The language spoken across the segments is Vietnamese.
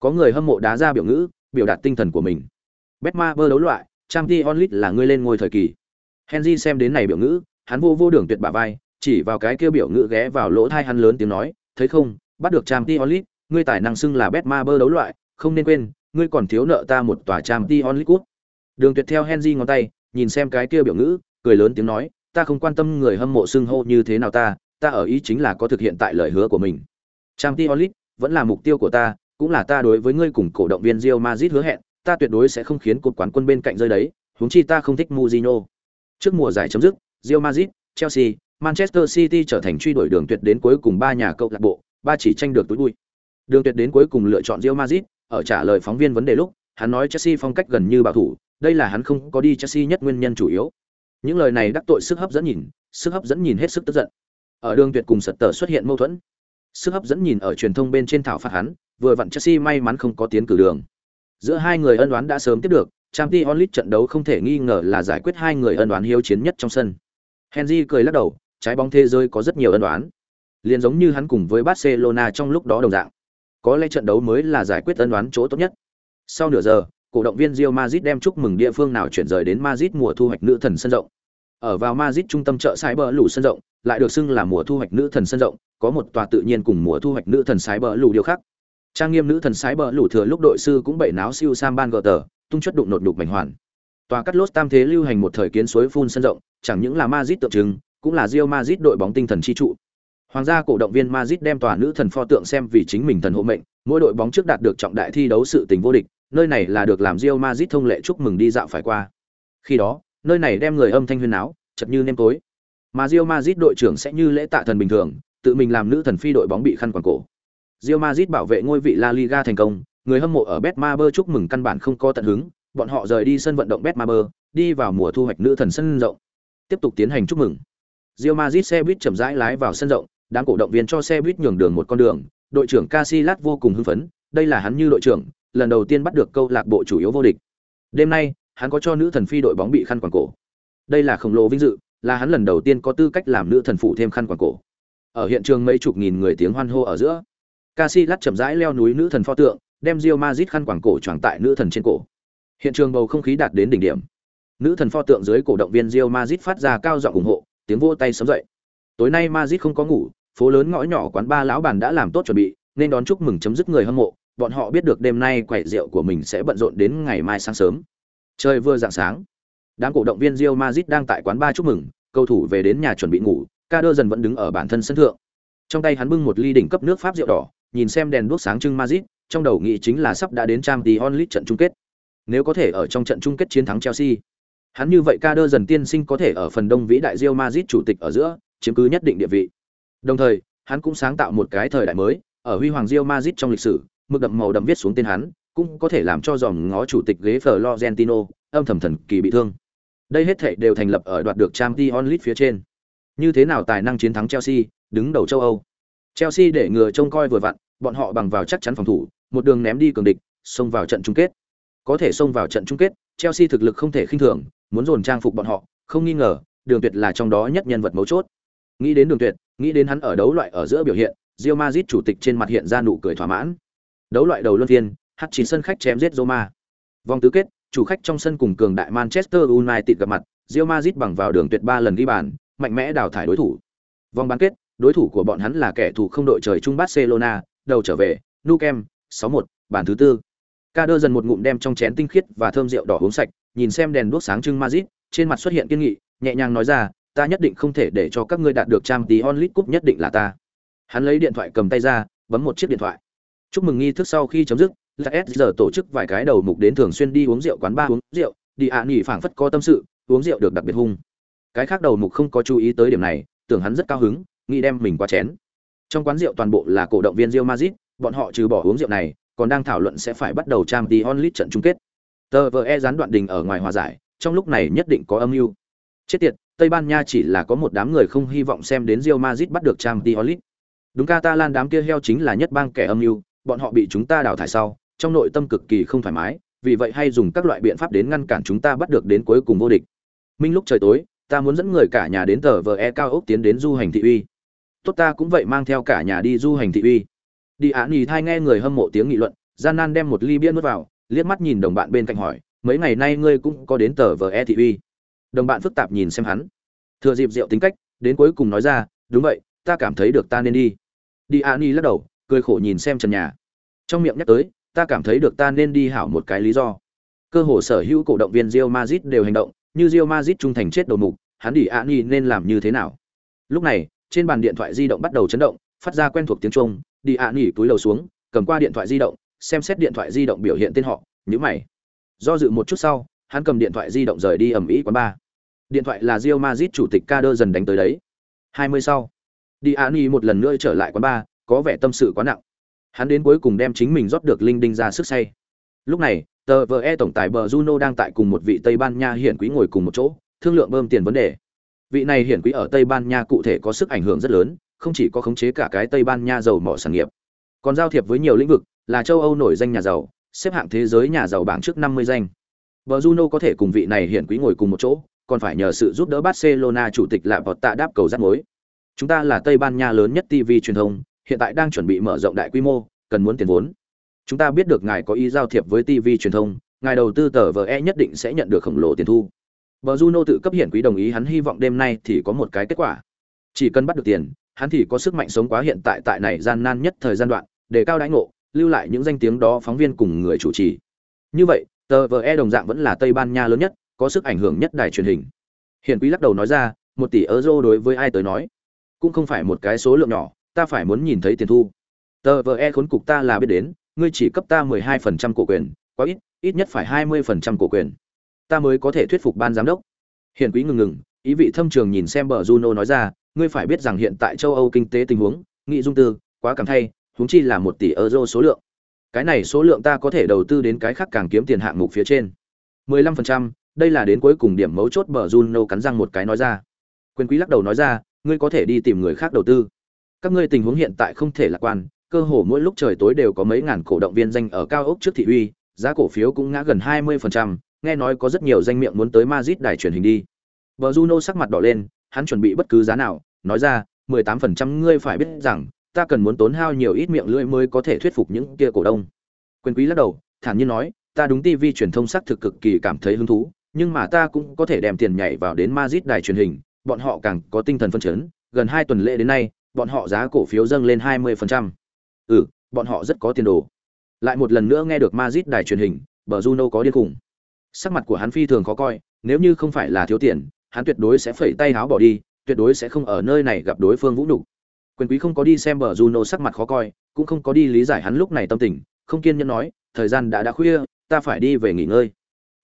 Có người hâm mộ đá ra biểu ngữ, biểu đạt tinh thần của mình. Betmaber đấu loại, Champions League là ngươi lên ngôi thời kỳ. Henry xem đến này biểu ngữ, hắn vô vô đường tuyệt bả vai, chỉ vào cái kia biểu ngữ ghé vào lỗ tai hắn lớn tiếng nói, thấy không, bắt được Champions League, ngươi tài năng xưng là Betmaber đấu loại, không nên quên, ngươi còn thiếu nợ ta một tòa Champions League cúp. Đường Tuyệt theo Henry ngón tay, nhìn xem cái kia biểu ngữ, cười lớn tiếng nói, ta không quan tâm người hâm mộ xưng hô như thế nào ta, ta ở ý chính là có thực hiện tại lời hứa của mình. Champions League vẫn là mục tiêu của ta, cũng là ta đối với ngươi cùng cổ động viên Real Madrid hứa hẹn, ta tuyệt đối sẽ không khiến cột quán quân bên cạnh rơi đấy, huống chi ta không thích Mourinho. Trước mùa giải chấm dứt, Real Madrid, Chelsea, Manchester City trở thành truy đuổi đường tuyệt đến cuối cùng ba nhà câu lạc bộ, ba chỉ tranh được túi bụi. Đường tuyệt đến cuối cùng lựa chọn Real Madrid, ở trả lời phóng viên vấn đề lúc, hắn nói Chelsea phong cách gần như bảo thủ, đây là hắn không có đi Chelsea nhất nguyên nhân chủ yếu. Những lời này đắc tội sức hấp dẫn nhìn, sức hấp dẫn nhìn hết sức tức giận. Ở đường tuyệt cùng sật tờ xuất hiện mâu thuẫn. Sức hấp dẫn nhìn ở truyền thông bên trên thảo phạt hắn, vừa vặn Chelsea may mắn không có tiến cử đường. Giữa hai người ân oán đã sớm tiếp được, Champions League trận đấu không thể nghi ngờ là giải quyết hai người ân oán hiếu chiến nhất trong sân. Henry cười lắc đầu, trái bóng thế giới có rất nhiều ân oán. Liên giống như hắn cùng với Barcelona trong lúc đó đồng dạng. Có lẽ trận đấu mới là giải quyết ân oán chỗ tốt nhất. Sau nửa giờ, cổ động viên Real Madrid đem chúc mừng địa phương nào chuyển rời đến Madrid mùa thu hoạch nữ thần sân rộng. Ở vào Madrid trung tâm chợ Cyber lũ sân rộng, lại được xưng là mùa thu hoạch nữ thần sân rộng, có một tòa tự nhiên cùng mùa thu hoạch nữ thần Cyber lũ điều khác. Trang nghiêm nữ thần sái bờ lủ thừa lúc đội sư cũng bậy náo siêu sam ban gờ tờ, tung chất đụng nột đục mảnh hoàn. Tòa cắt lốt tam thế lưu hành một thời kiến suối phun sân rộng, chẳng những là mazit tượng trưng, cũng là Real mazit đội bóng tinh thần chi trụ. Hoàng gia cổ động viên mazit đem tòa nữ thần pho tượng xem vì chính mình thần hộ mệnh, mỗi đội bóng trước đạt được trọng đại thi đấu sự tình vô địch, nơi này là được làm Real mazit thông lệ chúc mừng đi dạo phải qua. Khi đó, nơi này đem người âm thanh huyên náo, chật như nêm tối. Mà rio mazit đội trưởng sẽ như lễ tạ thần bình thường, tự mình làm nữ thần phi đội bóng bị khăn quàng cổ. Real Madrid bảo vệ ngôi vị La Liga thành công, người hâm mộ ở Betmaber chúc mừng căn bản không có tận hứng, bọn họ rời đi sân vận động Betmaber, đi vào mùa thu hoạch nữ thần sân rộng. Tiếp tục tiến hành chúc mừng. Real Madrid xe buýt chậm rãi lái vào sân rộng, đám cổ động viên cho xe buýt nhường đường một con đường, đội trưởng Casillas vô cùng hưng phấn, đây là hắn như đội trưởng, lần đầu tiên bắt được câu lạc bộ chủ yếu vô địch. Đêm nay, hắn có cho nữ thần phi đội bóng bị khăn quàng cổ. Đây là khổng lồ vinh dự, là hắn lần đầu tiên có tư cách làm nữ thần phụ thêm khăn quàng cổ. Ở hiện trường mấy chục nghìn người tiếng hoan hô ở giữa, Casillas chậm rãi leo núi nữ thần pho tượng, đem Real Madrid khăn quàng cổ choàng tại nữ thần trên cổ. Hiện trường bầu không khí đạt đến đỉnh điểm. Nữ thần pho tượng dưới cổ động viên Real Madrid phát ra cao giọng ủng hộ, tiếng vỗ tay sấm dậy. Tối nay Madrid không có ngủ, phố lớn ngõ nhỏ quán ba lão bản đã làm tốt chuẩn bị, nên đón chúc mừng chấm dứt người hâm mộ, bọn họ biết được đêm nay quẩy rượu của mình sẽ bận rộn đến ngày mai sáng sớm. Trời vừa rạng sáng, đám cổ động viên Real Madrid đang tại quán ba chúc mừng, cầu thủ về đến nhà chuẩn bị ngủ, Kader dần vẫn đứng ở bản thân sân thượng. Trong tay hắn bưng một ly đỉnh cấp nước Pháp rượu đỏ, nhìn xem đèn đuốc sáng trưng Madrid, trong đầu nghĩ chính là sắp đã đến Champions League trận chung kết. Nếu có thể ở trong trận chung kết chiến thắng Chelsea, hắn như vậy Kader dần tiên sinh có thể ở phần đông vĩ đại Real Madrid chủ tịch ở giữa, chiếm cứ nhất định địa vị. Đồng thời, hắn cũng sáng tạo một cái thời đại mới, ở huy hoàng Real Madrid trong lịch sử, mực đậm màu đậm viết xuống tên hắn, cũng có thể làm cho dòng ngó chủ tịch ghế Florentino âm thầm thần kỳ bị thương. Đây hết thảy đều thành lập ở đoạt được Champions League phía trên. Như thế nào tài năng chiến thắng Chelsea, đứng đầu châu Âu. Chelsea để ngừa trông coi vừa vặn, bọn họ bằng vào chắc chắn phòng thủ, một đường ném đi cường địch, xông vào trận chung kết. Có thể xông vào trận chung kết, Chelsea thực lực không thể khinh thường, muốn dồn trang phục bọn họ, không nghi ngờ, Đường Tuyệt là trong đó nhất nhân vật mấu chốt. Nghĩ đến Đường Tuyệt, nghĩ đến hắn ở đấu loại ở giữa biểu hiện, Real Madrid chủ tịch trên mặt hiện ra nụ cười thỏa mãn. Đấu loại đầu luân phiên, hắt chỉ sân khách chém giết Roma. Vòng tứ kết, chủ khách trong sân cùng cường đại Manchester United gặp mặt, Real Madrid bằng vào đường tuyệt ba lần ghi bàn, mạnh mẽ đào thải đối thủ. Vòng bán kết, đối thủ của bọn hắn là kẻ thù không đội trời chung Barcelona, đầu trở về, Nukem, 6-1, bàn thứ tư. Ca đơ dần một ngụm đem trong chén tinh khiết và thơm rượu đỏ uống sạch, nhìn xem đèn đuốc sáng trưng Madrid, trên mặt xuất hiện kiên nghị, nhẹ nhàng nói ra, ta nhất định không thể để cho các ngươi đạt được Champions League Cup nhất định là ta. Hắn lấy điện thoại cầm tay ra, bấm một chiếc điện thoại. Chúc mừng nghi thức sau khi chấm dứt, LS giờ tổ chức vài cái đầu mục đến thường xuyên đi uống rượu quán bar uống rượu, đi ạ à nghỉ phảng phất có tâm sự, uống rượu được đặc biệt hung. Cái khác đầu mục không có chú ý tới điểm này, tưởng hắn rất cao hứng, nghĩ đem mình qua chén. Trong quán rượu toàn bộ là cổ động viên Real Madrid, bọn họ trừ bỏ uống rượu này, còn đang thảo luận sẽ phải bắt đầu Champions League trận chung kết. Tờ VE gián đoạn đình ở ngoài hòa giải, trong lúc này nhất định có âm mưu. Chết tiệt, Tây Ban Nha chỉ là có một đám người không hy vọng xem đến Real Madrid bắt được Champions League. Đúng Catalan đám kia heo chính là nhất bang kẻ âm mưu, bọn họ bị chúng ta đào thải sau, trong nội tâm cực kỳ không thoải mái, vì vậy hay dùng các loại biện pháp đến ngăn cản chúng ta bắt được đến cuối cùng vô địch. Minh lúc trời tối, ta muốn dẫn người cả nhà đến tờ VE cao ốc tiến đến du hành thị uy. Tốt ta cũng vậy mang theo cả nhà đi du hành thị uy. Đi án nhì thai nghe người hâm mộ tiếng nghị luận, gian nan đem một ly bia nuốt vào liếc mắt nhìn đồng bạn bên cạnh hỏi mấy ngày nay ngươi cũng có đến tờ vờ e thị uy? Đồng bạn phức tạp nhìn xem hắn. Thừa dịp rượu tính cách đến cuối cùng nói ra đúng vậy ta cảm thấy được ta nên đi. Đi an lắc đầu cười khổ nhìn xem trần nhà. Trong miệng nhắc tới ta cảm thấy được ta nên đi hảo một cái lý do. Cơ hồ sở hữu cổ động viên Real Madrid đều hành động như Real Madrid trung thành chết đầu mục hắn đi Ani nên làm như thế nào? Lúc này trên bàn điện thoại di động bắt đầu chấn động phát ra quen thuộc tiếng trung đi an túi lầu xuống cầm qua điện thoại di động xem xét điện thoại di động biểu hiện tên họ nhữ mày do dự một chút sau hắn cầm điện thoại di động rời đi ẩm ĩ quán bar điện thoại là rio mazit chủ tịch Kader dần đánh tới đấy. 20 sau, Diani một lần nữa trở lại quán bar, có vẻ tâm sự quá nặng. Hắn đến cuối cùng đem chính mình rót được linh đinh ra sức say. Lúc này, tờ VE tổng tài bờ Juno đang tại cùng một vị Tây Ban Nha hiển quý ngồi cùng một chỗ, thương lượng bơm tiền vấn đề. Vị này hiển quý ở Tây Ban Nha cụ thể có sức ảnh hưởng rất lớn, không chỉ có khống chế cả cái Tây Ban Nha giàu mỏ sản nghiệp, còn giao thiệp với nhiều lĩnh vực, là châu Âu nổi danh nhà giàu, xếp hạng thế giới nhà giàu bảng trước 50 danh. Bờ Juno có thể cùng vị này hiển quý ngồi cùng một chỗ, còn phải nhờ sự giúp đỡ Barcelona chủ tịch Lạ Vọt Tạ đáp cầu rắc mối. Chúng ta là Tây Ban Nha lớn nhất TV truyền thông, hiện tại đang chuẩn bị mở rộng đại quy mô, cần muốn tiền vốn. Chúng ta biết được ngài có ý giao thiệp với TV truyền thông, ngài đầu tư tờ VE nhất định sẽ nhận được khổng lồ tiền thu. Bờ Juno tự cấp hiển quý đồng ý hắn hy vọng đêm nay thì có một cái kết quả. Chỉ cần bắt được tiền, hắn thì có sức mạnh sống quá hiện tại tại này gian nan nhất thời gian đoạn, để cao đãi ngộ, lưu lại những danh tiếng đó phóng viên cùng người chủ trì. Như vậy, tờ VE đồng dạng vẫn là Tây Ban Nha lớn nhất, có sức ảnh hưởng nhất đài truyền hình hiển quý lắc đầu nói ra một tỷ euro đối với ai tới nói cũng không phải một cái số lượng nhỏ ta phải muốn nhìn thấy tiền thu tờ e khốn cục ta là biết đến ngươi chỉ cấp ta mười hai phần trăm cổ quyền quá ít ít nhất phải hai mươi phần trăm cổ quyền ta mới có thể thuyết phục ban giám đốc hiển quý ngừng ngừng ý vị thâm trường nhìn xem bờ juno nói ra ngươi phải biết rằng hiện tại châu âu kinh tế tình huống nghị dung tư quá cảm thay huống chi là một tỷ euro số lượng cái này số lượng ta có thể đầu tư đến cái khác càng kiếm tiền hạng mục phía trên mười lăm phần trăm đây là đến cuối cùng điểm mấu chốt bờ Juno cắn răng một cái nói ra. Quyền quý lắc đầu nói ra, ngươi có thể đi tìm người khác đầu tư. Các ngươi tình huống hiện tại không thể lạc quan, cơ hồ mỗi lúc trời tối đều có mấy ngàn cổ động viên danh ở cao ốc trước thị uy, giá cổ phiếu cũng ngã gần 20%, nghe nói có rất nhiều danh miệng muốn tới Madrid đài truyền hình đi. Bờ Juno sắc mặt đỏ lên, hắn chuẩn bị bất cứ giá nào, nói ra, 18% ngươi phải biết rằng, ta cần muốn tốn hao nhiều ít miệng lưỡi mới có thể thuyết phục những kia cổ đông. Quyền quý lắc đầu, thản nhiên nói, ta đúng TV truyền thông sắc thực cực kỳ cảm thấy hứng thú, nhưng mà ta cũng có thể đem tiền nhảy vào đến Madrid đài truyền hình, bọn họ càng có tinh thần phấn chấn, gần 2 tuần lễ đến nay, bọn họ giá cổ phiếu dâng lên 20%. Ừ, bọn họ rất có tiền đồ. Lại một lần nữa nghe được Madrid đài truyền hình, bờ Juno có điên khủng. Sắc mặt của hắn phi thường khó coi, nếu như không phải là thiếu tiền, hắn tuyệt đối sẽ phẩy tay háo bỏ đi, tuyệt đối sẽ không ở nơi này gặp đối phương vũ nhục. Quyền quý không có đi xem bờ Juno sắc mặt khó coi, cũng không có đi lý giải hắn lúc này tâm tình, không kiên nhẫn nói, thời gian đã đã khuya, ta phải đi về nghỉ ngơi.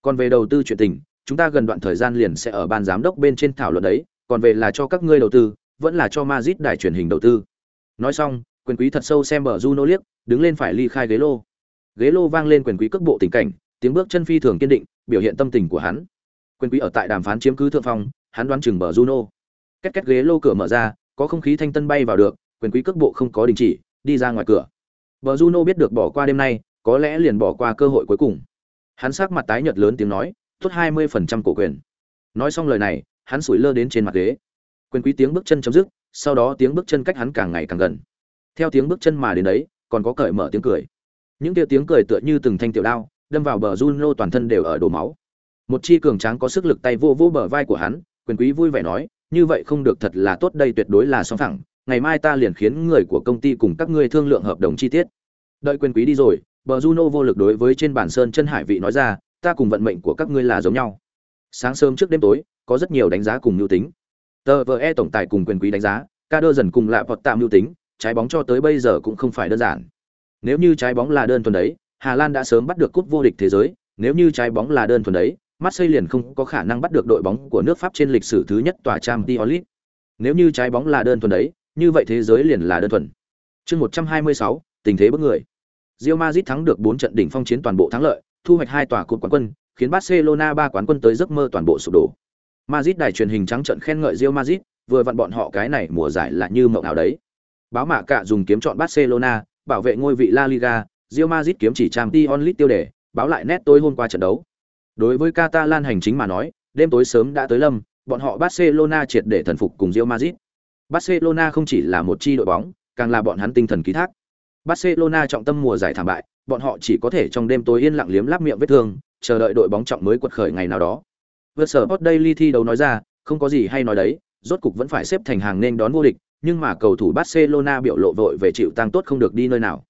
Còn về đầu tư chuyện tình chúng ta gần đoạn thời gian liền sẽ ở ban giám đốc bên trên thảo luận đấy còn về là cho các ngươi đầu tư vẫn là cho mazit đài truyền hình đầu tư. Nói xong quyền quý thật sâu xem bờ juno liếc đứng lên phải ly khai ghế lô. Ghế lô vang lên quyền quý cước bộ tình cảnh tiếng bước chân phi thường kiên định biểu hiện tâm tình của hắn. Quyền quý ở tại đàm phán chiếm cứ thượng phong, hắn đoán chừng bờ juno. Két két ghế lô cửa mở ra, có không khí thanh tân bay vào được, quyền quý cước bộ không có đình chỉ, đi ra ngoài cửa. Bờ juno biết được bỏ qua đêm nay, có lẽ liền bỏ qua cơ hội cuối cùng. Hắn sắc mặt tái nhợt lớn tiếng nói, tốt hai mươi phần trăm cổ quyền. Nói xong lời này, hắn sủi lơ đến trên mặt ghế. Quyền quý tiếng bước chân chấm dứt, sau đó tiếng bước chân cách hắn càng ngày càng gần. Theo tiếng bước chân mà đến đấy, còn có cởi mở tiếng cười. Những kia tiếng cười tựa như từng thanh tiểu đao đâm vào bờ Juno toàn thân đều ở đổ máu một chi cường tráng có sức lực tay vô vô bờ vai của hắn quyền quý vui vẻ nói như vậy không được thật là tốt đây tuyệt đối là song thẳng ngày mai ta liền khiến người của công ty cùng các ngươi thương lượng hợp đồng chi tiết đợi quyền quý đi rồi Bờ Juno vô lực đối với trên bản sơn chân hải vị nói ra, ta cùng vận mệnh của các ngươi là giống nhau. Sáng sớm trước đêm tối, có rất nhiều đánh giá cùng lưu tính. Tờ VE tổng tài cùng quyền quý đánh giá, ca đơ dần cùng lạ vọt tạm lưu tính, trái bóng cho tới bây giờ cũng không phải đơn giản. Nếu như trái bóng là đơn thuần đấy, Hà Lan đã sớm bắt được cúp vô địch thế giới, nếu như trái bóng là đơn thuần đấy, Marseille liền không có khả năng bắt được đội bóng của nước Pháp trên lịch sử thứ nhất tòa Champions League. Nếu như trái bóng là đơn thuần đấy, như vậy thế giới liền là đơn thuần. Chương 126, tình thế bất người. Real Madrid thắng được 4 trận đỉnh phong chiến toàn bộ thắng lợi, thu hoạch hai tòa cúp quán quân, khiến Barcelona ba quán quân tới giấc mơ toàn bộ sụp đổ. Madrid đài truyền hình trắng trận khen ngợi Real Madrid, vừa vặn bọn họ cái này mùa giải là như mộng ảo đấy. Báo mạ cả dùng kiếm chọn Barcelona, bảo vệ ngôi vị La Liga, Real Madrid kiếm chỉ Champions League tiêu đề, báo lại nét tối hôm qua trận đấu. Đối với Catalan hành chính mà nói, đêm tối sớm đã tới lâm, bọn họ Barcelona triệt để thần phục cùng Real Madrid. Barcelona không chỉ là một chi đội bóng, càng là bọn hắn tinh thần ký thác. Barcelona trọng tâm mùa giải thảm bại, bọn họ chỉ có thể trong đêm tối yên lặng liếm láp miệng vết thương, chờ đợi đội bóng trọng mới quật khởi ngày nào đó. Vượt sở Sport Daily thi đấu nói ra, không có gì hay nói đấy, rốt cục vẫn phải xếp thành hàng nên đón vô địch, nhưng mà cầu thủ Barcelona biểu lộ vội về chịu tăng tốt không được đi nơi nào.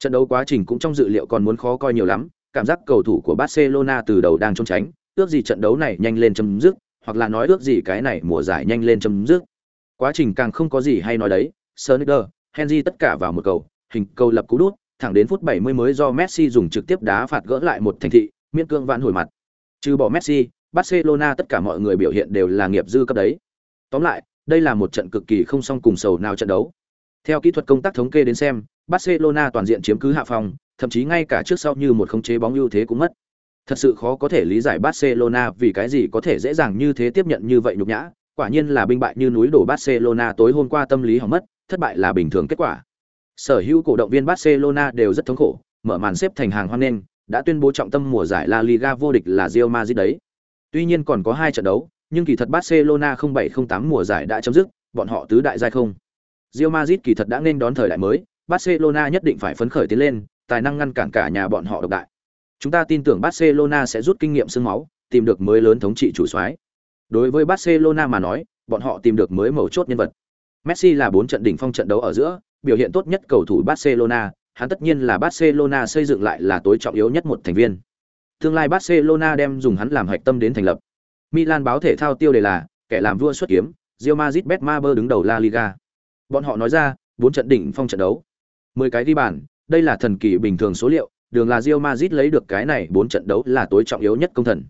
Trận đấu quá trình cũng trong dự liệu còn muốn khó coi nhiều lắm, cảm giác cầu thủ của Barcelona từ đầu đang trốn tránh, ước gì trận đấu này nhanh lên chấm dứt, hoặc là nói ước gì cái này mùa giải nhanh lên chấm dứt. Quá trình càng không có gì hay nói đấy, Sneijder, Henry tất cả vào một cầu, hình cầu lập cú đút, thẳng đến phút 70 mới do Messi dùng trực tiếp đá phạt gỡ lại một thành thị, miễn cương vãn hồi mặt. Trừ bỏ Messi, Barcelona tất cả mọi người biểu hiện đều là nghiệp dư cấp đấy. Tóm lại, đây là một trận cực kỳ không song cùng sầu nào trận đấu. Theo kỹ thuật công tác thống kê đến xem, Barcelona toàn diện chiếm cứ hạ phòng, thậm chí ngay cả trước sau như một khống chế bóng ưu thế cũng mất. Thật sự khó có thể lý giải Barcelona vì cái gì có thể dễ dàng như thế tiếp nhận như vậy nhục nhã, quả nhiên là binh bại như núi đổ Barcelona tối hôm qua tâm lý hỏng mất, thất bại là bình thường kết quả. Sở hữu cổ động viên Barcelona đều rất thống khổ, mở màn xếp thành hàng hoan nghênh, đã tuyên bố trọng tâm mùa giải La Liga vô địch là Real Madrid đấy. Tuy nhiên còn có hai trận đấu, nhưng kỳ thật Barcelona 0708 mùa giải đã chấm dứt, bọn họ tứ đại giai không. Real Madrid kỳ thật đã nên đón thời đại mới, Barcelona nhất định phải phấn khởi tiến lên, tài năng ngăn cản cả nhà bọn họ độc đại. Chúng ta tin tưởng Barcelona sẽ rút kinh nghiệm xương máu, tìm được mới lớn thống trị chủ soái. Đối với Barcelona mà nói, bọn họ tìm được mới mấu chốt nhân vật. Messi là bốn trận đỉnh phong trận đấu ở giữa, biểu hiện tốt nhất cầu thủ Barcelona, hắn tất nhiên là Barcelona xây dựng lại là tối trọng yếu nhất một thành viên. Tương lai Barcelona đem dùng hắn làm hạch tâm đến thành lập. Milan báo thể thao tiêu đề là kẻ làm vua xuất kiếm, Real Madrid Betmaber đứng đầu La Liga. Bọn họ nói ra, bốn trận đỉnh phong trận đấu, 10 cái ghi bàn, đây là thần kỳ bình thường số liệu, đường là Real Madrid lấy được cái này bốn trận đấu là tối trọng yếu nhất công thần.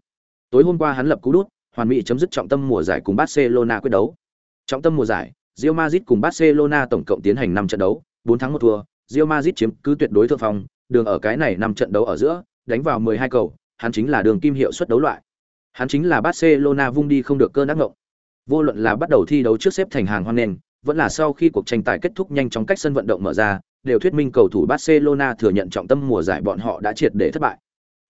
Tối hôm qua hắn lập cú đút, hoàn mỹ chấm dứt trọng tâm mùa giải cùng Barcelona quyết đấu. Trọng tâm mùa giải, Real Madrid cùng Barcelona tổng cộng tiến hành 5 trận đấu, 4 thắng 1 thua, Real Madrid chiếm cứ tuyệt đối thượng phong, đường ở cái này 5 trận đấu ở giữa, đánh vào 12 cầu, hắn chính là đường kim hiệu suất đấu loại. Hắn chính là Barcelona vung đi không được cơn ác ngộng. Vô luận là bắt đầu thi đấu trước xếp thành hàng hoan nền, vẫn là sau khi cuộc tranh tài kết thúc nhanh chóng cách sân vận động mở ra, đều thuyết minh cầu thủ Barcelona thừa nhận trọng tâm mùa giải bọn họ đã triệt để thất bại.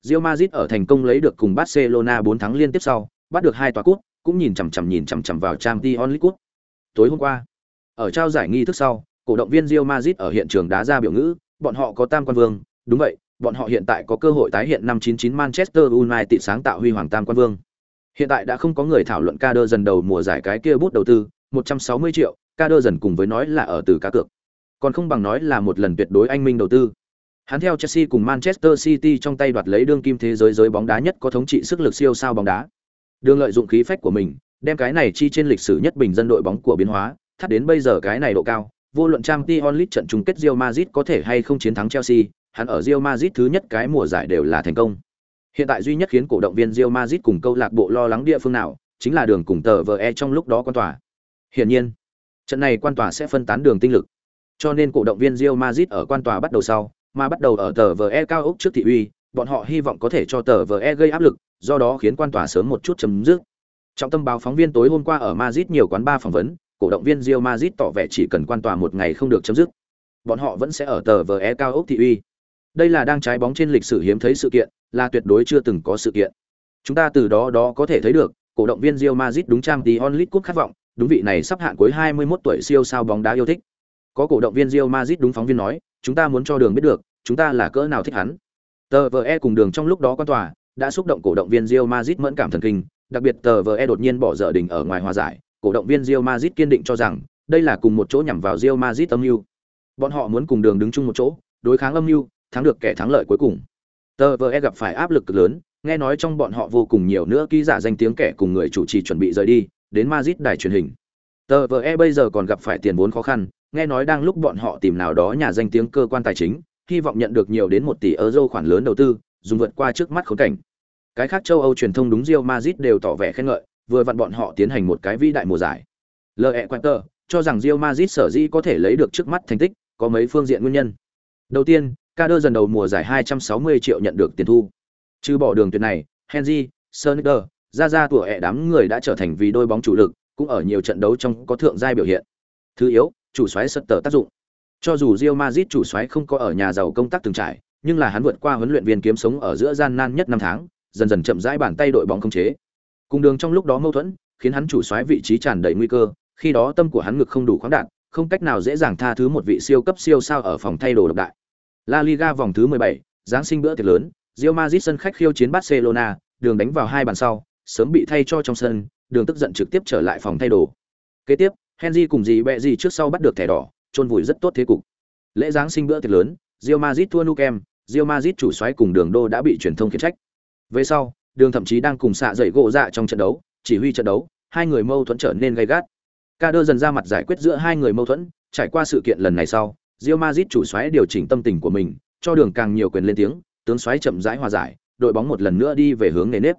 Real Madrid ở thành công lấy được cùng Barcelona 4 thắng liên tiếp sau, bắt được hai tòa cúp, cũng nhìn chằm chằm nhìn chằm chằm vào Champions League cúp. Tối hôm qua, ở trao giải nghi thức sau, cổ động viên Real Madrid ở hiện trường đá ra biểu ngữ, bọn họ có tam quan vương, đúng vậy, bọn họ hiện tại có cơ hội tái hiện năm 99 Manchester United sáng tạo huy hoàng tam quan vương. Hiện tại đã không có người thảo luận ca dần đầu mùa giải cái kia bút đầu tư, 160 triệu, ca dần cùng với nói là ở từ cá cược. Còn không bằng nói là một lần tuyệt đối anh minh đầu tư. Hắn theo Chelsea cùng Manchester City trong tay đoạt lấy đương kim thế giới giới bóng đá nhất có thống trị sức lực siêu sao bóng đá. Đường lợi dụng khí phách của mình, đem cái này chi trên lịch sử nhất bình dân đội bóng của biến hóa, thắt đến bây giờ cái này độ cao, vô luận Champions League trận chung kết Real Madrid có thể hay không chiến thắng Chelsea, hắn ở Real Madrid thứ nhất cái mùa giải đều là thành công. Hiện tại duy nhất khiến cổ động viên Real Madrid cùng câu lạc bộ lo lắng địa phương nào, chính là đường cùng tờ VE trong lúc đó quan tòa. Hiển nhiên, trận này quan tòa sẽ phân tán đường tinh lực. Cho nên cổ động viên Real Madrid ở quan tòa bắt đầu sau, mà bắt đầu ở tờ VE cao ốc trước thị uy, bọn họ hy vọng có thể cho tờ VE gây áp lực, do đó khiến quan tòa sớm một chút chấm dứt. Trọng tâm báo phóng viên tối hôm qua ở Madrid nhiều quán ba phỏng vấn, cổ động viên Real Madrid tỏ vẻ chỉ cần quan tòa một ngày không được chấm dứt, bọn họ vẫn sẽ ở tờ VE cao ốc thị uy. Đây là đang trái bóng trên lịch sử hiếm thấy sự kiện, là tuyệt đối chưa từng có sự kiện. Chúng ta từ đó đó có thể thấy được, cổ động viên Real Madrid đúng trang tí onlit cúp khát vọng, đúng vị này sắp hạn cuối 21 tuổi siêu sao bóng đá yêu thích. Có cổ động viên Real Madrid đúng phóng viên nói, chúng ta muốn cho đường biết được, chúng ta là cỡ nào thích hắn. Tờ VE cùng đường trong lúc đó quan tòa, đã xúc động cổ động viên Real Madrid mẫn cảm thần kinh, đặc biệt tờ VE đột nhiên bỏ dở đỉnh ở ngoài hòa giải, cổ động viên Real Madrid kiên định cho rằng, đây là cùng một chỗ nhằm vào Real Madrid âm mưu. Bọn họ muốn cùng đường đứng chung một chỗ, đối kháng âm mưu, thắng được kẻ thắng lợi cuối cùng. Tờ VE gặp phải áp lực cực lớn, nghe nói trong bọn họ vô cùng nhiều nữa ký giả danh tiếng kẻ cùng người chủ trì chuẩn bị rời đi, đến Madrid đài truyền hình. Tờ VE bây giờ còn gặp phải tiền vốn khó khăn, nghe nói đang lúc bọn họ tìm nào đó nhà danh tiếng cơ quan tài chính, hy vọng nhận được nhiều đến một tỷ euro khoản lớn đầu tư, dùng vượt qua trước mắt khốn cảnh. Cái khác châu Âu truyền thông đúng Real Madrid đều tỏ vẻ khen ngợi, vừa vặn bọn họ tiến hành một cái vĩ đại mùa giải. L.E. Quater cho rằng Real Madrid sở dĩ có thể lấy được trước mắt thành tích, có mấy phương diện nguyên nhân. Đầu tiên, Kader dần đầu mùa giải 260 triệu nhận được tiền thu. Trừ bỏ đường tuyệt này, Henry, Sonder, ra ra tuổi ẹ đám người đã trở thành vì đôi bóng chủ lực, cũng ở nhiều trận đấu trong có thượng giai biểu hiện. Thứ yếu, chủ soái sật tờ tác dụng. Cho dù Real Madrid chủ soái không có ở nhà giàu công tác từng trải, nhưng là hắn vượt qua huấn luyện viên kiếm sống ở giữa gian nan nhất năm tháng, dần dần chậm rãi bàn tay đội bóng không chế. Cùng đường trong lúc đó mâu thuẫn, khiến hắn chủ soái vị trí tràn đầy nguy cơ, khi đó tâm của hắn ngực không đủ khoáng đạt, không cách nào dễ dàng tha thứ một vị siêu cấp siêu sao ở phòng thay đồ độc đại. La Liga vòng thứ 17, Giáng sinh bữa tiệc lớn, Real Madrid sân khách khiêu chiến Barcelona, đường đánh vào hai bàn sau, sớm bị thay cho trong sân, đường tức giận trực tiếp trở lại phòng thay đồ. Kế tiếp, Henry cùng gì bẹ gì trước sau bắt được thẻ đỏ, chôn vùi rất tốt thế cục. Lễ Giáng sinh bữa tiệc lớn, Real Madrid thua Nukem, Real Madrid chủ soái cùng đường đô đã bị truyền thông khiển trách. Về sau, đường thậm chí đang cùng xạ dậy gỗ dạ trong trận đấu, chỉ huy trận đấu, hai người mâu thuẫn trở nên gay gắt. Ca Đơ dần ra mặt giải quyết giữa hai người mâu thuẫn, trải qua sự kiện lần này sau, Real Madrid chủ soái điều chỉnh tâm tình của mình, cho đường càng nhiều quyền lên tiếng, tướng soái chậm rãi hòa giải, đội bóng một lần nữa đi về hướng nền nếp.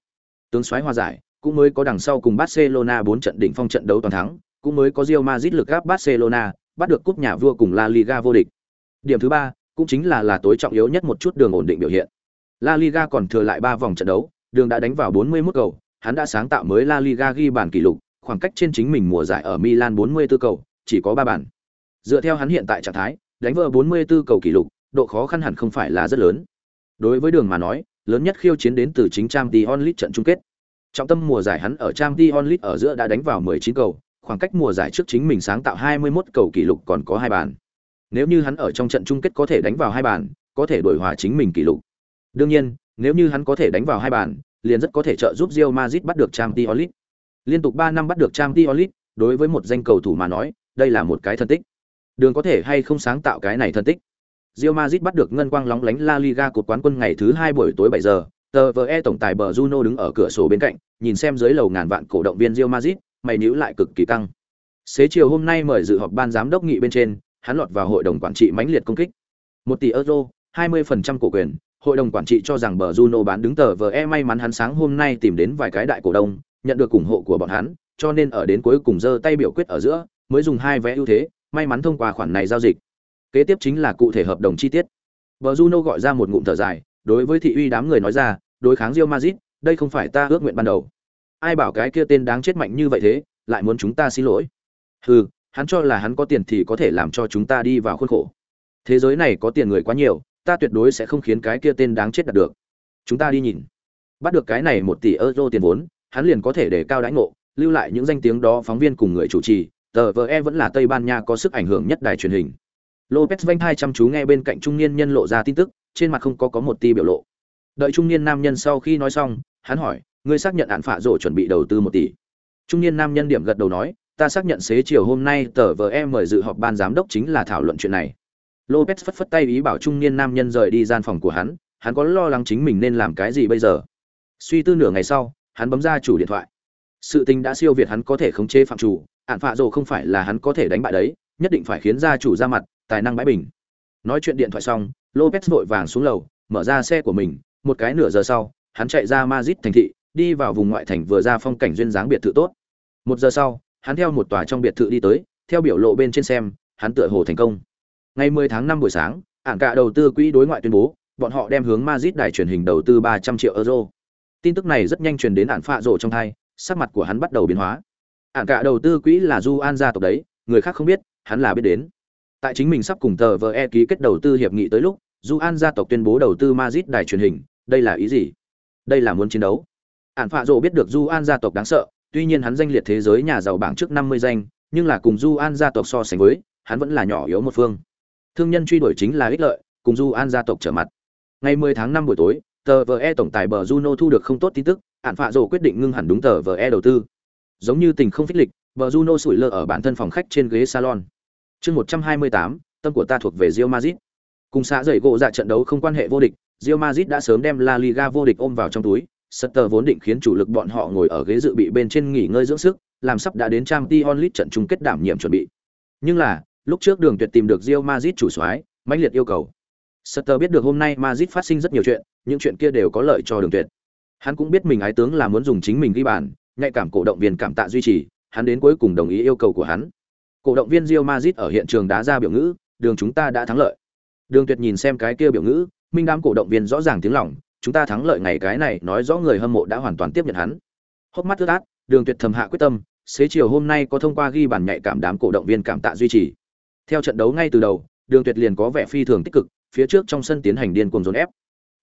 Tướng soái hòa giải, cũng mới có đằng sau cùng Barcelona 4 trận đỉnh phong trận đấu toàn thắng, cũng mới có Real Madrid lực gáp Barcelona, bắt được cúp nhà vua cùng La Liga vô địch. Điểm thứ ba, cũng chính là là tối trọng yếu nhất một chút đường ổn định biểu hiện. La Liga còn thừa lại 3 vòng trận đấu, đường đã đánh vào 41 cầu, hắn đã sáng tạo mới La Liga ghi bàn kỷ lục, khoảng cách trên chính mình mùa giải ở Milan 44 cầu, chỉ có 3 bàn. Dựa theo hắn hiện tại trạng thái, đánh vỡ 44 cầu kỷ lục, độ khó khăn hẳn không phải là rất lớn. Đối với Đường mà nói, lớn nhất khiêu chiến đến từ chính Champions League trận chung kết. Trọng tâm mùa giải hắn ở Champions League ở giữa đã đánh vào 19 cầu, khoảng cách mùa giải trước chính mình sáng tạo 21 cầu kỷ lục còn có hai bàn. Nếu như hắn ở trong trận chung kết có thể đánh vào hai bàn, có thể đổi hòa chính mình kỷ lục. Đương nhiên, nếu như hắn có thể đánh vào hai bàn, liền rất có thể trợ giúp Real Madrid bắt được Champions League. Liên tục 3 năm bắt được Champions League, đối với một danh cầu thủ mà nói, đây là một cái thân tích. Đường có thể hay không sáng tạo cái này thân tích. Real Madrid bắt được ngân quang lóng lánh La Liga cột quán quân ngày thứ 2 buổi tối 7 giờ, tờ VE tổng tài bờ Juno đứng ở cửa sổ bên cạnh, nhìn xem dưới lầu ngàn vạn cổ động viên Real Madrid, mày nhíu lại cực kỳ căng. Xế chiều hôm nay mời dự họp ban giám đốc nghị bên trên, hắn lọt vào hội đồng quản trị mãnh liệt công kích. 1 tỷ euro, 20% cổ quyền, hội đồng quản trị cho rằng bờ Juno bán đứng tờ VE may mắn hắn sáng hôm nay tìm đến vài cái đại cổ đông, nhận được ủng hộ của bọn hắn, cho nên ở đến cuối cùng giơ tay biểu quyết ở giữa, mới dùng hai vé ưu thế, may mắn thông qua khoản này giao dịch. Kế tiếp chính là cụ thể hợp đồng chi tiết. Bờ Juno gọi ra một ngụm thở dài, đối với thị uy đám người nói ra, đối kháng Real Madrid, đây không phải ta ước nguyện ban đầu. Ai bảo cái kia tên đáng chết mạnh như vậy thế, lại muốn chúng ta xin lỗi. Hừ, hắn cho là hắn có tiền thì có thể làm cho chúng ta đi vào khuôn khổ. Thế giới này có tiền người quá nhiều, ta tuyệt đối sẽ không khiến cái kia tên đáng chết đạt được. Chúng ta đi nhìn. Bắt được cái này một tỷ euro tiền vốn, hắn liền có thể để cao đãi ngộ, lưu lại những danh tiếng đó phóng viên cùng người chủ trì, tờ VE vẫn là Tây Ban Nha có sức ảnh hưởng nhất đài truyền hình. Lopez vanh hai chăm chú nghe bên cạnh trung niên nhân lộ ra tin tức, trên mặt không có có một tia biểu lộ. Đợi trung niên nam nhân sau khi nói xong, hắn hỏi, ngươi xác nhận án phạ rổ chuẩn bị đầu tư một tỷ. Trung niên nam nhân điểm gật đầu nói, ta xác nhận xế chiều hôm nay tờ em mời dự họp ban giám đốc chính là thảo luận chuyện này. Lopez phất phất tay ý bảo trung niên nam nhân rời đi gian phòng của hắn, hắn có lo lắng chính mình nên làm cái gì bây giờ. Suy tư nửa ngày sau, hắn bấm ra chủ điện thoại. Sự tình đã siêu việt hắn có thể khống chế phạm chủ, ạn phạ rồ không phải là hắn có thể đánh bại đấy, nhất định phải khiến gia chủ ra mặt, tài năng bãi bình. Nói chuyện điện thoại xong, Lopez vội vàng xuống lầu, mở ra xe của mình, một cái nửa giờ sau, hắn chạy ra Madrid thành thị, đi vào vùng ngoại thành vừa ra phong cảnh duyên dáng biệt thự tốt. Một giờ sau, hắn theo một tòa trong biệt thự đi tới, theo biểu lộ bên trên xem, hắn tựa hồ thành công. Ngày 10 tháng 5 buổi sáng, ảng cả đầu tư quỹ đối ngoại tuyên bố, bọn họ đem hướng Madrid đài truyền hình đầu tư 300 triệu euro. Tin tức này rất nhanh truyền đến ản phạ rồ trong thai sắc mặt của hắn bắt đầu biến hóa. Ản cả đầu tư quỹ là Du An gia tộc đấy, người khác không biết, hắn là biết đến. Tại chính mình sắp cùng tờ VE ký kết đầu tư hiệp nghị tới lúc, Du An gia tộc tuyên bố đầu tư Madrid đài truyền hình, đây là ý gì? Đây là muốn chiến đấu. Ản phạ Dụ biết được Du An gia tộc đáng sợ, tuy nhiên hắn danh liệt thế giới nhà giàu bảng trước 50 danh, nhưng là cùng Du An gia tộc so sánh với, hắn vẫn là nhỏ yếu một phương. Thương nhân truy đuổi chính là ích lợi, cùng Du An gia tộc trở mặt. Ngày 10 tháng 5 buổi tối, tờ VE tổng tài bờ Juno thu được không tốt tin tức, Ản phạ Dụ quyết định ngưng hẳn đúng tờ VE đầu tư. Giống như tình không phích lịch, bờ Juno sủi lơ ở bản thân phòng khách trên ghế salon. Chương 128, tâm của ta thuộc về Real Madrid. Cùng xã dậy gỗ dạ trận đấu không quan hệ vô địch, Real Madrid đã sớm đem La Liga vô địch ôm vào trong túi, Sutter vốn định khiến chủ lực bọn họ ngồi ở ghế dự bị bên trên nghỉ ngơi dưỡng sức, làm sắp đã đến Champions League trận chung kết đảm nhiệm chuẩn bị. Nhưng là, lúc trước Đường Tuyệt tìm được Real Madrid chủ soái, mãnh liệt yêu cầu. Sutter biết được hôm nay Madrid phát sinh rất nhiều chuyện, những chuyện kia đều có lợi cho Đường Tuyệt. Hắn cũng biết mình ái tướng là muốn dùng chính mình ghi bàn, nhạy cảm cổ động viên cảm tạ duy trì, hắn đến cuối cùng đồng ý yêu cầu của hắn. Cổ động viên Real Madrid ở hiện trường đá ra biểu ngữ, đường chúng ta đã thắng lợi. Đường Tuyệt nhìn xem cái kia biểu ngữ, minh đám cổ động viên rõ ràng tiếng lòng, chúng ta thắng lợi ngày cái này nói rõ người hâm mộ đã hoàn toàn tiếp nhận hắn. Hốc mắt ướt át, Đường Tuyệt thầm hạ quyết tâm, xế chiều hôm nay có thông qua ghi bàn nhạy cảm đám cổ động viên cảm tạ duy trì. Theo trận đấu ngay từ đầu, Đường Tuyệt liền có vẻ phi thường tích cực, phía trước trong sân tiến hành điên cuồng dồn ép.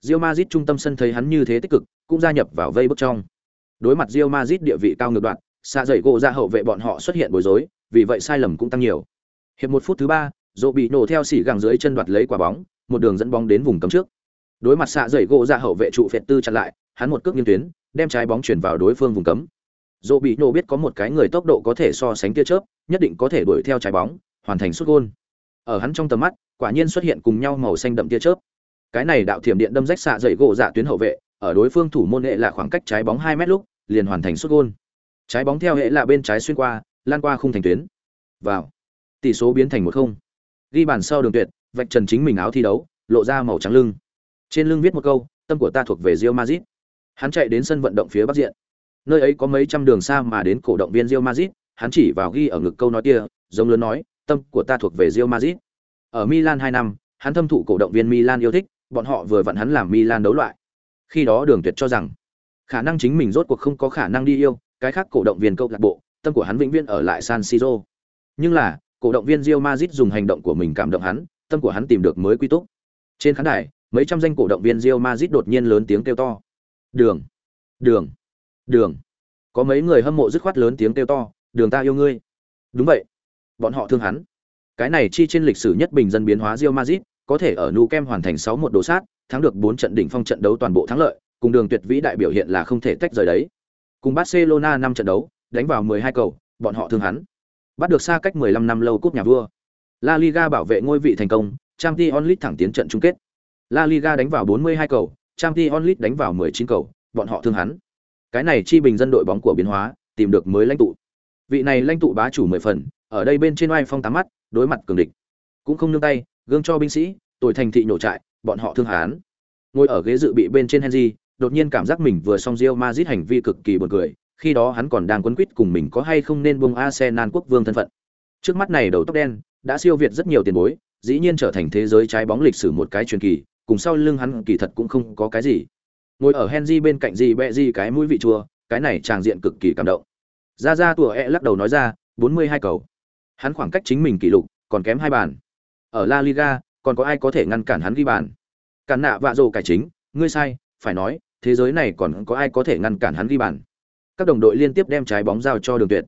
Real Madrid trung tâm sân thấy hắn như thế tích cực, cũng gia nhập vào vây bước trong. Đối mặt Real Madrid địa vị cao ngược đoạn, xa dậy gỗ ra hậu vệ bọn họ xuất hiện bối rối, vì vậy sai lầm cũng tăng nhiều. Hiệp một phút thứ ba, Dỗ bị nổ theo xỉ gẳng dưới chân đoạt lấy quả bóng, một đường dẫn bóng đến vùng cấm trước. Đối mặt xạ dậy gỗ ra hậu vệ trụ phệt tư chặn lại, hắn một cước nghiêng tuyến, đem trái bóng chuyển vào đối phương vùng cấm. Dỗ bị nổ biết có một cái người tốc độ có thể so sánh tia chớp, nhất định có thể đuổi theo trái bóng, hoàn thành sút gôn. Ở hắn trong tầm mắt, quả nhiên xuất hiện cùng nhau màu xanh đậm tia chớp. Cái này đạo thiểm điện đâm rách xạ dậy gỗ dạ tuyến hậu vệ, ở đối phương thủ môn hệ là khoảng cách trái bóng 2 mét lúc, liền hoàn thành sút gôn. Trái bóng theo hệ là bên trái xuyên qua, lan qua khung thành tuyến. Vào. Tỷ số biến thành 1-0. Ghi bàn sau đường tuyệt, vạch trần chính mình áo thi đấu, lộ ra màu trắng lưng. Trên lưng viết một câu, tâm của ta thuộc về Real Madrid. Hắn chạy đến sân vận động phía bắc diện. Nơi ấy có mấy trăm đường xa mà đến cổ động viên Real Madrid, hắn chỉ vào ghi ở ngực câu nói kia, giống lớn nói, tâm của ta thuộc về Real Madrid. Ở Milan hai năm, hắn thâm thụ cổ động viên Milan yêu thích, bọn họ vừa vặn hắn làm Milan đấu loại. Khi đó Đường Tuyệt cho rằng, khả năng chính mình rốt cuộc không có khả năng đi yêu, cái khác cổ động viên câu lạc bộ, tâm của hắn vĩnh viễn ở lại San Siro. Nhưng là, cổ động viên Real Madrid dùng hành động của mình cảm động hắn, tâm của hắn tìm được mới quy túc. Trên khán đài, mấy trăm danh cổ động viên Real Madrid đột nhiên lớn tiếng kêu to. "Đường, Đường, Đường!" Có mấy người hâm mộ dứt khoát lớn tiếng kêu to, "Đường ta yêu ngươi." Đúng vậy, bọn họ thương hắn. Cái này chi trên lịch sử nhất bình dân biến hóa Real Madrid, có thể ở Nou Camp hoàn thành 6-1 đồ sát, thắng được 4 trận đỉnh phong trận đấu toàn bộ thắng lợi, cùng đường tuyệt vĩ đại biểu hiện là không thể tách rời đấy. Cùng Barcelona 5 trận đấu, đánh vào 12 cầu, bọn họ thương hắn. Bắt được xa cách 15 năm lâu cúp nhà vua. La Liga bảo vệ ngôi vị thành công, Champions League thẳng tiến trận chung kết. La Liga đánh vào 42 cầu, Champions League đánh vào 19 cầu, bọn họ thương hắn. Cái này chi bình dân đội bóng của biến hóa, tìm được mới lãnh tụ. Vị này lãnh tụ bá chủ 10 phần, ở đây bên trên oai phong tám mắt, đối mặt cường địch. Cũng không nương tay, gương cho binh sĩ, tuổi thành thị nhổ trại, bọn họ thương hắn. Ngồi ở ghế dự bị bên trên Henry, đột nhiên cảm giác mình vừa xong Real Madrid hành vi cực kỳ buồn cười, khi đó hắn còn đang quấn quýt cùng mình có hay không nên buông Arsenal quốc vương thân phận. Trước mắt này đầu tóc đen, đã siêu việt rất nhiều tiền bối, dĩ nhiên trở thành thế giới trái bóng lịch sử một cái truyền kỳ, cùng sau lưng hắn kỳ thật cũng không có cái gì. Ngồi ở Henry bên cạnh gì bẹ gì cái mũi vị chua, cái này tràng diện cực kỳ cảm động. Ra ra tùa e lắc đầu nói ra, 42 cầu. Hắn khoảng cách chính mình kỷ lục còn kém hai bàn. Ở La Liga, còn có ai có thể ngăn cản hắn ghi bàn? Cản nạ vạ rồ cải chính, ngươi sai, phải nói, thế giới này còn có ai có thể ngăn cản hắn ghi bàn? Các đồng đội liên tiếp đem trái bóng giao cho Đường Tuyệt.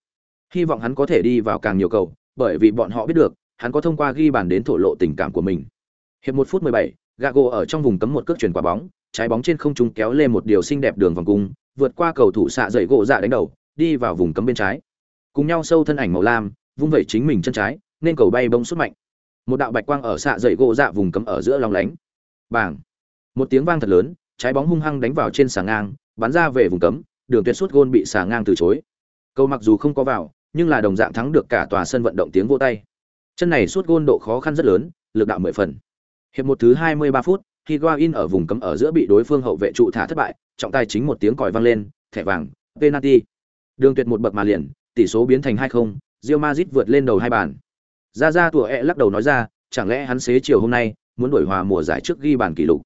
Hy vọng hắn có thể đi vào càng nhiều cầu, bởi vì bọn họ biết được, hắn có thông qua ghi bàn đến thổ lộ tình cảm của mình. Hiệp 1 phút 17, Gago ở trong vùng cấm một cước chuyển quả bóng, trái bóng trên không trung kéo lên một điều xinh đẹp đường vòng cung, vượt qua cầu thủ xạ dậy gỗ dạ đánh đầu, đi vào vùng cấm bên trái. Cùng nhau sâu thân ảnh màu lam, vung vẩy chính mình chân trái, nên cầu bay bông xuất mạnh. Một đạo bạch quang ở xạ dậy gỗ dạ vùng cấm ở giữa long lánh. Bảng. Một tiếng vang thật lớn, trái bóng hung hăng đánh vào trên sà ngang, bắn ra về vùng cấm, đường tuyệt suốt gôn bị xả ngang từ chối. Cầu mặc dù không có vào, nhưng là đồng dạng thắng được cả tòa sân vận động tiếng vỗ tay. Chân này suốt gôn độ khó khăn rất lớn, lực đạo mười phần. Hiệp một thứ 23 phút, Higuain ở vùng cấm ở giữa bị đối phương hậu vệ trụ thả thất bại, trọng tài chính một tiếng còi vang lên, thẻ vàng, penalty. Đường tuyệt một bậc mà liền, tỷ số biến thành 2-0, Real Madrid vượt lên đầu hai bàn. Ra ra tủa ẹ lắc đầu nói ra, chẳng lẽ hắn xế chiều hôm nay muốn đổi hòa mùa giải trước ghi bàn kỷ lục.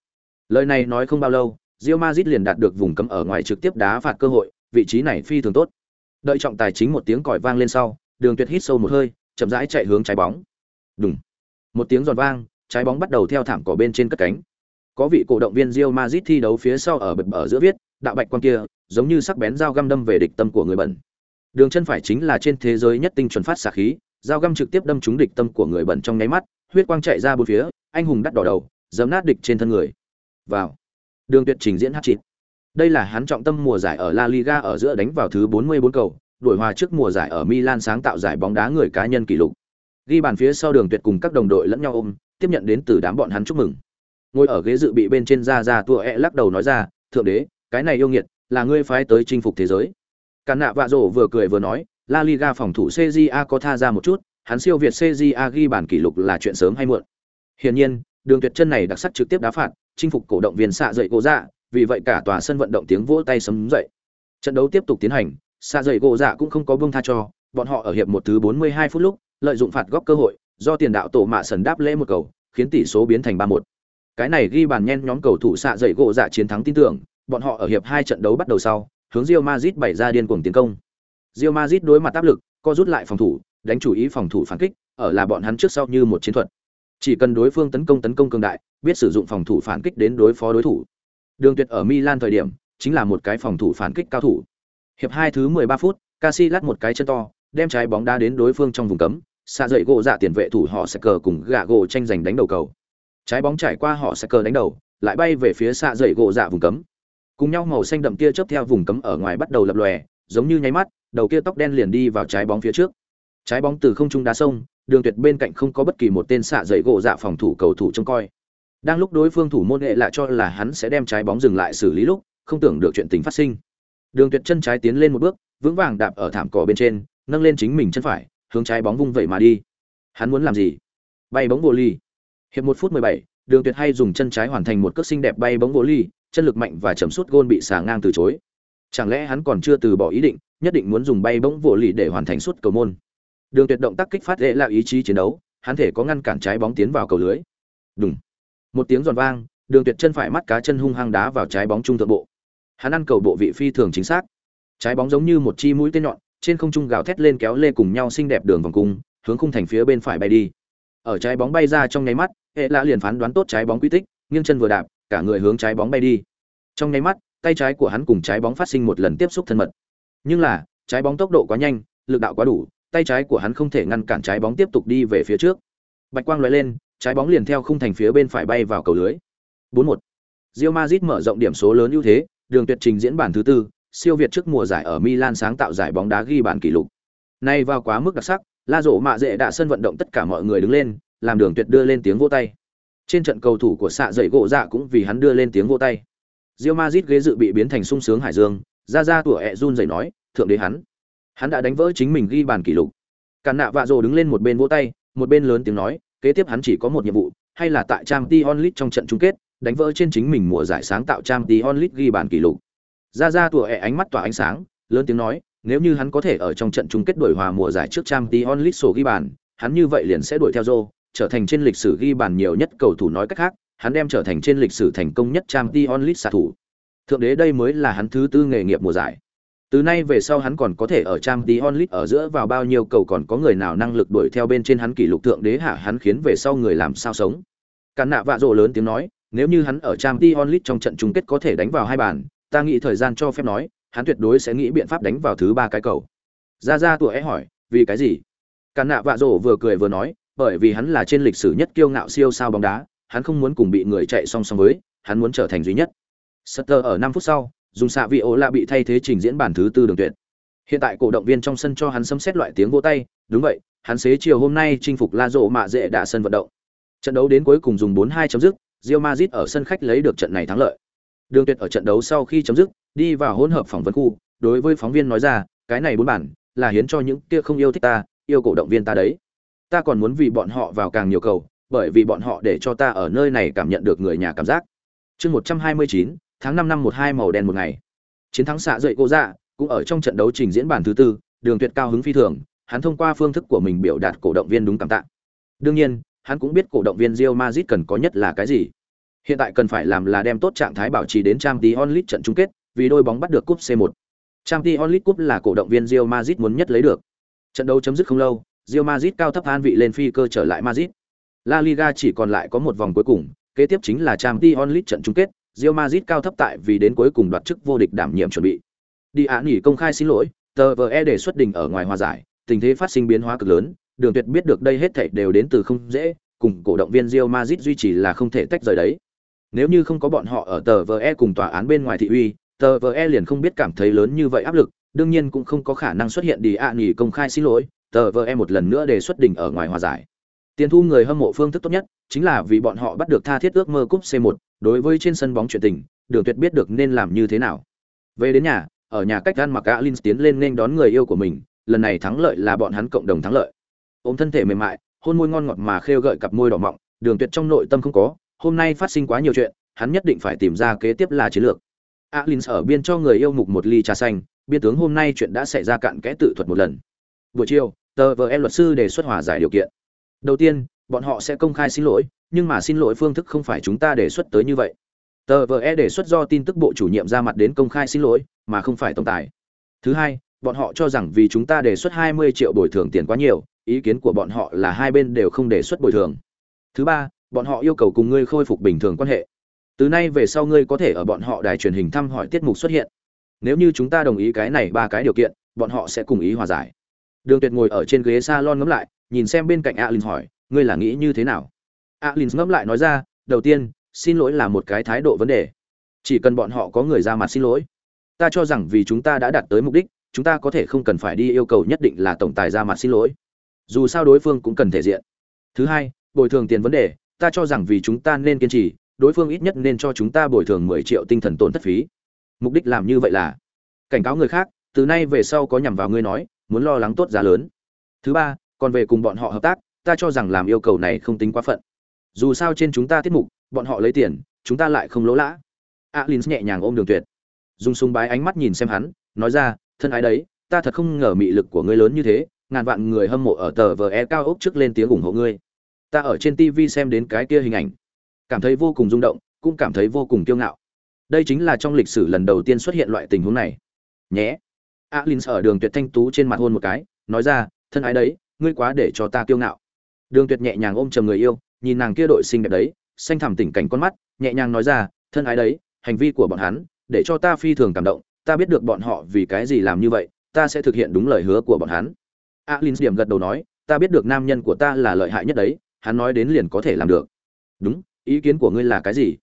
Lời này nói không bao lâu, Real Madrid liền đạt được vùng cấm ở ngoài trực tiếp đá phạt cơ hội, vị trí này phi thường tốt. Đợi trọng tài chính một tiếng còi vang lên sau, Đường Tuyệt hít sâu một hơi, chậm rãi chạy hướng trái bóng. Đùng. Một tiếng giòn vang, trái bóng bắt đầu theo thảm cỏ bên trên cất cánh. Có vị cổ động viên Real Madrid thi đấu phía sau ở bật bở giữa viết, đạo bạch quan kia, giống như sắc bén dao găm đâm về địch tâm của người bẩn. Đường chân phải chính là trên thế giới nhất tinh chuẩn phát xạ khí, dao găm trực tiếp đâm trúng địch tâm của người bẩn trong nháy mắt, huyết quang chạy ra bốn phía, anh hùng đắt đỏ đầu, giẫm nát địch trên thân người. Vào. Đường Tuyệt trình diễn hát chít. Đây là hắn trọng tâm mùa giải ở La Liga ở giữa đánh vào thứ 44 cầu, đuổi hòa trước mùa giải ở Milan sáng tạo giải bóng đá người cá nhân kỷ lục. Ghi bàn phía sau Đường Tuyệt cùng các đồng đội lẫn nhau ôm, tiếp nhận đến từ đám bọn hắn chúc mừng. Ngồi ở ghế dự bị bên trên ra ra tua e lắc đầu nói ra, "Thượng đế, cái này yêu nghiệt, là ngươi phái tới chinh phục thế giới." Cản nạ vạ rổ vừa cười vừa nói, La Liga phòng thủ CJA có tha ra một chút, hắn siêu việt CJA ghi bàn kỷ lục là chuyện sớm hay muộn. Hiển nhiên, Đường Tuyệt chân này đặc sắc trực tiếp đá phạt, chinh phục cổ động viên xạ dậy gỗ dạ, vì vậy cả tòa sân vận động tiếng vỗ tay sấm dậy. Trận đấu tiếp tục tiến hành, xạ dậy gỗ dạ cũng không có buông tha cho, bọn họ ở hiệp một thứ 42 phút lúc, lợi dụng phạt góc cơ hội, do tiền đạo tổ mạ sần đáp lễ một cầu, khiến tỷ số biến thành 3-1. Cái này ghi bàn nhen nhóm cầu thủ xạ dậy gỗ dạ chiến thắng tin tưởng, bọn họ ở hiệp hai trận đấu bắt đầu sau, hướng Real Madrid bày ra điên cuồng tiến công. Real Madrid đối mặt áp lực, co rút lại phòng thủ, đánh chủ ý phòng thủ phản kích, ở là bọn hắn trước sau như một chiến thuật. Chỉ cần đối phương tấn công tấn công cường đại, biết sử dụng phòng thủ phản kích đến đối phó đối thủ. Đường Tuyệt ở Milan thời điểm, chính là một cái phòng thủ phản kích cao thủ. Hiệp hai thứ 13 phút, Casillas một cái chân to, đem trái bóng đá đến đối phương trong vùng cấm, xa dậy gỗ dạ tiền vệ thủ họ sẽ cờ cùng gạ gỗ tranh giành đánh đầu cầu. trái bóng trải qua họ sẽ cờ đánh đầu lại bay về phía xa dậy gỗ dạ vùng cấm cùng nhau màu xanh đậm kia chớp theo vùng cấm ở ngoài bắt đầu lập lòe giống như nháy mắt đầu kia tóc đen liền đi vào trái bóng phía trước trái bóng từ không trung đá sông, đường tuyệt bên cạnh không có bất kỳ một tên xạ dậy gỗ dạ phòng thủ cầu thủ trông coi. Đang lúc đối phương thủ môn nghệ lại cho là hắn sẽ đem trái bóng dừng lại xử lý lúc, không tưởng được chuyện tình phát sinh. Đường tuyệt chân trái tiến lên một bước, vững vàng đạp ở thảm cỏ bên trên, nâng lên chính mình chân phải, hướng trái bóng vung vẩy mà đi. Hắn muốn làm gì? Bay bóng vô ly. Hiệp một phút mười bảy, đường tuyệt hay dùng chân trái hoàn thành một cước xinh đẹp bay bóng vô ly, chân lực mạnh và chấm sút gôn bị xả ngang từ chối. Chẳng lẽ hắn còn chưa từ bỏ ý định, nhất định muốn dùng bay bóng vô ly để hoàn thành suốt cầu môn? Đường tuyệt động tác kích phát lệ là ý chí chiến đấu hắn thể có ngăn cản trái bóng tiến vào cầu lưới. Đùng, một tiếng giòn vang đường tuyệt chân phải mắt cá chân hung hăng đá vào trái bóng trung thượng bộ. Hắn ăn cầu bộ vị phi thường chính xác. Trái bóng giống như một chi mũi tên nhọn trên không trung gào thét lên kéo lê cùng nhau xinh đẹp đường vòng cung hướng khung thành phía bên phải bay đi. Ở trái bóng bay ra trong nháy mắt hệ lạ liền phán đoán tốt trái bóng quy tích nghiêng chân vừa đạp cả người hướng trái bóng bay đi. Trong nháy mắt tay trái của hắn cùng trái bóng phát sinh một lần tiếp xúc thân mật. Nhưng là trái bóng tốc độ quá nhanh lực đạo quá đủ tay trái của hắn không thể ngăn cản trái bóng tiếp tục đi về phía trước. Bạch quang lóe lên, trái bóng liền theo khung thành phía bên phải bay vào cầu lưới. 4-1 Real Madrid mở rộng điểm số lớn ưu thế, đường tuyệt trình diễn bản thứ tư, siêu việt trước mùa giải ở Milan sáng tạo giải bóng đá ghi bàn kỷ lục. Nay vào quá mức đặc sắc, la Dụ mạ Dệ đã sân vận động tất cả mọi người đứng lên, làm đường tuyệt đưa lên tiếng vỗ tay. Trên trận cầu thủ của xạ dậy gỗ dạ cũng vì hắn đưa lên tiếng vỗ tay. Real Madrid ghế dự bị biến thành sung sướng hải dương ra ra tuổi ẹ run rẩy nói, thượng đế hắn hắn đã đánh vỡ chính mình ghi bàn kỷ lục. Càn nạ vạ rồ đứng lên một bên vỗ tay, một bên lớn tiếng nói, kế tiếp hắn chỉ có một nhiệm vụ, hay là tại trang t onlit trong trận chung kết, đánh vỡ trên chính mình mùa giải sáng tạo trang t onlit ghi bàn kỷ lục. Ra ra tủa ẹ ánh mắt tỏa ánh sáng, lớn tiếng nói, nếu như hắn có thể ở trong trận chung kết đổi hòa mùa giải trước trang t onlit sổ ghi bàn, hắn như vậy liền sẽ đuổi theo rô, trở thành trên lịch sử ghi bàn nhiều nhất cầu thủ nói cách khác, hắn đem trở thành trên lịch sử thành công nhất trang t onlit xạ thủ. Thượng đế đây mới là hắn thứ tư nghề nghiệp mùa giải từ nay về sau hắn còn có thể ở trang tí onlit ở giữa vào bao nhiêu cầu còn có người nào năng lực đuổi theo bên trên hắn kỷ lục thượng đế hạ hắn khiến về sau người làm sao sống. Càn nạ vạ rộ lớn tiếng nói, nếu như hắn ở trang tí onlit trong trận chung kết có thể đánh vào hai bàn, ta nghĩ thời gian cho phép nói, hắn tuyệt đối sẽ nghĩ biện pháp đánh vào thứ ba cái cầu. Ra ra tụi hỏi, vì cái gì? Càn nạ vạ rộ vừa cười vừa nói, bởi vì hắn là trên lịch sử nhất kiêu ngạo siêu sao bóng đá, hắn không muốn cùng bị người chạy song song với, hắn muốn trở thành duy nhất. Sutter ở năm phút sau dùng xạ vị ố lạ bị thay thế trình diễn bản thứ tư đường tuyệt. Hiện tại cổ động viên trong sân cho hắn xâm xét loại tiếng vô tay đúng vậy hắn xế chiều hôm nay chinh phục la rộ mạ dễ đạ sân vận động. Trận đấu đến cuối cùng dùng 4-2 chấm dứt Real Madrid ở sân khách lấy được trận này thắng lợi. Đường tuyệt ở trận đấu sau khi chấm dứt đi vào hỗn hợp phỏng vấn khu đối với phóng viên nói ra cái này bốn bản là hiến cho những kia không yêu thích ta yêu cổ động viên ta đấy. Ta còn muốn vì bọn họ vào càng nhiều cầu bởi vì bọn họ để cho ta ở nơi này cảm nhận được người nhà cảm giác. Chương 129, tháng 5 năm 12 màu đen một ngày. Chiến thắng xạ dậy cô dạ, cũng ở trong trận đấu trình diễn bản thứ tư, Đường Tuyệt cao hứng phi thường, hắn thông qua phương thức của mình biểu đạt cổ động viên đúng cảm tạ. Đương nhiên, hắn cũng biết cổ động viên Real Madrid cần có nhất là cái gì. Hiện tại cần phải làm là đem tốt trạng thái bảo trì đến Champions League trận chung kết, vì đôi bóng bắt được cúp C1. Champions League cúp là cổ động viên Real Madrid muốn nhất lấy được. Trận đấu chấm dứt không lâu, Real Madrid cao thấp an vị lên phi cơ trở lại Madrid. La Liga chỉ còn lại có một vòng cuối cùng, kế tiếp chính là Champions League trận chung kết, Real Madrid cao thấp tại vì đến cuối cùng đoạt chức vô địch đảm nhiệm chuẩn bị. Đi án nghỉ công khai xin lỗi, tờ VE đề xuất đình ở ngoài hòa giải, tình thế phát sinh biến hóa cực lớn, Đường Tuyệt biết được đây hết thảy đều đến từ không dễ, cùng cổ động viên Real Madrid duy trì là không thể tách rời đấy. Nếu như không có bọn họ ở tờ VE cùng tòa án bên ngoài thị uy, tờ VE liền không biết cảm thấy lớn như vậy áp lực, đương nhiên cũng không có khả năng xuất hiện đi án nghỉ công khai xin lỗi, tờ VE một lần nữa đề xuất đình ở ngoài hòa giải. Tiền thu người hâm mộ phương thức tốt nhất chính là vì bọn họ bắt được tha thiết ước mơ cúp C1, đối với trên sân bóng chuyện tình, Đường Tuyệt biết được nên làm như thế nào. Về đến nhà, ở nhà cách ăn mặc Alins tiến lên nên đón người yêu của mình, lần này thắng lợi là bọn hắn cộng đồng thắng lợi. Ôm thân thể mềm mại, hôn môi ngon ngọt mà khêu gợi cặp môi đỏ mọng, Đường Tuyệt trong nội tâm không có, hôm nay phát sinh quá nhiều chuyện, hắn nhất định phải tìm ra kế tiếp là chiến lược. Alins ở biên cho người yêu mục một ly trà xanh, biên tướng hôm nay chuyện đã xảy ra cạn kẽ tự thuật một lần. Buổi chiều, tờ vợ em luật sư đề xuất hòa giải điều kiện. Đầu tiên, bọn họ sẽ công khai xin lỗi, nhưng mà xin lỗi phương thức không phải chúng ta đề xuất tới như vậy. Tờ vờ e đề xuất do tin tức bộ chủ nhiệm ra mặt đến công khai xin lỗi, mà không phải tổng tài. Thứ hai, bọn họ cho rằng vì chúng ta đề xuất 20 triệu bồi thường tiền quá nhiều, ý kiến của bọn họ là hai bên đều không đề xuất bồi thường. Thứ ba, bọn họ yêu cầu cùng ngươi khôi phục bình thường quan hệ. Từ nay về sau ngươi có thể ở bọn họ đài truyền hình thăm hỏi tiết mục xuất hiện. Nếu như chúng ta đồng ý cái này ba cái điều kiện, bọn họ sẽ cùng ý hòa giải. Đường tuyệt ngồi ở trên ghế salon ngắm lại, nhìn xem bên cạnh alin hỏi, ngươi là nghĩ như thế nào? Alin ngẫm lại nói ra, đầu tiên, xin lỗi là một cái thái độ vấn đề. Chỉ cần bọn họ có người ra mặt xin lỗi. Ta cho rằng vì chúng ta đã đạt tới mục đích, chúng ta có thể không cần phải đi yêu cầu nhất định là tổng tài ra mặt xin lỗi. Dù sao đối phương cũng cần thể diện. Thứ hai, bồi thường tiền vấn đề. Ta cho rằng vì chúng ta nên kiên trì, đối phương ít nhất nên cho chúng ta bồi thường mười triệu tinh thần tổn thất phí. Mục đích làm như vậy là, cảnh cáo người khác, từ nay về sau có nhằm vào ngươi nói, muốn lo lắng tốt giá lớn. Thứ ba, còn về cùng bọn họ hợp tác, ta cho rằng làm yêu cầu này không tính quá phận dù sao trên chúng ta tiết mục, bọn họ lấy tiền, chúng ta lại không lỗ lã. Alin nhẹ nhàng ôm đường tuyệt. Dùng súng bái ánh mắt nhìn xem hắn, nói ra, thân ái đấy, ta thật không ngờ mị lực của ngươi lớn như thế, ngàn vạn người hâm mộ ở tờ vờ e cao ốc trước lên tiếng ủng hộ ngươi. Ta ở trên tv xem đến cái kia hình ảnh. Cảm thấy vô cùng rung động, cũng cảm thấy vô cùng kiêu ngạo. Đây chính là trong lịch sử lần đầu tiên xuất hiện loại tình huống này. Nhé. Alin ở đường tuyệt thanh tú trên mặt hôn một cái, nói ra, thân ái đấy, ngươi quá để cho ta kiêu ngạo. Đường tuyệt nhẹ nhàng ôm chầm người yêu nhìn nàng kia đội xinh đẹp đấy, xanh thẳm tỉnh cảnh con mắt, nhẹ nhàng nói ra, thân ái đấy, hành vi của bọn hắn, để cho ta phi thường cảm động, ta biết được bọn họ vì cái gì làm như vậy, ta sẽ thực hiện đúng lời hứa của bọn hắn. Alin điểm gật đầu nói, ta biết được nam nhân của ta là lợi hại nhất đấy, hắn nói đến liền có thể làm được. Đúng, ý kiến của ngươi là cái gì?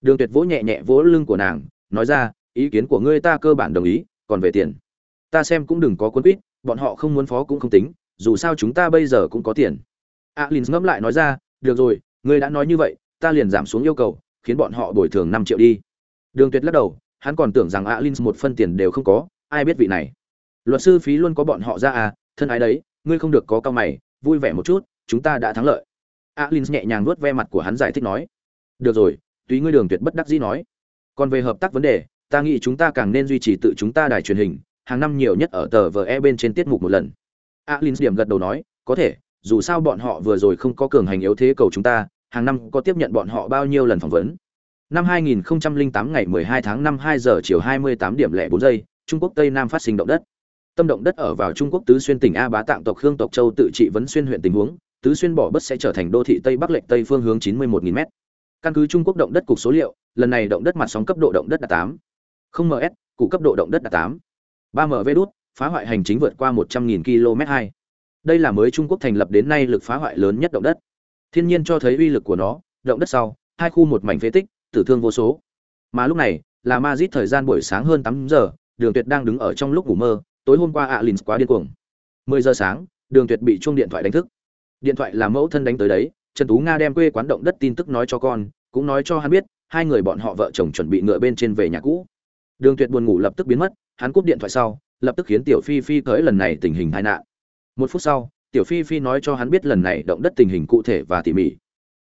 Đường tuyệt vỗ nhẹ nhẹ vỗ lưng của nàng, nói ra, ý kiến của ngươi ta cơ bản đồng ý, còn về tiền. Ta xem cũng đừng có cuốn quýt, bọn họ không muốn phó cũng không tính, dù sao chúng ta bây giờ cũng có tiền. Alin ngẫm lại nói ra được rồi, ngươi đã nói như vậy, ta liền giảm xuống yêu cầu, khiến bọn họ bồi thường năm triệu đi. Đường tuyệt lắc đầu, hắn còn tưởng rằng alin một phân tiền đều không có, ai biết vị này. Luật sư phí luôn có bọn họ ra à thân ái đấy, ngươi không được có cao mày, vui vẻ một chút, chúng ta đã thắng lợi. Alin nhẹ nhàng nuốt ve mặt của hắn giải thích nói. Được rồi, tùy ngươi đường tuyệt bất đắc dĩ nói. Còn về hợp tác vấn đề, ta nghĩ chúng ta càng nên duy trì tự chúng ta đài truyền hình, hàng năm nhiều nhất ở tờ vờ e bên trên tiết mục một lần. Alin điểm gật đầu nói, có thể dù sao bọn họ vừa rồi không có cường hành yếu thế cầu chúng ta, hàng năm có tiếp nhận bọn họ bao nhiêu lần phỏng vấn? Năm 2008 ngày 12 tháng 5 2 giờ chiều 28 điểm lẻ 4 giây, trung quốc tây nam phát sinh động đất. Tâm động đất ở vào trung quốc tứ xuyên tỉnh a bá tạng tộc khương tộc châu tự trị vấn xuyên huyện tình huống, tứ xuyên bỏ bất sẽ trở thành đô thị tây bắc lệch tây phương hướng 91.000 m căn cứ trung quốc động đất cục số liệu, lần này động đất mặt sóng cấp độ động đất là 8 không ms cụ cấp độ động đất là 8 3 mv đút, phá hoại hành chính vượt qua 100.000 km 2 đây là mới trung quốc thành lập đến nay lực phá hoại lớn nhất động đất. Thiên nhiên cho thấy uy lực của nó, động đất sau, hai khu một mảnh phế tích, tử thương vô số. Mà lúc này, là Madrid thời gian buổi sáng hơn tám giờ, đường tuyệt đang đứng ở trong lúc ngủ mơ, tối hôm qua alin quá điên cuồng. 10 giờ sáng, đường tuyệt bị chuông điện thoại đánh thức. Điện thoại là mẫu thân đánh tới đấy, trần tú nga đem quê quán động đất tin tức nói cho con, cũng nói cho hắn biết, hai người bọn họ vợ chồng chuẩn bị ngựa bên trên về nhà cũ. Đường tuyệt buồn ngủ lập tức biến mất, hắn cúp điện thoại sau, lập tức khiến tiểu phi phi tới lần này tình hình tai nạn một phút sau, tiểu phi phi nói cho hắn biết lần này động đất tình hình cụ thể và tỉ mỉ.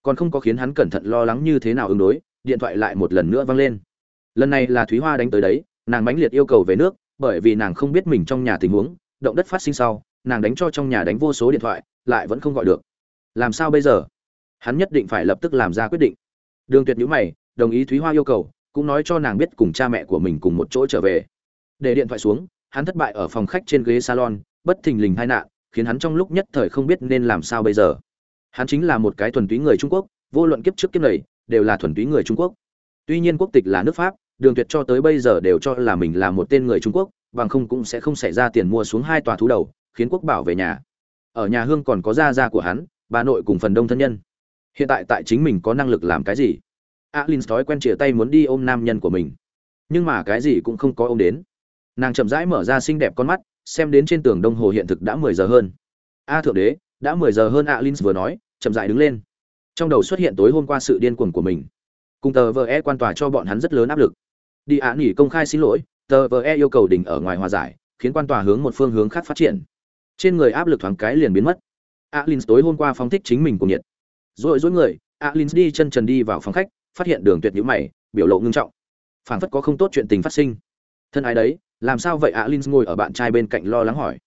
Còn không có khiến hắn cẩn thận lo lắng như thế nào ứng đối, điện thoại lại một lần nữa vang lên. Lần này là thúy hoa đánh tới đấy, nàng mãnh liệt yêu cầu về nước, bởi vì nàng không biết mình trong nhà tình huống, động đất phát sinh sau, nàng đánh cho trong nhà đánh vô số điện thoại, lại vẫn không gọi được. Làm sao bây giờ? Hắn nhất định phải lập tức làm ra quyết định. Đường tuyệt nhữ mày, đồng ý thúy hoa yêu cầu, cũng nói cho nàng biết cùng cha mẹ của mình cùng một chỗ trở về. Để điện thoại xuống, hắn thất bại ở phòng khách trên ghế salon, bất thình lình tai nạn khiến hắn trong lúc nhất thời không biết nên làm sao bây giờ. Hắn chính là một cái thuần túy người trung quốc, vô luận kiếp trước kiếp này, đều là thuần túy người trung quốc. Tuy nhiên quốc tịch là nước pháp, đường tuyệt cho tới bây giờ đều cho là mình là một tên người trung quốc, bằng không cũng sẽ không xảy ra tiền mua xuống hai tòa thú đầu, khiến quốc bảo về nhà. Ở nhà hương còn có gia gia của hắn, bà nội cùng phần đông thân nhân. Hiện tại tại chính mình có năng lực làm cái gì? Alin thói quen chìa tay muốn đi ôm nam nhân của mình. Nhưng mà cái gì cũng không có ôm đến. Nàng chậm rãi mở ra xinh đẹp con mắt xem đến trên tường đồng hồ hiện thực đã mười giờ hơn. A thượng đế, đã mười giờ hơn alin vừa nói, chậm rãi đứng lên. Trong đầu xuất hiện tối hôm qua sự điên cuồng của mình. Cùng tờ vờ e quan tòa cho bọn hắn rất lớn áp lực. Đi ạ nghỉ công khai xin lỗi, tờ vờ e yêu cầu đình ở ngoài hòa giải, khiến quan tòa hướng một phương hướng khác phát triển. Trên người áp lực thoáng cái liền biến mất. Alin tối hôm qua phóng thích chính mình cùng nhiệt. Rồi dối người alin đi chân trần đi vào phòng khách, phát hiện đường tuyệt nhữ mày, biểu lộ ngưng trọng. Phảng phất có không tốt chuyện tình phát sinh. Thân ái đấy làm sao vậy alin ngồi ở bạn trai bên cạnh lo lắng hỏi.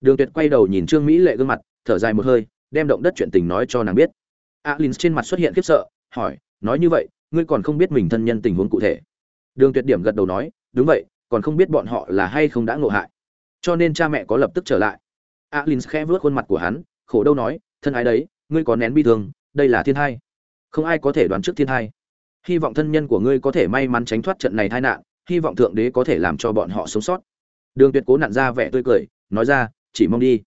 Đường tuyệt quay đầu nhìn trương mỹ lệ gương mặt, thở dài một hơi, đem động đất chuyện tình nói cho nàng biết. Alin trên mặt xuất hiện khiếp sợ, hỏi, nói như vậy, ngươi còn không biết mình thân nhân tình huống cụ thể? Đường tuyệt điểm gật đầu nói, đúng vậy, còn không biết bọn họ là hay không đã ngộ hại. Cho nên cha mẹ có lập tức trở lại. Alin khẽ vớt khuôn mặt của hắn, khổ đâu nói, thân ái đấy, ngươi có nén bi thương, đây là thiên hai. Không ai có thể đoán trước thiên hai. Hy vọng thân nhân của ngươi có thể may mắn tránh thoát trận này tai nạn hy vọng thượng đế có thể làm cho bọn họ sống sót. Đường tuyệt cố nặn ra vẻ tươi cười, nói ra, chỉ mong đi.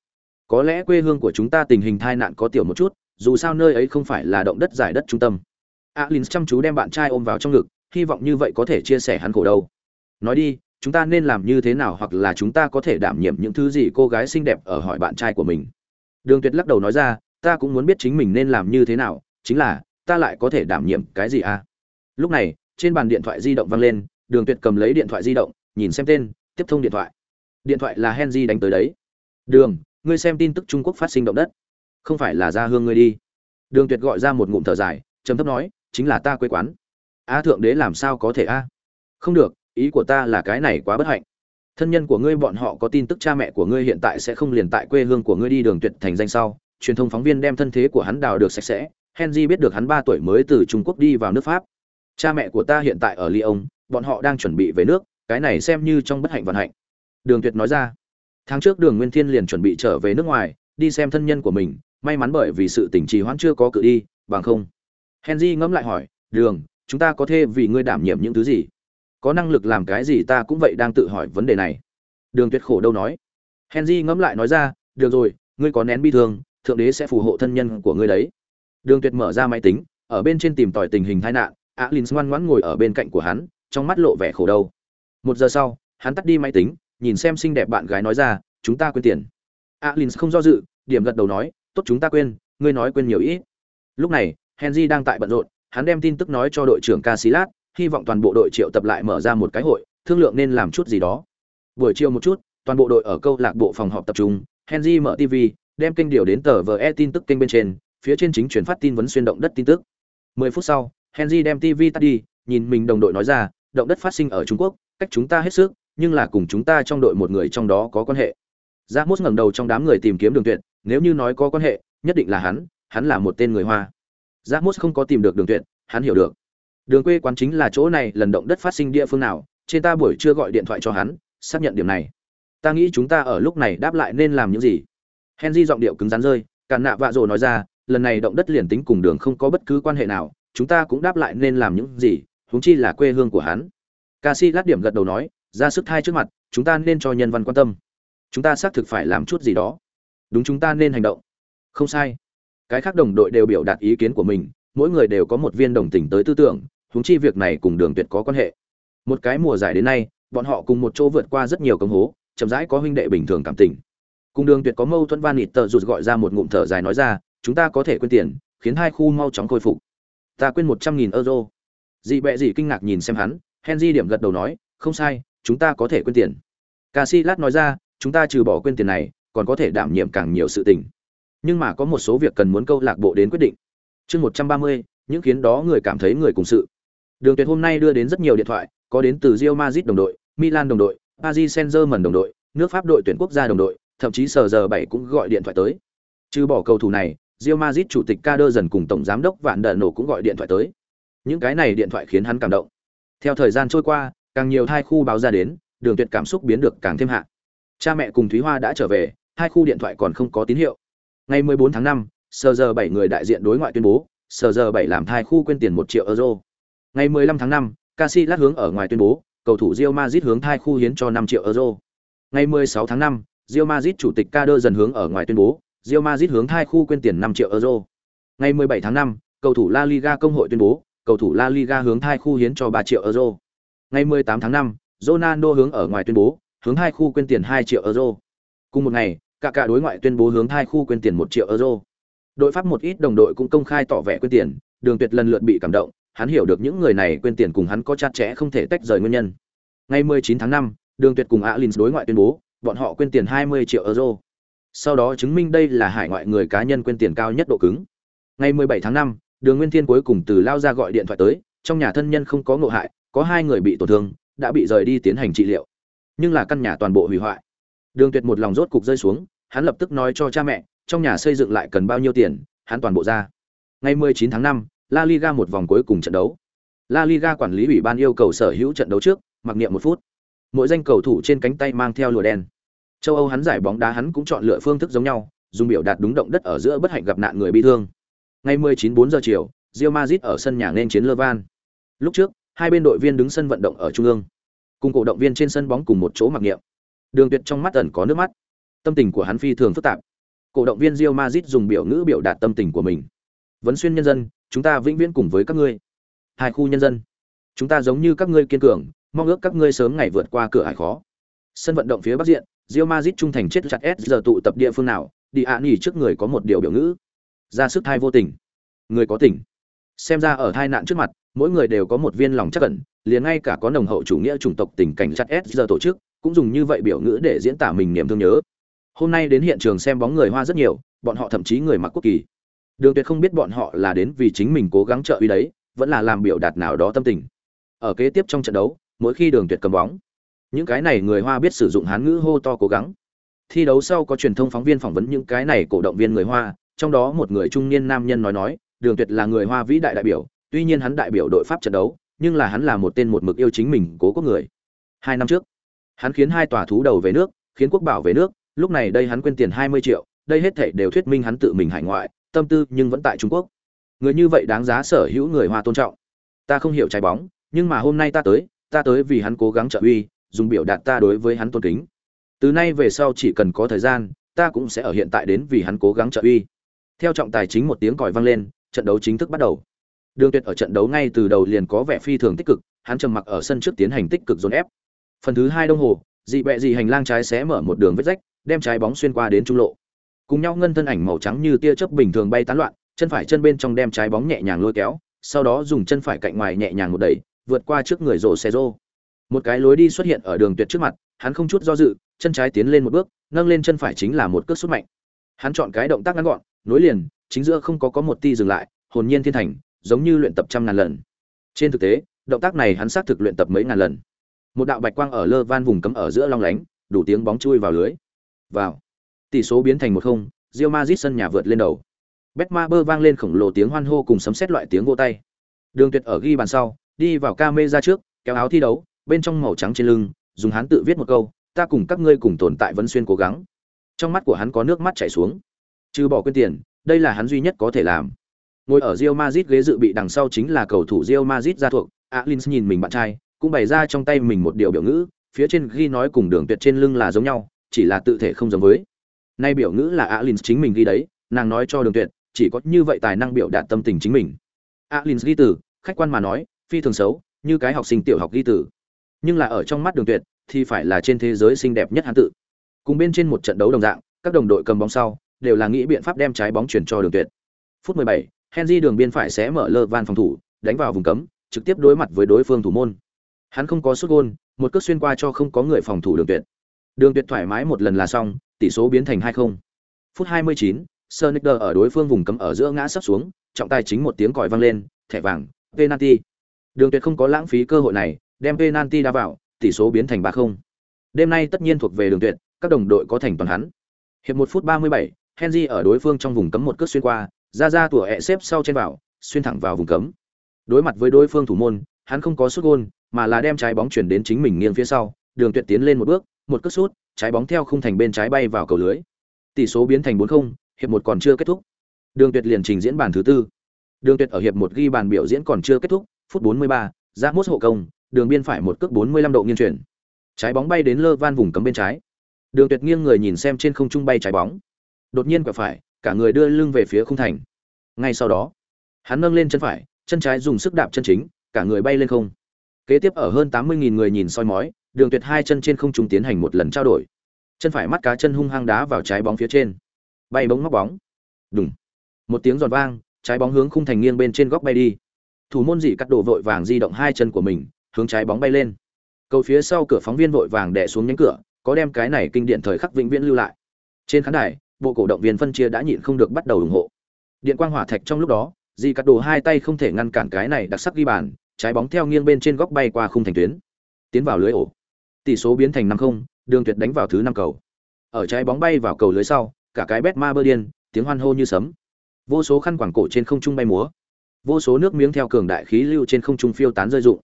Có lẽ quê hương của chúng ta tình hình tai nạn có tiểu một chút, dù sao nơi ấy không phải là động đất giải đất trung tâm. Alin chăm chú đem bạn trai ôm vào trong ngực, hy vọng như vậy có thể chia sẻ hắn khổ đâu nói đi, chúng ta nên làm như thế nào hoặc là chúng ta có thể đảm nhiệm những thứ gì cô gái xinh đẹp ở hỏi bạn trai của mình? Đường tuyệt lắc đầu nói ra, ta cũng muốn biết chính mình nên làm như thế nào, chính là, ta lại có thể đảm nhiệm cái gì à? Lúc này, trên bàn điện thoại di động vang lên đường tuyệt cầm lấy điện thoại di động, nhìn xem tên, tiếp thông điện thoại. Điện thoại là henry đánh tới đấy. Đường, ngươi xem tin tức trung quốc phát sinh động đất. Không phải là ra hương ngươi đi. Đường tuyệt gọi ra một ngụm thở dài, trầm thấp nói, chính là ta quê quán. A thượng đế làm sao có thể a? Không được, ý của ta là cái này quá bất hạnh. Thân nhân của ngươi bọn họ có tin tức cha mẹ của ngươi hiện tại sẽ không liền tại quê hương của ngươi đi đường tuyệt thành danh sau. Truyền thông phóng viên đem thân thế của hắn đào được sạch sẽ. Henry biết được hắn ba tuổi mới từ trung quốc đi vào nước pháp. Cha mẹ của ta hiện tại ở lyon bọn họ đang chuẩn bị về nước, cái này xem như trong bất hạnh vận hạnh. Đường tuyệt nói ra, tháng trước đường nguyên thiên liền chuẩn bị trở về nước ngoài, đi xem thân nhân của mình, may mắn bởi vì sự tỉnh trì hoãn chưa có cự đi, bằng không. Henry ngẫm lại hỏi, đường, chúng ta có thể vì ngươi đảm nhiệm những thứ gì? Có năng lực làm cái gì ta cũng vậy đang tự hỏi vấn đề này. Đường tuyệt khổ đâu nói. Henry ngẫm lại nói ra, được rồi, ngươi có nén bi thương, thượng đế sẽ phù hộ thân nhân của ngươi đấy. Đường tuyệt mở ra máy tính, ở bên trên tìm tòi tình hình tai nạn, alin ngoan ngoãn ngồi ở bên cạnh của hắn trong mắt lộ vẻ khổ đâu một giờ sau hắn tắt đi máy tính nhìn xem xinh đẹp bạn gái nói ra chúng ta quên tiền alin không do dự điểm gật đầu nói tốt chúng ta quên ngươi nói quên nhiều ít lúc này henry đang tại bận rộn hắn đem tin tức nói cho đội trưởng Casillas, hy vọng toàn bộ đội triệu tập lại mở ra một cái hội, thương lượng nên làm chút gì đó. Buổi chiều một chút, toàn bộ đội ở câu lạc bộ phòng họp tập trung, Henry mở TV, đem kênh điều đến tờ VE tin tức kênh bên trên, phía trên chính truyền phát tin vấn xuyên động đất tin tức. 10 phút sau, Henry đem TV tắt đi, nhìn mình đồng đội nói ra, động đất phát sinh ở Trung Quốc, cách chúng ta hết sức, nhưng là cùng chúng ta trong đội một người trong đó có quan hệ. Giác Mốt ngẩng đầu trong đám người tìm kiếm đường tuyệt, nếu như nói có quan hệ, nhất định là hắn, hắn là một tên người Hoa. Giác Mốt không có tìm được đường tuyệt, hắn hiểu được. Đường quê quán chính là chỗ này, lần động đất phát sinh địa phương nào, trên ta buổi trưa gọi điện thoại cho hắn, xác nhận điểm này. Ta nghĩ chúng ta ở lúc này đáp lại nên làm những gì. Henry giọng điệu cứng rắn rơi, càn nạ vạ rồ nói ra, lần này động đất liền tính cùng đường không có bất cứ quan hệ nào, chúng ta cũng đáp lại nên làm những gì, huống chi là quê hương của hắn. Casi lát điểm gật đầu nói, ra sức thai trước mặt, chúng ta nên cho nhân văn quan tâm. Chúng ta xác thực phải làm chút gì đó. Đúng chúng ta nên hành động. Không sai cái khác đồng đội đều biểu đạt ý kiến của mình mỗi người đều có một viên đồng tình tới tư tưởng huống chi việc này cùng đường tuyệt có quan hệ một cái mùa giải đến nay bọn họ cùng một chỗ vượt qua rất nhiều cống hố chậm rãi có huynh đệ bình thường cảm tình cùng đường tuyệt có mâu thuẫn van nịt tờ rụt gọi ra một ngụm thở dài nói ra chúng ta có thể quên tiền khiến hai khu mau chóng khôi phục ta quên một trăm nghìn euro dị bẹ dị kinh ngạc nhìn xem hắn, henry điểm gật đầu nói, không sai, chúng ta có thể quên tiền. Casillas nói ra, chúng ta trừ bỏ quên tiền này, còn có thể đảm nhiệm càng nhiều sự tình. Nhưng mà có một số việc cần muốn câu lạc bộ đến quyết định. Chương một trăm ba mươi, những khiến đó người cảm thấy người cùng sự. Đường tuyệt hôm nay đưa đến rất nhiều điện thoại, có đến từ rio mazit đồng đội, milan đồng đội, paris saint germain đồng đội, nước pháp đội tuyển quốc gia đồng đội, thậm chí sờ giờ bảy cũng gọi điện thoại tới. Trừ bỏ cầu thủ này rio mazit chủ tịch ca đơ dần cùng tổng giám đốc vạn đợ nổ cũng gọi điện thoại tới những cái này điện thoại khiến hắn cảm động theo thời gian trôi qua càng nhiều thai khu báo ra đến đường tuyệt cảm xúc biến được càng thêm hạ cha mẹ cùng thúy hoa đã trở về hai khu điện thoại còn không có tín hiệu Ngày 14 tháng 5, sờ giờ 7 người đại diện đối ngoại tuyên bố, sờ giờ 7 làm thai khu quên tiền 1 triệu euro. Ngày 15 tháng 5, Casillas hướng ở ngoài tuyên bố, cầu thủ Real Madrid hướng thai khu hiến cho 5 triệu euro. Ngày 16 tháng 5, Real Madrid chủ tịch Kader dần hướng ở ngoài tuyên bố, Real Madrid hướng thai khu quên tiền 5 triệu euro. Ngày 17 tháng 5, cầu thủ La Liga công hội tuyên bố, cầu thủ La Liga hướng hai khu hiến cho 3 triệu euro. Ngày 18 tháng 5, Ronaldo hướng ở ngoài tuyên bố, hướng hai khu quên tiền 2 triệu euro. Cùng một ngày, cả cả đối ngoại tuyên bố hướng hai khu quên tiền một triệu euro. Đội Pháp một ít đồng đội cũng công khai tỏ vẻ quên tiền, Đường Tuyệt lần lượt bị cảm động, hắn hiểu được những người này quên tiền cùng hắn có chặt chẽ không thể tách rời nguyên nhân. Ngày 19 tháng 5, Đường Tuyệt cùng Alins đối ngoại tuyên bố, bọn họ quên tiền 20 triệu euro. Sau đó chứng minh đây là hải ngoại người cá nhân quên tiền cao nhất độ cứng. Ngày 17 tháng 5, Đường Nguyên Thiên cuối cùng từ lao ra gọi điện thoại tới, trong nhà thân nhân không có ngộ hại, có hai người bị tổn thương, đã bị rời đi tiến hành trị liệu. Nhưng là căn nhà toàn bộ hủy hoại. Đường Tuyệt một lòng rốt cục rơi xuống, hắn lập tức nói cho cha mẹ, trong nhà xây dựng lại cần bao nhiêu tiền, hắn toàn bộ ra. Ngày 19 tháng 5, La Liga một vòng cuối cùng trận đấu. La Liga quản lý ủy ban yêu cầu sở hữu trận đấu trước, mặc niệm một phút. Mỗi danh cầu thủ trên cánh tay mang theo lụa đen. Châu Âu hắn giải bóng đá hắn cũng chọn lựa phương thức giống nhau, dùng biểu đạt đúng động đất ở giữa bất hạnh gặp nạn người bị thương. Ngày 19 4 giờ chiều, Real Madrid ở sân nhà nên chiến Levan. Lúc trước, hai bên đội viên đứng sân vận động ở trung ương, cùng cổ động viên trên sân bóng cùng một chỗ mặc niệm. Đường Tuyệt trong mắt ẩn có nước mắt. Tâm tình của hắn phi thường phức tạp. Cổ động viên Real Madrid dùng biểu ngữ biểu đạt tâm tình của mình. Vấn xuyên nhân dân, chúng ta vĩnh viễn cùng với các ngươi. hai khu nhân dân chúng ta giống như các ngươi kiên cường mong ước các ngươi sớm ngày vượt qua cửa hải khó sân vận động phía bắc diện Real Madrid trung thành chết chặt S giờ tụ tập địa phương nào đi ạ nghỉ trước người có một điều biểu ngữ ra sức thai vô tình. Người có tình. Xem ra ở thai nạn trước mặt, mỗi người đều có một viên lòng chắc cẩn liền ngay cả có nồng hậu chủ nghĩa chủng tộc tình cảnh chặt S giờ tổ chức, cũng dùng như vậy biểu ngữ để diễn tả mình niềm thương nhớ. Hôm nay đến hiện trường xem bóng người hoa rất nhiều, bọn họ thậm chí người mặc quốc kỳ. Đường tuyệt không biết bọn họ là đến vì chính mình cố gắng trợ uy đấy, vẫn là làm biểu đạt nào đó tâm tình. Ở kế tiếp trong trận đấu, mỗi khi đường tuyệt cầm bóng, những cái này người hoa biết sử dụng hán ngữ hô to cố gắng. Thi đấu sau có truyền thông phóng viên phỏng vấn những cái này cổ động viên người hoa trong đó một người trung niên nam nhân nói nói, đường tuyệt là người hoa vĩ đại đại biểu, tuy nhiên hắn đại biểu đội pháp trận đấu, nhưng là hắn là một tên một mực yêu chính mình cố quốc người. Hai năm trước, hắn khiến hai tòa thú đầu về nước, khiến quốc bảo về nước, lúc này đây hắn quên tiền hai mươi triệu, đây hết thảy đều thuyết minh hắn tự mình hải ngoại, tâm tư nhưng vẫn tại trung quốc. Người như vậy đáng giá sở hữu người hoa tôn trọng. Ta không hiểu trái bóng, nhưng mà hôm nay ta tới ta tới vì hắn cố gắng trợ uy, dùng biểu đạt ta đối với hắn tôn kính. Từ nay về sau chỉ cần có thời gian, ta cũng sẽ ở hiện tại đến vì hắn cố gắng trợ uy theo trọng tài chính một tiếng còi vang lên, trận đấu chính thức bắt đầu. Đường tuyệt ở trận đấu ngay từ đầu liền có vẻ phi thường tích cực, hắn trầm mặc ở sân trước tiến hành tích cực dồn ép. Phần thứ hai đồng hồ, dị bẹ dị hành lang trái sẽ mở một đường vết rách, đem trái bóng xuyên qua đến trung lộ. Cùng nhau ngân thân ảnh màu trắng như tia chớp bình thường bay tán loạn, chân phải chân bên trong đem trái bóng nhẹ nhàng lôi kéo, sau đó dùng chân phải cạnh ngoài nhẹ nhàng một đẩy, vượt qua trước người rổ xe rô. Một cái lối đi xuất hiện ở đường tuyệt trước mặt, hắn không chút do dự, chân trái tiến lên một bước, nâng lên chân phải chính là một cước sút mạnh. Hắn chọn cái động tác ngắn gọn nối liền, chính giữa không có có một ti dừng lại, hồn nhiên thiên thành, giống như luyện tập trăm ngàn lần. Trên thực tế, động tác này hắn xác thực luyện tập mấy ngàn lần. Một đạo bạch quang ở lơ van vùng cấm ở giữa long lánh, đủ tiếng bóng chui vào lưới. Vào. Tỷ số biến thành một không, Real Madrid sân nhà vượt lên đầu. Betmaber vang lên khổng lồ tiếng hoan hô cùng sấm sét loại tiếng vô tay. Đường tuyệt ở ghi bàn sau, đi vào ca mê ra trước, kéo áo thi đấu, bên trong màu trắng trên lưng, dùng hắn tự viết một câu, ta cùng các ngươi cùng tồn tại vẫn xuyên cố gắng. Trong mắt của hắn có nước mắt chảy xuống trừ bỏ quên tiền, đây là hắn duy nhất có thể làm. Ngồi ở Real Madrid ghế dự bị đằng sau chính là cầu thủ Real Madrid gia thuộc, Alins nhìn mình bạn trai, cũng bày ra trong tay mình một điều biểu ngữ, phía trên ghi nói cùng đường tuyệt trên lưng là giống nhau, chỉ là tự thể không giống với. Nay biểu ngữ là Alins chính mình ghi đấy, nàng nói cho đường tuyệt, chỉ có như vậy tài năng biểu đạt tâm tình chính mình. Alins ghi từ, khách quan mà nói, phi thường xấu, như cái học sinh tiểu học ghi từ. Nhưng là ở trong mắt đường tuyệt, thì phải là trên thế giới xinh đẹp nhất hắn tự. Cùng bên trên một trận đấu đồng dạng, các đồng đội cầm bóng sau đều là nghĩ biện pháp đem trái bóng chuyển cho đường tuyệt phút 17, Henry đường biên phải sẽ mở lơ van phòng thủ đánh vào vùng cấm trực tiếp đối mặt với đối phương thủ môn hắn không có sút gôn một cước xuyên qua cho không có người phòng thủ đường tuyệt đường tuyệt thoải mái một lần là xong tỷ số biến thành 2-0. phút 29, Sonicer ở đối phương vùng cấm ở giữa ngã sắp xuống trọng tài chính một tiếng còi vang lên thẻ vàng penalty đường tuyệt không có lãng phí cơ hội này đem penalty đá vào, tỷ số biến thành 3-0. Đêm nay tất nhiên thuộc về Đường Tuyệt, các đồng đội có thành toàn hắn. Hiệp 1 phút 37, Henry ở đối phương trong vùng cấm một cước xuyên qua, ra ra tủa ẹ xếp sau trên vào, xuyên thẳng vào vùng cấm. Đối mặt với đối phương thủ môn, hắn không có sút gol, mà là đem trái bóng chuyển đến chính mình nghiêng phía sau, Đường Tuyệt tiến lên một bước, một cước sút, trái bóng theo khung thành bên trái bay vào cầu lưới. Tỷ số biến thành 4-0, hiệp 1 còn chưa kết thúc. Đường Tuyệt liền trình diễn bàn thứ tư. Đường Tuyệt ở hiệp 1 ghi bàn biểu diễn còn chưa kết thúc, phút 43, Giác Mốt hộ công, đường biên phải một cước 45 độ nghiêng chuyển. Trái bóng bay đến lơ van vùng cấm bên trái. Đường Tuyệt nghiêng người nhìn xem trên không trung bay trái bóng. Đột nhiên quẹo phải, cả người đưa lưng về phía khung thành. Ngay sau đó, hắn nâng lên chân phải, chân trái dùng sức đạp chân chính, cả người bay lên không. Kế tiếp ở hơn 80.000 người nhìn soi mói, Đường Tuyệt hai chân trên không trung tiến hành một lần trao đổi. Chân phải mắt cá chân hung hăng đá vào trái bóng phía trên. Bay bóng móc bóng. Đùng. Một tiếng giòn vang, trái bóng hướng khung thành nghiêng bên trên góc bay đi. Thủ môn dị cắt đổ vội vàng di động hai chân của mình, hướng trái bóng bay lên cầu phía sau cửa phóng viên vội vàng đè xuống nhánh cửa có đem cái này kinh điển thời khắc vĩnh viễn lưu lại trên khán đài bộ cổ động viên phân chia đã nhịn không được bắt đầu ủng hộ. Điện quang hỏa thạch trong lúc đó di cắt đồ hai tay không thể ngăn cản cái này đặc sắc ghi bàn trái bóng theo nghiêng bên trên góc bay qua khung thành tuyến. Tiến vào lưới ổ. Tỷ số biến thành năm không đường tuyệt đánh vào thứ năm cầu. Ở trái bóng bay vào cầu lưới sau cả cái bét ma bơ điên tiếng hoan hô như sấm. Vô số khăn quàng cổ trên không trung bay múa. Vô số nước miếng theo cường đại khí lưu trên không trung phiêu tán rơi rụng.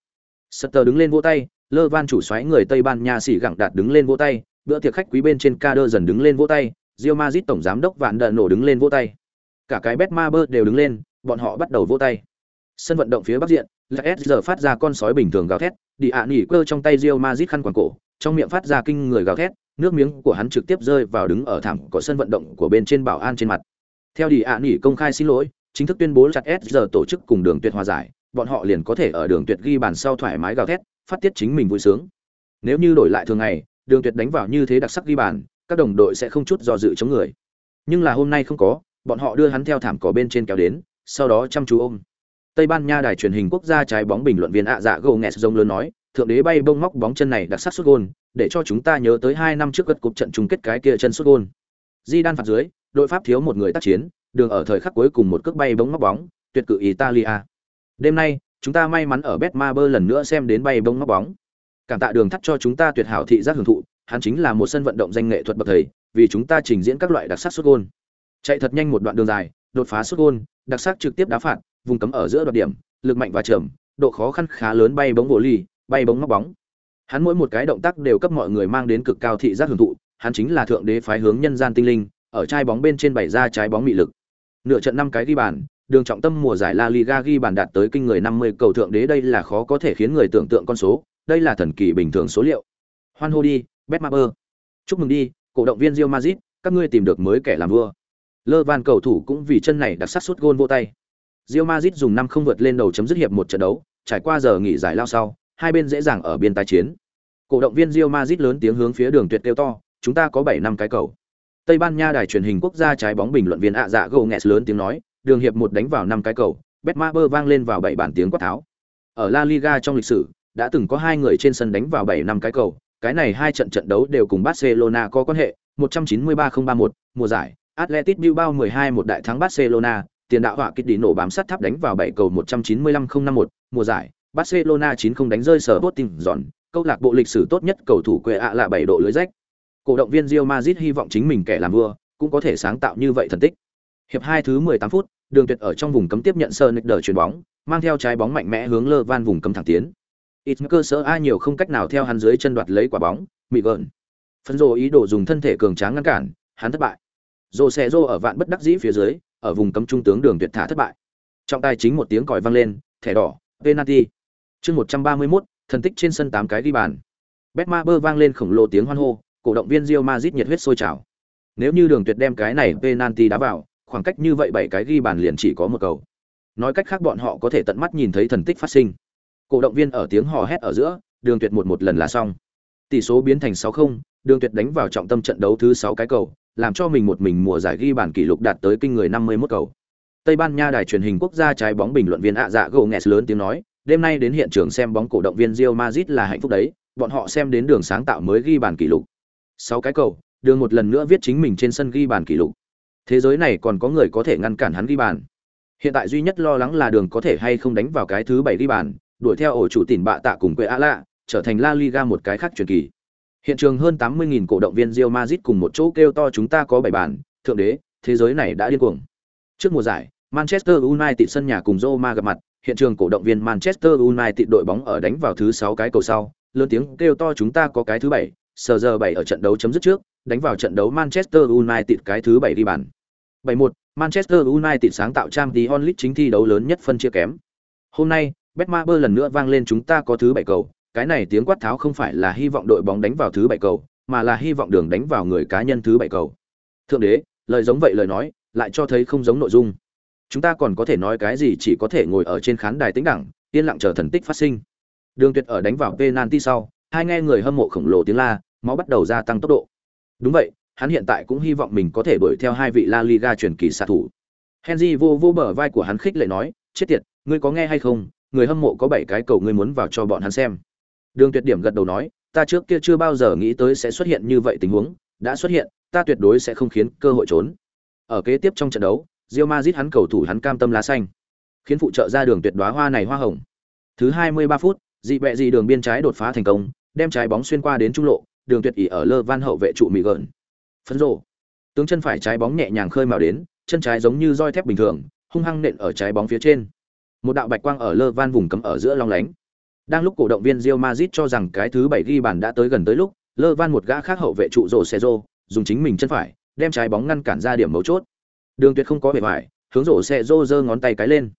Sutter đứng lên vỗ tay, Lơ Van chủ soái người Tây Ban Nha xỉ gặng đạt đứng lên vỗ tay, bữa tiệc khách quý bên trên Kader dần đứng lên vỗ tay, Real Madrid tổng giám đốc Vạn Đợn nổ đứng lên vỗ tay. Cả cái Betmaber đều đứng lên, bọn họ bắt đầu vỗ tay. Sân vận động phía bắc diện, LS giờ phát ra con sói bình thường gào thét, đi ạ nỉ cơ trong tay Real Madrid khăn quàng cổ, trong miệng phát ra kinh người gào thét, nước miếng của hắn trực tiếp rơi vào đứng ở thảm của sân vận động của bên trên bảo an trên mặt. Theo đi ạ nỉ công khai xin lỗi, chính thức tuyên bố chặt giờ tổ chức cùng đường tuyệt hòa giải, bọn họ liền có thể ở đường tuyệt ghi bàn sau thoải mái gào thét, phát tiết chính mình vui sướng. Nếu như đổi lại thường ngày, đường tuyệt đánh vào như thế đặc sắc ghi bàn, các đồng đội sẽ không chút do dự chống người. Nhưng là hôm nay không có, bọn họ đưa hắn theo thảm cỏ bên trên kéo đến, sau đó chăm chú ôm. Tây Ban Nha đài truyền hình quốc gia trái bóng bình luận viên ạ dạ gồ nghe rông lớn nói, thượng đế bay bông móc bóng chân này đặc sắc sút gôn, để cho chúng ta nhớ tới hai năm trước gật cục trận chung kết cái kia chân sút gôn. Di đan phạt dưới, đội Pháp thiếu một người tác chiến, đường ở thời khắc cuối cùng một cước bay bóng móc bóng, tuyệt cự Italia. Đêm nay, chúng ta may mắn ở Betmaber lần nữa xem đến bay bông móc bóng. Cảm tạ đường thắt cho chúng ta tuyệt hảo thị giác hưởng thụ, hắn chính là một sân vận động danh nghệ thuật bậc thầy, vì chúng ta trình diễn các loại đặc sắc sút gôn. Chạy thật nhanh một đoạn đường dài, đột phá sút gôn, đặc sắc trực tiếp đá phạt, vùng cấm ở giữa đoạt điểm, lực mạnh và chậm, độ khó khăn khá lớn bay bóng bộ ly, bay bóng móc bóng. Hắn mỗi một cái động tác đều cấp mọi người mang đến cực cao thị giác hưởng thụ, hắn chính là thượng đế phái hướng nhân gian tinh linh, ở trái bóng bên trên bày ra trái bóng mị lực. Nửa trận năm cái ghi bàn, đường trọng tâm mùa giải La Liga ghi bàn đạt tới kinh người 50 cầu thượng đế đây là khó có thể khiến người tưởng tượng con số, đây là thần kỳ bình thường số liệu. Hoan hô đi, Betmaber. Chúc mừng đi, cổ động viên Real Madrid, các ngươi tìm được mới kẻ làm vua. Lơ Van cầu thủ cũng vì chân này đặc sắc sút gôn vô tay. Real Madrid dùng năm không vượt lên đầu chấm dứt hiệp một trận đấu, trải qua giờ nghỉ giải lao sau, hai bên dễ dàng ở biên tái chiến. Cổ động viên Real Madrid lớn tiếng hướng phía đường tuyệt kêu to, chúng ta có 7 năm cái cầu. Tây Ban Nha đài truyền hình quốc gia trái bóng bình luận viên ạ dạ gồ nghẹt lớn tiếng nói, đường hiệp một đánh vào năm cái cầu, Betmaber vang lên vào bảy bản tiếng quát tháo. Ở La Liga trong lịch sử, đã từng có hai người trên sân đánh vào 7 năm cái cầu, cái này hai trận trận đấu đều cùng Barcelona có quan hệ, 193-031, mùa giải, Atletico Bilbao 12 một đại thắng Barcelona, tiền đạo họa kích đi nổ bám sát tháp đánh vào 7 cầu 195-051, mùa giải, Barcelona 9-0 đánh rơi sở Sporting giòn, câu lạc bộ lịch sử tốt nhất cầu thủ quê ạ là 7 độ lưới rách. Cổ động viên Real Madrid hy vọng chính mình kẻ làm vua, cũng có thể sáng tạo như vậy thần tích. Hiệp 2 thứ 18 phút, Đường Tuyệt ở trong vùng cấm tiếp nhận Sonic đỡ chuyền bóng, mang theo trái bóng mạnh mẽ hướng Lơ Van vùng cấm thẳng tiến. Ít cơ sở ai nhiều không cách nào theo hắn dưới chân đoạt lấy quả bóng, mị gợn. Phân rồ ý đồ dùng thân thể cường tráng ngăn cản, hắn thất bại. Rồ xe rô ở vạn bất đắc dĩ phía dưới, ở vùng cấm trung tướng Đường Tuyệt thả thất bại. Trọng tài chính một tiếng còi vang lên, thẻ đỏ, penalty. Chương 131, thần tích trên sân tám cái ghi bàn. Betmaber vang lên khổng lồ tiếng hoan hô, cổ động viên Real Madrid nhiệt huyết sôi trào. Nếu như Đường Tuyệt đem cái này penalty đá vào, khoảng cách như vậy bảy cái ghi bàn liền chỉ có một cầu. Nói cách khác bọn họ có thể tận mắt nhìn thấy thần tích phát sinh. Cổ động viên ở tiếng hò hét ở giữa, Đường Tuyệt một một lần là xong. Tỷ số biến thành 6-0, Đường Tuyệt đánh vào trọng tâm trận đấu thứ 6 cái cầu, làm cho mình một mình mùa giải ghi bàn kỷ lục đạt tới kinh người 51 cầu. Tây Ban Nha đài truyền hình quốc gia trái bóng bình luận viên ạ dạ gồ nghẹt lớn tiếng nói, đêm nay đến hiện trường xem bóng cổ động viên Real Madrid là hạnh phúc đấy, bọn họ xem đến đường sáng tạo mới ghi bàn kỷ lục. 6 cái cầu, đường một lần nữa viết chính mình trên sân ghi bàn kỷ lục. Thế giới này còn có người có thể ngăn cản hắn ghi bàn. Hiện tại duy nhất lo lắng là đường có thể hay không đánh vào cái thứ 7 ghi bàn, đuổi theo ổ chủ tỉnh bạ tạ cùng quê ạ lạ, trở thành La Liga một cái khác truyền kỳ. Hiện trường hơn 80.000 cổ động viên Real Madrid cùng một chỗ kêu to chúng ta có bảy bàn, thượng đế, thế giới này đã điên cuồng. Trước mùa giải, Manchester United sân nhà cùng Roma gặp mặt, hiện trường cổ động viên Manchester United đội bóng ở đánh vào thứ sáu cái cầu sau, lớn tiếng kêu to chúng ta có cái thứ bảy sờ giờ bảy ở trận đấu chấm dứt trước, đánh vào trận đấu Manchester United cái thứ bảy đi bàn. 7-1, Manchester United sáng tạo trang Champions onlit chính thi đấu lớn nhất phân chia kém. Hôm nay, Betmaber lần nữa vang lên chúng ta có thứ bảy cầu, cái này tiếng quát tháo không phải là hy vọng đội bóng đánh vào thứ bảy cầu, mà là hy vọng đường đánh vào người cá nhân thứ bảy cầu. Thượng đế, lời giống vậy lời nói, lại cho thấy không giống nội dung. Chúng ta còn có thể nói cái gì chỉ có thể ngồi ở trên khán đài tĩnh đẳng, yên lặng chờ thần tích phát sinh. Đường Tuyệt ở đánh vào penalty sau, hai nghe người hâm mộ khổng lồ tiếng la, máu bắt đầu gia tăng tốc độ. Đúng vậy, hắn hiện tại cũng hy vọng mình có thể đuổi theo hai vị La Liga truyền kỳ xạ thủ. Henry vô vô bờ vai của hắn khích lệ nói, chết tiệt, ngươi có nghe hay không, người hâm mộ có bảy cái cầu ngươi muốn vào cho bọn hắn xem. Đường Tuyệt điểm gật đầu nói, ta trước kia chưa bao giờ nghĩ tới sẽ xuất hiện như vậy tình huống, đã xuất hiện, ta tuyệt đối sẽ không khiến cơ hội trốn. Ở kế tiếp trong trận đấu, Real Madrid hắn cầu thủ hắn cam tâm lá xanh, khiến phụ trợ ra đường tuyệt đóa hoa này hoa hồng. Thứ 23 phút, dị bẹ dị đường biên trái đột phá thành công, đem trái bóng xuyên qua đến trung lộ, đường tuyệt ỉ ở lơ van hậu vệ trụ mì gợn. Phấn rồ. Tướng chân phải trái bóng nhẹ nhàng khơi mào đến, chân trái giống như roi thép bình thường, hung hăng nện ở trái bóng phía trên. Một đạo bạch quang ở lơ van vùng cấm ở giữa long lánh. Đang lúc cổ động viên Real Madrid cho rằng cái thứ bảy ghi bàn đã tới gần tới lúc, lơ van một gã khác hậu vệ trụ rổ xe rô dùng chính mình chân phải, đem trái bóng ngăn cản ra điểm mấu chốt. Đường Tuyệt không có bề ngoài, hướng rổ Cezo giơ ngón tay cái lên.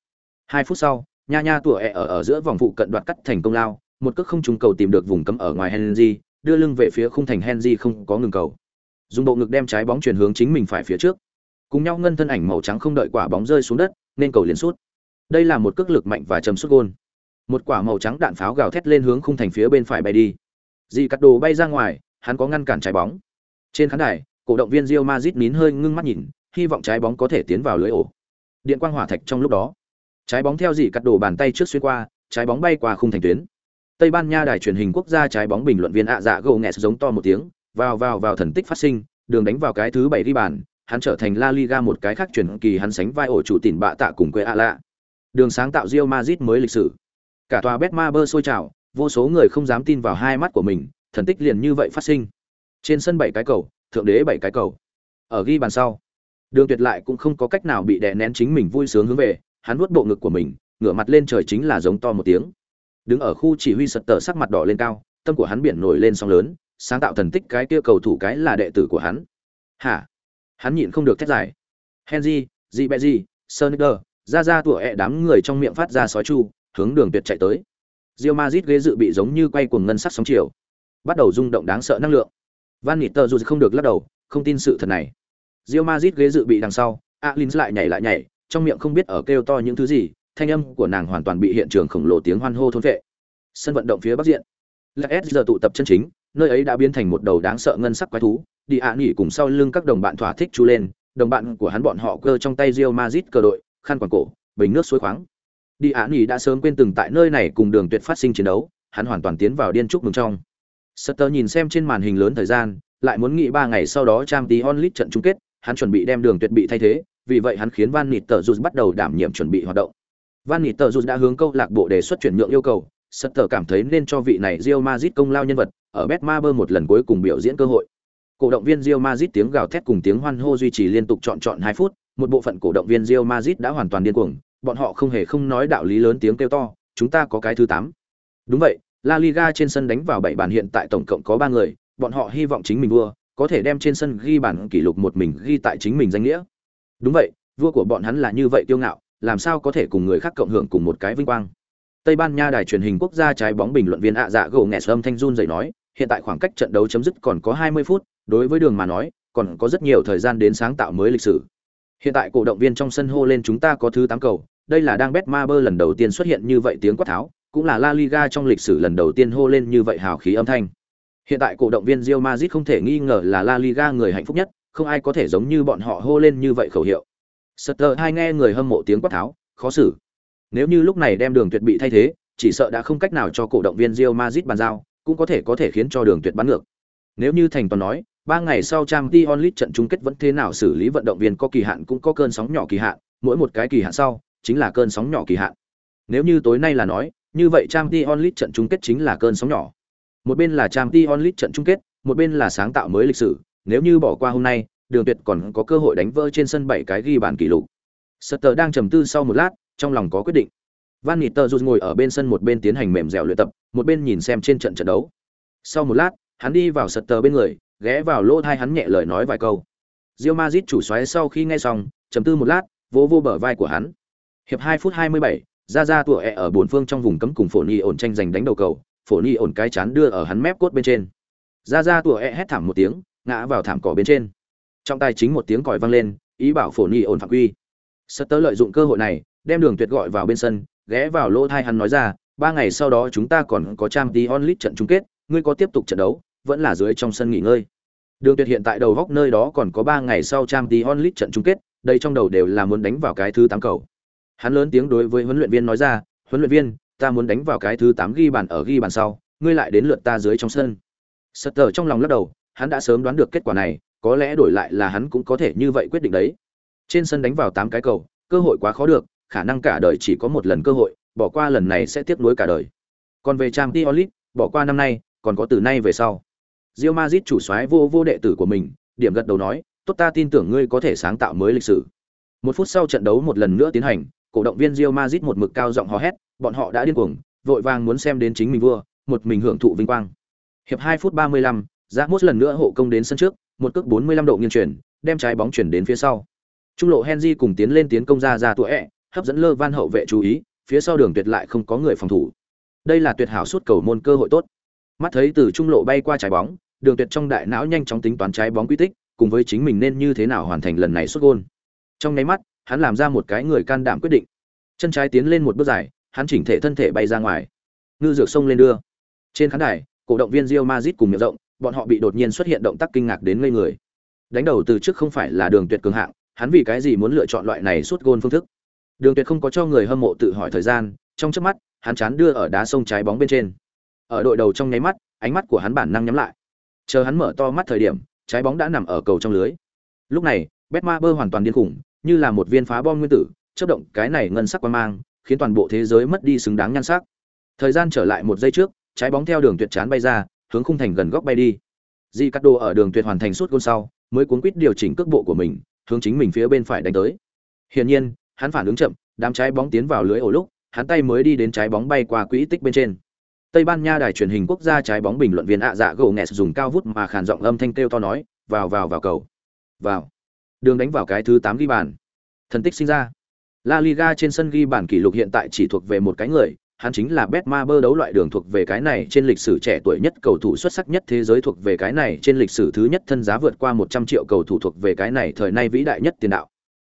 Hai phút sau, nha nha tủa ẹ ở ở giữa vòng phụ cận đoạt cắt thành công lao, một cước không trúng cầu tìm được vùng cấm ở ngoài Henry, đưa lưng về phía khung thành Henry không có ngừng cầu. Dùng bộ ngực đem trái bóng chuyển hướng chính mình phải phía trước. Cùng nhau ngân thân ảnh màu trắng không đợi quả bóng rơi xuống đất, nên cầu liền sút. Đây là một cước lực mạnh và chấm sút gôn. Một quả màu trắng đạn pháo gào thét lên hướng khung thành phía bên phải bay đi. Dì cắt đồ bay ra ngoài, hắn có ngăn cản trái bóng. Trên khán đài, cổ động viên Real Madrid nín hơi ngưng mắt nhìn, hy vọng trái bóng có thể tiến vào lưới ổ. Điện quang hỏa thạch trong lúc đó, trái bóng theo dì cắt đồ bàn tay trước xuyên qua, trái bóng bay qua khung thành tuyến. Tây Ban Nha đài truyền hình quốc gia trái bóng bình luận viên ạ dạ gồ nghẹt giống to một tiếng, vào vào vào thần tích phát sinh, đường đánh vào cái thứ bảy ghi bàn, hắn trở thành La Liga một cái khác truyền kỳ hắn sánh vai ổ chủ tỉnh bạ tạ cùng quê ạ lạ. Đường sáng tạo Real Madrid mới lịch sử. Cả tòa Betmaber sôi trào, vô số người không dám tin vào hai mắt của mình, thần tích liền như vậy phát sinh. Trên sân bảy cái cầu, thượng đế bảy cái cầu. Ở ghi bàn sau, Đường Tuyệt lại cũng không có cách nào bị đè nén chính mình vui sướng hướng về, hắn vuốt bộ ngực của mình, ngửa mặt lên trời chính là giống to một tiếng. Đứng ở khu chỉ huy sật tờ sắc mặt đỏ lên cao, tâm của hắn biển nổi lên sóng lớn, sáng tạo thần tích cái kia cầu thủ cái là đệ tử của hắn. Hả? Hắn nhịn không được thét giải. Henry, Ribery, Sonicer, ra ra tủa ẹ đám người trong miệng phát ra sói chu, hướng đường tuyệt chạy tới. rio mazit ghế dự bị giống như quay cuồng ngân sắc sóng chiều, bắt đầu rung động đáng sợ năng lượng. Van Niter dù không được lắc đầu, không tin sự thật này. rio mazit ghế dự bị đằng sau, Alins lại nhảy lại nhảy, trong miệng không biết ở kêu to những thứ gì, thanh âm của nàng hoàn toàn bị hiện trường khổng lồ tiếng hoan hô thôn vệ. Sân vận động phía bắc diện, là giờ tụ tập chân chính, nơi ấy đã biến thành một đầu đáng sợ ngân sắc quái thú, đi ạ nghỉ cùng sau lưng các đồng bạn thỏa thích chú lên, đồng bạn của hắn bọn họ cơ trong tay rio mazit cờ đội, khăn quàng cổ, bình nước suối khoáng. Đi Án Nghị đã sớm quên từng tại nơi này cùng đường tuyệt phát sinh chiến đấu, hắn hoàn toàn tiến vào điên trúc mừng trong. Sutter nhìn xem trên màn hình lớn thời gian, lại muốn nghĩ ba ngày sau đó trang tí onlit trận chung kết, hắn chuẩn bị đem đường tuyệt bị thay thế, vì vậy hắn khiến Van Nịt Tở bắt đầu đảm nhiệm chuẩn bị hoạt động. Van Nịt Tở đã hướng câu lạc bộ đề xuất chuyển nhượng yêu cầu, Sutter cảm thấy nên cho vị này Real Madrid công lao nhân vật, ở Betmaber một lần cuối cùng biểu diễn cơ hội. Cổ động viên Real Madrid tiếng gào thét cùng tiếng hoan hô duy trì liên tục trọn trọn 2 phút, một bộ phận cổ động viên Real Madrid đã hoàn toàn điên cuồng, bọn họ không hề không nói đạo lý lớn tiếng kêu to, chúng ta có cái thứ 8. Đúng vậy, La Liga trên sân đánh vào 7 bàn hiện tại tổng cộng có 3 người, bọn họ hy vọng chính mình vua, có thể đem trên sân ghi bàn kỷ lục một mình ghi tại chính mình danh nghĩa. Đúng vậy, vua của bọn hắn là như vậy kiêu ngạo, làm sao có thể cùng người khác cộng hưởng cùng một cái vinh quang. Tây Ban Nha đài truyền hình quốc gia trái bóng bình luận viên ạ dạ gồ nghẹt âm thanh run rẩy nói, hiện tại khoảng cách trận đấu chấm dứt còn có 20 phút, đối với đường mà nói, còn có rất nhiều thời gian đến sáng tạo mới lịch sử. Hiện tại cổ động viên trong sân hô lên chúng ta có thứ tám cầu, đây là đang Betmaber lần đầu tiên xuất hiện như vậy tiếng quát tháo, cũng là La Liga trong lịch sử lần đầu tiên hô lên như vậy hào khí âm thanh. Hiện tại cổ động viên Real Madrid không thể nghi ngờ là La Liga người hạnh phúc nhất, không ai có thể giống như bọn họ hô lên như vậy khẩu hiệu. Sutter hai nghe người hâm mộ tiếng quát tháo, khó xử. Nếu như lúc này đem Đường Tuyệt bị thay thế, chỉ sợ đã không cách nào cho cổ động viên Real Madrid bàn giao, cũng có thể có thể khiến cho Đường Tuyệt bắn ngược. Nếu như thành toàn nói, ba ngày sau Champions League trận chung kết vẫn thế nào xử lý vận động viên có kỳ hạn cũng có cơn sóng nhỏ kỳ hạn, mỗi một cái kỳ hạn sau chính là cơn sóng nhỏ kỳ hạn. Nếu như tối nay là nói, như vậy Champions League trận chung kết chính là cơn sóng nhỏ. Một bên là Champions League trận chung kết, một bên là sáng tạo mới lịch sử, nếu như bỏ qua hôm nay, Đường Tuyệt còn có cơ hội đánh vỡ trên sân bảy cái ghi bàn kỷ lục. Sutter đang trầm tư sau một lát, trong lòng có quyết định. Van Niter ngồi ở bên sân một bên tiến hành mềm dẻo luyện tập, một bên nhìn xem trên trận trận đấu. Sau một lát, hắn đi vào Sutter bên người, ghé vào lỗ thai hắn nhẹ lời nói vài câu. Real Madrid chủ xoáy sau khi nghe xong, trầm tư một lát, vỗ vô bờ vai của hắn. Hiệp 2 phút 27, ra ra tụa ẹ ở bốn phương trong vùng cấm cùng phổ ni ổn tranh giành đánh đầu cầu, phổ ni ổn cái chán đưa ở hắn mép cốt bên trên. Ra ra tụa ẹ hét thảm một tiếng, ngã vào thảm cỏ bên trên. Trong tay chính một tiếng còi vang lên, ý bảo phổ ni ổn phạm quy. Sutter lợi dụng cơ hội này, đem Đường Tuyệt gọi vào bên sân, ghé vào lỗ thai hắn nói ra, ba ngày sau đó chúng ta còn có Champions League trận chung kết, ngươi có tiếp tục trận đấu, vẫn là dưới trong sân nghỉ ngơi. Đường Tuyệt hiện tại đầu góc nơi đó còn có 3 ngày sau Champions League trận chung kết, đây trong đầu đều là muốn đánh vào cái thứ 8 cầu. Hắn lớn tiếng đối với huấn luyện viên nói ra, "Huấn luyện viên, ta muốn đánh vào cái thứ 8 ghi bàn ở ghi bàn sau, ngươi lại đến lượt ta dưới trong sân." Sutter trong lòng lắc đầu, hắn đã sớm đoán được kết quả này, có lẽ đổi lại là hắn cũng có thể như vậy quyết định đấy. Trên sân đánh vào 8 cái cầu, cơ hội quá khó được, khả năng cả đời chỉ có một lần cơ hội, bỏ qua lần này sẽ tiếc nuối cả đời. Còn về Champions League, bỏ qua năm nay, còn có từ nay về sau. Real Madrid chủ soái vô vô đệ tử của mình, điểm gật đầu nói, "Tốt ta tin tưởng ngươi có thể sáng tạo mới lịch sử." Một phút sau trận đấu một lần nữa tiến hành, cổ động viên Real Madrid một mực cao giọng hò hét, bọn họ đã điên cuồng, vội vàng muốn xem đến chính mình vua, một mình hưởng thụ vinh quang. Hiệp 2 phút 35, Ramos lần nữa hộ công đến sân trước, một cước 45 độ nghiêng chuyển, đem trái bóng chuyển đến phía sau. Trung lộ Henry cùng tiến lên tiến công ra ra tuổi ẹ, hấp dẫn Lơ Van hậu vệ chú ý, phía sau đường tuyệt lại không có người phòng thủ. Đây là tuyệt hảo suốt cầu môn cơ hội tốt. Mắt thấy từ trung lộ bay qua trái bóng, đường tuyệt trong đại não nhanh chóng tính toán trái bóng quy tích, cùng với chính mình nên như thế nào hoàn thành lần này xuất gôn. Trong nháy mắt, hắn làm ra một cái người can đảm quyết định. chân trái tiến lên một bước dài hắn chỉnh thể thân thể bay ra ngoài. Ngư dược sông lên đưa. Trên khán đài cổ động viên Real Madrid cùng miệng rộng bọn họ bị đột nhiên xuất hiện động tác kinh ngạc đến ngây người. Đánh đầu từ trước không phải là đường tuyệt cường hạng hắn vì cái gì muốn lựa chọn loại này suốt gôn phương thức? Đường tuyệt không có cho người hâm mộ tự hỏi thời gian trong chớp mắt hắn chán đưa ở đá sông trái bóng bên trên. Ở đội đầu trong nháy mắt ánh mắt của hắn bản năng nhắm lại chờ hắn mở to mắt thời điểm, trái bóng đã nằm ở cầu trong lưới. Lúc này, betmaber hoàn toàn điên khủng, như là một viên phá bom nguyên tử, chớp động cái này ngân sắc quan mang, khiến toàn bộ thế giới mất đi xứng đáng nhan sắc. Thời gian trở lại một giây trước, trái bóng theo đường tuyệt chán bay ra, hướng khung thành gần góc bay đi. Di cắt đồ ở đường tuyệt hoàn thành suốt gôn sau, mới cuốn quýt điều chỉnh cước bộ của mình, hướng chính mình phía bên phải đánh tới. Hiển nhiên, hắn phản ứng chậm, đám trái bóng tiến vào lưới ổ lúc, hắn tay mới đi đến trái bóng bay qua quỹ tích bên trên tây ban nha đài truyền hình quốc gia trái bóng bình luận viên ạ dạ gỗ nghẹt dùng cao vút mà khàn giọng âm thanh kêu to nói vào vào vào cầu vào đường đánh vào cái thứ tám ghi bàn thần tích sinh ra la liga trên sân ghi bàn kỷ lục hiện tại chỉ thuộc về một cái người hắn chính là Betmaber đấu loại đường thuộc về cái này trên lịch sử trẻ tuổi nhất cầu thủ xuất sắc nhất thế giới thuộc về cái này trên lịch sử thứ nhất thân giá vượt qua 100 triệu cầu thủ thuộc về cái này thời nay vĩ đại nhất tiền đạo.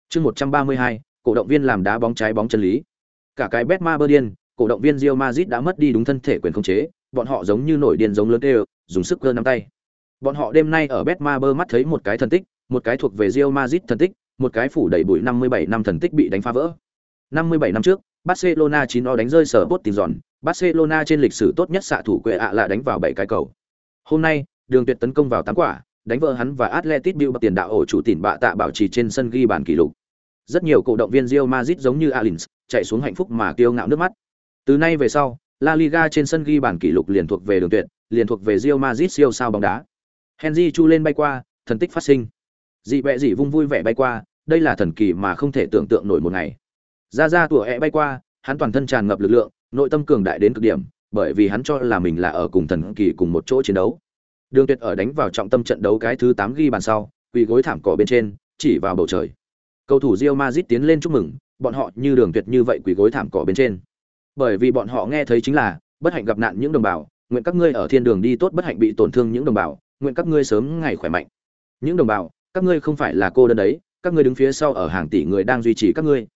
Chương 132, cổ động viên làm đá bóng trái bóng chân lý. Cả cái Betmaber điên, cổ động viên Real Madrid đã mất đi đúng thân thể quyền khống chế, bọn họ giống như nổi điên giống lớn đều, dùng sức cơ nắm tay. Bọn họ đêm nay ở Betmaber mắt thấy một cái thần tích, một cái thuộc về Real Madrid thần tích, một cái phủ đầy bụi 57 năm thần tích bị đánh phá vỡ. 57 năm trước, Barcelona 9 o đánh rơi sở bot tìm giòn, Barcelona trên lịch sử tốt nhất xạ thủ quệ ạ là đánh vào 7 cái cầu. Hôm nay, Đường Tuyệt tấn công vào tám quả, đánh vỡ hắn và Atletico Bilbao tiền đạo ổ chủ tỉnh bạ tạ bảo trì trên sân ghi bàn kỷ lục. Rất nhiều cổ động viên Real Madrid giống như Alins, chạy xuống hạnh phúc mà kiêu ngạo nước mắt. Từ nay về sau, La Liga trên sân ghi bàn kỷ lục liền thuộc về Đường Tuyệt, liền thuộc về Real Madrid siêu sao bóng đá. Henry chu lên bay qua, thần tích phát sinh. Dị bẹ dị vung vui vẻ bay qua, đây là thần kỳ mà không thể tưởng tượng nổi một ngày ra ra tủa e bay qua hắn toàn thân tràn ngập lực lượng nội tâm cường đại đến cực điểm bởi vì hắn cho là mình là ở cùng thần kỳ cùng một chỗ chiến đấu đường tuyệt ở đánh vào trọng tâm trận đấu cái thứ tám ghi bàn sau quỳ gối thảm cỏ bên trên chỉ vào bầu trời cầu thủ Real Madrid tiến lên chúc mừng bọn họ như đường tuyệt như vậy quỳ gối thảm cỏ bên trên bởi vì bọn họ nghe thấy chính là bất hạnh gặp nạn những đồng bào nguyện các ngươi ở thiên đường đi tốt bất hạnh bị tổn thương những đồng bào nguyện các ngươi sớm ngày khỏe mạnh những đồng bào các ngươi không phải là cô đơn đấy các ngươi đứng phía sau ở hàng tỷ người đang duy trì các ngươi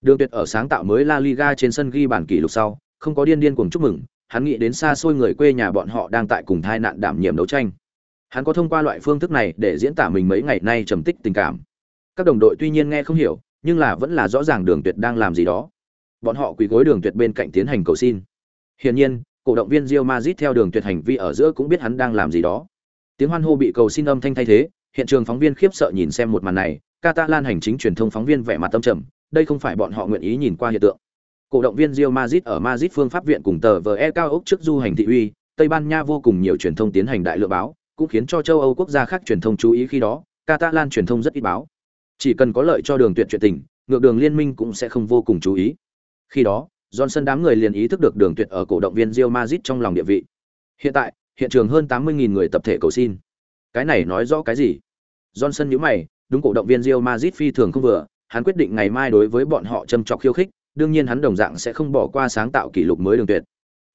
Đường Tuyệt ở sáng tạo mới La Liga trên sân ghi bàn kỷ lục sau, không có điên điên cuồng chúc mừng, hắn nghĩ đến xa xôi người quê nhà bọn họ đang tại cùng thai nạn đảm nhiệm đấu tranh. Hắn có thông qua loại phương thức này để diễn tả mình mấy ngày nay trầm tích tình cảm. Các đồng đội tuy nhiên nghe không hiểu, nhưng là vẫn là rõ ràng Đường Tuyệt đang làm gì đó. Bọn họ quỳ gối Đường Tuyệt bên cạnh tiến hành cầu xin. Hiển nhiên, cổ động viên Real Madrid theo Đường Tuyệt hành vi ở giữa cũng biết hắn đang làm gì đó. Tiếng hoan hô bị cầu xin âm thanh thay thế, hiện trường phóng viên khiếp sợ nhìn xem một màn này, Catalan hành chính truyền thông phóng viên vẻ mặt tâm trầm, đây không phải bọn họ nguyện ý nhìn qua hiện tượng. Cổ động viên Real Madrid ở Madrid phương pháp viện cùng tờ VE cao ốc trước du hành thị uy, Tây Ban Nha vô cùng nhiều truyền thông tiến hành đại lựa báo, cũng khiến cho châu Âu quốc gia khác truyền thông chú ý khi đó, Catalan truyền thông rất ít báo. Chỉ cần có lợi cho đường tuyệt chuyện tình, ngược đường liên minh cũng sẽ không vô cùng chú ý. Khi đó, Johnson đám người liền ý thức được đường tuyệt ở cổ động viên Real Madrid trong lòng địa vị. Hiện tại, hiện trường hơn 80.000 người tập thể cầu xin. Cái này nói rõ cái gì? Johnson nhíu mày, đúng cổ động viên Real Madrid phi thường không vừa, hắn quyết định ngày mai đối với bọn họ châm chọc khiêu khích, đương nhiên hắn đồng dạng sẽ không bỏ qua sáng tạo kỷ lục mới đường tuyệt.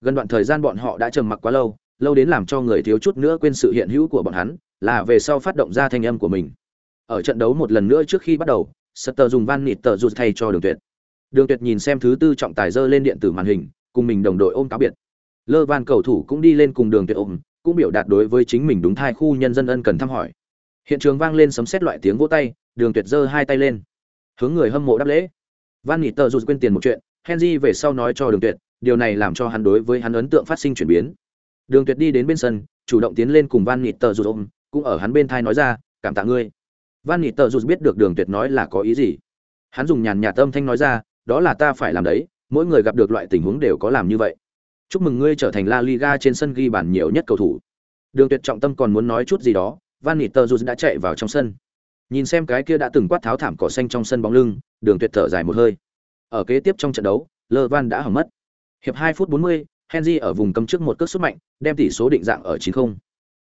Gần đoạn thời gian bọn họ đã trầm mặc quá lâu, lâu đến làm cho người thiếu chút nữa quên sự hiện hữu của bọn hắn, là về sau phát động ra thanh âm của mình. Ở trận đấu một lần nữa trước khi bắt đầu, Sutter dùng van nịt tờ rụt thay cho đường tuyệt. Đường tuyệt nhìn xem thứ tư trọng tài giơ lên điện tử màn hình, cùng mình đồng đội ôm cáo biệt. Lơ Van cầu thủ cũng đi lên cùng đường tuyệt ôm, cũng biểu đạt đối với chính mình đúng thai khu nhân dân ân cần thăm hỏi. Hiện trường vang lên sấm sét loại tiếng vỗ tay, đường tuyệt giơ hai tay lên. Hướng người hâm mộ đáp lễ. Van nghị tự rụt quên tiền một chuyện henry về sau nói cho đường tuyệt điều này làm cho hắn đối với hắn ấn tượng phát sinh chuyển biến. Đường tuyệt đi đến bên sân chủ động tiến lên cùng van nghị tự rụt ôm cũng ở hắn bên thai nói ra cảm tạ ngươi. Van nghị tự rụt biết được đường tuyệt nói là có ý gì. Hắn dùng nhàn nhạt tâm thanh nói ra đó là ta phải làm đấy mỗi người gặp được loại tình huống đều có làm như vậy chúc mừng ngươi trở thành la liga trên sân ghi bàn nhiều nhất cầu thủ đường tuyệt trọng tâm còn muốn nói chút gì đó van nghị đã chạy vào trong sân Nhìn xem cái kia đã từng quát tháo thảm cỏ xanh trong sân bóng lưng, Đường Tuyệt thở dài một hơi. Ở kế tiếp trong trận đấu, Lơ Van đã hỏng mất. Hiệp 2 phút 40, Henry ở vùng cấm trước một cước sút mạnh, đem tỷ số định dạng ở 9-0.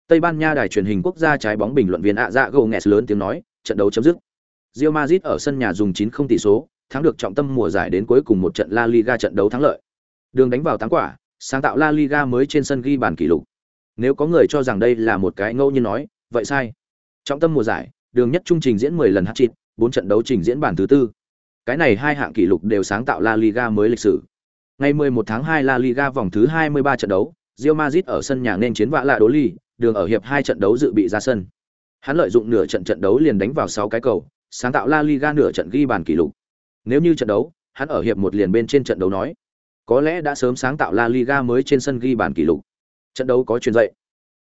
Tây Ban Nha đài truyền hình quốc gia trái bóng bình luận viên ạ dạ gồ nghẹt lớn tiếng nói, trận đấu chấm dứt. Real Madrid ở sân nhà dùng 9-0 tỷ số, thắng được trọng tâm mùa giải đến cuối cùng một trận La Liga trận đấu thắng lợi. Đường đánh vào tám quả, sáng tạo La Liga mới trên sân ghi bàn kỷ lục. Nếu có người cho rằng đây là một cái ngẫu nhiên nói, vậy sai. Trọng tâm mùa giải, đường nhất trung trình diễn 10 lần hat-trick, 4 trận đấu trình diễn bản thứ tư. Cái này hai hạng kỷ lục đều sáng tạo La Liga mới lịch sử. Ngày 11 tháng 2 La Liga vòng thứ 23 trận đấu, Real Madrid ở sân nhà nên chiến vạ lạ đối ly, đường ở hiệp hai trận đấu dự bị ra sân. Hắn lợi dụng nửa trận trận đấu liền đánh vào 6 cái cầu, sáng tạo La Liga nửa trận ghi bàn kỷ lục. Nếu như trận đấu, hắn ở hiệp một liền bên trên trận đấu nói, có lẽ đã sớm sáng tạo La Liga mới trên sân ghi bàn kỷ lục. Trận đấu có truyền dậy.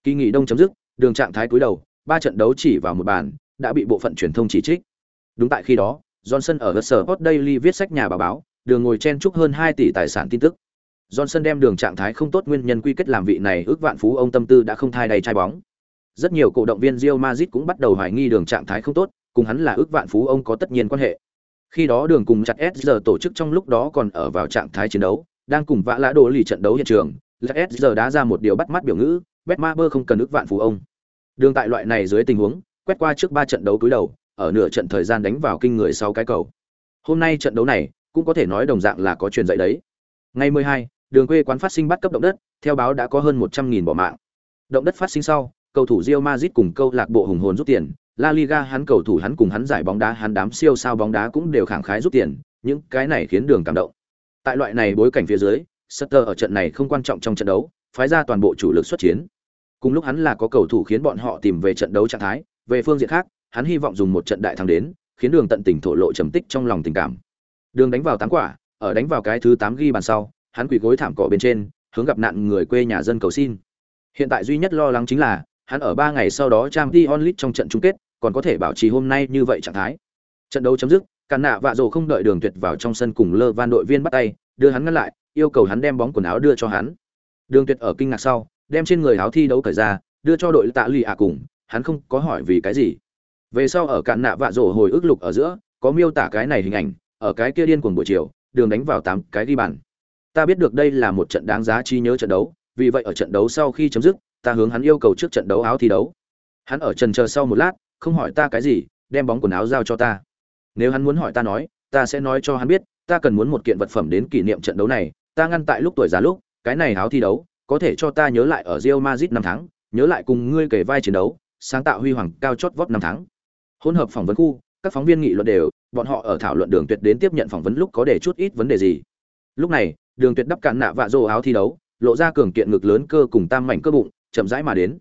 Kỳ nghỉ đông chấm dứt, đường trạng thái cúi đầu, ba trận đấu chỉ vào một bàn, đã bị bộ phận truyền thông chỉ trích. Đúng tại khi đó, Johnson ở The Sport Daily viết sách nhà báo báo, đường ngồi chen chúc hơn 2 tỷ tài sản tin tức. Johnson đem đường trạng thái không tốt nguyên nhân quy kết làm vị này ước vạn phú ông tâm tư đã không thai đầy trai bóng. Rất nhiều cổ động viên Real Madrid cũng bắt đầu hoài nghi đường trạng thái không tốt, cùng hắn là ước vạn phú ông có tất nhiên quan hệ. Khi đó đường cùng chặt S giờ tổ chức trong lúc đó còn ở vào trạng thái chiến đấu, đang cùng vã lã đồ lì trận đấu hiện trường, S giờ ra một điều bắt mắt biểu ngữ, Betmaber không cần ước vạn phú ông. Đường tại loại này dưới tình huống, quét qua trước ba trận đấu cuối đầu, ở nửa trận thời gian đánh vào kinh người sau cái cầu. Hôm nay trận đấu này cũng có thể nói đồng dạng là có truyền dạy đấy. Ngày 12, đường quê quán phát sinh bắt cấp động đất, theo báo đã có hơn 100.000 bỏ mạng. Động đất phát sinh sau, cầu thủ Real Madrid cùng câu lạc bộ hùng hồn rút tiền, La Liga hắn cầu thủ hắn cùng hắn giải bóng đá hắn đám siêu sao bóng đá cũng đều khẳng khái rút tiền, những cái này khiến đường cảm động. Tại loại này bối cảnh phía dưới, Sutter ở trận này không quan trọng trong trận đấu, phái ra toàn bộ chủ lực xuất chiến. Cùng lúc hắn là có cầu thủ khiến bọn họ tìm về trận đấu trạng thái, về phương diện khác, hắn hy vọng dùng một trận đại thắng đến, khiến đường tận tình thổ lộ trầm tích trong lòng tình cảm. Đường đánh vào tám quả, ở đánh vào cái thứ 8 ghi bàn sau, hắn quỳ gối thảm cỏ bên trên, hướng gặp nạn người quê nhà dân cầu xin. Hiện tại duy nhất lo lắng chính là, hắn ở 3 ngày sau đó Champions League trong trận chung kết, còn có thể bảo trì hôm nay như vậy trạng thái. Trận đấu chấm dứt, Càn nạ vạ rồ không đợi Đường Tuyệt vào trong sân cùng Lơ Van đội viên bắt tay, đưa hắn ngăn lại, yêu cầu hắn đem bóng quần áo đưa cho hắn. Đường Tuyệt ở kinh ngạc sau, đem trên người áo thi đấu cởi ra, đưa cho đội tạ lì ạ cùng, hắn không có hỏi vì cái gì. Về sau ở Càn nạ vạ rồ hồi ức lục ở giữa, có miêu tả cái này hình ảnh, ở cái kia điên cuồng buổi chiều, Đường đánh vào 8 cái ghi bàn. Ta biết được đây là một trận đáng giá chi nhớ trận đấu, vì vậy ở trận đấu sau khi chấm dứt, ta hướng hắn yêu cầu trước trận đấu áo thi đấu. Hắn ở trần chờ sau một lát, không hỏi ta cái gì, đem bóng quần áo giao cho ta. Nếu hắn muốn hỏi ta nói, ta sẽ nói cho hắn biết, ta cần muốn một kiện vật phẩm đến kỷ niệm trận đấu này, ta ngăn tại lúc tuổi già lúc, cái này áo thi đấu, có thể cho ta nhớ lại ở Real Madrid năm tháng, nhớ lại cùng ngươi kể vai chiến đấu, sáng tạo huy hoàng cao chót vót năm tháng. Hỗn hợp phỏng vấn khu, các phóng viên nghị luận đều, bọn họ ở thảo luận đường tuyệt đến tiếp nhận phỏng vấn lúc có để chút ít vấn đề gì. Lúc này, đường tuyệt đắp cạn nạ vạ rô áo thi đấu, lộ ra cường kiện ngực lớn cơ cùng tam mảnh cơ bụng, chậm rãi mà đến.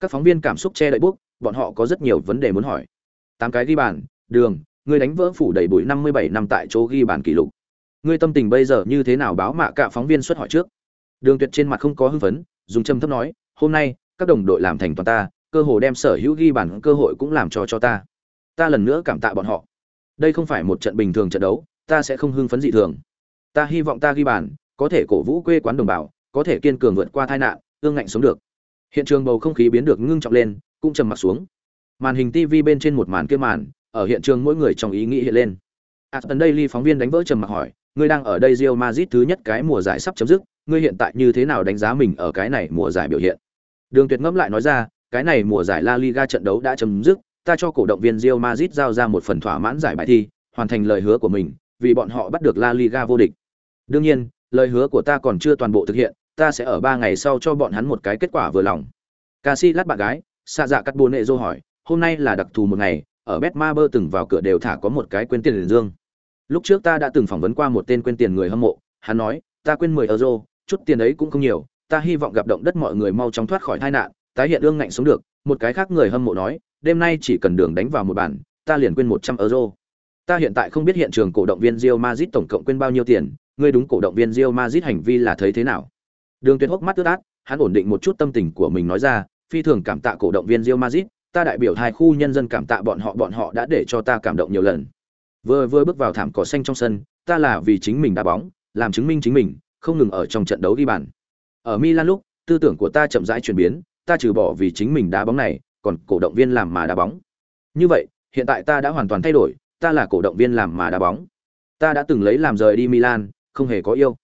Các phóng viên cảm xúc che đậy bút bọn họ có rất nhiều vấn đề muốn hỏi. Tám cái ghi bàn, đường, ngươi đánh vỡ phủ đầy bụi năm mươi bảy năm tại chỗ ghi bàn kỷ lục. Ngươi tâm tình bây giờ như thế nào báo mạ cả phóng viên xuất hỏi trước? Đường tuyệt trên mặt không có hưng phấn, dùng châm thấp nói, hôm nay, các đồng đội làm thành toàn ta, cơ hội đem sở hữu ghi bàn cơ hội cũng làm cho cho ta. Ta lần nữa cảm tạ bọn họ. Đây không phải một trận bình thường trận đấu, ta sẽ không hưng phấn dị thường. Ta hy vọng ta ghi bàn, có thể cổ vũ quê quán đồng bào, có thể kiên cường vượt qua tai nạn, ương ngạnh sống được. Hiện trường bầu không khí biến được ngưng trọng lên cũng trầm mặc xuống. Màn hình tv bên trên một màn kia màn, ở hiện trường mỗi người trong ý nghĩ hiện lên. À, Aston Daily phóng viên đánh vỡ trầm mặc hỏi, ngươi đang ở đây Real Madrid thứ nhất cái mùa giải sắp chấm dứt, ngươi hiện tại như thế nào đánh giá mình ở cái này mùa giải biểu hiện? Đường tuyệt ngẫm lại nói ra, cái này mùa giải La Liga trận đấu đã chấm dứt, ta cho cổ động viên Real Madrid giao ra một phần thỏa mãn giải bài thi, hoàn thành lời hứa của mình, vì bọn họ bắt được La Liga vô địch. Đương nhiên, lời hứa của ta còn chưa toàn bộ thực hiện, ta sẽ ở ba ngày sau cho bọn hắn một cái kết quả vừa lòng. Casillas bạn gái xạ dạ cắt bồ nệ dô hỏi, hôm nay là đặc thù một ngày, ở bet ma bơ từng vào cửa đều thả có một cái quên tiền liền dương. Lúc trước ta đã từng phỏng vấn qua một tên quên tiền người hâm mộ, hắn nói, ta quên mười euro, chút tiền ấy cũng không nhiều, ta hy vọng gặp động đất mọi người mau chóng thoát khỏi tai nạn, tái hiện ương ngạnh sống được. Một cái khác người hâm mộ nói, đêm nay chỉ cần đường đánh vào một bàn ta liền quên một trăm euro. Ta hiện tại không biết hiện trường cổ động viên Real Madrid tổng cộng quên bao nhiêu tiền, ngươi đúng cổ động viên Real Madrid hành vi là thấy thế nào? Đường tuyệt hốc mắt ướt át, hắn ổn định một chút tâm tình của mình nói ra phi thường cảm tạ cổ động viên Real Madrid, ta đại biểu hai khu nhân dân cảm tạ bọn họ bọn họ đã để cho ta cảm động nhiều lần. Vừa vừa bước vào thảm cỏ xanh trong sân, ta là vì chính mình đá bóng, làm chứng minh chính mình, không ngừng ở trong trận đấu ghi bàn. Ở Milan lúc, tư tưởng của ta chậm rãi chuyển biến, ta trừ bỏ vì chính mình đá bóng này, còn cổ động viên làm mà đá bóng. Như vậy, hiện tại ta đã hoàn toàn thay đổi, ta là cổ động viên làm mà đá bóng. Ta đã từng lấy làm rời đi Milan, không hề có yêu.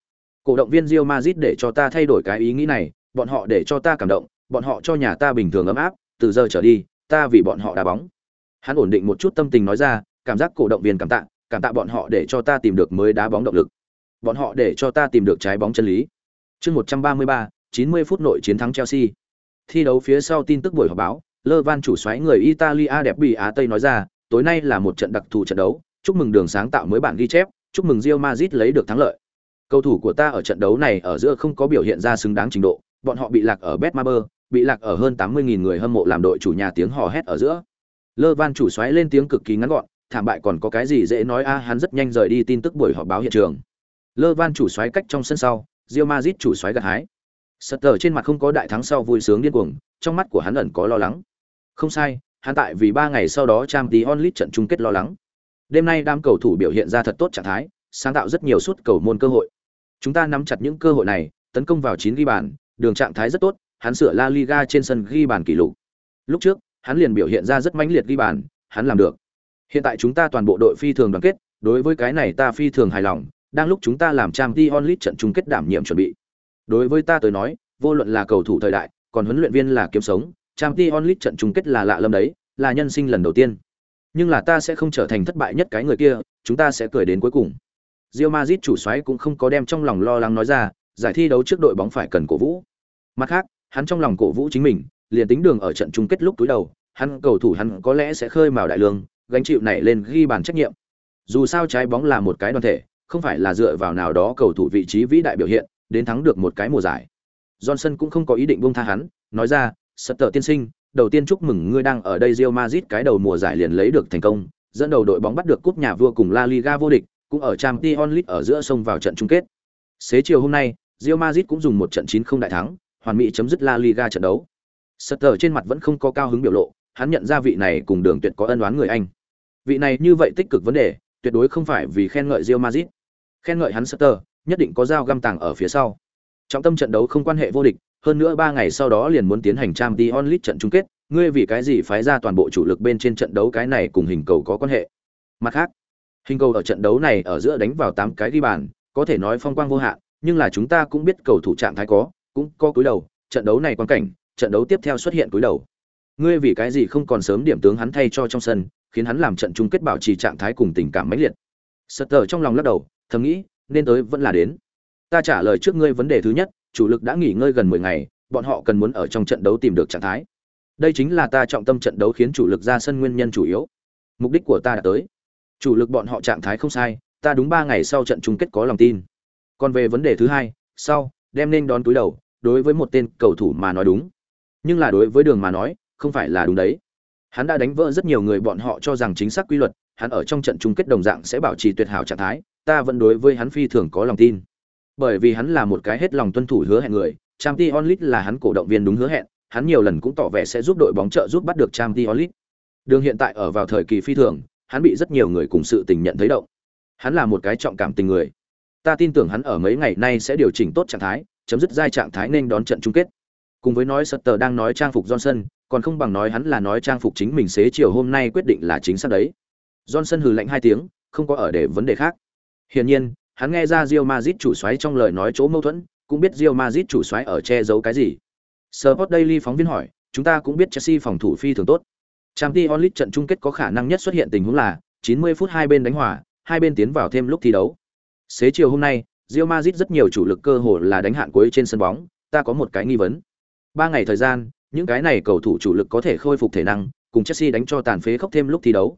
Cổ động viên Real Madrid để cho ta thay đổi cái ý nghĩ này, bọn họ để cho ta cảm động, bọn họ cho nhà ta bình thường ấm áp từ giờ trở đi ta vì bọn họ đá bóng. Hắn ổn định một chút tâm tình nói ra cảm giác cổ động viên cảm tạ cảm tạ bọn họ để cho ta tìm được mới đá bóng động lực. Bọn họ để cho ta tìm được trái bóng chân lý. Chương một trăm ba mươi ba chín mươi phút nội chiến thắng chelsea. Thi đấu phía sau tin tức buổi họp báo lơ van chủ xoáy người italia đẹp bị á tây nói ra tối nay là một trận đặc thù trận đấu chúc mừng đường sáng tạo mới bản ghi chép, chúc mừng Real Madrid lấy được thắng lợi. Cầu thủ của ta ở trận đấu này ở giữa không có biểu hiện ra xứng đáng trình độ, bọn họ bị lạc ở Betmaber, bị lạc ở hơn 80.000 người hâm mộ làm đội chủ nhà tiếng hò hét ở giữa. Lơ Van chủ xoáy lên tiếng cực kỳ ngắn gọn, thảm bại còn có cái gì dễ nói a hắn rất nhanh rời đi tin tức buổi họp báo hiện trường. Lơ Van chủ xoáy cách trong sân sau, Real Madrid chủ xoáy gặt hái. Sutter trên mặt không có đại thắng sau vui sướng điên cuồng, trong mắt của hắn ẩn có lo lắng. Không sai, hắn tại vì 3 ngày sau đó Champions League trận chung kết lo lắng. Đêm nay đám cầu thủ biểu hiện ra thật tốt trạng thái, sáng tạo rất nhiều suất cầu môn cơ hội. Chúng ta nắm chặt những cơ hội này, tấn công vào 9 ghi bàn, đường trạng thái rất tốt, hắn sửa La Liga trên sân ghi bàn kỷ lục. Lúc trước, hắn liền biểu hiện ra rất mãnh liệt ghi bàn, hắn làm được. Hiện tại chúng ta toàn bộ đội phi thường đoàn kết, đối với cái này ta phi thường hài lòng, đang lúc chúng ta làm Champions League trận chung kết đảm nhiệm chuẩn bị. Đối với ta tới nói, vô luận là cầu thủ thời đại, còn huấn luyện viên là kiếm sống, Champions League trận chung kết là lạ lâm đấy, là nhân sinh lần đầu tiên. Nhưng là ta sẽ không trở thành thất bại nhất cái người kia, chúng ta sẽ cười đến cuối cùng. Real Madrid chủ soái cũng không có đem trong lòng lo lắng nói ra, giải thi đấu trước đội bóng phải cần cổ vũ. Mặt khác, hắn trong lòng cổ vũ chính mình, liền tính đường ở trận chung kết lúc túi đầu, hắn cầu thủ hắn có lẽ sẽ khơi mào đại lương, gánh chịu này lên ghi bàn trách nhiệm. Dù sao trái bóng là một cái đoàn thể, không phải là dựa vào nào đó cầu thủ vị trí vĩ đại biểu hiện, đến thắng được một cái mùa giải. Johnson cũng không có ý định buông tha hắn, nói ra, "Sutter tiên sinh, đầu tiên chúc mừng ngươi đang ở đây Real Madrid cái đầu mùa giải liền lấy được thành công, dẫn đầu đội bóng bắt được cúp nhà vua cùng La Liga vô địch, cũng ở Champions League ở giữa sông vào trận chung kết. Xế chiều hôm nay, Real Madrid cũng dùng một trận 9 không đại thắng, hoàn mỹ chấm dứt La Liga trận đấu. Sutter trên mặt vẫn không có cao hứng biểu lộ, hắn nhận ra vị này cùng Đường Tuyệt có ân oán người Anh. Vị này như vậy tích cực vấn đề, tuyệt đối không phải vì khen ngợi Real Madrid. Khen ngợi hắn Sutter, nhất định có dao găm tàng ở phía sau. Trọng tâm trận đấu không quan hệ vô địch, hơn nữa 3 ngày sau đó liền muốn tiến hành Champions League trận chung kết, ngươi vì cái gì phái ra toàn bộ chủ lực bên trên trận đấu cái này cùng hình cầu có quan hệ. Mặt khác, hình cầu ở trận đấu này ở giữa đánh vào 8 cái ghi bàn, có thể nói phong quang vô hạn, nhưng là chúng ta cũng biết cầu thủ trạng thái có, cũng có cúi đầu, trận đấu này quan cảnh, trận đấu tiếp theo xuất hiện cúi đầu. Ngươi vì cái gì không còn sớm điểm tướng hắn thay cho trong sân, khiến hắn làm trận chung kết bảo trì trạng thái cùng tình cảm mãnh liệt. Sutter trong lòng lắc đầu, thầm nghĩ, nên tới vẫn là đến. Ta trả lời trước ngươi vấn đề thứ nhất, chủ lực đã nghỉ ngơi gần 10 ngày, bọn họ cần muốn ở trong trận đấu tìm được trạng thái. Đây chính là ta trọng tâm trận đấu khiến chủ lực ra sân nguyên nhân chủ yếu. Mục đích của ta đã tới. Chủ lực bọn họ trạng thái không sai, ta đúng 3 ngày sau trận chung kết có lòng tin. Còn về vấn đề thứ hai, sau, đem nên đón túi đầu, đối với một tên cầu thủ mà nói đúng. Nhưng là đối với Đường mà nói, không phải là đúng đấy. Hắn đã đánh vỡ rất nhiều người bọn họ cho rằng chính xác quy luật, hắn ở trong trận chung kết đồng dạng sẽ bảo trì tuyệt hảo trạng thái, ta vẫn đối với hắn phi thường có lòng tin. Bởi vì hắn là một cái hết lòng tuân thủ hứa hẹn người, trang t onlit là hắn cổ động viên đúng hứa hẹn, hắn nhiều lần cũng tỏ vẻ sẽ giúp đội bóng trợ giúp bắt được trang t onlit Đường hiện tại ở vào thời kỳ phi thường, hắn bị rất nhiều người cùng sự tình nhận thấy động. Hắn là một cái trọng cảm tình người. Ta tin tưởng hắn ở mấy ngày nay sẽ điều chỉnh tốt trạng thái, chấm dứt giai trạng thái nên đón trận chung kết. Cùng với nói Sutter đang nói trang phục Johnson, còn không bằng nói hắn là nói trang phục chính mình xế chiều hôm nay quyết định là chính xác đấy. Johnson hừ lạnh hai tiếng, không có ở để vấn đề khác. Hiển nhiên, hắn nghe ra Real Madrid chủ xoáy trong lời nói chỗ mâu thuẫn, cũng biết Real Madrid chủ xoáy ở che giấu cái gì. Sport Daily phóng viên hỏi, chúng ta cũng biết Chelsea phòng thủ phi thường tốt. Champions League trận chung kết có khả năng nhất xuất hiện tình huống là 90 phút hai bên đánh hòa, hai bên tiến vào thêm lúc thi đấu. Xế chiều hôm nay, Real Madrid rất nhiều chủ lực cơ hội là đánh hạn cuối trên sân bóng, ta có một cái nghi vấn. Ba ngày thời gian, những cái này cầu thủ chủ lực có thể khôi phục thể năng, cùng Chelsea đánh cho tàn phế khốc thêm lúc thi đấu.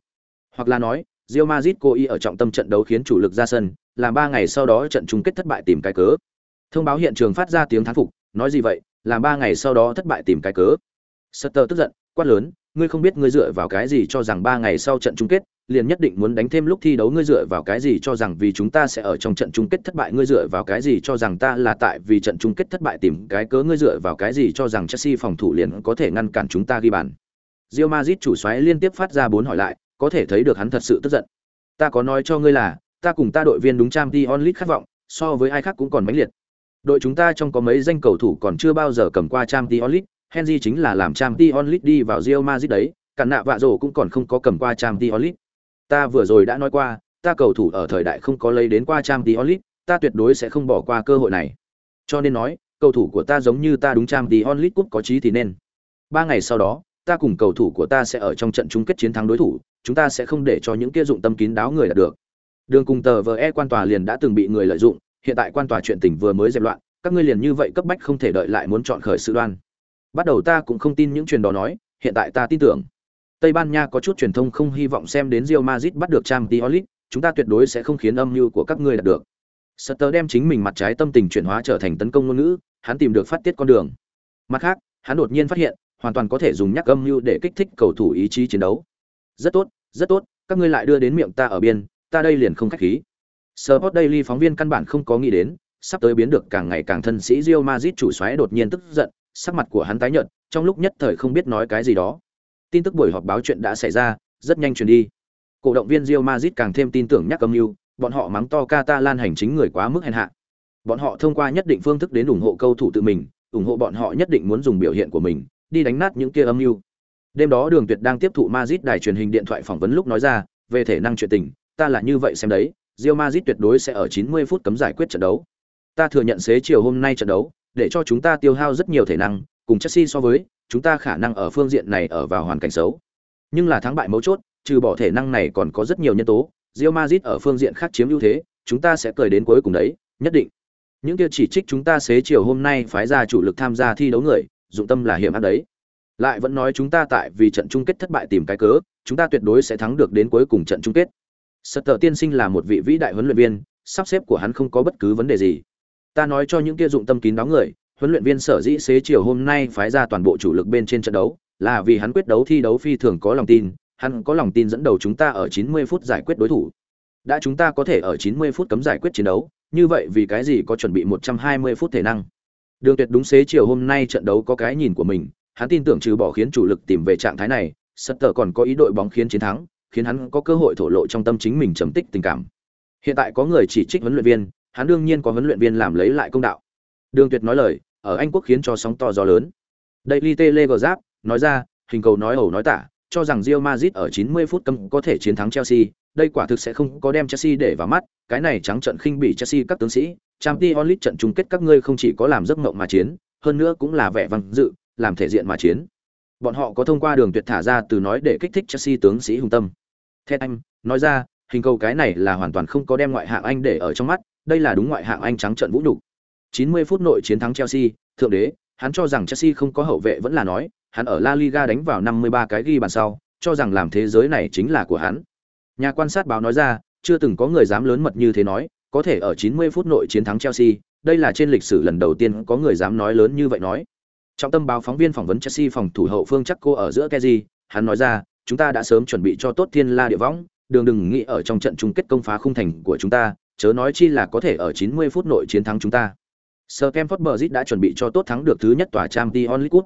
Hoặc là nói, Real Madrid cố ý ở trọng tâm trận đấu khiến chủ lực ra sân, làm ba ngày sau đó trận chung kết thất bại tìm cái cớ. Thông báo hiện trường phát ra tiếng thán phục, nói gì vậy, làm ba ngày sau đó thất bại tìm cái cớ. Sutter tức giận, quát lớn, ngươi không biết ngươi dựa vào cái gì cho rằng ba ngày sau trận chung kết, liền nhất định muốn đánh thêm lúc thi đấu ngươi dựa vào cái gì cho rằng vì chúng ta sẽ ở trong trận chung kết thất bại ngươi dựa vào cái gì cho rằng ta là tại vì trận chung kết thất bại tìm cái cớ ngươi dựa vào cái gì cho rằng Chelsea phòng thủ liền có thể ngăn cản chúng ta ghi bàn. Real Madrid chủ soái liên tiếp phát ra bốn hỏi lại, có thể thấy được hắn thật sự tức giận. Ta có nói cho ngươi là, ta cùng ta đội viên đúng trang Champions League khát vọng, so với ai khác cũng còn mãnh liệt. Đội chúng ta trong có mấy danh cầu thủ còn chưa bao giờ cầm qua trang Champions League, Henry chính là làm trang Champions League đi vào Real Madrid đấy, cả nạ vạ rổ cũng còn không có cầm qua trang Champions League. Ta vừa rồi đã nói qua, ta cầu thủ ở thời đại không có lấy đến qua trang Champions ta tuyệt đối sẽ không bỏ qua cơ hội này. Cho nên nói, cầu thủ của ta giống như ta đúng trang Champions League cúp có chí thì nên. Ba ngày sau đó, ta cùng cầu thủ của ta sẽ ở trong trận chung kết chiến thắng đối thủ, chúng ta sẽ không để cho những kia dụng tâm kín đáo người đạt được. Đường cùng tờ VE quan tòa liền đã từng bị người lợi dụng, hiện tại quan tòa chuyện tình vừa mới dẹp loạn, các ngươi liền như vậy cấp bách không thể đợi lại muốn chọn khởi sự đoan. Bắt đầu ta cũng không tin những truyền đó nói, hiện tại ta tin tưởng. Tây Ban Nha có chút truyền thông không hy vọng xem đến Real Madrid bắt được Champions League, chúng ta tuyệt đối sẽ không khiến âm mưu của các ngươi đạt được. Sutter đem chính mình mặt trái tâm tình chuyển hóa trở thành tấn công ngôn ngữ, hắn tìm được phát tiết con đường. Mặt khác, hắn đột nhiên phát hiện, hoàn toàn có thể dùng nhắc âm mưu để kích thích cầu thủ ý chí chiến đấu. Rất tốt, rất tốt, các ngươi lại đưa đến miệng ta ở biên, ta đây liền không khách khí. Sport Daily phóng viên căn bản không có nghĩ đến, sắp tới biến được càng ngày càng thân sĩ Real Madrid chủ soái đột nhiên tức giận, sắc mặt của hắn tái nhợt, trong lúc nhất thời không biết nói cái gì đó. Tin tức buổi họp báo chuyện đã xảy ra, rất nhanh truyền đi. Cổ động viên Real Madrid càng thêm tin tưởng nhắc âm mưu, bọn họ mắng to Catalan hành chính người quá mức hèn hạ. Bọn họ thông qua nhất định phương thức đến ủng hộ cầu thủ tự mình, ủng hộ bọn họ nhất định muốn dùng biểu hiện của mình đi đánh nát những kia âm mưu. Đêm đó Đường Tuyệt đang tiếp thụ Madrid đài truyền hình điện thoại phỏng vấn lúc nói ra, về thể năng chuyện tình, ta là như vậy xem đấy, Real Madrid tuyệt đối sẽ ở 90 phút cấm giải quyết trận đấu. Ta thừa nhận xế chiều hôm nay trận đấu, để cho chúng ta tiêu hao rất nhiều thể năng, cùng Chelsea so với, chúng ta khả năng ở phương diện này ở vào hoàn cảnh xấu. Nhưng là thắng bại mấu chốt, trừ bỏ thể năng này còn có rất nhiều nhân tố, Real Madrid ở phương diện khác chiếm ưu thế, chúng ta sẽ cười đến cuối cùng đấy, nhất định. Những kia chỉ trích chúng ta xế chiều hôm nay phái ra chủ lực tham gia thi đấu người, dụng tâm là hiểm ác đấy. Lại vẫn nói chúng ta tại vì trận chung kết thất bại tìm cái cớ, chúng ta tuyệt đối sẽ thắng được đến cuối cùng trận chung kết. Sutter tiên sinh là một vị vĩ đại huấn luyện viên, sắp xếp của hắn không có bất cứ vấn đề gì. Ta nói cho những kia dụng tâm kín đáo người, huấn luyện viên sở dĩ xế chiều hôm nay phái ra toàn bộ chủ lực bên trên trận đấu, là vì hắn quyết đấu thi đấu phi thường có lòng tin, hắn có lòng tin dẫn đầu chúng ta ở 90 phút giải quyết đối thủ. Đã chúng ta có thể ở 90 phút cấm giải quyết chiến đấu, như vậy vì cái gì có chuẩn bị 120 phút thể năng? Đường Tuyệt đúng xế chiều hôm nay trận đấu có cái nhìn của mình, hắn tin tưởng trừ bỏ khiến chủ lực tìm về trạng thái này, Sutter còn có ý đội bóng khiến chiến thắng, khiến hắn có cơ hội thổ lộ trong tâm chính mình trầm tích tình cảm. Hiện tại có người chỉ trích huấn luyện viên, hắn đương nhiên có huấn luyện viên làm lấy lại công đạo. Đường Tuyệt nói lời, ở Anh quốc khiến cho sóng to gió lớn. Daily Telegraph nói ra, hình cầu nói ẩu nói tả, cho rằng Real Madrid ở 90 phút cấm có thể chiến thắng Chelsea, đây quả thực sẽ không có đem Chelsea để vào mắt, cái này trắng trận khinh bị Chelsea các tướng sĩ, Champions League trận chung kết các ngươi không chỉ có làm giấc mộng mà chiến, hơn nữa cũng là vẻ vang dự, làm thể diện mà chiến. Bọn họ có thông qua đường tuyệt thả ra từ nói để kích thích Chelsea tướng sĩ hùng tâm. Thế anh, nói ra, hình cầu cái này là hoàn toàn không có đem ngoại hạng Anh để ở trong mắt, đây là đúng ngoại hạng Anh trắng trận vũ đủ. 90 phút nội chiến thắng Chelsea, thượng đế, hắn cho rằng Chelsea không có hậu vệ vẫn là nói, hắn ở La Liga đánh vào 53 cái ghi bàn sau, cho rằng làm thế giới này chính là của hắn. Nhà quan sát báo nói ra, chưa từng có người dám lớn mật như thế nói, có thể ở 90 phút nội chiến thắng Chelsea, đây là trên lịch sử lần đầu tiên có người dám nói lớn như vậy nói. Trong tâm báo phóng viên phỏng vấn Chelsea phòng thủ hậu phương chắc cô ở giữa Kezi, hắn nói ra, chúng ta đã sớm chuẩn bị cho tốt thiên la địa võng, đường đừng nghĩ ở trong trận chung kết công phá khung thành của chúng ta, chớ nói chi là có thể ở 90 phút nội chiến thắng chúng ta. Stamford Bridge đã chuẩn bị cho tốt thắng được thứ nhất tòa Champions League.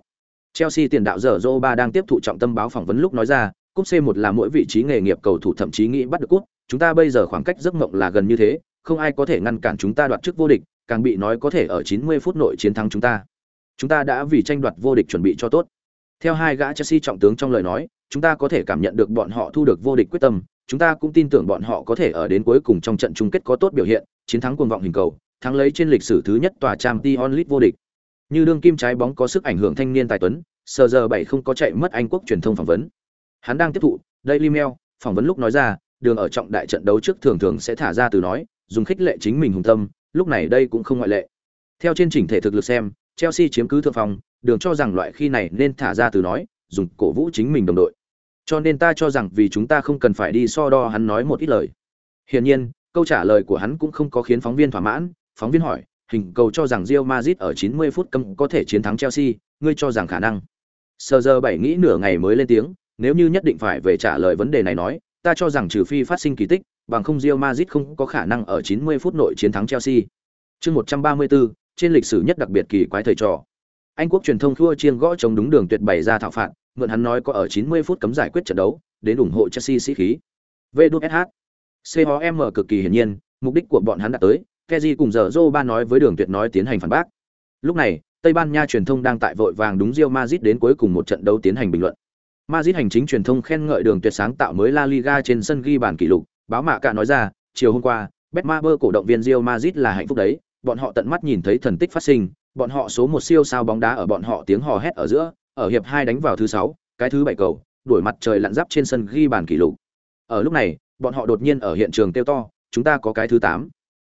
Chelsea tiền đạo giờ Zoba đang tiếp thụ trọng tâm báo phỏng vấn lúc nói ra, cúp C1 là mỗi vị trí nghề nghiệp cầu thủ thậm chí nghĩ bắt được cúp, chúng ta bây giờ khoảng cách giấc mộng là gần như thế, không ai có thể ngăn cản chúng ta đoạt chức vô địch, càng bị nói có thể ở 90 phút nội chiến thắng chúng ta. Chúng ta đã vì tranh đoạt vô địch chuẩn bị cho tốt. Theo hai gã Chelsea trọng tướng trong lời nói, chúng ta có thể cảm nhận được bọn họ thu được vô địch quyết tâm, chúng ta cũng tin tưởng bọn họ có thể ở đến cuối cùng trong trận chung kết có tốt biểu hiện, chiến thắng cuồng vọng hình cầu, thắng lấy trên lịch sử thứ nhất tòa trang t onlit vô địch. Như đương kim trái bóng có sức ảnh hưởng thanh niên tài tuấn, sờ giờ bảy không có chạy mất Anh quốc truyền thông phỏng vấn. Hắn đang tiếp thụ Daily Mail phỏng vấn lúc nói ra, đường ở trọng đại trận đấu trước thường thường sẽ thả ra từ nói, dùng khích lệ chính mình hùng tâm, lúc này đây cũng không ngoại lệ. Theo trên chỉnh thể thực lực xem, Chelsea chiếm cứ thượng phòng, đường cho rằng loại khi này nên thả ra từ nói, dùng cổ vũ chính mình đồng đội. Cho nên ta cho rằng vì chúng ta không cần phải đi so đo hắn nói một ít lời. Hiển nhiên, câu trả lời của hắn cũng không có khiến phóng viên thỏa mãn, phóng viên hỏi, hình cầu cho rằng Real Madrid ở 90 phút cấm có thể chiến thắng Chelsea, ngươi cho rằng khả năng. Sơ giờ bảy nghĩ nửa ngày mới lên tiếng, nếu như nhất định phải về trả lời vấn đề này nói, ta cho rằng trừ phi phát sinh kỳ tích, bằng không Real Madrid không có khả năng ở 90 phút nội chiến thắng Chelsea. Chương 134, trên lịch sử nhất đặc biệt kỳ quái thời trò. Anh quốc truyền thông thua chiên gõ chống đúng đường tuyệt bày ra thảo phạt, mượn hắn nói có ở 90 phút cấm giải quyết trận đấu, đến ủng hộ Chelsea sĩ khí. VĐSH. COM cực kỳ hiển nhiên, mục đích của bọn hắn đã tới, Keji cùng giờ Zoba nói với đường tuyệt nói tiến hành phản bác. Lúc này, Tây Ban Nha truyền thông đang tại vội vàng đúng Real Madrid đến cuối cùng một trận đấu tiến hành bình luận. Madrid hành chính truyền thông khen ngợi đường tuyệt sáng tạo mới La Liga trên sân ghi bàn kỷ lục, báo mạ cả nói ra, chiều hôm qua, Betmaber cổ động viên Real Madrid là hạnh phúc đấy, bọn họ tận mắt nhìn thấy thần tích phát sinh, bọn họ số một siêu sao bóng đá ở bọn họ tiếng hò hét ở giữa, ở hiệp hai đánh vào thứ sáu, cái thứ bảy cầu, đuổi mặt trời lặn giáp trên sân ghi bàn kỷ lục. Ở lúc này, bọn họ đột nhiên ở hiện trường kêu to, chúng ta có cái thứ tám.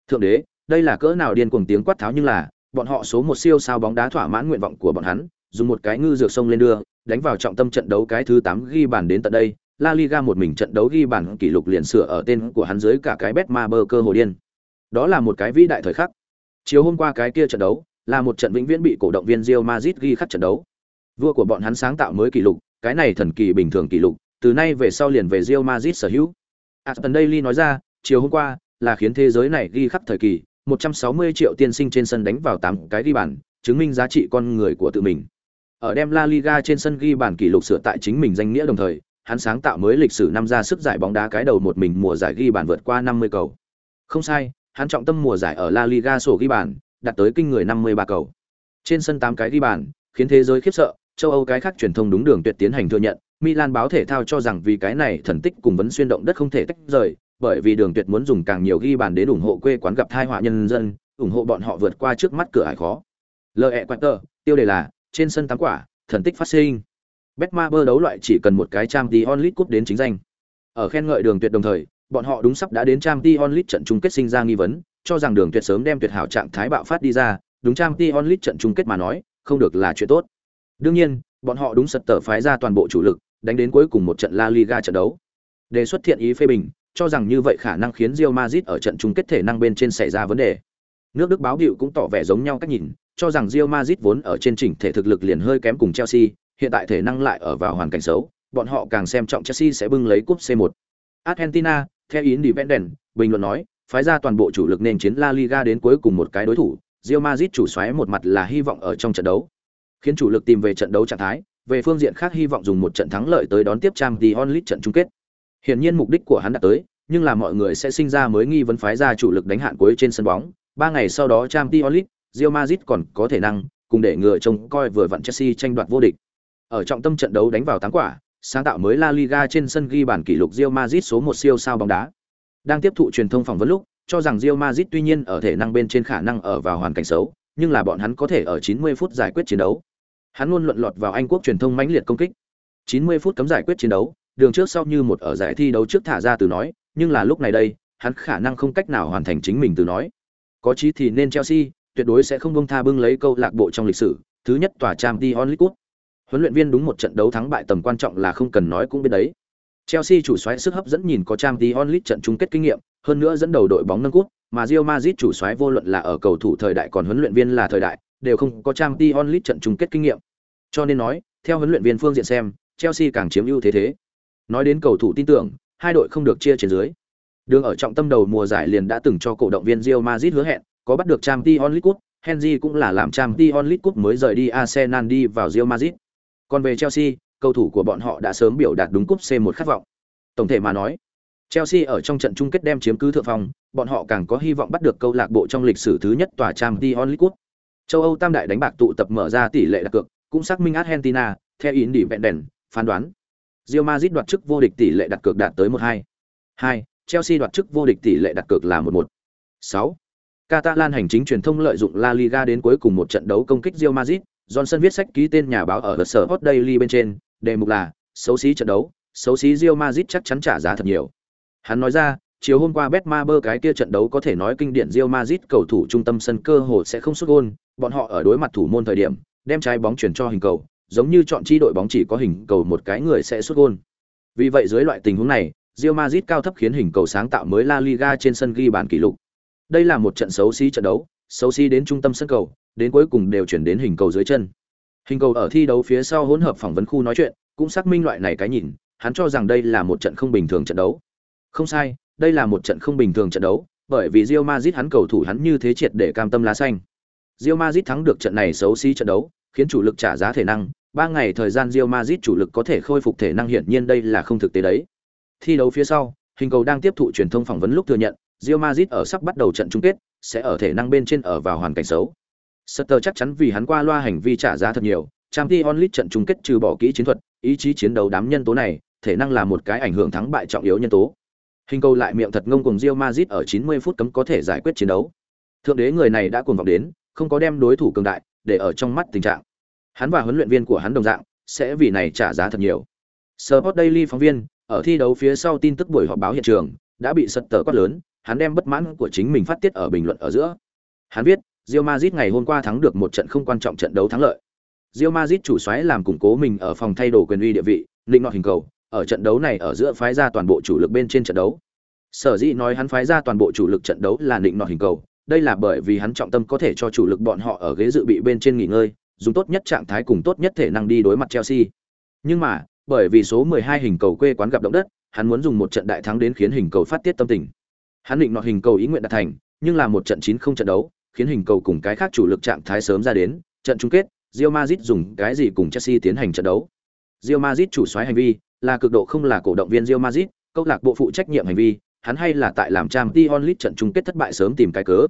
Thượng đế, đây là cỡ nào điên cuồng tiếng quát tháo nhưng là, bọn họ số một siêu sao bóng đá thỏa mãn nguyện vọng của bọn hắn, dùng một cái ngư dược sông lên đưa, đánh vào trọng tâm trận đấu cái thứ 8 ghi bàn đến tận đây, La Liga một mình trận đấu ghi bàn kỷ lục liền sửa ở tên của hắn dưới cả cái Betmaber cơ hồ điên. Đó là một cái vĩ đại thời khắc. Chiều hôm qua cái kia trận đấu, là một trận vĩnh viễn bị cổ động viên Real Madrid ghi khắc trận đấu. Vua của bọn hắn sáng tạo mới kỷ lục, cái này thần kỳ bình thường kỷ lục, từ nay về sau liền về Real Madrid sở hữu. À, Aston Daily nói ra, chiều hôm qua là khiến thế giới này ghi khắp thời kỳ, 160 triệu tiên sinh trên sân đánh vào 8 cái ghi bàn, chứng minh giá trị con người của tự mình. Ở đem La Liga trên sân ghi bàn kỷ lục sửa tại chính mình danh nghĩa đồng thời, hắn sáng tạo mới lịch sử năm ra sức giải bóng đá cái đầu một mình mùa giải ghi bàn vượt qua 50 cầu. Không sai, hắn trọng tâm mùa giải ở La Liga sổ ghi bàn, đạt tới kinh người 53 cầu. Trên sân 8 cái ghi bàn, khiến thế giới khiếp sợ, châu Âu cái khác truyền thông đúng đường tuyệt tiến hành thừa nhận, Milan báo thể thao cho rằng vì cái này thần tích cùng vấn xuyên động đất không thể tách rời, bởi vì đường tuyệt muốn dùng càng nhiều ghi bàn đến ủng hộ quê quán gặp tai họa nhân dân, ủng hộ bọn họ vượt qua trước mắt cửa ải khó. Lệ Quater, tiêu đề là trên sân tám quả, thần tích phát sinh. Betmaber đấu loại chỉ cần một cái Champions League cúp đến chính danh. Ở khen ngợi đường tuyệt đồng thời, bọn họ đúng sắp đã đến Champions League trận chung kết sinh ra nghi vấn, cho rằng đường tuyệt sớm đem tuyệt hảo trạng thái bạo phát đi ra, đúng Champions League trận chung kết mà nói, không được là chuyện tốt. Đương nhiên, bọn họ đúng sật tờ phái ra toàn bộ chủ lực, đánh đến cuối cùng một trận La Liga trận đấu. Đề xuất thiện ý phê bình, cho rằng như vậy khả năng khiến Real Madrid ở trận chung kết thể năng bên trên xảy ra vấn đề. Nước Đức báo hiệu cũng tỏ vẻ giống nhau cách nhìn, cho rằng Real Madrid vốn ở trên chỉnh thể thực lực liền hơi kém cùng Chelsea, hiện tại thể năng lại ở vào hoàn cảnh xấu, bọn họ càng xem trọng Chelsea sẽ bưng lấy cúp C1. Argentina, theo Independent, bình luận nói, phái ra toàn bộ chủ lực nên chiến La Liga đến cuối cùng một cái đối thủ, Real Madrid chủ xoáy một mặt là hy vọng ở trong trận đấu, khiến chủ lực tìm về trận đấu trạng thái, về phương diện khác hy vọng dùng một trận thắng lợi tới đón tiếp Champions League trận chung kết. Hiển nhiên mục đích của hắn đã tới, nhưng là mọi người sẽ sinh ra mới nghi vấn phái ra chủ lực đánh hạn cuối trên sân bóng. Ba ngày sau đó Champions League, Real Madrid còn có thể năng cùng để ngựa trông coi vừa vặn Chelsea tranh đoạt vô địch. Ở trọng tâm trận đấu đánh vào tám quả, sáng tạo mới La Liga trên sân ghi bản kỷ lục Real Madrid số một siêu sao bóng đá. Đang tiếp thụ truyền thông phỏng vấn lúc, cho rằng Real Madrid tuy nhiên ở thể năng bên trên khả năng ở vào hoàn cảnh xấu, nhưng là bọn hắn có thể ở 90 phút giải quyết chiến đấu. Hắn luôn luận lọt vào Anh quốc truyền thông mãnh liệt công kích. 90 phút cấm giải quyết chiến đấu, đường trước sau như một ở giải thi đấu trước thả ra từ nói, nhưng là lúc này đây, hắn khả năng không cách nào hoàn thành chính mình từ nói. Có chí thì nên Chelsea, tuyệt đối sẽ không buông tha bưng lấy câu lạc bộ trong lịch sử, thứ nhất tòa Champions League. Huấn luyện viên đúng một trận đấu thắng bại tầm quan trọng là không cần nói cũng biết đấy. Chelsea chủ soái sức hấp dẫn nhìn có Champions League trận chung kết kinh nghiệm, hơn nữa dẫn đầu đội bóng nâng cúp, mà Real Madrid chủ soái vô luận là ở cầu thủ thời đại còn huấn luyện viên là thời đại, đều không có Champions League trận chung kết kinh nghiệm. Cho nên nói, theo huấn luyện viên phương diện xem, Chelsea càng chiếm ưu thế thế. Nói đến cầu thủ tin tưởng, hai đội không được chia trên dưới. Đường ở trọng tâm đầu mùa giải liền đã từng cho cổ động viên Real Madrid hứa hẹn, có bắt được Champions League Cup, Henry cũng là làm Champions League Cup mới rời đi Arsenal đi vào Real Madrid. Còn về Chelsea, cầu thủ của bọn họ đã sớm biểu đạt đúng cúp C1 khát vọng. Tổng thể mà nói, Chelsea ở trong trận chung kết đem chiếm cứ thượng phong, bọn họ càng có hy vọng bắt được câu lạc bộ trong lịch sử thứ nhất tòa Champions League Cup. Châu Âu tam đại đánh bạc tụ tập mở ra tỷ lệ đặt cược, cũng xác minh Argentina, theo ý Independent, phán đoán. Real Madrid đoạt chức vô địch tỷ lệ đặt cược đạt tới 1-2. 2. Chelsea đoạt chức vô địch tỷ lệ đặt cược là 1-1. 6. Catalan hành chính truyền thông lợi dụng La Liga đến cuối cùng một trận đấu công kích Real Madrid, Johnson viết sách ký tên nhà báo ở The Sport Daily bên trên, đề mục là xấu xí trận đấu, xấu xí Real Madrid chắc chắn trả giá thật nhiều. Hắn nói ra, chiều hôm qua Betmaber cái kia trận đấu có thể nói kinh điển Real Madrid cầu thủ trung tâm sân cơ hồ sẽ không xuất gôn, bọn họ ở đối mặt thủ môn thời điểm, đem trái bóng chuyển cho hình cầu, giống như chọn chi đội bóng chỉ có hình cầu một cái người sẽ xuất gôn. Vì vậy dưới loại tình huống này, Real Madrid cao thấp khiến hình cầu sáng tạo mới La Liga trên sân ghi bàn kỷ lục. Đây là một trận xấu xí trận đấu, xấu xí đến trung tâm sân cầu, đến cuối cùng đều chuyển đến hình cầu dưới chân. Hình cầu ở thi đấu phía sau hỗn hợp phỏng vấn khu nói chuyện, cũng xác minh loại này cái nhìn, hắn cho rằng đây là một trận không bình thường trận đấu. Không sai, đây là một trận không bình thường trận đấu, bởi vì Real Madrid hắn cầu thủ hắn như thế triệt để cam tâm lá xanh. Real Madrid thắng được trận này xấu xí trận đấu, khiến chủ lực trả giá thể năng, ba ngày thời gian Real Madrid chủ lực có thể khôi phục thể năng hiển nhiên đây là không thực tế đấy. Thi đấu phía sau, hình cầu đang tiếp thụ truyền thông phỏng vấn lúc thừa nhận, Real Madrid ở sắp bắt đầu trận chung kết, sẽ ở thể năng bên trên ở vào hoàn cảnh xấu. Sutter chắc chắn vì hắn qua loa hành vi trả giá thật nhiều, Champions League trận chung kết trừ bỏ kỹ chiến thuật, ý chí chiến đấu đám nhân tố này, thể năng là một cái ảnh hưởng thắng bại trọng yếu nhân tố. Hình cầu lại miệng thật ngông cùng Real Madrid ở 90 phút cấm có thể giải quyết chiến đấu. Thượng đế người này đã cuồng vọng đến, không có đem đối thủ cường đại để ở trong mắt tình trạng. Hắn và huấn luyện viên của hắn đồng dạng, sẽ vì này trả giá thật nhiều. Sport Daily phóng viên, ở thi đấu phía sau tin tức buổi họp báo hiện trường, đã bị sật tờ quát lớn, hắn đem bất mãn của chính mình phát tiết ở bình luận ở giữa. Hắn viết, Real Madrid ngày hôm qua thắng được một trận không quan trọng trận đấu thắng lợi. Real Madrid chủ soái làm củng cố mình ở phòng thay đồ quyền uy địa vị, định nọ hình cầu, ở trận đấu này ở giữa phái ra toàn bộ chủ lực bên trên trận đấu. Sở dĩ nói hắn phái ra toàn bộ chủ lực trận đấu là định nọ hình cầu, đây là bởi vì hắn trọng tâm có thể cho chủ lực bọn họ ở ghế dự bị bên trên nghỉ ngơi, dùng tốt nhất trạng thái cùng tốt nhất thể năng đi đối mặt Chelsea. Nhưng mà, bởi vì số 12 hình cầu quê quán gặp động đất, hắn muốn dùng một trận đại thắng đến khiến hình cầu phát tiết tâm tình. Hắn định nọ hình cầu ý nguyện đạt thành, nhưng là một trận 9 không trận đấu, khiến hình cầu cùng cái khác chủ lực trạng thái sớm ra đến, trận chung kết, Real Madrid dùng cái gì cùng Chelsea tiến hành trận đấu. Real Madrid chủ soái hành vi là cực độ không là cổ động viên Real Madrid, câu lạc bộ phụ trách nhiệm hành vi, hắn hay là tại làm trang League trận chung kết thất bại sớm tìm cái cớ.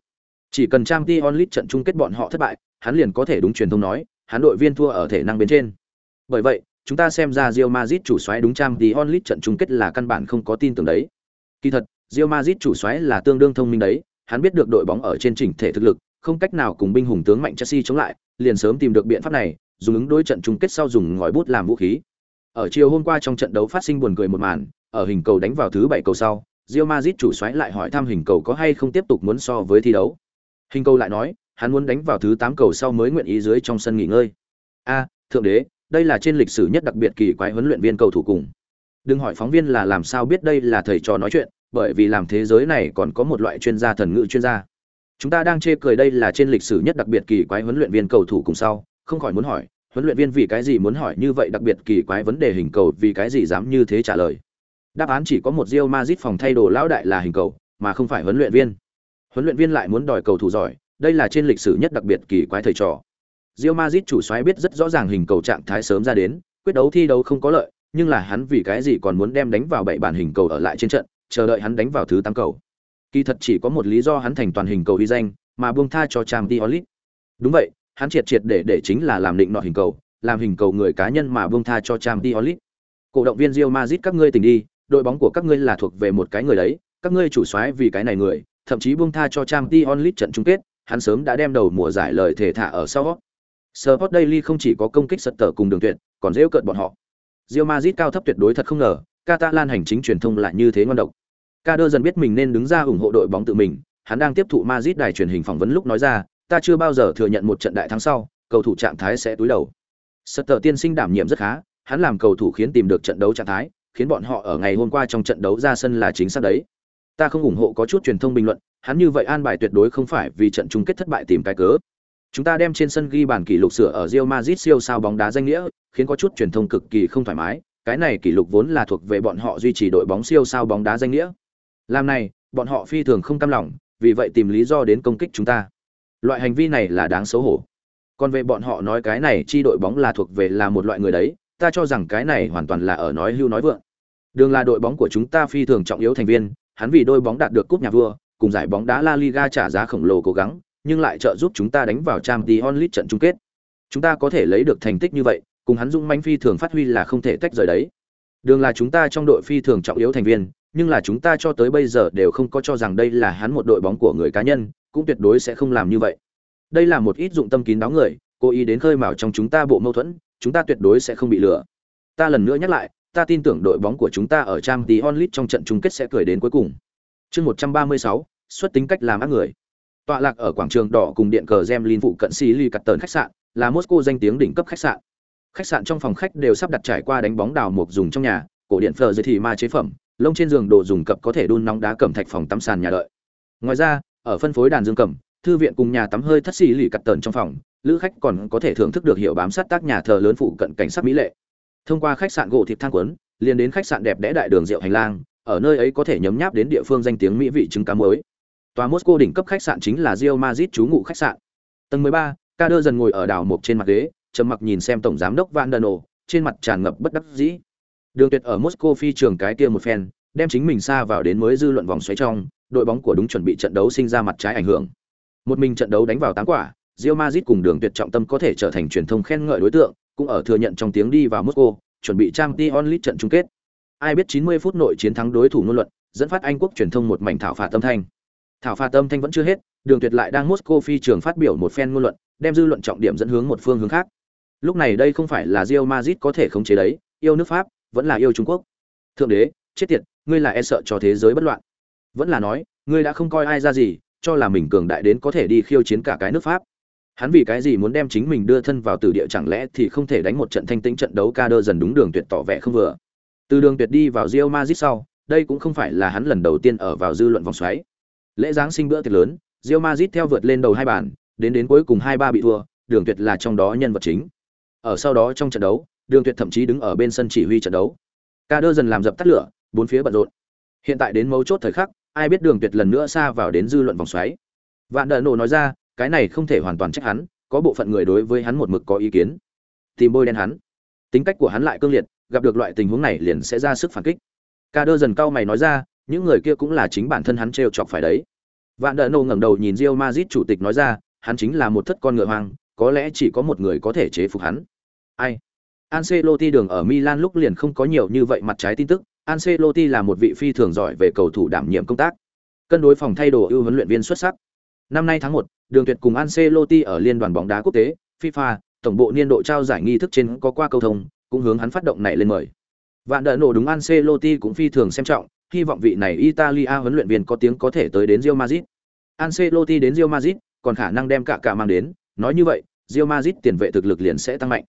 Chỉ cần Champions League trận chung kết bọn họ thất bại, hắn liền có thể đúng truyền thông nói, hắn đội viên thua ở thể năng bên trên. Bởi vậy, chúng ta xem ra Real Madrid chủ soái đúng Champions League trận chung kết là căn bản không có tin tưởng đấy. Kỳ thật, Real Madrid chủ soái là tương đương thông minh đấy, hắn biết được đội bóng ở trên chỉnh thể thực lực, không cách nào cùng binh hùng tướng mạnh Chelsea chống lại, liền sớm tìm được biện pháp này, dùng ứng đối trận chung kết sau dùng ngòi bút làm vũ khí. Ở chiều hôm qua trong trận đấu phát sinh buồn cười một màn, ở hình cầu đánh vào thứ bảy cầu sau, Real Madrid chủ soái lại hỏi thăm hình cầu có hay không tiếp tục muốn so với thi đấu. Hình cầu lại nói, hắn muốn đánh vào thứ tám cầu sau mới nguyện ý dưới trong sân nghỉ ngơi. A, thượng đế, đây là trên lịch sử nhất đặc biệt kỳ quái huấn luyện viên cầu thủ cùng. Đừng hỏi phóng viên là làm sao biết đây là thầy trò nói chuyện, bởi vì làm thế giới này còn có một loại chuyên gia thần ngữ chuyên gia. Chúng ta đang chê cười đây là trên lịch sử nhất đặc biệt kỳ quái huấn luyện viên cầu thủ cùng sau, không khỏi muốn hỏi, huấn luyện viên vì cái gì muốn hỏi như vậy đặc biệt kỳ quái vấn đề hình cầu vì cái gì dám như thế trả lời. Đáp án chỉ có một Real Madrid phòng thay đồ lão đại là hình cầu, mà không phải huấn luyện viên. Huấn luyện viên lại muốn đòi cầu thủ giỏi, đây là trên lịch sử nhất đặc biệt kỳ quái thầy trò. Real Madrid chủ soái biết rất rõ ràng hình cầu trạng thái sớm ra đến, quyết đấu thi đấu không có lợi, nhưng là hắn vì cái gì còn muốn đem đánh vào bảy bản hình cầu ở lại trên trận, chờ đợi hắn đánh vào thứ tám cầu. Kỳ thật chỉ có một lý do hắn thành toàn hình cầu uy danh, mà buông tha cho Champions League. Đúng vậy, hắn triệt triệt để để chính là làm định nọ hình cầu, làm hình cầu người cá nhân mà buông tha cho Champions League. Cổ động viên Real Madrid các ngươi tỉnh đi, đội bóng của các ngươi là thuộc về một cái người đấy, các ngươi chủ soái vì cái này người, thậm chí buông tha cho Champions League trận chung kết, hắn sớm đã đem đầu mùa giải lời thể thả ở sau. Sport Daily không chỉ có công kích sật tở cùng đường tuyệt, còn dễ cợt bọn họ. Real Madrid cao thấp tuyệt đối thật không ngờ, Catalan hành chính truyền thông lại như thế ngon độc. Kader dần biết mình nên đứng ra ủng hộ đội bóng tự mình, hắn đang tiếp thụ Madrid đài truyền hình phỏng vấn lúc nói ra, ta chưa bao giờ thừa nhận một trận đại thắng sau, cầu thủ trạng thái sẽ túi đầu. Sutter tiên sinh đảm nhiệm rất khá, hắn làm cầu thủ khiến tìm được trận đấu trạng thái, khiến bọn họ ở ngày hôm qua trong trận đấu ra sân là chính xác đấy. Ta không ủng hộ có chút truyền thông bình luận, hắn như vậy an bài tuyệt đối không phải vì trận chung kết thất bại tìm cái cớ. Chúng ta đem trên sân ghi bàn kỷ lục sửa ở Real Madrid siêu sao bóng đá danh nghĩa, khiến có chút truyền thông cực kỳ không thoải mái, cái này kỷ lục vốn là thuộc về bọn họ duy trì đội bóng siêu sao bóng đá danh nghĩa. Làm này, bọn họ phi thường không cam lòng, vì vậy tìm lý do đến công kích chúng ta. Loại hành vi này là đáng xấu hổ. Còn về bọn họ nói cái này chi đội bóng là thuộc về là một loại người đấy, ta cho rằng cái này hoàn toàn là ở nói hưu nói vượng. Đường là đội bóng của chúng ta phi thường trọng yếu thành viên, hắn vì đôi bóng đạt được cúp nhà vua, cùng giải bóng đá La Liga trả giá khổng lồ cố gắng, nhưng lại trợ giúp chúng ta đánh vào Champions League trận chung kết. Chúng ta có thể lấy được thành tích như vậy, cùng hắn dũng mãnh phi thường phát huy là không thể tách rời đấy. Đường là chúng ta trong đội phi thường trọng yếu thành viên, nhưng là chúng ta cho tới bây giờ đều không có cho rằng đây là hắn một đội bóng của người cá nhân, cũng tuyệt đối sẽ không làm như vậy. Đây là một ít dụng tâm kín đáo người, cố ý đến khơi mào trong chúng ta bộ mâu thuẫn, chúng ta tuyệt đối sẽ không bị lừa. Ta lần nữa nhắc lại, ta tin tưởng đội bóng của chúng ta ở trang tí onlit trong trận chung kết sẽ cười đến cuối cùng. Chương 136, xuất tính cách làm ác người. Tọa lạc ở quảng trường đỏ cùng điện cờ Zemlin phụ cận Sili cắt tờn khách sạn, là Moscow danh tiếng đỉnh cấp khách sạn. Khách sạn trong phòng khách đều sắp đặt trải qua đánh bóng đào mục dùng trong nhà, cổ điện phở dưới thì ma chế phẩm, lông trên giường đồ dùng cập có thể đun nóng đá cẩm thạch phòng tắm sàn nhà đợi. Ngoài ra, ở phân phối đàn dương cẩm, thư viện cùng nhà tắm hơi thất xì lì cặt tờn trong phòng, lữ khách còn có thể thưởng thức được hiệu bám sát tác nhà thờ lớn phụ cận cảnh sát mỹ lệ. Thông qua khách sạn gỗ thịt thang quấn, liền đến khách sạn đẹp đẽ đại đường rượu hành lang, ở nơi ấy có thể nhấm nháp đến địa phương danh tiếng mỹ vị trứng cá mới. Tòa Moscow đỉnh cấp khách sạn chính là rio mazit trú ngụ khách sạn. Tầng 13, Kader dần ngồi ở đảo mộc trên mặt ghế, trầm mặc nhìn xem tổng giám đốc Van đano trên mặt tràn ngập bất đắc dĩ. Đường Tuyệt ở Moscow phi trường cái kia một phen, đem chính mình xa vào đến mới dư luận vòng xoáy trong, đội bóng của đúng chuẩn bị trận đấu sinh ra mặt trái ảnh hưởng. Một mình trận đấu đánh vào tám quả, Real Madrid cùng Đường Tuyệt trọng tâm có thể trở thành truyền thông khen ngợi đối tượng, cũng ở thừa nhận trong tiếng đi vào Moscow, chuẩn bị trang Champions League trận chung kết. Ai biết 90 phút nội chiến thắng đối thủ ngôn luận, dẫn phát Anh quốc truyền thông một mảnh thảo phạt tâm thanh. Thảo phạt tâm thanh vẫn chưa hết, Đường Tuyệt lại đang Moscow phi trường phát biểu một phen ngôn luận, đem dư luận trọng điểm dẫn hướng một phương hướng khác. Lúc này đây không phải là Real Madrid có thể khống chế đấy, yêu nước Pháp, vẫn là yêu Trung Quốc. Thượng đế, chết tiệt, ngươi là e sợ cho thế giới bất loạn. Vẫn là nói, ngươi đã không coi ai ra gì, cho là mình cường đại đến có thể đi khiêu chiến cả cái nước Pháp. Hắn vì cái gì muốn đem chính mình đưa thân vào tử địa chẳng lẽ thì không thể đánh một trận thanh tĩnh trận đấu ca đơ dần đúng đường tuyệt tỏ vẻ không vừa. Từ đường tuyệt đi vào Real Madrid sau, đây cũng không phải là hắn lần đầu tiên ở vào dư luận vòng xoáy. Lễ giáng sinh bữa tiệc lớn, Real Madrid theo vượt lên đầu hai bàn, đến đến cuối cùng hai ba bị thua, đường tuyệt là trong đó nhân vật chính. Ở sau đó trong trận đấu, đường tuyệt thậm chí đứng ở bên sân chỉ huy trận đấu. Ca đơ dần làm dập tắt lửa, bốn phía bận rộn. Hiện tại đến mấu chốt thời khắc, ai biết đường tuyệt lần nữa xa vào đến dư luận vòng xoáy. Vạn Đở nổ nói ra, cái này không thể hoàn toàn trách hắn, có bộ phận người đối với hắn một mực có ý kiến. Tìm bôi đen hắn. Tính cách của hắn lại cương liệt gặp được loại tình huống này liền sẽ ra sức phản kích. Ca đơ dần cao mày nói ra những người kia cũng là chính bản thân hắn trêu chọc phải đấy. Vạn đợ nô ngẩng đầu nhìn rio mazit chủ tịch nói ra hắn chính là một thất con ngựa hoang có lẽ chỉ có một người có thể chế phục hắn. Ai? Ancelotti đường ở Milan lúc liền không có nhiều như vậy mặt trái tin tức Ancelotti là một vị phi thường giỏi về cầu thủ đảm nhiệm công tác. Cân đối phòng thay đồ ưu huấn luyện viên xuất sắc. Năm nay tháng 1, Đường Tuyệt cùng Ancelotti ở Liên đoàn bóng đá quốc tế FIFA tổng bộ niên độ trao giải nghi thức trên có qua câu thông, cũng hướng hắn phát động này lên mời. Vạn đỡ nổ đúng Ancelotti cũng phi thường xem trọng, hy vọng vị này Italia huấn luyện viên có tiếng có thể tới đến Real Madrid. Ancelotti đến Real Madrid, còn khả năng đem cả cả mang đến, nói như vậy, Real Madrid tiền vệ thực lực liền sẽ tăng mạnh.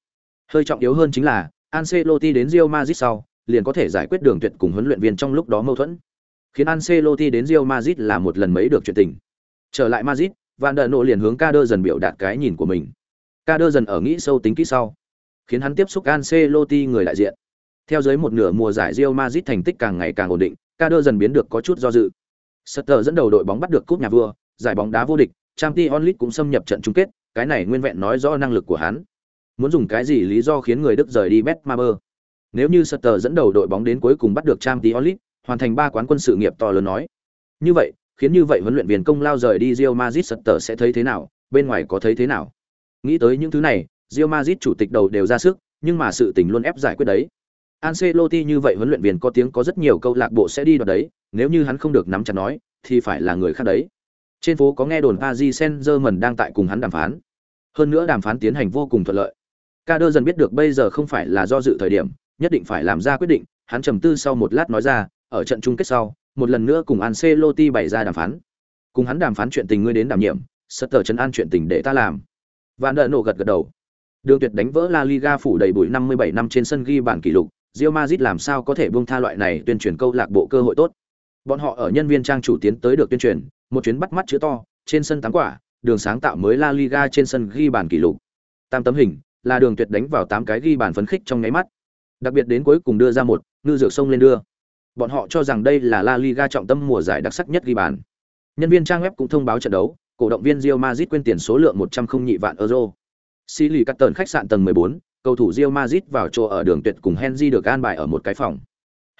Hơi trọng yếu hơn chính là, Ancelotti đến Real Madrid sau, liền có thể giải quyết đường tuyệt cùng huấn luyện viên trong lúc đó mâu thuẫn. Khiến Ancelotti đến Real Madrid là một lần mấy được chuyện tình. Trở lại Madrid, Van der Nô liền hướng Kader dần biểu đạt cái nhìn của mình. Kader dần ở nghĩ sâu tính kỹ sau, khiến hắn tiếp xúc Ancelotti người đại diện. Theo dưới một nửa mùa giải Real Madrid thành tích càng ngày càng ổn định, Kader dần biến được có chút do dự. Sutter dẫn đầu đội bóng bắt được cúp nhà vua, giải bóng đá vô địch, Champions League cũng xâm nhập trận chung kết, cái này nguyên vẹn nói rõ năng lực của hắn. Muốn dùng cái gì lý do khiến người Đức rời đi Betmaber? Nếu như Sutter dẫn đầu đội bóng đến cuối cùng bắt được Champions League, hoàn thành ba quán quân sự nghiệp to lớn nói. Như vậy, khiến như vậy huấn luyện viên công lao rời đi Real Madrid sật tờ sẽ thấy thế nào, bên ngoài có thấy thế nào. Nghĩ tới những thứ này, Real Madrid chủ tịch đầu đều ra sức, nhưng mà sự tình luôn ép giải quyết đấy. Ancelotti như vậy huấn luyện viên có tiếng có rất nhiều câu lạc bộ sẽ đi đoạt đấy, nếu như hắn không được nắm chặt nói, thì phải là người khác đấy. Trên phố có nghe đồn Paris Saint-Germain đang tại cùng hắn đàm phán. Hơn nữa đàm phán tiến hành vô cùng thuận lợi. Kader dần biết được bây giờ không phải là do dự thời điểm, nhất định phải làm ra quyết định, hắn trầm tư sau một lát nói ra, ở trận chung kết sau, một lần nữa cùng Ancelotti bày ra đàm phán. Cùng hắn đàm phán chuyện tình ngươi đến đảm nhiệm, Sutter trấn an chuyện tình để ta làm. Vạn Đợ nổ gật gật đầu. Đường Tuyệt đánh vỡ La Liga phủ đầy bụi 57 năm trên sân ghi bản kỷ lục, Real Madrid làm sao có thể buông tha loại này tuyên truyền câu lạc bộ cơ hội tốt. Bọn họ ở nhân viên trang chủ tiến tới được tuyên truyền, một chuyến bắt mắt chữ to, trên sân tám quả, đường sáng tạo mới La Liga trên sân ghi bàn kỷ lục. Tam tấm hình, là đường tuyệt đánh vào tám cái ghi bàn phấn khích trong nháy mắt. Đặc biệt đến cuối cùng đưa ra một, ngư dược sông lên đưa. Bọn họ cho rằng đây là La Liga trọng tâm mùa giải đặc sắc nhất ghi bàn. Nhân viên trang web cũng thông báo trận đấu, cổ động viên Real Madrid quên tiền số lượng 100 không nhị vạn euro. Xí lì cắt tần khách sạn tầng 14, cầu thủ Real Madrid vào chỗ ở đường tuyệt cùng Henry được an bài ở một cái phòng.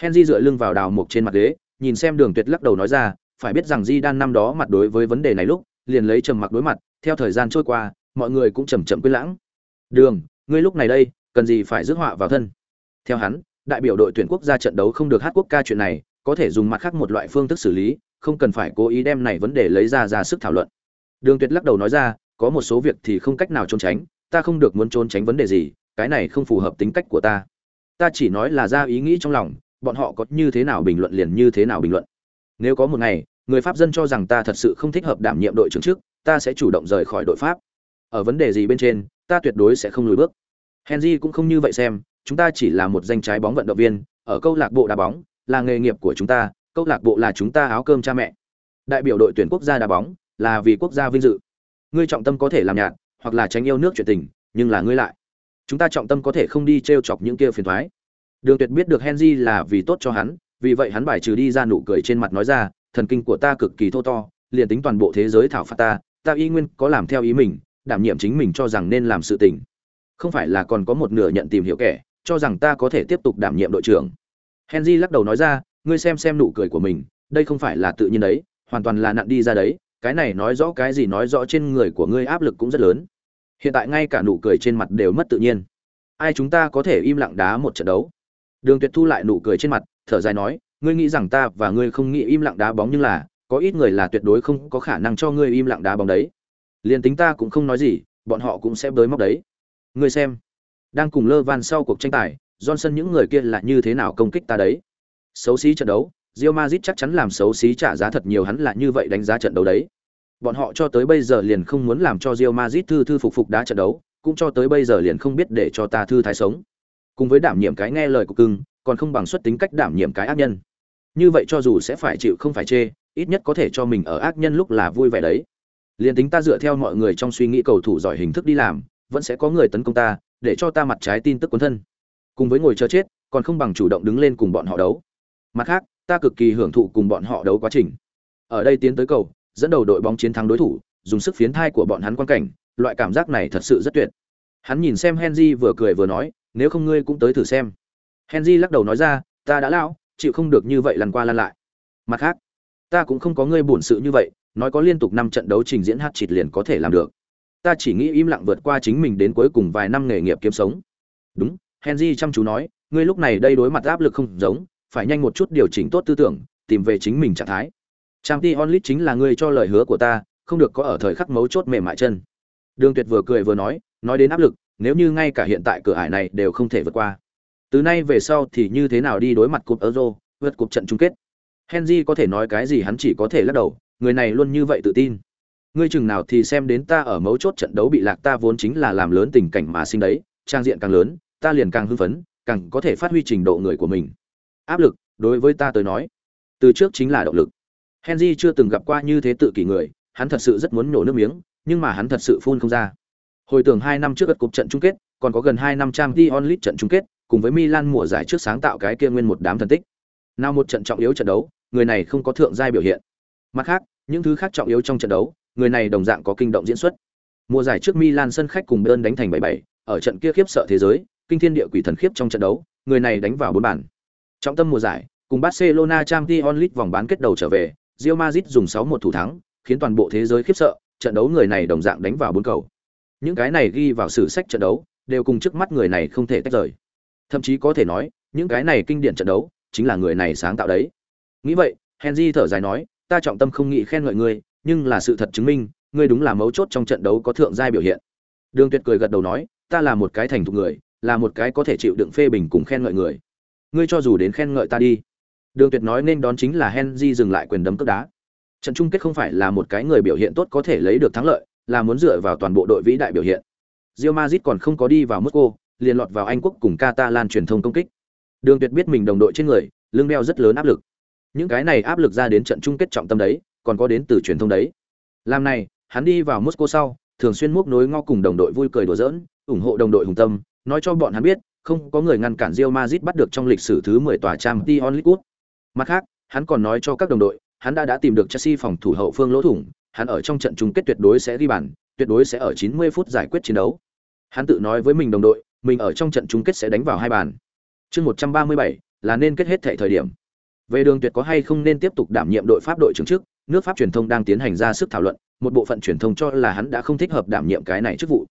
Henry dựa lưng vào đào mục trên mặt ghế, nhìn xem đường tuyệt lắc đầu nói ra, phải biết rằng Di Đan năm đó mặt đối với vấn đề này lúc, liền lấy trầm mặc đối mặt, theo thời gian trôi qua, mọi người cũng chậm chậm quên lãng. Đường, ngươi lúc này đây, cần gì phải rước họa vào thân? Theo hắn, đại biểu đội tuyển quốc gia trận đấu không được hát quốc ca chuyện này, có thể dùng mặt khác một loại phương thức xử lý, không cần phải cố ý đem này vấn đề lấy ra ra sức thảo luận. Đường tuyệt lắc đầu nói ra, có một số việc thì không cách nào trốn tránh, ta không được muốn trốn tránh vấn đề gì, cái này không phù hợp tính cách của ta. Ta chỉ nói là ra ý nghĩ trong lòng, bọn họ có như thế nào bình luận liền như thế nào bình luận. Nếu có một ngày, người pháp dân cho rằng ta thật sự không thích hợp đảm nhiệm đội trưởng trước, ta sẽ chủ động rời khỏi đội pháp. Ở vấn đề gì bên trên, ta tuyệt đối sẽ không lùi bước. Henry cũng không như vậy xem chúng ta chỉ là một danh trái bóng vận động viên, ở câu lạc bộ đá bóng, là nghề nghiệp của chúng ta, câu lạc bộ là chúng ta áo cơm cha mẹ. Đại biểu đội tuyển quốc gia đá bóng, là vì quốc gia vinh dự. Ngươi trọng tâm có thể làm nhạt, hoặc là tránh yêu nước chuyện tình, nhưng là ngươi lại. Chúng ta trọng tâm có thể không đi trêu chọc những kia phiền toái. Đường Tuyệt biết được Henry là vì tốt cho hắn, vì vậy hắn bài trừ đi ra nụ cười trên mặt nói ra, thần kinh của ta cực kỳ thô to, liền tính toàn bộ thế giới thảo phạt ta, ta y nguyên có làm theo ý mình, đảm nhiệm chính mình cho rằng nên làm sự tình. Không phải là còn có một nửa nhận tìm hiểu kẻ, cho rằng ta có thể tiếp tục đảm nhiệm đội trưởng. Henry lắc đầu nói ra, ngươi xem xem nụ cười của mình, đây không phải là tự nhiên đấy, hoàn toàn là nặn đi ra đấy, cái này nói rõ cái gì nói rõ trên người của ngươi áp lực cũng rất lớn. Hiện tại ngay cả nụ cười trên mặt đều mất tự nhiên. Ai chúng ta có thể im lặng đá một trận đấu? Đường tuyệt thu lại nụ cười trên mặt, thở dài nói, ngươi nghĩ rằng ta và ngươi không nghĩ im lặng đá bóng nhưng là, có ít người là tuyệt đối không có khả năng cho ngươi im lặng đá bóng đấy. Liền tính ta cũng không nói gì, bọn họ cũng sẽ bới móc đấy. Ngươi xem đang cùng Lơ Van sau cuộc tranh tài, Johnson những người kia là như thế nào công kích ta đấy? Xấu xí trận đấu, Real Madrid chắc chắn làm xấu xí trả giá thật nhiều hắn là như vậy đánh giá trận đấu đấy. Bọn họ cho tới bây giờ liền không muốn làm cho Real Madrid thư thư phục phục đá trận đấu, cũng cho tới bây giờ liền không biết để cho ta thư thái sống. Cùng với đảm nhiệm cái nghe lời của cưng, còn không bằng xuất tính cách đảm nhiệm cái ác nhân. Như vậy cho dù sẽ phải chịu không phải chê, ít nhất có thể cho mình ở ác nhân lúc là vui vẻ đấy. Liên tính ta dựa theo mọi người trong suy nghĩ cầu thủ giỏi hình thức đi làm, vẫn sẽ có người tấn công ta, để cho ta mặt trái tin tức cuốn thân. Cùng với ngồi chờ chết, còn không bằng chủ động đứng lên cùng bọn họ đấu. Mặt khác, ta cực kỳ hưởng thụ cùng bọn họ đấu quá trình. Ở đây tiến tới cầu, dẫn đầu đội bóng chiến thắng đối thủ, dùng sức phiến thai của bọn hắn quan cảnh, loại cảm giác này thật sự rất tuyệt. Hắn nhìn xem Henry vừa cười vừa nói, nếu không ngươi cũng tới thử xem. Henry lắc đầu nói ra, ta đã lão, chịu không được như vậy lần qua lần lại. Mặt khác, ta cũng không có ngươi buồn sự như vậy, nói có liên tục năm trận đấu trình diễn hát chịt liền có thể làm được. Ta chỉ nghĩ im lặng vượt qua chính mình đến cuối cùng vài năm nghề nghiệp kiếm sống. Đúng, Henry chăm chú nói, ngươi lúc này đây đối mặt áp lực không giống, phải nhanh một chút điều chỉnh tốt tư tưởng, tìm về chính mình trạng thái. Champions League chính là ngươi cho lời hứa của ta, không được có ở thời khắc mấu chốt mềm mại chân. Đường Tuyệt vừa cười vừa nói, nói đến áp lực, nếu như ngay cả hiện tại cửa ải này đều không thể vượt qua. Từ nay về sau thì như thế nào đi đối mặt cúp Euro, vượt cúp trận chung kết. Henry có thể nói cái gì hắn chỉ có thể lắc đầu, người này luôn như vậy tự tin. Ngươi chừng nào thì xem đến ta ở mấu chốt trận đấu bị lạc ta vốn chính là làm lớn tình cảnh mà sinh đấy, trang diện càng lớn, ta liền càng hưng phấn, càng có thể phát huy trình độ người của mình. Áp lực, đối với ta tới nói, từ trước chính là động lực. Henry chưa từng gặp qua như thế tự kỷ người, hắn thật sự rất muốn nổ nước miếng, nhưng mà hắn thật sự phun không ra. Hồi tưởng hai năm trước gật cục trận chung kết, còn có gần hai năm trang Champions onlit trận chung kết, cùng với Milan mùa giải trước sáng tạo cái kia nguyên một đám thần tích. Nào một trận trọng yếu trận đấu, người này không có thượng giai biểu hiện. Mặt khác, những thứ khác trọng yếu trong trận đấu, người này đồng dạng có kinh động diễn xuất. Mùa giải trước Milan sân khách cùng Bayern đánh thành 7-7, ở trận kia khiếp sợ thế giới, kinh thiên địa quỷ thần khiếp trong trận đấu, người này đánh vào bốn bàn. Trọng tâm mùa giải, cùng Barcelona Champions League vòng bán kết đầu trở về, Real Madrid dùng 6-1 thủ thắng, khiến toàn bộ thế giới khiếp sợ, trận đấu người này đồng dạng đánh vào bốn cầu. Những cái này ghi vào sử sách trận đấu, đều cùng trước mắt người này không thể tách rời. Thậm chí có thể nói, những cái này kinh điển trận đấu, chính là người này sáng tạo đấy. Nghĩ vậy, Henry thở dài nói, ta trọng tâm không nghĩ khen ngợi ngươi, nhưng là sự thật chứng minh, ngươi đúng là mấu chốt trong trận đấu có thượng giai biểu hiện. Đường Tuyệt cười gật đầu nói, ta là một cái thành thục người, là một cái có thể chịu đựng phê bình cùng khen ngợi người. Ngươi cho dù đến khen ngợi ta đi. Đường Tuyệt nói nên đón chính là Henry dừng lại quyền đấm cướp đá. Trận chung kết không phải là một cái người biểu hiện tốt có thể lấy được thắng lợi, là muốn dựa vào toàn bộ đội vĩ đại biểu hiện. Real Madrid còn không có đi vào Moscow, liền lọt vào Anh quốc cùng Catalan truyền thông công kích. Đường Tuyệt biết mình đồng đội trên người, lưng đeo rất lớn áp lực. Những cái này áp lực ra đến trận chung kết trọng tâm đấy, còn có đến từ truyền thông đấy. Làm này, hắn đi vào Moscow sau, thường xuyên múc nối ngo cùng đồng đội vui cười đùa giỡn, ủng hộ đồng đội hùng tâm, nói cho bọn hắn biết, không có người ngăn cản Real Madrid bắt được trong lịch sử thứ 10 tòa Champions League. Mặt khác, hắn còn nói cho các đồng đội, hắn đã đã tìm được Chelsea phòng thủ hậu phương lỗ thủng, hắn ở trong trận chung kết tuyệt đối sẽ ghi bàn, tuyệt đối sẽ ở 90 phút giải quyết chiến đấu. Hắn tự nói với mình đồng đội, mình ở trong trận chung kết sẽ đánh vào hai bàn. Chương 137 là nên kết hết thảy thời điểm. Về đường tuyệt có hay không nên tiếp tục đảm nhiệm đội Pháp đội trưởng trước, nước Pháp truyền thông đang tiến hành ra sức thảo luận, một bộ phận truyền thông cho là hắn đã không thích hợp đảm nhiệm cái này chức vụ.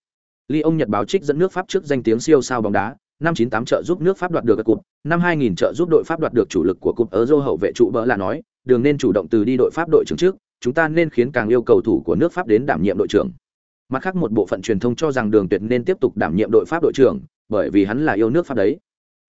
Lyon Nhật báo trích dẫn nước Pháp trước danh tiếng siêu sao bóng đá, năm 98 trợ giúp nước Pháp đoạt được cúp, năm 2000 trợ giúp đội Pháp đoạt được chủ lực của cúp Euro hậu vệ trụ bỡ là nói, đường nên chủ động từ đi đội Pháp đội trưởng trước, chúng ta nên khiến càng yêu cầu thủ của nước Pháp đến đảm nhiệm đội trưởng. Mặt khác một bộ phận truyền thông cho rằng Đường Tuyệt nên tiếp tục đảm nhiệm đội Pháp đội trưởng, bởi vì hắn là yêu nước Pháp đấy.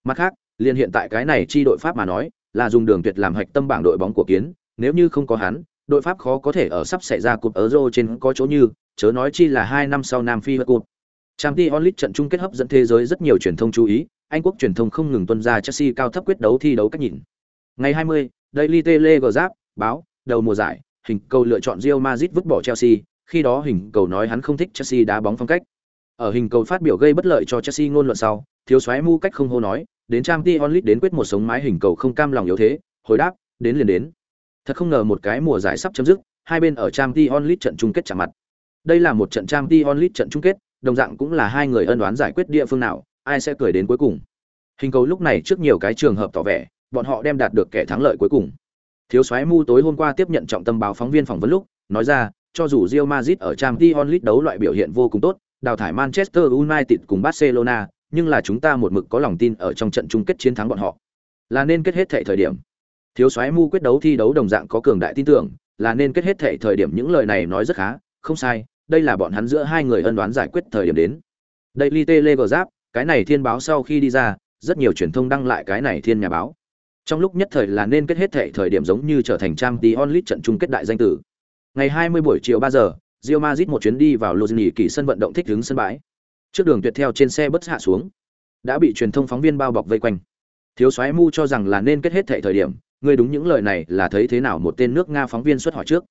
Mặt khác, liên hiện tại cái này chi đội Pháp mà nói, là dùng Đường Tuyệt làm hạch tâm bảng đội bóng của kiến, nếu như không có hắn, đội Pháp khó có thể ở sắp xảy ra cúp Euro trên có chỗ như, chớ nói chi là hai năm sau Nam Phi Cup. Champions League trận chung kết hấp dẫn thế giới rất nhiều truyền thông chú ý, Anh quốc truyền thông không ngừng tuân ra Chelsea cao thấp quyết đấu thi đấu cách nhìn. Ngày 20, Daily Telegraph báo, đầu mùa giải, hình cầu lựa chọn Real Madrid vứt bỏ Chelsea, khi đó hình cầu nói hắn không thích Chelsea đá bóng phong cách. Ở hình cầu phát biểu gây bất lợi cho Chelsea ngôn luận sau, thiếu soái mu cách không hô nói, đến Champions League đến quyết một sống mái hình cầu không cam lòng yếu thế, hồi đáp, đến liền đến. Thật không ngờ một cái mùa giải sắp chấm dứt, hai bên ở Champions League trận chung kết chạm mặt. Đây là một trận Champions League trận chung kết, đồng dạng cũng là hai người ân đoán giải quyết địa phương nào, ai sẽ cười đến cuối cùng. Hình cầu lúc này trước nhiều cái trường hợp tỏ vẻ, bọn họ đem đạt được kẻ thắng lợi cuối cùng. Thiếu soái Mu tối hôm qua tiếp nhận trọng tâm báo phóng viên phỏng vấn lúc, nói ra, cho dù Real Madrid ở Champions League đấu loại biểu hiện vô cùng tốt, đào thải Manchester United cùng Barcelona, nhưng là chúng ta một mực có lòng tin ở trong trận chung kết chiến thắng bọn họ. Là nên kết hết thảy thời điểm. Thiếu soái Mu quyết đấu thi đấu đồng dạng có cường đại tin tưởng, là nên kết hết thảy thời điểm những lời này nói rất khá, không sai, đây là bọn hắn giữa hai người ân đoán giải quyết thời điểm đến. Daily Telegraph, cái này thiên báo sau khi đi ra, rất nhiều truyền thông đăng lại cái này thiên nhà báo. Trong lúc nhất thời là nên kết hết thể thời điểm giống như trở thành trang tí onlit trận chung kết đại danh tử. Ngày 20 buổi chiều 3 giờ, rio mazit một chuyến đi vào Luzini kỳ sân vận động thích ứng sân bãi. Trước đường tuyệt theo trên xe bất hạ xuống, đã bị truyền thông phóng viên bao bọc vây quanh. Thiếu soái Mu cho rằng là nên kết hết thể thời điểm, Ngươi đúng những lời này là thấy thế nào một tên nước Nga phóng viên xuất hỏi trước.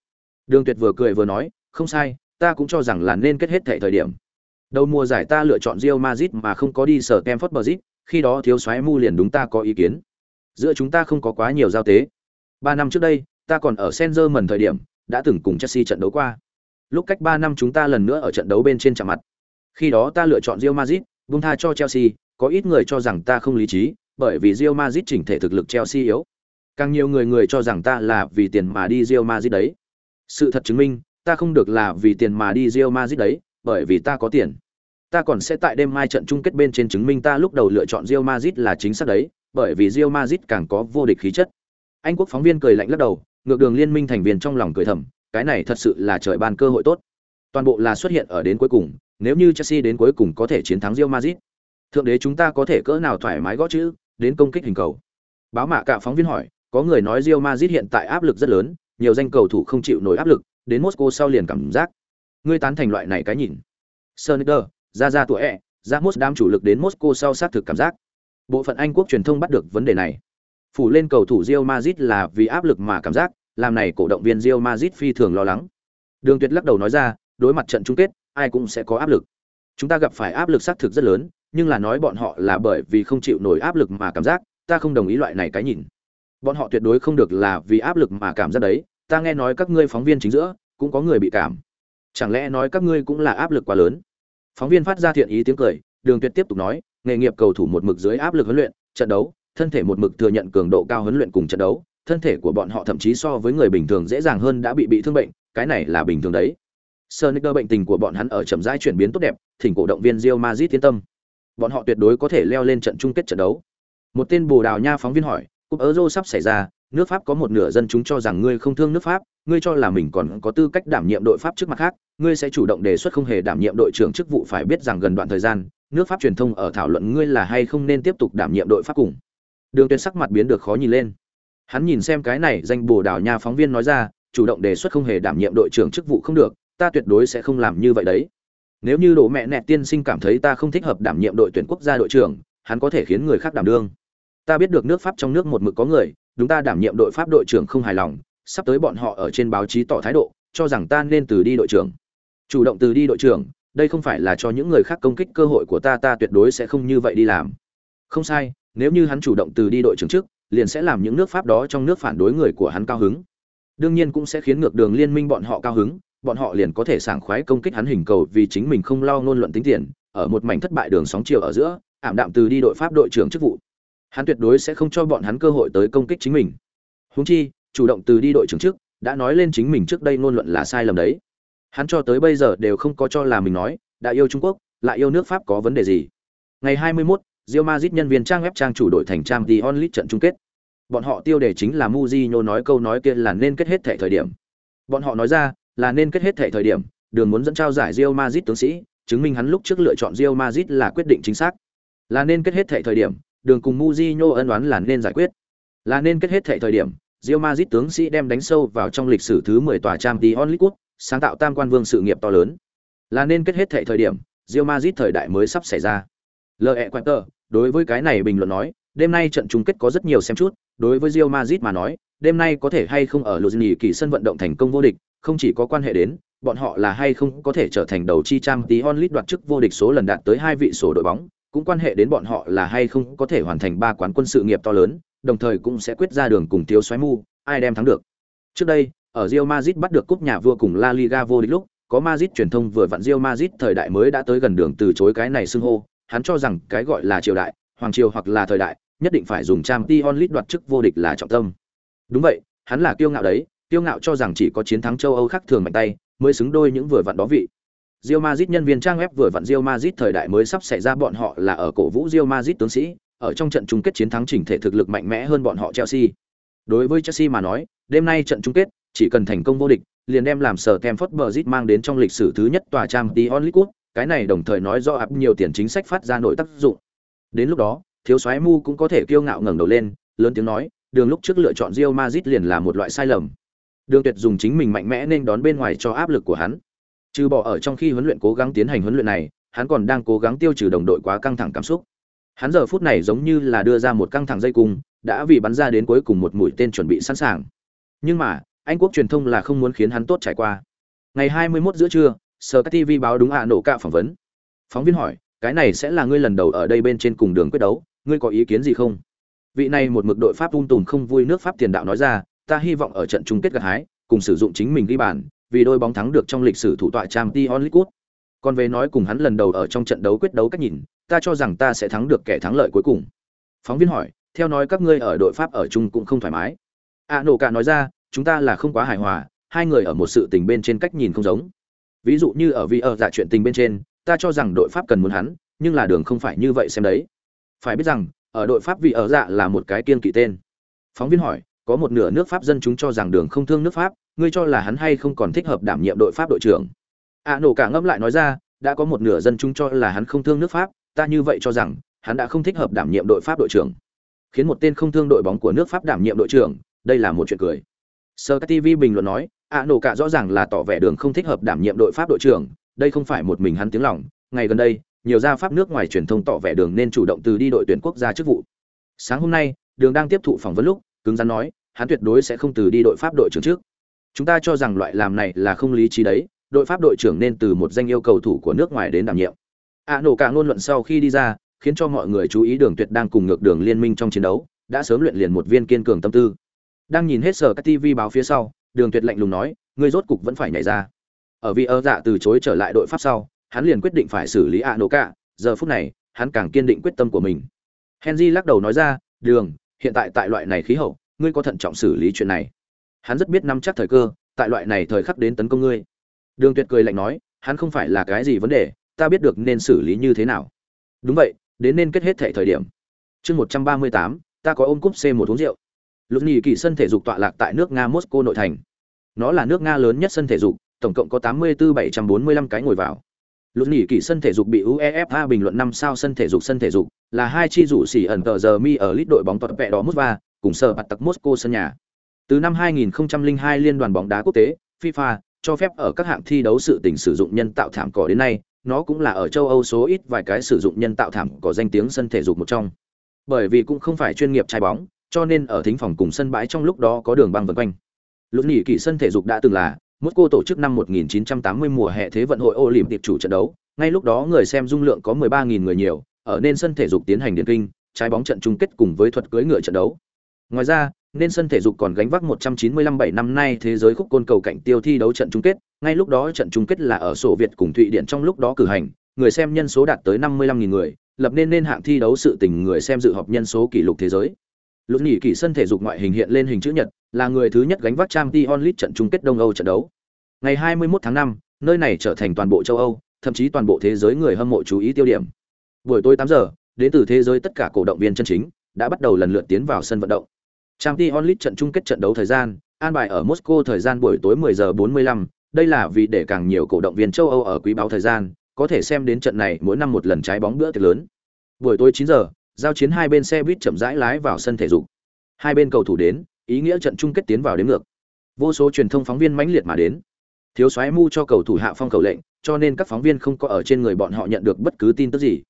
Đường Tuyệt vừa cười vừa nói, không sai, ta cũng cho rằng là nên kết hết thệ thời điểm. Đầu mùa giải ta lựa chọn Real Madrid mà không có đi sở Stamford Bridge, khi đó thiếu soái Mu liền đúng ta có ý kiến. Giữa chúng ta không có quá nhiều giao tế. Ba năm trước đây, ta còn ở Saint mần thời điểm, đã từng cùng Chelsea trận đấu qua. Lúc cách ba năm chúng ta lần nữa ở trận đấu bên trên chạm mặt. Khi đó ta lựa chọn Real Madrid, buông tha cho Chelsea, có ít người cho rằng ta không lý trí, bởi vì Real Madrid chỉnh thể thực lực Chelsea yếu. Càng nhiều người người cho rằng ta là vì tiền mà đi Real Madrid đấy. Sự thật chứng minh, ta không được là vì tiền mà đi Real Madrid đấy, bởi vì ta có tiền. Ta còn sẽ tại đêm mai trận chung kết bên trên chứng minh ta lúc đầu lựa chọn Real Madrid là chính xác đấy, bởi vì Real Madrid càng có vô địch khí chất. Anh quốc phóng viên cười lạnh lắc đầu, ngược đường liên minh thành viên trong lòng cười thầm, cái này thật sự là trời ban cơ hội tốt. Toàn bộ là xuất hiện ở đến cuối cùng, nếu như Chelsea đến cuối cùng có thể chiến thắng Real Madrid, thượng đế chúng ta có thể cỡ nào thoải mái gõ chữ, đến công kích hình cầu. Báo mạ cả phóng viên hỏi, có người nói Real Madrid hiện tại áp lực rất lớn, nhiều danh cầu thủ không chịu nổi áp lực, đến Moscow sau liền cảm giác. Ngươi tán thành loại này cái nhìn. Sonicer, ra ra tuổi ẹ, ra Mos đám chủ lực đến Moscow sau xác thực cảm giác. Bộ phận Anh quốc truyền thông bắt được vấn đề này. Phủ lên cầu thủ Real Madrid là vì áp lực mà cảm giác, làm này cổ động viên Real Madrid phi thường lo lắng. Đường Tuyệt lắc đầu nói ra, đối mặt trận chung kết, ai cũng sẽ có áp lực. Chúng ta gặp phải áp lực xác thực rất lớn, nhưng là nói bọn họ là bởi vì không chịu nổi áp lực mà cảm giác, ta không đồng ý loại này cái nhìn. Bọn họ tuyệt đối không được là vì áp lực mà cảm giác đấy, ta nghe nói các ngươi phóng viên chính giữa cũng có người bị cảm. Chẳng lẽ nói các ngươi cũng là áp lực quá lớn? Phóng viên phát ra thiện ý tiếng cười, Đường Tuyệt tiếp tục nói, nghề nghiệp cầu thủ một mực dưới áp lực huấn luyện, trận đấu, thân thể một mực thừa nhận cường độ cao huấn luyện cùng trận đấu, thân thể của bọn họ thậm chí so với người bình thường dễ dàng hơn đã bị bị thương bệnh, cái này là bình thường đấy. Sonicer bệnh tình của bọn hắn ở chậm rãi chuyển biến tốt đẹp, thỉnh cổ động viên Real Madrid tiến tâm. Bọn họ tuyệt đối có thể leo lên trận chung kết trận đấu. Một tên Bồ Đào Nha phóng viên hỏi, cúp Euro sắp xảy ra, nước Pháp có một nửa dân chúng cho rằng ngươi không thương nước Pháp, ngươi cho là mình còn có tư cách đảm nhiệm đội Pháp trước mặt khác, ngươi sẽ chủ động đề xuất không hề đảm nhiệm đội trưởng chức vụ phải biết rằng gần đoạn thời gian, nước Pháp truyền thông ở thảo luận ngươi là hay không nên tiếp tục đảm nhiệm đội Pháp cùng. Đường tuyến sắc mặt biến được khó nhìn lên. Hắn nhìn xem cái này danh Bồ Đào Nha phóng viên nói ra, chủ động đề xuất không hề đảm nhiệm đội trưởng chức vụ không được, ta tuyệt đối sẽ không làm như vậy đấy. Nếu như đồ mẹ nẹt tiên sinh cảm thấy ta không thích hợp đảm nhiệm đội tuyển quốc gia đội trưởng, hắn có thể khiến người khác đảm đương. Ta biết được nước Pháp trong nước một mực có người, chúng ta đảm nhiệm đội Pháp đội trưởng không hài lòng, sắp tới bọn họ ở trên báo chí tỏ thái độ, cho rằng ta nên từ đi đội trưởng. Chủ động từ đi đội trưởng, đây không phải là cho những người khác công kích cơ hội của ta, ta tuyệt đối sẽ không như vậy đi làm. Không sai, nếu như hắn chủ động từ đi đội trưởng trước, liền sẽ làm những nước Pháp đó trong nước phản đối người của hắn cao hứng. Đương nhiên cũng sẽ khiến ngược đường liên minh bọn họ cao hứng, bọn họ liền có thể sảng khoái công kích hắn hình cầu vì chính mình không lo ngôn luận tính tiền, ở một mảnh thất bại đường sóng chiều ở giữa, ảm đạm từ đi đội Pháp đội trưởng chức vụ. Hắn tuyệt đối sẽ không cho bọn hắn cơ hội tới công kích chính mình. Huống chi, chủ động từ đi đội trưởng trước, đã nói lên chính mình trước đây ngôn luận là sai lầm đấy. Hắn cho tới bây giờ đều không có cho là mình nói, đã yêu Trung Quốc, lại yêu nước Pháp có vấn đề gì. Ngày 21, Real Madrid nhân viên trang web trang chủ đội thành trang The Only trận chung kết. Bọn họ tiêu đề chính là Mujinho nói câu nói kia là nên kết hết thể thời điểm. Bọn họ nói ra, là nên kết hết thể thời điểm, đường muốn dẫn trao giải Real Madrid tướng sĩ, chứng minh hắn lúc trước lựa chọn Real Madrid là quyết định chính xác. Là nên kết hết thể thời điểm, đường cùng Mujinho ân oán là nên giải quyết. Là nên kết hết thệ thời điểm, Real Madrid tướng sĩ đem đánh sâu vào trong lịch sử thứ 10 tòa Champions League, sáng tạo tam quan vương sự nghiệp to lớn. Là nên kết hết thệ thời điểm, Real Madrid thời đại mới sắp xảy ra. L.E. Quater, đối với cái này bình luận nói, đêm nay trận chung kết có rất nhiều xem chút, đối với Real Madrid mà nói, đêm nay có thể hay không ở Luzini kỳ sân vận động thành công vô địch, không chỉ có quan hệ đến, bọn họ là hay không có thể trở thành đầu chi trang tí onlit đoạt chức vô địch số lần đạt tới hai vị sổ đội bóng, cũng quan hệ đến bọn họ là hay không có thể hoàn thành ba quán quân sự nghiệp to lớn, đồng thời cũng sẽ quyết ra đường cùng thiếu xoáy mu, ai đem thắng được. Trước đây, ở Real Madrid bắt được cúp nhà vua cùng La Liga vô địch lúc, có Madrid truyền thông vừa vặn Real Madrid thời đại mới đã tới gần đường từ chối cái này xưng hô, hắn cho rằng cái gọi là triều đại, hoàng triều hoặc là thời đại, nhất định phải dùng Champions League đoạt chức vô địch là trọng tâm. Đúng vậy, hắn là kiêu ngạo đấy, kiêu ngạo cho rằng chỉ có chiến thắng châu Âu khác thường mạnh tay, mới xứng đôi những vừa vặn đó vị. Real Madrid nhân viên trang web vừa vặn Real Madrid thời đại mới sắp xảy ra bọn họ là ở cổ vũ Real Madrid tướng sĩ, ở trong trận chung kết chiến thắng chỉnh thể thực lực mạnh mẽ hơn bọn họ Chelsea. Đối với Chelsea mà nói, đêm nay trận chung kết, chỉ cần thành công vô địch, liền đem làm sở Stamford Bridge mang đến trong lịch sử thứ nhất tòa Champions League, cái này đồng thời nói do áp nhiều tiền chính sách phát ra nội tác dụng. Đến lúc đó, thiếu soái Mu cũng có thể kiêu ngạo ngẩng đầu lên, lớn tiếng nói, đường lúc trước lựa chọn Real Madrid liền là một loại sai lầm. Đường Tuyệt dùng chính mình mạnh mẽ nên đón bên ngoài cho áp lực của hắn. Trừ bỏ ở trong khi huấn luyện cố gắng tiến hành huấn luyện này, hắn còn đang cố gắng tiêu trừ đồng đội quá căng thẳng cảm xúc. Hắn giờ phút này giống như là đưa ra một căng thẳng dây cung, đã vì bắn ra đến cuối cùng một mũi tên chuẩn bị sẵn sàng. Nhưng mà, Anh quốc truyền thông là không muốn khiến hắn tốt trải qua. Ngày 21 giữa trưa, Sky TV báo đúng ạ nổ cạ phỏng vấn. Phóng viên hỏi, cái này sẽ là ngươi lần đầu ở đây bên trên cùng đường quyết đấu, ngươi có ý kiến gì không? Vị này một mực đội Pháp ung tùm không vui nước Pháp tiền đạo nói ra, ta hy vọng ở trận chung kết gặt hái, cùng sử dụng chính mình ghi bàn, vì đôi bóng thắng được trong lịch sử thủ tọa Champions League. Còn về nói cùng hắn lần đầu ở trong trận đấu quyết đấu cách nhìn, ta cho rằng ta sẽ thắng được kẻ thắng lợi cuối cùng. Phóng viên hỏi, theo nói các ngươi ở đội Pháp ở chung cũng không thoải mái. A nổ cả nói ra, chúng ta là không quá hài hòa, hai người ở một sự tình bên trên cách nhìn không giống. Ví dụ như ở vì ở dạ chuyện tình bên trên, ta cho rằng đội Pháp cần muốn hắn, nhưng là đường không phải như vậy xem đấy. Phải biết rằng, ở đội Pháp vì ở dạ là một cái kiên kỵ tên. Phóng viên hỏi, có một nửa nước Pháp dân chúng cho rằng đường không thương nước Pháp, ngươi cho là hắn hay không còn thích hợp đảm nhiệm đội Pháp đội trưởng. A nổ cả ngâm lại nói ra, đã có một nửa dân chúng cho là hắn không thương nước Pháp, ta như vậy cho rằng, hắn đã không thích hợp đảm nhiệm đội Pháp đội trưởng. Khiến một tên không thương đội bóng của nước Pháp đảm nhiệm đội trưởng, đây là một chuyện cười. sơ TV bình luận nói, A nổ cả rõ ràng là tỏ vẻ đường không thích hợp đảm nhiệm đội Pháp đội trưởng, đây không phải một mình hắn tiếng lòng, ngày gần đây, nhiều gia pháp nước ngoài truyền thông tỏ vẻ đường nên chủ động từ đi đội tuyển quốc gia chức vụ. Sáng hôm nay, đường đang tiếp thụ phỏng vấn lúc, cứng rắn nói, hắn tuyệt đối sẽ không từ đi đội Pháp đội trưởng trước. Chúng ta cho rằng loại làm này là không lý trí đấy, đội Pháp đội trưởng nên từ một danh yêu cầu thủ của nước ngoài đến đảm nhiệm. A nổ cả ngôn luận sau khi đi ra, khiến cho mọi người chú ý Đường Tuyệt đang cùng ngược Đường Liên minh trong chiến đấu, đã sớm luyện liền một viên kiên cường tâm tư. Đang nhìn hết sở các TV báo phía sau, Đường Tuyệt lạnh lùng nói, ngươi rốt cục vẫn phải nhảy ra. Ở vì ơ dạ từ chối trở lại đội Pháp sau, hắn liền quyết định phải xử lý A nổ cả, giờ phút này, hắn càng kiên định quyết tâm của mình. Henry lắc đầu nói ra, "Đường, hiện tại tại loại này khí hậu, ngươi có thận trọng xử lý chuyện này." Hắn rất biết nắm chắc thời cơ, tại loại này thời khắc đến tấn công ngươi. Đường Tuyệt cười lạnh nói, hắn không phải là cái gì vấn đề, ta biết được nên xử lý như thế nào. Đúng vậy, đến nên kết hết thể thời điểm. Chương 138, ta có ôm cúp C một uống rượu. Lục Nhị kỳ sân thể dục tọa lạc tại nước Nga Moscow nội thành. Nó là nước Nga lớn nhất sân thể dục, tổng cộng có 84745 cái ngồi vào. Lục Nhị kỳ sân thể dục bị UEFA bình luận năm sao sân thể dục sân thể dục, là hai chi rủ xỉ ẩn tờ giờ mi ở lít đội bóng toàn vẹ đó Moscow, cùng sở bạt tặc Moscow sân nhà. Từ năm 2002 liên đoàn bóng đá quốc tế FIFA cho phép ở các hạng thi đấu sự tình sử dụng nhân tạo thảm cỏ đến nay, nó cũng là ở châu Âu số ít vài cái sử dụng nhân tạo thảm cỏ danh tiếng sân thể dục một trong. Bởi vì cũng không phải chuyên nghiệp trai bóng, cho nên ở thính phòng cùng sân bãi trong lúc đó có đường băng vần quanh. Lúc nghỉ kỳ sân thể dục đã từng là Moscow tổ chức năm 1980 mùa hè thế vận hội Olympic chủ trận đấu, ngay lúc đó người xem dung lượng có 13.000 người nhiều, ở nên sân thể dục tiến hành điển kinh, trái bóng trận chung kết cùng với thuật cưỡi ngựa trận đấu. Ngoài ra, nên sân thể dục còn gánh vác 195 7 năm nay thế giới khúc côn cầu cạnh tiêu thi đấu trận chung kết, ngay lúc đó trận chung kết là ở sổ Việt cùng Thụy Điển trong lúc đó cử hành, người xem nhân số đạt tới 55.000 người, lập nên nên hạng thi đấu sự tình người xem dự họp nhân số kỷ lục thế giới. Lục Nghị kỳ sân thể dục ngoại hình hiện lên hình chữ nhật, là người thứ nhất gánh vác Champions League trận chung kết Đông Âu trận đấu. Ngày 21 tháng 5, nơi này trở thành toàn bộ châu Âu, thậm chí toàn bộ thế giới người hâm mộ chú ý tiêu điểm. Buổi tối 8 giờ, đến từ thế giới tất cả cổ động viên chân chính đã bắt đầu lần lượt tiến vào sân vận động. Trang Ti Onlit trận chung kết trận đấu thời gian, an bài ở Moscow thời gian buổi tối 10 giờ 45, đây là vì để càng nhiều cổ động viên châu Âu ở quý báo thời gian, có thể xem đến trận này mỗi năm một lần trái bóng bữa tiệc lớn. Buổi tối 9 giờ, giao chiến hai bên xe buýt chậm rãi lái vào sân thể dục. Hai bên cầu thủ đến, ý nghĩa trận chung kết tiến vào đến ngược. Vô số truyền thông phóng viên mãnh liệt mà đến. Thiếu soái mu cho cầu thủ hạ phong cầu lệnh, cho nên các phóng viên không có ở trên người bọn họ nhận được bất cứ tin tức gì.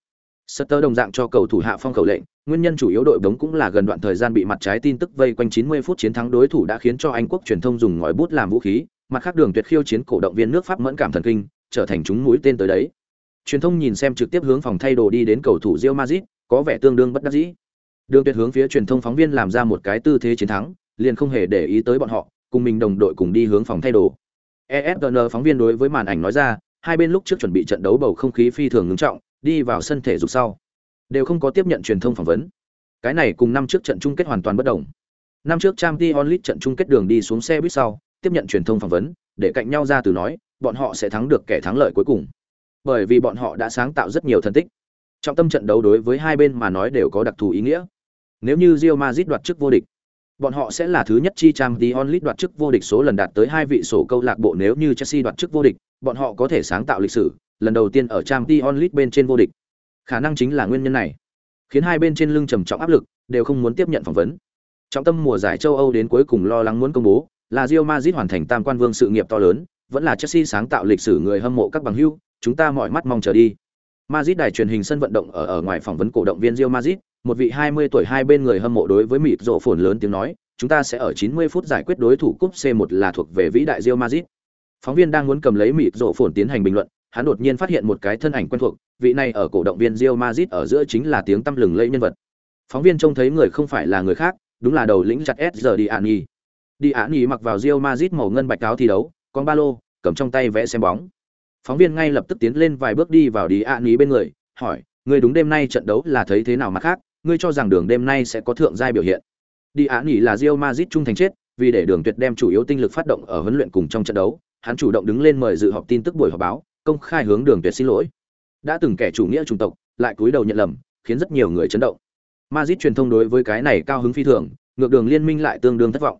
Sutter đồng dạng cho cầu thủ hạ phong khẩu lệnh, nguyên nhân chủ yếu đội bóng cũng là gần đoạn thời gian bị mặt trái tin tức vây quanh 90 phút chiến thắng đối thủ đã khiến cho Anh quốc truyền thông dùng ngòi bút làm vũ khí, mặt khác đường tuyệt khiêu chiến cổ động viên nước Pháp mẫn cảm thần kinh, trở thành chúng mũi tên tới đấy. Truyền thông nhìn xem trực tiếp hướng phòng thay đồ đi đến cầu thủ Real Madrid, có vẻ tương đương bất đắc dĩ. Đường tuyệt hướng phía truyền thông phóng viên làm ra một cái tư thế chiến thắng, liền không hề để ý tới bọn họ, cùng mình đồng đội cùng đi hướng phòng thay đồ. ESPN phóng viên đối với màn ảnh nói ra, hai bên lúc trước chuẩn bị trận đấu bầu không khí phi thường ngưng trọng, đi vào sân thể dục sau, đều không có tiếp nhận truyền thông phỏng vấn. Cái này cùng năm trước trận chung kết hoàn toàn bất đồng. Năm trước trang t onlit trận chung kết đường đi xuống xe buýt sau, tiếp nhận truyền thông phỏng vấn, để cạnh nhau ra từ nói, bọn họ sẽ thắng được kẻ thắng lợi cuối cùng. Bởi vì bọn họ đã sáng tạo rất nhiều thân tích. Trọng tâm trận đấu đối với hai bên mà nói đều có đặc thù ý nghĩa. Nếu như Real Madrid đoạt chức vô địch, bọn họ sẽ là thứ nhất chi trang t onlit đoạt chức vô địch số lần đạt tới hai vị sổ câu lạc bộ. Nếu như Chelsea đoạt chức vô địch, bọn họ có thể sáng tạo lịch sử lần đầu tiên ở trang t onlit bên trên vô địch khả năng chính là nguyên nhân này khiến hai bên trên lưng trầm trọng áp lực đều không muốn tiếp nhận phỏng vấn trọng tâm mùa giải châu âu đến cuối cùng lo lắng muốn công bố là Real Madrid hoàn thành tam quan vương sự nghiệp to lớn, vẫn là Chelsea sáng tạo lịch sử người hâm mộ các bằng hữu, chúng ta mọi mắt mong chờ đi. Madrid đài truyền hình sân vận động ở ở ngoài phỏng vấn cổ động viên Real Madrid, một vị 20 tuổi hai bên người hâm mộ đối với mịt rộ phồn lớn tiếng nói, chúng ta sẽ ở 90 phút giải quyết đối thủ cúp C1 là thuộc về vĩ đại Real Madrid. Phóng viên đang muốn cầm lấy mịt rộ phồn tiến hành bình luận, hắn đột nhiên phát hiện một cái thân ảnh quen thuộc, vị này ở cổ động viên Real Madrid ở giữa chính là tiếng tăm lừng lẫy nhân vật. Phóng viên trông thấy người không phải là người khác, đúng là đầu lĩnh chặt S giờ đi Ani. Đi Ani mặc vào Real Madrid màu ngân bạch áo thi đấu, con ba lô, cầm trong tay vẽ xem bóng. Phóng viên ngay lập tức tiến lên vài bước đi vào đi Ani bên người, hỏi, người đúng đêm nay trận đấu là thấy thế nào mà khác, ngươi cho rằng đường đêm nay sẽ có thượng giai biểu hiện. Đi Ani là Real Madrid trung thành chết, vì để đường tuyệt đem chủ yếu tinh lực phát động ở huấn luyện cùng trong trận đấu, hắn chủ động đứng lên mời dự họp tin tức buổi họp báo, công khai hướng đường tuyệt xin lỗi. Đã từng kẻ chủ nghĩa chủng tộc, lại cúi đầu nhận lầm, khiến rất nhiều người chấn động. Madrid truyền thông đối với cái này cao hứng phi thường, ngược đường liên minh lại tương đương thất vọng.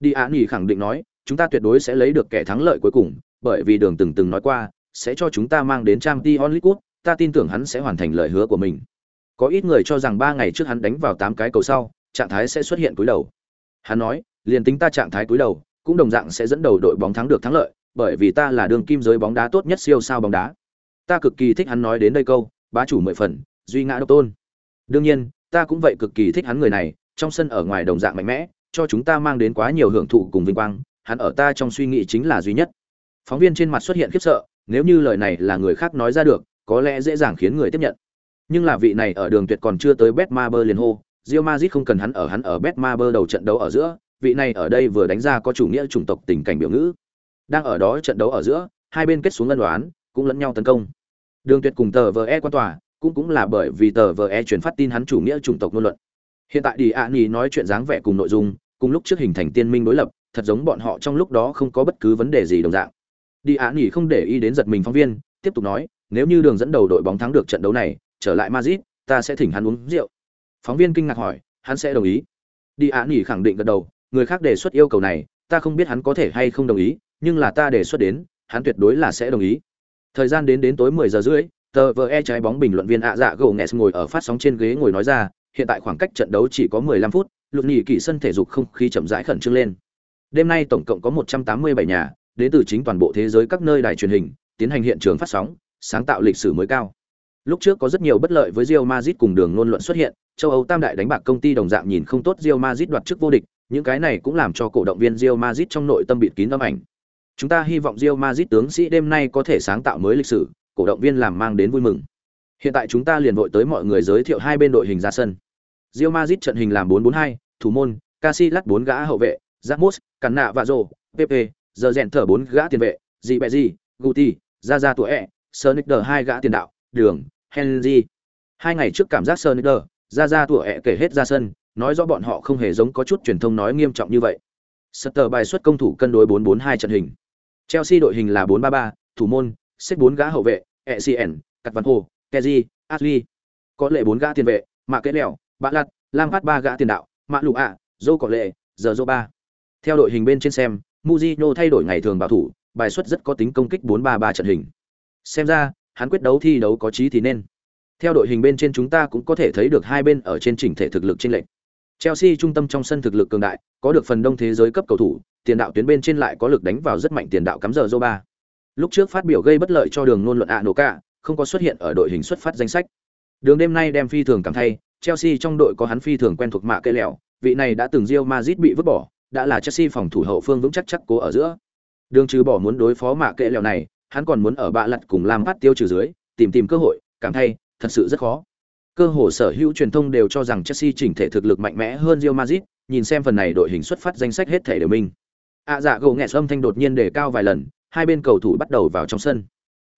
Đi Án nghỉ khẳng định nói, chúng ta tuyệt đối sẽ lấy được kẻ thắng lợi cuối cùng, bởi vì đường từng từng nói qua, sẽ cho chúng ta mang đến Champions League, ta tin tưởng hắn sẽ hoàn thành lời hứa của mình. Có ít người cho rằng 3 ngày trước hắn đánh vào 8 cái cầu sau, trạng thái sẽ xuất hiện cúi đầu. Hắn nói, liền tính ta trạng thái cúi đầu, cũng đồng dạng sẽ dẫn đầu đội bóng thắng được thắng lợi, bởi vì ta là đường kim giới bóng đá tốt nhất siêu sao bóng đá. Ta cực kỳ thích hắn nói đến đây câu, bá chủ mười phần, duy ngã độc tôn. Đương nhiên, ta cũng vậy cực kỳ thích hắn người này, trong sân ở ngoài đồng dạng mạnh mẽ, cho chúng ta mang đến quá nhiều hưởng thụ cùng vinh quang, hắn ở ta trong suy nghĩ chính là duy nhất. Phóng viên trên mặt xuất hiện khiếp sợ, nếu như lời này là người khác nói ra được, có lẽ dễ dàng khiến người tiếp nhận. Nhưng là vị này ở đường tuyệt còn chưa tới Betmaber liền hô, Real Madrid không cần hắn ở hắn ở Betmaber đầu trận đấu ở giữa, vị này ở đây vừa đánh ra có chủ nghĩa chủng tộc tình cảnh biểu ngữ. Đang ở đó trận đấu ở giữa, hai bên kết xuống ân đoán, cũng lẫn nhau tấn công. Đường Tuyệt cùng tờ VE quan tòa, cũng cũng là bởi vì tờ VE truyền phát tin hắn chủ nghĩa chủng tộc ngôn luận. Hiện tại Đi ạ nghỉ nói chuyện dáng vẻ cùng nội dung, cùng lúc trước hình thành tiên minh đối lập, thật giống bọn họ trong lúc đó không có bất cứ vấn đề gì đồng dạng. Đi ạ nghỉ không để ý đến giật mình phóng viên, tiếp tục nói, nếu như đường dẫn đầu đội bóng thắng được trận đấu này, trở lại Madrid, ta sẽ thỉnh hắn uống rượu. Phóng viên kinh ngạc hỏi, hắn sẽ đồng ý? Đi ạ nghỉ khẳng định gật đầu, người khác đề xuất yêu cầu này, ta không biết hắn có thể hay không đồng ý, nhưng là ta đề xuất đến, hắn tuyệt đối là sẽ đồng ý. Thời gian đến đến tối 10 giờ rưỡi, tờ vờ e trái bóng bình luận viên ạ dạ gỗ nghẹt ngồi ở phát sóng trên ghế ngồi nói ra, hiện tại khoảng cách trận đấu chỉ có 15 phút, lục nhị kỳ sân thể dục không khí chậm rãi khẩn trương lên. Đêm nay tổng cộng có 187 nhà, đến từ chính toàn bộ thế giới các nơi đài truyền hình, tiến hành hiện trường phát sóng, sáng tạo lịch sử mới cao. Lúc trước có rất nhiều bất lợi với Real Madrid cùng đường ngôn luận xuất hiện, châu Âu tam đại đánh bạc công ty đồng dạng nhìn không tốt Real Madrid đoạt chức vô địch, những cái này cũng làm cho cổ động viên Real Madrid trong nội tâm bịt kín âm ảnh. Chúng ta hy vọng Real Madrid tướng sĩ đêm nay có thể sáng tạo mới lịch sử, cổ động viên làm mang đến vui mừng. Hiện tại chúng ta liền vội tới mọi người giới thiệu hai bên đội hình ra sân. Real Madrid trận hình làm 4-4-2, thủ môn, Casillas 4 gã hậu vệ, Ramos, Cannà và Rồ, Pepe, giờ rèn thở 4 gã tiền vệ, Ribery, Guti, Zaza tuổi Sonicer hai gã tiền đạo, Đường, Henry. Hai ngày trước cảm giác Sonicer, Zaza tuổi kể hết ra sân, nói rõ bọn họ không hề giống có chút truyền thông nói nghiêm trọng như vậy. Sutter bài xuất công thủ cân đối 4-4-2 trận hình. Chelsea đội hình là 4-3-3, thủ môn, xếp 4 gã hậu vệ, Essien, Cắt Văn Hồ, Kezi, Ashley. Có lệ 4 gã tiền vệ, Mạ Kết Lèo, Bạ Lạt, Lam Phát 3 gã tiền đạo, Mạ Lũ ạ, Dô Có Lệ, Giờ Dô 3. Theo đội hình bên trên xem, Mujino thay đổi ngày thường bảo thủ, bài xuất rất có tính công kích 4-3-3 trận hình. Xem ra, hắn quyết đấu thi đấu có chí thì nên. Theo đội hình bên trên chúng ta cũng có thể thấy được hai bên ở trên chỉnh thể thực lực trên lệnh. Chelsea trung tâm trong sân thực lực cường đại, có được phần đông thế giới cấp cầu thủ, tiền đạo tuyến bên trên lại có lực đánh vào rất mạnh tiền đạo cắm giờ Zoba. Lúc trước phát biểu gây bất lợi cho đường ngôn luận Anoka, không có xuất hiện ở đội hình xuất phát danh sách. Đường đêm nay đem phi thường cảm thay, Chelsea trong đội có hắn phi thường quen thuộc mạ cây lẹo, vị này đã từng Real Madrid bị vứt bỏ, đã là Chelsea phòng thủ hậu phương vững chắc chắc cố ở giữa. Đường trừ bỏ muốn đối phó mạ kệ lẹo này, hắn còn muốn ở bạ lật cùng làm phát tiêu trừ dưới, tìm tìm cơ hội, cảm thay, thật sự rất khó. Cơ hồ sở hữu truyền thông đều cho rằng Chelsea chỉnh thể thực lực mạnh mẽ hơn Real Madrid, nhìn xem phần này đội hình xuất phát danh sách hết thể đều minh. À dạ gỗ nghẹt âm thanh đột nhiên đề cao vài lần, hai bên cầu thủ bắt đầu vào trong sân.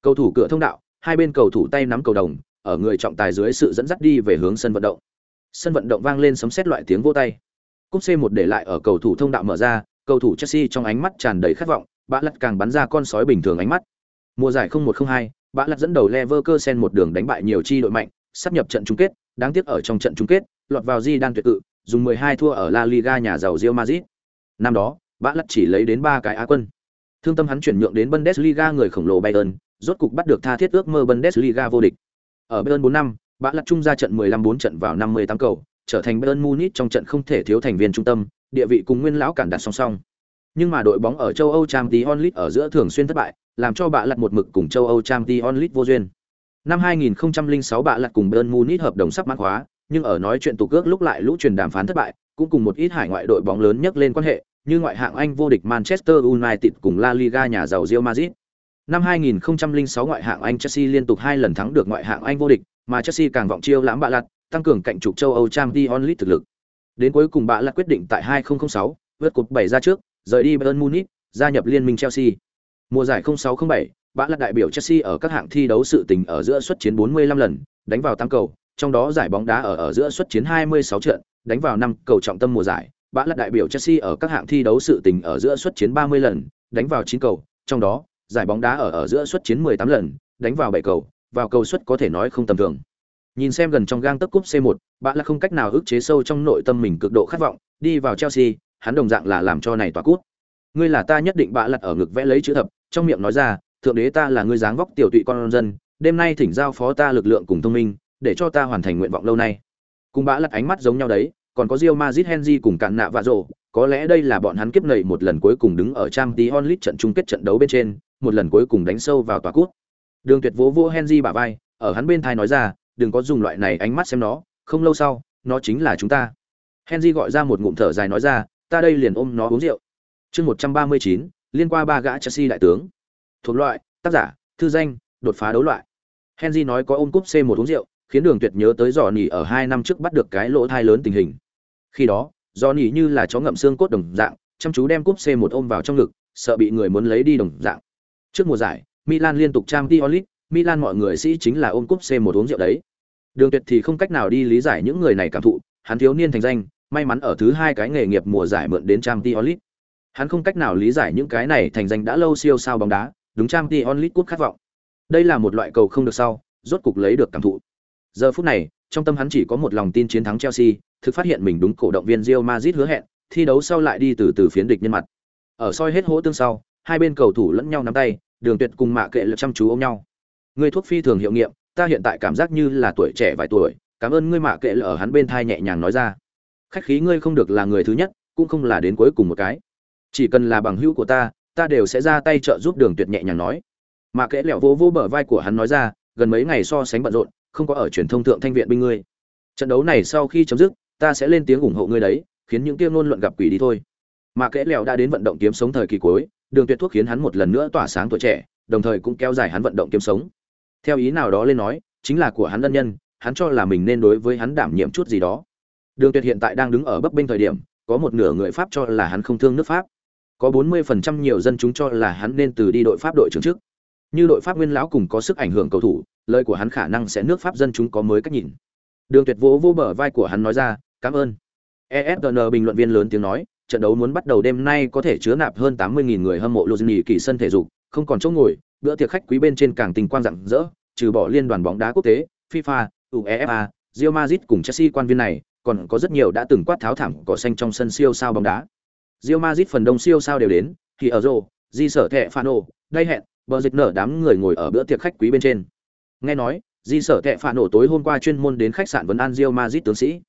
Cầu thủ cửa thông đạo, hai bên cầu thủ tay nắm cầu đồng, ở người trọng tài dưới sự dẫn dắt đi về hướng sân vận động. Sân vận động vang lên sấm sét loại tiếng vỗ tay. Cúp C1 để lại ở cầu thủ thông đạo mở ra, cầu thủ Chelsea trong ánh mắt tràn đầy khát vọng, bã lật càng bắn ra con sói bình thường ánh mắt. Mùa giải 0102, bã lật dẫn đầu Leverkusen một đường đánh bại nhiều chi đội mạnh, sắp nhập trận chung kết, đáng tiếc ở trong trận chung kết, lọt vào Di đang tuyệt cự, dùng 12 thua ở La Liga nhà giàu Real Madrid. Năm đó, bã lật chỉ lấy đến 3 cái Á quân. Thương tâm hắn chuyển nhượng đến Bundesliga người khổng lồ Bayern, rốt cục bắt được tha thiết ước mơ Bundesliga vô địch. Ở Bayern 4 năm, bã lật trung ra trận 15-4 trận vào 58 cầu, trở thành Bayern Munich trong trận không thể thiếu thành viên trung tâm, địa vị cùng nguyên lão cản đặt song song. Nhưng mà đội bóng ở châu Âu Champions League ở giữa thường xuyên thất bại, làm cho bạ lật một mực cùng châu Âu Champions League vô duyên. Năm 2006 bạ lật cùng Bayern Munich hợp đồng sắp mãn hóa, nhưng ở nói chuyện tụ cước lúc lại lũ truyền đàm phán thất bại, cũng cùng một ít hải ngoại đội bóng lớn nhất lên quan hệ, như ngoại hạng Anh vô địch Manchester United cùng La Liga nhà giàu Real Madrid. Năm 2006 ngoại hạng Anh Chelsea liên tục hai lần thắng được ngoại hạng Anh vô địch, mà Chelsea càng vọng chiêu lãm bạ lật, tăng cường cạnh trục châu Âu Champions League thực lực. Đến cuối cùng bạ lật quyết định tại 2006, vượt cột 7 ra trước, rời đi Bayern Munich, gia nhập liên minh Chelsea. Mùa giải 0607, bã là đại biểu Chelsea ở các hạng thi đấu sự tình ở giữa xuất chiến 45 lần, đánh vào 8 cầu, trong đó giải bóng đá ở ở giữa xuất chiến 26 trận, đánh vào 5 cầu trọng tâm mùa giải. Bã là đại biểu Chelsea ở các hạng thi đấu sự tình ở giữa xuất chiến 30 lần, đánh vào 9 cầu, trong đó giải bóng đá ở ở giữa xuất chiến 18 lần, đánh vào 7 cầu, vào cầu suất có thể nói không tầm thường. Nhìn xem gần trong gang tấc cúp C1, bạn là không cách nào ức chế sâu trong nội tâm mình cực độ khát vọng, đi vào Chelsea, hắn đồng dạng là làm cho này tỏa cút. Ngươi là ta nhất định bã lật ở ngực vẽ lấy chữ thập, trong miệng nói ra, thượng đế ta là ngươi dáng vóc tiểu tụy con dân, đêm nay thỉnh giao phó ta lực lượng cùng thông minh, để cho ta hoàn thành nguyện vọng lâu nay. Cùng bã lật ánh mắt giống nhau đấy, còn có Real Madrid Henry cùng cạn nạ và rồ, có lẽ đây là bọn hắn kiếp này một lần cuối cùng đứng ở Champions League trận chung kết trận đấu bên trên, một lần cuối cùng đánh sâu vào tòa cút. Đường Tuyệt vỗ vỗ Henry bả vai, ở hắn bên tai nói ra, đừng có dùng loại này ánh mắt xem nó, không lâu sau, nó chính là chúng ta. Henry gọi ra một ngụm thở dài nói ra, ta đây liền ôm nó uống rượu. Chương 139, liên qua ba gã Chelsea đại tướng. Thuộc loại, tác giả, thư danh, đột phá đấu loại. Henry nói có ôm cúp C một uống rượu, khiến Đường Tuyệt nhớ tới Johnny ở hai năm trước bắt được cái lỗ thai lớn tình hình. Khi đó, Johnny như là chó ngậm xương cốt đồng dạng, chăm chú đem cúp C một ôm vào trong ngực, sợ bị người muốn lấy đi đồng dạng. Trước mùa giải, Milan liên tục trang t olit Milan mọi người sĩ chính là ôm cúp C một uống rượu đấy. Đường Tuyệt thì không cách nào đi lý giải những người này cảm thụ, hắn thiếu niên thành danh, may mắn ở thứ hai cái nghề nghiệp mùa giải mượn đến trang t olit Hắn không cách nào lý giải những cái này thành danh đã lâu siêu sao bóng đá, đúng trang Champions League cút khát vọng. Đây là một loại cầu không được sau, rốt cục lấy được cảm thụ. Giờ phút này, trong tâm hắn chỉ có một lòng tin chiến thắng Chelsea, thực phát hiện mình đúng cổ động viên Real Madrid hứa hẹn, thi đấu sau lại đi từ từ phiến địch nhân mặt. Ở soi hết hố tương sau, hai bên cầu thủ lẫn nhau nắm tay, Đường Tuyệt cùng Mạ Kệ lực chăm chú ôm nhau. Người thuốc phi thường hiệu nghiệm, ta hiện tại cảm giác như là tuổi trẻ vài tuổi cảm ơn ngươi mạ kệ là ở hắn bên thai nhẹ nhàng nói ra khách khí ngươi không được là người thứ nhất cũng không là đến cuối cùng một cái chỉ cần là bằng hữu của ta ta đều sẽ ra tay trợ giúp đường tuyệt nhẹ nhàng nói. Mà kẽ lẹo vô vô bờ vai của hắn nói ra, gần mấy ngày so sánh bận rộn, không có ở truyền thông thượng thanh viện binh ngươi. Trận đấu này sau khi chấm dứt, ta sẽ lên tiếng ủng hộ ngươi đấy, khiến những tiêu ngôn luận gặp quỷ đi thôi. Mà kẽ lẹo đã đến vận động kiếm sống thời kỳ cuối, đường tuyệt thuốc khiến hắn một lần nữa tỏa sáng tuổi trẻ, đồng thời cũng kéo dài hắn vận động kiếm sống. Theo ý nào đó lên nói, chính là của hắn ân nhân, hắn cho là mình nên đối với hắn đảm nhiệm chút gì đó. Đường tuyệt hiện tại đang đứng ở bấp bênh thời điểm, có một nửa người pháp cho là hắn không thương nước pháp có 40% nhiều dân chúng cho là hắn nên từ đi đội pháp đội trưởng trước. Như đội pháp nguyên lão cùng có sức ảnh hưởng cầu thủ lời của hắn khả năng sẽ nước pháp dân chúng có mới cách nhìn. Đường tuyệt vỗ vô bờ vai của hắn nói ra cảm ơn. ESPN bình luận viên lớn tiếng nói trận đấu muốn bắt đầu đêm nay có thể chứa nạp hơn 80.000 người hâm mộ Luzini kỳ sân thể dục không còn chỗ ngồi bữa tiệc khách quý bên trên càng tình quang rạng rỡ, trừ bỏ liên đoàn bóng đá quốc tế, FIFA, UEFA, Real Madrid cùng Chelsea quan viên này, còn có rất nhiều đã từng quát tháo thảm cỏ xanh trong sân siêu sao bóng đá. Real Madrid phần đông siêu sao đều đến, thì ở rồ, di sở thẻ Fano, đây hẹn, bờ dịch nở đám người ngồi ở bữa tiệc khách quý bên trên. Nghe nói, di sở thẻ Fano tối hôm qua chuyên môn đến khách sạn vấn an Real Madrid tướng sĩ.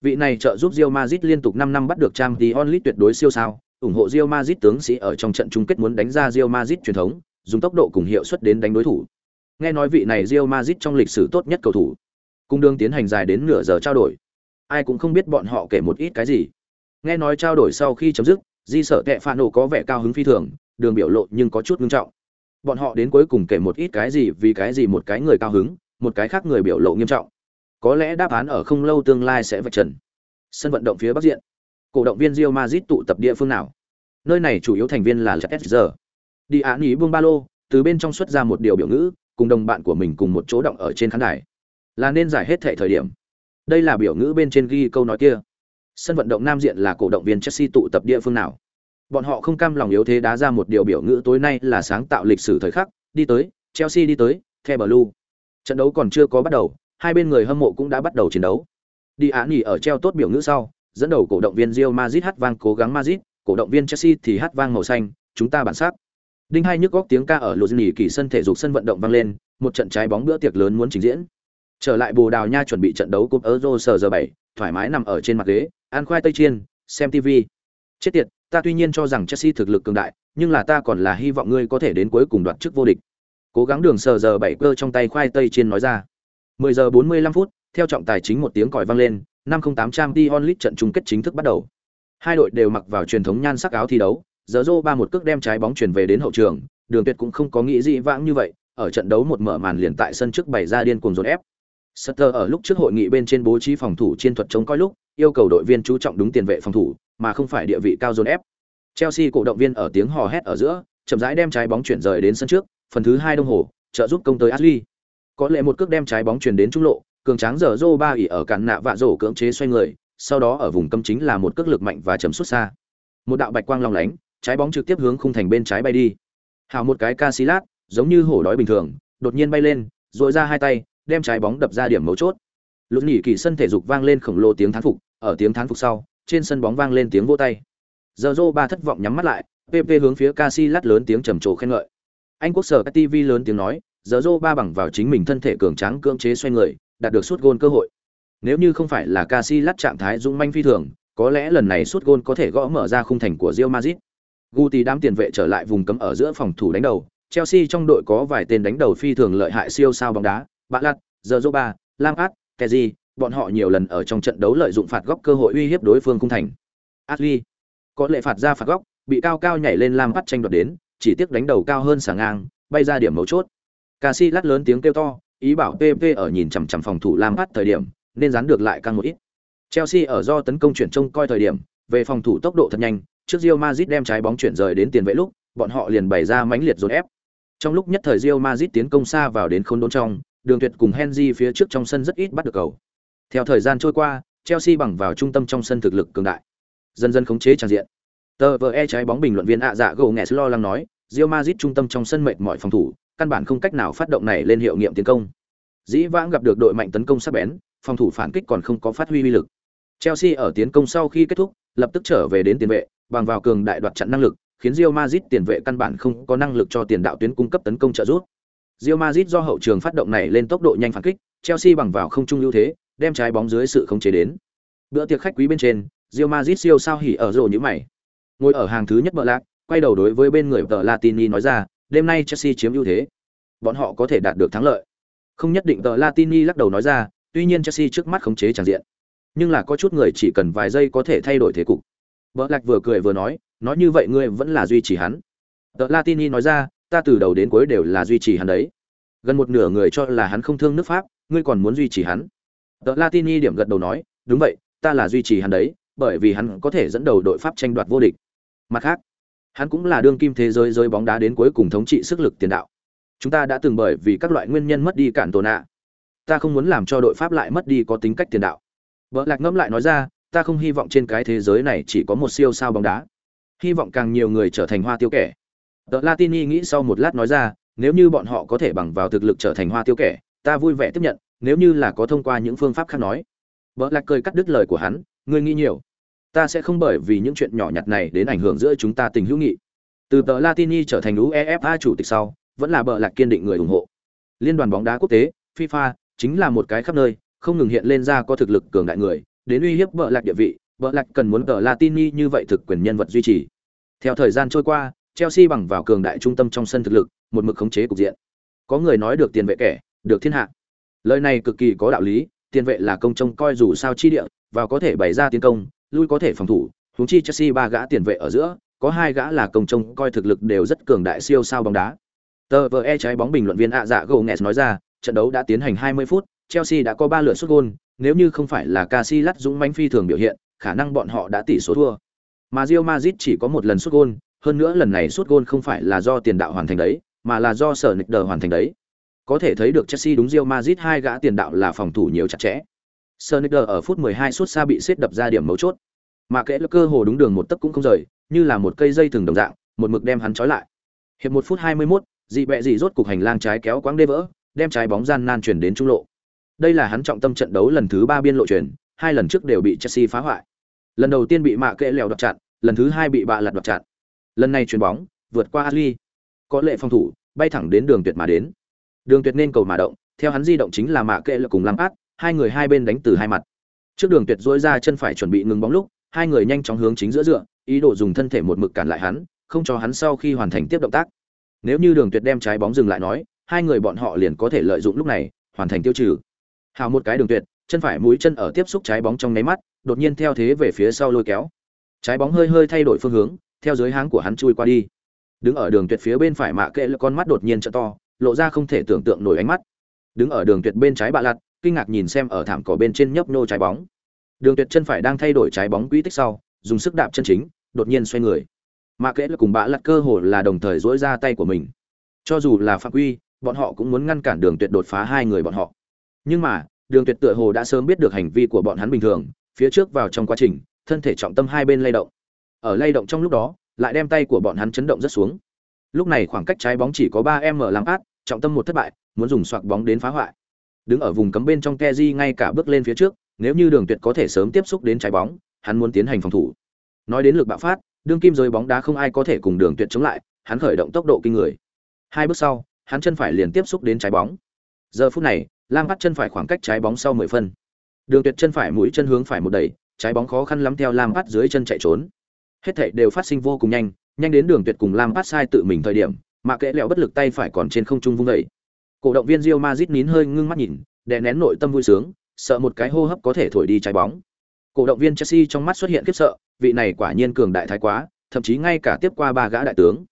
Vị này trợ giúp Real Madrid liên tục 5 năm bắt được Champions League tuyệt đối siêu sao, ủng hộ Real Madrid tướng sĩ ở trong trận chung kết muốn đánh ra Real Madrid truyền thống, dùng tốc độ cùng hiệu suất đến đánh đối thủ. Nghe nói vị này Real Madrid trong lịch sử tốt nhất cầu thủ. Cung đương tiến hành dài đến nửa giờ trao đổi. Ai cũng không biết bọn họ kể một ít cái gì. Nghe nói trao đổi sau khi chấm dứt, Di Sở Tệ Phản Nổ có vẻ cao hứng phi thường, đường biểu lộ nhưng có chút nghiêm trọng. Bọn họ đến cuối cùng kể một ít cái gì vì cái gì một cái người cao hứng, một cái khác người biểu lộ nghiêm trọng. Có lẽ đáp án ở không lâu tương lai sẽ vạch trần. Sân vận động phía bắc diện. Cổ động viên Real Madrid tụ tập địa phương nào? Nơi này chủ yếu thành viên là Leicester đi án ý buông ba lô từ bên trong xuất ra một điều biểu ngữ cùng đồng bạn của mình cùng một chỗ động ở trên khán đài là nên giải hết thệ thời điểm đây là biểu ngữ bên trên ghi câu nói kia sân vận động nam diện là cổ động viên chelsea tụ tập địa phương nào? Bọn họ không cam lòng yếu thế đá ra một điều biểu ngữ tối nay là sáng tạo lịch sử thời khắc đi tới chelsea đi tới the blue trận đấu còn chưa có bắt đầu hai bên người hâm mộ cũng đã bắt đầu chiến đấu. Đi án nghỉ ở treo tốt biểu ngữ sau dẫn đầu cổ động viên Real Madrid hát vang cố gắng Madrid cổ động viên Chelsea thì hát vang màu xanh chúng ta bản sắc. Đinh hai nhức góc tiếng ca ở lô nghỉ kỳ sân thể dục sân vận động vang lên, một trận trái bóng bữa tiệc lớn muốn trình diễn. Trở lại Bồ Đào Nha chuẩn bị trận đấu cúp Euro sờ giờ bảy, thoải mái nằm ở trên mặt ghế, ăn khoai tây chiên, xem TV. Chết tiệt, Ta tuy nhiên cho rằng Chelsea thực lực cường đại, nhưng là ta còn là hy vọng ngươi có thể đến cuối cùng đoạt chức vô địch. Cố gắng đường sờ giờ bảy cơ trong tay khoai tây chiên nói ra. 10 giờ 45 phút, theo trọng tài chính một tiếng còi vang lên, 508 Champions League trận chung kết chính thức bắt đầu. Hai đội đều mặc vào truyền thống nhan sắc áo thi đấu, giờ rô ba một cước đem trái bóng chuyển về đến hậu trường, Đường Tuyệt cũng không có nghĩ gì vãng như vậy, ở trận đấu một mở màn liền tại sân trước bày ra điên cuồng dồn ép. Sutter ở lúc trước hội nghị bên trên bố trí phòng thủ chiến thuật chống coi lúc, yêu cầu đội viên chú trọng đúng tiền vệ phòng thủ, mà không phải địa vị cao dồn ép. Chelsea cổ động viên ở tiếng hò hét ở giữa, chậm rãi đem trái bóng chuyển rời đến sân trước, phần thứ hai đồng hồ, trợ giúp công tới Ashley. Có lẽ một cước đem trái bóng chuyển đến trung lộ, cường tráng giờ Zoro ba ỉ ở cản nạ vạ rổ cưỡng chế xoay người, sau đó ở vùng cấm chính là một cước lực mạnh và chấm xuất xa. Một đạo bạch quang long lánh, trái bóng trực tiếp hướng khung thành bên trái bay đi. Hào một cái Casillas, giống như hổ đói bình thường, đột nhiên bay lên, rồi ra hai tay, đem trái bóng đập ra điểm mấu chốt. Lúc nghỉ kỳ sân thể dục vang lên khổng lồ tiếng thán phục, ở tiếng thán phục sau, trên sân bóng vang lên tiếng vỗ tay. Giờ Zoro ba thất vọng nhắm mắt lại, PP hướng phía Casillas lớn tiếng trầm trồ khen ngợi. Anh quốc sở TV lớn tiếng nói, giờ Zoro ba bằng vào chính mình thân thể cường tráng cưỡng chế xoay người, đạt được suốt gôn cơ hội. Nếu như không phải là Casillas trạng thái dũng manh phi thường, có lẽ lần này suốt gôn có thể gõ mở ra khung thành của Real Madrid. Guti đám tiền vệ trở lại vùng cấm ở giữa phòng thủ đánh đầu, Chelsea trong đội có vài tên đánh đầu phi thường lợi hại siêu sao bóng đá, Bạ Lạt, Zoba, Lampard, Di, bọn họ nhiều lần ở trong trận đấu lợi dụng phạt góc cơ hội uy hiếp đối phương cung thành. Ashley có lệ phạt ra phạt góc, bị cao cao nhảy lên Lam Át tranh đoạt đến, chỉ tiếc đánh đầu cao hơn xả ngang, bay ra điểm mấu chốt. Casillas lớn tiếng kêu to, ý bảo PP ở nhìn chằm chằm phòng thủ Lam Át thời điểm, nên dán được lại căng một ít. Chelsea ở do tấn công chuyển trông coi thời điểm, về phòng thủ tốc độ thật nhanh, trước Real Madrid đem trái bóng chuyển rời đến tiền vệ lúc, bọn họ liền bày ra mãnh liệt dồn ép. Trong lúc nhất thời Real Madrid tiến công xa vào đến khôn đốn trong, Đường Tuyệt cùng Henry phía trước trong sân rất ít bắt được cầu. Theo thời gian trôi qua, Chelsea bằng vào trung tâm trong sân thực lực cường đại, dần dần khống chế tràn diện. Tờ VE trái bóng bình luận viên ạ dạ gồ nghẹt lo lắng nói, Real Madrid trung tâm trong sân mệt mỏi phòng thủ, căn bản không cách nào phát động này lên hiệu nghiệm tiến công. Dĩ vãng gặp được đội mạnh tấn công sắc bén, phòng thủ phản kích còn không có phát huy uy lực. Chelsea ở tiến công sau khi kết thúc, lập tức trở về đến tiền vệ, bằng vào cường đại đoạt chặn năng lực, khiến Real Madrid tiền vệ căn bản không có năng lực cho tiền đạo tuyến cung cấp tấn công trợ giúp. Real Madrid do hậu trường phát động này lên tốc độ nhanh phản kích, Chelsea bằng vào không trung ưu thế, đem trái bóng dưới sự khống chế đến. Bữa tiệc khách quý bên trên, Real Madrid siêu sao hỉ ở rồ như mày. Ngồi ở hàng thứ nhất bờ lạc, quay đầu đối với bên người tờ Latini nói ra, đêm nay Chelsea chiếm ưu thế. Bọn họ có thể đạt được thắng lợi. Không nhất định tờ Latini lắc đầu nói ra, tuy nhiên Chelsea trước mắt khống chế chẳng diện, nhưng là có chút người chỉ cần vài giây có thể thay đổi thế cục. Bờ lạc vừa cười vừa nói, nói như vậy ngươi vẫn là duy trì hắn. Tờ Latini nói ra, ta từ đầu đến cuối đều là duy trì hắn đấy. Gần một nửa người cho là hắn không thương nước Pháp, ngươi còn muốn duy trì hắn. Tờ Latini điểm gật đầu nói, đúng vậy, ta là duy trì hắn đấy, bởi vì hắn có thể dẫn đầu đội Pháp tranh đoạt vô địch. Mặt khác, hắn cũng là đương kim thế giới rơi bóng đá đến cuối cùng thống trị sức lực tiền đạo. Chúng ta đã từng bởi vì các loại nguyên nhân mất đi cản tổ nạ. Ta không muốn làm cho đội Pháp lại mất đi có tính cách tiền đạo. Bỡ lạc ngẫm lại nói ra, ta không hy vọng trên cái thế giới này chỉ có một siêu sao bóng đá. Hy vọng càng nhiều người trở thành hoa tiêu kẻ. Tờ Latini nghĩ sau một lát nói ra, nếu như bọn họ có thể bằng vào thực lực trở thành hoa tiêu kẻ, ta vui vẻ tiếp nhận, nếu như là có thông qua những phương pháp khác nói. bợ lạc cười cắt đứt lời của hắn, ngươi nghĩ nhiều. Ta sẽ không bởi vì những chuyện nhỏ nhặt này đến ảnh hưởng giữa chúng ta tình hữu nghị. Từ tờ Latini trở thành UEFA chủ tịch sau, vẫn là bợ lạc kiên định người ủng hộ. Liên đoàn bóng đá quốc tế, FIFA, chính là một cái khắp nơi, không ngừng hiện lên ra có thực lực cường đại người, đến uy hiếp bợ lạc địa vị, bợ lạc cần muốn tờ Latini như vậy thực quyền nhân vật duy trì. Theo thời gian trôi qua, Chelsea bằng vào cường đại trung tâm trong sân thực lực, một mực khống chế cục diện. Có người nói được tiền vệ kẻ, được thiên hạ. Lời này cực kỳ có đạo lý, tiền vệ là công trông coi dù sao chi địa, vào có thể bày ra tiến công, lui có thể phòng thủ, huống chi Chelsea ba gã tiền vệ ở giữa, có hai gã là công trông coi thực lực đều rất cường đại siêu sao bóng đá. Tờ VE trái bóng bình luận viên ạ dạ Gomes nói ra, trận đấu đã tiến hành 20 phút, Chelsea đã có 3 lượt sút gôn, nếu như không phải là Casillas dũng mãnh phi thường biểu hiện, khả năng bọn họ đã tỷ số thua. Mà Real Madrid chỉ có một lần sút gôn, hơn nữa lần này suốt gôn không phải là do tiền đạo hoàn thành đấy, mà là do sở nịch đờ hoàn thành đấy. Có thể thấy được Chelsea đúng Real Madrid hai gã tiền đạo là phòng thủ nhiều chặt chẽ. Sở nịch đờ ở phút 12 suốt xa bị xếp đập ra điểm mấu chốt. Mà kẽ là cơ hồ đúng đường một tấc cũng không rời, như là một cây dây thường đồng dạng, một mực đem hắn trói lại. Hiệp một phút 21, dị bẹ dị rốt cục hành lang trái kéo quãng đê vỡ, đem trái bóng gian nan chuyển đến trung lộ. Đây là hắn trọng tâm trận đấu lần thứ ba biên lộ chuyển, hai lần trước đều bị Chelsea phá hoại. Lần đầu tiên bị mạ kệ lèo đoạt chặn, lần thứ hai bị bạ lật đoạt chặn. Lần này chuyền bóng, vượt qua Ali, có lệ phòng thủ, bay thẳng đến đường tuyệt mà đến. Đường tuyệt nên cầu mà động, theo hắn di động chính là mạ kệ là cùng lăng át, hai người hai bên đánh từ hai mặt trước đường tuyệt dỗi ra chân phải chuẩn bị ngừng bóng lúc hai người nhanh chóng hướng chính giữa dựa ý đồ dùng thân thể một mực cản lại hắn, không cho hắn sau khi hoàn thành tiếp động tác. Nếu như Đường Tuyệt đem trái bóng dừng lại nói, hai người bọn họ liền có thể lợi dụng lúc này, hoàn thành tiêu trừ. Hào một cái Đường Tuyệt, chân phải mũi chân ở tiếp xúc trái bóng trong nháy mắt, đột nhiên theo thế về phía sau lôi kéo. Trái bóng hơi hơi thay đổi phương hướng, theo dưới háng của hắn chui qua đi. Đứng ở đường tuyệt phía bên phải mạ kệ là con mắt đột nhiên trợ to, lộ ra không thể tưởng tượng nổi ánh mắt. Đứng ở đường tuyệt bên trái bạ lật, kinh ngạc nhìn xem ở thảm cỏ bên trên nhấp nô trái bóng. Đường tuyệt chân phải đang thay đổi trái bóng quỹ tích sau, dùng sức đạp chân chính, đột nhiên xoay người. Mạ kệ là cùng bạ lật cơ hồ là đồng thời duỗi ra tay của mình. Cho dù là phạm quy, bọn họ cũng muốn ngăn cản đường tuyệt đột phá hai người bọn họ. Nhưng mà, đường tuyệt tựa hồ đã sớm biết được hành vi của bọn hắn bình thường phía trước vào trong quá trình thân thể trọng tâm hai bên lay động ở lay động trong lúc đó, lại đem tay của bọn hắn chấn động rất xuống. Lúc này khoảng cách trái bóng chỉ có ba m làm át, trọng tâm một thất bại, muốn dùng soạc bóng đến phá hoại. Đứng ở vùng cấm bên trong keji ngay cả bước lên phía trước, nếu như đường tuyệt có thể sớm tiếp xúc đến trái bóng, hắn muốn tiến hành phòng thủ. Nói đến lực bạo phát, đương kim rồi bóng đá không ai có thể cùng đường tuyệt chống lại, hắn khởi động tốc độ kinh người. Hai bước sau, hắn chân phải liền tiếp xúc đến trái bóng. Giờ phút này lam bắt chân phải khoảng cách trái bóng sau mười phân. Đường tuyệt chân phải mũi chân hướng phải một đẩy, trái bóng khó khăn lắm theo lam bắt dưới chân chạy trốn hết thảy đều phát sinh vô cùng nhanh nhanh đến đường tuyệt cùng lam bắt sai tự mình thời điểm mà kẽ lẹo bất lực tay phải còn trên không trung vung dậy. cổ động viên Real Madrid nín hơi ngưng mắt nhìn đè nén nội tâm vui sướng sợ một cái hô hấp có thể thổi đi trái bóng. Cổ động viên Chelsea trong mắt xuất hiện khiếp sợ vị này quả nhiên cường đại thái quá thậm chí ngay cả tiếp qua ba gã đại tướng.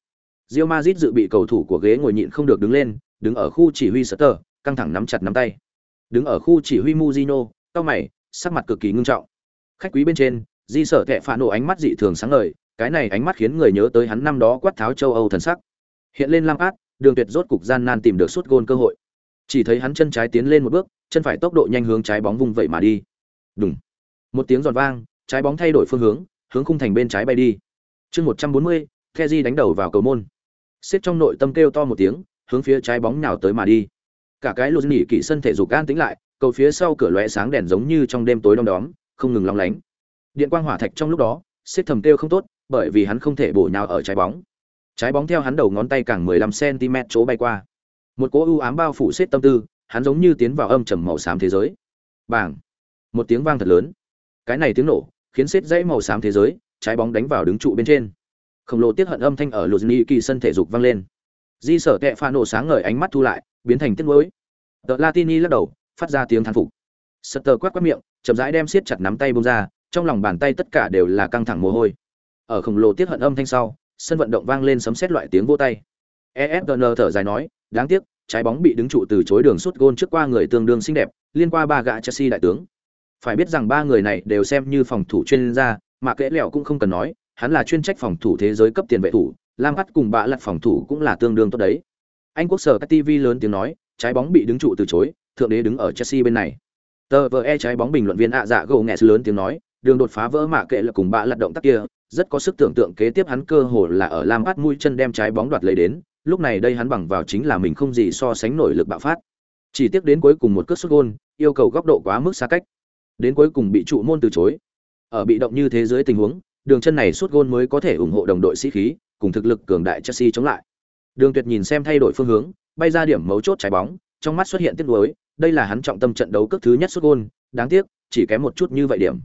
Real Madrid dự bị cầu thủ của ghế ngồi nhịn không được đứng lên đứng ở khu chỉ huy Sutter căng thẳng nắm chặt nắm tay. Đứng ở khu chỉ huy Mujino, cao mày sắc mặt cực kỳ ngưng trọng. Khách quý bên trên di sở kệ phản nổ ánh mắt dị thường sáng ngời, cái này ánh mắt khiến người nhớ tới hắn năm đó quát tháo châu âu thần sắc. Hiện lên lam át, đường tuyệt rốt cục gian nan tìm được suốt gôn cơ hội. Chỉ thấy hắn chân trái tiến lên một bước, chân phải tốc độ nhanh hướng trái bóng vung vậy mà đi. Đúng một tiếng giòn vang, trái bóng thay đổi phương hướng hướng khung thành bên trái bay đi. Chương một trăm bốn mươi Kezi đánh đầu vào cầu môn. Xếp trong nội tâm kêu to một tiếng, hướng phía trái bóng nhào tới mà đi. Cả cái lô nghỉ kỵ sân thể dục an tĩnh lại, cầu phía sau cửa lóe sáng đèn giống như trong đêm tối đông đóm, không ngừng lóng lánh điện quang hỏa thạch trong lúc đó xếp thầm kêu không tốt bởi vì hắn không thể bổ nhào ở trái bóng. Trái bóng theo hắn đầu ngón tay càng 15 cm chỗ bay qua. Một cỗ ưu ám bao phủ xếp tâm tư hắn giống như tiến vào âm trầm màu xám thế giới. Bảng một tiếng vang thật lớn. Cái này tiếng nổ khiến xếp dãy màu xám thế giới trái bóng đánh vào đứng trụ bên trên. Khổng lồ tiết hận âm thanh ở lô kỳ sân thể dục vang lên. Di sở kẹ pha nổ sáng ngời ánh mắt thu lại biến thành tiếc nuối. Tờ Latini lắc đầu, phát ra tiếng thán phục. Sutter quát quát miệng, chậm rãi đem siết chặt nắm tay buông ra, trong lòng bàn tay tất cả đều là căng thẳng mồ hôi. Ở khổng lồ tiết hận âm thanh sau, sân vận động vang lên sấm sét loại tiếng vỗ tay. efn thở dài nói, đáng tiếc, trái bóng bị đứng trụ từ chối đường sút gôn trước qua người tương đương xinh đẹp, liên qua ba gã Chelsea đại tướng. Phải biết rằng ba người này đều xem như phòng thủ chuyên gia, mà kẽ lẹo cũng không cần nói, hắn là chuyên trách phòng thủ thế giới cấp tiền vệ thủ, Lam bắt cùng bạ lật phòng thủ cũng là tương đương tốt đấy anh quốc sở các tv lớn tiếng nói trái bóng bị đứng trụ từ chối thượng đế đứng ở chelsea bên này tờ vờ e trái bóng bình luận viên ạ dạ gỗ nghẹt lớn tiếng nói đường đột phá vỡ mạ kệ là cùng bạ lật động tác kia rất có sức tưởng tượng kế tiếp hắn cơ hồ là ở lam át mũi chân đem trái bóng đoạt lấy đến lúc này đây hắn bằng vào chính là mình không gì so sánh nổi lực bạo phát. Chỉ tiếc đến cuối cùng một cước xuất gôn yêu cầu góc độ quá mức xa cách. Đến cuối cùng bị trụ môn từ chối. Ở bị động như thế giới tình huống đường chân này suốt gôn mới có thể ủng hộ đồng đội sĩ khí cùng thực lực cường đại chelsea chống lại. Đường Tuyệt nhìn xem thay đổi phương hướng, bay ra điểm mấu chốt trái bóng, trong mắt xuất hiện tiếc nuối, đây là hắn trọng tâm trận đấu cước thứ nhất sút gôn đáng tiếc, chỉ kém một chút như vậy điểm.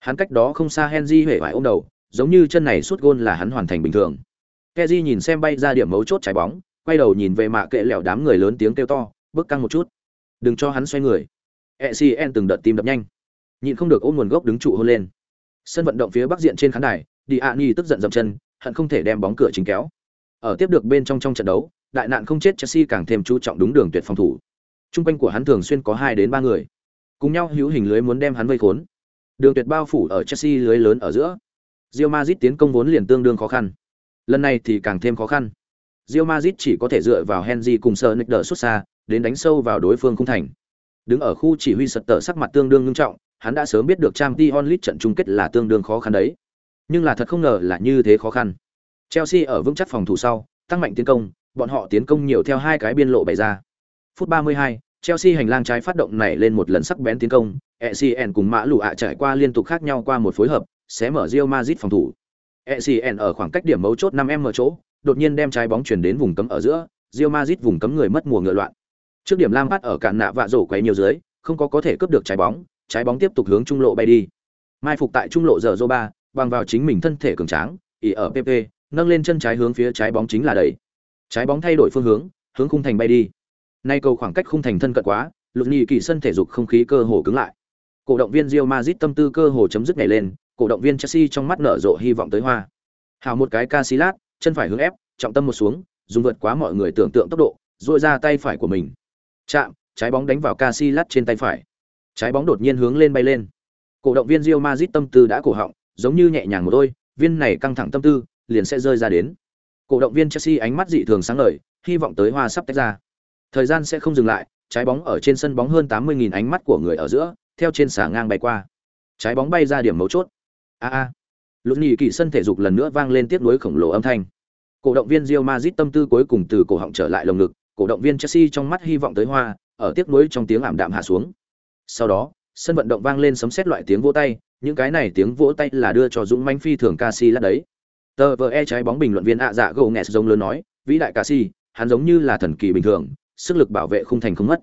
Hắn cách đó không xa Henry hể vải ôm đầu, giống như chân này suốt gôn là hắn hoàn thành bình thường. Kezi nhìn xem bay ra điểm mấu chốt trái bóng, quay đầu nhìn về mạ kệ lẹo đám người lớn tiếng kêu to, bước căng một chút. Đừng cho hắn xoay người. ECN từng đợt tim đập nhanh, nhịn không được ôm nguồn gốc đứng trụ hôn lên. Sân vận động phía bắc diện trên khán đài, Diani tức giận dậm chân, hận không thể đem bóng cửa chính kéo. Ở tiếp được bên trong trong trận đấu, đại nạn không chết Chelsea càng thêm chú trọng đúng đường tuyệt phòng thủ. Trung quanh của hắn thường xuyên có 2 đến 3 người, cùng nhau hữu hình lưới muốn đem hắn vây khốn. Đường tuyệt bao phủ ở Chelsea lưới lớn ở giữa. Real Madrid tiến công vốn liền tương đương khó khăn. Lần này thì càng thêm khó khăn. Real Madrid chỉ có thể dựa vào Henry cùng Sonic đỡ xuất xa, đến đánh sâu vào đối phương khung thành. Đứng ở khu chỉ huy sật tợ sắc mặt tương đương nghiêm trọng, hắn đã sớm biết được Champions League trận chung kết là tương đương khó khăn đấy. Nhưng là thật không ngờ là như thế khó khăn. Chelsea ở vững chắc phòng thủ sau, tăng mạnh tiến công, bọn họ tiến công nhiều theo hai cái biên lộ bày ra. Phút 32, Chelsea hành lang trái phát động này lên một lần sắc bén tiến công, ECN cùng Mã Lù ạ trải qua liên tục khác nhau qua một phối hợp, sẽ mở Real Madrid phòng thủ. ECN ở khoảng cách điểm mấu chốt 5m chỗ, đột nhiên đem trái bóng chuyển đến vùng cấm ở giữa, Real Madrid vùng cấm người mất mùa ngựa loạn. Trước điểm Lampard ở cản nạ vạ rổ quấy nhiều dưới, không có có thể cướp được trái bóng, trái bóng tiếp tục hướng trung lộ bay đi. Mai phục tại trung lộ giờ Zoba, bằng vào chính mình thân thể cường tráng, ỉ ở PP, nâng lên chân trái hướng phía trái bóng chính là đẩy. Trái bóng thay đổi phương hướng, hướng khung thành bay đi. Nay cầu khoảng cách khung thành thân cận quá, Lục Nhị kỳ sân thể dục không khí cơ hồ cứng lại. Cổ động viên Real Madrid tâm tư cơ hồ chấm dứt nhảy lên, cổ động viên Chelsea trong mắt nở rộ hy vọng tới hoa. Hào một cái Casillas, chân phải hướng ép, trọng tâm một xuống, dùng vượt quá mọi người tưởng tượng tốc độ, duỗi ra tay phải của mình. Chạm, trái bóng đánh vào Casillas trên tay phải. Trái bóng đột nhiên hướng lên bay lên. Cổ động viên Real Madrid tâm tư đã cổ họng, giống như nhẹ nhàng một đôi, viên này căng thẳng tâm tư, liền sẽ rơi ra đến. Cổ động viên Chelsea ánh mắt dị thường sáng ngời, hy vọng tới hoa sắp tách ra. Thời gian sẽ không dừng lại, trái bóng ở trên sân bóng hơn 80.000 ánh mắt của người ở giữa, theo trên xà ngang bay qua. Trái bóng bay ra điểm mấu chốt. A a. Lũn nhị kỳ sân thể dục lần nữa vang lên tiếp nối khổng lồ âm thanh. Cổ động viên Real Madrid tâm tư cuối cùng từ cổ họng trở lại lồng ngực, cổ động viên Chelsea trong mắt hy vọng tới hoa, ở tiếp nối trong tiếng ảm đạm hạ xuống. Sau đó, sân vận động vang lên sấm sét loại tiếng vỗ tay, những cái này tiếng vỗ tay là đưa cho Dũng manh phi thường Casillas đấy. Tờ vờ e trái bóng bình luận viên ạ dạ gồ nghẹt giống lớn nói, vĩ đại Casi, hắn giống như là thần kỳ bình thường, sức lực bảo vệ không thành không mất.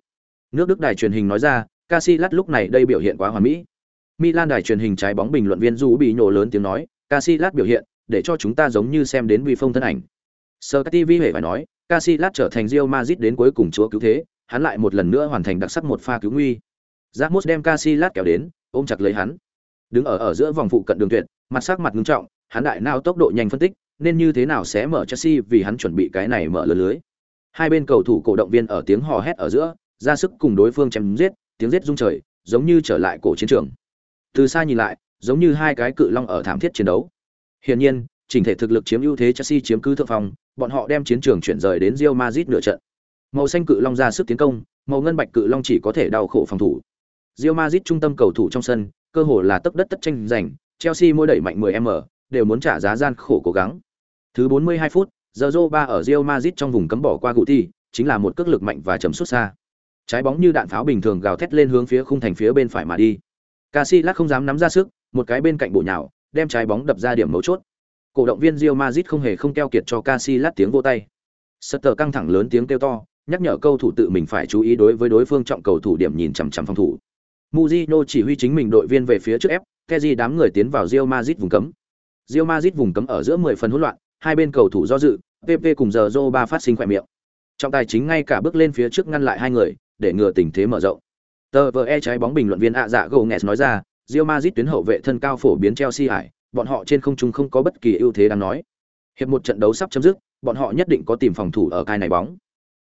Nước Đức đài truyền hình nói ra, Casillas lúc này đây biểu hiện quá hoàn mỹ. Milan đài truyền hình trái bóng bình luận viên Du bị nhổ lớn tiếng nói, Casillas biểu hiện, để cho chúng ta giống như xem đến uy phong thân ảnh. Sky TV hề phải nói, Casillas trở thành Real Madrid đến cuối cùng chúa cứu thế, hắn lại một lần nữa hoàn thành đặc sắc một pha cứu nguy. Ramos đem Casillas kéo đến, ôm chặt lấy hắn. Đứng ở ở giữa vòng phụ cận đường tuyệt, mặt sắc mặt nghiêm trọng, hắn đại nào tốc độ nhanh phân tích, nên như thế nào sẽ mở Chelsea vì hắn chuẩn bị cái này mở lưới lưới. Hai bên cầu thủ cổ động viên ở tiếng hò hét ở giữa, ra sức cùng đối phương chém giết, tiếng giết rung trời, giống như trở lại cổ chiến trường. Từ xa nhìn lại, giống như hai cái cự long ở thảm thiết chiến đấu. Hiển nhiên, chỉnh thể thực lực chiếm ưu thế Chelsea chiếm cứ thượng phòng, bọn họ đem chiến trường chuyển rời đến Real Madrid nửa trận. Màu xanh cự long ra sức tiến công, màu ngân bạch cự long chỉ có thể đau khổ phòng thủ. Real Madrid trung tâm cầu thủ trong sân, cơ hồ là tấp đất tất tranh giành, Chelsea mỗi đẩy mạnh 10m, đều muốn trả giá gian khổ cố gắng. Thứ 42 phút, Rô ba ở Real Madrid trong vùng cấm bỏ qua Guti, chính là một cước lực mạnh và chấm xuất xa. Trái bóng như đạn pháo bình thường gào thét lên hướng phía khung thành phía bên phải mà đi. Casillas không dám nắm ra sức, một cái bên cạnh bộ nhào, đem trái bóng đập ra điểm mấu chốt. Cổ động viên Real Madrid không hề không keo kiệt cho Casillas tiếng vô tay. Sutter căng thẳng lớn tiếng kêu to, nhắc nhở cầu thủ tự mình phải chú ý đối với đối phương trọng cầu thủ điểm nhìn chằm chằm phòng thủ. Mujino chỉ huy chính mình đội viên về phía trước ép, Kezi đám người tiến vào Real Madrid vùng cấm. Real Madrid vùng cấm ở giữa 10 phần hỗn loạn, hai bên cầu thủ do dự, PP cùng giờ ba phát sinh khỏe miệng. Trọng tài chính ngay cả bước lên phía trước ngăn lại hai người, để ngừa tình thế mở rộng. Tờ VE trái bóng bình luận viên ạ dạ Gomes nói ra, Real Madrid tuyến hậu vệ thân cao phổ biến Chelsea hải, bọn họ trên không trung không có bất kỳ ưu thế đáng nói. Hiệp một trận đấu sắp chấm dứt, bọn họ nhất định có tìm phòng thủ ở cái này bóng.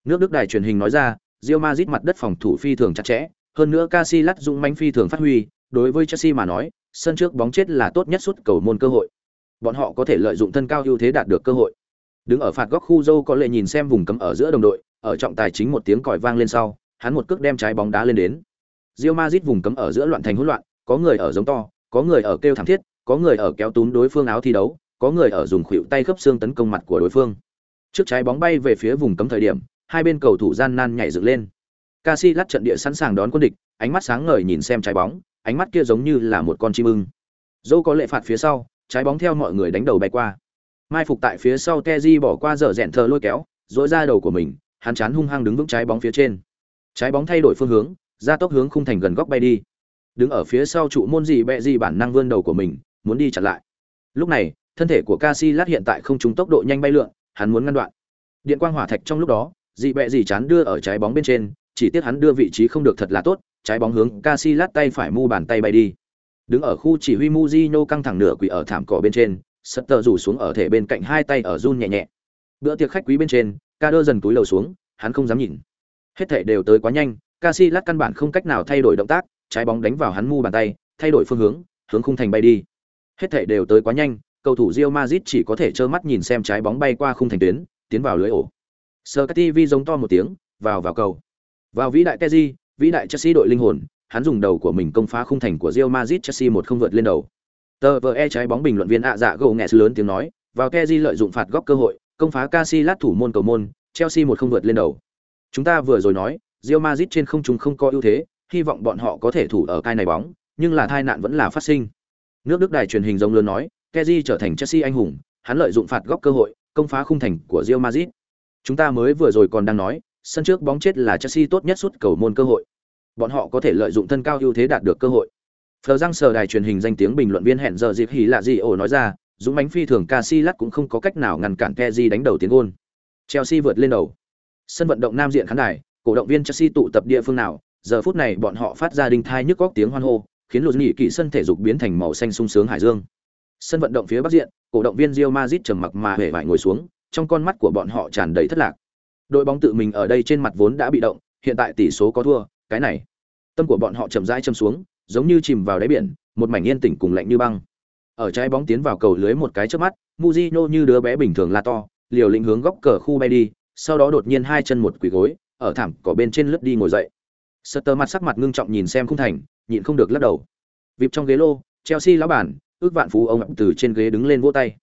Nước Đức đài truyền hình nói ra, Real Madrid mặt đất phòng thủ phi thường chặt chẽ, hơn nữa Casillas dụng manh phi thường phát huy, đối với Chelsea mà nói, sân trước bóng chết là tốt nhất suốt cầu môn cơ hội. Bọn họ có thể lợi dụng thân cao ưu thế đạt được cơ hội. Đứng ở phạt góc khu dâu có lệ nhìn xem vùng cấm ở giữa đồng đội, ở trọng tài chính một tiếng còi vang lên sau, hắn một cước đem trái bóng đá lên đến. Real Madrid vùng cấm ở giữa loạn thành hỗn loạn, có người ở giống to, có người ở kêu thảm thiết, có người ở kéo túm đối phương áo thi đấu, có người ở dùng khuỷu tay khớp xương tấn công mặt của đối phương. Trước trái bóng bay về phía vùng cấm thời điểm, hai bên cầu thủ gian nan nhảy dựng lên. Casillas trận địa sẵn sàng đón quân địch, ánh mắt sáng ngời nhìn xem trái bóng, ánh mắt kia giống như là một con chim ưng. Dâu có lệ phạt phía sau, trái bóng theo mọi người đánh đầu bay qua. Mai phục tại phía sau Teji bỏ qua dở dẹn thờ lôi kéo, dỗi ra đầu của mình, hắn chán hung hăng đứng vững trái bóng phía trên. Trái bóng thay đổi phương hướng, ra tốc hướng khung thành gần góc bay đi. Đứng ở phía sau trụ môn gì bẹ gì bản năng vươn đầu của mình, muốn đi chặn lại. Lúc này, thân thể của Casillas hiện tại không trúng tốc độ nhanh bay lượn, hắn muốn ngăn đoạn. Điện quang hỏa thạch trong lúc đó, dị bẹ gì chán đưa ở trái bóng bên trên, chỉ tiếc hắn đưa vị trí không được thật là tốt, trái bóng hướng Casillas tay phải mu bàn tay bay đi. Đứng ở khu chỉ huy Mujino căng thẳng nửa quỳ ở thảm cỏ bên trên, Sutter rủ xuống ở thể bên cạnh hai tay ở run nhẹ nhẹ. Bữa tiệc khách quý bên trên, Kader dần túi lầu xuống, hắn không dám nhìn. Hết thể đều tới quá nhanh, Casillas căn bản không cách nào thay đổi động tác, trái bóng đánh vào hắn mu bàn tay, thay đổi phương hướng, hướng khung thành bay đi. Hết thể đều tới quá nhanh, cầu thủ Real Madrid chỉ có thể trơ mắt nhìn xem trái bóng bay qua khung thành tuyến, tiến vào lưới ổ. Sky giống to một tiếng, vào vào cầu. Vào vĩ đại Teji, vĩ đại Chelsea đội linh hồn, hắn dùng đầu của mình công phá khung thành của Real Madrid Chelsea một không vượt lên đầu. Tờ VE trái bóng bình luận viên ạ dạ gồ nghe lớn tiếng nói, vào Kezi lợi dụng phạt góc cơ hội, công phá Casillas thủ môn cầu môn, Chelsea một không vượt lên đầu. Chúng ta vừa rồi nói, Real Madrid trên không trung không có ưu thế, hy vọng bọn họ có thể thủ ở cái này bóng, nhưng là tai nạn vẫn là phát sinh. Nước Đức đài truyền hình giống lớn nói, Kezi trở thành Chelsea anh hùng, hắn lợi dụng phạt góc cơ hội, công phá khung thành của Real Madrid. Chúng ta mới vừa rồi còn đang nói, sân trước bóng chết là Chelsea tốt nhất suốt cầu môn cơ hội. Bọn họ có thể lợi dụng thân cao ưu thế đạt được cơ hội. Phờ răng sờ đài truyền hình danh tiếng bình luận viên hẹn giờ dịp hỉ lạ gì ổ nói ra, dũng mãnh phi thường Casillas cũng không có cách nào ngăn cản Kessié đánh đầu tiến gôn. Chelsea vượt lên đầu. Sân vận động nam diện khán đài, cổ động viên Chelsea tụ tập địa phương nào, giờ phút này bọn họ phát ra đinh thai nhức góc tiếng hoan hô, khiến lụt nghỉ kỵ sân thể dục biến thành màu xanh sung sướng hải dương. Sân vận động phía bắc diện, cổ động viên Real Madrid trầm mặc mà hề vải ngồi xuống, trong con mắt của bọn họ tràn đầy thất lạc. Đội bóng tự mình ở đây trên mặt vốn đã bị động, hiện tại tỷ số có thua, cái này, tâm của bọn họ chậm rãi châm xuống, giống như chìm vào đáy biển, một mảnh yên tĩnh cùng lạnh như băng. Ở trái bóng tiến vào cầu lưới một cái chớp mắt, muzino như đứa bé bình thường la to, liều lĩnh hướng góc cờ khu bay đi, sau đó đột nhiên hai chân một quỳ gối, ở thảm cỏ bên trên lướt đi ngồi dậy. Sutter mặt sắc mặt ngưng trọng nhìn xem khung thành, nhịn không được lắc đầu. Vịp trong ghế lô, Chelsea lão bản, ước vạn phú ông từ trên ghế đứng lên vỗ tay.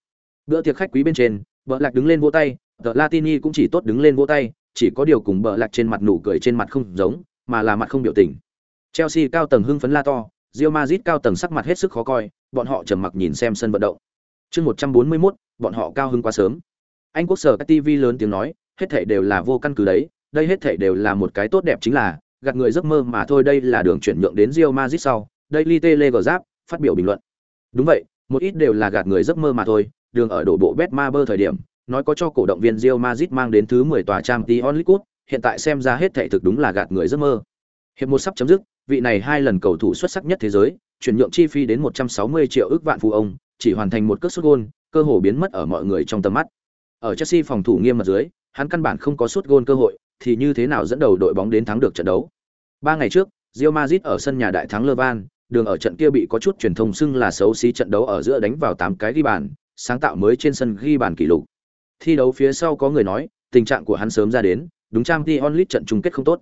Bữa tiệc khách quý bên trên, Bợ Lạc đứng lên vỗ tay, The Latini cũng chỉ tốt đứng lên vỗ tay, chỉ có điều cùng Bợ Lạc trên mặt nụ cười trên mặt không giống, mà là mặt không biểu tình. Chelsea cao tầng hưng phấn la to, Real Madrid cao tầng sắc mặt hết sức khó coi, bọn họ trầm mặc nhìn xem sân vận động. Chương 141, bọn họ cao hứng quá sớm. Anh quốc sở các TV lớn tiếng nói, hết thảy đều là vô căn cứ đấy, đây hết thảy đều là một cái tốt đẹp chính là, gạt người giấc mơ mà thôi, đây là đường chuyển nhượng đến Real Madrid sau. Daily giáp phát biểu bình luận. Đúng vậy, một ít đều là gạt người giấc mơ mà thôi, đường ở đổ bộ Betmaber thời điểm, nói có cho cổ động viên Real Madrid mang đến thứ 10 tòa Champions League, hiện tại xem ra hết thảy thực đúng là gạt người giấc mơ. Hiệp một sắp chấm dứt, vị này hai lần cầu thủ xuất sắc nhất thế giới, chuyển nhượng chi phí đến 160 triệu ước vạn phú ông, chỉ hoàn thành một cước sút gôn, cơ hội biến mất ở mọi người trong tầm mắt. Ở Chelsea phòng thủ nghiêm mật dưới, hắn căn bản không có sút gôn cơ hội, thì như thế nào dẫn đầu đội bóng đến thắng được trận đấu. Ba ngày trước, Real Madrid ở sân nhà đại thắng Levan, đường ở trận kia bị có chút truyền thông xưng là xấu xí trận đấu ở giữa đánh vào 8 cái ghi bàn, sáng tạo mới trên sân ghi bàn kỷ lục. Thi đấu phía sau có người nói, tình trạng của hắn sớm ra đến, đúng trang Champions trận chung kết không tốt.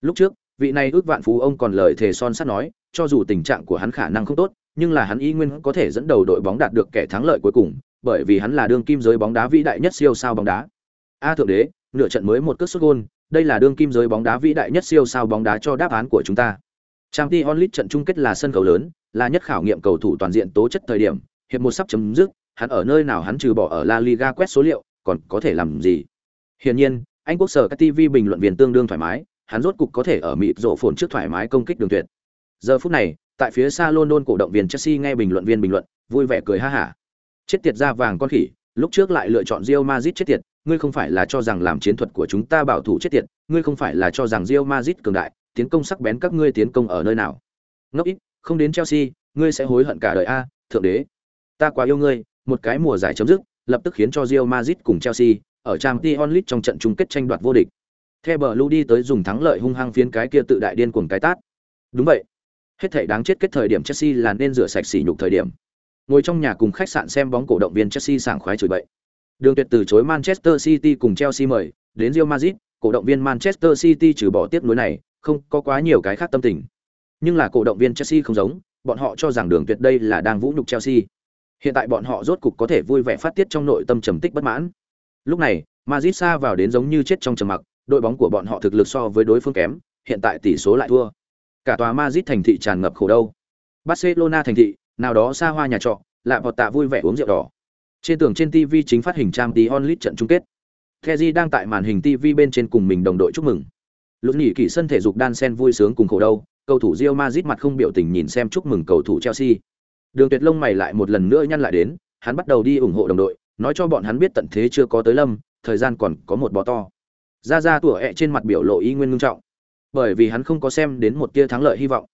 Lúc trước, vị này ước vạn phú ông còn lời thề son sắt nói, cho dù tình trạng của hắn khả năng không tốt, nhưng là hắn y nguyên có thể dẫn đầu đội bóng đạt được kẻ thắng lợi cuối cùng, bởi vì hắn là đương kim giới bóng đá vĩ đại nhất siêu sao bóng đá. A thượng đế, nửa trận mới một cước xuất gôn đây là đương kim giới bóng đá vĩ đại nhất siêu sao bóng đá cho đáp án của chúng ta. Champions League trận chung kết là sân khấu lớn, là nhất khảo nghiệm cầu thủ toàn diện tố chất thời điểm, hiệp một sắp chấm dứt, hắn ở nơi nào hắn trừ bỏ ở La Liga quét số liệu, còn có thể làm gì? Hiển nhiên, Anh quốc sở các TV bình luận viên tương đương thoải mái, hắn rốt cục có thể ở mịt rộ phồn trước thoải mái công kích đường tuyệt. Giờ phút này, tại phía xa London cổ động viên Chelsea nghe bình luận viên bình luận, vui vẻ cười ha hả. Chết tiệt ra vàng con khỉ, lúc trước lại lựa chọn Real Madrid chết tiệt, ngươi không phải là cho rằng làm chiến thuật của chúng ta bảo thủ chết tiệt, ngươi không phải là cho rằng Real Madrid cường đại, tiến công sắc bén các ngươi tiến công ở nơi nào? Ngốc ít, không đến Chelsea, ngươi sẽ hối hận cả đời a, thượng đế. Ta quá yêu ngươi, một cái mùa giải chấm dứt, lập tức khiến cho Real Madrid cùng Chelsea ở Champions League trong trận chung kết tranh đoạt vô địch. The Blue đi tới dùng thắng lợi hung hăng phiến cái kia tự đại điên cuồng cái tát. Đúng vậy. Hết thảy đáng chết kết thời điểm Chelsea là nên rửa sạch sỉ nhục thời điểm. Ngồi trong nhà cùng khách sạn xem bóng cổ động viên Chelsea sảng khoái chửi bậy. Đường Tuyệt từ chối Manchester City cùng Chelsea mời, đến Real Madrid, cổ động viên Manchester City trừ bỏ tiếc nối này, không có quá nhiều cái khác tâm tình. Nhưng là cổ động viên Chelsea không giống, bọn họ cho rằng Đường Tuyệt đây là đang vũ nhục Chelsea. Hiện tại bọn họ rốt cục có thể vui vẻ phát tiết trong nội tâm trầm tích bất mãn. Lúc này, Madrid xa vào đến giống như chết trong trầm mặc, đội bóng của bọn họ thực lực so với đối phương kém, hiện tại tỷ số lại thua. Cả tòa Madrid thành thị tràn ngập khổ đau. Barcelona thành thị, nào đó xa hoa nhà trọ, lạ vọt tạ vui vẻ uống rượu đỏ. Trên tường trên TV chính phát hình Champions League trận chung kết. Kezi đang tại màn hình TV bên trên cùng mình đồng đội chúc mừng. Lúc nghỉ kỳ sân thể dục đan sen vui sướng cùng khổ đau, cầu thủ Real Madrid mặt không biểu tình nhìn xem chúc mừng cầu thủ Chelsea. Đường Tuyệt lông mày lại một lần nữa nhăn lại đến, hắn bắt đầu đi ủng hộ đồng đội, nói cho bọn hắn biết tận thế chưa có tới lâm, thời gian còn có một bó to ra ra tủa ẹ trên mặt biểu lộ ý nguyên ngưng trọng. Bởi vì hắn không có xem đến một tia thắng lợi hy vọng.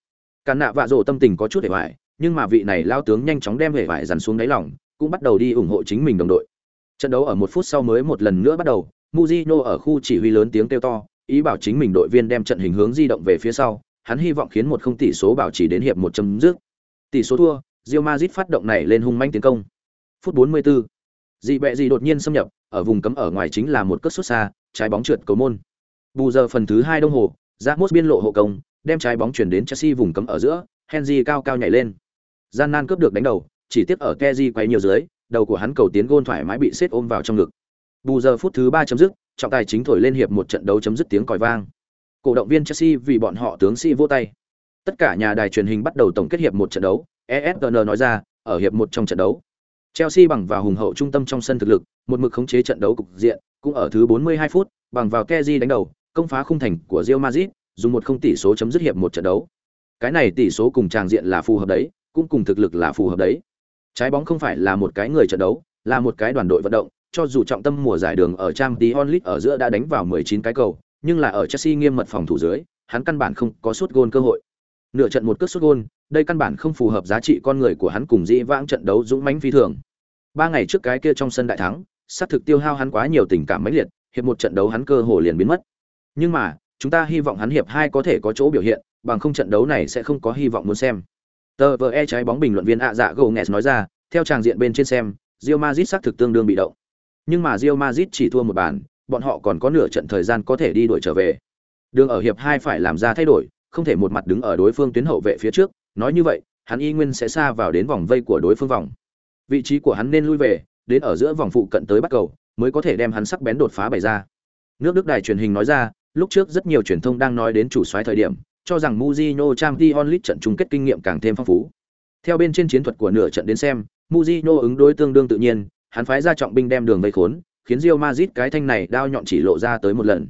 Càn nạ vạ rộ tâm tình có chút hề vải nhưng mà vị này lao tướng nhanh chóng đem hề vải dằn xuống đáy lòng, cũng bắt đầu đi ủng hộ chính mình đồng đội. Trận đấu ở một phút sau mới một lần nữa bắt đầu muzino ở khu chỉ huy lớn tiếng kêu to, ý bảo chính mình đội viên đem trận hình hướng di động về phía sau, hắn hy vọng khiến một không tỷ số bảo trì đến hiệp một chấm dứt. Tỷ số thua rio mazit phát động này lên hung manh tiến công. Phút 44 dị bẹ dị đột nhiên xâm nhập ở vùng cấm ở ngoài chính là một cất xuất xa trái bóng trượt cầu môn. Bù giờ phần thứ hai đông hồ, Ramos biên lộ hộ công, đem trái bóng chuyển đến Chelsea vùng cấm ở giữa, Henry cao cao nhảy lên. Gian nan cướp được đánh đầu, chỉ tiếp ở keji quay nhiều dưới, đầu của hắn cầu tiến gôn thoải mái bị xếp ôm vào trong ngực. Bù giờ phút thứ ba chấm dứt, trọng tài chính thổi lên hiệp một trận đấu chấm dứt tiếng còi vang. Cổ động viên Chelsea vì bọn họ tướng sĩ vô tay. Tất cả nhà đài truyền hình bắt đầu tổng kết hiệp một trận đấu, ESN nói ra, ở hiệp một trong trận đấu, Chelsea bằng vào hùng hậu trung tâm trong sân thực lực, một mực khống chế trận đấu cục diện, cũng ở thứ 42 phút, bằng vào Kessié đánh đầu, công phá khung thành của Real Madrid, dùng một không tỷ số chấm dứt hiệp một trận đấu. Cái này tỷ số cùng tràng diện là phù hợp đấy, cũng cùng thực lực là phù hợp đấy. Trái bóng không phải là một cái người trận đấu, là một cái đoàn đội vận động, cho dù trọng tâm mùa giải đường ở trang tí onlit ở giữa đã đánh vào 19 cái cầu, nhưng là ở Chelsea nghiêm mật phòng thủ dưới, hắn căn bản không có sút gôn cơ hội. Nửa trận một cước xuất gôn, đây căn bản không phù hợp giá trị con người của hắn cùng dĩ vãng trận đấu dũng mãnh phi thường. Ba ngày trước cái kia trong sân đại thắng, sát thực tiêu hao hắn quá nhiều tình cảm mãnh liệt, hiệp một trận đấu hắn cơ hồ liền biến mất. Nhưng mà, chúng ta hy vọng hắn hiệp hai có thể có chỗ biểu hiện, bằng không trận đấu này sẽ không có hy vọng muốn xem. Tờ vờ e trái bóng bình luận viên ạ dạ Gomes nói ra, theo tràng diện bên trên xem, rio mazit xác thực tương đương bị động. Nhưng mà rio mazit chỉ thua một bàn, bọn họ còn có nửa trận thời gian có thể đi đuổi trở về. Đường ở hiệp hai phải làm ra thay đổi, không thể một mặt đứng ở đối phương tuyến hậu vệ phía trước, nói như vậy, hắn y nguyên sẽ xa vào đến vòng vây của đối phương vòng. Vị trí của hắn nên lui về, đến ở giữa vòng phụ cận tới bắt cầu, mới có thể đem hắn sắc bén đột phá bày ra. Nước Đức đài truyền hình nói ra, lúc trước rất nhiều truyền thông đang nói đến chủ soái thời điểm, cho rằng Mujino Champions League trận chung kết kinh nghiệm càng thêm phong phú. Theo bên trên chiến thuật của nửa trận đến xem, Mujino ứng đối tương đương tự nhiên, hắn phái ra trọng binh đem đường vây khốn, khiến Real Madrid cái thanh này đao nhọn chỉ lộ ra tới một lần.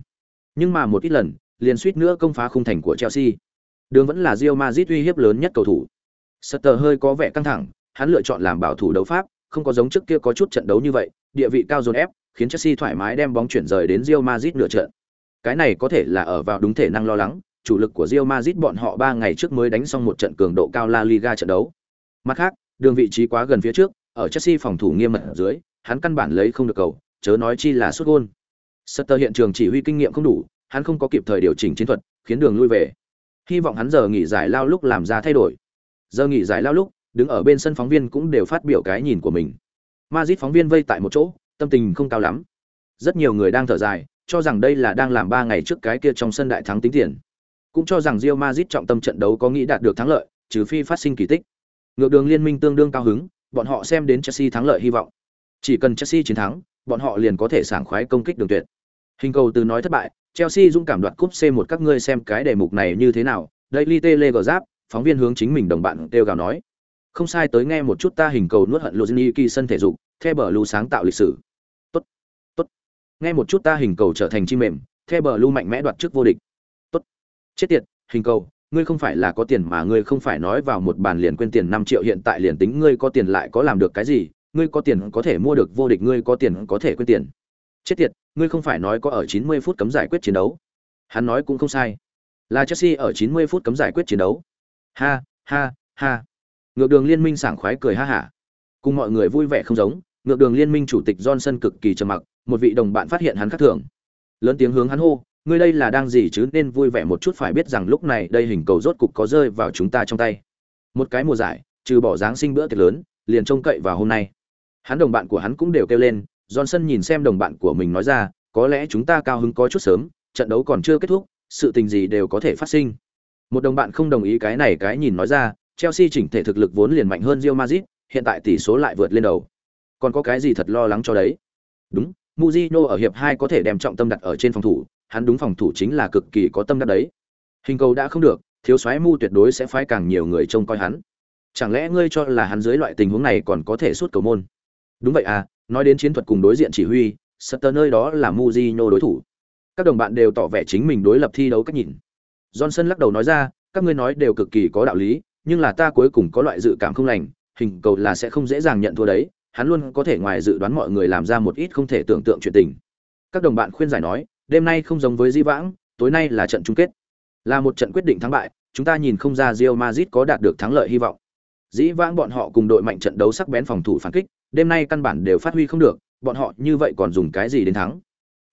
Nhưng mà một ít lần, liền suýt nữa công phá khung thành của Chelsea. Đường vẫn là Real Madrid uy hiếp lớn nhất cầu thủ. Sutter hơi có vẻ căng thẳng, hắn lựa chọn làm bảo thủ đấu pháp, không có giống trước kia có chút trận đấu như vậy, địa vị cao dồn ép, khiến Chelsea thoải mái đem bóng chuyển rời đến Real Madrid nửa trận. Cái này có thể là ở vào đúng thể năng lo lắng, chủ lực của Real Madrid bọn họ 3 ngày trước mới đánh xong một trận cường độ cao La Liga trận đấu. Mặt khác, đường vị trí quá gần phía trước, ở Chelsea phòng thủ nghiêm mật ở dưới, hắn căn bản lấy không được cầu, chớ nói chi là sút gol. Sutter hiện trường chỉ huy kinh nghiệm không đủ, hắn không có kịp thời điều chỉnh chiến thuật, khiến đường lui về. Hy vọng hắn giờ nghỉ giải lao lúc làm ra thay đổi. Giờ nghỉ giải lao lúc, đứng ở bên sân phóng viên cũng đều phát biểu cái nhìn của mình. Madrid phóng viên vây tại một chỗ, tâm tình không cao lắm. Rất nhiều người đang thở dài, cho rằng đây là đang làm 3 ngày trước cái kia trong sân đại thắng tính tiền. Cũng cho rằng Real Madrid trọng tâm trận đấu có nghĩ đạt được thắng lợi, trừ phi phát sinh kỳ tích. Ngược đường liên minh tương đương cao hứng, bọn họ xem đến Chelsea thắng lợi hy vọng. Chỉ cần Chelsea chiến thắng, bọn họ liền có thể sảng khoái công kích đường tuyệt. Hình cầu từ nói thất bại, Chelsea dũng cảm đoạt cúp C1 các ngươi xem cái đề mục này như thế nào? Daily Telegraph, phóng viên hướng chính mình đồng bạn kêu gào nói. Không sai tới nghe một chút ta hình cầu nuốt hận Lozini sân thể dục, theo bờ lưu sáng tạo lịch sử. Tốt, tốt. Nghe một chút ta hình cầu trở thành chim mềm, theo bờ lưu mạnh mẽ đoạt trước vô địch. Tốt. Chết tiệt, hình cầu, ngươi không phải là có tiền mà ngươi không phải nói vào một bàn liền quên tiền 5 triệu hiện tại liền tính ngươi có tiền lại có làm được cái gì, ngươi có tiền có thể mua được vô địch ngươi có tiền có thể quên tiền. Chết tiệt, ngươi không phải nói có ở 90 phút cấm giải quyết chiến đấu. Hắn nói cũng không sai. Là Chelsea ở 90 phút cấm giải quyết chiến đấu. Ha, ha, ha. Ngược đường liên minh sảng khoái cười ha hả. Cùng mọi người vui vẻ không giống, ngược đường liên minh chủ tịch Johnson cực kỳ trầm mặc, một vị đồng bạn phát hiện hắn khác thường. Lớn tiếng hướng hắn hô, ngươi đây là đang gì chứ nên vui vẻ một chút phải biết rằng lúc này đây hình cầu rốt cục có rơi vào chúng ta trong tay. Một cái mùa giải, trừ bỏ giáng sinh bữa tiệc lớn, liền trông cậy vào hôm nay. Hắn đồng bạn của hắn cũng đều kêu lên, Johnson nhìn xem đồng bạn của mình nói ra, có lẽ chúng ta cao hứng có chút sớm, trận đấu còn chưa kết thúc, sự tình gì đều có thể phát sinh. Một đồng bạn không đồng ý cái này cái nhìn nói ra, Chelsea chỉnh thể thực lực vốn liền mạnh hơn Real Madrid, hiện tại tỷ số lại vượt lên đầu. Còn có cái gì thật lo lắng cho đấy? Đúng, Mujino ở hiệp 2 có thể đem trọng tâm đặt ở trên phòng thủ, hắn đúng phòng thủ chính là cực kỳ có tâm đắc đấy. Hình cầu đã không được, thiếu soái Mu tuyệt đối sẽ phái càng nhiều người trông coi hắn. Chẳng lẽ ngươi cho là hắn dưới loại tình huống này còn có thể suốt cầu môn? Đúng vậy à, nói đến chiến thuật cùng đối diện chỉ huy, Sutter nơi đó là Mujino đối thủ. Các đồng bạn đều tỏ vẻ chính mình đối lập thi đấu cách nhìn. Johnson lắc đầu nói ra, các ngươi nói đều cực kỳ có đạo lý, nhưng là ta cuối cùng có loại dự cảm không lành, hình cầu là sẽ không dễ dàng nhận thua đấy, hắn luôn có thể ngoài dự đoán mọi người làm ra một ít không thể tưởng tượng chuyện tình. Các đồng bạn khuyên giải nói, đêm nay không giống với Di Vãng, tối nay là trận chung kết. Là một trận quyết định thắng bại, chúng ta nhìn không ra Real Madrid có đạt được thắng lợi hy vọng. Dĩ vãng bọn họ cùng đội mạnh trận đấu sắc bén phòng thủ phản kích, đêm nay căn bản đều phát huy không được, bọn họ như vậy còn dùng cái gì đến thắng?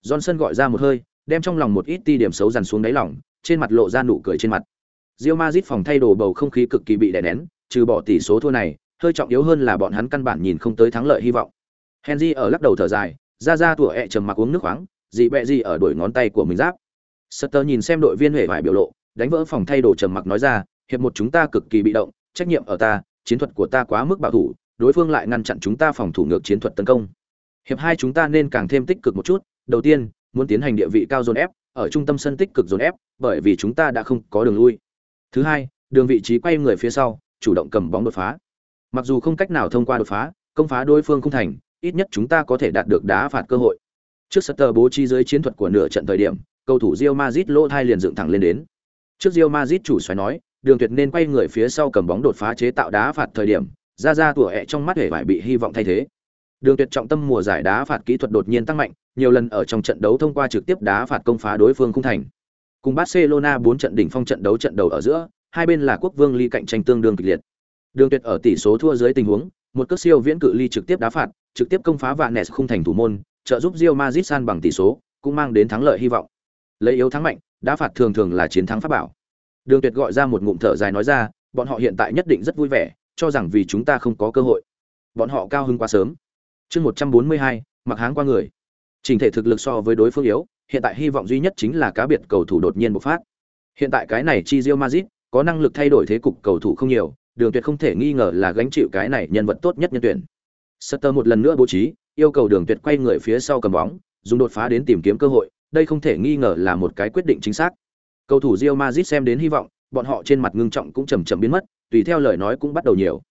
Johnson gọi ra một hơi, đem trong lòng một ít ti điểm xấu dằn xuống đáy lòng, trên mặt lộ ra nụ cười trên mặt. Real Madrid phòng thay đồ bầu không khí cực kỳ bị đè nén, trừ bỏ tỷ số thua này, hơi trọng yếu hơn là bọn hắn căn bản nhìn không tới thắng lợi hy vọng. Henry ở lắc đầu thở dài, ra ra tủa ẹ trầm mặc uống nước khoáng, dị bẹ gì ở đuổi ngón tay của mình giáp. Sutter nhìn xem đội viên hề vải biểu lộ, đánh vỡ phòng thay đồ trầm mặc nói ra, hiệp một chúng ta cực kỳ bị động, trách nhiệm ở ta, chiến thuật của ta quá mức bảo thủ, đối phương lại ngăn chặn chúng ta phòng thủ ngược chiến thuật tấn công. Hiệp hai chúng ta nên càng thêm tích cực một chút, đầu tiên, muốn tiến hành địa vị cao dồn ép, ở trung tâm sân tích cực dồn ép, bởi vì chúng ta đã không có đường lui. Thứ hai, đường vị trí quay người phía sau, chủ động cầm bóng đột phá. Mặc dù không cách nào thông qua đột phá, công phá đối phương không thành, ít nhất chúng ta có thể đạt được đá phạt cơ hội. Trước Sutter bố trí dưới chiến thuật của nửa trận thời điểm, cầu thủ Real Madrid lỗ thai liền dựng thẳng lên đến. Trước Real Madrid chủ xoáy nói, đường tuyệt nên quay người phía sau cầm bóng đột phá chế tạo đá phạt thời điểm ra ra tủa ẹ trong mắt hề phải bị hy vọng thay thế. Đường tuyệt trọng tâm mùa giải đá phạt kỹ thuật đột nhiên tăng mạnh, nhiều lần ở trong trận đấu thông qua trực tiếp đá phạt công phá đối phương khung thành. Cùng barcelona bốn trận đỉnh phong trận đấu trận đầu ở giữa, hai bên là quốc vương ly cạnh tranh tương đương kịch liệt. Đường tuyệt ở tỷ số thua dưới tình huống, một cước siêu viễn cự ly trực tiếp đá phạt, trực tiếp công phá và nẹt khung thành thủ môn, trợ giúp Real Madrid san bằng tỷ số, cũng mang đến thắng lợi hy vọng. Lấy yếu thắng mạnh, đá phạt thường thường là chiến thắng pháp bảo. Đường tuyệt gọi ra một ngụm thở dài nói ra, bọn họ hiện tại nhất định rất vui vẻ cho rằng vì chúng ta không có cơ hội. Bọn họ cao hứng quá sớm. Chương một trăm bốn mươi hai, mặc háng qua người. Trình thể thực lực so với đối phương yếu, hiện tại hy vọng duy nhất chính là cá biệt cầu thủ đột nhiên bộc phát. Hiện tại cái này chi Real Madrid, có năng lực thay đổi thế cục cầu thủ không nhiều, đường tuyệt không thể nghi ngờ là gánh chịu cái này nhân vật tốt nhất nhân tuyển. Sutter một lần nữa bố trí, yêu cầu đường tuyệt quay người phía sau cầm bóng, dùng đột phá đến tìm kiếm cơ hội, đây không thể nghi ngờ là một cái quyết định chính xác. Cầu thủ Real Madrid xem đến hy vọng, bọn họ trên mặt ngưng trọng cũng chậm chậm biến mất tùy theo lời nói cũng bắt đầu nhiều.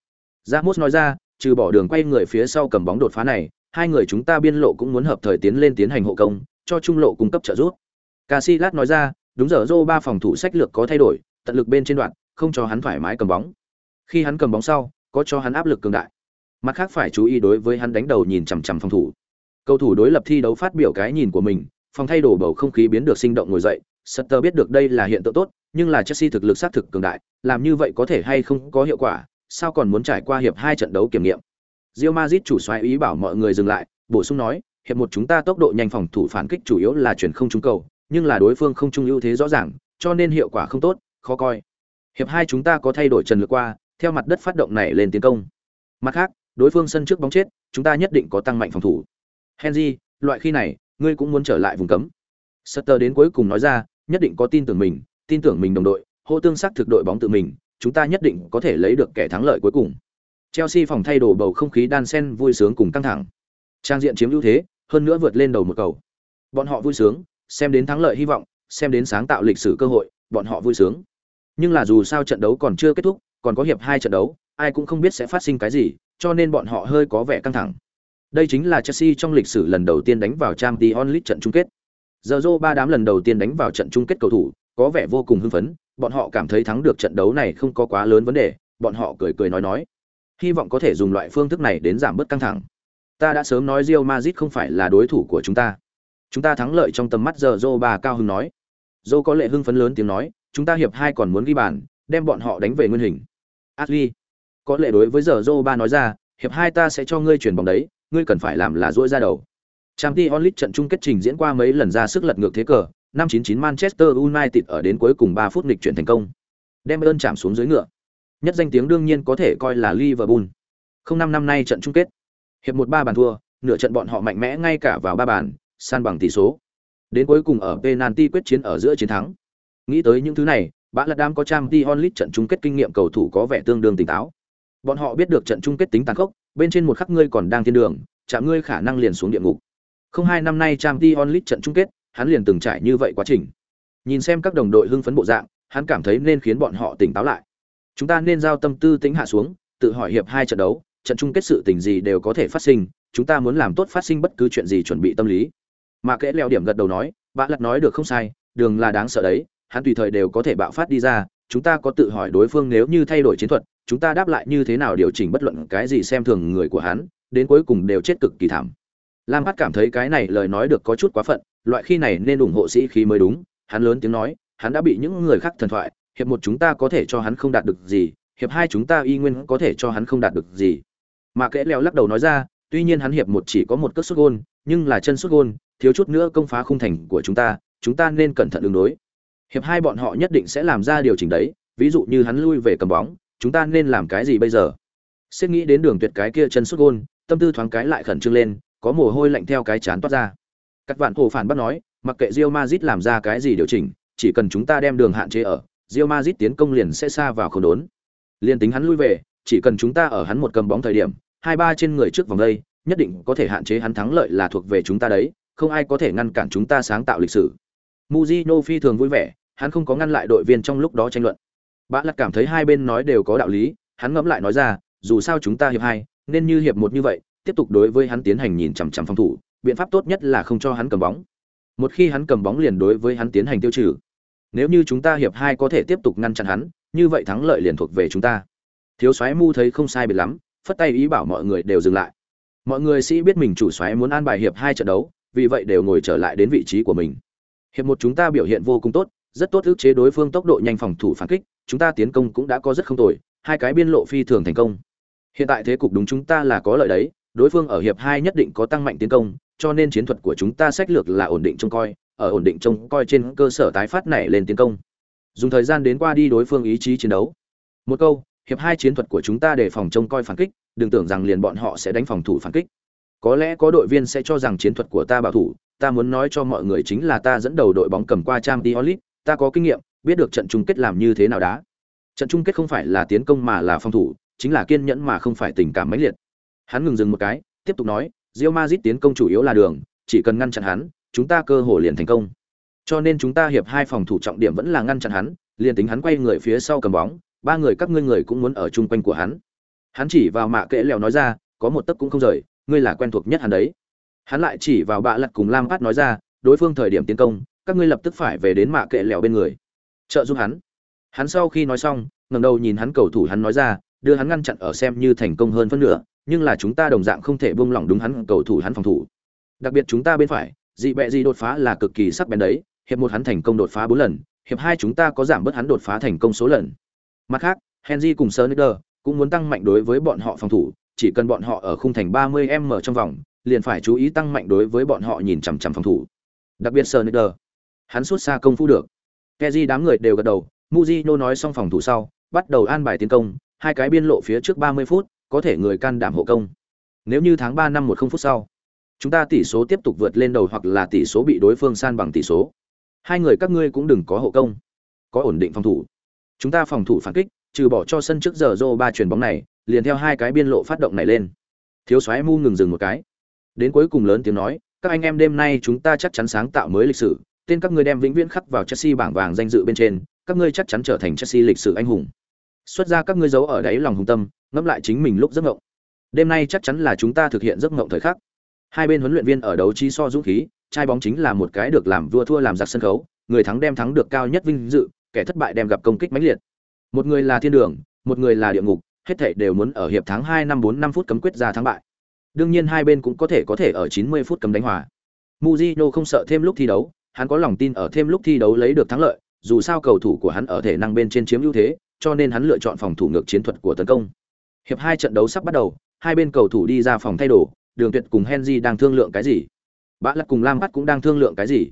Ramos nói ra, trừ bỏ đường quay người phía sau cầm bóng đột phá này, hai người chúng ta biên lộ cũng muốn hợp thời tiến lên tiến hành hộ công, cho trung lộ cung cấp trợ giúp. Casillas nói ra, đúng giờ Zô ba phòng thủ sách lược có thay đổi, tận lực bên trên đoạn, không cho hắn thoải mái cầm bóng. Khi hắn cầm bóng sau, có cho hắn áp lực cường đại. Mặt khác phải chú ý đối với hắn đánh đầu nhìn chằm chằm phòng thủ. Cầu thủ đối lập thi đấu phát biểu cái nhìn của mình, phòng thay đổi bầu không khí biến được sinh động ngồi dậy Sutter biết được đây là hiện tượng tốt, nhưng là Chelsea thực lực sát thực cường đại, làm như vậy có thể hay không có hiệu quả, sao còn muốn trải qua hiệp hai trận đấu kiểm nghiệm? Real Madrid chủ soái ý bảo mọi người dừng lại, bổ sung nói, hiệp một chúng ta tốc độ nhanh phòng thủ phản kích chủ yếu là chuyển không trúng cầu, nhưng là đối phương không trung ưu thế rõ ràng, cho nên hiệu quả không tốt, khó coi. Hiệp hai chúng ta có thay đổi trần lược qua, theo mặt đất phát động này lên tiến công. Mặt khác, đối phương sân trước bóng chết, chúng ta nhất định có tăng mạnh phòng thủ. Henry, loại khi này, ngươi cũng muốn trở lại vùng cấm. Sutter đến cuối cùng nói ra nhất định có tin tưởng mình, tin tưởng mình đồng đội, hô tương sắc thực đội bóng tự mình, chúng ta nhất định có thể lấy được kẻ thắng lợi cuối cùng. Chelsea phòng thay đồ bầu không khí đan sen vui sướng cùng căng thẳng. Trang diện chiếm ưu thế, hơn nữa vượt lên đầu một cầu. Bọn họ vui sướng, xem đến thắng lợi hy vọng, xem đến sáng tạo lịch sử cơ hội, bọn họ vui sướng. Nhưng là dù sao trận đấu còn chưa kết thúc, còn có hiệp hai trận đấu, ai cũng không biết sẽ phát sinh cái gì, cho nên bọn họ hơi có vẻ căng thẳng. Đây chính là chelsea trong lịch sử lần đầu tiên đánh vào Champions League trận chung kết giờ dô ba đám lần đầu tiên đánh vào trận chung kết cầu thủ có vẻ vô cùng hưng phấn bọn họ cảm thấy thắng được trận đấu này không có quá lớn vấn đề bọn họ cười cười nói nói. Hy vọng có thể dùng loại phương thức này đến giảm bớt căng thẳng. Ta đã sớm nói rio mazit không phải là đối thủ của chúng ta. Chúng ta thắng lợi trong tầm mắt giờ dô ba cao hưng nói. Dô có lệ hưng phấn lớn tiếng nói chúng ta hiệp hai còn muốn ghi bàn đem bọn họ đánh về nguyên hình. Adli, có lệ đối với giờ dô ba nói ra hiệp hai ta sẽ cho ngươi chuyển bóng đấy ngươi cần phải làm là dỗi ra đầu. Champions League trận chung kết trình diễn qua mấy lần ra sức lật ngược thế cờ, năm 99 Manchester United ở đến cuối cùng 3 phút nghịch chuyển thành công. Đem ơn chạm xuống dưới ngựa. Nhất danh tiếng đương nhiên có thể coi là Liverpool. Không năm năm nay trận chung kết. Hiệp 1-3 bàn thua, nửa trận bọn họ mạnh mẽ ngay cả vào ba bàn, san bằng tỷ số. Đến cuối cùng ở penalty quyết chiến ở giữa chiến thắng. Nghĩ tới những thứ này, Bã Lật Đam có Champions League trận chung kết kinh nghiệm cầu thủ có vẻ tương đương tỉnh táo. Bọn họ biết được trận chung kết tính tàn khốc, bên trên một khắc ngươi còn đang thiên đường, chạm ngươi khả năng liền xuống địa ngục. Không hai năm nay Champions League trận chung kết, hắn liền từng trải như vậy quá trình. Nhìn xem các đồng đội hưng phấn bộ dạng, hắn cảm thấy nên khiến bọn họ tỉnh táo lại. Chúng ta nên giao tâm tư tính hạ xuống, tự hỏi hiệp hai trận đấu, trận chung kết sự tình gì đều có thể phát sinh, chúng ta muốn làm tốt phát sinh bất cứ chuyện gì chuẩn bị tâm lý. Mà kẽ leo điểm gật đầu nói, bạ lật nói được không sai, đường là đáng sợ đấy, hắn tùy thời đều có thể bạo phát đi ra, chúng ta có tự hỏi đối phương nếu như thay đổi chiến thuật, chúng ta đáp lại như thế nào điều chỉnh bất luận cái gì xem thường người của hắn, đến cuối cùng đều chết cực kỳ thảm. Lam Phát cảm thấy cái này lời nói được có chút quá phận, loại khi này nên ủng hộ sĩ khí mới đúng, hắn lớn tiếng nói, hắn đã bị những người khác thần thoại, hiệp một chúng ta có thể cho hắn không đạt được gì, hiệp hai chúng ta y nguyên có thể cho hắn không đạt được gì. Mà kẽ leo lắc đầu nói ra, tuy nhiên hắn hiệp một chỉ có một cước sút gôn, nhưng là chân sút gôn, thiếu chút nữa công phá khung thành của chúng ta, chúng ta nên cẩn thận ứng đối. Hiệp hai bọn họ nhất định sẽ làm ra điều chỉnh đấy, ví dụ như hắn lui về cầm bóng, chúng ta nên làm cái gì bây giờ? Xét nghĩ đến đường tuyệt cái kia chân sút gôn, tâm tư thoáng cái lại khẩn trương lên, có mồ hôi lạnh theo cái chán toát ra. Các vạn hồ phản bắt nói, mặc kệ Real Madrid làm ra cái gì điều chỉnh, chỉ cần chúng ta đem đường hạn chế ở, Real Madrid tiến công liền sẽ xa vào không đốn. Liên tính hắn lui về, chỉ cần chúng ta ở hắn một cầm bóng thời điểm, hai ba trên người trước vòng đây, nhất định có thể hạn chế hắn thắng lợi là thuộc về chúng ta đấy, không ai có thể ngăn cản chúng ta sáng tạo lịch sử. Mujino phi thường vui vẻ, hắn không có ngăn lại đội viên trong lúc đó tranh luận. Bã Lật cảm thấy hai bên nói đều có đạo lý, hắn ngẫm lại nói ra, dù sao chúng ta hiệp hai, nên như hiệp một như vậy, tiếp tục đối với hắn tiến hành nhìn chằm chằm phòng thủ, biện pháp tốt nhất là không cho hắn cầm bóng. Một khi hắn cầm bóng liền đối với hắn tiến hành tiêu trừ. Nếu như chúng ta hiệp hai có thể tiếp tục ngăn chặn hắn, như vậy thắng lợi liền thuộc về chúng ta thiếu soái mu thấy không sai biệt lắm phất tay ý bảo mọi người đều dừng lại mọi người sĩ biết mình chủ soái muốn an bài hiệp hai trận đấu vì vậy đều ngồi trở lại đến vị trí của mình hiệp một chúng ta biểu hiện vô cùng tốt rất tốt ức chế đối phương tốc độ nhanh phòng thủ phản kích chúng ta tiến công cũng đã có rất không tồi hai cái biên lộ phi thường thành công hiện tại thế cục đúng chúng ta là có lợi đấy đối phương ở hiệp hai nhất định có tăng mạnh tiến công cho nên chiến thuật của chúng ta sách lược là ổn định trông coi ở ổn định trông coi trên cơ sở tái phát này lên tiến công dùng thời gian đến qua đi đối phương ý chí chiến đấu một câu hiệp hai chiến thuật của chúng ta để phòng trông coi phản kích đừng tưởng rằng liền bọn họ sẽ đánh phòng thủ phản kích có lẽ có đội viên sẽ cho rằng chiến thuật của ta bảo thủ ta muốn nói cho mọi người chính là ta dẫn đầu đội bóng cầm qua trang Diolit, ta có kinh nghiệm, biết được trận chung kết làm như thế nào đá. Trận chung kết không phải là tiến công mà là phòng thủ, chính là kiên nhẫn mà không phải tình cảm mãnh liệt. Hắn ngừng dừng một cái, tiếp tục nói, Real Madrid tiến công chủ yếu là đường, chỉ cần ngăn chặn hắn, chúng ta cơ hội liền thành công. Cho nên chúng ta hiệp hai phòng thủ trọng điểm vẫn là ngăn chặn hắn, liền tính hắn quay người phía sau cầm bóng, ba người các ngươi người cũng muốn ở chung quanh của hắn. Hắn chỉ vào mạ kệ lèo nói ra, có một tấc cũng không rời, ngươi là quen thuộc nhất hắn đấy. Hắn lại chỉ vào bạ lật cùng Lam Phát nói ra, đối phương thời điểm tiến công, các ngươi lập tức phải về đến mạ kệ lèo bên người, trợ giúp hắn. Hắn sau khi nói xong, ngẩng đầu nhìn hắn cầu thủ hắn nói ra, đưa hắn ngăn chặn ở xem như thành công hơn phân nửa, nhưng là chúng ta đồng dạng không thể buông lỏng đúng hắn cầu thủ hắn phòng thủ. Đặc biệt chúng ta bên phải, dị bẹ gì đột phá là cực kỳ sắc bén đấy, hiệp một hắn thành công đột phá bốn lần, hiệp hai chúng ta có giảm bớt hắn đột phá thành công số lần. Mặt khác, Henry cùng Sneijder cũng muốn tăng mạnh đối với bọn họ phòng thủ, chỉ cần bọn họ ở khung thành 30m trong vòng, liền phải chú ý tăng mạnh đối với bọn họ nhìn chằm chằm phòng thủ. Đặc biệt Sneijder, hắn suốt xa công phu được. Kezi đám người đều gật đầu, Mujino nói xong phòng thủ sau, bắt đầu an bài tiến công, hai cái biên lộ phía trước 30 phút, có thể người can đảm hộ công. Nếu như tháng 3 năm 10 phút sau, chúng ta tỷ số tiếp tục vượt lên đầu hoặc là tỷ số bị đối phương san bằng tỷ số. Hai người các ngươi cũng đừng có hộ công, có ổn định phòng thủ. Chúng ta phòng thủ phản kích, trừ bỏ cho sân trước giờ rô ba chuyền bóng này, liền theo hai cái biên lộ phát động này lên. Thiếu soái Mu ngừng dừng một cái. Đến cuối cùng lớn tiếng nói, các anh em đêm nay chúng ta chắc chắn sáng tạo mới lịch sử, tên các ngươi đem vĩnh viễn khắc vào Chelsea bảng vàng danh dự bên trên, các ngươi chắc chắn trở thành Chelsea lịch sử anh hùng. Xuất ra các ngươi giấu ở đáy lòng hùng tâm, ngẫm lại chính mình lúc giấc ngộng. Đêm nay chắc chắn là chúng ta thực hiện giấc ngộng thời khắc. Hai bên huấn luyện viên ở đấu trí so dũng khí, trai bóng chính là một cái được làm vua thua làm giặc sân khấu, người thắng đem thắng được cao nhất vinh dự, kẻ thất bại đem gặp công kích mãnh liệt. Một người là thiên đường, một người là địa ngục, hết thảy đều muốn ở hiệp tháng 2 năm 4 5 phút cấm quyết ra thắng bại. Đương nhiên hai bên cũng có thể có thể ở 90 phút cấm đánh hòa. Mujino không sợ thêm lúc thi đấu, hắn có lòng tin ở thêm lúc thi đấu lấy được thắng lợi, dù sao cầu thủ của hắn ở thể năng bên trên chiếm ưu thế, cho nên hắn lựa chọn phòng thủ ngược chiến thuật của tấn công. Hiệp hai trận đấu sắp bắt đầu, hai bên cầu thủ đi ra phòng thay đồ, Đường Tuyệt cùng Henry đang thương lượng cái gì? Bã Lật cùng Lam Bắt cũng đang thương lượng cái gì?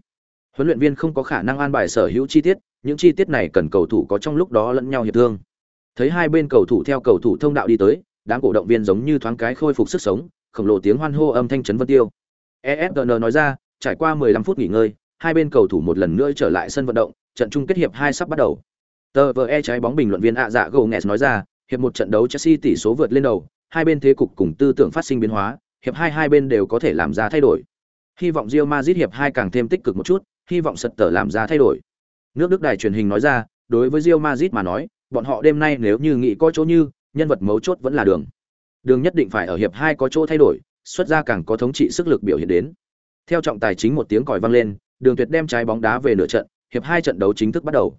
Huấn luyện viên không có khả năng an bài sở hữu chi tiết, những chi tiết này cần cầu thủ có trong lúc đó lẫn nhau hiệp thương. Thấy hai bên cầu thủ theo cầu thủ thông đạo đi tới, đám cổ động viên giống như thoáng cái khôi phục sức sống, khổng lồ tiếng hoan hô âm thanh chấn vân tiêu. ESPN nói ra, trải qua 15 phút nghỉ ngơi, hai bên cầu thủ một lần nữa trở lại sân vận động, trận chung kết hiệp hai sắp bắt đầu. Tờ VE trái bóng bình luận viên ạ dạ Gomes nói ra, hiệp một trận đấu Chelsea tỷ số vượt lên đầu, hai bên thế cục cùng tư tưởng phát sinh biến hóa, hiệp hai hai bên đều có thể làm ra thay đổi. Hy vọng Real Madrid hiệp hai càng thêm tích cực một chút, hy vọng sật tờ làm ra thay đổi. Nước Đức đài truyền hình nói ra, đối với Real Madrid mà nói, bọn họ đêm nay nếu như nghĩ có chỗ như, nhân vật mấu chốt vẫn là đường. Đường nhất định phải ở hiệp hai có chỗ thay đổi, xuất ra càng có thống trị sức lực biểu hiện đến. Theo trọng tài chính một tiếng còi vang lên, Đường Tuyệt đem trái bóng đá về nửa trận, hiệp hai trận đấu chính thức bắt đầu.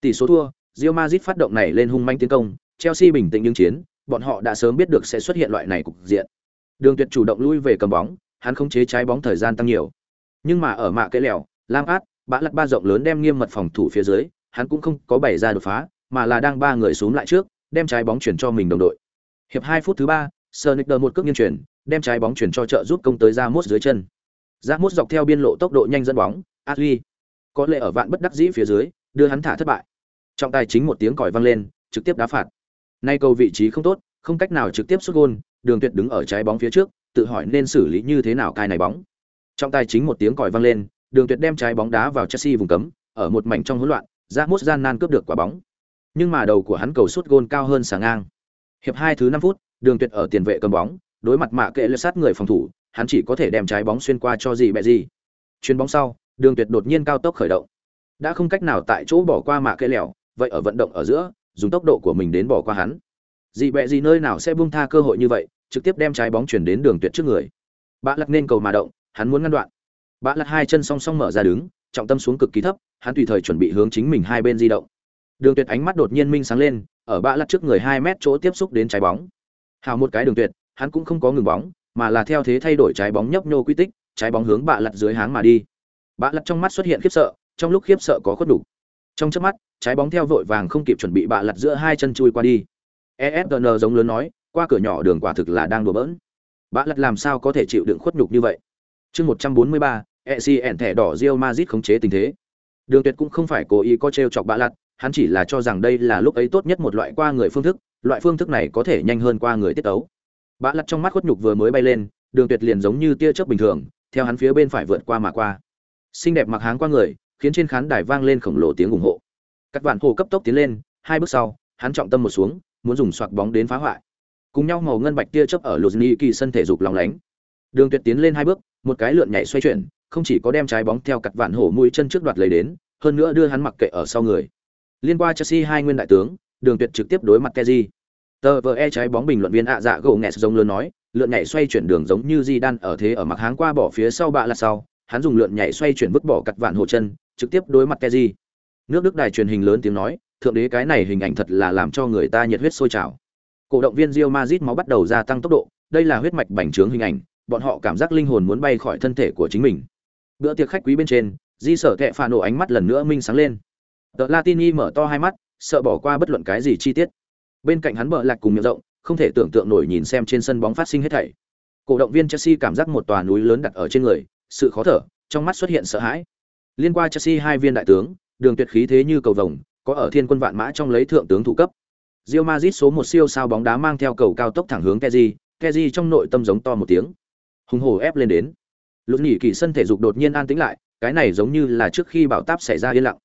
Tỷ số thua, Real Madrid phát động này lên hung manh tiến công, Chelsea bình tĩnh nhưng chiến, bọn họ đã sớm biết được sẽ xuất hiện loại này cục diện. Đường Tuyệt chủ động lui về cầm bóng, hắn khống chế trái bóng thời gian tăng nhiều. Nhưng mà ở mạ cái lẻo, Lam Át, bã lật ba rộng lớn đem nghiêm mật phòng thủ phía dưới, hắn cũng không có bày ra đột phá, mà là đang ba người xuống lại trước, đem trái bóng chuyển cho mình đồng đội. Hiệp hai phút thứ ba, Sonic một cước nghiêng chuyển, đem trái bóng chuyển cho trợ giúp công tới ra dưới chân. Ramos dọc theo biên lộ tốc độ nhanh dẫn bóng, Adli có lẽ ở vạn bất đắc dĩ phía dưới, đưa hắn thả thất bại. Trọng tài chính một tiếng còi vang lên, trực tiếp đá phạt. Nay cầu vị trí không tốt, không cách nào trực tiếp sút gôn, Đường Tuyệt đứng ở trái bóng phía trước, tự hỏi nên xử lý như thế nào cai này bóng. Trọng tài chính một tiếng còi vang lên, Đường Tuyệt đem trái bóng đá vào Chelsea vùng cấm, ở một mảnh trong hỗn loạn, Ramos gian nan cướp được quả bóng. Nhưng mà đầu của hắn cầu sút gôn cao hơn sáng ngang. Hiệp hai thứ năm phút, Đường Tuyệt ở tiền vệ cầm bóng, đối mặt mạ kệ lượt sát người phòng thủ, hắn chỉ có thể đem trái bóng xuyên qua cho gì bẹ gì. Chuyền bóng sau, Đường Tuyệt đột nhiên cao tốc khởi động. Đã không cách nào tại chỗ bỏ qua mạ kệ lẻo, vậy ở vận động ở giữa, dùng tốc độ của mình đến bỏ qua hắn. Gì bẹ gì nơi nào sẽ buông tha cơ hội như vậy, trực tiếp đem trái bóng chuyển đến Đường Tuyệt trước người. Bạ lật nên cầu mà động, hắn muốn ngăn đoạn. Bạ lật hai chân song song mở ra đứng, trọng tâm xuống cực kỳ thấp, hắn tùy thời chuẩn bị hướng chính mình hai bên di động. Đường Tuyệt ánh mắt đột nhiên minh sáng lên, ở bạ lật trước người 2 mét chỗ tiếp xúc đến trái bóng. Hào một cái đường tuyệt, hắn cũng không có ngừng bóng, mà là theo thế thay đổi trái bóng nhấp nhô quy tích, trái bóng hướng bạ lật dưới háng mà đi. Bạ lật trong mắt xuất hiện khiếp sợ, trong lúc khiếp sợ có khuất đủ. Trong chớp mắt, trái bóng theo vội vàng không kịp chuẩn bị bạ lật giữa hai chân chui qua đi. esn giống lớn nói, qua cửa nhỏ đường quả thực là đang đùa bỡn. Bạ lật làm sao có thể chịu đựng khuất nhục như vậy? Chương 143, ECN thẻ đỏ rio mazit khống chế tình thế. Đường Tuyệt cũng không phải cố ý có trêu chọc bạ lật, hắn chỉ là cho rằng đây là lúc ấy tốt nhất một loại qua người phương thức, loại phương thức này có thể nhanh hơn qua người tiết tấu. Bạ lật trong mắt khuất nhục vừa mới bay lên, Đường Tuyệt liền giống như tia chớp bình thường, theo hắn phía bên phải vượt qua mà qua. Xinh đẹp mặc háng qua người, khiến trên khán đài vang lên khổng lồ tiếng ủng hộ. Các bạn hồ cấp tốc tiến lên, hai bước sau, hắn trọng tâm một xuống, muốn dùng xoạc bóng đến phá hoại. Cùng nhau màu ngân bạch tia chớp ở Luzny kỳ sân thể dục lóng lánh. Đường Tuyệt tiến lên hai bước, một cái lượn nhảy xoay chuyển, không chỉ có đem trái bóng theo cặt vạn hổ mũi chân trước đoạt lấy đến, hơn nữa đưa hắn mặc kệ ở sau người. Liên qua Chelsea hai nguyên đại tướng, Đường Tuyệt trực tiếp đối mặt Kessié. Tờ VE trái bóng bình luận viên ạ dạ gỗ nghẹt giống lớn nói, lượn nhảy xoay chuyển đường giống như Di Đan ở thế ở mặc háng qua bỏ phía sau bạ là sau, hắn dùng lượn nhảy xoay chuyển vứt bỏ cặt vạn hổ chân, trực tiếp đối mặt Kessié. Nước Đức đài truyền hình lớn tiếng nói, thượng đế cái này hình ảnh thật là làm cho người ta nhiệt huyết sôi trào. Cổ động viên Real Madrid máu bắt đầu gia tăng tốc độ, đây là huyết mạch bành trướng hình ảnh, bọn họ cảm giác linh hồn muốn bay khỏi thân thể của chính mình. Bữa tiệc khách quý bên trên, Di Sở Kệ phà nổ ánh mắt lần nữa minh sáng lên. The Latini mở to hai mắt, sợ bỏ qua bất luận cái gì chi tiết. Bên cạnh hắn bờ lạc cùng miệng rộng, không thể tưởng tượng nổi nhìn xem trên sân bóng phát sinh hết thảy. Cổ động viên Chelsea cảm giác một tòa núi lớn đặt ở trên người, sự khó thở, trong mắt xuất hiện sợ hãi. Liên qua Chelsea hai viên đại tướng, đường tuyệt khí thế như cầu vồng, có ở thiên quân vạn mã trong lấy thượng tướng thủ cấp. Real Madrid số một siêu sao bóng đá mang theo cầu cao tốc thẳng hướng Kessié, Kessié trong nội tâm giống to một tiếng. Hùng hổ ép lên đến. Lúc nghỉ kỳ sân thể dục đột nhiên an tĩnh lại, cái này giống như là trước khi bão táp xảy ra yên lặng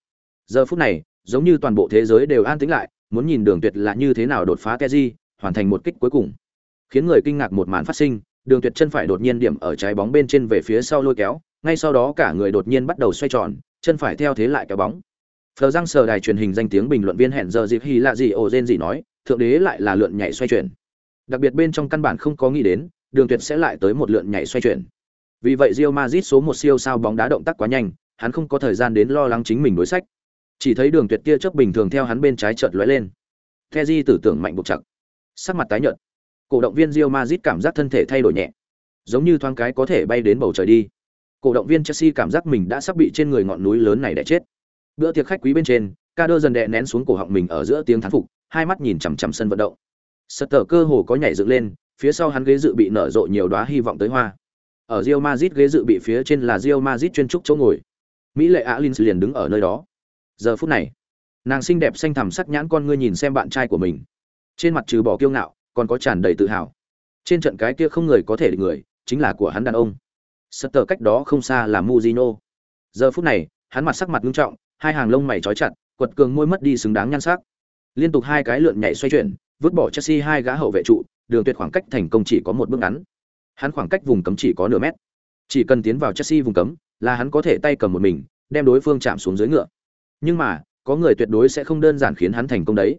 giờ phút này giống như toàn bộ thế giới đều an tĩnh lại muốn nhìn đường tuyệt là như thế nào đột phá keji hoàn thành một kích cuối cùng khiến người kinh ngạc một màn phát sinh đường tuyệt chân phải đột nhiên điểm ở trái bóng bên trên về phía sau lôi kéo ngay sau đó cả người đột nhiên bắt đầu xoay tròn, chân phải theo thế lại kéo bóng. Phờ răng sờ đài truyền hình danh tiếng bình luận viên hẹn giờ dịp hy lạ gì ồ rên gì nói, thượng đế lại là lượn nhảy xoay chuyển. Đặc biệt bên trong căn bản không có nghĩ đến, đường tuyệt sẽ lại tới một lượn nhảy xoay chuyển. Vì vậy Real Madrid số một siêu sao bóng đá động tác quá nhanh, hắn không có thời gian đến lo lắng chính mình đối sách. Chỉ thấy đường tuyệt kia chớp bình thường theo hắn bên trái chợt lóe lên. Kezi tử tưởng mạnh buộc chặt. Sắc mặt tái nhợt. Cổ động viên Real Madrid cảm giác thân thể thay đổi nhẹ. Giống như thoáng cái có thể bay đến bầu trời đi cổ động viên Chelsea cảm giác mình đã sắp bị trên người ngọn núi lớn này đè chết. Bữa tiệc khách quý bên trên Kader dần đè nén xuống cổ họng mình ở giữa tiếng thán phục, hai mắt nhìn chằm chằm sân vận động. Sutter cơ hồ có nhảy dựng lên, phía sau hắn ghế dự bị nở rộ nhiều đóa hy vọng tới hoa. Ở Real Madrid ghế dự bị phía trên là Real Madrid chuyên trúc chỗ ngồi. Mỹ lệ Alins liền đứng ở nơi đó. Giờ phút này, nàng xinh đẹp xanh thẳm sắc nhãn con ngươi nhìn xem bạn trai của mình. Trên mặt trừ bỏ kiêu ngạo, còn có tràn đầy tự hào. Trên trận cái kia không người có thể địch người, chính là của hắn đàn ông sật tờ cách đó không xa là muzino. Giờ phút này, hắn mặt sắc mặt nghiêm trọng, hai hàng lông mày trói chặt, quật cường môi mất đi xứng đáng nhan sắc. Liên tục hai cái lượn nhảy xoay chuyển, vứt bỏ chelsea hai gã hậu vệ trụ, đường tuyệt khoảng cách thành công chỉ có một bước ngắn. Hắn khoảng cách vùng cấm chỉ có nửa mét. Chỉ cần tiến vào chelsea vùng cấm, là hắn có thể tay cầm một mình, đem đối phương chạm xuống dưới ngựa. Nhưng mà, có người tuyệt đối sẽ không đơn giản khiến hắn thành công đấy.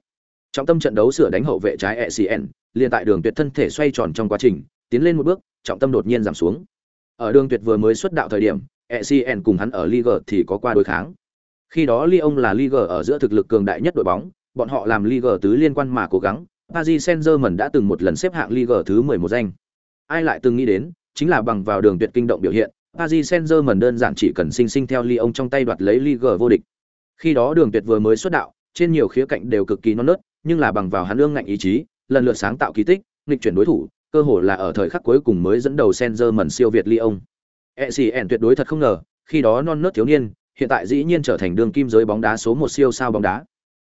Trọng tâm trận đấu sửa đánh hậu vệ trái ecn liền tại đường tuyệt thân thể xoay tròn trong quá trình, tiến lên một bước, trọng tâm đột nhiên giảm xuống ở đường tuyệt vừa mới xuất đạo thời điểm ecn cùng hắn ở liga thì có qua đối kháng. Khi đó Lyon là liga ở giữa thực lực cường đại nhất đội bóng bọn họ làm liga tứ liên quan mà cố gắng. Paris Saint-Germain đã từng một lần xếp hạng liga thứ 11 danh. Ai lại từng nghĩ đến chính là bằng vào đường tuyệt kinh động biểu hiện Paris Saint-Germain đơn giản chỉ cần sinh sinh theo Lyon trong tay đoạt lấy liga vô địch. Khi đó Đường Tuyệt vừa mới xuất đạo, trên nhiều khía cạnh đều cực kỳ non nớt, nhưng là bằng vào hắn ương ngạnh ý chí, lần lượt sáng tạo kỳ tích, nghịch chuyển đối thủ, cơ hội là ở thời khắc cuối cùng mới dẫn đầu Senzer siêu Việt Lyon. ECN tuyệt đối thật không ngờ, khi đó non nớt thiếu niên, hiện tại dĩ nhiên trở thành đường kim giới bóng đá số một siêu sao bóng đá.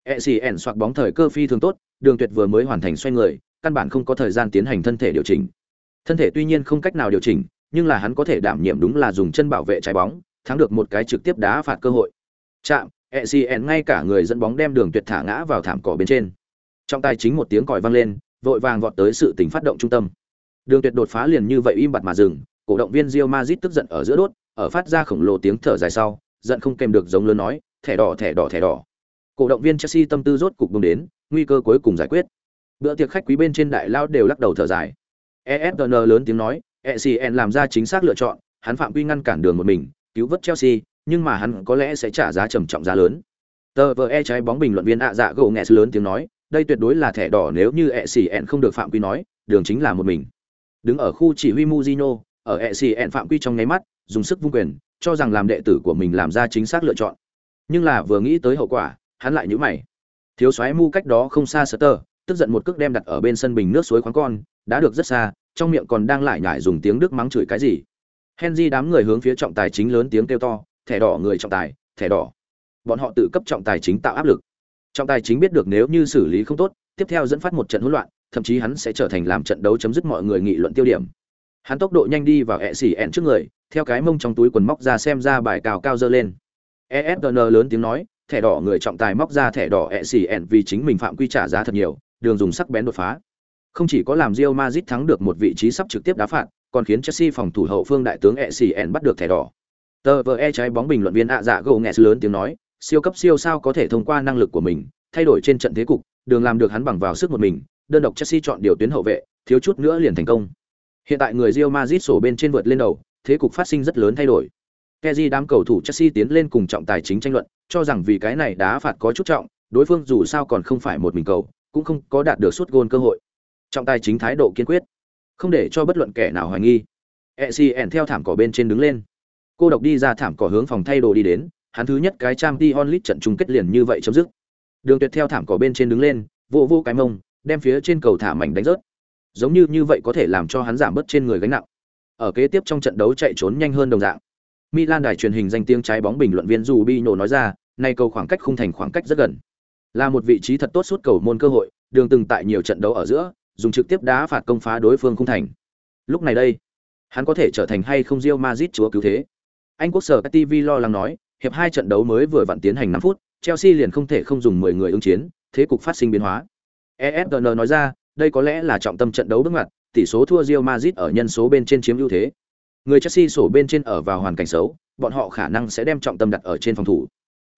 ECN soạt bóng thời cơ phi thường tốt, Đường Tuyệt vừa mới hoàn thành xoay người, căn bản không có thời gian tiến hành thân thể điều chỉnh. Thân thể tuy nhiên không cách nào điều chỉnh, nhưng là hắn có thể đảm nhiệm đúng là dùng chân bảo vệ trái bóng, thắng được một cái trực tiếp đá phạt cơ hội. Chạm, ECN ngay cả người dẫn bóng đem đường tuyệt thả ngã vào thảm cỏ bên trên. Trong tay chính một tiếng còi vang lên, vội vàng vọt tới sự tình phát động trung tâm. Đường tuyệt đột phá liền như vậy im bặt mà dừng, cổ động viên Real Madrid tức giận ở giữa đốt, ở phát ra khổng lồ tiếng thở dài sau, giận không kèm được giống lớn nói, thẻ đỏ thẻ đỏ thẻ đỏ. Cổ động viên Chelsea tâm tư rốt cục bùng đến, nguy cơ cuối cùng giải quyết. Bữa tiệc khách quý bên trên đại lao đều lắc đầu thở dài. ESPN lớn tiếng nói, ECN làm ra chính xác lựa chọn, hắn phạm quy ngăn cản đường một mình, cứu vớt Chelsea, nhưng mà hắn có lẽ sẽ trả giá trầm trọng giá lớn. Tờ vờ e trái bóng bình luận viên ạ dạ gỗ nghẹt lớn tiếng nói, đây tuyệt đối là thẻ đỏ nếu như ẹ xì ẹn không được phạm quy nói, đường chính là một mình. Đứng ở khu chỉ huy muzino ở ẹ xì ẹn phạm quy trong nháy mắt, dùng sức vung quyền, cho rằng làm đệ tử của mình làm ra chính xác lựa chọn. Nhưng là vừa nghĩ tới hậu quả, hắn lại nhíu mày. Thiếu soái mu cách đó không xa sơ tơ tức giận một cước đem đặt ở bên sân bình nước suối khoáng con, đã được rất xa, trong miệng còn đang lại nhải dùng tiếng đức mắng chửi cái gì. Henry đám người hướng phía trọng tài chính lớn tiếng kêu to, thẻ đỏ người trọng tài, thẻ đỏ bọn họ tự cấp trọng tài chính tạo áp lực trọng tài chính biết được nếu như xử lý không tốt, tiếp theo dẫn phát một trận hỗn loạn, thậm chí hắn sẽ trở thành làm trận đấu chấm dứt mọi người nghị luận tiêu điểm. Hắn tốc độ nhanh đi vào ẹ xỉ ẹn trước người, theo cái mông trong túi quần móc ra xem ra bài cào cao dơ lên. Efn lớn tiếng nói, thẻ đỏ người trọng tài móc ra thẻ đỏ ẹ xỉ ẹn vì chính mình phạm quy trả giá thật nhiều, đường dùng sắc bén đột phá. Không chỉ có làm Real Madrid thắng được một vị trí sắp trực tiếp đá phạt, còn khiến Chelsea phòng thủ hậu phương đại tướng ẹ xỉ ẹn bắt được thẻ đỏ. Tờ vờ e trái bóng bình luận viên ạ dạ gồ nghẹt lớn tiếng nói siêu cấp siêu sao có thể thông qua năng lực của mình, thay đổi trên trận thế cục, đường làm được hắn bằng vào sức một mình, đơn độc chelsea chọn điều tuyến hậu vệ, thiếu chút nữa liền thành công. Hiện tại người rio mazit sổ bên trên vượt lên đầu, thế cục phát sinh rất lớn thay đổi. Kezi đám cầu thủ Chelsea tiến lên cùng trọng tài chính tranh luận, cho rằng vì cái này đá phạt có chút trọng, đối phương dù sao còn không phải một mình cầu, cũng không có đạt được suốt gôn cơ hội. Trọng tài chính thái độ kiên quyết, không để cho bất luận kẻ nào hoài nghi. Ecn theo thảm cỏ bên trên đứng lên. Cô độc đi ra thảm cỏ hướng phòng thay đồ đi đến hắn thứ nhất cái trang t onlit trận chung kết liền như vậy chấm dứt. Đường tuyệt theo thảm cỏ bên trên đứng lên, vỗ vỗ cái mông, đem phía trên cầu thả mảnh đánh rớt. Giống như như vậy có thể làm cho hắn giảm bớt trên người gánh nặng. Ở kế tiếp trong trận đấu chạy trốn nhanh hơn đồng dạng. Milan đài truyền hình danh tiếng trái bóng bình luận viên dù bi nổ nói ra, nay cầu khoảng cách khung thành khoảng cách rất gần. Là một vị trí thật tốt suốt cầu môn cơ hội, đường từng tại nhiều trận đấu ở giữa, dùng trực tiếp đá phạt công phá đối phương khung thành. Lúc này đây, hắn có thể trở thành hay không Real Madrid chúa cứu thế? Anh quốc sở TV lo lắng nói hiệp hai trận đấu mới vừa vặn tiến hành 5 phút, Chelsea liền không thể không dùng 10 người ứng chiến, thế cục phát sinh biến hóa. ESPN nói ra, đây có lẽ là trọng tâm trận đấu bước ngoặt, tỷ số thua Real Madrid ở nhân số bên trên chiếm ưu thế. Người Chelsea sổ bên trên ở vào hoàn cảnh xấu, bọn họ khả năng sẽ đem trọng tâm đặt ở trên phòng thủ.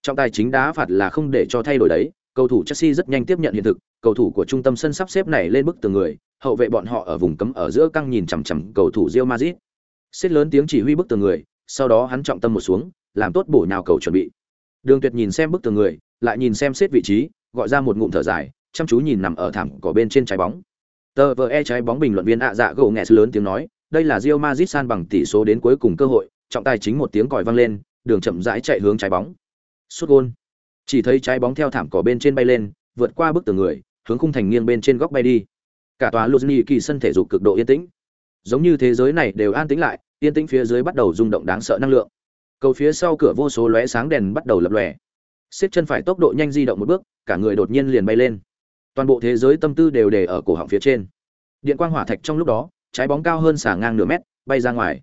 Trọng tài chính đá phạt là không để cho thay đổi đấy, cầu thủ Chelsea rất nhanh tiếp nhận hiện thực, cầu thủ của trung tâm sân sắp xếp này lên bức tường người, hậu vệ bọn họ ở vùng cấm ở giữa căng nhìn chằm chằm cầu thủ Real Madrid. Xét lớn tiếng chỉ huy bức tường người, sau đó hắn trọng tâm một xuống, làm tốt bổ nhào cầu chuẩn bị. Đường tuyệt nhìn xem bức tường người, lại nhìn xem xét vị trí, gọi ra một ngụm thở dài, chăm chú nhìn nằm ở thảm cỏ bên trên trái bóng. Tờ vờ e trái bóng bình luận viên ạ dạ gỗ nghẹt lớn tiếng nói, đây là Real Madrid san bằng tỷ số đến cuối cùng cơ hội, trọng tài chính một tiếng còi vang lên, đường chậm rãi chạy hướng trái bóng. Sút gôn. Chỉ thấy trái bóng theo thảm cỏ bên trên bay lên, vượt qua bức tường người, hướng khung thành nghiêng bên trên góc bay đi. Cả tòa Luzhniki kỳ sân thể dục cực độ yên tĩnh. Giống như thế giới này đều an tĩnh lại, yên tĩnh phía dưới bắt đầu rung động đáng sợ năng lượng cầu phía sau cửa vô số lóe sáng đèn bắt đầu lập lòe. Xiết chân phải tốc độ nhanh di động một bước, cả người đột nhiên liền bay lên. Toàn bộ thế giới tâm tư đều để ở cổ họng phía trên. Điện quang hỏa thạch trong lúc đó, trái bóng cao hơn xả ngang nửa mét, bay ra ngoài.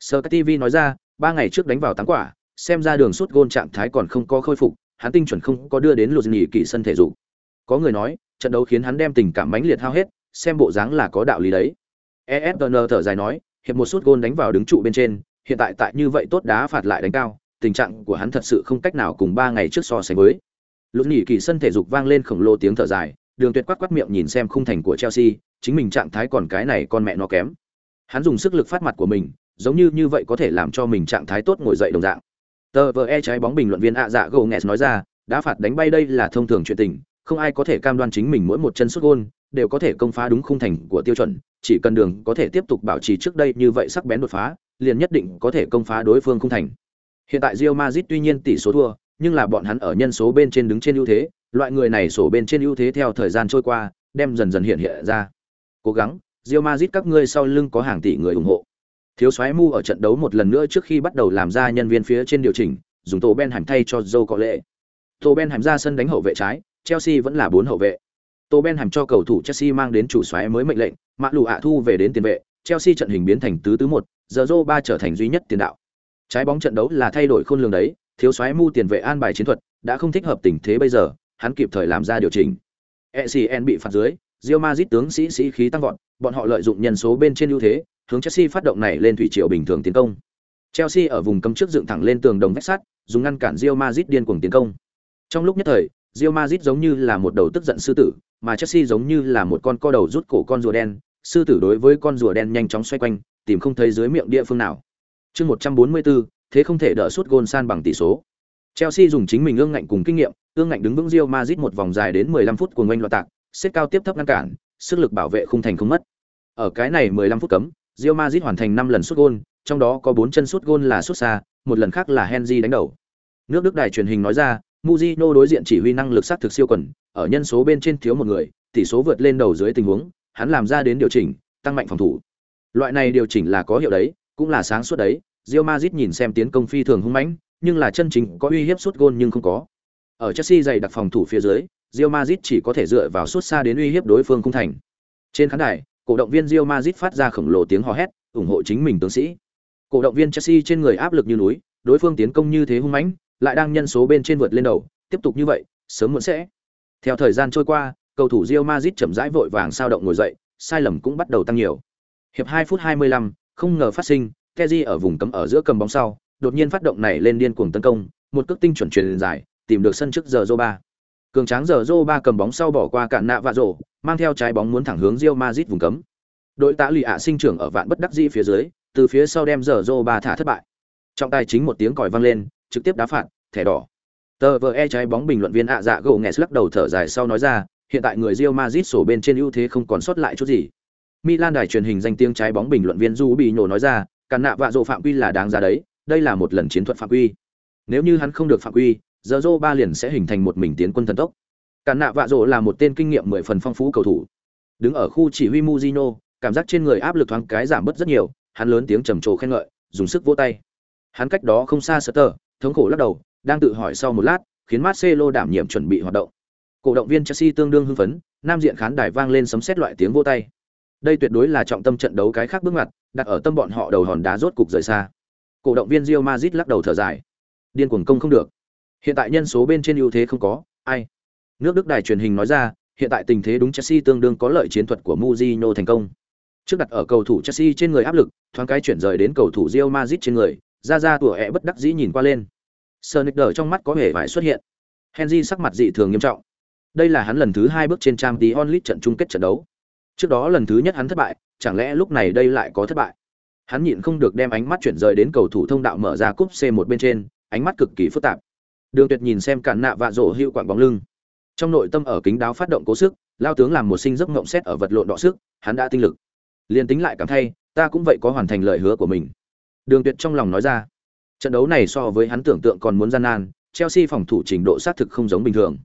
Sơ tv nói ra, ba ngày trước đánh vào tám quả, xem ra đường sút gôn trạng thái còn không có khôi phục, hắn tinh chuẩn không có đưa đến lột nghỉ kỷ sân thể dục. Có người nói, trận đấu khiến hắn đem tình cảm mãnh liệt hao hết, xem bộ dáng là có đạo lý đấy. Efn thở dài nói, hiệp một sút gôn đánh vào đứng trụ bên trên hiện tại tại như vậy tốt đá phạt lại đánh cao, tình trạng của hắn thật sự không cách nào cùng ba ngày trước so sánh với. Lúc nghỉ kỳ sân thể dục vang lên khổng lồ tiếng thở dài, Đường Tuyệt quát quát miệng nhìn xem khung thành của Chelsea, chính mình trạng thái còn cái này con mẹ nó kém. Hắn dùng sức lực phát mặt của mình, giống như như vậy có thể làm cho mình trạng thái tốt ngồi dậy đồng dạng. Tờ vờ e trái bóng bình luận viên ạ dạ gồ nghẹt nói ra, đá phạt đánh bay đây là thông thường chuyện tình, không ai có thể cam đoan chính mình mỗi một chân sút gôn đều có thể công phá đúng khung thành của tiêu chuẩn, chỉ cần đường có thể tiếp tục bảo trì trước đây như vậy sắc bén đột phá, liền nhất định có thể công phá đối phương không thành. Hiện tại Real Madrid tuy nhiên tỷ số thua, nhưng là bọn hắn ở nhân số bên trên đứng trên ưu thế, loại người này sổ bên trên ưu thế theo thời gian trôi qua, đem dần dần hiện hiện ra. Cố gắng, Real Madrid các ngươi sau lưng có hàng tỷ người ủng hộ. Thiếu soái Mu ở trận đấu một lần nữa trước khi bắt đầu làm ra nhân viên phía trên điều chỉnh, dùng Tô hành thay cho Joe có lệ. Tô Ben hành ra sân đánh hậu vệ trái, Chelsea vẫn là bốn hậu vệ. Tô Ben hành cho cầu thủ Chelsea mang đến chủ soái mới mệnh lệnh, Mã Lù ạ thu về đến tiền vệ, Chelsea trận hình biến thành tứ tứ một, giờ Zoro ba trở thành duy nhất tiền đạo. Trái bóng trận đấu là thay đổi khôn lường đấy, thiếu soái mu tiền vệ an bài chiến thuật, đã không thích hợp tình thế bây giờ, hắn kịp thời làm ra điều chỉnh. ECN bị phạt dưới, Real Madrid tướng sĩ sĩ khí tăng vọt, bọn họ lợi dụng nhân số bên trên ưu thế, hướng Chelsea phát động này lên thủy triều bình thường tiến công. Chelsea ở vùng cấm trước dựng thẳng lên tường đồng vách sắt, dùng ngăn cản Real Madrid điên cuồng tiến công. Trong lúc nhất thời, Real Madrid giống như là một đầu tức giận sư tử, mà Chelsea giống như là một con co đầu rút cổ con rùa đen, sư tử đối với con rùa đen nhanh chóng xoay quanh, tìm không thấy dưới miệng địa phương nào. Chương 144, thế không thể đỡ suốt gôn san bằng tỷ số. Chelsea dùng chính mình ương ngạnh cùng kinh nghiệm, ương ngạnh đứng vững Real Madrid một vòng dài đến 15 phút cuồng ngoênh loạn tạc, xếp cao tiếp thấp ngăn cản, sức lực bảo vệ không thành không mất. Ở cái này 15 phút cấm, Real Madrid hoàn thành 5 lần sút gôn, trong đó có 4 chân sút gôn là sút xa, một lần khác là Henry đánh đầu. Nước Đức đài truyền hình nói ra, Mujino đối diện chỉ huy năng lực sát thực siêu quần, ở nhân số bên trên thiếu một người, tỷ số vượt lên đầu dưới tình huống, hắn làm ra đến điều chỉnh, tăng mạnh phòng thủ. Loại này điều chỉnh là có hiệu đấy, cũng là sáng suốt đấy. Real Madrid nhìn xem tiến công phi thường hung mãnh, nhưng là chân chính có uy hiếp sút gôn nhưng không có. Ở Chelsea dày đặc phòng thủ phía dưới, Real Madrid chỉ có thể dựa vào sút xa đến uy hiếp đối phương cung thành. Trên khán đài, cổ động viên Real Madrid phát ra khổng lồ tiếng hò hét, ủng hộ chính mình tướng sĩ. Cổ động viên Chelsea trên người áp lực như núi, đối phương tiến công như thế hung mãnh, lại đang nhân số bên trên vượt lên đầu, tiếp tục như vậy, sớm muộn sẽ. Theo thời gian trôi qua, cầu thủ Real Madrid chậm rãi vội vàng sao động ngồi dậy, sai lầm cũng bắt đầu tăng nhiều. Hiệp 2 phút 25, không ngờ phát sinh, Kezi ở vùng cấm ở giữa cầm bóng sau, đột nhiên phát động này lên điên cuồng tấn công, một cước tinh chuẩn truyền dài, tìm được sân trước giờ Zoba. Cường tráng giờ Zoba cầm bóng sau bỏ qua cản nạ và rổ, mang theo trái bóng muốn thẳng hướng Real Madrid vùng cấm. Đội tạ lì ạ sinh trưởng ở vạn bất đắc dĩ phía dưới, từ phía sau đem giờ Zoba thả thất bại. Trọng tài chính một tiếng còi vang lên, trực tiếp đá phạt, thẻ đỏ. Tờ vờ e trái bóng bình luận viên ạ dạ gỗ nghẹt lắc đầu thở dài sau nói ra, hiện tại người Real Madrid sổ bên trên ưu thế không còn sót lại chút gì. Milan đài truyền hình danh tiếng trái bóng bình luận viên Du bị nhổ nói ra, cản nạ vạ dỗ phạm quy là đáng giá đấy, đây là một lần chiến thuật phạm quy. Nếu như hắn không được phạm quy, Zoro ba liền sẽ hình thành một mình tiến quân thần tốc. Cản nạ vạ dỗ là một tên kinh nghiệm mười phần phong phú cầu thủ. Đứng ở khu chỉ huy Mujino, cảm giác trên người áp lực thoáng cái giảm bớt rất nhiều, hắn lớn tiếng trầm trồ khen ngợi, dùng sức vỗ tay. Hắn cách đó không xa Sutter, thống khổ lắc đầu, đang tự hỏi sau một lát, khiến Marcelo đảm nhiệm chuẩn bị hoạt động. Cổ động viên Chelsea tương đương hưng phấn, nam diện khán đài vang lên sấm sét loại tiếng vỗ tay. Đây tuyệt đối là trọng tâm trận đấu cái khác bước ngoặt, đặt ở tâm bọn họ đầu hòn đá rốt cục rời xa. Cổ động viên Real Madrid lắc đầu thở dài. Điên cuồng công không được. Hiện tại nhân số bên trên ưu thế không có, ai. Nước Đức đài truyền hình nói ra, hiện tại tình thế đúng Chelsea tương đương có lợi chiến thuật của Mourinho thành công. Trước đặt ở cầu thủ Chelsea trên người áp lực, thoáng cái chuyển rời đến cầu thủ Real Madrid trên người, ra ra tủa ẹ bất đắc dĩ nhìn qua lên. Sonic trong mắt có vẻ vải xuất hiện. Henry sắc mặt dị thường nghiêm trọng. Đây là hắn lần thứ hai bước trên trang tí onlit trận chung kết trận đấu. Trước đó lần thứ nhất hắn thất bại, chẳng lẽ lúc này đây lại có thất bại? Hắn nhịn không được đem ánh mắt chuyển rời đến cầu thủ thông đạo mở ra cúp C một bên trên, ánh mắt cực kỳ phức tạp. Đường Tuyệt nhìn xem cản nạ vạ rổ hữu quạng bóng lưng. Trong nội tâm ở kính đáo phát động cố sức, lao tướng làm một sinh giấc ngộng xét ở vật lộn đọ sức, hắn đã tinh lực. Liên tính lại cảm thay, ta cũng vậy có hoàn thành lời hứa của mình. Đường Tuyệt trong lòng nói ra. Trận đấu này so với hắn tưởng tượng còn muốn gian nan, Chelsea phòng thủ trình độ sát thực không giống bình thường.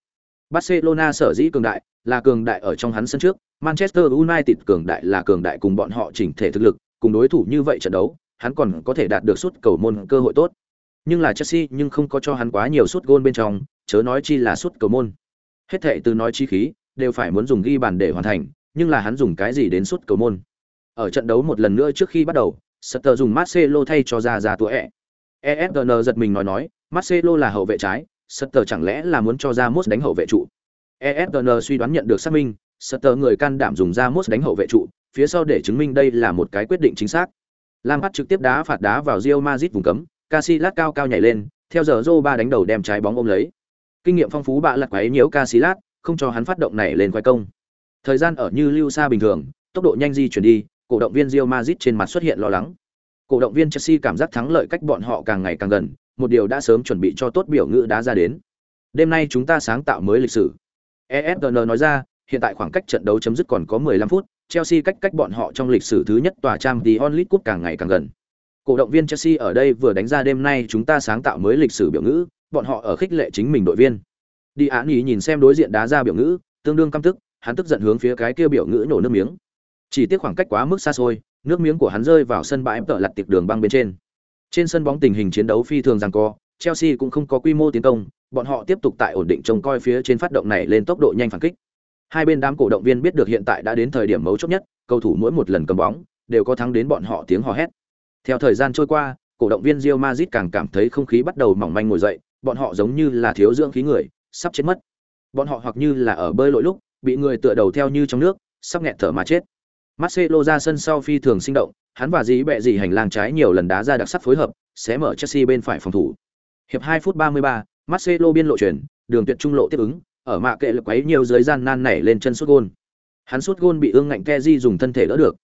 Barcelona sở dĩ cường đại, là cường đại ở trong hắn sân trước, Manchester United cường đại là cường đại cùng bọn họ chỉnh thể thực lực, cùng đối thủ như vậy trận đấu, hắn còn có thể đạt được suất cầu môn cơ hội tốt. Nhưng là Chelsea nhưng không có cho hắn quá nhiều suất gôn bên trong, chớ nói chi là suất cầu môn. Hết thệ từ nói chi khí, đều phải muốn dùng ghi bàn để hoàn thành, nhưng là hắn dùng cái gì đến suất cầu môn. Ở trận đấu một lần nữa trước khi bắt đầu, Sutter dùng Marcelo thay cho ra ra tuổi ẹ. ESGN giật mình nói nói, Marcelo là hậu vệ trái, Sutter chẳng lẽ là muốn cho Ra Ramos đánh hậu vệ trụ. ESGN suy đoán nhận được xác minh, Sutter người can đảm dùng ra mốt đánh hậu vệ trụ, phía sau để chứng minh đây là một cái quyết định chính xác. Lampard trực tiếp đá phạt đá vào Real Madrid vùng cấm, Casillas cao cao nhảy lên, theo giờ Zoba đánh đầu đem trái bóng ôm lấy. Kinh nghiệm phong phú bạ lật quấy nhiễu Casillas, không cho hắn phát động này lên quay công. Thời gian ở như lưu xa bình thường, tốc độ nhanh di chuyển đi, cổ động viên Real Madrid trên mặt xuất hiện lo lắng. Cổ động viên Chelsea cảm giác thắng lợi cách bọn họ càng ngày càng gần, một điều đã sớm chuẩn bị cho tốt biểu ngữ đá ra đến. Đêm nay chúng ta sáng tạo mới lịch sử. ESPN nói ra, hiện tại khoảng cách trận đấu chấm dứt còn có 15 phút, Chelsea cách cách bọn họ trong lịch sử thứ nhất tòa trang The Only Cup càng ngày càng gần. Cổ động viên Chelsea ở đây vừa đánh ra đêm nay chúng ta sáng tạo mới lịch sử biểu ngữ, bọn họ ở khích lệ chính mình đội viên. Đi án ý nhìn xem đối diện đá ra biểu ngữ, tương đương căm tức, hắn tức giận hướng phía cái kia biểu ngữ nổ nước miếng. Chỉ tiếc khoảng cách quá mức xa xôi, nước miếng của hắn rơi vào sân bãi tợ lật tiệc đường băng bên trên. Trên sân bóng tình hình chiến đấu phi thường giằng co, Chelsea cũng không có quy mô tiến công, bọn họ tiếp tục tại ổn định trông coi phía trên phát động này lên tốc độ nhanh phản kích. Hai bên đám cổ động viên biết được hiện tại đã đến thời điểm mấu chốt nhất, cầu thủ mỗi một lần cầm bóng đều có thắng đến bọn họ tiếng hò hét. Theo thời gian trôi qua, cổ động viên Real Madrid càng cảm thấy không khí bắt đầu mỏng manh ngồi dậy, bọn họ giống như là thiếu dưỡng khí người, sắp chết mất. Bọn họ hoặc như là ở bơi lội lúc, bị người tựa đầu theo như trong nước, sắp nghẹt thở mà chết. Marcelo ra sân sau phi thường sinh động, hắn và dí bẹ gì hành lang trái nhiều lần đá ra đặc sắc phối hợp, sẽ mở Chelsea bên phải phòng thủ. Hiệp 2 phút 33, Marcelo biên lộ chuyển, đường tuyệt trung lộ tiếp ứng, ở mạ kệ lực quấy nhiều dưới gian nan nảy lên chân sút gôn. Hắn sút gôn bị ương ngạnh Kezi dùng thân thể đỡ được.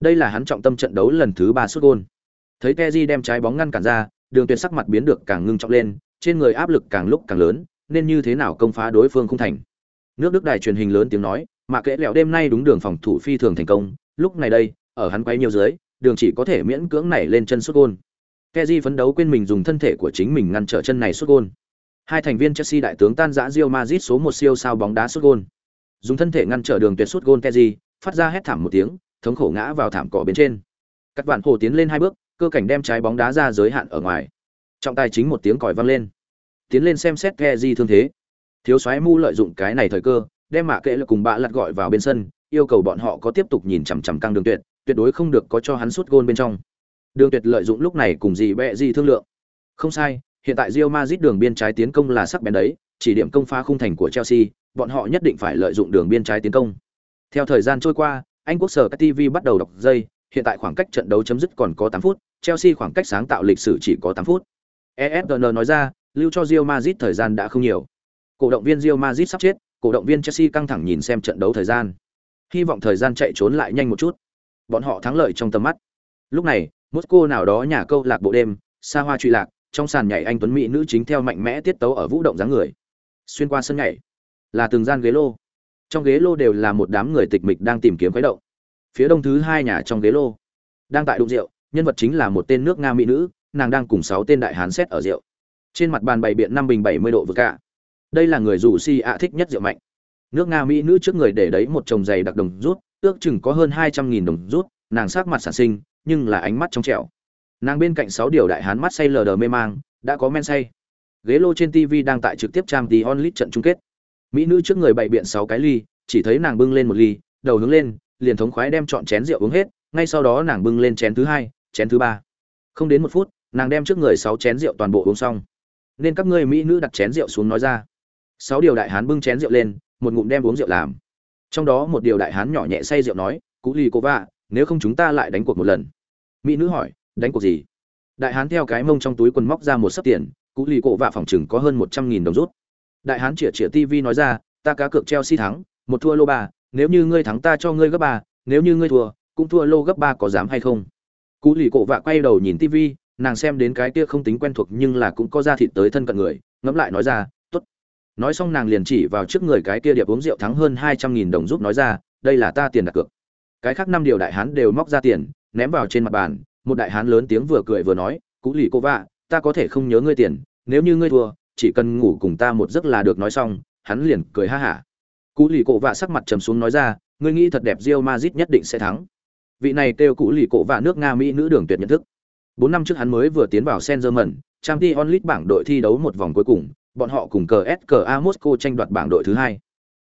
Đây là hắn trọng tâm trận đấu lần thứ ba sút gôn. Thấy Kezi đem trái bóng ngăn cản ra, đường tuyệt sắc mặt biến được càng ngưng trọng lên, trên người áp lực càng lúc càng lớn, nên như thế nào công phá đối phương không thành. Nước Đức đài truyền hình lớn tiếng nói, mạ kệ lẹo đêm nay đúng đường phòng thủ phi thường thành công, lúc này đây, ở hắn quấy nhiều dưới, đường chỉ có thể miễn cưỡng nảy lên chân sút gôn. Kezi phấn đấu quên mình dùng thân thể của chính mình ngăn trở chân này sút gôn. Hai thành viên Chelsea đại tướng tan rã Real Madrid số một siêu sao bóng đá sút gôn. Dùng thân thể ngăn trở đường tuyệt sút gôn Kessié, phát ra hét thảm một tiếng, thống khổ ngã vào thảm cỏ bên trên. Các bạn hồ tiến lên hai bước, cơ cảnh đem trái bóng đá ra giới hạn ở ngoài. Trọng tài chính một tiếng còi vang lên. Tiến lên xem xét Kessié thương thế. Thiếu soái mu lợi dụng cái này thời cơ, đem mạ kệ là cùng bạ lật gọi vào bên sân, yêu cầu bọn họ có tiếp tục nhìn chằm chằm căng đường tuyệt, tuyệt đối không được có cho hắn sút gôn bên trong. Đường Tuyệt lợi dụng lúc này cùng gì bẹ gì thương lượng. Không sai, hiện tại Real Madrid đường biên trái tiến công là sắc bén đấy, chỉ điểm công phá khung thành của Chelsea, bọn họ nhất định phải lợi dụng đường biên trái tiến công. Theo thời gian trôi qua, Anh quốc sở TV bắt đầu đọc dây, hiện tại khoảng cách trận đấu chấm dứt còn có 8 phút, Chelsea khoảng cách sáng tạo lịch sử chỉ có 8 phút. ESPN nói ra, lưu cho Real Madrid thời gian đã không nhiều. Cổ động viên Real Madrid sắp chết, cổ động viên Chelsea căng thẳng nhìn xem trận đấu thời gian. Hy vọng thời gian chạy trốn lại nhanh một chút. Bọn họ thắng lợi trong tầm mắt. Lúc này, Moscow nào đó nhà câu lạc bộ đêm, xa hoa truy lạc, trong sàn nhảy anh tuấn mỹ nữ chính theo mạnh mẽ tiết tấu ở vũ động dáng người. Xuyên qua sân nhảy, là từng gian ghế lô. Trong ghế lô đều là một đám người tịch mịch đang tìm kiếm quái động. Phía đông thứ hai nhà trong ghế lô, đang tại đụng rượu, nhân vật chính là một tên nước Nga mỹ nữ, nàng đang cùng sáu tên đại hán xét ở rượu. Trên mặt bàn bày biện năm bình bảy mươi độ vừa cả. Đây là người rủ si ạ thích nhất rượu mạnh. Nước Nga mỹ nữ trước người để đấy một chồng giày đặc đồng rút, ước chừng có hơn hai trăm nghìn đồng rút, nàng sát mặt sản sinh, nhưng là ánh mắt trong trẻo nàng bên cạnh sáu điều đại hán mắt say lờ đờ mê mang, đã có men say. Ghế lô trên tv đang tại trực tiếp trang tí onlit trận chung kết. Mỹ nữ trước người bày biện sáu cái ly, chỉ thấy nàng bưng lên một ly, đầu hướng lên, liền thống khoái đem chọn chén rượu uống hết, ngay sau đó nàng bưng lên chén thứ hai, chén thứ ba. Không đến một phút, nàng đem trước người sáu chén rượu toàn bộ uống xong. Nên các ngươi mỹ nữ đặt chén rượu xuống nói ra. Sáu điều đại hán bưng chén rượu lên, một ngụm đem uống rượu làm. Trong đó một điều đại hán nhỏ nhẹ say rượu nói, cú lì cô vạ, nếu không chúng ta lại đánh cuộc một lần. Mỹ nữ hỏi đánh cuộc gì? Đại hán theo cái mông trong túi quần móc ra một sấp tiền cú lì cổ vạ phòng chừng có hơn một trăm nghìn đồng rút. Đại hán chĩa chĩa tv nói ra, ta cá cược chelsea thắng, một thua lô ba, nếu như ngươi thắng ta cho ngươi gấp ba, nếu như ngươi thua, cũng thua lô gấp ba có dám hay không? Cú lì cổ vạ quay đầu nhìn tv nàng xem đến cái kia không tính quen thuộc nhưng là cũng có ra thịt tới thân cận người, ngẫm lại nói ra t ố t nói xong nàng liền chỉ vào trước người cái kia điệp uống rượu thắng hơn hai trăm nghìn đồng giúp nói ra, đây là ta tiền đặt cược. Cái khác năm điều đại hán đều móc ra tiền, ném vào trên mặt bàn một đại hán lớn tiếng vừa cười vừa nói, cú lì cô vạ, ta có thể không nhớ ngươi tiền, nếu như ngươi thua, chỉ cần ngủ cùng ta một giấc là được nói xong. Hắn liền cười ha hả. Cú lì cổ vạ sắc mặt trầm xuống nói ra, ngươi nghĩ thật đẹp rio mazit nhất định sẽ thắng. Vị này kêu cú lì cổ vạ nước nga mỹ nữ đường tuyệt nhận thức. Bốn năm trước hắn mới vừa tiến vào sen german trang t onlit bảng đội thi đấu một vòng cuối cùng, bọn họ cùng cờ ska moscow tranh đoạt bảng đội thứ hai.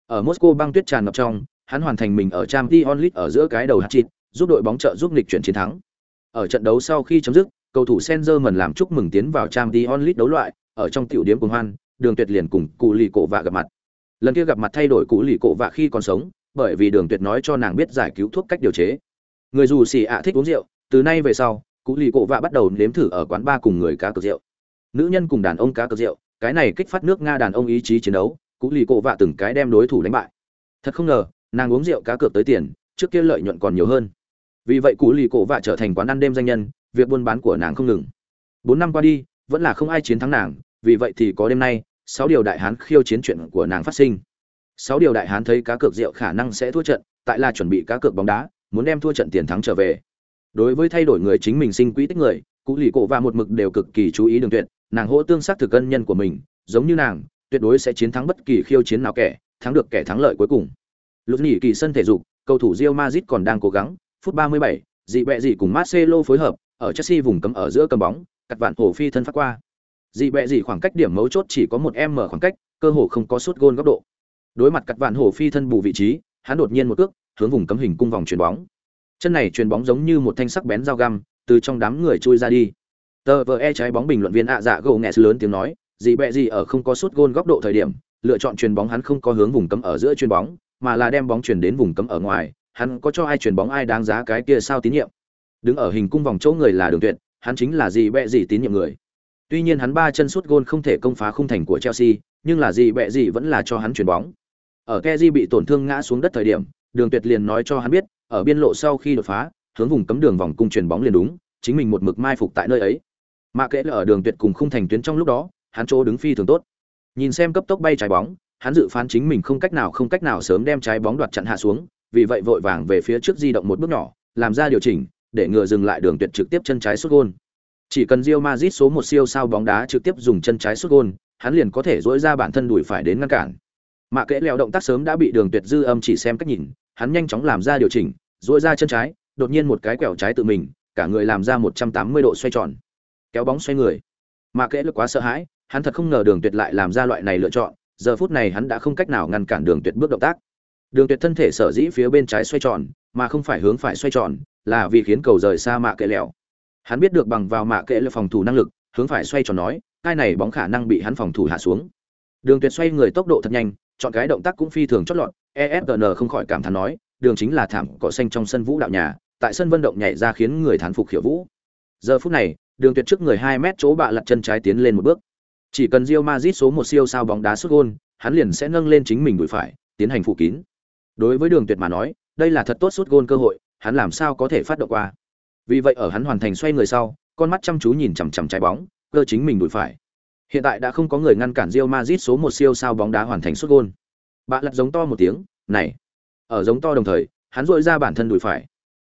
Ở moscow băng tuyết tràn ngập trong, hắn hoàn thành mình ở trang t onlit ở giữa cái đầu hạt chịt, giúp đội bóng trợ giúp lịch chuyển chiến thắng ở trận đấu sau khi chấm dứt, cầu thủ Senzerman làm chúc mừng tiến vào Champions League đấu loại, ở trong tiểu điểm cùng hoan, Đường Tuyệt liền cùng Cụ Lì Cổ Vạ gặp mặt. Lần kia gặp mặt thay đổi Cụ Lì Cổ Vạ khi còn sống, bởi vì Đường Tuyệt nói cho nàng biết giải cứu thuốc cách điều chế. Người dù xì ạ thích uống rượu, từ nay về sau, Cụ Lì Cổ Vạ bắt đầu nếm thử ở quán bar cùng người cá cược rượu. Nữ nhân cùng đàn ông cá cược rượu, cái này kích phát nước Nga đàn ông ý chí chiến đấu, Cụ Lì Cổ Vạ từng cái đem đối thủ đánh bại. Thật không ngờ, nàng uống rượu cá cược tới tiền, trước kia lợi nhuận còn nhiều hơn vì vậy cụ lì cổ vạ trở thành quán ăn đêm danh nhân, việc buôn bán của nàng không ngừng. Bốn năm qua đi, vẫn là không ai chiến thắng nàng, vì vậy thì có đêm nay, sáu điều đại hán khiêu chiến chuyện của nàng phát sinh. Sáu điều đại hán thấy cá cược rượu khả năng sẽ thua trận, tại là chuẩn bị cá cược bóng đá, muốn đem thua trận tiền thắng trở về. Đối với thay đổi người chính mình sinh quỹ tích người cụ lì cổ và một mực đều cực kỳ chú ý đường tuyệt, nàng hỗ tương xác thực cân nhân của mình, giống như nàng, tuyệt đối sẽ chiến thắng bất kỳ khiêu chiến nào kẻ, thắng được kẻ thắng lợi cuối cùng. Lúc nghỉ kỳ sân thể dục, cầu thủ Real Madrid còn đang cố gắng phút 37, dị bẹ dị cùng Marcelo phối hợp, ở Chelsea vùng cấm ở giữa cầm bóng, cắt vạn hổ phi thân phát qua. Dị bẹ dị khoảng cách điểm mấu chốt chỉ có một m khoảng cách, cơ hồ không có sút gôn góc độ. Đối mặt cắt vạn hổ phi thân bù vị trí, hắn đột nhiên một cước, hướng vùng cấm hình cung vòng chuyền bóng. Chân này chuyền bóng giống như một thanh sắc bén dao găm, từ trong đám người chui ra đi. Tờ vờ e trái bóng bình luận viên ạ dạ gồ nghẹt lớn tiếng nói, dị bẹ dị ở không có sút gôn góc độ thời điểm, lựa chọn chuyền bóng hắn không có hướng vùng cấm ở giữa chuyền bóng, mà là đem bóng chuyển đến vùng cấm ở ngoài, hắn có cho ai chuyển bóng ai đáng giá cái kia sao tín nhiệm. Đứng ở hình cung vòng chỗ người là đường tuyệt hắn chính là gì bẹ gì tín nhiệm người. Tuy nhiên hắn ba chân sút gôn không thể công phá khung thành của chelsea nhưng là gì bẹ gì vẫn là cho hắn chuyển bóng. Ở keji bị tổn thương ngã xuống đất thời điểm đường tuyệt liền nói cho hắn biết ở biên lộ sau khi đột phá hướng vùng cấm đường vòng cung chuyển bóng liền đúng chính mình một mực mai phục tại nơi ấy. Mà kệ là ở đường tuyệt cùng khung thành tuyến trong lúc đó hắn chỗ đứng phi thường tốt. Nhìn xem cấp tốc bay trái bóng, hắn dự phán chính mình không cách nào không cách nào sớm đem trái bóng đoạt chặn hạ xuống, vì vậy vội vàng về phía trước di động một bước nhỏ, làm ra điều chỉnh, để ngừa dừng lại đường tuyệt trực tiếp chân trái sút gôn. Chỉ cần Real Madrid số một siêu sao bóng đá trực tiếp dùng chân trái sút gôn, hắn liền có thể dỗi ra bản thân đuổi phải đến ngăn cản. Mạ kẽ leo động tác sớm đã bị đường tuyệt dư âm chỉ xem cách nhìn, hắn nhanh chóng làm ra điều chỉnh, dỗi ra chân trái, đột nhiên một cái quẹo trái tự mình, cả người làm ra 180 độ xoay tròn. Kéo bóng xoay người. Mạ kẽ lực quá sợ hãi, hắn thật không ngờ đường tuyệt lại làm ra loại này lựa chọn, giờ phút này hắn đã không cách nào ngăn cản đường tuyệt bước động tác. Đường tuyệt thân thể sở dĩ phía bên trái xoay tròn, mà không phải hướng phải xoay tròn, là vì khiến cầu rời xa mạ kẽ lẹo. Hắn biết được bằng vào mạ kẽ lẹo phòng thủ năng lực, hướng phải xoay tròn nói, cái này bóng khả năng bị hắn phòng thủ hạ xuống. Đường tuyệt xoay người tốc độ thật nhanh, chọn cái động tác cũng phi thường chót lọt, EFN không khỏi cảm thán nói, đường chính là thảm cỏ xanh trong sân vũ đạo nhà, tại sân vận động nhảy ra khiến người thán phục khiểu vũ. Giờ phút này, đường tuyệt trước người 2 mét chỗ bạ lật chân trái tiến lên một bước. Chỉ cần Real Madrid số một siêu sao bóng đá sút gol, hắn liền sẽ nâng lên chính mình đùi phải, tiến hành phụ kín. Đối với Đường Tuyệt mà nói, đây là thật tốt suốt gôn cơ hội, hắn làm sao có thể phát động qua. Vì vậy ở hắn hoàn thành xoay người sau, con mắt chăm chú nhìn chằm chằm trái bóng, cơ chính mình đùi phải. Hiện tại đã không có người ngăn cản Real Madrid số một siêu sao bóng đá hoàn thành suốt gôn. Bạ lật giống to một tiếng, "Này!" Ở giống to đồng thời, hắn dội ra bản thân đùi phải.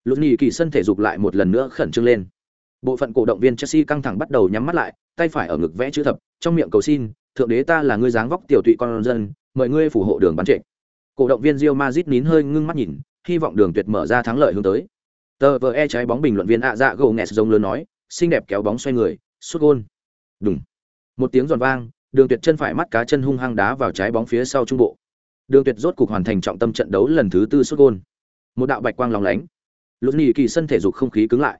lụt Nhĩ Kỳ sân thể dục lại một lần nữa khẩn trương lên. Bộ phận cổ động viên Chelsea căng thẳng bắt đầu nhắm mắt lại, tay phải ở ngực vẽ chữ thập, trong miệng cầu xin, "Thượng đế ta là ngươi dáng vóc tiểu tụy con dân, mời ngươi phù hộ đường bắn trệ." Cổ động viên Real Madrid nín hơi ngưng mắt nhìn, hy vọng đường tuyệt mở ra thắng lợi hướng tới. Tờ vờ e trái bóng bình luận viên ạ dạ gồ nghẹt giống lớn nói, xinh đẹp kéo bóng xoay người, sút gol. Đùng. Một tiếng giòn vang, đường tuyệt chân phải mắt cá chân hung hăng đá vào trái bóng phía sau trung bộ. Đường tuyệt rốt cục hoàn thành trọng tâm trận đấu lần thứ tư sút gol. Một đạo bạch quang lóng lánh. Lũn Nhĩ Kỳ sân thể dục không khí cứng lại.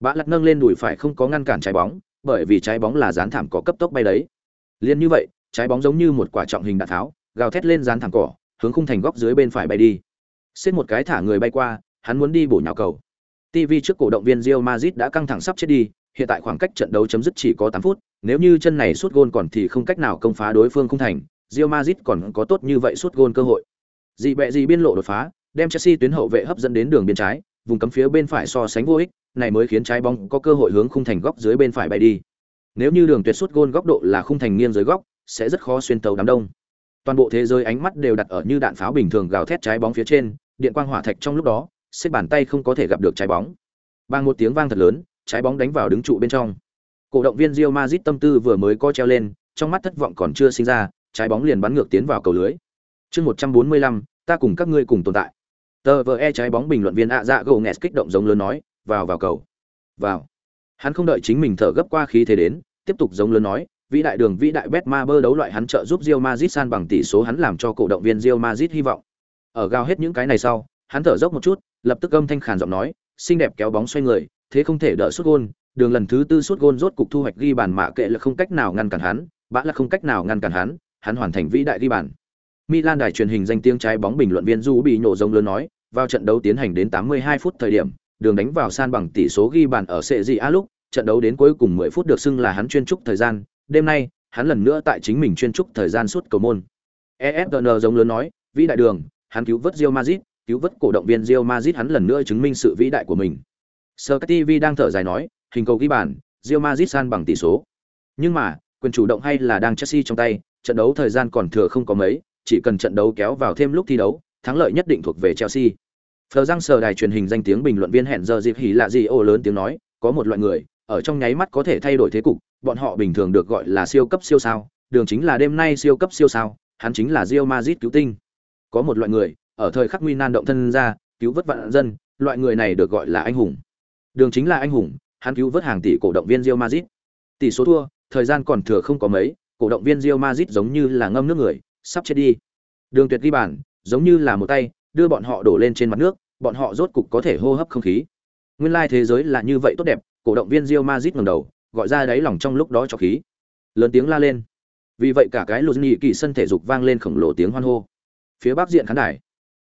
Bã lật nâng lên đùi phải không có ngăn cản trái bóng, bởi vì trái bóng là dán thảm có cấp tốc bay đấy. Liên như vậy, trái bóng giống như một quả trọng hình đạn tháo, gào thét lên dán thảm cỏ, hướng khung thành góc dưới bên phải bay đi. Xếp một cái thả người bay qua, hắn muốn đi bổ nhào cầu. TV trước cổ động viên Real Madrid đã căng thẳng sắp chết đi, hiện tại khoảng cách trận đấu chấm dứt chỉ có 8 phút, nếu như chân này sút gôn còn thì không cách nào công phá đối phương khung thành, Real Madrid còn có tốt như vậy sút gôn cơ hội. Dị bẹ gì biên lộ đột phá, đem Chelsea tuyến hậu vệ hấp dẫn đến đường biên trái, vùng cấm phía bên phải so sánh vô ích, này mới khiến trái bóng có cơ hội hướng khung thành góc dưới bên phải bay đi. Nếu như đường tuyệt sút gôn góc độ là khung thành nghiêng dưới góc, sẽ rất khó xuyên tấu đám đông. Toàn bộ thế giới ánh mắt đều đặt ở như đạn pháo bình thường gào thét trái bóng phía trên, điện quang hỏa thạch trong lúc đó, xếp bàn tay không có thể gặp được trái bóng. Bang một tiếng vang thật lớn, trái bóng đánh vào đứng trụ bên trong. Cổ động viên Real Madrid tâm tư vừa mới co treo lên, trong mắt thất vọng còn chưa sinh ra, trái bóng liền bắn ngược tiến vào cầu lưới. Chương 145, ta cùng các ngươi cùng tồn tại. Tờ vờ e trái bóng bình luận viên ạ dạ gồ nghẹt kích động giống lớn nói, vào vào cầu. Vào. Hắn không đợi chính mình thở gấp qua khí thế đến, tiếp tục giống lớn nói, vĩ đại đường vĩ đại Betmaber đấu loại hắn trợ giúp Real Madrid san bằng tỷ số hắn làm cho cổ động viên Real Madrid hy vọng. Ở gào hết những cái này sau, hắn thở dốc một chút, lập tức âm thanh khàn giọng nói, xinh đẹp kéo bóng xoay người, thế không thể đỡ sút gôn, đường lần thứ tư sút gôn rốt cục thu hoạch ghi bàn mạ kệ là không cách nào ngăn cản hắn, bã là không cách nào ngăn cản hắn, hắn hoàn thành vĩ đại ghi bàn. Milan đài truyền hình danh tiếng trái bóng bình luận viên Du bị nổ rông lớn nói, vào trận đấu tiến hành đến 82 phút thời điểm, đường đánh vào san bằng tỷ số ghi bàn ở sệ gì a lúc, trận đấu đến cuối cùng 10 phút được xưng là hắn chuyên trúc thời gian, đêm nay, hắn lần nữa tại chính mình chuyên trúc thời gian suốt cầu môn. ESPN giống lớn nói, vĩ đại đường, hắn cứu vớt Real Madrid, cứu vớt cổ động viên Real Madrid hắn lần nữa chứng minh sự vĩ đại của mình. Sky TV đang thở dài nói, hình cầu ghi bàn, Real Madrid san bằng tỷ số. Nhưng mà, quyền chủ động hay là đang Chelsea trong tay, trận đấu thời gian còn thừa không có mấy, chỉ cần trận đấu kéo vào thêm lúc thi đấu, thắng lợi nhất định thuộc về Chelsea. Phờ răng sờ đài truyền hình danh tiếng bình luận viên hẹn giờ dịp hỉ lạ gì ô lớn tiếng nói, có một loại người, ở trong nháy mắt có thể thay đổi thế cục, bọn họ bình thường được gọi là siêu cấp siêu sao, đường chính là đêm nay siêu cấp siêu sao, hắn chính là Real Madrid cứu tinh. Có một loại người, ở thời khắc nguy nan động thân ra, cứu vớt vạn dân, loại người này được gọi là anh hùng. Đường chính là anh hùng, hắn cứu vớt hàng tỷ cổ động viên Real Madrid. Tỷ số thua, thời gian còn thừa không có mấy, cổ động viên Real Madrid giống như là ngâm nước người, sắp chết đi. Đường Tuyệt ghi bàn, giống như là một tay, đưa bọn họ đổ lên trên mặt nước, bọn họ rốt cục có thể hô hấp không khí. Nguyên lai thế giới là như vậy tốt đẹp, cổ động viên Real Madrid ngẩng đầu, gọi ra đáy lòng trong lúc đó cho khí. Lớn tiếng la lên. Vì vậy cả cái Luzini kỳ sân thể dục vang lên khổng lồ tiếng hoan hô. Phía bắc diện khán đài,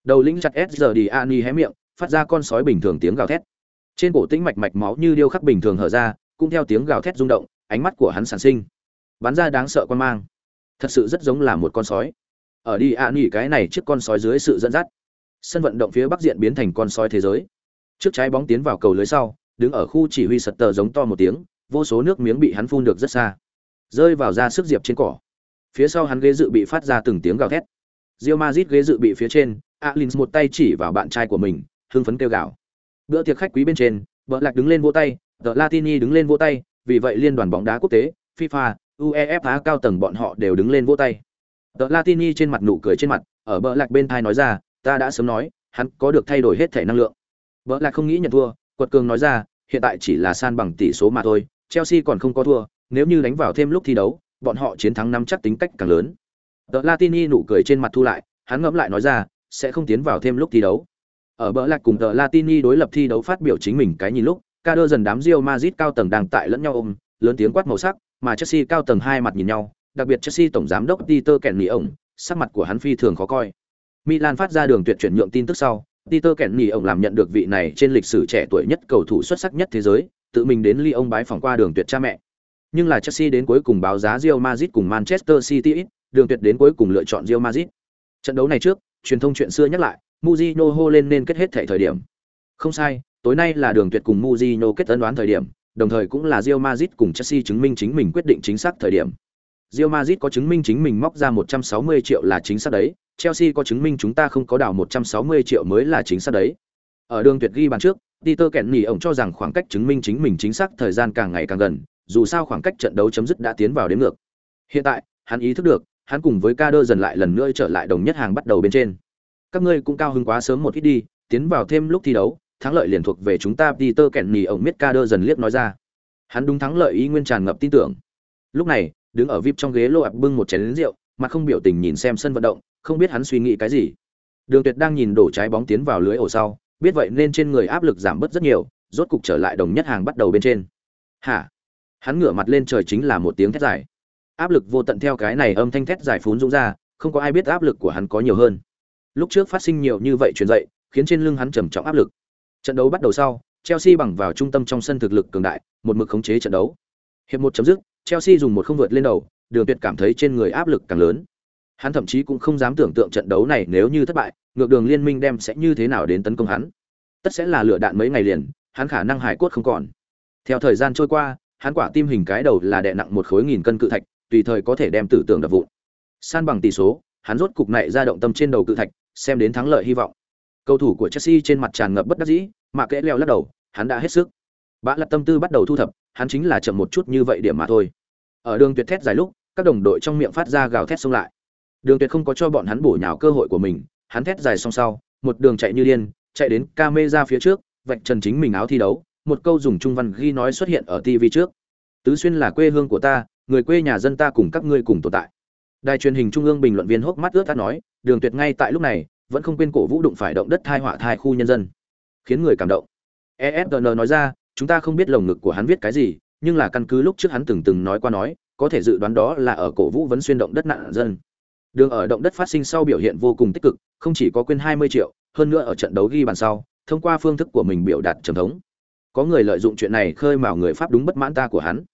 đầu lĩnh chặt s giờ đi ani hé miệng phát ra con sói bình thường tiếng gào thét. Trên cổ tĩnh mạch mạch máu như điêu khắc bình thường hở ra cũng theo tiếng gào thét rung động ánh mắt của hắn sản sinh. Bắn ra đáng sợ quan mang. Thật sự rất giống là một con sói. Ở đi ạ nghỉ cái này trước con sói dưới sự dẫn dắt. Sân vận động phía bắc diện biến thành con sói thế giới. Trước trái bóng tiến vào cầu lưới sau đứng ở khu chỉ huy sật tờ giống to một tiếng vô số nước miếng bị hắn phun được rất xa, rơi vào ra sức diệp trên cỏ. Phía sau hắn ghế dự bị phát ra từng tiếng gào thét. Rio mazit ghế dự bị phía trên, Alins một tay chỉ vào bạn trai của mình, hưng phấn kêu gào. Bữa tiệc khách quý bên trên vợ lạc đứng lên vỗ tay The Latini đứng lên vỗ tay, vì vậy liên đoàn bóng đá quốc tế, FIFA, UEFA cao tầng bọn họ đều đứng lên vỗ tay. The Latini trên mặt nụ cười trên mặt, ở bờ lạc bên thai nói ra, ta đã sớm nói, hắn có được thay đổi hết thể năng lượng. Vợ lạc không nghĩ nhận thua, quật cường nói ra, hiện tại chỉ là san bằng tỷ số mà thôi chelsea còn không có thua nếu như đánh vào thêm lúc thi đấu bọn họ chiến thắng năm chắc tính cách càng lớn. The latini nụ cười trên mặt thu lại hắn ngẫm lại nói ra sẽ không tiến vào thêm lúc thi đấu. Ở bờ lạc cùng The latini đối lập thi đấu phát biểu chính mình cái nhìn lúc ca đơ dần đám Real Madrid cao tầng đang tại lẫn nhau ôm lớn tiếng quát màu sắc mà chelsea cao tầng hai mặt nhìn nhau đặc biệt chelsea tổng giám đốc peter Kenny nghỉ ổng sắc mặt của hắn phi thường khó coi. Milan phát ra đường tuyệt chuyển nhượng tin tức sau Peter Kenny ông làm nhận được vị này trên lịch sử trẻ tuổi nhất cầu thủ xuất sắc nhất thế giới, tự mình đến Lyon bái phỏng qua đường tuyệt cha mẹ. Nhưng là Chelsea đến cuối cùng báo giá Real Madrid cùng Manchester City, đường tuyệt đến cuối cùng lựa chọn Real Madrid. Trận đấu này trước, truyền thông chuyện xưa nhắc lại, Mourinho hô lên nên kết hết thể thời điểm. Không sai, tối nay là đường tuyệt cùng Mourinho kết ấn đoán thời điểm, đồng thời cũng là Real Madrid cùng Chelsea chứng minh chính mình quyết định chính xác thời điểm. Real Madrid có chứng minh chính mình móc ra 160 triệu là chính xác đấy, Chelsea có chứng minh chúng ta không có đào 160 triệu mới là chính xác đấy. Ở đường tuyệt ghi bàn trước, Peter Kenny ổng cho rằng khoảng cách chứng minh chính mình chính xác thời gian càng ngày càng gần, dù sao khoảng cách trận đấu chấm dứt đã tiến vào đến ngược. Hiện tại, hắn ý thức được, hắn cùng với Kader dần lại lần nữa trở lại đồng nhất hàng bắt đầu bên trên. Các ngươi cũng cao hứng quá sớm một ít đi, tiến vào thêm lúc thi đấu, thắng lợi liền thuộc về chúng ta. Peter Kenny ổng biết Kader dần liếc nói ra. Hắn đúng thắng lợi ý nguyên tràn ngập tin tưởng. Lúc này, đứng ở VIP trong ghế lô ập bưng một chén rượu, mặt không biểu tình nhìn xem sân vận động, không biết hắn suy nghĩ cái gì đường tuyệt đang nhìn đổ trái bóng tiến vào lưới ổ sau biết vậy nên trên người áp lực giảm bớt rất nhiều, rốt cục trở lại đồng nhất hàng bắt đầu bên trên. Hả? Hắn ngửa mặt lên trời chính là một tiếng thét dài. Áp lực vô tận theo cái này âm thanh thét dài phún dũng ra, không có ai biết áp lực của hắn có nhiều hơn. Lúc trước phát sinh nhiều như vậy truyền dậy khiến trên lưng hắn trầm trọng áp lực. Trận đấu bắt đầu sau, chelsea bằng vào trung tâm trong sân thực lực cường đại, một mực khống chế trận đấu. Hiệp một chấm dứt, chelsea dùng một không vượt lên đầu, đường tuyệt cảm thấy trên người áp lực càng lớn. Hắn thậm chí cũng không dám tưởng tượng trận đấu này nếu như thất bại, ngược đường liên minh đem sẽ như thế nào đến tấn công hắn. Tất sẽ là lửa đạn mấy ngày liền, hắn khả năng hải cốt không còn. Theo thời gian trôi qua, hắn quả tim hình cái đầu là đè nặng một khối nghìn cân cự thạch, tùy thời có thể đem tử tượng đập vụn. San bằng tỷ số, hắn rốt cục này ra động tâm trên đầu cự thạch, xem đến thắng lợi hy vọng. Cầu thủ của Chelsea trên mặt tràn ngập bất đắc dĩ, mà kẽ leo lắc đầu, hắn đã hết sức. Bã lật tâm tư bắt đầu thu thập, hắn chính là chậm một chút như vậy điểm mà thôi. Ở đường tuyệt thét dài lúc, các đồng đội trong miệng phát ra gào thét xông lại. Đường Tuyệt không có cho bọn hắn bổ nhào cơ hội của mình, hắn thét dài song sau, một đường chạy như điên, chạy đến camera phía trước, vạch trần chính mình áo thi đấu, một câu dùng trung văn ghi nói xuất hiện ở TV trước. Tứ xuyên là quê hương của ta, người quê nhà dân ta cùng các ngươi cùng tồn tại. Đài truyền hình trung ương bình luận viên hốc mắt ướt át nói, Đường Tuyệt ngay tại lúc này, vẫn không quên cổ vũ đụng phải động đất thai họa thai khu nhân dân, khiến người cảm động. ESN nói ra, chúng ta không biết lồng ngực của hắn viết cái gì, nhưng là căn cứ lúc trước hắn từng từng nói qua nói, có thể dự đoán đó là ở cổ vũ vẫn xuyên động đất nạn dân. Đường ở động đất phát sinh sau biểu hiện vô cùng tích cực, không chỉ có quên 20 triệu, hơn nữa ở trận đấu ghi bàn sau, thông qua phương thức của mình biểu đạt trầm thống. Có người lợi dụng chuyện này khơi mào người Pháp đúng bất mãn ta của hắn.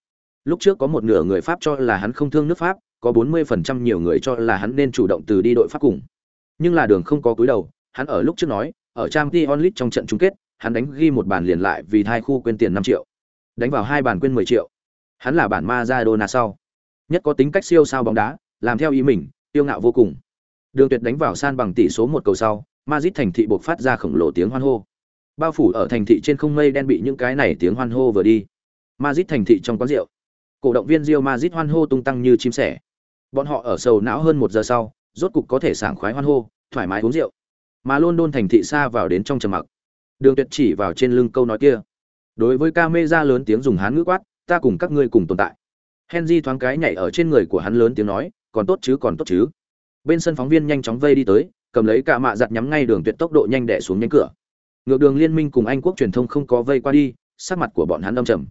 Lúc trước có một nửa người Pháp cho là hắn không thương nước Pháp, có 40% nhiều người cho là hắn nên chủ động từ đi đội Pháp cùng. Nhưng là đường không có cúi đầu, hắn ở lúc trước nói, ở Champions League trong trận chung kết, hắn đánh ghi một bàn liền lại vì thai khu quên tiền 5 triệu. Đánh vào hai bàn quên 10 triệu. Hắn là bản Maradona sau. Nhất có tính cách siêu sao bóng đá, làm theo ý mình, tiêu ngạo vô cùng. Đường Tuyệt đánh vào san bằng tỷ số một cầu sau, Madrid thành thị bộc phát ra khổng lồ tiếng hoan hô. Bao phủ ở thành thị trên không mây đen bị những cái này tiếng hoan hô vừa đi. Madrid thành thị trong quán rượu, cổ động viên Real Madrid hoan hô tung tăng như chim sẻ. Bọn họ ở sầu não hơn một giờ sau, rốt cục có thể sảng khoái hoan hô, thoải mái uống rượu. Mà London thành thị xa vào đến trong trầm mặc. Đường Tuyệt chỉ vào trên lưng câu nói kia. Đối với camera lớn tiếng dùng hán ngữ quát, ta cùng các ngươi cùng tồn tại. Henry thoáng cái nhảy ở trên người của hắn lớn tiếng nói, còn tốt chứ, còn tốt chứ. Bên sân phóng viên nhanh chóng vây đi tới, cầm lấy cả mạ giặt nhắm ngay đường tuyệt tốc độ nhanh đẻ xuống nhánh cửa. Ngược đường liên minh cùng anh quốc truyền thông không có vây qua đi, sắc mặt của bọn hắn đông trầm.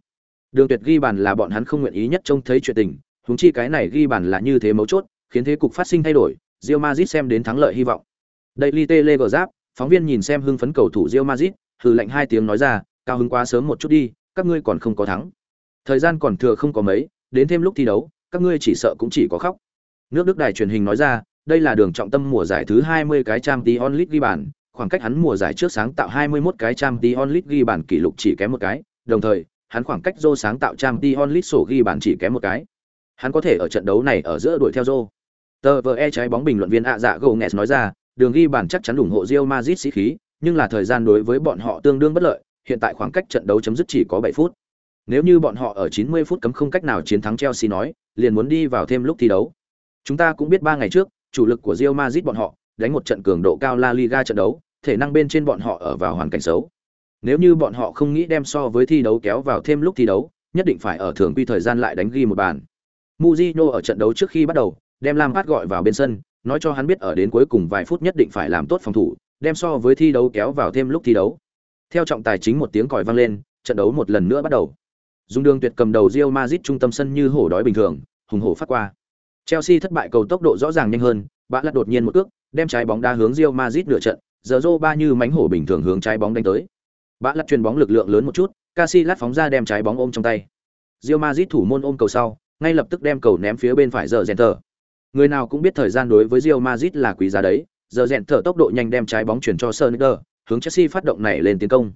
Đường tuyệt ghi bàn là bọn hắn không nguyện ý nhất trông thấy chuyện tình húng chi cái này ghi bàn là như thế mấu chốt, khiến thế cục phát sinh thay đổi rio mazit xem đến thắng lợi hy vọng. Daily Telegraph phóng viên nhìn xem hưng phấn cầu thủ rio mazit hừ lạnh hai tiếng nói ra, cao hứng quá sớm một chút đi, các ngươi còn không có thắng. Thời gian còn thừa không có mấy, đến thêm lúc thi đấu, các ngươi chỉ sợ cũng chỉ có khóc. Nước Đức đài truyền hình nói ra, đây là đường trọng tâm mùa giải thứ 20 cái Champions League ghi bàn, khoảng cách hắn mùa giải trước sáng tạo 21 cái Champions League ghi bàn kỷ lục chỉ kém một cái, đồng thời, hắn khoảng cách Zô sáng tạo Champions League sổ ghi bàn chỉ kém một cái. Hắn có thể ở trận đấu này ở giữa đuổi theo Zô. Tờ VE trái bóng bình luận viên ạ dạ Gomez nói ra, đường ghi bàn chắc chắn ủng hộ Real Madrid sĩ khí, nhưng là thời gian đối với bọn họ tương đương bất lợi, hiện tại khoảng cách trận đấu chấm dứt chỉ có 7 phút. Nếu như bọn họ ở 90 phút cấm không cách nào chiến thắng Chelsea nói, liền muốn đi vào thêm lúc thi đấu. Chúng ta cũng biết 3 ngày trước, chủ lực của Real Madrid bọn họ đánh một trận cường độ cao La Liga trận đấu, thể năng bên trên bọn họ ở vào hoàn cảnh xấu. Nếu như bọn họ không nghĩ đem so với thi đấu kéo vào thêm lúc thi đấu, nhất định phải ở thường quy thời gian lại đánh ghi một bàn. Mujino ở trận đấu trước khi bắt đầu, đem Lampard gọi vào bên sân, nói cho hắn biết ở đến cuối cùng vài phút nhất định phải làm tốt phòng thủ, đem so với thi đấu kéo vào thêm lúc thi đấu. Theo trọng tài chính một tiếng còi vang lên, trận đấu một lần nữa bắt đầu. Dung đường tuyệt cầm đầu Real Madrid trung tâm sân như hổ đói bình thường, hùng hổ phát qua. Chelsea thất bại cầu tốc độ rõ ràng nhanh hơn, bã lật đột nhiên một cước, đem trái bóng đá hướng Real Madrid nửa trận, giờ ba như mánh hổ bình thường hướng trái bóng đánh tới. Bã lật truyền bóng lực lượng lớn một chút, Casillas phóng ra đem trái bóng ôm trong tay. Real Madrid thủ môn ôm cầu sau, ngay lập tức đem cầu ném phía bên phải giờ Center. Người nào cũng biết thời gian đối với Real Madrid là quý giá đấy, giờ Center tốc độ nhanh đem trái bóng chuyển cho Sonder, hướng Chelsea phát động này lên tiến công.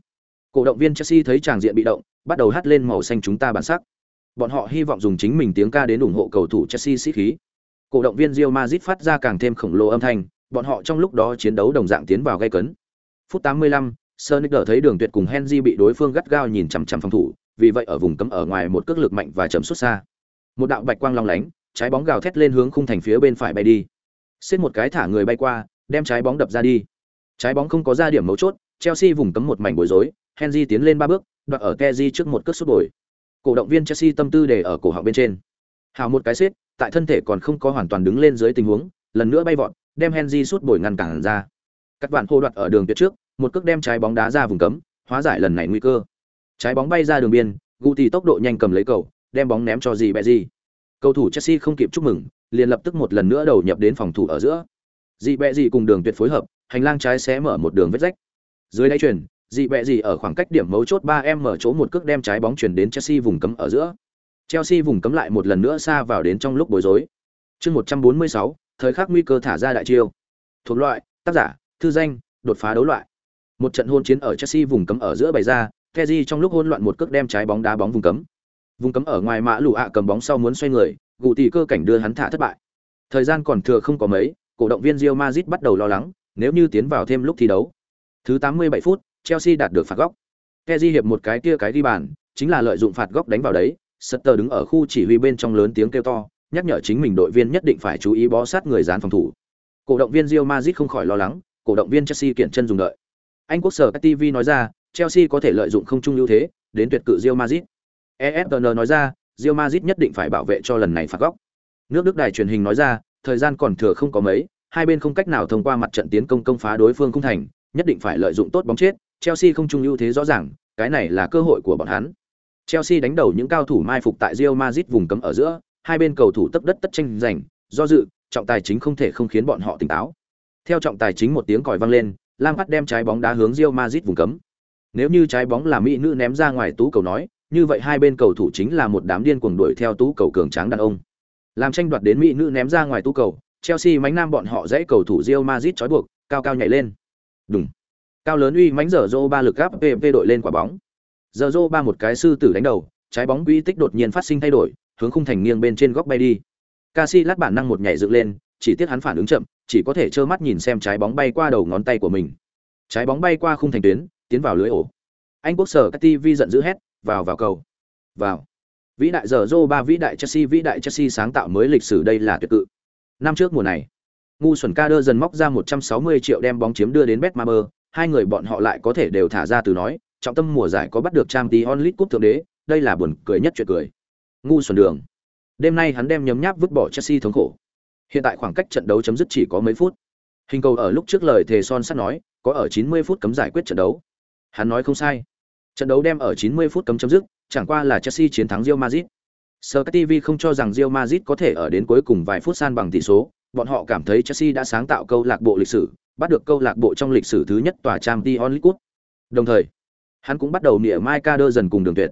Cổ động viên Chelsea thấy chàng diện bị động, bắt đầu hát lên màu xanh chúng ta bản sắc. Bọn họ hy vọng dùng chính mình tiếng ca đến ủng hộ cầu thủ Chelsea sĩ khí. Cổ động viên Real Madrid phát ra càng thêm khổng lồ âm thanh, bọn họ trong lúc đó chiến đấu đồng dạng tiến vào gay cấn. Phút 85, Sonic thấy Đường Tuyệt cùng Henry bị đối phương gắt gao nhìn chằm chằm phòng thủ, vì vậy ở vùng cấm ở ngoài một cước lực mạnh và chấm xuất xa. Một đạo bạch quang long lánh, trái bóng gào thét lên hướng khung thành phía bên phải bay đi. Xuyên một cái thả người bay qua, đem trái bóng đập ra đi. Trái bóng không có ra điểm mấu chốt, Chelsea vùng cấm một mảnh bối rối, Henry tiến lên ba bước, đoạt ở Kessié trước một cước sút bồi. Cổ động viên Chelsea tâm tư để ở cổ họng bên trên. Hào một cái xếp, tại thân thể còn không có hoàn toàn đứng lên dưới tình huống, lần nữa bay vọt, đem Henry sút bồi ngăn cản ra. Các bạn hô đoạt ở đường tuyệt trước, một cước đem trái bóng đá ra vùng cấm, hóa giải lần này nguy cơ. Trái bóng bay ra đường biên, Guti tốc độ nhanh cầm lấy cầu, đem bóng ném cho gì bẹ gì. Cầu thủ Chelsea không kịp chúc mừng, liền lập tức một lần nữa đầu nhập đến phòng thủ ở giữa. Dị bẹ gì cùng đường tuyệt phối hợp, hành lang trái xé mở một đường vết rách. Dưới đáy chuyển, dị bẹ gì ở khoảng cách điểm mấu chốt 3m mở chỗ một cước đem trái bóng chuyển đến Chelsea vùng cấm ở giữa. Chelsea vùng cấm lại một lần nữa xa vào đến trong lúc bối rối. Chương 146, thời khắc nguy cơ thả ra đại chiêu. Thuộc loại, tác giả, thư danh, đột phá đấu loại. Một trận hôn chiến ở Chelsea vùng cấm ở giữa bày ra, Kessié trong lúc hỗn loạn một cước đem trái bóng đá bóng vùng cấm. Vùng cấm ở ngoài mã lũ ạ cầm bóng sau muốn xoay người, gù tỷ cơ cảnh đưa hắn thả thất bại. Thời gian còn thừa không có mấy, cổ động viên Real Madrid bắt đầu lo lắng, nếu như tiến vào thêm lúc thi đấu. Thứ 87 phút, Chelsea đạt được phạt góc. Kezi hiệp một cái kia cái đi bàn, chính là lợi dụng phạt góc đánh vào đấy. Sutter đứng ở khu chỉ huy bên trong lớn tiếng kêu to, nhắc nhở chính mình đội viên nhất định phải chú ý bó sát người dán phòng thủ. Cổ động viên Real Madrid không khỏi lo lắng, cổ động viên Chelsea kiện chân dùng đợi. Anh quốc sở TV nói ra, Chelsea có thể lợi dụng không trung ưu thế, đến tuyệt cự Real Madrid. ESPN nói ra, Real Madrid nhất định phải bảo vệ cho lần này phạt góc. Nước Đức đài truyền hình nói ra, thời gian còn thừa không có mấy, hai bên không cách nào thông qua mặt trận tiến công công phá đối phương không thành, nhất định phải lợi dụng tốt bóng chết, Chelsea không trung ưu thế rõ ràng, cái này là cơ hội của bọn hắn. Chelsea đánh đầu những cao thủ mai phục tại Real Madrid vùng cấm ở giữa, hai bên cầu thủ tấp đất tất tranh giành, do dự, trọng tài chính không thể không khiến bọn họ tỉnh táo. Theo trọng tài chính một tiếng còi vang lên, Lampard đem trái bóng đá hướng Real Madrid vùng cấm. Nếu như trái bóng là mỹ nữ ném ra ngoài tú cầu nói, như vậy hai bên cầu thủ chính là một đám điên cuồng đuổi theo tú cầu cường tráng đàn ông. Làm tranh đoạt đến mỹ nữ ném ra ngoài tú cầu, Chelsea mánh nam bọn họ dãy cầu thủ Real Madrid trói buộc, cao cao nhảy lên. Đùng. Cao lớn uy mánh dở dô ba lực gáp PV đội lên quả bóng. dở dô ba một cái sư tử đánh đầu, trái bóng uy tích đột nhiên phát sinh thay đổi, hướng khung thành nghiêng bên trên góc bay đi. Casillas bản năng một nhảy dựng lên, chỉ tiếc hắn phản ứng chậm, chỉ có thể trơ mắt nhìn xem trái bóng bay qua đầu ngón tay của mình. Trái bóng bay qua khung thành tuyến, tiến vào lưới ổ. Anh quốc sở TV giận dữ hét, vào vào cầu. Vào. Vĩ đại giờ dô ba vĩ đại Chelsea vĩ đại Chelsea sáng tạo mới lịch sử đây là tuyệt cự. Năm trước mùa này, ngu xuẩn ca đơ dần móc ra 160 triệu đem bóng chiếm đưa đến Betmaber, hai người bọn họ lại có thể đều thả ra từ nói, trọng tâm mùa giải có bắt được trang tí onlit cúp thượng đế, đây là buồn cười nhất chuyện cười. Ngu xuẩn đường. Đêm nay hắn đem nhấm nháp vứt bỏ Chelsea thống khổ. Hiện tại khoảng cách trận đấu chấm dứt chỉ có mấy phút. Hình cầu ở lúc trước lời thề son sắt nói, có ở 90 phút cấm giải quyết trận đấu. Hắn nói không sai. Trận đấu đem ở 90 phút cấm chấm dứt, chẳng qua là Chelsea chiến thắng Real Madrid. Sky TV không cho rằng Real Madrid có thể ở đến cuối cùng vài phút san bằng tỷ số, bọn họ cảm thấy Chelsea đã sáng tạo câu lạc bộ lịch sử, bắt được câu lạc bộ trong lịch sử thứ nhất tòa Champions League. Đồng thời, hắn cũng bắt đầu nịa Mai Kader dần cùng đường tuyệt.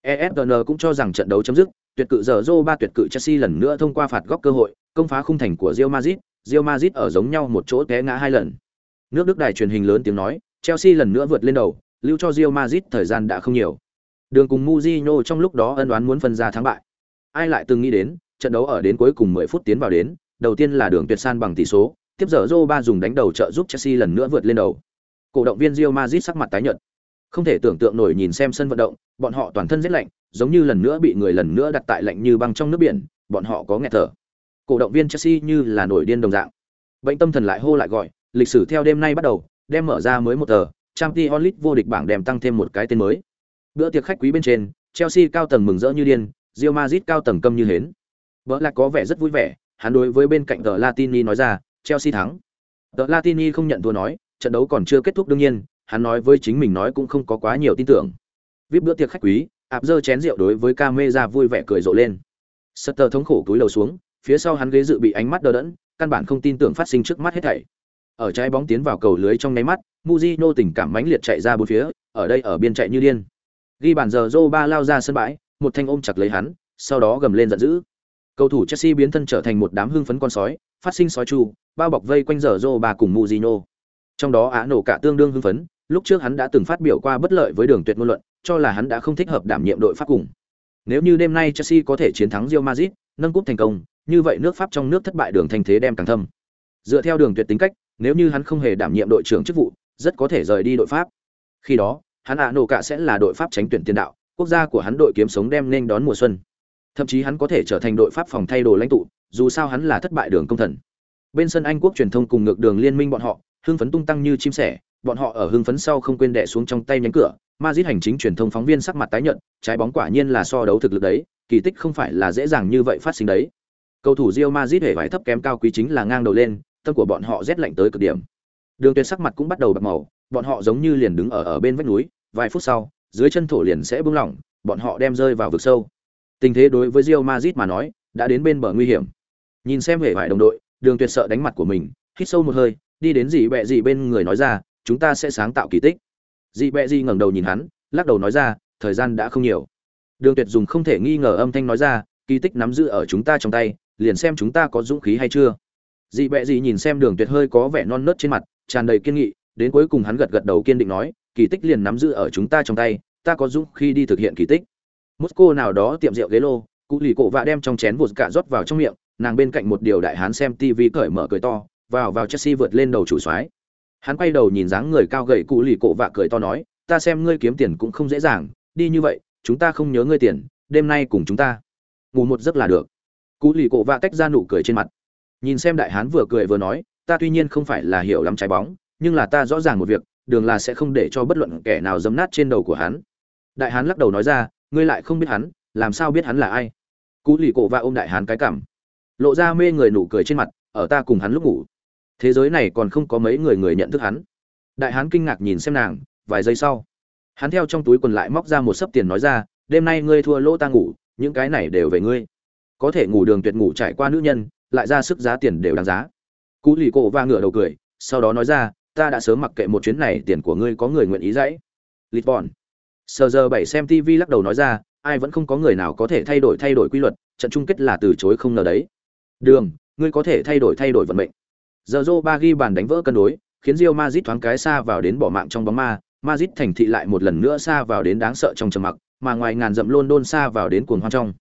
ESPN cũng cho rằng trận đấu chấm dứt, tuyệt cự giờ Joe ba tuyệt cự Chelsea lần nữa thông qua phạt góc cơ hội, công phá khung thành của Real Madrid, Real Madrid ở giống nhau một chỗ té ngã hai lần. Nước Đức đài truyền hình lớn tiếng nói, Chelsea lần nữa vượt lên đầu, lưu cho Real Madrid thời gian đã không nhiều. Đường cùng Mourinho trong lúc đó ân đoán muốn phân ra thắng bại. Ai lại từng nghĩ đến, trận đấu ở đến cuối cùng 10 phút tiến vào đến, đầu tiên là đường tuyệt san bằng tỷ số, tiếp giờ Zoba dùng đánh đầu trợ giúp Chelsea lần nữa vượt lên đầu. Cổ động viên Real Madrid sắc mặt tái nhợt. Không thể tưởng tượng nổi nhìn xem sân vận động, bọn họ toàn thân rét lạnh, giống như lần nữa bị người lần nữa đặt tại lạnh như băng trong nước biển, bọn họ có nghẹt thở. Cổ động viên Chelsea như là nổi điên đồng dạng. Bệnh tâm thần lại hô lại gọi, lịch sử theo đêm nay bắt đầu, đem mở ra mới một tờ, Champions League vô địch bảng đem tăng thêm một cái tên mới. Bữa tiệc khách quý bên trên, Chelsea cao tầng mừng rỡ như điên, Real Madrid cao tầng câm như hến. Bỡ là có vẻ rất vui vẻ, hắn đối với bên cạnh tờ Latini nói ra, Chelsea thắng. The Latini không nhận thua nói, trận đấu còn chưa kết thúc đương nhiên, hắn nói với chính mình nói cũng không có quá nhiều tin tưởng. Vip bữa tiệc khách quý, áp dơ chén rượu đối với camera vui vẻ cười rộ lên. Sutter thống khổ cúi đầu xuống, phía sau hắn ghế dự bị ánh mắt đờ đẫn, căn bản không tin tưởng phát sinh trước mắt hết thảy. Ở trái bóng tiến vào cầu lưới trong nháy mắt, Mujino tình cảm mãnh liệt chạy ra bốn phía, ở đây ở biên chạy như điên. Ghi bàn giờ Zoba lao ra sân bãi, một thanh ôm chặt lấy hắn, sau đó gầm lên giận dữ. Cầu thủ Chelsea biến thân trở thành một đám hưng phấn con sói, phát sinh sói chu, bao bọc vây quanh giờ bà cùng Mujino. Trong đó Á nổ cả tương đương hưng phấn, lúc trước hắn đã từng phát biểu qua bất lợi với Đường Tuyệt ngôn luận, cho là hắn đã không thích hợp đảm nhiệm đội pháp cùng. Nếu như đêm nay Chelsea có thể chiến thắng Real Madrid, nâng cúp thành công, như vậy nước Pháp trong nước thất bại đường thành thế đem càng thâm. Dựa theo Đường Tuyệt tính cách, nếu như hắn không hề đảm nhiệm đội trưởng chức vụ, rất có thể rời đi đội Pháp. Khi đó, hắn Á nổ cả sẽ là đội Pháp tránh tuyển tiền đạo, quốc gia của hắn đội kiếm sống đem nên đón mùa xuân. Thậm chí hắn có thể trở thành đội Pháp phòng thay đồ lãnh tụ, dù sao hắn là thất bại đường công thần. Bên sân Anh quốc truyền thông cùng ngược đường liên minh bọn họ, hưng phấn tung tăng như chim sẻ, bọn họ ở hưng phấn sau không quên đẻ xuống trong tay nhánh cửa, Madrid hành chính truyền thông phóng viên sắc mặt tái nhợt, trái bóng quả nhiên là so đấu thực lực đấy, kỳ tích không phải là dễ dàng như vậy phát sinh đấy. Cầu thủ Real Madrid hề phải thấp kém cao quý chính là ngang đầu lên, tâm của bọn họ rét lạnh tới cực điểm. Đường Tuyệt sắc mặt cũng bắt đầu bạc màu, bọn họ giống như liền đứng ở ở bên vách núi, vài phút sau, dưới chân thổ liền sẽ bung lỏng, bọn họ đem rơi vào vực sâu. Tình thế đối với Real Madrid mà nói, đã đến bên bờ nguy hiểm. Nhìn xem hệ vải đồng đội, Đường Tuyệt sợ đánh mặt của mình, hít sâu một hơi, đi đến gì bẹ gì bên người nói ra, chúng ta sẽ sáng tạo kỳ tích. Dị bẹ gì ngẩng đầu nhìn hắn, lắc đầu nói ra, thời gian đã không nhiều. Đường Tuyệt dùng không thể nghi ngờ âm thanh nói ra, kỳ tích nắm giữ ở chúng ta trong tay, liền xem chúng ta có dũng khí hay chưa. Dị bẹ gì nhìn xem Đường Tuyệt hơi có vẻ non nớt trên mặt, tràn đầy kiên nghị, đến cuối cùng hắn gật gật đầu kiên định nói, kỳ tích liền nắm giữ ở chúng ta trong tay, ta có dũng khí đi thực hiện kỳ tích. Moscow nào đó tiệm rượu ghế lô, cụ lì cổ vạ đem trong chén vụt cả rót vào trong miệng, nàng bên cạnh một điều đại hán xem TV cởi mở cười to, vào vào Chelsea vượt lên đầu chủ soái. Hắn quay đầu nhìn dáng người cao gầy cụ lì cổ vạ cười to nói, ta xem ngươi kiếm tiền cũng không dễ dàng, đi như vậy, chúng ta không nhớ ngươi tiền, đêm nay cùng chúng ta ngủ một giấc là được. Cụ lì cổ vạ tách ra nụ cười trên mặt. Nhìn xem đại hán vừa cười vừa nói, ta tuy nhiên không phải là hiểu lắm trái bóng, nhưng là ta rõ ràng một việc, đường là sẽ không để cho bất luận kẻ nào dấm nát trên đầu của hắn. Đại hán lắc đầu nói ra, ngươi lại không biết hắn, làm sao biết hắn là ai? Cụ lì cổ và ôm đại hán cái cảm, lộ ra mê người nụ cười trên mặt, ở ta cùng hắn lúc ngủ. Thế giới này còn không có mấy người người nhận thức hắn. Đại hán kinh ngạc nhìn xem nàng vài giây sau. Hắn theo trong túi quần lại móc ra một sấp tiền nói ra đêm nay ngươi thua lỗ ta ngủ những cái này đều về ngươi. Có thể ngủ đường tuyệt ngủ trải qua nữ nhân lại ra sức giá tiền đều đáng giá. Cú lì cổ va ngửa đầu cười sau đó nói ra ta đã sớm mặc kệ một chuyến này tiền của ngươi có người nguyện ý dãy. Lisbon sờ giờ bảy xem tv lắc đầu nói ra ai vẫn không có người nào có thể thay đổi thay đổi quy luật trận chung kết là từ chối không ngờ đấy đường ngươi có thể thay đổi thay đổi vận mệnh Giờ dô ba ghi bàn đánh vỡ cân đối, khiến rio mazit thoáng cái xa vào đến bỏ mạng trong bóng ma, mazit thành thị lại một lần nữa xa vào đến đáng sợ trong trầm mặc, mà ngoài ngàn dặm London xa vào đến cuồng hoang trong.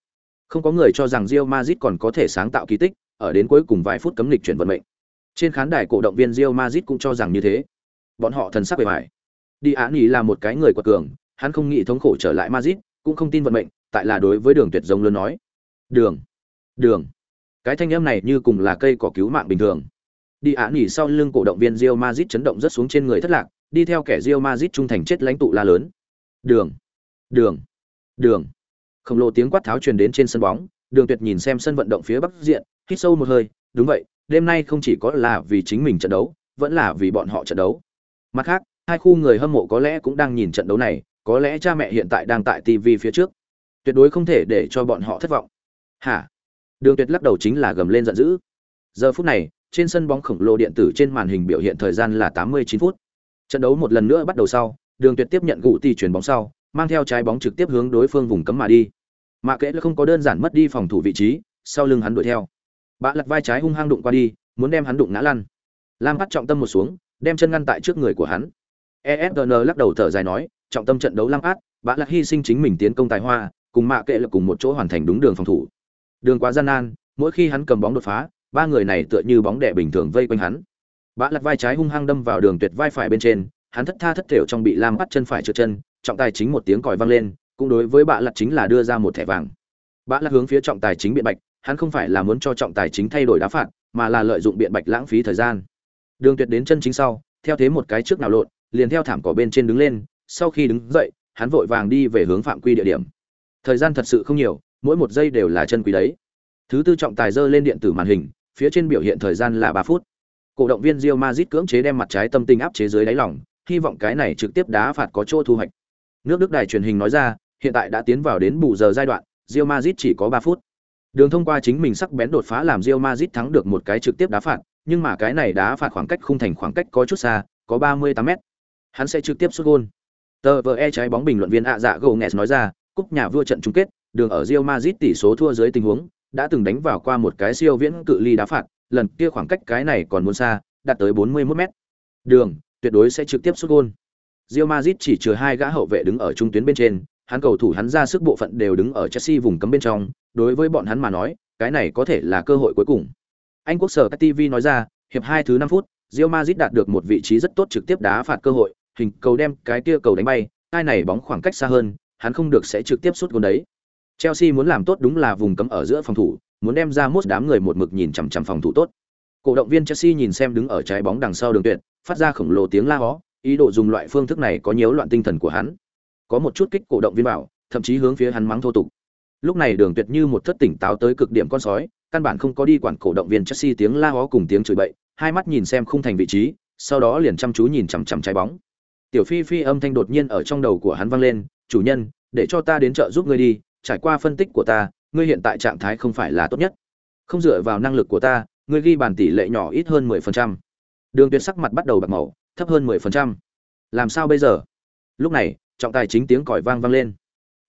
Không có người cho rằng rio mazit còn có thể sáng tạo kỳ tích, ở đến cuối cùng vài phút cấm lịch chuyển vận mệnh. Trên khán đài cổ động viên rio mazit cũng cho rằng như thế. Bọn họ thần sắc bề bại. Đi án ý là một cái người quật cường, hắn không nghĩ thống khổ trở lại Madrid, cũng không tin vận mệnh, tại là đối với đường tuyệt giống lớn nói. Đường, đường. Cái thanh âm này như cùng là cây cỏ cứu mạng bình thường. Đi án nghỉ sau lưng cổ động viên Real Madrid chấn động rất xuống trên người thất lạc, đi theo kẻ Real Madrid trung thành chết lãnh tụ la lớn. Đường, đường, đường. Khổng lồ tiếng quát tháo truyền đến trên sân bóng, Đường Tuyệt nhìn xem sân vận động phía bắc diện, hít sâu một hơi, đúng vậy, đêm nay không chỉ có là vì chính mình trận đấu, vẫn là vì bọn họ trận đấu. Mặt khác, hai khu người hâm mộ có lẽ cũng đang nhìn trận đấu này, có lẽ cha mẹ hiện tại đang tại TV phía trước. Tuyệt đối không thể để cho bọn họ thất vọng. Hả? Đường Tuyệt lắc đầu chính là gầm lên giận dữ. Giờ phút này, trên sân bóng khổng lồ điện tử trên màn hình biểu hiện thời gian là 89 phút. Trận đấu một lần nữa bắt đầu sau, Đường Tuyệt tiếp nhận gụ tỷ chuyển bóng sau, mang theo trái bóng trực tiếp hướng đối phương vùng cấm mà đi. Mạ Kệ là không có đơn giản mất đi phòng thủ vị trí, sau lưng hắn đuổi theo. Bạ lật vai trái hung hăng đụng qua đi, muốn đem hắn đụng ngã lăn. Lam bắt trọng tâm một xuống, đem chân ngăn tại trước người của hắn. ESN lắc đầu thở dài nói, trọng tâm trận đấu lăng át, bạ lật hy sinh chính mình tiến công tài hoa, cùng Mạ Kệ lực cùng một chỗ hoàn thành đúng đường phòng thủ. Đường quá gian nan, mỗi khi hắn cầm bóng đột phá, ba người này tựa như bóng đè bình thường vây quanh hắn. Bã lật vai trái hung hăng đâm vào đường tuyệt vai phải bên trên, hắn thất tha thất thểu trong bị lam bắt chân phải trượt chân, trọng tài chính một tiếng còi vang lên, cũng đối với bạ lật chính là đưa ra một thẻ vàng. Bã lật hướng phía trọng tài chính biện bạch, hắn không phải là muốn cho trọng tài chính thay đổi đá phạt, mà là lợi dụng biện bạch lãng phí thời gian. Đường Tuyệt đến chân chính sau, theo thế một cái trước nào lộn, liền theo thảm cỏ bên trên đứng lên, sau khi đứng dậy, hắn vội vàng đi về hướng phạm quy địa điểm. Thời gian thật sự không nhiều, mỗi một giây đều là chân quý đấy. Thứ tư trọng tài giơ lên điện tử màn hình, phía trên biểu hiện thời gian là ba phút. Cổ động viên Real Madrid cưỡng chế đem mặt trái tâm tình áp chế dưới đáy lòng, hy vọng cái này trực tiếp đá phạt có chỗ thu hoạch. Nước Đức đài truyền hình nói ra, hiện tại đã tiến vào đến bù giờ giai đoạn, Real Madrid chỉ có ba phút. Đường thông qua chính mình sắc bén đột phá làm Real Madrid thắng được một cái trực tiếp đá phạt, nhưng mà cái này đá phạt khoảng cách khung thành khoảng cách có chút xa, có 38m. Hắn sẽ trực tiếp sút gol. Tờ VE trái bóng bình luận viên ạ dạ Gomes nói ra, cúp nhà vua trận chung kết, đường ở Real Madrid tỷ số thua dưới tình huống, đã từng đánh vào qua một cái siêu viễn cự ly đá phạt, lần kia khoảng cách cái này còn muốn xa, đạt tới 41m. Đường, tuyệt đối sẽ trực tiếp sút gol. Real Madrid chỉ trừ hai gã hậu vệ đứng ở trung tuyến bên trên, hắn cầu thủ hắn ra sức bộ phận đều đứng ở Chelsea vùng cấm bên trong, đối với bọn hắn mà nói, cái này có thể là cơ hội cuối cùng. Anh quốc sở TV nói ra, hiệp hai thứ 5 phút, Real Madrid đạt được một vị trí rất tốt trực tiếp đá phạt cơ hội, hình cầu đem cái kia cầu đánh bay, ai này bóng khoảng cách xa hơn, hắn không được sẽ trực tiếp sút gol đấy. Chelsea muốn làm tốt đúng là vùng cấm ở giữa phòng thủ, muốn đem ra mốt đám người một mực nhìn chằm chằm phòng thủ tốt. Cổ động viên Chelsea nhìn xem đứng ở trái bóng đằng sau đường tuyệt, phát ra khổng lồ tiếng la hó, ý đồ dùng loại phương thức này có nhiễu loạn tinh thần của hắn. Có một chút kích cổ động viên bảo, thậm chí hướng phía hắn mắng thô tục. Lúc này Đường Tuyệt như một thất tỉnh táo tới cực điểm con sói, căn bản không có đi quản cổ động viên Chelsea tiếng la hó cùng tiếng chửi bậy, hai mắt nhìn xem khung thành vị trí, sau đó liền chăm chú nhìn chằm chằm trái bóng. Tiểu Phi Phi âm thanh đột nhiên ở trong đầu của hắn vang lên, "Chủ nhân, để cho ta đến trợ giúp ngươi đi, trải qua phân tích của ta, ngươi hiện tại trạng thái không phải là tốt nhất. Không dựa vào năng lực của ta, ngươi ghi bàn tỷ lệ nhỏ ít hơn 10%." Đường Tuyệt sắc mặt bắt đầu bạc màu, thấp hơn 10%. Làm sao bây giờ? Lúc này, trọng tài chính tiếng còi vang vang lên.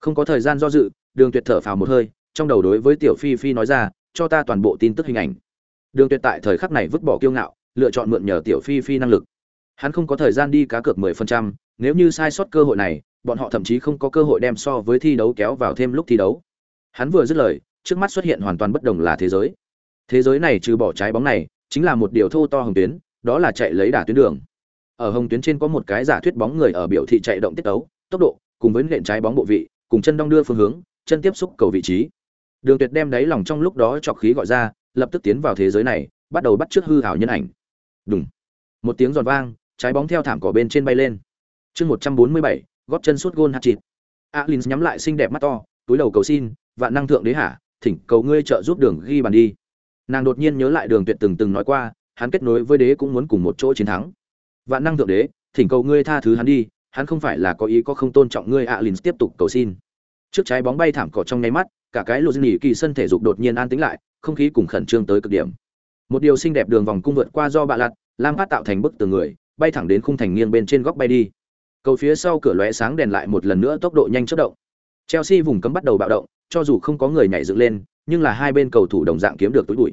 Không có thời gian do dự, Đường Tuyệt thở phào một hơi, trong đầu đối với Tiểu Phi Phi nói ra, cho ta toàn bộ tin tức hình ảnh. Đường Tuyệt tại thời khắc này vứt bỏ kiêu ngạo, lựa chọn mượn nhờ Tiểu Phi Phi năng lực. Hắn không có thời gian đi cá cược 10%, nếu như sai sót cơ hội này, bọn họ thậm chí không có cơ hội đem so với thi đấu kéo vào thêm lúc thi đấu. Hắn vừa dứt lời, trước mắt xuất hiện hoàn toàn bất đồng là thế giới. Thế giới này trừ bỏ trái bóng này, chính là một điều thô to hồng tuyến, đó là chạy lấy đà tuyến đường. Ở hồng tuyến trên có một cái giả thuyết bóng người ở biểu thị chạy động tiết tấu, tốc độ, cùng với nện trái bóng bộ vị, cùng chân đong đưa phương hướng, chân tiếp xúc cầu vị trí. Đường Tuyệt đem đáy lòng trong lúc đó chọc khí gọi ra, lập tức tiến vào thế giới này, bắt đầu bắt trước hư ảo nhân ảnh. Đùng. Một tiếng giòn vang, trái bóng theo thảm cỏ bên trên bay lên. Chương 147, gót chân sút gôn hạt chịt. Alins nhắm lại xinh đẹp mắt to, túi đầu cầu xin, vạn năng thượng đế hạ, thỉnh cầu ngươi trợ giúp đường ghi bàn đi. Nàng đột nhiên nhớ lại Đường Tuyệt từng từng nói qua, hắn kết nối với đế cũng muốn cùng một chỗ chiến thắng. Vạn năng thượng đế, thỉnh cầu ngươi tha thứ hắn đi, hắn không phải là có ý có không tôn trọng ngươi Alins tiếp tục cầu xin. Trước trái bóng bay thảm cỏ trong nháy mắt, cả cái lô nhỉ kỳ sân thể dục đột nhiên an tĩnh lại, không khí cùng khẩn trương tới cực điểm. Một điều xinh đẹp đường vòng cung vượt qua do bạ lật, lam phát tạo thành bức tường người, bay thẳng đến khung thành nghiêng bên trên góc bay đi. Cầu phía sau cửa lóe sáng đèn lại một lần nữa tốc độ nhanh chớp động. Chelsea vùng cấm bắt đầu bạo động, cho dù không có người nhảy dựng lên, nhưng là hai bên cầu thủ đồng dạng kiếm được túi bụi.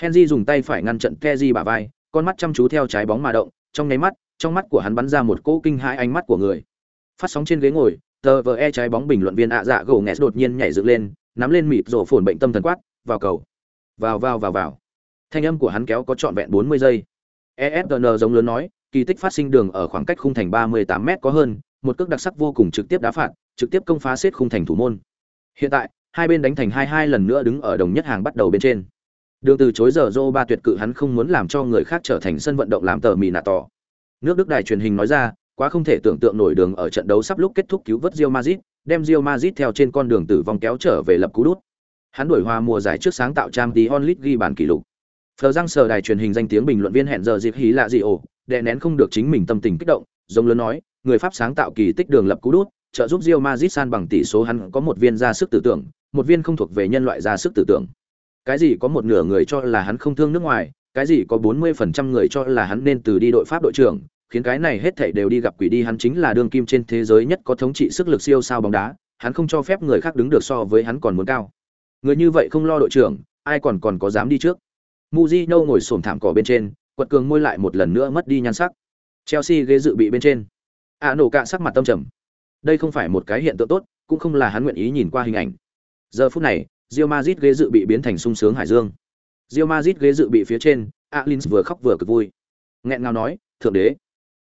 Henry dùng tay phải ngăn trận Kessié bả vai, con mắt chăm chú theo trái bóng mà động, trong nháy mắt, trong mắt của hắn bắn ra một cỗ kinh hãi ánh mắt của người. Phát sóng trên ghế ngồi, tờ vờ e trái bóng bình luận viên ạ dạ gỗ nghẹt đột nhiên nhảy dựng lên, nắm lên mịt rổ phồn bệnh tâm thần quát, vào cầu. Vào vào vào vào. Thanh âm của hắn kéo có trọn vẹn 40 giây. ESN giống lớn nói, kỳ tích phát sinh đường ở khoảng cách khung thành 38m có hơn, một cước đặc sắc vô cùng trực tiếp đá phạt, trực tiếp công phá xếp khung thành thủ môn. Hiện tại, hai bên đánh thành 2-2 lần nữa đứng ở đồng nhất hàng bắt đầu bên trên. Đường từ chối giờ Zô ba tuyệt cự hắn không muốn làm cho người khác trở thành sân vận động làm tờ mì nạ tỏ. Nước Đức đài truyền hình nói ra, quá không thể tưởng tượng nổi đường ở trận đấu sắp lúc kết thúc cứu vớt Real Madrid, đem Real Madrid theo trên con đường tử vong kéo trở về lập cú đút. Hắn đuổi hoa mùa giải trước sáng tạo Champions League ghi bàn kỷ lục. Phờ răng sờ đài truyền hình danh tiếng bình luận viên hẹn giờ dịp hí lạ gì ổ, đè nén không được chính mình tâm tình kích động, giống lớn nói, người Pháp sáng tạo kỳ tích đường lập cú đút, trợ giúp Real Madrid san bằng tỷ số hắn có một viên ra sức tử tưởng, một viên không thuộc về nhân loại ra sức tử tưởng. Cái gì có một nửa người cho là hắn không thương nước ngoài, cái gì có 40% người cho là hắn nên từ đi đội Pháp đội trưởng, khiến cái này hết thảy đều đi gặp quỷ đi hắn chính là đương kim trên thế giới nhất có thống trị sức lực siêu sao bóng đá, hắn không cho phép người khác đứng được so với hắn còn muốn cao. Người như vậy không lo đội trưởng, ai còn còn có dám đi trước. Mujino ngồi xổm thảm cỏ bên trên, quật cường môi lại một lần nữa mất đi nhan sắc. Chelsea ghế dự bị bên trên. a nổ cạ sắc mặt tâm trầm. Đây không phải một cái hiện tượng tốt, cũng không là hắn nguyện ý nhìn qua hình ảnh. Giờ phút này, Real Madrid ghế dự bị biến thành sung sướng hải dương. Real Madrid ghế dự bị phía trên, Alins vừa khóc vừa cực vui. Nghẹn ngào nói, "Thượng đế,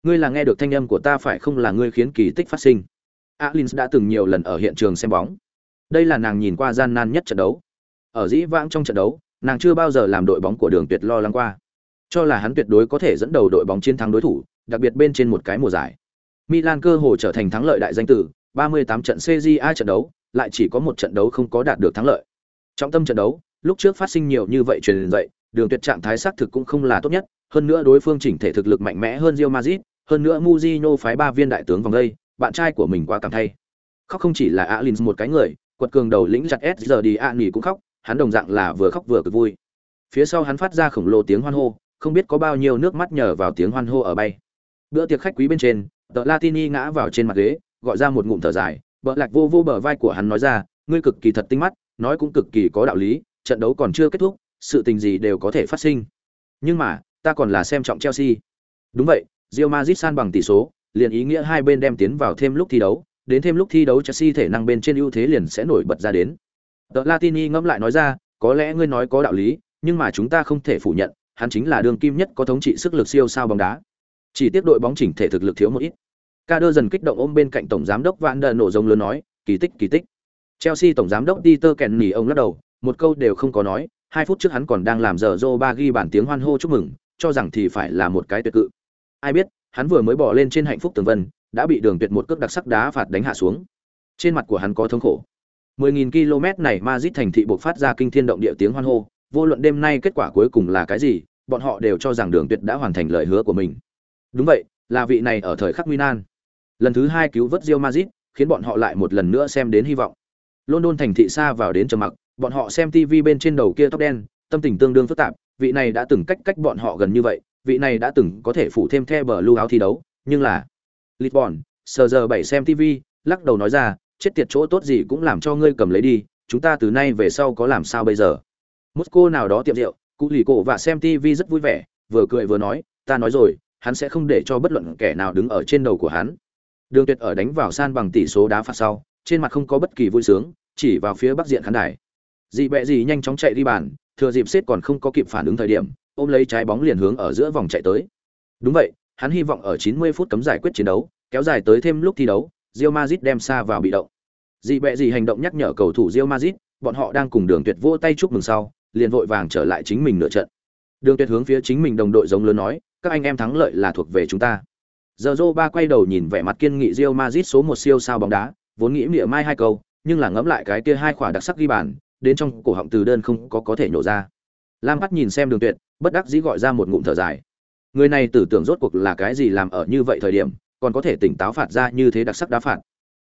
ngươi là nghe được thanh âm của ta phải không là ngươi khiến kỳ tích phát sinh?" Alins đã từng nhiều lần ở hiện trường xem bóng. Đây là nàng nhìn qua gian nan nhất trận đấu. Ở dĩ vãng trong trận đấu, nàng chưa bao giờ làm đội bóng của Đường Tuyệt lo lắng qua. Cho là hắn tuyệt đối có thể dẫn đầu đội bóng chiến thắng đối thủ, đặc biệt bên trên một cái mùa giải. Milan cơ hồ trở thành thắng lợi đại danh tử, 38 trận CJA trận đấu, lại chỉ có một trận đấu không có đạt được thắng lợi. Trong tâm trận đấu, lúc trước phát sinh nhiều như vậy truyền dậy, đường tuyệt trạng thái xác thực cũng không là tốt nhất, hơn nữa đối phương chỉnh thể thực lực mạnh mẽ hơn Real Madrid, hơn nữa Mujinho phái ba viên đại tướng vòng đây, bạn trai của mình quá cảm thay. Khóc không chỉ là Alins một cái người, quật cường đầu lĩnh chặt S giờ đi ạ nghỉ cũng khóc, hắn đồng dạng là vừa khóc vừa cực vui. Phía sau hắn phát ra khổng lồ tiếng hoan hô, không biết có bao nhiêu nước mắt nhờ vào tiếng hoan hô ở bay. Bữa tiệc khách quý bên trên, Tợ Latini ngã vào trên mặt ghế, gọi ra một ngụm thở dài, bợ lạc vô vô bờ vai của hắn nói ra, ngươi cực kỳ thật tinh mắt, nói cũng cực kỳ có đạo lý, trận đấu còn chưa kết thúc, sự tình gì đều có thể phát sinh. Nhưng mà, ta còn là xem trọng Chelsea. Đúng vậy, Real Madrid san bằng tỷ số, liền ý nghĩa hai bên đem tiến vào thêm lúc thi đấu, đến thêm lúc thi đấu Chelsea thể năng bên trên ưu thế liền sẽ nổi bật ra đến. The Latini ngẫm lại nói ra, có lẽ ngươi nói có đạo lý, nhưng mà chúng ta không thể phủ nhận, hắn chính là đường kim nhất có thống trị sức lực siêu sao bóng đá. Chỉ tiếc đội bóng chỉnh thể thực lực thiếu một ít. Kader dần kích động ôm bên cạnh tổng giám đốc Van der nổ giống lớn nói, kỳ tích kỳ tích. Chelsea tổng giám đốc Dieter Kenny ông lắc đầu, một câu đều không có nói, hai phút trước hắn còn đang làm giờ Zoba ghi bản tiếng hoan hô chúc mừng, cho rằng thì phải là một cái tuyệt cự. Ai biết, hắn vừa mới bỏ lên trên hạnh phúc tường vân, đã bị Đường Tuyệt một cước đặc sắc đá phạt đánh hạ xuống. Trên mặt của hắn có thống khổ. 10.000 km này Madrid thành thị buộc phát ra kinh thiên động địa tiếng hoan hô, vô luận đêm nay kết quả cuối cùng là cái gì, bọn họ đều cho rằng Đường Tuyệt đã hoàn thành lời hứa của mình. Đúng vậy, là vị này ở thời khắc nguy nan. Lần thứ hai cứu vớt Real Madrid, khiến bọn họ lại một lần nữa xem đến hy vọng. London thành thị xa vào đến trầm mặc, bọn họ xem TV bên trên đầu kia tóc đen, tâm tình tương đương phức tạp, vị này đã từng cách cách bọn họ gần như vậy, vị này đã từng có thể phụ thêm theo bờ lưu áo thi đấu, nhưng là Lisbon, sờ giờ bảy xem TV, lắc đầu nói ra, chết tiệt chỗ tốt gì cũng làm cho ngươi cầm lấy đi, chúng ta từ nay về sau có làm sao bây giờ? Moscow nào đó tiệm rượu, cụ lì cổ và xem TV rất vui vẻ, vừa cười vừa nói, ta nói rồi, hắn sẽ không để cho bất luận kẻ nào đứng ở trên đầu của hắn. Đường Tuyệt ở đánh vào san bằng tỷ số đá phạt sau, trên mặt không có bất kỳ vui sướng, chỉ vào phía bắc diện khán đài. Dị bẹ gì nhanh chóng chạy đi bàn, thừa dịp xếp còn không có kịp phản ứng thời điểm, ôm lấy trái bóng liền hướng ở giữa vòng chạy tới. Đúng vậy, hắn hy vọng ở 90 phút cấm giải quyết chiến đấu, kéo dài tới thêm lúc thi đấu, Real Madrid đem xa vào bị động. Dị bẹ gì hành động nhắc nhở cầu thủ Real Madrid, bọn họ đang cùng Đường Tuyệt vỗ tay chúc mừng sau, liền vội vàng trở lại chính mình nửa trận. Đường Tuyệt hướng phía chính mình đồng đội giống lớn nói, các anh em thắng lợi là thuộc về chúng ta. Giờ ba quay đầu nhìn vẻ mặt kiên nghị Real Madrid số một siêu sao bóng đá, vốn nghĩ mỉa mai hai câu, nhưng là ngẫm lại cái kia hai quả đặc sắc ghi bàn, đến trong cổ họng từ đơn không có có thể nhổ ra. Lam bắt nhìn xem Đường Tuyệt, bất đắc dĩ gọi ra một ngụm thở dài. Người này tử tưởng rốt cuộc là cái gì làm ở như vậy thời điểm, còn có thể tỉnh táo phạt ra như thế đặc sắc đá phạt.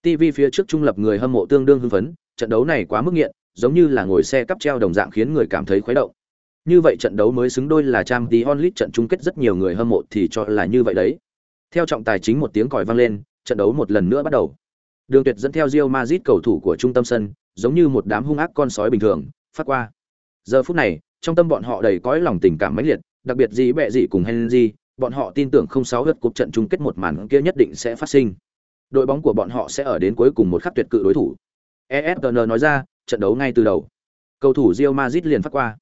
TV phía trước trung lập người hâm mộ tương đương hưng phấn, trận đấu này quá mức nghiện, giống như là ngồi xe cắp treo đồng dạng khiến người cảm thấy khuấy động. Như vậy trận đấu mới xứng đôi là Champions League trận chung kết rất nhiều người hâm mộ thì cho là như vậy đấy. Theo trọng tài chính một tiếng còi vang lên, trận đấu một lần nữa bắt đầu. Đường Tuyệt dẫn theo Real Madrid cầu thủ của trung tâm sân, giống như một đám hung ác con sói bình thường, phát qua. Giờ phút này, trong tâm bọn họ đầy cõi lòng tình cảm mãnh liệt, đặc biệt gì bẹ gì cùng Henry, bọn họ tin tưởng không sáu hớt cuộc trận chung kết một màn kia nhất định sẽ phát sinh. Đội bóng của bọn họ sẽ ở đến cuối cùng một khắc tuyệt cự đối thủ. ESPN nói ra, trận đấu ngay từ đầu. Cầu thủ Real Madrid liền phát qua.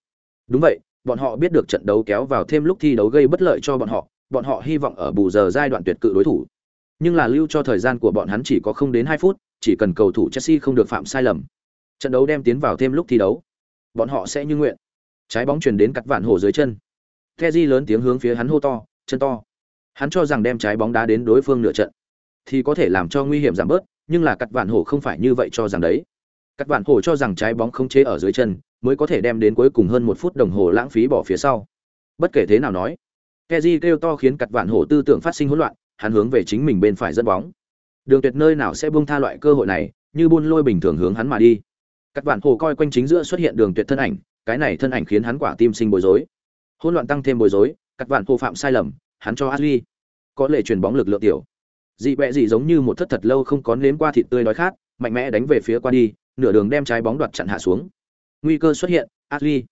Đúng vậy, bọn họ biết được trận đấu kéo vào thêm lúc thi đấu gây bất lợi cho bọn họ, bọn họ hy vọng ở bù giờ giai đoạn tuyệt cự đối thủ. Nhưng là lưu cho thời gian của bọn hắn chỉ có không đến 2 phút, chỉ cần cầu thủ Chelsea không được phạm sai lầm. Trận đấu đem tiến vào thêm lúc thi đấu. Bọn họ sẽ như nguyện. Trái bóng truyền đến cắt vạn hổ dưới chân. Kezi lớn tiếng hướng phía hắn hô to, chân to. Hắn cho rằng đem trái bóng đá đến đối phương nửa trận thì có thể làm cho nguy hiểm giảm bớt, nhưng là cắt vạn hổ không phải như vậy cho rằng đấy các bạn hổ cho rằng trái bóng không chế ở dưới chân, mới có thể đem đến cuối cùng hơn một phút đồng hồ lãng phí bỏ phía sau. Bất kể thế nào nói, keji kêu to khiến cặt vạn hổ tư tưởng phát sinh hỗn loạn, hắn hướng về chính mình bên phải dẫn bóng. Đường Tuyệt nơi nào sẽ buông tha loại cơ hội này, như buôn lôi bình thường hướng hắn mà đi. Cắt vạn hổ coi quanh chính giữa xuất hiện Đường Tuyệt thân ảnh, cái này thân ảnh khiến hắn quả tim sinh bối rối. Hỗn loạn tăng thêm bối rối, cắt vạn hổ phạm sai lầm, hắn cho Ashley có lệ truyền bóng lực lượng tiểu. Dị bẹ dị giống như một thất thật lâu không có nếm qua thịt tươi đói khát, mạnh mẽ đánh về phía qua đi, nửa đường đem trái bóng đoạt chặn hạ xuống. Nguy cơ xuất hiện, Ashley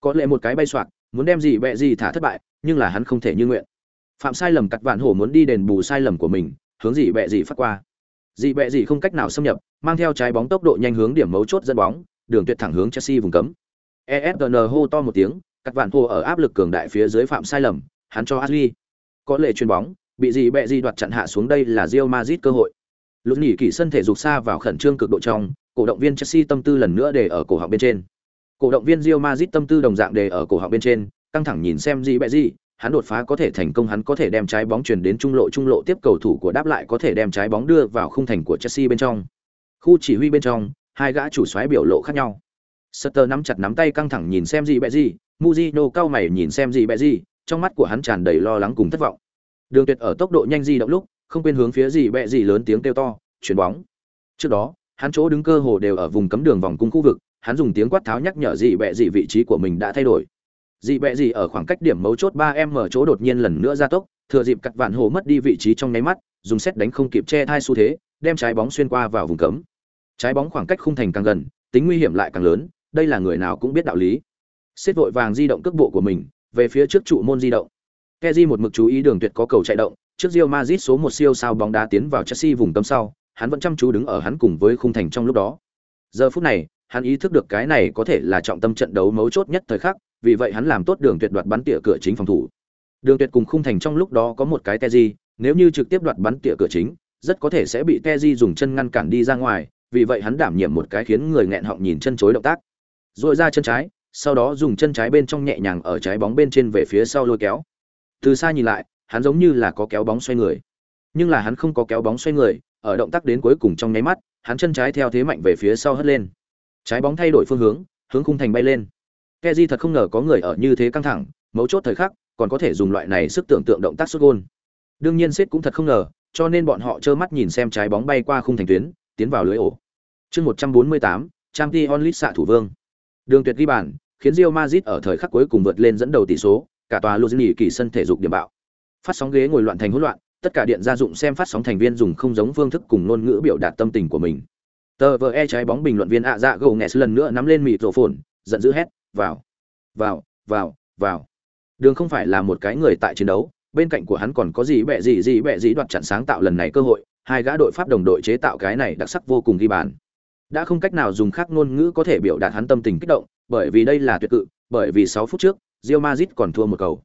có lẽ một cái bay xoạc, muốn đem gì bẹ gì thả thất bại, nhưng là hắn không thể như nguyện phạm sai lầm cặt vạn hổ muốn đi đền bù sai lầm của mình hướng gì bẹ gì phát qua dị bẹ gì không cách nào xâm nhập mang theo trái bóng tốc độ nhanh hướng điểm mấu chốt dẫn bóng đường tuyệt thẳng hướng Chelsea vùng cấm. ESPN hô to một tiếng, các vạn thua ở áp lực cường đại phía dưới phạm sai lầm, hắn cho Ashley. Có lệ chuyền bóng, bị gì bẹ gì đoạt chặn hạ xuống đây là Real Madrid cơ hội. Lúc nhỉ kỳ sân thể dục xa vào khẩn trương cực độ trong, cổ động viên Chelsea tâm tư lần nữa để ở cổ họng bên trên. Cổ động viên Real Madrid tâm tư đồng dạng để ở cổ họng bên trên, căng thẳng nhìn xem gì bẹ gì, hắn đột phá có thể thành công hắn có thể đem trái bóng truyền đến trung lộ trung lộ tiếp cầu thủ của đáp lại có thể đem trái bóng đưa vào khung thành của Chelsea bên trong. Khu chỉ huy bên trong, hai gã chủ soái biểu lộ khác nhau. Sutter nắm chặt nắm tay căng thẳng nhìn xem gì bẹ gì, Mujino cao mày nhìn xem gì bẹ gì, trong mắt của hắn tràn đầy lo lắng cùng thất vọng. Đường Tuyệt ở tốc độ nhanh di động lúc, không quên hướng phía gì bẹ gì lớn tiếng kêu to, chuyển bóng. Trước đó, hắn chỗ đứng cơ hồ đều ở vùng cấm đường vòng cung khu vực, hắn dùng tiếng quát tháo nhắc nhở dị bẹ Dị vị trí của mình đã thay đổi. Dị bẹ Dị ở khoảng cách điểm mấu chốt ba m ở chỗ đột nhiên lần nữa gia tốc, thừa dịp cắt vạn hồ mất đi vị trí trong nháy mắt, dùng xét đánh không kịp che thai xu thế, đem trái bóng xuyên qua vào vùng cấm. Trái bóng khoảng cách khung thành càng gần, tính nguy hiểm lại càng lớn, đây là người nào cũng biết đạo lý. Xếp vội vàng di động cước bộ của mình, về phía trước trụ môn di động. Kezi một mực chú ý đường tuyệt có cầu chạy động, trước Real Madrid số một siêu sao bóng đá tiến vào Chelsea vùng cấm sau, hắn vẫn chăm chú đứng ở hắn cùng với khung thành trong lúc đó. Giờ phút này, hắn ý thức được cái này có thể là trọng tâm trận đấu mấu chốt nhất thời khắc, vì vậy hắn làm tốt đường tuyệt đoạt bắn tỉa cửa chính phòng thủ. Đường tuyệt cùng khung thành trong lúc đó có một cái Teji, nếu như trực tiếp đoạt bắn tỉa cửa chính, rất có thể sẽ bị Teji dùng chân ngăn cản đi ra ngoài, vì vậy hắn đảm nhiệm một cái khiến người nghẹn họng nhìn chân chối động tác. Rồi ra chân trái, sau đó dùng chân trái bên trong nhẹ nhàng ở trái bóng bên trên về phía sau lôi kéo. Từ xa nhìn lại, hắn giống như là có kéo bóng xoay người. Nhưng là hắn không có kéo bóng xoay người, ở động tác đến cuối cùng trong nháy mắt, hắn chân trái theo thế mạnh về phía sau hất lên. Trái bóng thay đổi phương hướng, hướng khung thành bay lên. Keji thật không ngờ có người ở như thế căng thẳng, mấu chốt thời khắc, còn có thể dùng loại này sức tưởng tượng động tác sút gôn. Đương nhiên Siết cũng thật không ngờ, cho nên bọn họ trơ mắt nhìn xem trái bóng bay qua khung thành tuyến, tiến vào lưới ổ. Chương 148, Champions League xạ thủ vương. Đường Tuyệt ghi bàn, khiến Real Madrid ở thời khắc cuối cùng vượt lên dẫn đầu tỷ số, cả tòa Luzini kỳ sân thể dục điểm bạo. Phát sóng ghế ngồi loạn thành hỗn loạn, tất cả điện gia dụng xem phát sóng thành viên dùng không giống phương thức cùng ngôn ngữ biểu đạt tâm tình của mình. Tờ vờ e trái bóng bình luận viên ạ dạ gầu nghẹt lần nữa nắm lên mịt rổ phồn, giận dữ hét, vào vào vào vào. Đường không phải là một cái người tại chiến đấu bên cạnh của hắn còn có gì bẹ gì gì bẹ gì đoạt chặn sáng tạo lần này cơ hội hai gã đội pháp đồng đội chế tạo cái này đặc sắc vô cùng ghi bàn. Đã không cách nào dùng khác ngôn ngữ có thể biểu đạt hắn tâm tình kích động bởi vì đây là tuyệt cự bởi vì 6 phút trước Real Madrid còn thua một cầu.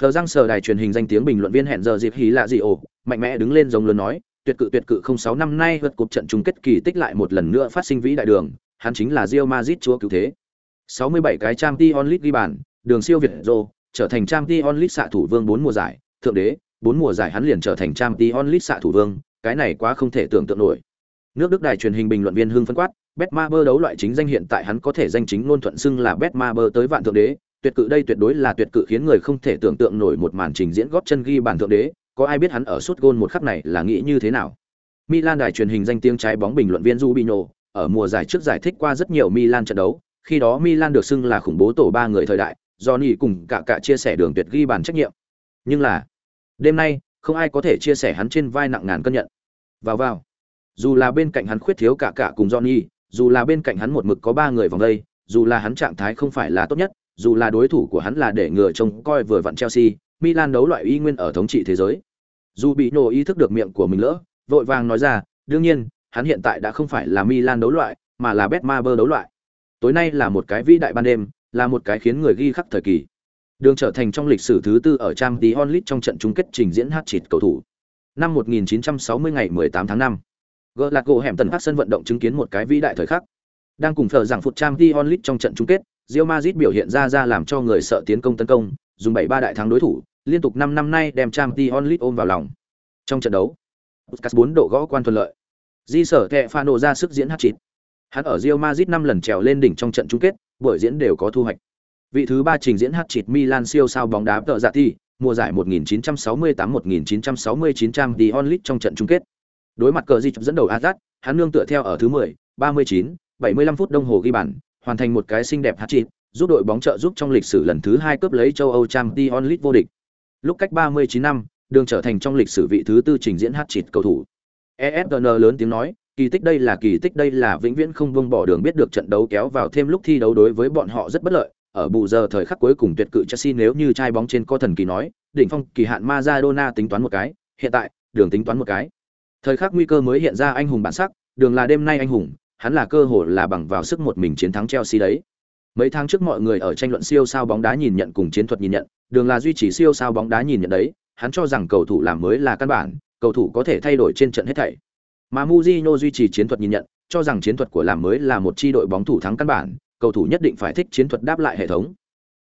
Phờ răng sở đài truyền hình danh tiếng bình luận viên hẹn giờ dịp hí lạ gì ồ mạnh mẽ đứng lên giống lớn nói tuyệt cự tuyệt cự 06 năm nay vượt cuộc trận chung kết kỳ tích lại một lần nữa phát sinh vĩ đại đường hắn chính là Real Madrid chúa cứu thế 67 cái Champions League ghi bàn, đường siêu Việt Rô, trở thành Champions League xạ thủ vương 4 mùa giải, thượng đế, 4 mùa giải hắn liền trở thành Champions League xạ thủ vương, cái này quá không thể tưởng tượng nổi. Nước Đức đài truyền hình bình luận viên Hưng phân quát, Betmaber đấu loại chính danh hiện tại hắn có thể danh chính luôn thuận xưng là Betmaber tới vạn thượng đế, tuyệt cự đây tuyệt đối là tuyệt cự khiến người không thể tưởng tượng nổi một màn trình diễn góp chân ghi bàn thượng đế, có ai biết hắn ở suốt gôn một khắc này là nghĩ như thế nào. Milan đài truyền hình danh tiếng trái bóng bình luận viên Rubino, ở mùa giải trước giải thích qua rất nhiều Milan trận đấu, khi đó Milan được xưng là khủng bố tổ ba người thời đại, Johnny cùng cả cả chia sẻ đường tuyệt ghi bàn trách nhiệm. Nhưng là, đêm nay, không ai có thể chia sẻ hắn trên vai nặng ngàn cân nhận. Vào vào. Dù là bên cạnh hắn khuyết thiếu cả cả cùng Johnny, dù là bên cạnh hắn một mực có ba người vòng đây, dù là hắn trạng thái không phải là tốt nhất, dù là đối thủ của hắn là để ngừa trông coi vừa vặn Chelsea, Milan đấu loại y nguyên ở thống trị thế giới. Dù bị nổ ý thức được miệng của mình lỡ, vội vàng nói ra, đương nhiên, hắn hiện tại đã không phải là Milan đấu loại, mà là Betmaber đấu loại. Tối nay là một cái vĩ đại ban đêm là một cái khiến người ghi khắc thời kỳ. Đường trở thành trong lịch sử thứ tư ở trang tí trong trận chung kết trình diễn hát chịt cầu thủ. Năm 1960 ngày 18 tháng 5 gỡ lạc gỗ hẻm tần phát sân vận động chứng kiến một cái vĩ đại thời khắc. Đang cùng phở giảng phụt trang tí trong trận chung kết Real Madrid biểu hiện ra ra làm cho người sợ tiến công tấn công dùng 7-3 đại thắng đối thủ liên tục 5 năm nay đem Champions League ôm vào lòng trong trận đấu Puskas 4 độ gõ quan thuận lợi di sở kẹ pha nổ ra sức diễn hát chịt Hắn ở Real Madrid 5 lần trèo lên đỉnh trong trận chung kết, buổi diễn đều có thu hoạch. Vị thứ 3 trình diễn hát chít Milan siêu sao bóng đá tợ dạ thi, mùa giải 1968-1969 trang League onlit trong trận chung kết. Đối mặt cờ di dẫn đầu Azat, hắn nương tựa theo ở thứ 10, 39, 75 phút đồng hồ ghi bàn, hoàn thành một cái xinh đẹp hát trick, giúp đội bóng trợ giúp trong lịch sử lần thứ 2 cướp lấy châu Âu Champions League vô địch. Lúc cách 39 năm, đường trở thành trong lịch sử vị thứ tư trình diễn hát trick cầu thủ. ESPN lớn tiếng nói, kỳ tích đây là kỳ tích đây là vĩnh viễn không buông bỏ đường biết được trận đấu kéo vào thêm lúc thi đấu đối với bọn họ rất bất lợi ở bù giờ thời khắc cuối cùng tuyệt cự Chelsea nếu như trai bóng trên co thần kỳ nói đỉnh phong kỳ hạn Maradona tính toán một cái hiện tại đường tính toán một cái thời khắc nguy cơ mới hiện ra anh hùng bản sắc đường là đêm nay anh hùng hắn là cơ hội là bằng vào sức một mình chiến thắng Chelsea đấy. Mấy tháng trước mọi người ở tranh luận siêu sao bóng đá nhìn nhận cùng chiến thuật nhìn nhận, đường là duy trì siêu sao bóng đá nhìn nhận đấy, hắn cho rằng cầu thủ làm mới là căn bản, cầu thủ có thể thay đổi trên trận hết thảy. Mà Mourinho duy trì chiến thuật nhìn nhận, cho rằng chiến thuật của làm mới là một chi đội bóng thủ thắng căn bản, cầu thủ nhất định phải thích chiến thuật đáp lại hệ thống.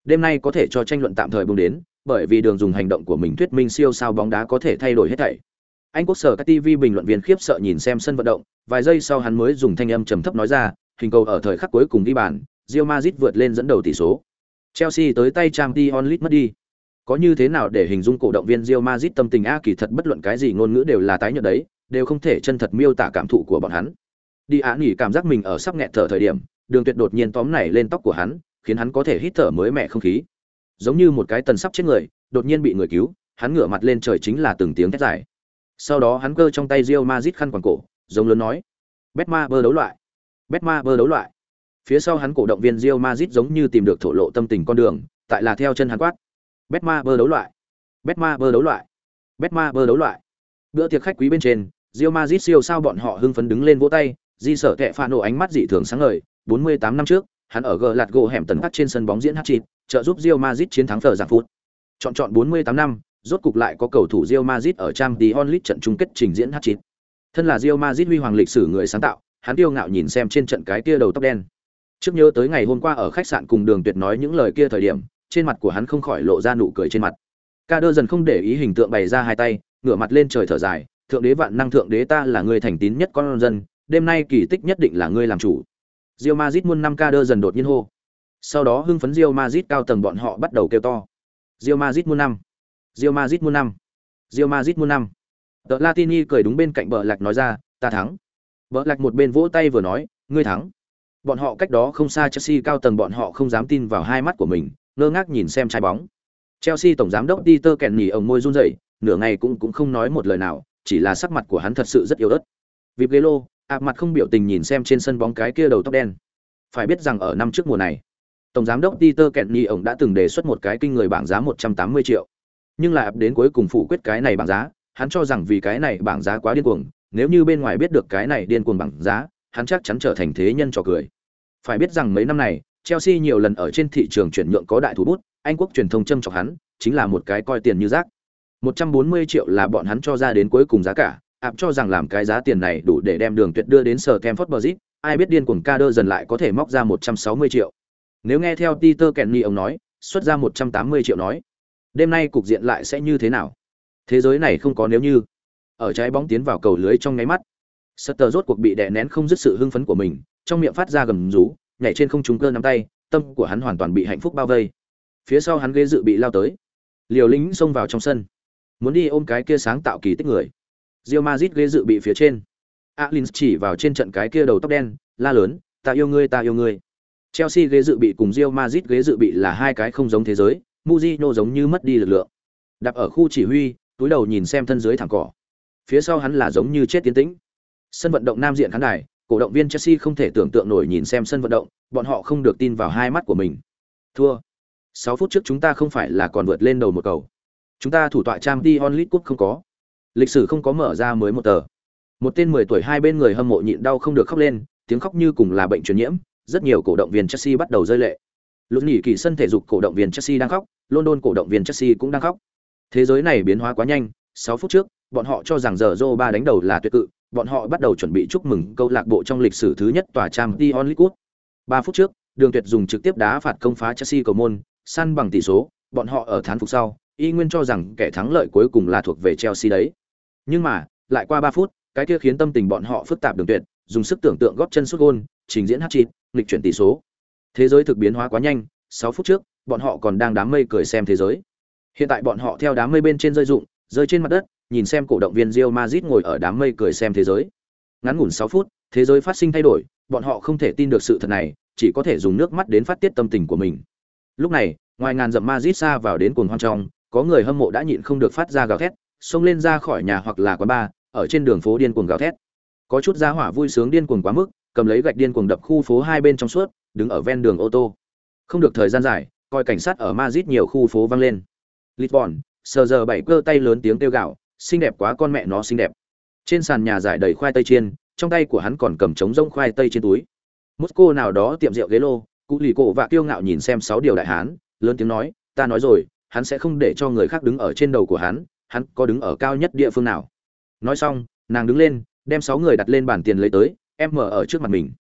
Đêm nay có thể cho tranh luận tạm thời bung đến, bởi vì đường dùng hành động của mình thuyết minh siêu sao bóng đá có thể thay đổi hết thảy. Anh quốc sở các TV bình luận viên khiếp sợ nhìn xem sân vận động, vài giây sau hắn mới dùng thanh âm trầm thấp nói ra, hình cầu ở thời khắc cuối cùng đi bàn, Real Madrid vượt lên dẫn đầu tỷ số. Chelsea tới tay Champions League mất đi. Có như thế nào để hình dung cổ động viên Real Madrid tâm tình a kỳ thật bất luận cái gì ngôn ngữ đều là tái nhợt đấy, đều không thể chân thật miêu tả cảm thụ của bọn hắn. Đi án nghỉ cảm giác mình ở sắp nghẹt thở thời điểm, Đường Tuyệt đột nhiên tóm nảy lên tóc của hắn, khiến hắn có thể hít thở mới mẻ không khí. Giống như một cái tần sắp chết người, đột nhiên bị người cứu, hắn ngửa mặt lên trời chính là từng tiếng thét dài. Sau đó hắn cơ trong tay Real Madrid khăn quàng cổ, giống lớn nói: "Betma bơ đấu loại, Betma bơ đấu loại." Phía sau hắn cổ động viên Real Madrid giống như tìm được thổ lộ tâm tình con đường, tại là theo chân hắn quát: "Betma bơ đấu loại, Betma bơ đấu loại, Betma bơ đấu loại." Bữa tiệc khách quý bên trên, Real Madrid siêu sao bọn họ hưng phấn đứng lên vỗ tay, di sở kẹ pha nổ ánh mắt dị thường sáng ngời, 48 năm trước, hắn ở gờ lạt gỗ hẻm tần cắt trên sân bóng diễn hat-trick, trợ giúp Real Madrid chiến thắng phở giảng phút. Chọn chọn 48 năm, rốt cục lại có cầu thủ Real Madrid ở Champions League trận chung kết trình diễn hat-trick. Thân là Real Madrid huy hoàng lịch sử người sáng tạo, hắn kiêu ngạo nhìn xem trên trận cái kia đầu tóc đen. Trước nhớ tới ngày hôm qua ở khách sạn cùng Đường Tuyệt nói những lời kia thời điểm, trên mặt của hắn không khỏi lộ ra nụ cười trên mặt. Ca đơ dần không để ý hình tượng bày ra hai tay, ngửa mặt lên trời thở dài, thượng đế vạn năng thượng đế ta là người thành tín nhất con dân, đêm nay kỳ tích nhất định là ngươi làm chủ. Real Madrid muôn năm ca đơ dần đột nhiên hô. Sau đó hưng phấn Real Madrid cao tầng bọn họ bắt đầu kêu to. Real Madrid muôn năm. Real Madrid muôn năm. Real Madrid muôn năm. Tờ Latini cười đúng bên cạnh bờ lạch nói ra, ta thắng. Bờ lạch một bên vỗ tay vừa nói, ngươi thắng. Bọn họ cách đó không xa Chelsea cao tầng bọn họ không dám tin vào hai mắt của mình, ngơ ngác nhìn xem trái bóng. Chelsea tổng giám đốc Peter Kenny ông môi run rẩy, nửa ngày cũng cũng không nói một lời nào, chỉ là sắc mặt của hắn thật sự rất yếu ớt. Vịp Gelo, ạp mặt không biểu tình nhìn xem trên sân bóng cái kia đầu tóc đen. Phải biết rằng ở năm trước mùa này, tổng giám đốc Peter Kenny ông đã từng đề xuất một cái kinh người bảng giá 180 triệu. Nhưng là ập đến cuối cùng phủ quyết cái này bảng giá, hắn cho rằng vì cái này bảng giá quá điên cuồng, nếu như bên ngoài biết được cái này điên cuồng bảng giá, hắn chắc chắn trở thành thế nhân trò cười. Phải biết rằng mấy năm này, Chelsea nhiều lần ở trên thị trường chuyển nhượng có đại thủ bút, Anh quốc truyền thông châm chọc hắn, chính là một cái coi tiền như rác. 140 triệu là bọn hắn cho ra đến cuối cùng giá cả, ạp cho rằng làm cái giá tiền này đủ để đem đường tuyệt đưa đến sở Campfort Bridge, ai biết điên cuồng ca đơ dần lại có thể móc ra 160 triệu. Nếu nghe theo Peter Kenny ông nói, xuất ra 180 triệu nói, đêm nay cục diện lại sẽ như thế nào? Thế giới này không có nếu như. Ở trái bóng tiến vào cầu lưới trong nháy mắt, Sutter rốt cuộc bị đè nén không dứt sự hưng phấn của mình, trong miệng phát ra gầm rú, nhảy trên không trung cơ nắm tay, tâm của hắn hoàn toàn bị hạnh phúc bao vây. Phía sau hắn ghế dự bị lao tới. Liều lính xông vào trong sân muốn đi ôm cái kia sáng tạo kỳ tích người Real Madrid ghế dự bị phía trên Alins chỉ vào trên trận cái kia đầu tóc đen la lớn ta yêu ngươi ta yêu ngươi Chelsea ghế dự bị cùng Real Madrid ghế dự bị là hai cái không giống thế giới Mujino giống như mất đi lực lượng. Đạp ở khu chỉ huy túi đầu nhìn xem thân dưới thẳng cỏ. Phía sau hắn là giống như chết tiến tĩnh. Sân vận động nam diện khán đài cổ động viên Chelsea không thể tưởng tượng nổi nhìn xem sân vận động bọn họ không được tin vào hai mắt của mình. Thua. 6 phút trước chúng ta không phải là còn vượt lên đầu một cầu. Chúng ta thủ tọa trang đi onlit cup không có. Lịch sử không có mở ra mới một tờ. Một tên 10 tuổi hai bên người hâm mộ nhịn đau không được khóc lên, tiếng khóc như cùng là bệnh truyền nhiễm, rất nhiều cổ động viên Chelsea bắt đầu rơi lệ. Lúc nghỉ kỳ sân thể dục cổ động viên Chelsea đang khóc, London cổ động viên Chelsea cũng đang khóc. Thế giới này biến hóa quá nhanh, 6 phút trước, bọn họ cho rằng giờ Zoba ba đánh đầu là tuyệt cự, bọn họ bắt đầu chuẩn bị chúc mừng câu lạc bộ trong lịch sử thứ nhất tòa Champions League Cup. 3 phút trước, Đường Tuyệt dùng trực tiếp đá phạt công phá Chelsea cầu môn, săn bằng tỷ số, bọn họ ở thán phục sau, y nguyên cho rằng kẻ thắng lợi cuối cùng là thuộc về Chelsea đấy. Nhưng mà, lại qua 3 phút, cái kia khiến tâm tình bọn họ phức tạp đường tuyệt, dùng sức tưởng tượng góp chân sút gol, trình diễn hat-trick, nghịch chuyển tỷ số. Thế giới thực biến hóa quá nhanh, 6 phút trước, bọn họ còn đang đám mây cười xem thế giới. Hiện tại bọn họ theo đám mây bên trên rơi rụng, rơi trên mặt đất, nhìn xem cổ động viên Real Madrid ngồi ở đám mây cười xem thế giới. Ngắn ngủn 6 phút, thế giới phát sinh thay đổi, bọn họ không thể tin được sự thật này, chỉ có thể dùng nước mắt đến phát tiết tâm tình của mình. Lúc này, ngoài ngàn dặm Madrid xa vào đến cuồng hoan trong, có người hâm mộ đã nhịn không được phát ra gào thét xông lên ra khỏi nhà hoặc là quán bar ở trên đường phố điên cuồng gào thét có chút gia hỏa vui sướng điên cuồng quá mức cầm lấy gạch điên cuồng đập khu phố hai bên trong suốt đứng ở ven đường ô tô không được thời gian dài coi cảnh sát ở Madrid nhiều khu phố vang lên. Lisbon sờ giờ bảy cơ tay lớn tiếng kêu gạo, xinh đẹp quá con mẹ nó xinh đẹp. Trên sàn nhà giải đầy khoai tây chiên trong tay của hắn còn cầm trống rông khoai tây trên túi. Moscow nào đó tiệm rượu ghế lô cụ lì cổ và kiêu ngạo nhìn xem sáu điều đại hán lớn tiếng nói ta nói rồi hắn sẽ không để cho người khác đứng ở trên đầu của hắn hắn có đứng ở cao nhất địa phương nào? Nói xong nàng đứng lên đem sáu người đặt lên bàn tiền lấy tới em mở ở trước mặt mình.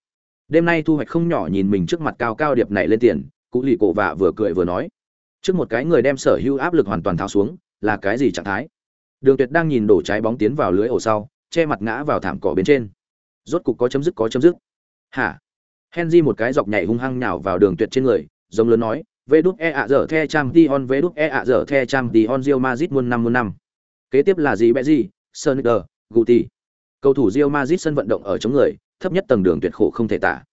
Đêm nay thu hoạch không nhỏ nhìn mình trước mặt cao cao điệp này lên tiền cụ lì cổ vạ vừa cười vừa nói, trước một cái người đem sở hữu áp lực hoàn toàn tháo xuống, là cái gì trạng thái? Đường tuyệt đang nhìn đổ trái bóng tiến vào lưới ổ sau, che mặt ngã vào thảm cỏ bên trên. Rốt cục có chấm dứt, có chấm dứt. Hả? Henry một cái dọc nhảy hung hăng nhào vào đường tuyệt trên người, giống lớn nói, vê đúc e ạ dở the trang t on vê đút e ạ dở the trang t on rio mazit muôn năm muôn năm. Kế tiếp là gì bé gì? Sơn guti. Cầu thủ rio mazit sân vận động ở chống người, thấp nhất tầng đường tuyệt khổ không thể tả.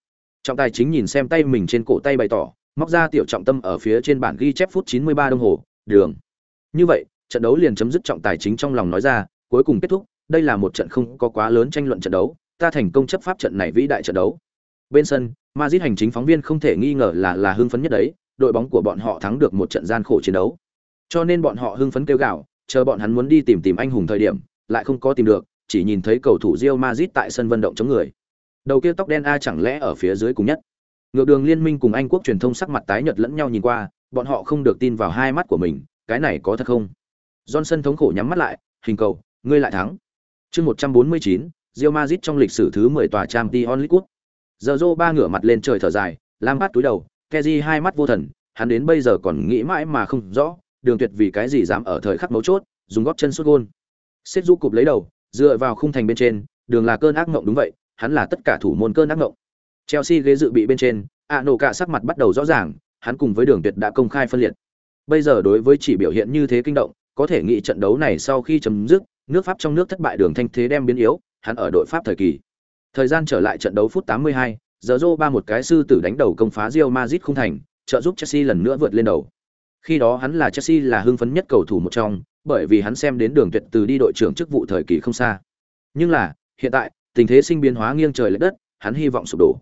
Trọng tài chính nhìn xem tay mình trên cổ tay bày tỏ móc ra tiểu trọng tâm ở phía trên bản ghi chép phút 93 đồng hồ, đường. Như vậy, trận đấu liền chấm dứt trọng tài chính trong lòng nói ra, cuối cùng kết thúc, đây là một trận không có quá lớn tranh luận trận đấu, ta thành công chấp pháp trận này vĩ đại trận đấu. Bên sân, Madrid hành chính phóng viên không thể nghi ngờ là là hưng phấn nhất đấy, đội bóng của bọn họ thắng được một trận gian khổ chiến đấu. Cho nên bọn họ hưng phấn kêu gào, chờ bọn hắn muốn đi tìm tìm anh hùng thời điểm, lại không có tìm được, chỉ nhìn thấy cầu thủ Real Madrid tại sân vận động chống người. Đầu kia tóc đen a chẳng lẽ ở phía dưới cùng nhất? Ngược đường liên minh cùng anh quốc truyền thông sắc mặt tái nhợt lẫn nhau nhìn qua, bọn họ không được tin vào hai mắt của mình, cái này có thật không? Johnson thống khổ nhắm mắt lại, hình cầu, ngươi lại thắng. Chương một trăm bốn mươi chín, Real Madrid trong lịch sử thứ mười tòa Champions League giờ Zoro ba ngửa mặt lên trời thở dài, lam bắt túi đầu, Kezi hai mắt vô thần, hắn đến bây giờ còn nghĩ mãi mà không rõ, đường tuyệt vì cái gì dám ở thời khắc mấu chốt, dùng góp chân sút gôn. Xếp du cụp lấy đầu, dựa vào khung thành bên trên, đường là cơn ác mộng đúng vậy, hắn là tất cả thủ môn cơn ác ngộng. Chelsea ghế dự bị bên trên, ạ nổ cả sắc mặt bắt đầu rõ ràng, hắn cùng với Đường Tuyệt đã công khai phân liệt. Bây giờ đối với chỉ biểu hiện như thế kinh động, có thể nghĩ trận đấu này sau khi chấm dứt, nước Pháp trong nước thất bại đường thanh thế đem biến yếu, hắn ở đội Pháp thời kỳ. Thời gian trở lại trận đấu phút 82, giờ Zoro ba một cái sư tử đánh đầu công phá Real Madrid không thành, trợ giúp Chelsea lần nữa vượt lên đầu. Khi đó hắn là Chelsea là hưng phấn nhất cầu thủ một trong, bởi vì hắn xem đến đường tuyệt từ đi đội trưởng chức vụ thời kỳ không xa. Nhưng là, hiện tại, tình thế sinh biến hóa nghiêng trời lệch đất, hắn hy vọng sụp đổ.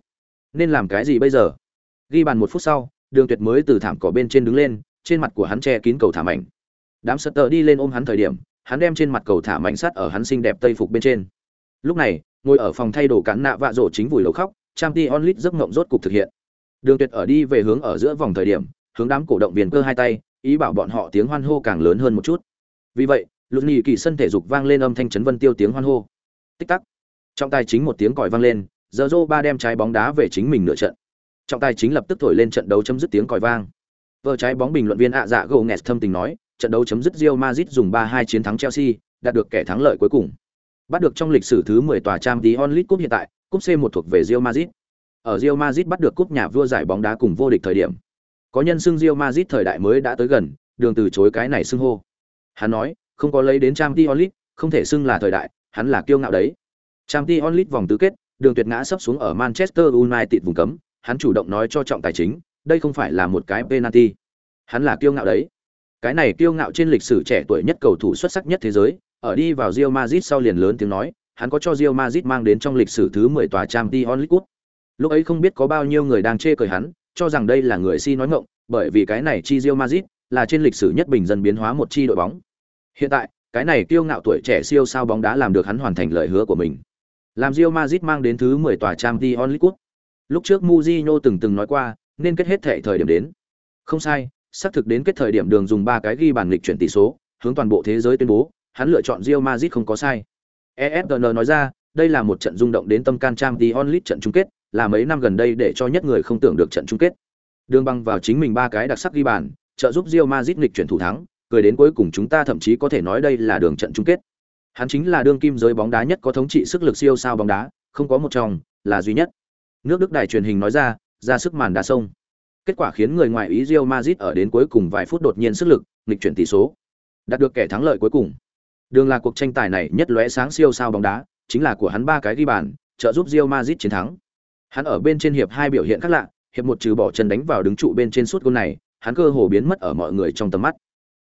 Nên làm cái gì bây giờ? Ghi bàn một phút sau, Đường Tuyệt mới từ thảm cỏ bên trên đứng lên, trên mặt của hắn che kín cầu thả mảnh. Đám tờ đi lên ôm hắn thời điểm, hắn đem trên mặt cầu thả mảnh sắt ở hắn xinh đẹp tây phục bên trên. Lúc này, ngồi ở phòng thay đồ cán nạ vạ rổ chính vùi lầu khóc, trang Champions onlit giấc ngộng rốt cục thực hiện. Đường Tuyệt ở đi về hướng ở giữa vòng thời điểm, hướng đám cổ động viên cơ hai tay, ý bảo bọn họ tiếng hoan hô càng lớn hơn một chút. Vì vậy, Lục Nhị Kỳ sân thể dục vang lên âm thanh chấn vân tiêu tiếng hoan hô. Tích tắc trọng tài chính một tiếng còi vang lên giờ rô ba đem trái bóng đá về chính mình nửa trận. Trọng tài chính lập tức thổi lên trận đấu chấm dứt tiếng còi vang. Vợ trái bóng bình luận viên ạ dạ gầu nghẹt thâm tình nói trận đấu chấm dứt Real Madrid dùng 3-2 chiến thắng Chelsea đạt được kẻ thắng lợi cuối cùng. Bắt được trong lịch sử thứ 10 tòa Champions League cúp hiện tại cúp C1 thuộc về Real Madrid. Ở Real Madrid bắt được cúp nhà vua giải bóng đá cùng vô địch thời điểm có nhân xưng Real Madrid thời đại mới đã tới gần đường từ chối cái này xưng hô. Hắn nói không có lấy đến Champions League không thể xưng là thời đại hắn là kiêu ngạo đấy. Champions League vòng tứ kết, Đường Tuyệt ngã sấp xuống ở Manchester United vùng cấm, hắn chủ động nói cho trọng tài chính, đây không phải là một cái penalty. Hắn là kiêu ngạo đấy. Cái này kiêu ngạo trên lịch sử trẻ tuổi nhất cầu thủ xuất sắc nhất thế giới, ở đi vào Real Madrid sau liền lớn tiếng nói, hắn có cho Real Madrid mang đến trong lịch sử thứ 10 tòa Champions League. Lúc ấy không biết có bao nhiêu người đang chê cười hắn, cho rằng đây là người si nói ngọng, bởi vì cái này chi Real Madrid là trên lịch sử nhất bình dân biến hóa một chi đội bóng. Hiện tại, cái này kiêu ngạo tuổi trẻ siêu sao bóng đá làm được hắn hoàn thành lời hứa của mình. Làm Real Madrid mang đến thứ 10 tòa Champions League. Lúc trước Mourinho từng từng nói qua, nên kết hết thể thời điểm đến. Không sai, xác thực đến kết thời điểm đường dùng ba cái ghi bàn lịch chuyển tỷ số, hướng toàn bộ thế giới tuyên bố, hắn lựa chọn Real Madrid không có sai. ESPN nói ra, đây là một trận rung động đến tâm can Champions League trận chung kết, là mấy năm gần đây để cho nhất người không tưởng được trận chung kết. Đường băng vào chính mình ba cái đặc sắc ghi bàn, trợ giúp Real Madrid lịch chuyển thủ thắng, cười đến cuối cùng chúng ta thậm chí có thể nói đây là đường trận chung kết. Hắn chính là đương kim giới bóng đá nhất có thống trị sức lực siêu sao bóng đá, không có một trong, là duy nhất. Nước Đức đài truyền hình nói ra, ra sức màn đá sông. Kết quả khiến người ngoài ý Real Madrid ở đến cuối cùng vài phút đột nhiên sức lực, nghịch chuyển tỷ số. Đạt được kẻ thắng lợi cuối cùng. Đường là cuộc tranh tài này nhất lóe sáng siêu sao bóng đá, chính là của hắn ba cái ghi bàn, trợ giúp Real Madrid chiến thắng. Hắn ở bên trên hiệp hai biểu hiện khác lạ, hiệp một trừ bỏ chân đánh vào đứng trụ bên trên suốt gol này, hắn cơ hồ biến mất ở mọi người trong tầm mắt.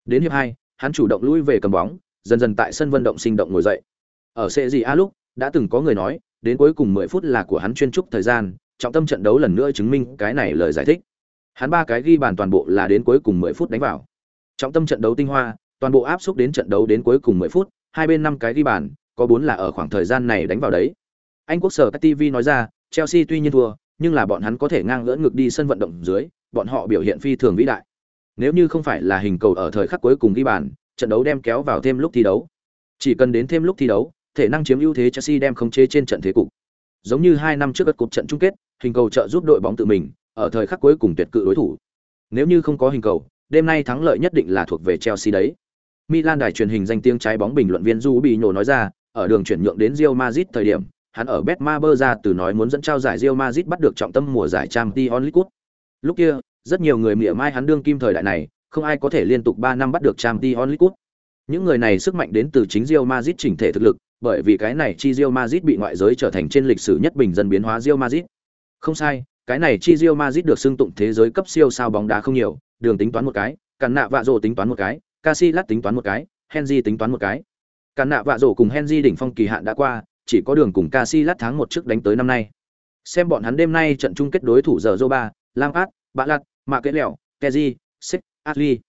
Đến hiệp hai, hắn chủ động lui về cầm bóng, dần dần tại sân vận động sinh động ngồi dậy. Ở xe gì a lúc, đã từng có người nói, đến cuối cùng 10 phút là của hắn chuyên trúc thời gian, trọng tâm trận đấu lần nữa chứng minh cái này lời giải thích. Hắn ba cái ghi bàn toàn bộ là đến cuối cùng 10 phút đánh vào. Trọng tâm trận đấu tinh hoa, toàn bộ áp xúc đến trận đấu đến cuối cùng 10 phút, hai bên năm cái ghi bàn, có bốn là ở khoảng thời gian này đánh vào đấy. Anh quốc sở TV nói ra, Chelsea tuy nhiên thua, nhưng là bọn hắn có thể ngang ngửa ngược đi sân vận động dưới, bọn họ biểu hiện phi thường vĩ đại. Nếu như không phải là hình cầu ở thời khắc cuối cùng ghi bàn, trận đấu đem kéo vào thêm lúc thi đấu. Chỉ cần đến thêm lúc thi đấu, thể năng chiếm ưu thế Chelsea đem khống chế trên trận thế cục. Giống như hai năm trước các cuộc trận chung kết, hình cầu trợ giúp đội bóng tự mình, ở thời khắc cuối cùng tuyệt cự đối thủ. Nếu như không có hình cầu, đêm nay thắng lợi nhất định là thuộc về Chelsea đấy. Milan đài truyền hình danh tiếng trái bóng bình luận viên Du bị nhổ nói ra, ở đường chuyển nhượng đến Real Madrid thời điểm, hắn ở Betmaber ra từ nói muốn dẫn trao giải Real Madrid bắt được trọng tâm mùa giải Champions League. Lúc kia, rất nhiều người mỉa mai hắn đương kim thời đại này, không ai có thể liên tục 3 năm bắt được Champions League. Những người này sức mạnh đến từ chính Real Madrid chỉnh thể thực lực, bởi vì cái này chi Real Madrid bị ngoại giới trở thành trên lịch sử nhất bình dân biến hóa Real Madrid. Không sai, cái này chi Real Madrid được xưng tụng thế giới cấp siêu sao bóng đá không nhiều, đường tính toán một cái, cản nạ vạ rồ tính toán một cái, Casillas tính toán một cái, Henry tính toán một cái. Cản nạ vạ rồ cùng Henry đỉnh phong kỳ hạn đã qua, chỉ có đường cùng Casillas tháng một trước đánh tới năm nay. Xem bọn hắn đêm nay trận chung kết đối thủ giờ Zoba, Lampard, Bạ Lạt, Mạ Kế Lẹo, Kezi, Sik, Atli.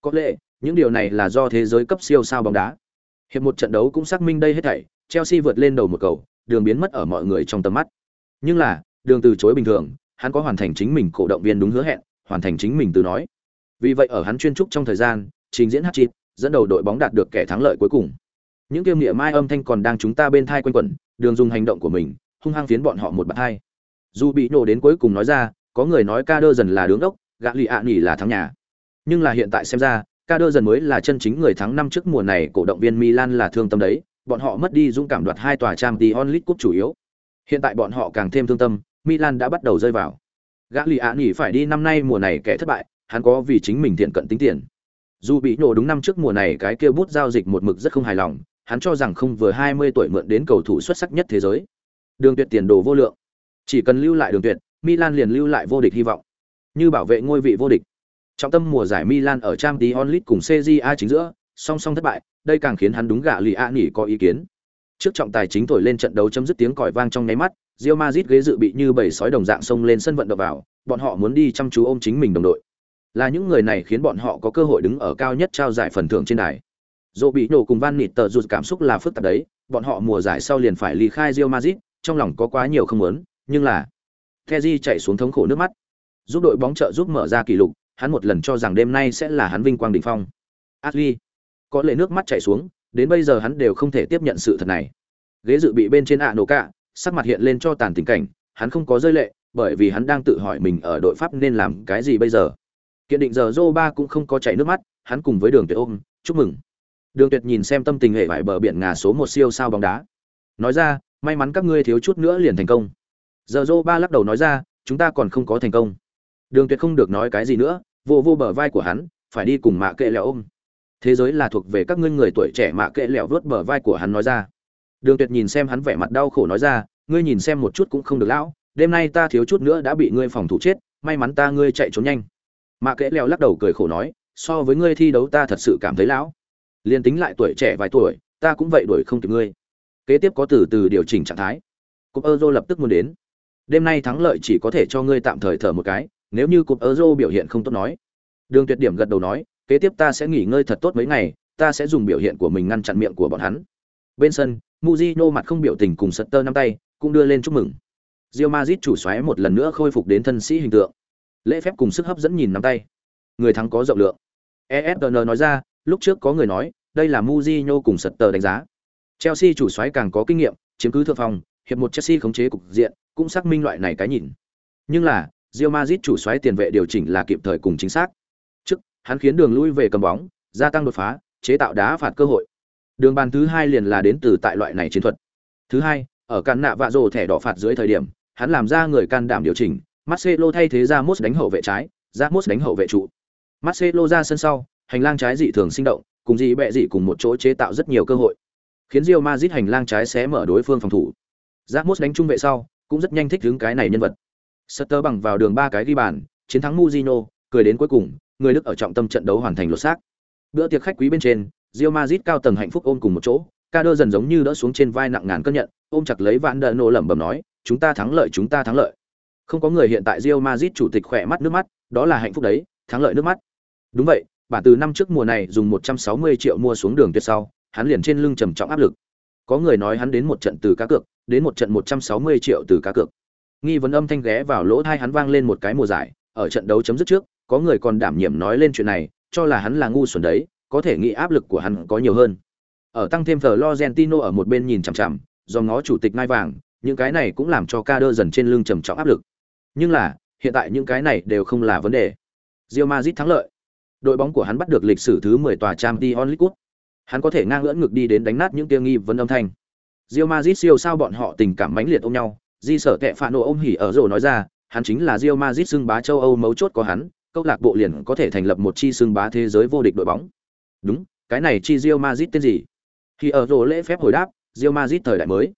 Có lẽ, những điều này là do thế giới cấp siêu sao bóng đá. Hiệp một trận đấu cũng xác minh đây hết thảy, Chelsea vượt lên đầu một cầu, đường biến mất ở mọi người trong tầm mắt. Nhưng là, đường từ chối bình thường, hắn có hoàn thành chính mình cổ động viên đúng hứa hẹn, hoàn thành chính mình từ nói. Vì vậy ở hắn chuyên trúc trong thời gian, trình diễn hat-trick, dẫn đầu đội bóng đạt được kẻ thắng lợi cuối cùng. Những kiêm nghĩa mai âm thanh còn đang chúng ta bên thai quanh quẩn, đường dùng hành động của mình, hung hăng phiến bọn họ một bạt hai. Dù bị nổ đến cuối cùng nói ra, có người nói ca đơ dần là đứng đốc, gã lì ạ à nghỉ là thắng nhà. Nhưng là hiện tại xem ra, ca đơ dần mới là chân chính người thắng năm trước mùa này cổ động viên Milan là thương tâm đấy, bọn họ mất đi dũng cảm đoạt hai tòa Champions League cúp chủ yếu. Hiện tại bọn họ càng thêm thương tâm, Milan đã bắt đầu rơi vào. Gã lì ạ nghỉ phải đi năm nay mùa này kẻ thất bại, hắn có vì chính mình thiện cận tính tiền. Dù bị nổ đúng năm trước mùa này cái kia bút giao dịch một mực rất không hài lòng, hắn cho rằng không vừa 20 tuổi mượn đến cầu thủ xuất sắc nhất thế giới. Đường Tuyệt tiền đồ vô lượng. Chỉ cần lưu lại Đường Tuyệt, Milan liền lưu lại vô địch hy vọng. Như bảo vệ ngôi vị vô địch. Trọng tâm mùa giải Milan ở Champions League cùng CJA chính giữa, song song thất bại, đây càng khiến hắn đúng gạ lì ạ nghỉ có ý kiến. Trước trọng tài chính thổi lên trận đấu chấm dứt tiếng còi vang trong nháy mắt, Real Madrid ghế dự bị như bầy sói đồng dạng xông lên sân vận động vào, bọn họ muốn đi chăm chú ôm chính mình đồng đội. Là những người này khiến bọn họ có cơ hội đứng ở cao nhất trao giải phần thưởng trên đài. Dù bị nổ cùng Van Nịt tờ rụt cảm xúc là phức tạp đấy, bọn họ mùa giải sau liền phải ly khai Real Madrid, trong lòng có quá nhiều không muốn, nhưng là Kessié chạy xuống thống khổ nước mắt. Giúp đội bóng trợ giúp mở ra kỷ lục, hắn một lần cho rằng đêm nay sẽ là hắn vinh quang đỉnh phong. Ashley, có lệ nước mắt chảy xuống, đến bây giờ hắn đều không thể tiếp nhận sự thật này. Ghế dự bị bên trên ạ nổ cả, sắc mặt hiện lên cho tàn tình cảnh, hắn không có rơi lệ, bởi vì hắn đang tự hỏi mình ở đội Pháp nên làm cái gì bây giờ. Kiện định giờ Zoba cũng không có chảy nước mắt, hắn cùng với Đường Tuyệt ôm, chúc mừng. Đường Tuyệt nhìn xem tâm tình hệ vải bờ biển ngà số một siêu sao bóng đá. Nói ra, may mắn các ngươi thiếu chút nữa liền thành công. Giờ Zoba lắc đầu nói ra, chúng ta còn không có thành công. Đường Tuyệt không được nói cái gì nữa, vô vô bờ vai của hắn, phải đi cùng mạ kệ lẹo ôm. Thế giới là thuộc về các ngươi người tuổi trẻ mạ kệ lẹo vớt bờ vai của hắn nói ra. Đường Tuyệt nhìn xem hắn vẻ mặt đau khổ nói ra, ngươi nhìn xem một chút cũng không được lão, đêm nay ta thiếu chút nữa đã bị ngươi phòng thủ chết, may mắn ta ngươi chạy trốn nhanh. Mạ kệ lẹo lắc đầu cười khổ nói, so với ngươi thi đấu ta thật sự cảm thấy lão. Liên tính lại tuổi trẻ vài tuổi, ta cũng vậy đuổi không kịp ngươi. Kế tiếp có từ từ điều chỉnh trạng thái. Cúp Euro lập tức muốn đến. Đêm nay thắng lợi chỉ có thể cho ngươi tạm thời thở một cái, nếu như cúp Euro biểu hiện không tốt nói. Đường Tuyệt Điểm gật đầu nói, kế tiếp ta sẽ nghỉ ngơi thật tốt mấy ngày, ta sẽ dùng biểu hiện của mình ngăn chặn miệng của bọn hắn. Bên sân, Mujino mặt không biểu tình cùng Sutter năm tay, cũng đưa lên chúc mừng. Real Madrid chủ xoáy một lần nữa khôi phục đến thân sĩ hình tượng. Lễ phép cùng sức hấp dẫn nhìn nắm tay. Người thắng có rộng lượng. ESPN nói ra, lúc trước có người nói, đây là Mujino cùng Sutter đánh giá. Chelsea chủ xoáy càng có kinh nghiệm, chiếm cứ thượng phòng, hiệp một Chelsea khống chế cục diện, cũng xác minh loại này cái nhìn. Nhưng là, Real Madrid chủ xoáy tiền vệ điều chỉnh là kịp thời cùng chính xác. Trước, hắn khiến đường lui về cầm bóng, gia tăng đột phá, chế tạo đá phạt cơ hội. Đường bàn thứ hai liền là đến từ tại loại này chiến thuật. Thứ hai, ở căn nạ vạ rồ thẻ đỏ phạt dưới thời điểm, hắn làm ra người can đảm điều chỉnh, Marcelo thay thế ra Ramos đánh hậu vệ trái, Ramos đánh hậu vệ trụ. Marcelo ra sân sau, hành lang trái dị thường sinh động, cùng dị bẹ dị cùng một chỗ chế tạo rất nhiều cơ hội, khiến Real Madrid hành lang trái xé mở đối phương phòng thủ. Ramos đánh trung vệ sau, cũng rất nhanh thích hướng cái này nhân vật. Sutter bằng vào đường ba cái ghi bàn, chiến thắng Mujino, cười đến cuối cùng, người Đức ở trọng tâm trận đấu hoàn thành lột xác. Bữa tiệc khách quý bên trên, Real Madrid cao tầng hạnh phúc ôm cùng một chỗ, Kader dần giống như đỡ xuống trên vai nặng ngàn cân nhận, ôm chặt lấy Van der Nô lẩm bẩm nói, chúng ta thắng lợi, chúng ta thắng lợi. Không có người hiện tại Real Madrid chủ tịch khỏe mắt nước mắt, đó là hạnh phúc đấy, thắng lợi nước mắt. Đúng vậy, bản từ năm trước mùa này dùng 160 triệu mua xuống đường tuyệt sau, hắn liền trên lưng trầm trọng áp lực. Có người nói hắn đến một trận từ cá cược, đến một trận 160 triệu từ cá cược. Nghi vấn âm thanh ghé vào lỗ tai hắn vang lên một cái mùa giải, ở trận đấu chấm dứt trước, có người còn đảm nhiệm nói lên chuyện này, cho là hắn là ngu xuẩn đấy, có thể nghĩ áp lực của hắn có nhiều hơn. Ở tăng thêm Florentino ở một bên nhìn chằm chằm, do ngó chủ tịch ngai vàng, những cái này cũng làm cho Kader dần trên lưng trầm trọng áp lực. Nhưng là, hiện tại những cái này đều không là vấn đề. Real Madrid thắng lợi. Đội bóng của hắn bắt được lịch sử thứ 10 tòa Champions League. Hắn có thể ngang ngưỡng ngược đi đến đánh nát những tiêu nghi vấn âm thanh. Real Madrid siêu sao bọn họ tình cảm mãnh liệt ôm nhau, di sở tệ phản nộ ôm hỉ ở rồ nói ra, hắn chính là Real Madrid xưng bá châu Âu mấu chốt có hắn, câu lạc bộ liền có thể thành lập một chi xưng bá thế giới vô địch đội bóng. Đúng, cái này chi Real Madrid tên gì? Khi ở rồ lễ phép hồi đáp, Real Madrid thời đại mới.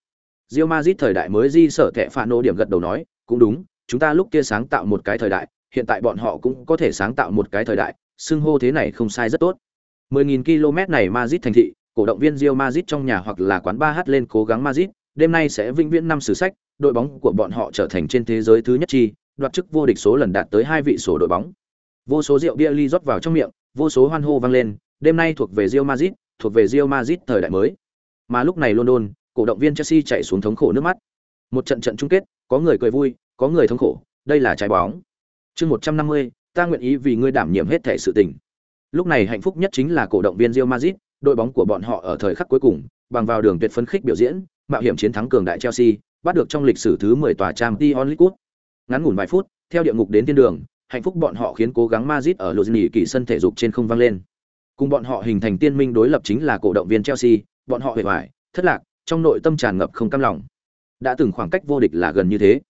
Real Madrid thời đại mới di sở tệ phản nộ điểm gật đầu nói, cũng đúng, chúng ta lúc kia sáng tạo một cái thời đại, hiện tại bọn họ cũng có thể sáng tạo một cái thời đại, xưng hô thế này không sai rất tốt. 10.000 km này Madrid thành thị, cổ động viên Real Madrid trong nhà hoặc là quán ba hát lên cố gắng Madrid, đêm nay sẽ vĩnh viễn năm sử sách, đội bóng của bọn họ trở thành trên thế giới thứ nhất chi, đoạt chức vô địch số lần đạt tới hai vị số đội bóng. Vô số rượu bia ly rót vào trong miệng, vô số hoan hô vang lên, đêm nay thuộc về Real Madrid, thuộc về Real Madrid thời đại mới. Mà lúc này London, cổ động viên Chelsea chạy xuống thống khổ nước mắt. Một trận trận chung kết, có người cười vui, có người thống khổ, đây là trái bóng. Chương 150, ta nguyện ý vì ngươi đảm nhiệm hết thể sự tình. Lúc này hạnh phúc nhất chính là cổ động viên Real Madrid, đội bóng của bọn họ ở thời khắc cuối cùng, bằng vào đường tuyệt phấn khích biểu diễn, mạo hiểm chiến thắng cường đại Chelsea, bắt được trong lịch sử thứ 10 tòa Champions League. Ngắn ngủn vài phút, theo địa ngục đến thiên đường, hạnh phúc bọn họ khiến cố gắng Madrid ở Lozini kỳ sân thể dục trên không vang lên. Cùng bọn họ hình thành tiên minh đối lập chính là cổ động viên Chelsea, bọn họ hề hoài, thất lạc, trong nội tâm tràn ngập không cam lòng. Đã từng khoảng cách vô địch là gần như thế,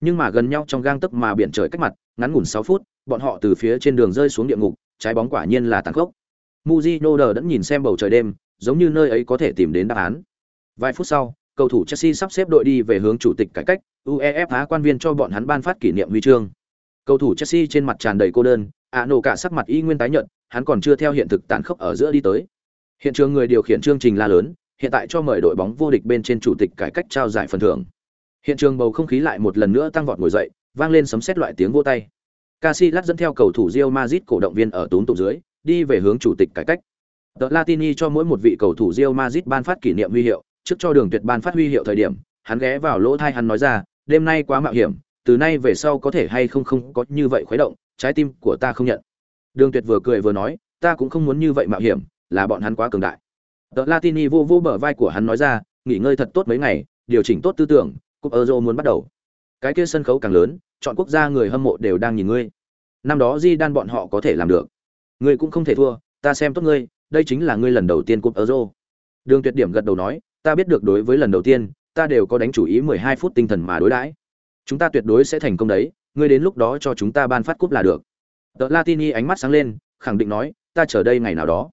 nhưng mà gần nhau trong gang tấc mà biển trời cách mặt, ngắn ngủn 6 phút, bọn họ từ phía trên đường rơi xuống địa ngục, trái bóng quả nhiên là tàn khốc. Mujinho đờ đẫn nhìn xem bầu trời đêm, giống như nơi ấy có thể tìm đến đáp án. Vài phút sau, cầu thủ Chelsea sắp xếp đội đi về hướng chủ tịch cải cách, UEFA quan viên cho bọn hắn ban phát kỷ niệm huy chương. Cầu thủ Chelsea trên mặt tràn đầy cô đơn, Ano cả sắc mặt y nguyên tái nhợt, hắn còn chưa theo hiện thực tàn khốc ở giữa đi tới. Hiện trường người điều khiển chương trình la lớn, hiện tại cho mời đội bóng vô địch bên trên chủ tịch cải cách trao giải phần thưởng. Hiện trường bầu không khí lại một lần nữa tăng vọt ngồi dậy, vang lên sấm sét loại tiếng vỗ tay. Casillas dẫn theo cầu thủ Real Madrid cổ động viên ở túm tụ dưới, đi về hướng chủ tịch cải cách. The Latini cho mỗi một vị cầu thủ Real Madrid ban phát kỷ niệm huy hiệu, trước cho Đường Tuyệt ban phát huy hiệu thời điểm, hắn ghé vào lỗ tai hắn nói ra, đêm nay quá mạo hiểm, từ nay về sau có thể hay không không có như vậy khuấy động, trái tim của ta không nhận. Đường Tuyệt vừa cười vừa nói, ta cũng không muốn như vậy mạo hiểm, là bọn hắn quá cường đại. The Latini vô vô bờ vai của hắn nói ra, nghỉ ngơi thật tốt mấy ngày, điều chỉnh tốt tư tưởng, cúp Euro muốn bắt đầu. Cái kia sân khấu càng lớn, chọn quốc gia người hâm mộ đều đang nhìn ngươi. Năm đó Di Đan bọn họ có thể làm được. Ngươi cũng không thể thua, ta xem tốt ngươi, đây chính là ngươi lần đầu tiên cúp Euro. Đường Tuyệt Điểm gật đầu nói, ta biết được đối với lần đầu tiên, ta đều có đánh chủ ý 12 phút tinh thần mà đối đãi. Chúng ta tuyệt đối sẽ thành công đấy, ngươi đến lúc đó cho chúng ta ban phát cúp là được. Tờ Latini ánh mắt sáng lên, khẳng định nói, ta chờ đây ngày nào đó.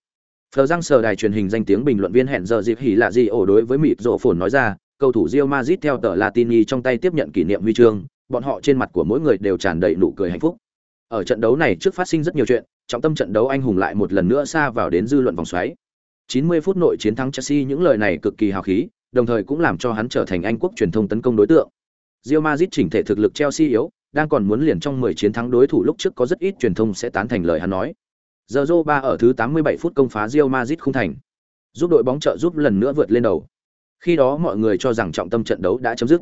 Phờ răng sờ đài truyền hình danh tiếng bình luận viên hẹn giờ dịp hỉ lạ gì ổ đối với mịt rộ phồn nói ra, cầu thủ Real Madrid theo tờ Latini trong tay tiếp nhận kỷ niệm huy chương, bọn họ trên mặt của mỗi người đều tràn đầy nụ cười hạnh phúc. Ở trận đấu này trước phát sinh rất nhiều chuyện, trọng tâm trận đấu anh hùng lại một lần nữa xa vào đến dư luận vòng xoáy. 90 phút nội chiến thắng Chelsea những lời này cực kỳ hào khí, đồng thời cũng làm cho hắn trở thành Anh quốc truyền thông tấn công đối tượng. Real Madrid chỉnh thể thực lực Chelsea yếu, đang còn muốn liền trong 10 chiến thắng đối thủ lúc trước có rất ít truyền thông sẽ tán thành lời hắn nói. Zorro ba ở thứ 87 phút công phá Real Madrid không thành, giúp đội bóng trợ giúp lần nữa vượt lên đầu. Khi đó mọi người cho rằng trọng tâm trận đấu đã chấm dứt.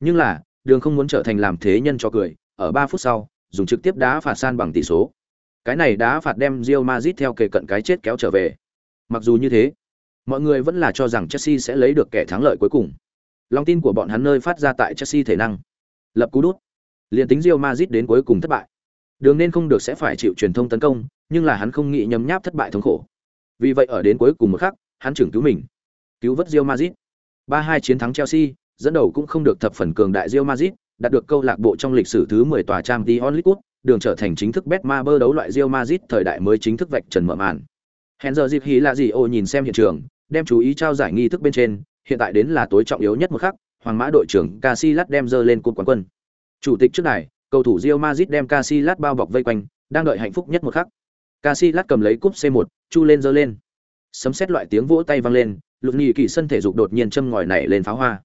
Nhưng là, Đường không muốn trở thành làm thế nhân cho cười, ở 3 phút sau, dùng trực tiếp đá phạt san bằng tỷ số. Cái này đá phạt đem Real Madrid theo kề cận cái chết kéo trở về. Mặc dù như thế, mọi người vẫn là cho rằng Chelsea sẽ lấy được kẻ thắng lợi cuối cùng. Lòng tin của bọn hắn nơi phát ra tại Chelsea thể năng. Lập cú đút. Liên tính Real Madrid đến cuối cùng thất bại. Đường nên không được sẽ phải chịu truyền thông tấn công, nhưng là hắn không nghĩ nhấm nháp thất bại thống khổ. Vì vậy ở đến cuối cùng một khắc, hắn trưởng cứu mình. Cứu vớt Real Madrid. 3-2 chiến thắng Chelsea, dẫn đầu cũng không được thập phần cường đại Real Madrid, đạt được câu lạc bộ trong lịch sử thứ 10 tòa Champions League, đường trở thành chính thức Betmaber đấu loại Real Madrid thời đại mới chính thức vạch trần mở màn. Hẹn giờ dịp hí là gì ô nhìn xem hiện trường, đem chú ý trao giải nghi thức bên trên, hiện tại đến là tối trọng yếu nhất một khắc, Hoàng Mã đội trưởng Casillas đem dơ lên cột quán quân. Chủ tịch trước này, cầu thủ Real Madrid đem Casillas bao bọc vây quanh, đang đợi hạnh phúc nhất một khắc. Casillas cầm lấy cúp C1, chu lên dơ lên. Sấm sét loại tiếng vỗ tay vang lên, lục nhị kỳ sân thể dục đột nhiên châm ngòi nảy lên pháo hoa.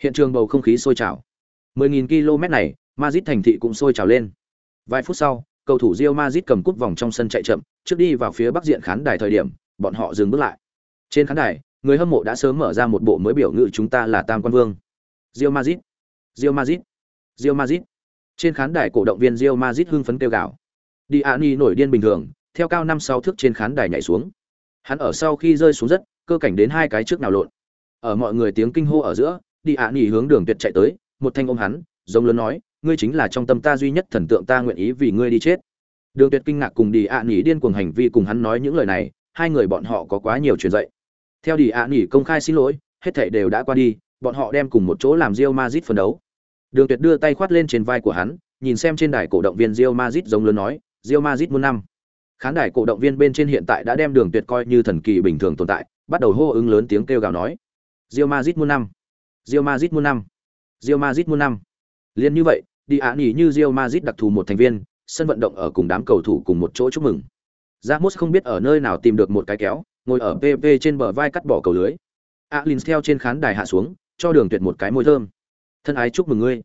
Hiện trường bầu không khí sôi trào. 10.000 km này, Madrid thành thị cũng sôi trào lên. Vài phút sau, cầu thủ Real Madrid cầm cúp vòng trong sân chạy chậm, trước đi vào phía bắc diện khán đài thời điểm, bọn họ dừng bước lại. Trên khán đài, người hâm mộ đã sớm mở ra một bộ mới biểu ngữ chúng ta là tam quan vương. Real Madrid Real Madrid Real Madrid. Trên khán đài cổ động viên Real Madrid hưng phấn kêu gào. Diani nổi điên bình thường theo cao năm sáu thước trên khán đài nhảy xuống. Hắn ở sau khi rơi xuống rất cơ cảnh đến hai cái trước nào lộn. Ở mọi người tiếng kinh hô ở giữa Diani hướng đường tuyệt chạy tới một thanh ôm hắn giống lớn nói ngươi chính là trong tâm ta duy nhất thần tượng ta nguyện ý vì ngươi đi chết. Đường tuyệt kinh ngạc cùng đi ạ nghỉ điên cuồng hành vi cùng hắn nói những lời này, hai người bọn họ có quá nhiều truyền dạy. Theo đi ạ nghỉ công khai xin lỗi, hết thảy đều đã qua đi, bọn họ đem cùng một chỗ làm rio mazit phân đấu. Đường tuyệt đưa tay khoát lên trên vai của hắn, nhìn xem trên đài cổ động viên rio mazit giống lớn nói rio mazit muôn năm. Khán đài cổ động viên bên trên hiện tại đã đem đường tuyệt coi như thần kỳ bình thường tồn tại, bắt đầu hô ứng lớn tiếng kêu gào nói rio mazit muôn năm. Rio mazit muôn năm. Rio mazit muôn năm. Liên như vậy đi ạ nghỉ như Real Madrid đặc thù một thành viên sân vận động ở cùng đám cầu thủ cùng một chỗ chúc mừng. Ramos không biết ở nơi nào tìm được một cái kéo, ngồi ở PP trên bờ vai cắt bỏ cầu lưới. Alins theo trên khán đài hạ xuống, cho Đường Tuyệt một cái môi thơm. "Thân ái chúc mừng ngươi."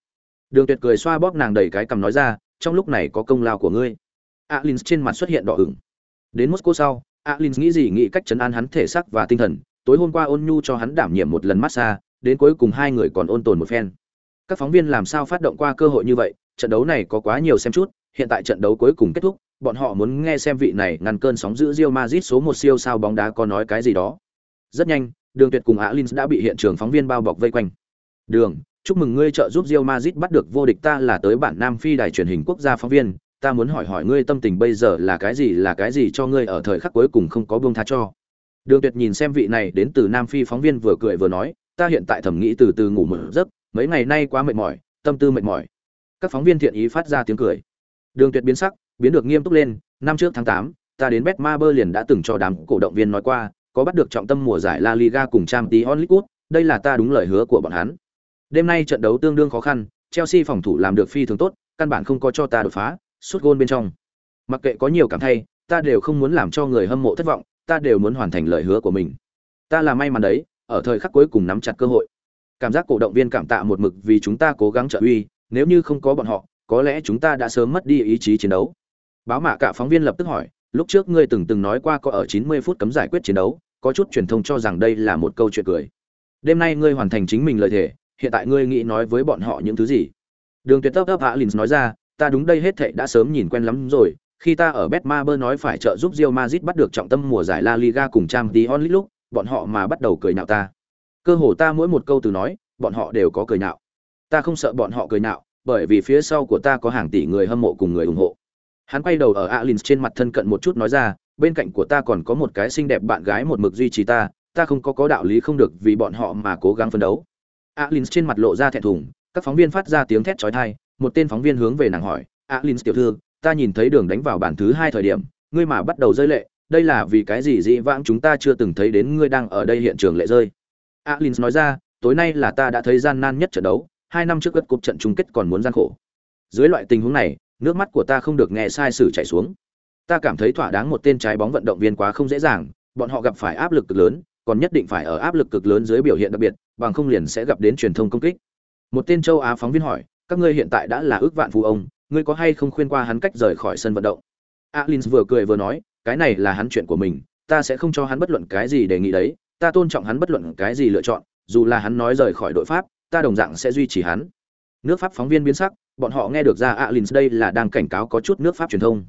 Đường Tuyệt cười xoa bóp nàng đầy cái cầm nói ra, "Trong lúc này có công lao của ngươi." Alins trên mặt xuất hiện đỏ ửng. Đến Moscow sau, Alins nghĩ gì nghĩ cách trấn an hắn thể xác và tinh thần, tối hôm qua Ôn Nhu cho hắn đảm nhiệm một lần massage, đến cuối cùng hai người còn ôn tồn một phen. Các phóng viên làm sao phát động qua cơ hội như vậy, trận đấu này có quá nhiều xem chút, hiện tại trận đấu cuối cùng kết thúc, bọn họ muốn nghe xem vị này ngăn cơn sóng giữ Real Madrid số một siêu sao bóng đá có nói cái gì đó. Rất nhanh, Đường Tuyệt cùng Alins đã bị hiện trường phóng viên bao bọc vây quanh. "Đường, chúc mừng ngươi trợ giúp Real Madrid bắt được vô địch ta là tới bản Nam Phi đài truyền hình quốc gia phóng viên, ta muốn hỏi hỏi ngươi tâm tình bây giờ là cái gì là cái gì cho ngươi ở thời khắc cuối cùng không có buông tha cho." Đường Tuyệt nhìn xem vị này đến từ Nam Phi phóng viên vừa cười vừa nói, "Ta hiện tại thầm nghĩ từ từ ngủ một giấc, mấy ngày nay quá mệt mỏi, tâm tư mệt mỏi." Các phóng viên thiện ý phát ra tiếng cười. Đường Tuyệt biến sắc, biến được nghiêm túc lên, năm trước tháng 8, ta đến Betmaber liền đã từng cho đám cổ động viên nói qua, có bắt được trọng tâm mùa giải La Liga cùng Champions League, đây là ta đúng lời hứa của bọn hắn. Đêm nay trận đấu tương đương khó khăn, Chelsea phòng thủ làm được phi thường tốt, căn bản không có cho ta đột phá, sút gôn bên trong. Mặc kệ có nhiều cảm thay, ta đều không muốn làm cho người hâm mộ thất vọng, ta đều muốn hoàn thành lời hứa của mình. Ta là may mắn đấy, ở thời khắc cuối cùng nắm chặt cơ hội. Cảm giác cổ động viên cảm tạ một mực vì chúng ta cố gắng trợ uy, nếu như không có bọn họ, có lẽ chúng ta đã sớm mất đi ý chí chiến đấu. Báo mạ cả phóng viên lập tức hỏi lúc trước ngươi từng từng nói qua có ở 90 phút cấm giải quyết chiến đấu có chút truyền thông cho rằng đây là một câu chuyện cười. Đêm nay ngươi hoàn thành chính mình lời thề hiện tại ngươi nghĩ nói với bọn họ những thứ gì? Đường tuyệt tấp ấp hạ lynx nói ra ta đúng đây hết thệ đã sớm nhìn quen lắm rồi khi ta ở betmaber nói phải trợ giúp Real Madrid bắt được trọng tâm mùa giải La Liga cùng Champions League lúc bọn họ mà bắt đầu cười nhạo ta cơ hồ ta mỗi một câu từ nói, bọn họ đều có cười nhạo. Ta không sợ bọn họ cười nhạo, bởi vì phía sau của ta có hàng tỷ người hâm mộ cùng người ủng hộ. Hắn quay đầu ở alin trên mặt thân cận một chút nói ra, bên cạnh của ta còn có một cái xinh đẹp bạn gái một mực duy trì ta ta không có có đạo lý không được vì bọn họ mà cố gắng phấn đấu. Alin trên mặt lộ ra thẹn thùng, các phóng viên phát ra tiếng thét chói tai, một tên phóng viên hướng về nàng hỏi alin tiểu thư, ta nhìn thấy đường đánh vào bản thứ hai thời điểm, ngươi mà bắt đầu rơi lệ, đây là vì cái gì dĩ vãng chúng ta chưa từng thấy đến ngươi đang ở đây hiện trường lệ rơi? Alin nói ra, tối nay là ta đã thấy gian nan nhất trận đấu, hai năm trước gất cúp trận chung kết còn muốn gian khổ. Dưới loại tình huống này, nước mắt của ta không được nghe sai sử chảy xuống. Ta cảm thấy thỏa đáng một tên trái bóng vận động viên quá không dễ dàng, bọn họ gặp phải áp lực cực lớn, còn nhất định phải ở áp lực cực lớn dưới biểu hiện đặc biệt, bằng không liền sẽ gặp đến truyền thông công kích. Một tên châu á phóng viên hỏi, các ngươi hiện tại đã là ước vạn phú ông, ngươi có hay không khuyên qua hắn cách rời khỏi sân vận động? Alin vừa cười vừa nói, cái này là hắn chuyện của mình, ta sẽ không cho hắn bất luận cái gì đề nghị đấy ta tôn trọng hắn bất luận cái gì lựa chọn, dù là hắn nói rời khỏi đội pháp, ta đồng dạng sẽ duy trì hắn. Nước pháp phóng viên biến sắc, bọn họ nghe được ra alins đây là đang cảnh cáo có chút nước pháp truyền thông.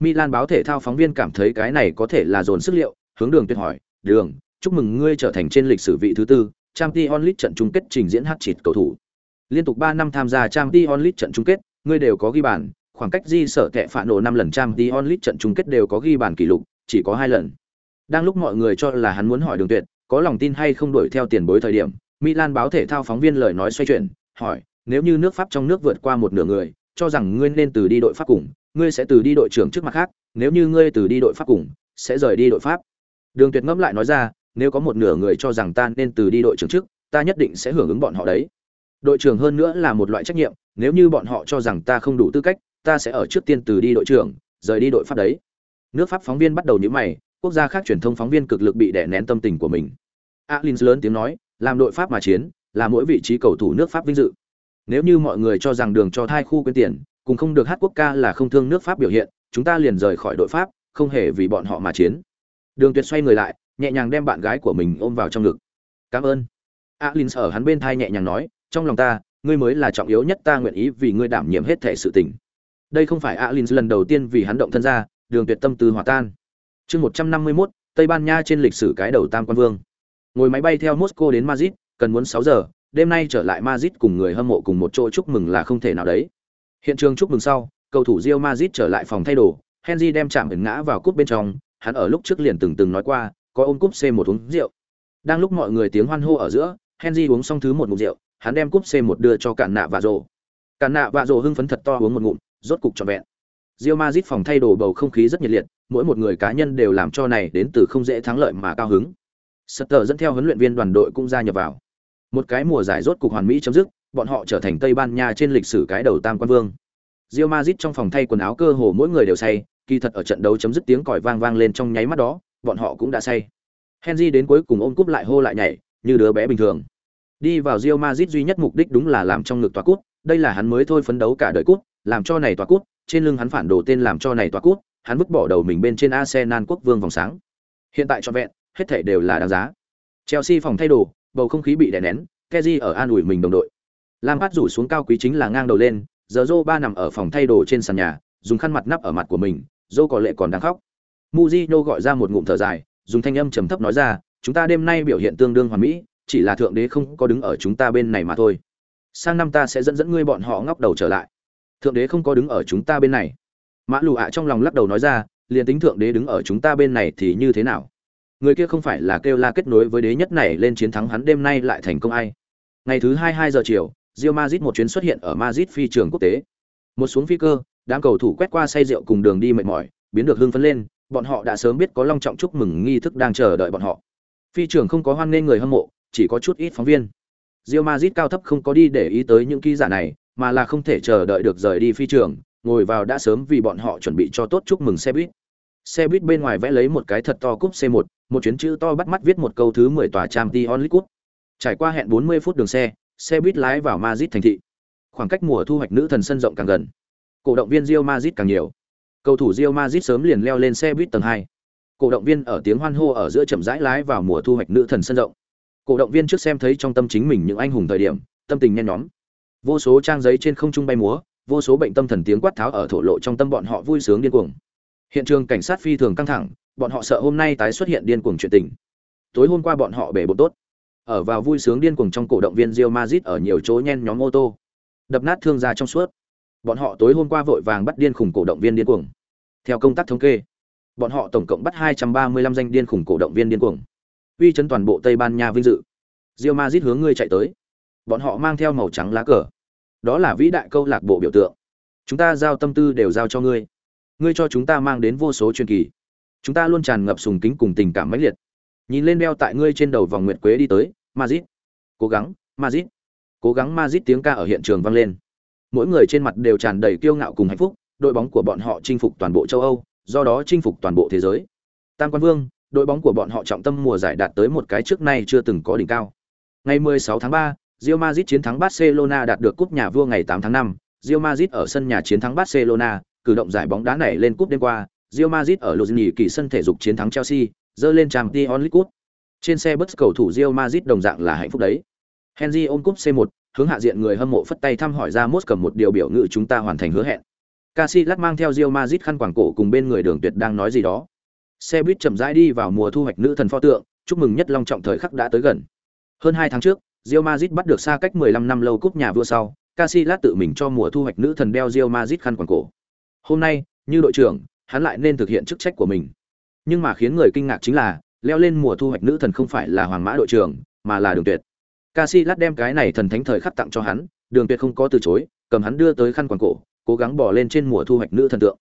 Milan báo thể thao phóng viên cảm thấy cái này có thể là dồn sức liệu, hướng đường tuyệt hỏi, đường, chúc mừng ngươi trở thành trên lịch sử vị thứ tư, Champions League trận chung kết trình diễn hát chít cầu thủ. Liên tục ba năm tham gia Champions League trận chung kết, ngươi đều có ghi bàn, khoảng cách di sở tệ phản nổ năm lần Champions League trận chung kết đều có ghi bàn kỷ lục, chỉ có hai lần đang lúc mọi người cho là hắn muốn hỏi đường tuyệt có lòng tin hay không đuổi theo tiền bối thời điểm Milan báo thể thao phóng viên lời nói xoay chuyển, hỏi, nếu như nước Pháp trong nước vượt qua một nửa người, cho rằng ngươi nên từ đi đội Pháp cùng, ngươi sẽ từ đi đội trưởng trước mặt khác, nếu như ngươi từ đi đội Pháp cùng, sẽ rời đi đội Pháp. Đường Tuyệt ngẫm lại nói ra, nếu có một nửa người cho rằng ta nên từ đi đội trưởng trước, ta nhất định sẽ hưởng ứng bọn họ đấy. Đội trưởng hơn nữa là một loại trách nhiệm, nếu như bọn họ cho rằng ta không đủ tư cách, ta sẽ ở trước tiên từ đi đội trưởng, rời đi đội Pháp đấy. Nước Pháp phóng viên bắt đầu nhíu mày, quốc gia khác truyền thông phóng viên cực lực bị đè nén tâm tình của mình. Alins lớn tiếng nói, làm đội pháp mà chiến là mỗi vị trí cầu thủ nước pháp vinh dự. Nếu như mọi người cho rằng đường cho thai khu quyên tiền cùng không được hát quốc ca là không thương nước pháp biểu hiện chúng ta liền rời khỏi đội pháp không hề vì bọn họ mà chiến. Đường tuyệt xoay người lại nhẹ nhàng đem bạn gái của mình ôm vào trong ngực. Cảm ơn. Alins ở hắn bên thai nhẹ nhàng nói trong lòng ta ngươi mới là trọng yếu nhất ta nguyện ý vì ngươi đảm nhiệm hết thể sự tình. Đây không phải Alins lần đầu tiên vì hắn động thân ra đường tuyệt tâm từ hòa tan chương 151, tây ban nha trên lịch sử cái đầu tam quan vương. Ngồi máy bay theo moscow đến madrid cần muốn sáu giờ đêm nay trở lại madrid cùng người hâm mộ cùng một chỗ chúc mừng là không thể nào đấy. Hiện trường chúc mừng sau cầu thủ Real Madrid trở lại phòng thay đồ Henry đem chạm ẩn ngã vào cúp bên trong hắn ở lúc trước liền từng từng nói qua có ôm cúp c một uống rượu. Đang lúc mọi người tiếng hoan hô ở giữa henry uống xong thứ một ngụm rượu hắn đem cúp c một đưa cho cản nạ và rồ. Cản nạ và rồ hưng phấn thật to uống một ngụm rốt cục trọn vẹn. Real Madrid phòng thay đồ bầu không khí rất nhiệt liệt, mỗi một người cá nhân đều làm cho này đến từ không dễ thắng lợi mà cao hứng. Sutter dẫn theo huấn luyện viên đoàn đội cũng gia nhập vào. Một cái mùa giải rốt cục hoàn mỹ chấm dứt, bọn họ trở thành Tây Ban Nha trên lịch sử cái đầu tam quan vương. Real Madrid trong phòng thay quần áo cơ hồ mỗi người đều say, kỳ thật ở trận đấu chấm dứt tiếng còi vang vang lên trong nháy mắt đó, bọn họ cũng đã say. Henry đến cuối cùng ôm cúp lại hô lại nhảy, như đứa bé bình thường. Đi vào Real Madrid duy nhất mục đích đúng là làm trong ngực tòa cúp, đây là hắn mới thôi phấn đấu cả đời cúp, làm cho này tòa cúp, trên lưng hắn phản đồ tên làm cho này tòa cúp, hắn vứt bỏ đầu mình bên trên Arsenal quốc vương vòng sáng. Hiện tại cho vẹn, hết thảy đều là đáng giá. Chelsea phòng thay đồ, bầu không khí bị đè nén, Kessié ở an ủi mình đồng đội. Lampard rủ xuống cao quý chính là ngang đầu lên, giờ Ba nằm ở phòng thay đồ trên sàn nhà, dùng khăn mặt nắp ở mặt của mình, dô có lệ còn đang khóc Mujinho gọi ra một ngụm thở dài dùng thanh âm trầm thấp nói ra chúng ta đêm nay biểu hiện tương đương hoàn mỹ chỉ là thượng đế không có đứng ở chúng ta bên này mà thôi sang năm ta sẽ dẫn dẫn ngươi bọn họ ngóc đầu trở lại thượng đế không có đứng ở chúng ta bên này mã lù ạ trong lòng lắc đầu nói ra liền tính thượng đế đứng ở chúng ta bên này thì như thế nào? Người kia không phải là kêu la kết nối với đế nhất này lên chiến thắng hắn đêm nay lại thành công ai? Ngày thứ hai hai giờ chiều rio mazit một chuyến xuất hiện ở mazit phi trường quốc tế. Một xuống phi cơ, đám cầu thủ quét qua say rượu cùng đường đi mệt mỏi, biến được hưng phấn lên, bọn họ đã sớm biết có long trọng chúc mừng nghi thức đang chờ đợi bọn họ. Phi trường không có hoan nghênh người hâm mộ, chỉ có chút ít phóng viên. Rio mazit cao thấp không có đi để ý tới những ký giả này, mà là không thể chờ đợi được rời đi phi trường ngồi vào đã sớm vì bọn họ chuẩn bị cho tốt chúc mừng xe buýt xe buýt bên ngoài vẽ lấy một cái thật to cúp C1, một chuyến chữ to bắt mắt viết một câu thứ 10 tòa Champions League cúp. Trải qua hẹn 40 phút đường xe, xe buýt lái vào Madrid thành thị. Khoảng cách mùa thu hoạch nữ thần sân rộng càng gần. Cổ động viên Real Madrid càng nhiều. Cầu thủ Real Madrid sớm liền leo lên xe buýt tầng 2. Cổ động viên ở tiếng hoan hô ở giữa chậm rãi lái vào mùa thu hoạch nữ thần sân rộng. Cổ động viên trước xem thấy trong tâm chính mình những anh hùng thời điểm, tâm tình nhen nhóm. Vô số trang giấy trên không trung bay múa, vô số bệnh tâm thần tiếng quát tháo ở thổ lộ trong tâm bọn họ vui sướng điên cuồng. Hiện trường cảnh sát phi thường căng thẳng, bọn họ sợ hôm nay tái xuất hiện điên cuồng chuyện tình. Tối hôm qua bọn họ bể bộ tốt. Ở vào vui sướng điên cuồng trong cổ động viên Real Madrid ở nhiều chỗ nhen nhóm ô tô. Đập nát thương gia trong suốt bọn họ tối hôm qua vội vàng bắt điên khủng cổ động viên điên cuồng theo công tác thống kê bọn họ tổng cộng bắt 235 danh điên khủng cổ động viên điên cuồng uy chấn toàn bộ tây ban nha vinh dự Real Madrid hướng ngươi chạy tới bọn họ mang theo màu trắng lá cờ đó là vĩ đại câu lạc bộ biểu tượng. Chúng ta giao tâm tư đều giao cho ngươi. Ngươi cho chúng ta mang đến vô số truyền kỳ. Chúng ta luôn tràn ngập sùng kính cùng tình cảm mãnh liệt. Nhìn lên đeo tại ngươi trên đầu vòng nguyệt quế đi tới mazit cố gắng mazit cố gắng mazit tiếng ca ở hiện trường vang lên. Mỗi người trên mặt đều tràn đầy kiêu ngạo cùng hạnh phúc, đội bóng của bọn họ chinh phục toàn bộ châu Âu, do đó chinh phục toàn bộ thế giới. Tam Quan Vương, đội bóng của bọn họ trọng tâm mùa giải đạt tới một cái trước nay chưa từng có đỉnh cao. Ngày 16 tháng 3, Real Madrid chiến thắng Barcelona đạt được cúp nhà vua ngày 8 tháng 5, Real Madrid ở sân nhà chiến thắng Barcelona, cử động giải bóng đá này lên cúp đêm qua, Real Madrid ở Luzini kỳ sân thể dục chiến thắng Chelsea, dơ lên Champions League cúp. Trên xe bus cầu thủ Real Madrid đồng dạng là hạnh phúc đấy. Henry ôm cúp C1, hướng hạ diện người hâm mộ phất tay thăm hỏi ra mốt cầm một điều biểu ngữ chúng ta hoàn thành hứa hẹn. Casillas mang theo Real Madrid khăn quàng cổ cùng bên người Đường Tuyệt đang nói gì đó. Xe buýt chậm rãi đi vào mùa thu hoạch nữ thần pho tượng, chúc mừng nhất long trọng thời khắc đã tới gần. Hơn 2 tháng trước, Real Madrid bắt được xa cách 15 năm lâu cúp nhà vua sau, Casillas tự mình cho mùa thu hoạch nữ thần đeo Real Madrid khăn quàng cổ. Hôm nay, như đội trưởng, hắn lại nên thực hiện chức trách của mình. Nhưng mà khiến người kinh ngạc chính là, leo lên mùa thu hoạch nữ thần không phải là Hoàng Mã đội trưởng, mà là Đường Tuyệt. Casillas đem cái này thần thánh thời khắc tặng cho hắn, Đường Tuyệt không có từ chối, cầm hắn đưa tới khăn quàng cổ, cố gắng bỏ lên trên mùa thu hoạch nữ thần tượng.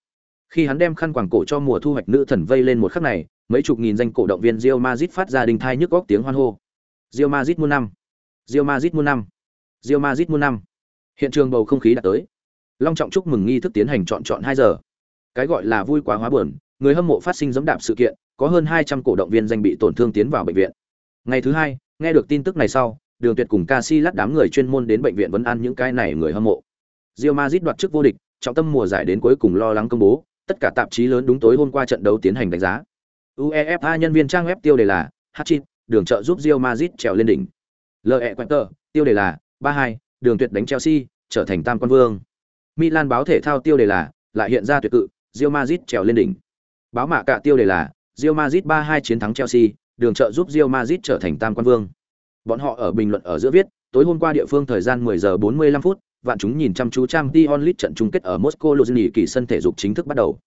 Khi hắn đem khăn quàng cổ cho mùa thu hoạch nữ thần vây lên một khắc này, mấy chục nghìn danh cổ động viên Real Madrid phát ra đình thai nhức góc tiếng hoan hô. Real Madrid muôn năm, Real Madrid muôn năm, Real Madrid muôn năm. Hiện trường bầu không khí đã tới. Long trọng chúc mừng nghi thức tiến hành chọn chọn 2 giờ. Cái gọi là vui quá hóa buồn, người hâm mộ phát sinh giẫm đạp sự kiện, có hơn 200 cổ động viên danh bị tổn thương tiến vào bệnh viện. Ngày thứ hai, nghe được tin tức này sau, Đường Tuyệt cùng Casillas đám người chuyên môn đến bệnh viện vấn an những cái này người hâm mộ. Real Madrid đoạt chức vô địch, trọng tâm mùa giải đến cuối cùng lo lắng công bố, tất cả tạp chí lớn đúng tối hôm qua trận đấu tiến hành đánh giá. UEFA nhân viên trang web tiêu đề là Hatchit, đường trợ giúp Real Madrid trèo lên đỉnh. LE Quinter, tiêu đề là 32, đường tuyệt đánh Chelsea, trở thành tam quan vương. Milan báo thể thao tiêu đề là lại hiện ra tuyệt cự, Real Madrid trèo lên đỉnh. Báo mạ cả tiêu đề là Real Madrid 3-2 chiến thắng Chelsea, đường trợ giúp Real Madrid trở thành tam quan vương. Bọn họ ở bình luận ở giữa viết, tối hôm qua địa phương thời gian 10 giờ 45 phút, vạn chúng nhìn chăm chú trang Dion League trận chung kết ở Moscow Luzhniki kỳ sân thể dục chính thức bắt đầu.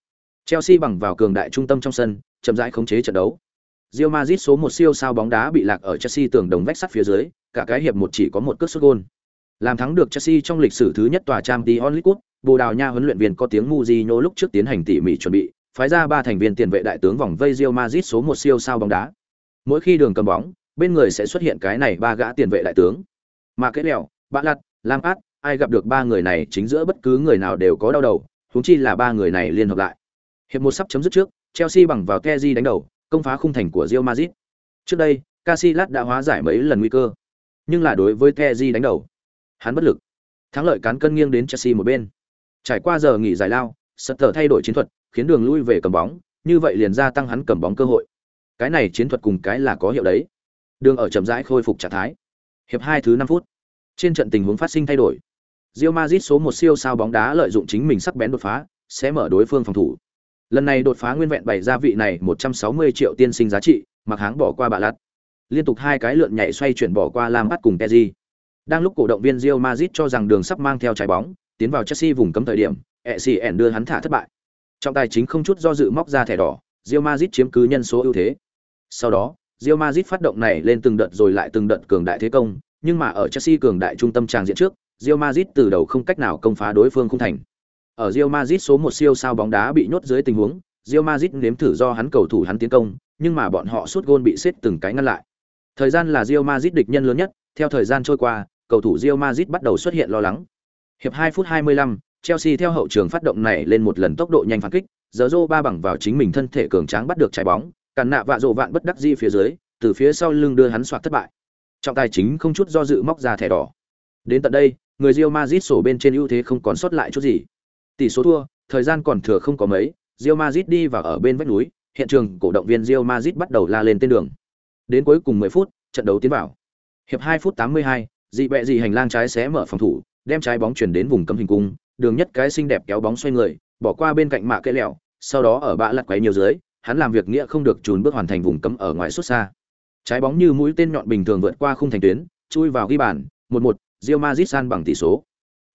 Chelsea bằng vào cường đại trung tâm trong sân, chậm rãi khống chế trận đấu. Real Madrid số 1 siêu sao bóng đá bị lạc ở Chelsea tường đồng vách sắt phía dưới, cả cái hiệp một chỉ có một cước sút gol. Làm thắng được Chelsea trong lịch sử thứ nhất tòa Champions League Cup, Bồ Đào Nha huấn luyện viên có tiếng Mourinho lúc trước tiến hành tỉ mỉ chuẩn bị, phái ra ba thành viên tiền vệ đại tướng vòng vây Real Madrid số 1 siêu sao bóng đá. Mỗi khi đường cầm bóng, bên người sẽ xuất hiện cái này ba gã tiền vệ đại tướng. Mà Kết lèo, Bạ Lạt, Lam Át, ai gặp được ba người này chính giữa bất cứ người nào đều có đau đầu, huống chi là ba người này liên hợp lại. Hiệp một sắp chấm dứt trước, Chelsea bằng vào Kessié đánh đầu, công phá khung thành của Real Madrid. Trước đây, Casillas đã hóa giải mấy lần nguy cơ, nhưng là đối với Teji đánh đầu, hắn bất lực. Thắng lợi cán cân nghiêng đến Chelsea một bên. Trải qua giờ nghỉ giải lao, Sutter thay đổi chiến thuật, khiến đường lui về cầm bóng, như vậy liền gia tăng hắn cầm bóng cơ hội. Cái này chiến thuật cùng cái là có hiệu đấy. Đường ở chậm rãi khôi phục trạng thái. Hiệp hai thứ năm phút. Trên trận tình huống phát sinh thay đổi. Real Madrid số một siêu sao bóng đá lợi dụng chính mình sắc bén đột phá, sẽ mở đối phương phòng thủ. Lần này đột phá nguyên vẹn bảy gia vị này 160 triệu tiên sinh giá trị, mặc háng bỏ qua bạ lạt. Liên tục hai cái lượn nhảy xoay chuyển bỏ qua Lam bắt cùng Pedri. Đang lúc cổ động viên Real Madrid cho rằng đường sắp mang theo trái bóng, tiến vào Chelsea vùng cấm thời điểm, ECN đưa hắn thả thất bại. Trong tài chính không chút do dự móc ra thẻ đỏ, Real Madrid chiếm cứ nhân số ưu thế. Sau đó, Real Madrid phát động này lên từng đợt rồi lại từng đợt cường đại thế công, nhưng mà ở Chelsea cường đại trung tâm tràng diện trước, Real Madrid từ đầu không cách nào công phá đối phương không thành. Ở Real Madrid số một siêu sao bóng đá bị nhốt dưới tình huống, Real Madrid nếm thử do hắn cầu thủ hắn tiến công, nhưng mà bọn họ sút gôn bị xếp từng cái ngăn lại. Thời gian là Real Madrid địch nhân lớn nhất, theo thời gian trôi qua, cầu thủ Real Madrid bắt đầu xuất hiện lo lắng. Hiệp 2 phút 25, Chelsea theo hậu trường phát động này lên một lần tốc độ nhanh phản kích, Zorro ba bằng vào chính mình thân thể cường tráng bắt được trái bóng, cản nạ vạ rồ vạn bất đắc di phía dưới, từ phía sau lưng đưa hắn soạt thất bại. Trọng tài chính không chút do dự móc ra thẻ đỏ. Đến tận đây, người Real Madrid sổ bên trên ưu thế không còn sót lại chút gì. Tỷ số thua, thời gian còn thừa không có mấy, Real Madrid đi vào ở bên vách núi, hiện trường cổ động viên Real Madrid bắt đầu la lên tên đường. Đến cuối cùng 10 phút, trận đấu tiến vào. Hiệp 2 phút 82, dị bẹ dị hành lang trái xé mở phòng thủ, đem trái bóng chuyển đến vùng cấm hình cung, đường nhất cái xinh đẹp kéo bóng xoay người, bỏ qua bên cạnh mạ kệ lẹo, sau đó ở bạ lật quấy nhiều dưới, hắn làm việc nghĩa không được trùn bước hoàn thành vùng cấm ở ngoài xuất xa. Trái bóng như mũi tên nhọn bình thường vượt qua khung thành tuyến, chui vào ghi bàn, 1-1, Real Madrid san bằng tỷ số.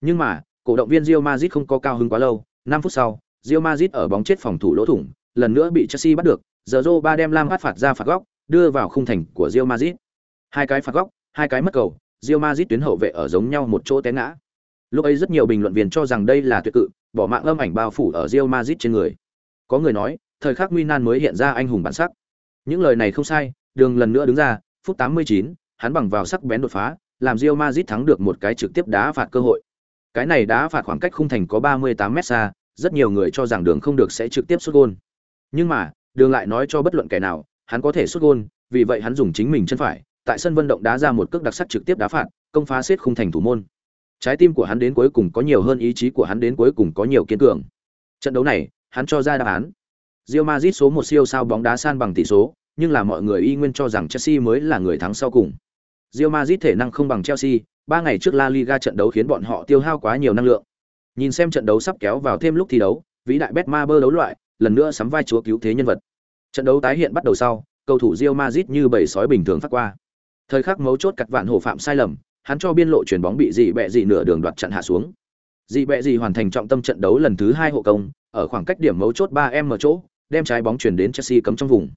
Nhưng mà, cổ động viên Real Madrid không có cao hứng quá lâu, 5 phút sau, Real Madrid ở bóng chết phòng thủ lỗ thủng, lần nữa bị Chelsea bắt được, Zorro ba đem Lam phát phạt ra phạt góc, đưa vào khung thành của Real Madrid. Hai cái phạt góc, hai cái mất cầu, Real Madrid tuyến hậu vệ ở giống nhau một chỗ té ngã. Lúc ấy rất nhiều bình luận viên cho rằng đây là tuyệt cự, bỏ mạng âm ảnh bao phủ ở Real Madrid trên người. Có người nói, thời khắc nguy nan mới hiện ra anh hùng bản sắc. Những lời này không sai, Đường lần nữa đứng ra, phút 89, hắn bằng vào sắc bén đột phá, làm Real Madrid thắng được một cái trực tiếp đá phạt cơ hội. Cái này đã phạt khoảng cách khung thành có 38 mét xa, rất nhiều người cho rằng Đường không được sẽ trực tiếp sút gôn. Nhưng mà, Đường lại nói cho bất luận kẻ nào, hắn có thể sút gôn, vì vậy hắn dùng chính mình chân phải, tại sân vận động đá ra một cước đặc sắc trực tiếp đá phạt, công phá xếp khung thành thủ môn. Trái tim của hắn đến cuối cùng có nhiều hơn ý chí của hắn đến cuối cùng có nhiều kiên cường. Trận đấu này, hắn cho ra đáp án. Real Madrid số một siêu sao bóng đá san bằng tỷ số, nhưng là mọi người y nguyên cho rằng Chelsea mới là người thắng sau cùng. Real Madrid thể năng không bằng Chelsea, ba ngày trước La Liga trận đấu khiến bọn họ tiêu hao quá nhiều năng lượng. Nhìn xem trận đấu sắp kéo vào thêm lúc thi đấu, vĩ đại Betmaber đấu loại, lần nữa sắm vai chúa cứu thế nhân vật. Trận đấu tái hiện bắt đầu sau, cầu thủ Real Madrid như bầy sói bình thường phát qua. Thời khắc mấu chốt cặt vạn hổ phạm sai lầm, hắn cho biên lộ chuyển bóng bị dị bẹ dị nửa đường đoạt chặn hạ xuống. Dị bẹ dị hoàn thành trọng tâm trận đấu lần thứ hai hộ công, ở khoảng cách điểm mấu chốt 3m chỗ, đem trái bóng chuyển đến Chelsea cấm trong vùng.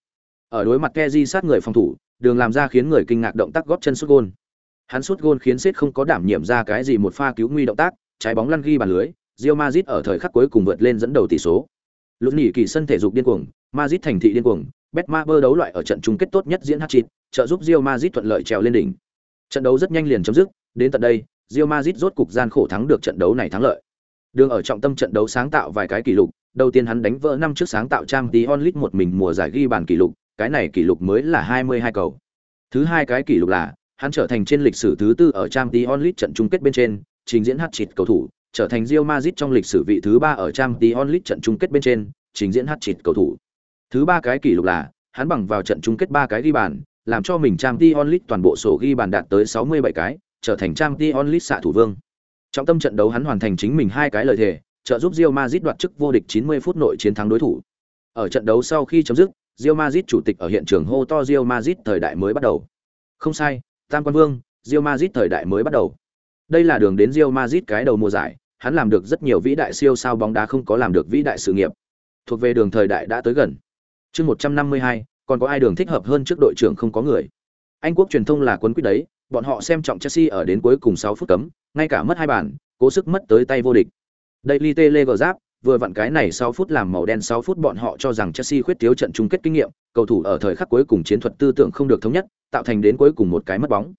Ở đối mặt Kessié sát người phòng thủ, đường làm ra khiến người kinh ngạc động tác góp chân sút gôn. Hắn sút gôn khiến Sét không có đảm nhiệm ra cái gì một pha cứu nguy động tác, trái bóng lăn ghi bàn lưới, Real Madrid ở thời khắc cuối cùng vượt lên dẫn đầu tỷ số. Lúc nghỉ kỳ sân thể dục điên cuồng, Madrid thành thị điên cuồng, Betmaber đấu loại ở trận chung kết tốt nhất diễn hat-trick, trợ giúp Real Madrid thuận lợi trèo lên đỉnh. Trận đấu rất nhanh liền chấm dứt, đến tận đây, Real Madrid rốt cục gian khổ thắng được trận đấu này thắng lợi. Đường ở trọng tâm trận đấu sáng tạo vài cái kỷ lục, đầu tiên hắn đánh vỡ năm trước sáng tạo trang tí onlit một mình mùa giải ghi bàn kỷ lục, cái này kỷ lục mới là 22 cầu. Thứ hai cái kỷ lục là, hắn trở thành trên lịch sử thứ tư ở Champions League trận chung kết bên trên, trình diễn hat-trick cầu thủ, trở thành Real Madrid trong lịch sử vị thứ ba ở Champions League trận chung kết bên trên, trình diễn hat-trick cầu thủ. Thứ ba cái kỷ lục là, hắn bằng vào trận chung kết ba cái ghi bàn, làm cho mình Champions League toàn bộ sổ ghi bàn đạt tới 67 cái, trở thành Champions League xạ thủ vương. Trong tâm trận đấu hắn hoàn thành chính mình hai cái lời thề, trợ giúp Real Madrid đoạt chức vô địch 90 phút nội chiến thắng đối thủ. Ở trận đấu sau khi chấm dứt, Real Madrid chủ tịch ở hiện trường hô to Real Madrid thời đại mới bắt đầu. Không sai, Tam Quan Vương, Real Madrid thời đại mới bắt đầu. Đây là đường đến Real Madrid cái đầu mùa giải, hắn làm được rất nhiều vĩ đại siêu sao bóng đá không có làm được vĩ đại sự nghiệp. Thuộc về đường thời đại đã tới gần. Chương 152, còn có ai đường thích hợp hơn trước đội trưởng không có người. Anh quốc truyền thông là quân quyết đấy, bọn họ xem trọng Chelsea ở đến cuối cùng 6 phút cấm, ngay cả mất hai bàn, cố sức mất tới tay vô địch. Daily Telegraph vừa vặn cái này 6 phút làm màu đen 6 phút bọn họ cho rằng Chelsea khuyết thiếu trận chung kết kinh nghiệm, cầu thủ ở thời khắc cuối cùng chiến thuật tư tưởng không được thống nhất, tạo thành đến cuối cùng một cái mất bóng.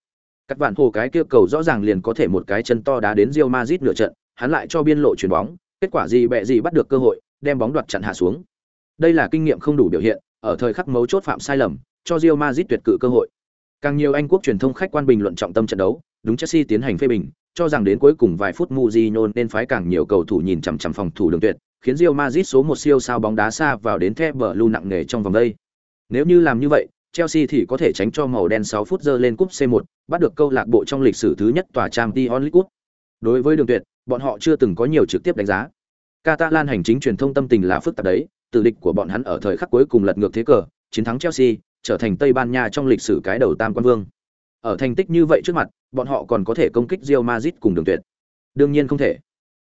Các bạn hồ cái kia cầu rõ ràng liền có thể một cái chân to đá đến Real Madrid nửa trận, hắn lại cho biên lộ chuyển bóng, kết quả gì bẹ gì bắt được cơ hội, đem bóng đoạt chặn hạ xuống. Đây là kinh nghiệm không đủ biểu hiện, ở thời khắc mấu chốt phạm sai lầm, cho Real Madrid tuyệt cự cơ hội. Càng nhiều Anh quốc truyền thông khách quan bình luận trọng tâm trận đấu, đúng Chelsea tiến hành phê bình, cho rằng đến cuối cùng vài phút Mujinho nên phái càng nhiều cầu thủ nhìn chằm chằm phòng thủ đường tuyệt, khiến Real Madrid số một siêu sao bóng đá xa vào đến thép bờ lưu nặng nề trong vòng đây. Nếu như làm như vậy, Chelsea thì có thể tránh cho màu đen 6 phút giơ lên cúp C1, bắt được câu lạc bộ trong lịch sử thứ nhất tòa Champions League Cup. Đối với Đường Tuyệt, bọn họ chưa từng có nhiều trực tiếp đánh giá. Catalan hành chính truyền thông tâm tình là phức tạp đấy, tử địch của bọn hắn ở thời khắc cuối cùng lật ngược thế cờ, chiến thắng Chelsea, trở thành Tây Ban Nha trong lịch sử cái đầu tam quan vương. Ở thành tích như vậy trước mặt, bọn họ còn có thể công kích Real Madrid cùng Đường Tuyệt. Đương nhiên không thể.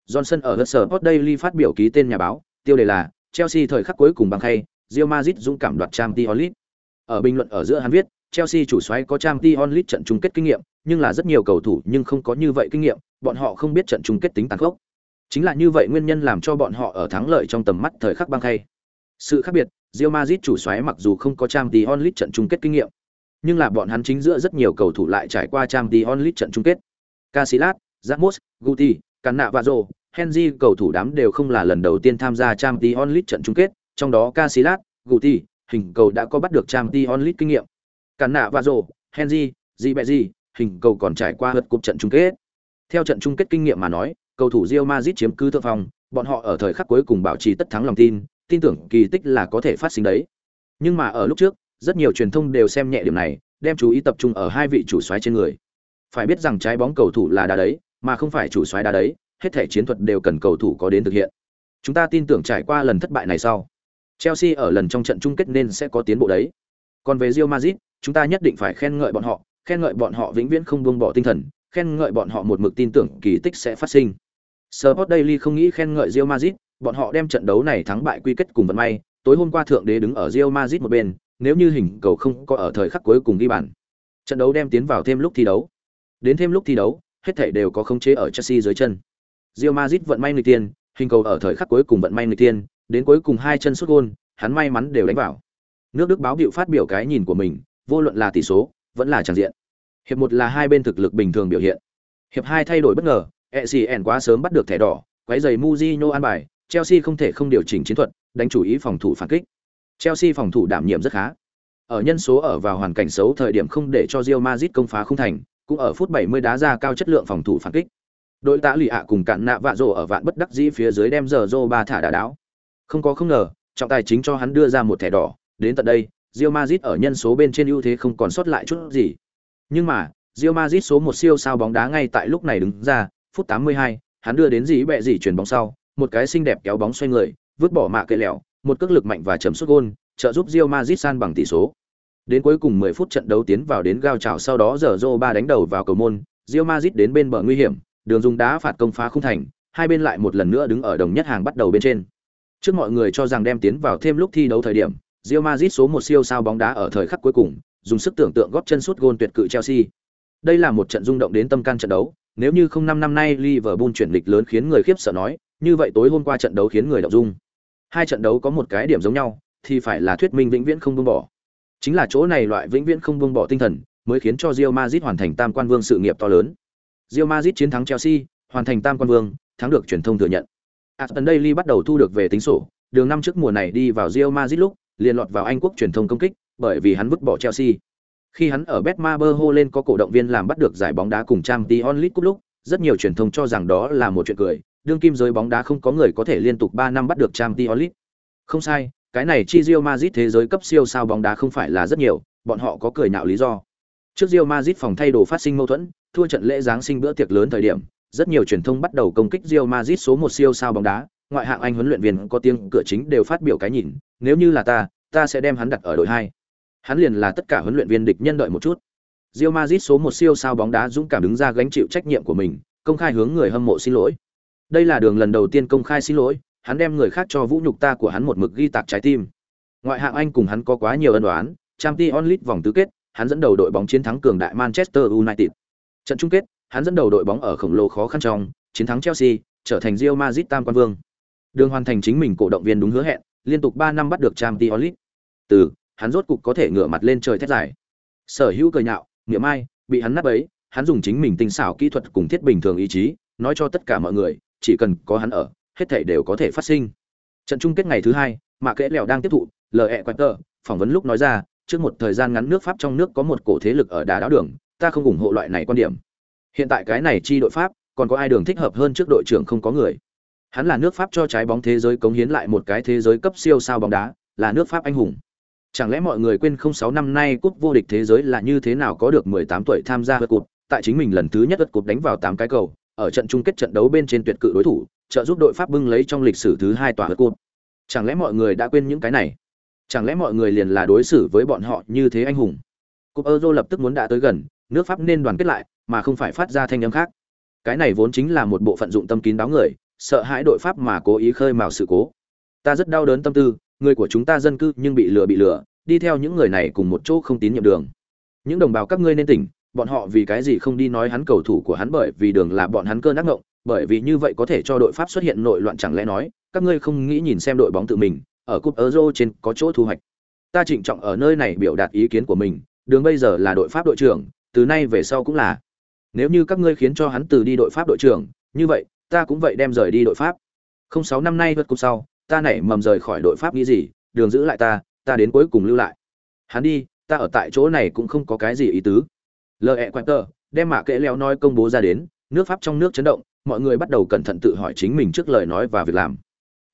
Johnson ở The Sport Daily phát biểu ký tên nhà báo, tiêu đề là Chelsea thời khắc cuối cùng bằng khay, Real Madrid dũng cảm đoạt Champions League. Ở bình luận ở giữa hắn viết, Chelsea chủ soái có Champions League trận chung kết kinh nghiệm, nhưng là rất nhiều cầu thủ nhưng không có như vậy kinh nghiệm, bọn họ không biết trận chung kết tính tàn khốc. Chính là như vậy nguyên nhân làm cho bọn họ ở thắng lợi trong tầm mắt thời khắc băng khay. Sự khác biệt, Real Madrid chủ soái mặc dù không có Champions League trận chung kết kinh nghiệm, nhưng là bọn hắn chính giữa rất nhiều cầu thủ lại trải qua Champions League trận chung kết. Casillas, Ramos, Guti, Cannavaro, Henry cầu thủ đám đều không là lần đầu tiên tham gia Champions League trận chung kết, trong đó Casillas, Guti, hình cầu đã có bắt được Champions League kinh nghiệm. Cannavaro, Henry, Ribery, hình cầu còn trải qua lượt cúp trận chung kết. Theo trận chung kết kinh nghiệm mà nói, cầu thủ Real Madrid chiếm cứ thượng phòng, bọn họ ở thời khắc cuối cùng bảo trì tất thắng lòng tin, tin tưởng kỳ tích là có thể phát sinh đấy. Nhưng mà ở lúc trước, rất nhiều truyền thông đều xem nhẹ điểm này, đem chú ý tập trung ở hai vị chủ soái trên người. Phải biết rằng trái bóng cầu thủ là đá đấy, mà không phải chủ soái đá đấy, hết thể chiến thuật đều cần cầu thủ có đến thực hiện. Chúng ta tin tưởng trải qua lần thất bại này sau, Chelsea ở lần trong trận chung kết nên sẽ có tiến bộ đấy. Còn về Real Madrid, chúng ta nhất định phải khen ngợi bọn họ, khen ngợi bọn họ vĩnh viễn không buông bỏ tinh thần, khen ngợi bọn họ một mực tin tưởng kỳ tích sẽ phát sinh. Sport Daily không nghĩ khen ngợi Real Madrid, bọn họ đem trận đấu này thắng bại quy kết cùng vận may, tối hôm qua thượng đế đứng ở Real Madrid một bên, nếu như hình cầu không có ở thời khắc cuối cùng ghi bàn. Trận đấu đem tiến vào thêm lúc thi đấu. Đến thêm lúc thi đấu, hết thảy đều có khống chế ở Chelsea dưới chân. Real Madrid vận may người tiên, hình cầu ở thời khắc cuối cùng vận may người tiên, đến cuối cùng hai chân sút gôn, hắn may mắn đều đánh vào. Nước Đức báo biểu phát biểu cái nhìn của mình, vô luận là tỷ số, vẫn là tràng diện. Hiệp một là hai bên thực lực bình thường biểu hiện. Hiệp hai thay đổi bất ngờ, ECN quá sớm bắt được thẻ đỏ, quấy giày Mujinho an bài, Chelsea không thể không điều chỉnh chiến thuật, đánh chủ ý phòng thủ phản kích. Chelsea phòng thủ đảm nhiệm rất khá. Ở nhân số ở vào hoàn cảnh xấu thời điểm không để cho Real Madrid công phá không thành, cũng ở phút 70 đá ra cao chất lượng phòng thủ phản kích. Đội tạ lì ạ cùng cạn nạ vạ rồ ở vạn bất đắc dĩ phía dưới đem giờ rô ba thả đá đáo. Không có không ngờ, trọng tài chính cho hắn đưa ra một thẻ đỏ, đến tận đây, Real Madrid ở nhân số bên trên ưu thế không còn sót lại chút gì. Nhưng mà, Real Madrid số một siêu sao bóng đá ngay tại lúc này đứng ra, phút 82, hắn đưa đến dĩ bẹ dĩ chuyển bóng sau, một cái xinh đẹp kéo bóng xoay người, vứt bỏ mạ cây lẹo, một cước lực mạnh và chấm sút gôn, trợ giúp Real Madrid san bằng tỷ số. Đến cuối cùng 10 phút trận đấu tiến vào đến gao trào sau đó giờ Zoro ba đánh đầu vào cầu môn, Real Madrid đến bên bờ nguy hiểm, đường dùng đá phạt công phá không thành, hai bên lại một lần nữa đứng ở đồng nhất hàng bắt đầu bên trên. Trước mọi người cho rằng đem tiến vào thêm lúc thi đấu thời điểm, Real Madrid số một siêu sao bóng đá ở thời khắc cuối cùng, dùng sức tưởng tượng góp chân sút gôn tuyệt cự Chelsea. Đây là một trận rung động đến tâm can trận đấu, nếu như không năm năm nay Liverpool chuyển lịch lớn khiến người khiếp sợ nói, như vậy tối hôm qua trận đấu khiến người động dung. Hai trận đấu có một cái điểm giống nhau, thì phải là thuyết minh vĩnh viễn không buông bỏ. Chính là chỗ này loại vĩnh viễn không buông bỏ tinh thần, mới khiến cho Real Madrid hoàn thành tam quan vương sự nghiệp to lớn. Real Madrid chiến thắng Chelsea, hoàn thành tam quan vương, thắng được truyền thông thừa nhận. Aston Daily bắt đầu thu được về tính sổ, đường năm trước mùa này đi vào Real Madrid lúc, liền lọt vào Anh quốc truyền thông công kích, bởi vì hắn vứt bỏ Chelsea. Khi hắn ở Betmaber hô lên có cổ động viên làm bắt được giải bóng đá cùng Champions League cúp lúc, rất nhiều truyền thông cho rằng đó là một chuyện cười, đương kim giới bóng đá không có người có thể liên tục 3 năm bắt được Champions League. Không sai, cái này chi Real Madrid thế giới cấp siêu sao bóng đá không phải là rất nhiều, bọn họ có cười nhạo lý do. Trước Real Madrid phòng thay đồ phát sinh mâu thuẫn, thua trận lễ giáng sinh bữa tiệc lớn thời điểm, rất nhiều truyền thông bắt đầu công kích Real Madrid số một siêu sao bóng đá, ngoại hạng Anh huấn luyện viên có tiếng cửa chính đều phát biểu cái nhìn, nếu như là ta, ta sẽ đem hắn đặt ở đội hai. Hắn liền là tất cả huấn luyện viên địch nhân đợi một chút. Real Madrid số một siêu sao bóng đá dũng cảm đứng ra gánh chịu trách nhiệm của mình, công khai hướng người hâm mộ xin lỗi. Đây là đường lần đầu tiên công khai xin lỗi, hắn đem người khác cho vũ nhục ta của hắn một mực ghi tạc trái tim. Ngoại hạng Anh cùng hắn có quá nhiều ân oán, Champions Onlit vòng tứ kết, hắn dẫn đầu đội bóng chiến thắng cường đại Manchester United. Trận chung kết, hắn dẫn đầu đội bóng ở khổng lồ khó khăn trong, chiến thắng Chelsea, trở thành Real Madrid tam quan vương. Đường hoàn thành chính mình cổ động viên đúng hứa hẹn, liên tục ba năm bắt được Champions Onlit. Từ, hắn rốt cục có thể ngửa mặt lên trời thét dài. Sở hữu cười nhạo, nghĩa ai, bị hắn nát ấy, hắn dùng chính mình tinh xảo kỹ thuật cùng thiết bình thường ý chí, nói cho tất cả mọi người, chỉ cần có hắn ở, hết thảy đều có thể phát sinh. Trận chung kết ngày thứ hai, Mạ Kẽ Lèo đang tiếp thụ, LE Quater, phỏng vấn lúc nói ra, trước một thời gian ngắn nước Pháp trong nước có một cổ thế lực ở đá đáo đường, ta không ủng hộ loại này quan điểm. Hiện tại cái này chi đội Pháp, còn có ai đường thích hợp hơn trước đội trưởng không có người. Hắn là nước Pháp cho trái bóng thế giới cống hiến lại một cái thế giới cấp siêu sao bóng đá, là nước Pháp anh hùng. Chẳng lẽ mọi người quên 06 năm nay cúp vô địch thế giới là như thế nào có được 18 tuổi tham gia vượt cột, tại chính mình lần thứ nhất vượt cột đánh vào 8 cái cầu, ở trận chung kết trận đấu bên trên tuyệt cự đối thủ, trợ giúp đội Pháp bưng lấy trong lịch sử thứ hai tòa vượt cột. Chẳng lẽ mọi người đã quên những cái này? Chẳng lẽ mọi người liền là đối xử với bọn họ như thế anh hùng? Cúp Euro lập tức muốn đã tới gần, nước Pháp nên đoàn kết lại, mà không phải phát ra thanh âm khác. Cái này vốn chính là một bộ phận dụng tâm kín đáo người, sợ hãi đội Pháp mà cố ý khơi mào sự cố. Ta rất đau đớn tâm tư, người của chúng ta dân cư nhưng bị lừa bị lừa, đi theo những người này cùng một chỗ không tín nhiệm đường. Những đồng bào các ngươi nên tỉnh, bọn họ vì cái gì không đi nói hắn cầu thủ của hắn bởi vì đường là bọn hắn cơn ác ngộng, bởi vì như vậy có thể cho đội Pháp xuất hiện nội loạn chẳng lẽ nói, các ngươi không nghĩ nhìn xem đội bóng tự mình, ở cúp Euro trên có chỗ thu hoạch. Ta trịnh trọng ở nơi này biểu đạt ý kiến của mình, đường bây giờ là đội Pháp đội trưởng, từ nay về sau cũng là. Nếu như các ngươi khiến cho hắn từ đi đội Pháp đội trưởng, như vậy, ta cũng vậy đem rời đi đội Pháp. Không sáu năm nay vượt cúp sau, ta nảy mầm rời khỏi đội Pháp nghĩ gì, đường giữ lại ta, ta đến cuối cùng lưu lại. Hắn đi, ta ở tại chỗ này cũng không có cái gì ý tứ lờ ẹ quẹt tờ đem mạ kệ leo nói công bố ra đến, nước Pháp trong nước chấn động, mọi người bắt đầu cẩn thận tự hỏi chính mình trước lời nói và việc làm.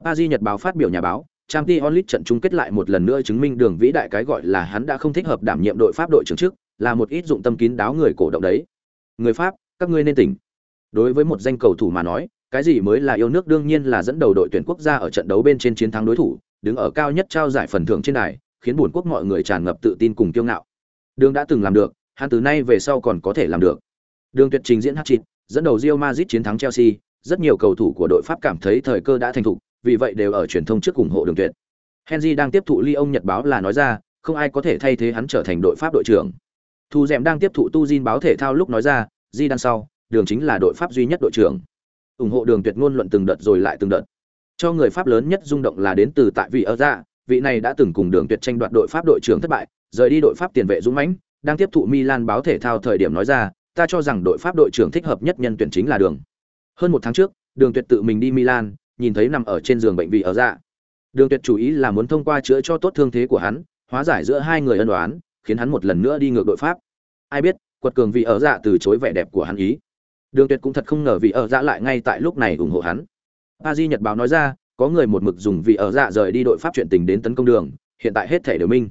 Paris Nhật báo phát biểu nhà báo, Champions League trận chung kết lại một lần nữa chứng minh đường vĩ đại cái gọi là hắn đã không thích hợp đảm nhiệm đội Pháp đội trưởng trước, là một ít dụng tâm kín đáo người cổ động đấy. Người Pháp, các ngươi nên tỉnh. Đối với một danh cầu thủ mà nói, cái gì mới là yêu nước đương nhiên là dẫn đầu đội tuyển quốc gia ở trận đấu bên trên chiến thắng đối thủ, đứng ở cao nhất trao giải phần thưởng trên đài, khiến buồn quốc mọi người tràn ngập tự tin cùng kiêu ngạo. Đường đã từng làm được, hắn từ nay về sau còn có thể làm được. Đường tuyệt trình diễn hat-trick, dẫn đầu Real Madrid chiến thắng Chelsea, rất nhiều cầu thủ của đội Pháp cảm thấy thời cơ đã thành thục, vì vậy đều ở truyền thông trước ủng hộ Đường Tuyệt. Henry đang tiếp thụ Lyon Nhật báo là nói ra, không ai có thể thay thế hắn trở thành đội Pháp đội trưởng. Thu Dệm đang tiếp thụ Tu Jin báo thể thao lúc nói ra, Di đằng sau, Đường chính là đội Pháp duy nhất đội trưởng. ủng hộ Đường Tuyệt ngôn luận từng đợt rồi lại từng đợt. Cho người Pháp lớn nhất rung động là đến từ tại vị ở ra, vị này đã từng cùng Đường Tuyệt tranh đoạt đội Pháp đội trưởng thất bại, rời đi đội Pháp tiền vệ dũng mãnh, đang tiếp thụ Milan báo thể thao thời điểm nói ra, ta cho rằng đội Pháp đội trưởng thích hợp nhất nhân tuyển chính là Đường. Hơn một tháng trước, Đường Tuyệt tự mình đi Milan, nhìn thấy nằm ở trên giường bệnh vị ở dạ. Đường Tuyệt chủ ý là muốn thông qua chữa cho tốt thương thế của hắn, hóa giải giữa hai người ân oán, khiến hắn một lần nữa đi ngược đội Pháp. Ai biết, quật cường vị ở dạ từ chối vẻ đẹp của hắn ý. Đường Tuyệt cũng thật không ngờ vị ở dạ lại ngay tại lúc này ủng hộ hắn. Paris Nhật báo nói ra, có người một mực dùng vị ở dạ rời đi đội Pháp chuyện tình đến tấn công đường, hiện tại hết thể đều minh.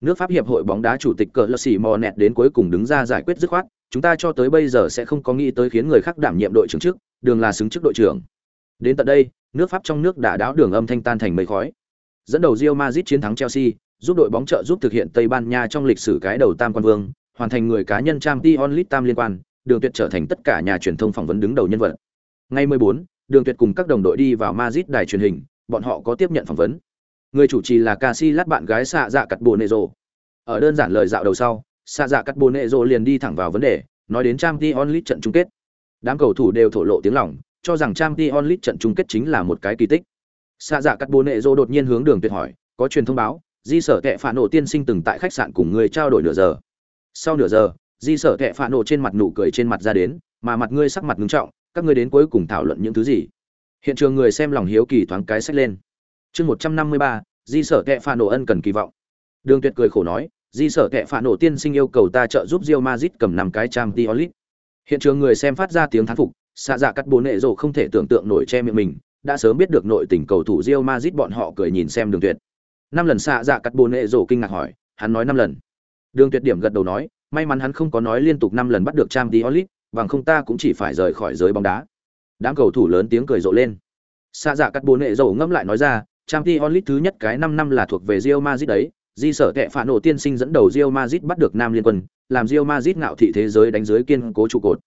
Nước Pháp hiệp hội bóng đá chủ tịch cờ Lassi Monet đến cuối cùng đứng ra giải quyết dứt khoát, chúng ta cho tới bây giờ sẽ không có nghĩ tới khiến người khác đảm nhiệm đội trưởng trước, đường là xứng chức đội trưởng. Đến tận đây, nước Pháp trong nước đã đáo đường âm thanh tan thành mây khói. Dẫn đầu Real Madrid chiến thắng Chelsea, giúp đội bóng trợ giúp thực hiện Tây Ban Nha trong lịch sử cái đầu tam quan vương, hoàn thành người cá nhân Champions League tam liên quan, Đường Tuyệt trở thành tất cả nhà truyền thông phỏng vấn đứng đầu nhân vật. Ngày 14, Đường Tuyệt cùng các đồng đội đi vào Madrid đài truyền hình, bọn họ có tiếp nhận phỏng vấn. Người chủ trì là Casillas bạn gái xạ dạ cắt Bonezo. Ở đơn giản lời dạo đầu sau, xạ dạ cắt Bonezo liền đi thẳng vào vấn đề, nói đến trang t onlit trận chung kết. Đám cầu thủ đều thổ lộ tiếng lòng, cho rằng trang t onlit trận chung kết chính là một cái kỳ tích. Xạ dạ cắt Bonezo đột nhiên hướng Đường Tuyệt hỏi, có truyền thông báo, Di sở kệ phản nộ tiên sinh từng tại khách sạn cùng người trao đổi nửa giờ. Sau nửa giờ, Di sở kệ phản nộ trên mặt nụ cười trên mặt ra đến, mà mặt ngươi sắc mặt nghiêm trọng, các ngươi đến cuối cùng thảo luận những thứ gì? Hiện trường người xem lòng hiếu kỳ thoáng cái sách lên. Chương 153, Di sở kệ phà nổ ân cần kỳ vọng. Đường Tuyệt cười khổ nói, Di sở kệ phà nổ tiên sinh yêu cầu ta trợ giúp rio mazit cầm năm cái trang League. Hiện trường người xem phát ra tiếng thán phục, xạ dạ cắt bố nệ rộ không thể tưởng tượng nổi che miệng mình đã sớm biết được nội tình cầu thủ rio mazit bọn họ cười nhìn xem đường tuyệt năm lần xạ dạ cắt bồn nệ rổ kinh ngạc hỏi hắn nói năm lần đường tuyệt điểm gật đầu nói may mắn hắn không có nói liên tục năm lần bắt được trang t olit bằng không ta cũng chỉ phải rời khỏi giới bóng đá đám cầu thủ lớn tiếng cười rộ lên xạ dạ cắt bồn nệ rổ ngâm lại nói ra trang tí thứ nhất cái năm năm là thuộc về Real Madrid đấy. Di sở tệ phản nổ tiên sinh dẫn đầu Real Madrid bắt được nam liên quân, làm Real Madrid ngạo thị thế giới đánh giới kiên cố trụ cột.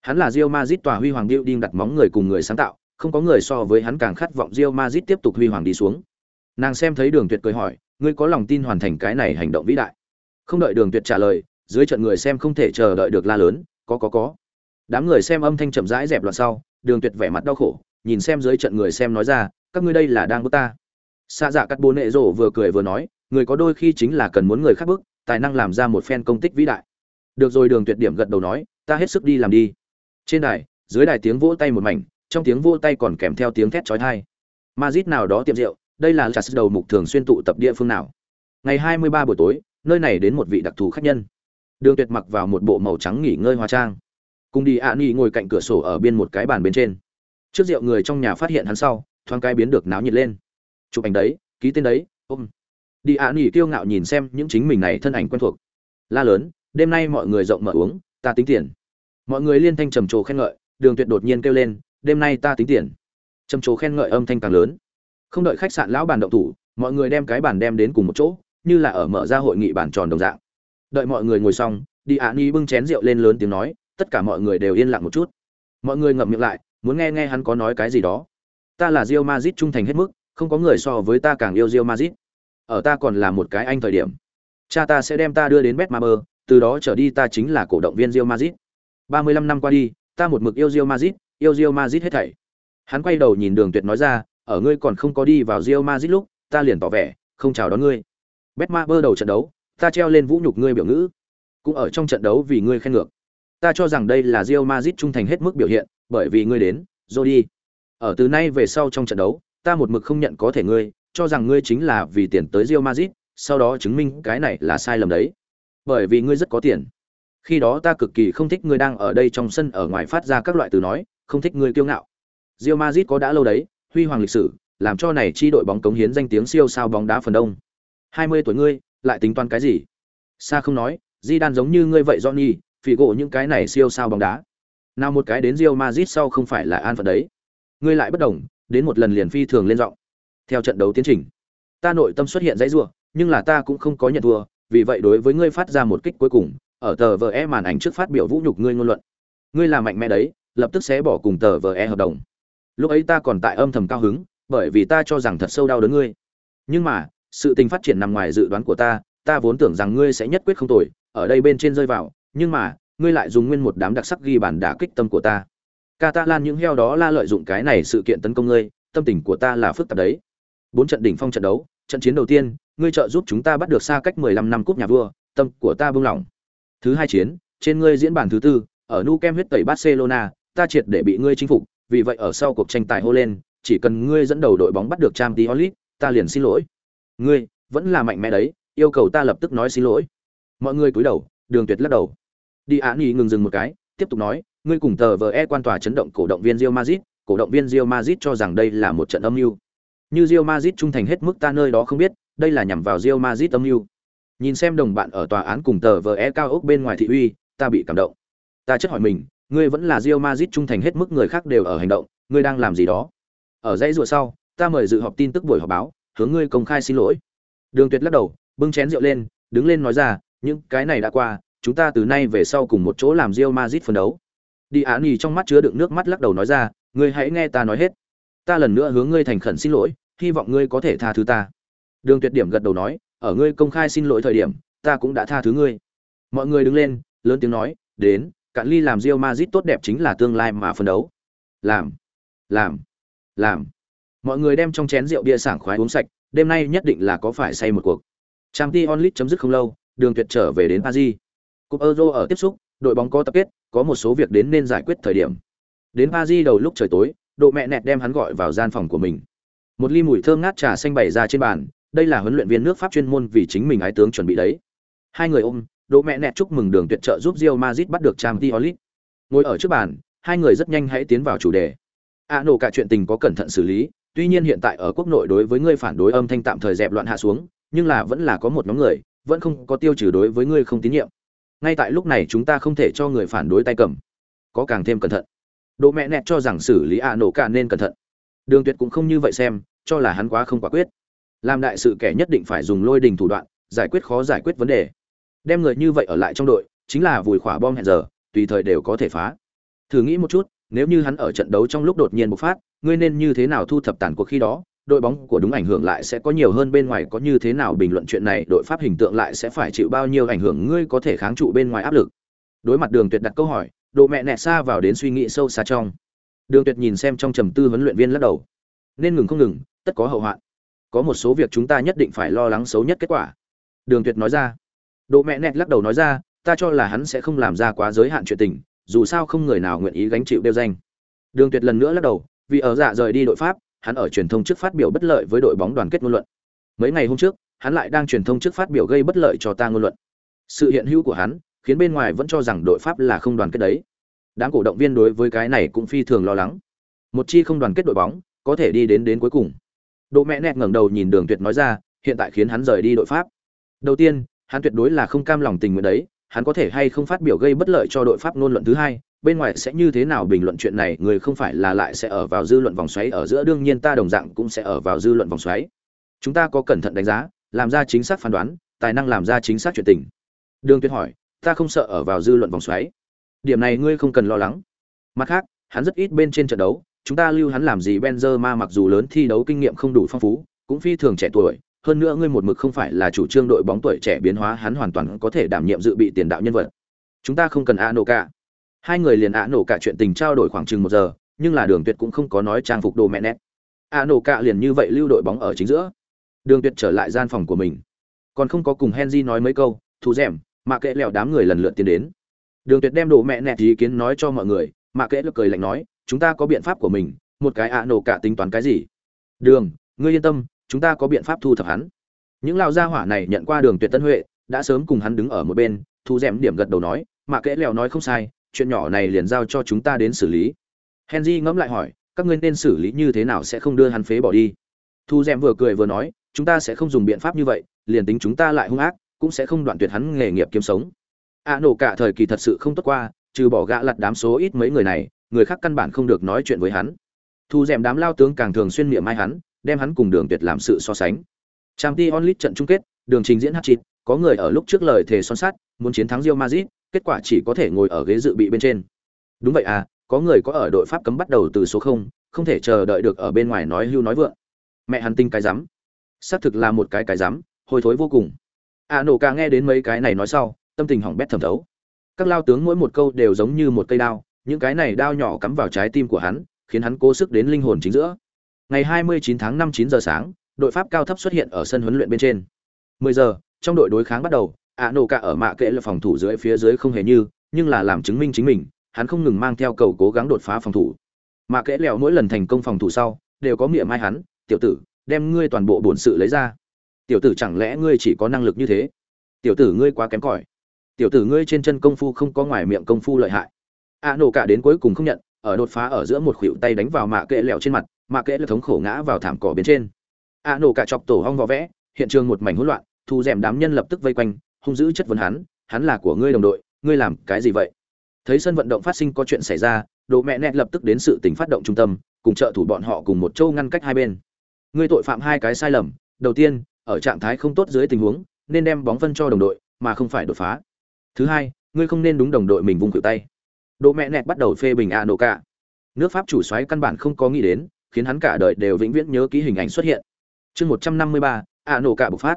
Hắn là Real Madrid tòa huy hoàng building đặt móng người cùng người sáng tạo, không có người so với hắn càng khát vọng Real Madrid tiếp tục huy hoàng đi xuống. Nàng xem thấy đường tuyệt cười hỏi, ngươi có lòng tin hoàn thành cái này hành động vĩ đại? Không đợi đường tuyệt trả lời, dưới trận người xem không thể chờ đợi được la lớn, có có có. Đám người xem âm thanh chậm rãi dẹp loạn sau, đường tuyệt vẻ mặt đau khổ, nhìn xem dưới trận người xem nói ra, các ngươi đây là đang bức ta xạ dạ cắt bố nệ rổ vừa cười vừa nói, người có đôi khi chính là cần muốn người khác bức, tài năng làm ra một phen công tích vĩ đại. Được rồi đường tuyệt điểm gật đầu nói, ta hết sức đi làm đi. Trên đài, dưới đài tiếng vỗ tay một mảnh, trong tiếng vỗ tay còn kèm theo tiếng thét chói tai. Mazit nào đó tiệm rượu, đây là chặt đầu mục thường xuyên tụ tập địa phương nào? Ngày 23 buổi tối, nơi này đến một vị đặc thù khách nhân. Đường tuyệt mặc vào một bộ màu trắng nghỉ ngơi hóa trang. Cùng đi ạ nghỉ ngồi cạnh cửa sổ ở bên một cái bàn bên trên. Trước rượu người trong nhà phát hiện hắn sau, thoáng cái biến được náo nhiệt lên chụp ảnh đấy, ký tên đấy, ôm. Đi ạ nghỉ kiêu ngạo nhìn xem những chính mình này thân ảnh quen thuộc. La lớn, đêm nay mọi người rộng mở uống, ta tính tiền. Mọi người liên thanh trầm trồ khen ngợi, đường tuyệt đột nhiên kêu lên, đêm nay ta tính tiền. Trầm trồ khen ngợi âm thanh càng lớn. Không đợi khách sạn lão bàn động thủ, mọi người đem cái bàn đem đến cùng một chỗ, như là ở mở ra hội nghị bàn tròn đồng dạng. Đợi mọi người ngồi xong, đi ạ ni bưng chén rượu lên lớn tiếng nói, tất cả mọi người đều yên lặng một chút. Mọi người ngậm miệng lại, muốn nghe nghe hắn có nói cái gì đó. Ta là rio mazit trung thành hết mức không có người so với ta càng yêu Real Madrid. ở ta còn là một cái anh thời điểm. Cha ta sẽ đem ta đưa đến betmaber từ đó trở đi ta chính là cổ động viên Real Madrid. 35 năm qua đi ta một mực yêu Real Madrid, yêu Real Madrid hết thảy. Hắn quay đầu nhìn đường tuyệt nói ra ở ngươi còn không có đi vào Real Madrid lúc ta liền tỏ vẻ không chào đón ngươi. Betmaber đầu trận đấu ta treo lên vũ nhục ngươi biểu ngữ. Cũng ở trong trận đấu vì ngươi khen ngược. Ta cho rằng đây là Real Madrid trung thành hết mức biểu hiện bởi vì ngươi đến rồi đi ở từ nay về sau trong trận đấu ta một mực không nhận có thể ngươi cho rằng ngươi chính là vì tiền tới Real Madrid, sau đó chứng minh cái này là sai lầm đấy. Bởi vì ngươi rất có tiền. Khi đó ta cực kỳ không thích ngươi đang ở đây trong sân ở ngoài phát ra các loại từ nói không thích ngươi kiêu ngạo. Real Madrid có đã lâu đấy huy hoàng lịch sử làm cho này chi đội bóng cống hiến danh tiếng siêu sao bóng đá phần đông. 20 tuổi ngươi lại tính toán cái gì? Sa không nói di đan giống như ngươi vậy johnny phỉ gỗ những cái này siêu sao bóng đá. Nào một cái đến Real Madrid sau không phải là an phận đấy. Ngươi lại bất đồng đến một lần liền phi thường lên giọng. Theo trận đấu tiến trình, ta nội tâm xuất hiện dãy rủa, nhưng là ta cũng không có nhận thua, vì vậy đối với ngươi phát ra một kích cuối cùng, ở tờ VE màn ảnh trước phát biểu vũ nhục ngươi ngôn luận. Ngươi là mạnh mẽ đấy, lập tức sẽ bỏ cùng tờ VE hợp đồng. Lúc ấy ta còn tại âm thầm cao hứng, bởi vì ta cho rằng thật sâu đau đớn ngươi. Nhưng mà, sự tình phát triển nằm ngoài dự đoán của ta ta vốn tưởng rằng ngươi sẽ nhất quyết không tồi, ở đây bên trên rơi vào, nhưng mà, ngươi lại dùng nguyên một đám đặc sắc ghi bản đả kích tâm của ta catalan những heo đó la lợi dụng cái này sự kiện tấn công ngươi tâm tình của ta là phức tạp đấy bốn trận đỉnh phong trận đấu trận chiến đầu tiên ngươi trợ giúp chúng ta bắt được xa cách 15 năm cúp nhà vua tâm của ta buông lỏng thứ hai chiến trên ngươi diễn bản thứ tư ở Nou Camp huyết tẩy barcelona ta triệt để bị ngươi chinh phục vì vậy ở sau cuộc tranh tài hô lên chỉ cần ngươi dẫn đầu đội bóng bắt được Champions League, ta liền xin lỗi. Ngươi vẫn là mạnh mẽ đấy, yêu cầu ta lập tức nói xin lỗi. Mọi người cúi đầu, Đường Tuyệt lắc đầu. Đi Án Nghị ngừng dừng một cái, tiếp tục nói, ngươi cùng tờ vờ e quan tòa chấn động cổ động viên Real Madrid, cổ động viên Real Madrid cho rằng đây là một trận âm mưu. Như Real Madrid trung thành hết mức ta nơi đó không biết, đây là nhằm vào Real Madrid âm mưu. Nhìn xem đồng bạn ở tòa án cùng tờ vờ e cao ốc bên ngoài thị uy, ta bị cảm động. Ta chất hỏi mình, ngươi vẫn là Real Madrid trung thành hết mức người khác đều ở hành động, ngươi đang làm gì đó? ở dãy rùa sau ta mời dự họp tin tức buổi họp báo hướng ngươi công khai xin lỗi đường tuyệt lắc đầu bưng chén rượu lên đứng lên nói ra những cái này đã qua chúng ta từ nay về sau cùng một chỗ làm Real Madrid phân đấu đi án nhì trong mắt chứa đựng nước mắt lắc đầu nói ra, ngươi hãy nghe ta nói hết. Ta lần nữa hướng ngươi thành khẩn xin lỗi, hy vọng ngươi có thể tha thứ ta. Đường tuyệt điểm gật đầu nói, ở ngươi công khai xin lỗi thời điểm, ta cũng đã tha thứ ngươi. Mọi người đứng lên, lớn tiếng nói, đến, cạn ly làm rio mazit tốt đẹp chính là tương lai mà phấn đấu. Làm làm làm. Mọi người đem trong chén rượu bia sảng khoái uống sạch, đêm nay nhất định là có phải say một cuộc. Trang t onlit chấm dứt không lâu, đường tuyệt trở về đến paris. Cúp euro ở tiếp xúc đội bóng có tập kết, có một số việc đến nên giải quyết thời điểm. Đến paris đầu lúc trời tối độ mẹ nẹt đem hắn gọi vào gian phòng của mình. Một ly mùi thơm ngát trà xanh bày ra trên bàn, đây là huấn luyện viên nước pháp chuyên môn vì chính mình ái tướng chuẩn bị đấy. Hai người ôm độ mẹ nẹt chúc mừng đường tuyệt trợ giúp Real Madrid bắt được trang t ngồi ở trước bàn, hai người rất nhanh hãy tiến vào chủ đề. A nổ cả chuyện tình có cẩn thận xử lý, tuy nhiên hiện tại ở quốc nội đối với ngươi phản đối âm thanh tạm thời dẹp loạn hạ xuống, nhưng là vẫn là có một nhóm người, vẫn không có tiêu trừ đối với ngươi không tín nhiệm ngay tại lúc này chúng ta không thể cho người phản đối tay cầm. Có càng thêm cẩn thận. Độ mẹ nẹt cho rằng xử lý ạ nổ cả nên cẩn thận. Đường tuyệt cũng không như vậy xem, cho là hắn quá không quả quyết. Làm đại sự kẻ nhất định phải dùng lôi đình thủ đoạn, giải quyết khó giải quyết vấn đề. Đem người như vậy ở lại trong đội, chính là vùi khỏa bom hẹn giờ, tùy thời đều có thể phá. Thử nghĩ một chút, nếu như hắn ở trận đấu trong lúc đột nhiên bộc phát, ngươi nên như thế nào thu thập tàn cuộc khi đó? Đội bóng của đúng ảnh hưởng lại sẽ có nhiều hơn bên ngoài, có như thế nào bình luận chuyện này, đội pháp hình tượng lại sẽ phải chịu bao nhiêu ảnh hưởng, ngươi có thể kháng trụ bên ngoài áp lực. Đối mặt đường tuyệt đặt câu hỏi, độ mẹ nẹ xa vào đến suy nghĩ sâu xa trong. Đường tuyệt nhìn xem trong trầm tư huấn luyện viên lắc đầu. Nên ngừng không ngừng, tất có hậu hoạn. Có một số việc chúng ta nhất định phải lo lắng xấu nhất kết quả. Đường tuyệt nói ra. Độ mẹ nẹt lắc đầu nói ra, ta cho là hắn sẽ không làm ra quá giới hạn chuyện tình, dù sao không người nào nguyện ý gánh chịu đeo danh. Đường tuyệt lần nữa lắc đầu, vì ở dạ rời đi đội pháp hắn ở truyền thông trước phát biểu bất lợi với đội bóng đoàn kết ngôn luận. Mấy ngày hôm trước, hắn lại đang truyền thông trước phát biểu gây bất lợi cho ta ngôn luận. Sự hiện hữu của hắn khiến bên ngoài vẫn cho rằng đội pháp là không đoàn kết đấy. Đám cổ động viên đối với cái này cũng phi thường lo lắng. Một chi không đoàn kết đội bóng có thể đi đến đến cuối cùng. Đỗ mẹ nẹt ngẩng đầu nhìn đường tuyệt nói ra, hiện tại khiến hắn rời đi đội pháp. Đầu tiên, hắn tuyệt đối là không cam lòng tình nguyện đấy, hắn có thể hay không phát biểu gây bất lợi cho đội pháp ngôn luận thứ hai bên ngoài sẽ như thế nào bình luận chuyện này, người không phải là lại sẽ ở vào dư luận vòng xoáy, ở giữa đương nhiên ta đồng dạng cũng sẽ ở vào dư luận vòng xoáy. Chúng ta có cẩn thận đánh giá, làm ra chính xác phán đoán, tài năng làm ra chính xác chuyện tình. Đường tuyệt hỏi, ta không sợ ở vào dư luận vòng xoáy. Điểm này ngươi không cần lo lắng. Mặt khác, hắn rất ít bên trên trận đấu, chúng ta lưu hắn làm gì Benzema mặc dù lớn thi đấu kinh nghiệm không đủ phong phú, cũng phi thường trẻ tuổi, hơn nữa ngươi một mực không phải là chủ trương đội bóng tuổi trẻ biến hóa, hắn hoàn toàn có thể đảm nhiệm dự bị tiền đạo nhân vật. Chúng ta không cần a nổ cả hai người liền ạ nổ cả chuyện tình trao đổi khoảng chừng một giờ, nhưng là đường tuyệt cũng không có nói trang phục đồ mẹ nét. ạ nổ cả liền như vậy lưu đội bóng ở chính giữa. Đường tuyệt trở lại gian phòng của mình. Còn không có cùng henry nói mấy câu thu rèm mà kệ lèo đám người lần lượt tiến đến. Đường tuyệt đem đồ mẹ nẹt ý kiến nói cho mọi người, mà kệ lực cười lạnh nói, chúng ta có biện pháp của mình, một cái ạ nổ cả tính toán cái gì? Đường, ngươi yên tâm, chúng ta có biện pháp thu thập hắn. Những lao gia hỏa này nhận qua đường tuyệt tân huệ, đã sớm cùng hắn đứng ở một bên thu rèm điểm gật đầu nói, mà kệ lèo nói không sai chuyện nhỏ này liền giao cho chúng ta đến xử lý. Henry ngẫm lại hỏi, các ngươi nên xử lý như thế nào sẽ không đưa hắn phế bỏ đi? Thu d vừa cười vừa nói, chúng ta sẽ không dùng biện pháp như vậy, liền tính chúng ta lại hung ác, cũng sẽ không đoạn tuyệt hắn nghề nghiệp kiếm sống. A nổ cả thời kỳ thật sự không tốt qua, trừ bỏ gã lặt đám số ít mấy người này, người khác căn bản không được nói chuyện với hắn. Thu d đám lao tướng càng thường xuyên miệng mai hắn, đem hắn cùng đường tuyệt làm sự so sánh. Trang t onlit trận chung kết, đường trình diễn hát chịt có người ở lúc trước lời thề son sát muốn chiến thắng Real Madrid kết quả chỉ có thể ngồi ở ghế dự bị bên trên. Đúng vậy à có người có ở đội pháp cấm bắt đầu từ số không không thể chờ đợi được ở bên ngoài nói hưu nói vượng. Mẹ hắn tinh cái rắm xác thực là một cái cái rắm hôi thối vô cùng. A nổ ca nghe đến mấy cái này nói sau tâm tình hỏng bét thầm thấu. Các lao tướng mỗi một câu đều giống như một cây đao những cái này đao nhỏ cắm vào trái tim của hắn khiến hắn cố sức đến linh hồn chính giữa. Ngày 29 tháng 5 9 giờ sáng, đội Pháp cao thấp xuất hiện ở sân huấn luyện bên trên. 10 giờ, trong đội đối kháng bắt đầu, ạ nổ cả ở mạ kệ là phòng thủ dưới phía dưới không hề như, nhưng là làm chứng minh chính mình, hắn không ngừng mang theo cầu cố gắng đột phá phòng thủ. Mạ kệ lẹo mỗi lần thành công phòng thủ sau, đều có miệng mai hắn, "Tiểu tử, đem ngươi toàn bộ bổn sự lấy ra." "Tiểu tử chẳng lẽ ngươi chỉ có năng lực như thế?" "Tiểu tử ngươi quá kém cỏi." "Tiểu tử ngươi trên chân công phu không có ngoài miệng công phu lợi hại." a nổ cả đến cuối cùng không nhận, ở đột phá ở giữa một khuỷu tay đánh vào mạ kệ lẹo trên mặt, Mạ kệ là thống khổ ngã vào thảm cỏ bên trên a nổ cả chọc tổ hong võ vẽ hiện trường một mảnh hỗn loạn thu rèm đám nhân lập tức vây quanh hung dữ chất vấn hắn hắn là của ngươi đồng đội, ngươi làm cái gì vậy? Thấy sân vận động phát sinh có chuyện xảy ra đồ mẹ nẹt lập tức đến sự tình phát động trung tâm, cùng trợ thủ bọn họ cùng một châu ngăn cách hai bên. Ngươi tội phạm hai cái sai lầm, đầu tiên, ở trạng thái không tốt dưới tình huống, nên đem bóng phân cho đồng đội, mà không phải đột phá. Thứ hai, ngươi không nên đúng đồng đội mình vung cự tay. Đồ mẹ nẹt bắt đầu phê bình a nổ cả. Nước pháp chủ soái căn bản không có nghĩ đến, khiến hắn cả đời đều vĩnh viễn nhớ ký hình ảnh xuất hiện. Chương một trăm năm mươi ba, a nổ cạ bộc phát.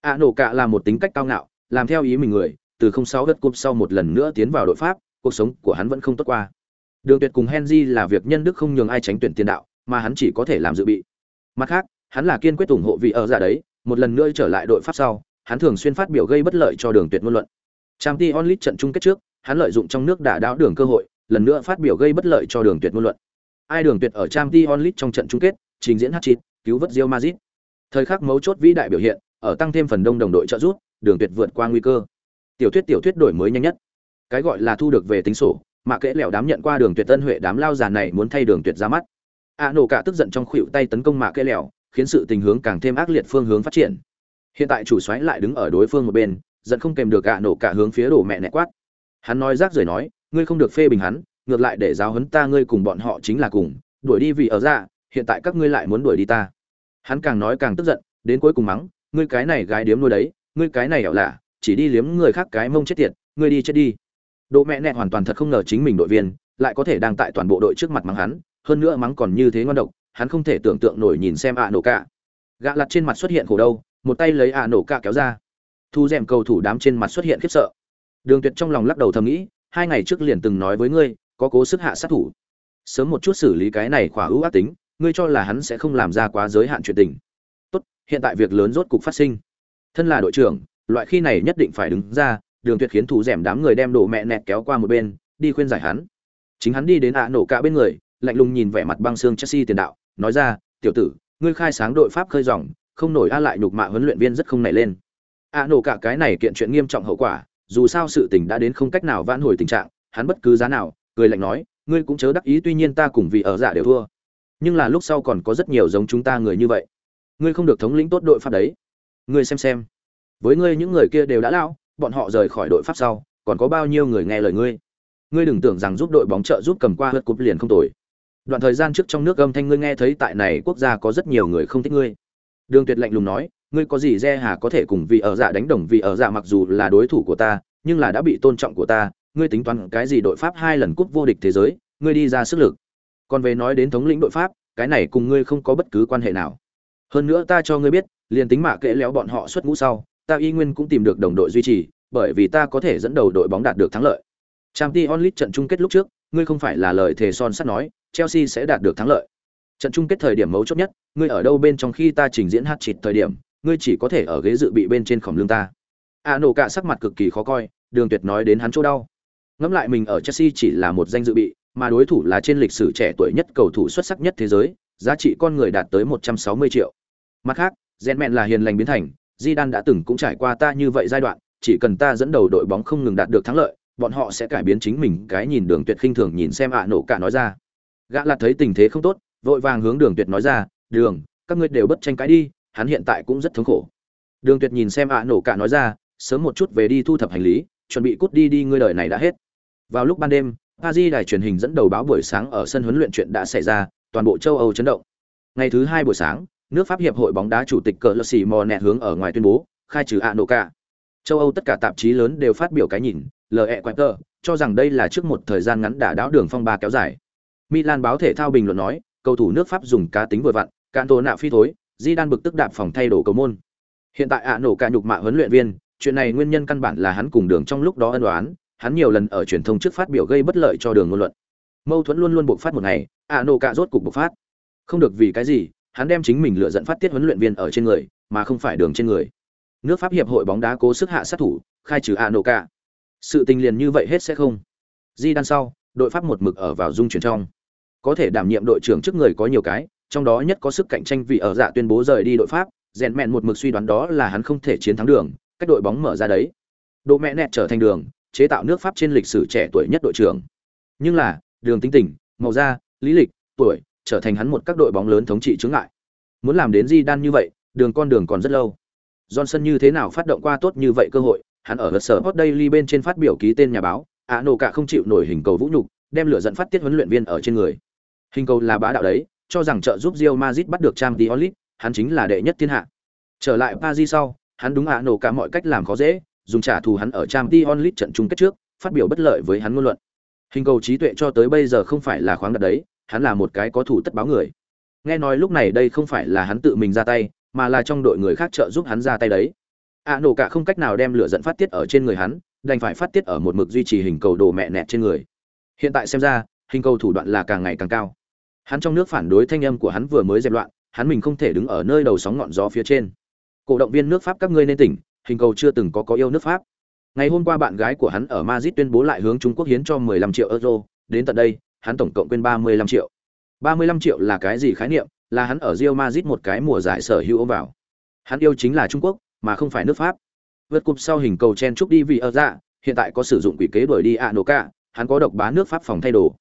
A nổ cạ là một tính cách cao ngạo làm theo ý mình người từ không sáu đất cúp sau một lần nữa tiến vào đội pháp cuộc sống của hắn vẫn không tốt qua. Đường tuyệt cùng henry là việc nhân đức không nhường ai tránh tuyển tiền đạo mà hắn chỉ có thể làm dự bị. Mặt khác hắn là kiên quyết ủng hộ vị ở giả đấy một lần nữa trở lại đội pháp sau hắn thường xuyên phát biểu gây bất lợi cho đường tuyệt ngôn luận. Trang t onlit trận chung kết trước hắn lợi dụng trong nước đả đảo đường cơ hội lần nữa phát biểu gây bất lợi cho đường tuyệt ngôn luận. Ai đường tuyệt ở trang Champions League trong trận chung kết, trình diễn hat-trick, cứu vớt Real Madrid. Thời khắc mấu chốt vĩ đại biểu hiện, ở tăng thêm phần đông đồng đội trợ giúp, đường tuyệt vượt qua nguy cơ. Tiểu thuyết tiểu thuyết đổi mới nhanh nhất. Cái gọi là thu được về tính sổ, mà kẽ lẻo đám nhận qua đường tuyệt tân huệ đám lao già này muốn thay đường tuyệt ra mắt. a nổ cả tức giận trong khuỵu tay tấn công mạ kẽ lẻo khiến sự tình hướng càng thêm ác liệt phương hướng phát triển hiện tại chủ xoáy lại đứng ở đối phương một bên giận không kèm được a nổ cả hướng phía đổ mẹ nẹ quát hắn nói rác rưởi nói ngươi không được phê bình hắn ngược lại để giáo huấn ta ngươi cùng bọn họ chính là cùng đuổi đi vì ở ra hiện tại các ngươi lại muốn đuổi đi ta hắn càng nói càng tức giận đến cuối cùng mắng ngươi cái này gái điếm nuôi đấy ngươi cái này ảo lạ, chỉ đi liếm người khác cái mông chết tiệt, ngươi đi chết đi. Đỗ mẹ nẹ hoàn toàn thật không ngờ chính mình đội viên lại có thể đang tại toàn bộ đội trước mặt mắng hắn, hơn nữa mắng còn như thế ngon độc, hắn không thể tưởng tượng nổi nhìn xem ạ nổ cả. Gạ lặt trên mặt xuất hiện khổ đâu một tay lấy ạ nổ cả kéo ra. Thu rèm cầu thủ đám trên mặt xuất hiện khiếp sợ. Đường tuyệt trong lòng lắc đầu thầm nghĩ, hai ngày trước liền từng nói với ngươi, có cố sức hạ sát thủ. Sớm một chút xử lý cái này khỏa ưu ác tính, ngươi cho là hắn sẽ không làm ra quá giới hạn chuyện tình. Tốt, hiện tại việc lớn rốt cục phát sinh thân là đội trưởng, loại khi này nhất định phải đứng ra, đường tuyệt khiến thủ rèm đám người đem đồ mẹ nẹt kéo qua một bên, đi khuyên giải hắn. Chính hắn đi đến ạ nổ cả bên người, lạnh lùng nhìn vẻ mặt băng xương chelsea tiền đạo, nói ra, tiểu tử, ngươi khai sáng đội pháp khơi dòng, không nổi a lại nhục mạ huấn luyện viên rất không nảy lên. ạ nổ cả cái này kiện chuyện nghiêm trọng hậu quả, dù sao sự tình đã đến không cách nào vãn hồi tình trạng, hắn bất cứ giá nào, cười lạnh nói, ngươi cũng chớ đắc ý, tuy nhiên ta cùng vì ở giả đều thua. Nhưng là lúc sau còn có rất nhiều giống chúng ta người như vậy. Ngươi không được thống lĩnh tốt đội pháp đấy ngươi xem xem. Với ngươi những người kia đều đã lao bọn họ rời khỏi đội pháp sau, còn có bao nhiêu người nghe lời ngươi? Ngươi đừng tưởng rằng giúp đội bóng trợ giúp cầm qua hớt cúp liền không tồi. Đoạn thời gian trước trong nước âm thanh ngươi nghe thấy tại này quốc gia có rất nhiều người không thích ngươi. Đường tuyệt lạnh lùng nói, ngươi có gì re hà có thể cùng vì ở dạ đánh đồng vì ở dạ mặc dù là đối thủ của ta, nhưng là đã bị tôn trọng của ta, ngươi tính toán cái gì đội pháp hai lần cúp vô địch thế giới, ngươi đi ra sức lực. Còn về nói đến thống lĩnh đội pháp, cái này cùng ngươi không có bất cứ quan hệ nào. Hơn nữa ta cho ngươi biết liền tính mạ kệ léo bọn họ xuất ngũ sau, ta y nguyên cũng tìm được đồng đội duy trì, bởi vì ta có thể dẫn đầu đội bóng đạt được thắng lợi. Trang t onlit trận chung kết lúc trước, ngươi không phải là lời thề son sắt nói, chelsea sẽ đạt được thắng lợi. Trận chung kết thời điểm mấu chốt nhất, ngươi ở đâu bên trong khi ta trình diễn hát chịt thời điểm, ngươi chỉ có thể ở ghế dự bị bên trên khổng lương ta. A nổ cả sắc mặt cực kỳ khó coi, đường tuyệt nói đến hắn chỗ đau. Ngẫm lại mình ở chelsea chỉ là một danh dự bị, mà đối thủ là trên lịch sử trẻ tuổi nhất cầu thủ xuất sắc nhất thế giới, giá trị con người đạt tới 160 triệu. Mặt khác rèn mẹn là hiền lành biến thành di đan đã từng cũng trải qua ta như vậy giai đoạn, chỉ cần ta dẫn đầu đội bóng không ngừng đạt được thắng lợi, bọn họ sẽ cải biến chính mình, cái nhìn đường tuyệt khinh thường nhìn xem ạ nổ cả nói ra. Gã lạt thấy tình thế không tốt, vội vàng hướng đường tuyệt nói ra, đường, các ngươi đều bất tranh cãi đi, hắn hiện tại cũng rất thống khổ. Đường tuyệt nhìn xem ạ nổ cả nói ra, sớm một chút về đi thu thập hành lý, chuẩn bị cút đi đi, ngươi đời này đã hết. Vào lúc ban đêm, Paris đài truyền hình dẫn đầu báo buổi sáng ở sân huấn luyện chuyện đã xảy ra, toàn bộ châu âu chấn động. Ngày thứ hai buổi sáng nước pháp hiệp hội bóng đá chủ tịch cờ lơ xì mò nẹt hướng ở ngoài tuyên bố, khai trừ ạ châu âu tất cả tạp chí lớn đều phát biểu cái nhìn le quater, cho rằng đây là trước một thời gian ngắn đả đáo đường phong ba kéo dài. Milan báo thể thao bình luận nói, cầu thủ nước pháp dùng cá tính vừa vặn cạn tổ nạ phi thối di đan bực tức đạp phòng thay đổi cầu môn. Hiện tại ạ nổ cả nhục mạ huấn luyện viên, chuyện này nguyên nhân căn bản là hắn cùng đường trong lúc đó ân đoán hắn nhiều lần ở truyền thông trước phát biểu gây bất lợi cho đường ngôn luận. Mâu thuẫn luôn luôn bộc phát một ngày ạ nổ cả rốt cục bộc phát. Không được vì cái gì hắn đem chính mình lựa dẫn phát tiết huấn luyện viên ở trên người, mà không phải đường trên người. Nước pháp hiệp hội bóng đá cố sức hạ sát thủ, khai trừ ạ nổ cả sự tình liền như vậy hết sẽ không. Di đan sau, đội pháp một mực ở vào dung chuyển trong. Có thể đảm nhiệm đội trưởng trước người có nhiều cái, trong đó nhất có sức cạnh tranh vì ở dạ tuyên bố rời đi đội pháp, rèn mẹn một mực suy đoán đó là hắn không thể chiến thắng đường, cách đội bóng mở ra đấy. Độ mẹ nẹt trở thành đường, chế tạo nước pháp trên lịch sử trẻ tuổi nhất đội trưởng. Nhưng là, đường tính tình, màu da, lý lịch, tuổi trở thành hắn một các đội bóng lớn thống trị chướng ngại muốn làm đến di đan như vậy đường con đường còn rất lâu johnson như thế nào phát động qua tốt như vậy cơ hội hắn ở sở Hot Daily bên trên phát biểu ký tên nhà báo, ạ nổ cả không chịu nổi hình cầu vũ nhục, đem lửa giận phát tiết huấn luyện viên ở trên người. Hình cầu là bá đạo đấy, cho rằng trợ giúp Real Madrid bắt được Champions League, hắn chính là đệ nhất thiên hạ. Trở lại Paris sau, hắn đúng ạ nổ cả mọi cách làm khó dễ, dùng trả thù hắn ở Champions League trận chung kết trước, phát biểu bất lợi với hắn ngôn luận. Hình cầu trí tuệ cho tới bây giờ không phải là khoáng đạt đấy, hắn là một cái có thủ tất báo người. Nghe nói lúc này đây không phải là hắn tự mình ra tay, mà là trong đội người khác trợ giúp hắn ra tay đấy. A nổ cả không cách nào đem lửa dẫn phát tiết ở trên người hắn đành phải phát tiết ở một mực duy trì hình cầu đồ mẹ nẹt trên người. Hiện tại xem ra hình cầu thủ đoạn là càng ngày càng cao. Hắn trong nước phản đối thanh âm của hắn vừa mới dẹp loạn hắn mình không thể đứng ở nơi đầu sóng ngọn gió phía trên. Cổ động viên nước pháp các ngươi nên tỉnh hình cầu chưa từng có có yêu nước pháp. Ngày hôm qua bạn gái của hắn ở madrid tuyên bố lại hướng trung quốc hiến cho 15 triệu euro đến tận đây hắn tổng cộng quên 35 triệu 35 triệu là cái gì khái niệm là hắn ở Real Madrid một cái mùa giải sở hữu ôm vào hắn yêu chính là trung quốc mà không phải nước pháp vượt cúp sau hình cầu chen trúc đi vì ở dạ hiện tại có sử dụng quỷ kế đuổi đi Anoka, hắn có độc bá nước pháp phòng thay đồ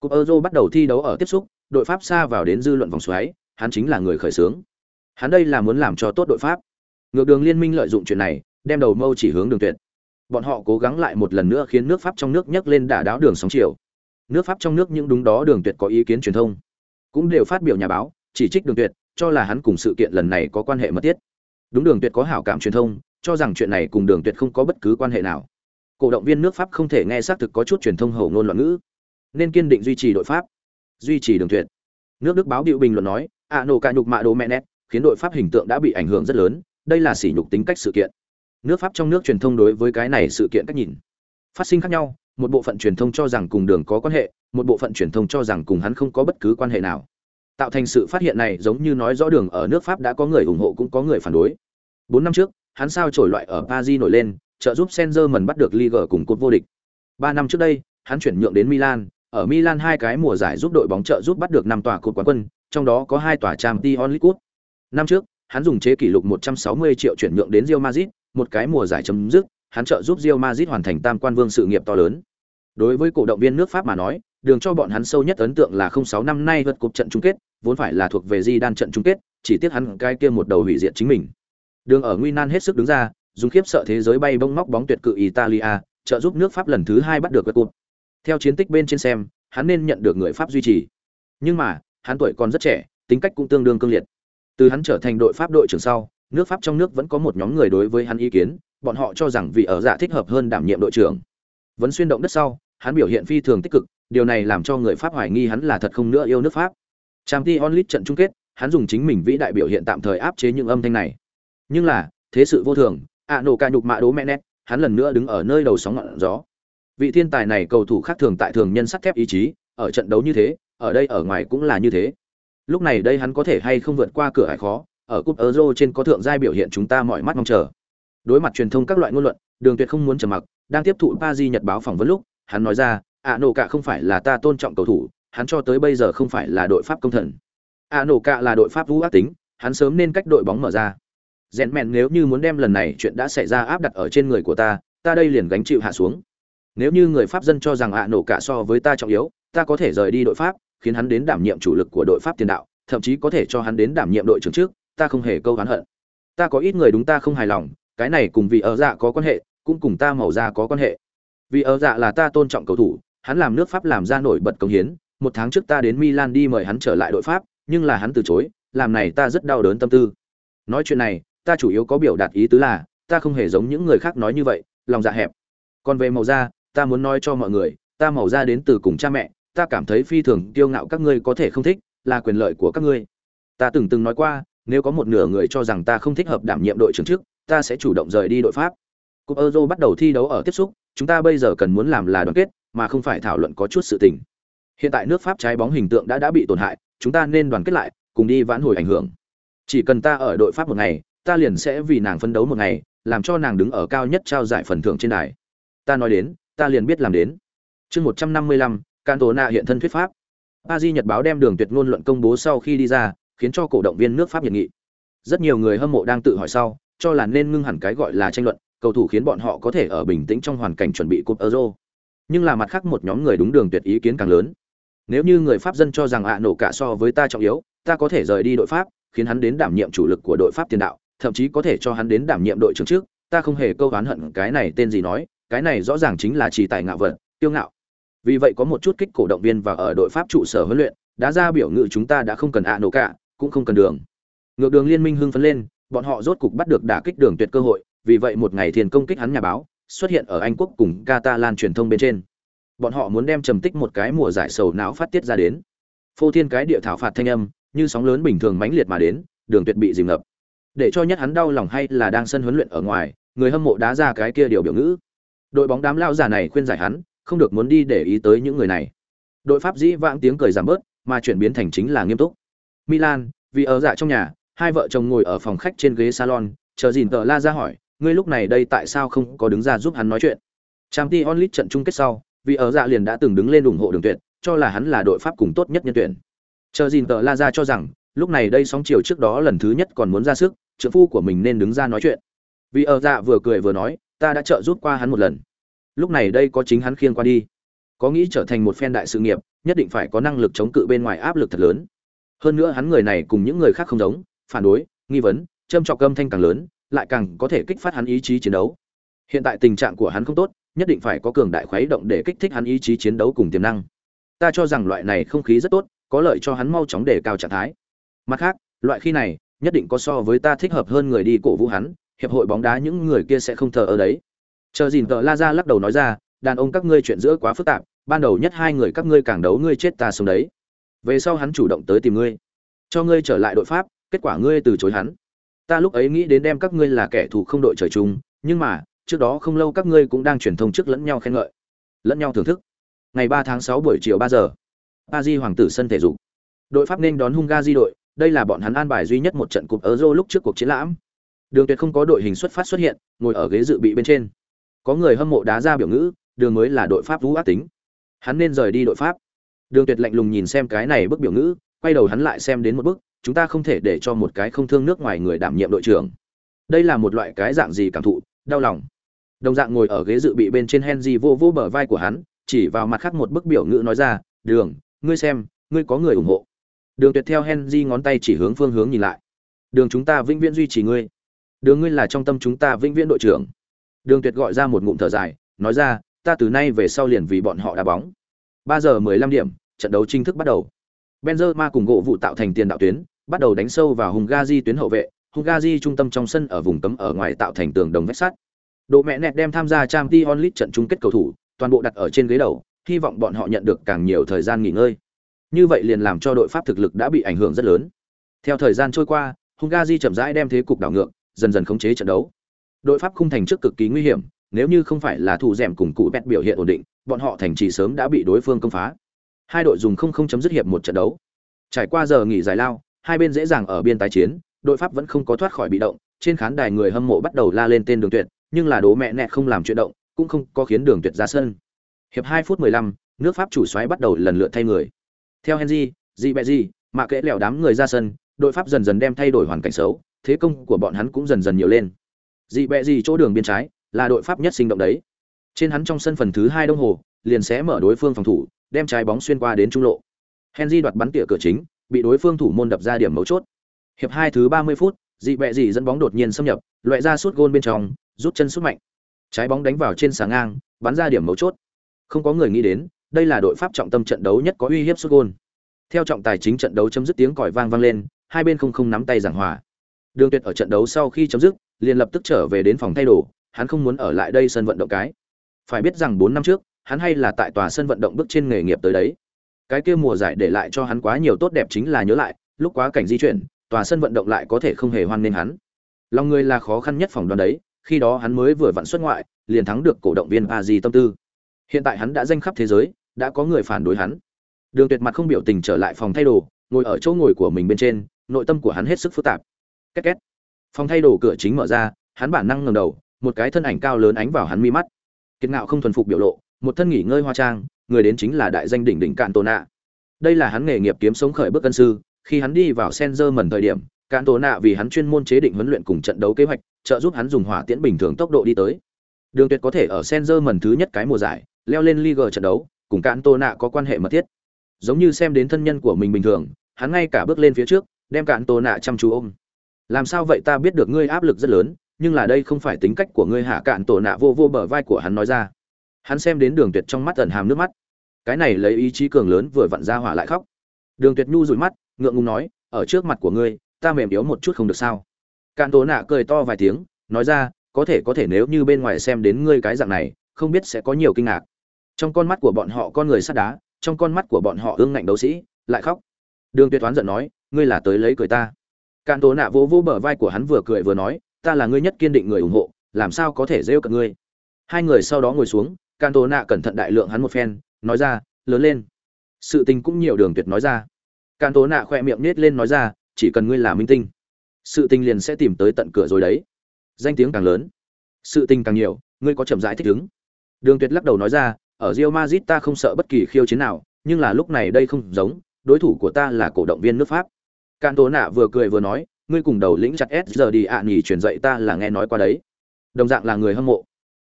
cúp euro bắt đầu thi đấu ở tiếp xúc đội Pháp xa vào đến dư luận vòng xoáy, hắn chính là người khởi xướng. Hắn đây là muốn làm cho tốt đội Pháp. Ngược đường liên minh lợi dụng chuyện này, đem đầu mâu chỉ hướng đường tuyệt. Bọn họ cố gắng lại một lần nữa khiến nước Pháp trong nước nhấc lên đả đáo đường sóng chiều. Nước Pháp trong nước những đúng đó đường tuyệt có ý kiến truyền thông, cũng đều phát biểu nhà báo, chỉ trích đường tuyệt, cho là hắn cùng sự kiện lần này có quan hệ mật thiết. Đúng đường tuyệt có hảo cảm truyền thông, cho rằng chuyện này cùng đường tuyệt không có bất cứ quan hệ nào. Cổ động viên nước Pháp không thể nghe xác thực có chút truyền thông hầu ngôn loạn ngữ, nên kiên định duy trì đội Pháp, duy trì đường tuyệt. Nước Đức báo điệu bình luận nói, ạ nổ cả nhục mạ đồ mẹ nét, khiến đội Pháp hình tượng đã bị ảnh hưởng rất lớn, đây là sỉ nhục tính cách sự kiện." Nước Pháp trong nước truyền thông đối với cái này sự kiện cách nhìn phát sinh khác nhau, một bộ phận truyền thông cho rằng cùng đường có quan hệ, một bộ phận truyền thông cho rằng cùng hắn không có bất cứ quan hệ nào. Tạo thành sự phát hiện này giống như nói rõ đường ở nước Pháp đã có người ủng hộ cũng có người phản đối. Bốn năm trước, hắn sao trổi loại ở Paris nổi lên, trợ giúp Sengerman bắt được Liga cùng cột vô địch. Ba năm trước đây, hắn chuyển nhượng đến Milan, ở Milan hai cái mùa giải giúp đội bóng trợ giúp bắt được năm tòa cột quán quân, trong đó có hai tòa Champions League Cup. Năm trước, hắn dùng chế kỷ lục 160 triệu chuyển nhượng đến Real Madrid, một cái mùa giải chấm dứt, hắn trợ giúp Real Madrid hoàn thành tam quan vương sự nghiệp to lớn. Đối với cổ động viên nước Pháp mà nói, đường cho bọn hắn sâu nhất ấn tượng là 06 năm nay vượt cục trận chung kết, vốn phải là thuộc về Di đan trận chung kết, chỉ tiếc hắn cái kia một đầu hủy diệt chính mình. Đường ở nguy nan hết sức đứng ra, dùng khiếp sợ thế giới bay bông móc bóng tuyệt cự Italia, trợ giúp nước Pháp lần thứ hai bắt được vượt cục. Theo chiến tích bên trên xem, hắn nên nhận được người Pháp duy trì. Nhưng mà, hắn tuổi còn rất trẻ, tính cách cũng tương đương cương liệt. Từ hắn trở thành đội Pháp đội trưởng sau, nước Pháp trong nước vẫn có một nhóm người đối với hắn ý kiến, bọn họ cho rằng vị ở dạ thích hợp hơn đảm nhiệm đội trưởng. Vẫn xuyên động đất sau, hắn biểu hiện phi thường tích cực, điều này làm cho người Pháp hoài nghi hắn là thật không nữa yêu nước Pháp. Champions onlit trận chung kết, hắn dùng chính mình vĩ đại biểu hiện tạm thời áp chế những âm thanh này. Nhưng là, thế sự vô thường, ạ nổ ca nhục mạ đố mẹ nét, hắn lần nữa đứng ở nơi đầu sóng ngọn gió. Vị thiên tài này cầu thủ khác thường tại thường nhân sắt thép ý chí, ở trận đấu như thế, ở đây ở ngoài cũng là như thế. Lúc này đây hắn có thể hay không vượt qua cửa ải khó, ở cúp Euro trên có thượng giai biểu hiện chúng ta mọi mắt mong chờ. Đối mặt truyền thông các loại ngôn luận, Đường Tuyệt không muốn trầm mặc, đang tiếp thụ Paris Nhật báo phỏng vấn lúc, hắn nói ra, ạ nổ cả không phải là ta tôn trọng cầu thủ, hắn cho tới bây giờ không phải là đội Pháp công thần. ạ nổ cả là đội Pháp vũ ác tính, hắn sớm nên cách đội bóng mở ra. Rèn mẹn nếu như muốn đem lần này chuyện đã xảy ra áp đặt ở trên người của ta, ta đây liền gánh chịu hạ xuống. Nếu như người Pháp dân cho rằng ạ nổ cả so với ta trọng yếu, ta có thể rời đi đội Pháp, khiến hắn đến đảm nhiệm chủ lực của đội Pháp tiền đạo, thậm chí có thể cho hắn đến đảm nhiệm đội trưởng trước, ta không hề câu oán hận. Ta có ít người đúng ta không hài lòng, cái này cùng vì ở dạ có quan hệ, cũng cùng ta màu da có quan hệ. Vì ở dạ là ta tôn trọng cầu thủ, hắn làm nước Pháp làm ra nổi bật công hiến, một tháng trước ta đến Milan đi mời hắn trở lại đội Pháp, nhưng là hắn từ chối, làm này ta rất đau đớn tâm tư. Nói chuyện này, ta chủ yếu có biểu đạt ý tứ là, ta không hề giống những người khác nói như vậy, lòng dạ hẹp. Còn về màu da, ta muốn nói cho mọi người, ta màu da đến từ cùng cha mẹ, ta cảm thấy phi thường kiêu ngạo các ngươi có thể không thích, là quyền lợi của các ngươi. Ta từng từng nói qua, nếu có một nửa người cho rằng ta không thích hợp đảm nhiệm đội trưởng trước, ta sẽ chủ động rời đi đội Pháp. Cúp Euro bắt đầu thi đấu ở tiếp xúc, chúng ta bây giờ cần muốn làm là đoàn kết, mà không phải thảo luận có chút sự tình. Hiện tại nước Pháp trái bóng hình tượng đã đã bị tổn hại, chúng ta nên đoàn kết lại, cùng đi vãn hồi ảnh hưởng. Chỉ cần ta ở đội Pháp một ngày, ta liền sẽ vì nàng phấn đấu một ngày, làm cho nàng đứng ở cao nhất trao giải phần thưởng trên đài. Ta nói đến, ta liền biết làm đến. Chương 155, Cantona hiện thân thuyết pháp. Paris Nhật báo đem đường tuyệt ngôn luận công bố sau khi đi ra, khiến cho cổ động viên nước Pháp nhiệt nghị. Rất nhiều người hâm mộ đang tự hỏi sau, cho là nên ngưng hẳn cái gọi là tranh luận, cầu thủ khiến bọn họ có thể ở bình tĩnh trong hoàn cảnh chuẩn bị cúp Euro. Nhưng là mặt khác một nhóm người đúng đường tuyệt ý kiến càng lớn. Nếu như người Pháp dân cho rằng ạ nổ cả so với ta trọng yếu, ta có thể rời đi đội Pháp, khiến hắn đến đảm nhiệm chủ lực của đội Pháp tiền đạo, thậm chí có thể cho hắn đến đảm nhiệm đội trưởng trước, ta không hề câu oán hận cái này tên gì nói, cái này rõ ràng chính là chỉ tài ngạo vật, tiêu ngạo. Vì vậy có một chút kích cổ động viên và ở đội Pháp trụ sở huấn luyện, đã ra biểu ngữ chúng ta đã không cần ạ nổ cả, cũng không cần đường. Ngược đường liên minh hưng phấn lên, bọn họ rốt cục bắt được đả kích đường tuyệt cơ hội, vì vậy một ngày thiền công kích hắn nhà báo, xuất hiện ở Anh quốc cùng Catalan truyền thông bên trên. Bọn họ muốn đem trầm tích một cái mùa giải sầu não phát tiết ra đến. Phô thiên cái địa thảo phạt thanh âm, như sóng lớn bình thường mãnh liệt mà đến, đường tuyệt bị dìm ngập. Để cho nhất hắn đau lòng hay là đang sân huấn luyện ở ngoài, người hâm mộ đá ra cái kia điều biểu ngữ. Đội bóng đám lao giả này khuyên giải hắn, không được muốn đi để ý tới những người này. Đội Pháp dĩ vãng tiếng cười giảm bớt, mà chuyển biến thành chính là nghiêm túc. Milan, vì ở dạ trong nhà, hai vợ chồng ngồi ở phòng khách trên ghế salon, chờ dìn tờ la ra hỏi, ngươi lúc này đây tại sao không có đứng ra giúp hắn nói chuyện? Trang t onlit trận chung kết sau, vì ở dạ liền đã từng đứng lên ủng hộ đường tuyệt, cho là hắn là đội pháp cùng tốt nhất nhân tuyển. Chờ dìn tờ la ra cho rằng, lúc này đây sóng chiều trước đó lần thứ nhất còn muốn ra sức trợ phu của mình nên đứng ra nói chuyện. Vì ở dạ vừa cười vừa nói, ta đã trợ giúp qua hắn một lần. Lúc này đây có chính hắn khiêng qua đi. Có nghĩ trở thành một phen đại sự nghiệp, nhất định phải có năng lực chống cự bên ngoài áp lực thật lớn. Hơn nữa hắn người này cùng những người khác không giống phản đối, nghi vấn, châm trọc âm thanh càng lớn, lại càng có thể kích phát hắn ý chí chiến đấu. Hiện tại tình trạng của hắn không tốt, nhất định phải có cường đại khuấy động để kích thích hắn ý chí chiến đấu cùng tiềm năng. Ta cho rằng loại này không khí rất tốt, có lợi cho hắn mau chóng đề cao trạng thái. Mặt khác, loại khi này, nhất định có so với ta thích hợp hơn người đi cổ vũ hắn, hiệp hội bóng đá những người kia sẽ không thờ ở đấy. Chờ dìn tờ la ra lắc đầu nói ra, đàn ông các ngươi chuyện giữa quá phức tạp, ban đầu nhất hai người các ngươi càng đấu ngươi chết ta sống đấy. Về sau hắn chủ động tới tìm ngươi. Cho ngươi trở lại đội pháp kết quả ngươi từ chối hắn. Ta lúc ấy nghĩ đến đem các ngươi là kẻ thù không đội trời chung, nhưng mà, trước đó không lâu các ngươi cũng đang truyền thông trước lẫn nhau khen ngợi, lẫn nhau thưởng thức. Ngày ba tháng sáu buổi chiều ba giờ ba di hoàng tử sân thể dục. Đội pháp nên đón hungary đội, đây là bọn hắn an bài duy nhất một trận cúp euro lúc trước cuộc chiến lãm. Đường tuyệt không có đội hình xuất phát xuất hiện, ngồi ở ghế dự bị bên trên. Có người hâm mộ đá ra biểu ngữ, đường mới là đội pháp vũ ác tính. Hắn nên rời đi đội pháp. Đường tuyệt lạnh lùng nhìn xem cái này bức biểu ngữ, quay đầu hắn lại xem đến một bức chúng ta không thể để cho một cái không thương nước ngoài người đảm nhiệm đội trưởng. Đây là một loại cái dạng gì cảm thụ? Đau lòng. Đồng dạng ngồi ở ghế dự bị bên trên henry vô vô bờ vai của hắn, chỉ vào mặt khác một bức biểu ngữ nói ra, đường, ngươi xem, ngươi có người ủng hộ. Đường tuyệt theo henry ngón tay chỉ hướng phương hướng nhìn lại. Đường, chúng ta vĩnh viễn duy trì ngươi. Đường, ngươi là trong tâm chúng ta vĩnh viễn đội trưởng. Đường tuyệt gọi ra một ngụm thở dài, nói ra, ta từ nay về sau liền vì bọn họ đá bóng. Ba giờ mười lăm điểm, trận đấu chính thức bắt đầu benzema cùng gỗ vụ tạo thành tiền đạo tuyến, bắt đầu đánh sâu vào hungary tuyến hậu vệ. Hungary trung tâm trong sân ở vùng cấm ở ngoài tạo thành tường đồng vách sắt. Độ mẹ nẹt đem tham gia Champions League trận chung kết cầu thủ, toàn bộ đặt ở trên ghế đầu, hy vọng bọn họ nhận được càng nhiều thời gian nghỉ ngơi. Như vậy liền làm cho đội pháp thực lực đã bị ảnh hưởng rất lớn. Theo thời gian trôi qua hungary chậm rãi đem thế cục đảo ngược, dần dần khống chế trận đấu. Đội pháp khung thành trước cực kỳ nguy hiểm, nếu như không phải là thủ rèm cùng cụ Bẹt biểu hiện ổn định, bọn họ thành trì sớm đã bị đối phương công phá hai đội dùng không không chấm dứt hiệp một trận đấu. Trải qua giờ nghỉ dài lao hai bên dễ dàng ở biên tái chiến đội pháp vẫn không có thoát khỏi bị động trên khán đài người hâm mộ bắt đầu la lên tên đường tuyệt nhưng là đố mẹ nẹt không làm chuyện động cũng không có khiến đường tuyệt ra sân. Hiệp hai phút mười lăm, nước pháp chủ xoáy bắt đầu lần lượt thay người. Theo henry di bẹ di mà kẽ lẻo đám người ra sân đội pháp dần dần đem thay đổi hoàn cảnh xấu thế công của bọn hắn cũng dần dần nhiều lên. Dị bẹ gì chỗ đường biên trái là đội pháp nhất sinh động đấy. Trên hắn trong sân phần thứ hai đồng hồ liền sẽ mở đối phương phòng thủ đem trái bóng xuyên qua đến trung lộ. Henry đoạt bắn tỉa cửa chính, bị đối phương thủ môn đập ra điểm mấu chốt. Hiệp hai thứ ba mươi phút, dị bẹ Dị dẫn bóng đột nhiên xâm nhập, loại ra suốt gôn bên trong, rút chân sút mạnh. Trái bóng đánh vào trên xà ngang, bắn ra điểm mấu chốt. Không có người nghĩ đến, đây là đội pháp trọng tâm trận đấu nhất có uy hiếp sút gôn. Theo trọng tài chính trận đấu chấm dứt tiếng còi vang vang lên, hai bên không không nắm tay giảng hòa. Đường tuyệt ở trận đấu sau khi chấm dứt, liền lập tức trở về đến phòng thay đồ, hắn không muốn ở lại đây sân vận động cái. Phải biết rằng bốn năm trước hắn hay là tại tòa sân vận động bước trên nghề nghiệp tới đấy. Cái kia mùa giải để lại cho hắn quá nhiều tốt đẹp chính là nhớ lại, lúc quá cảnh di chuyển, tòa sân vận động lại có thể không hề hoan nên hắn. Lòng người là khó khăn nhất phòng đoán đấy, khi đó hắn mới vừa vặn xuất ngoại, liền thắng được cổ động viên a di tâm tư. Hiện tại hắn đã danh khắp thế giới, đã có người phản đối hắn. Đường tuyệt mặt không biểu tình trở lại phòng thay đồ, ngồi ở chỗ ngồi của mình bên trên, nội tâm của hắn hết sức phức tạp. Két két. Phòng thay đồ cửa chính mở ra, hắn bản năng ngẩng đầu, một cái thân ảnh cao lớn ánh vào hắn mi mắt. Kiệt ngạo không thuần phục biểu lộ một thân nghỉ ngơi hoa trang, người đến chính là đại danh đỉnh đỉnh cạn tổ nạ đây là hắn nghề nghiệp kiếm sống khởi bước cân sư, khi hắn đi vào Senzer mần thời điểm cạn tổ nạ vì hắn chuyên môn chế định huấn luyện cùng trận đấu kế hoạch, trợ giúp hắn dùng hỏa tiễn bình thường tốc độ đi tới. Đường tuyệt có thể ở Senzer mần thứ nhất cái mùa giải, leo lên Liga trận đấu, cùng cạn tổ nạ có quan hệ mật thiết. Giống như xem đến thân nhân của mình bình thường, hắn ngay cả bước lên phía trước, đem cạn tổ nạ chăm chú ôm. Làm sao vậy ta biết được ngươi áp lực rất lớn, nhưng là đây không phải tính cách của ngươi hạ cạn tổ nạ vô vô bờ vai của hắn nói ra hắn xem đến đường tuyệt trong mắt ẩn hàm nước mắt. Cái này lấy ý chí cường lớn vừa vặn ra hỏa lại khóc. Đường tuyệt nhu rủi mắt, ngượng ngùng nói, ở trước mặt của ngươi, ta mềm yếu một chút không được sao? Cạn tố nạ cười to vài tiếng, nói ra, có thể có thể nếu như bên ngoài xem đến ngươi cái dạng này, không biết sẽ có nhiều kinh ngạc. Trong con mắt của bọn họ con người sắt đá, trong con mắt của bọn họ ương ngạnh đấu sĩ, lại khóc. Đường tuyệt toán giận nói, ngươi là tới lấy cười ta. Cạn tố nạ vỗ vỗ bờ vai của hắn vừa cười vừa nói, ta là ngươi nhất kiên định người ủng hộ, làm sao có thể rêu cận ngươi? Hai người sau đó ngồi xuống Can tổ nạ cẩn thận đại lượng hắn một phen nói ra lớn lên. Sự tình cũng nhiều đường tuyệt nói ra. Can tổ nạ khỏe miệng nết lên nói ra chỉ cần ngươi là minh tinh sự tình liền sẽ tìm tới tận cửa rồi đấy. Danh tiếng càng lớn sự tình càng nhiều ngươi có chậm rãi thích ứng. Đường tuyệt lắc đầu nói ra ở rio mazit ta không sợ bất kỳ khiêu chiến nào nhưng là lúc này đây không giống đối thủ của ta là cổ động viên nước pháp. Can Tố Nạ vừa cười vừa nói, ngươi cùng đầu lĩnh chặt S giờ đi ạ à truyền dạy ta là nghe nói qua đấy. Đồng dạng là người hâm mộ.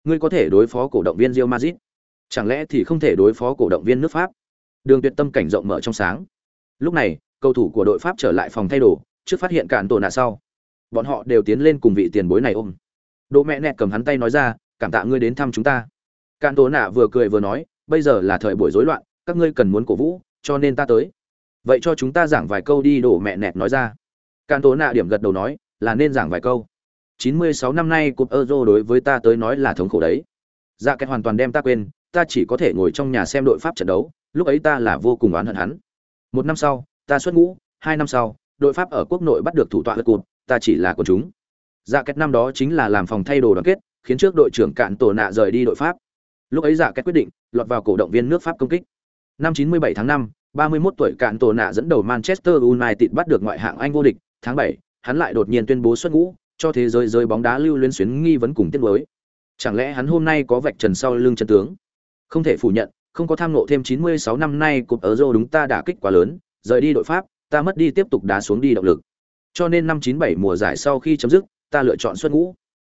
Ngươi có thể đối phó cổ động viên Real Madrid, chẳng lẽ thì không thể đối phó cổ động viên nước Pháp? Đường Tuyệt tâm cảnh rộng mở trong sáng. Lúc này, cầu thủ của đội Pháp trở lại phòng thay đồ, trước phát hiện cản tổ nạ sau. Bọn họ đều tiến lên cùng vị tiền bối này ôm. Đỗ mẹ nẹt cầm hắn tay nói ra, cảm tạ ngươi đến thăm chúng ta. Cản tổ nạ vừa cười vừa nói, bây giờ là thời buổi rối loạn, các ngươi cần muốn cổ vũ, cho nên ta tới. Vậy cho chúng ta giảng vài câu đi, Đỗ mẹ nẹt nói ra. Cản tổ nạ điểm gật đầu nói, là nên giảng vài câu. 96 năm nay cúp Euro đối với ta tới nói là thống khổ đấy. Dạ cái hoàn toàn đem ta quên, ta chỉ có thể ngồi trong nhà xem đội Pháp trận đấu, lúc ấy ta là vô cùng oán hận hắn. Một năm sau, ta xuất ngũ, hai năm sau, đội Pháp ở quốc nội bắt được thủ tọa lật cụt, ta chỉ là của chúng. Dạ kết năm đó chính là làm phòng thay đồ đoàn kết, khiến trước đội trưởng cạn tổ nạ rời đi đội Pháp. Lúc ấy dạ kết quyết định, lọt vào cổ động viên nước Pháp công kích. Năm 97 tháng 5, 31 tuổi cạn tổ nạ dẫn đầu Manchester United bắt được ngoại hạng Anh vô địch, tháng 7, hắn lại đột nhiên tuyên bố xuất ngũ, cho thế giới rơi bóng đá lưu luyến xuyến nghi vấn cùng tiết đối. Chẳng lẽ hắn hôm nay có vạch trần sau lưng chân tướng? Không thể phủ nhận, không có tham nộ thêm 96 năm nay cục ở Euro đúng ta đã kích quá lớn, rời đi đội Pháp, ta mất đi tiếp tục đá xuống đi động lực. Cho nên năm 97 mùa giải sau khi chấm dứt, ta lựa chọn xuất ngũ.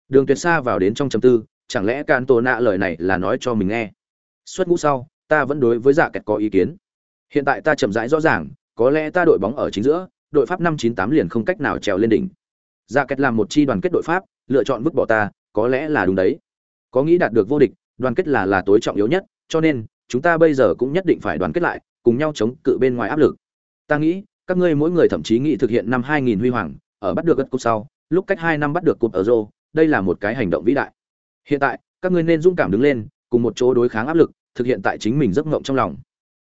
Đường Tuyệt xa vào đến trong chấm tư, chẳng lẽ Can tổ nạ lời này là nói cho mình nghe. Xuất ngũ sau, ta vẫn đối với dạ kẹt có ý kiến. Hiện tại ta chậm rãi rõ ràng, có lẽ ta đội bóng ở chính giữa, đội Pháp năm 98 liền không cách nào trèo lên đỉnh. Dạ kẹt làm một chi đoàn kết đội Pháp, lựa chọn vứt bỏ ta, có lẽ là đúng đấy. Có nghĩ đạt được vô địch, đoàn kết là là tối trọng yếu nhất, cho nên chúng ta bây giờ cũng nhất định phải đoàn kết lại, cùng nhau chống cự bên ngoài áp lực. Ta nghĩ, các ngươi mỗi người thậm chí nghĩ thực hiện năm 2000 huy hoàng, ở bắt được gật cúp sau, lúc cách 2 năm bắt được cúp rô, đây là một cái hành động vĩ đại. Hiện tại, các ngươi nên dũng cảm đứng lên, cùng một chỗ đối kháng áp lực, thực hiện tại chính mình giấc ngộng trong lòng.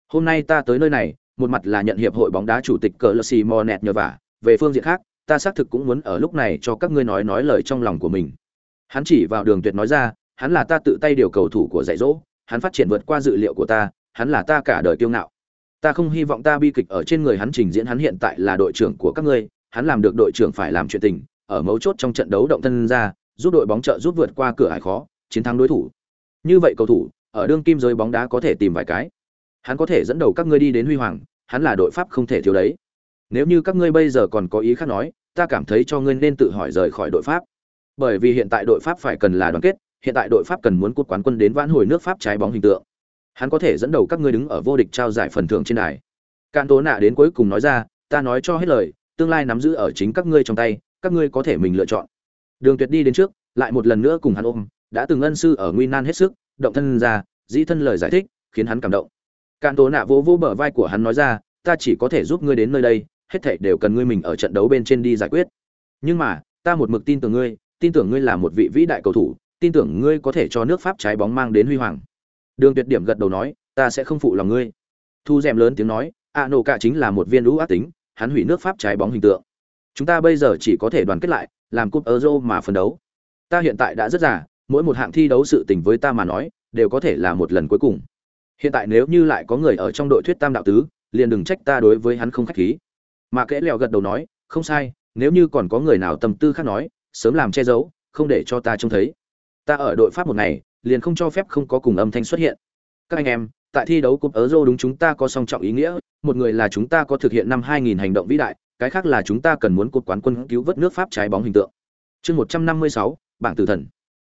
Hôm nay ta tới nơi này, một mặt là nhận hiệp hội bóng đá chủ tịch cờ Lsi Monet nhờ vả, về phương diện khác, ta xác thực cũng muốn ở lúc này cho các ngươi nói nói lời trong lòng của mình. Hắn chỉ vào Đường Tuyệt nói ra, hắn là ta tự tay điều cầu thủ của dạy dỗ, hắn phát triển vượt qua dự liệu của ta, hắn là ta cả đời kiêu ngạo. Ta không hy vọng ta bi kịch ở trên người hắn trình diễn hắn hiện tại là đội trưởng của các ngươi, hắn làm được đội trưởng phải làm chuyện tình, ở mấu chốt trong trận đấu động thân ra, giúp đội bóng trợ giúp vượt qua cửa ải khó, chiến thắng đối thủ. Như vậy cầu thủ, ở đương kim giới bóng đá có thể tìm vài cái. Hắn có thể dẫn đầu các ngươi đi đến huy hoàng, hắn là đội Pháp không thể thiếu đấy. Nếu như các ngươi bây giờ còn có ý khác nói, ta cảm thấy cho ngươi nên tự hỏi rời khỏi đội Pháp. Bởi vì hiện tại đội Pháp phải cần là đoàn kết, hiện tại đội Pháp cần muốn cút quán quân đến vãn hồi nước Pháp trái bóng hình tượng. Hắn có thể dẫn đầu các ngươi đứng ở vô địch trao giải phần thưởng trên đài. Cạn Tố Nạ đến cuối cùng nói ra, ta nói cho hết lời, tương lai nắm giữ ở chính các ngươi trong tay, các ngươi có thể mình lựa chọn. Đường Tuyệt đi đến trước, lại một lần nữa cùng hắn ôm, đã từng ân sư ở nguy nan hết sức, động thân ra, dĩ thân lời giải thích, khiến hắn cảm động. Cạn Tố Nạ vỗ vỗ bờ vai của hắn nói ra, ta chỉ có thể giúp ngươi đến nơi đây, hết thảy đều cần ngươi mình ở trận đấu bên trên đi giải quyết. Nhưng mà, ta một mực tin tưởng ngươi, tin tưởng ngươi là một vị vĩ đại cầu thủ, tin tưởng ngươi có thể cho nước Pháp trái bóng mang đến huy hoàng. Đường Tuyệt điểm gật đầu nói, ta sẽ không phụ lòng ngươi. Thu Dẻm lớn tiếng nói, A nổ Cả chính là một viên lũ ác tính, hắn hủy nước Pháp trái bóng hình tượng. Chúng ta bây giờ chỉ có thể đoàn kết lại, làm cúp Euro mà phân đấu. Ta hiện tại đã rất già, mỗi một hạng thi đấu sự tình với ta mà nói, đều có thể là một lần cuối cùng. Hiện tại nếu như lại có người ở trong đội thuyết tam đạo tứ, liền đừng trách ta đối với hắn không khách khí. Mà kẽ lèo gật đầu nói, không sai, nếu như còn có người nào tâm tư khác nói, sớm làm che giấu, không để cho ta trông thấy. Ta ở đội Pháp một ngày, liền không cho phép không có cùng âm thanh xuất hiện. Các anh em, tại thi đấu cúp Euro đúng chúng ta có song trọng ý nghĩa, một người là chúng ta có thực hiện năm 2000 hành động vĩ đại, cái khác là chúng ta cần muốn cột quán quân cứu vớt nước Pháp trái bóng hình tượng. Chương 156, bảng tử thần.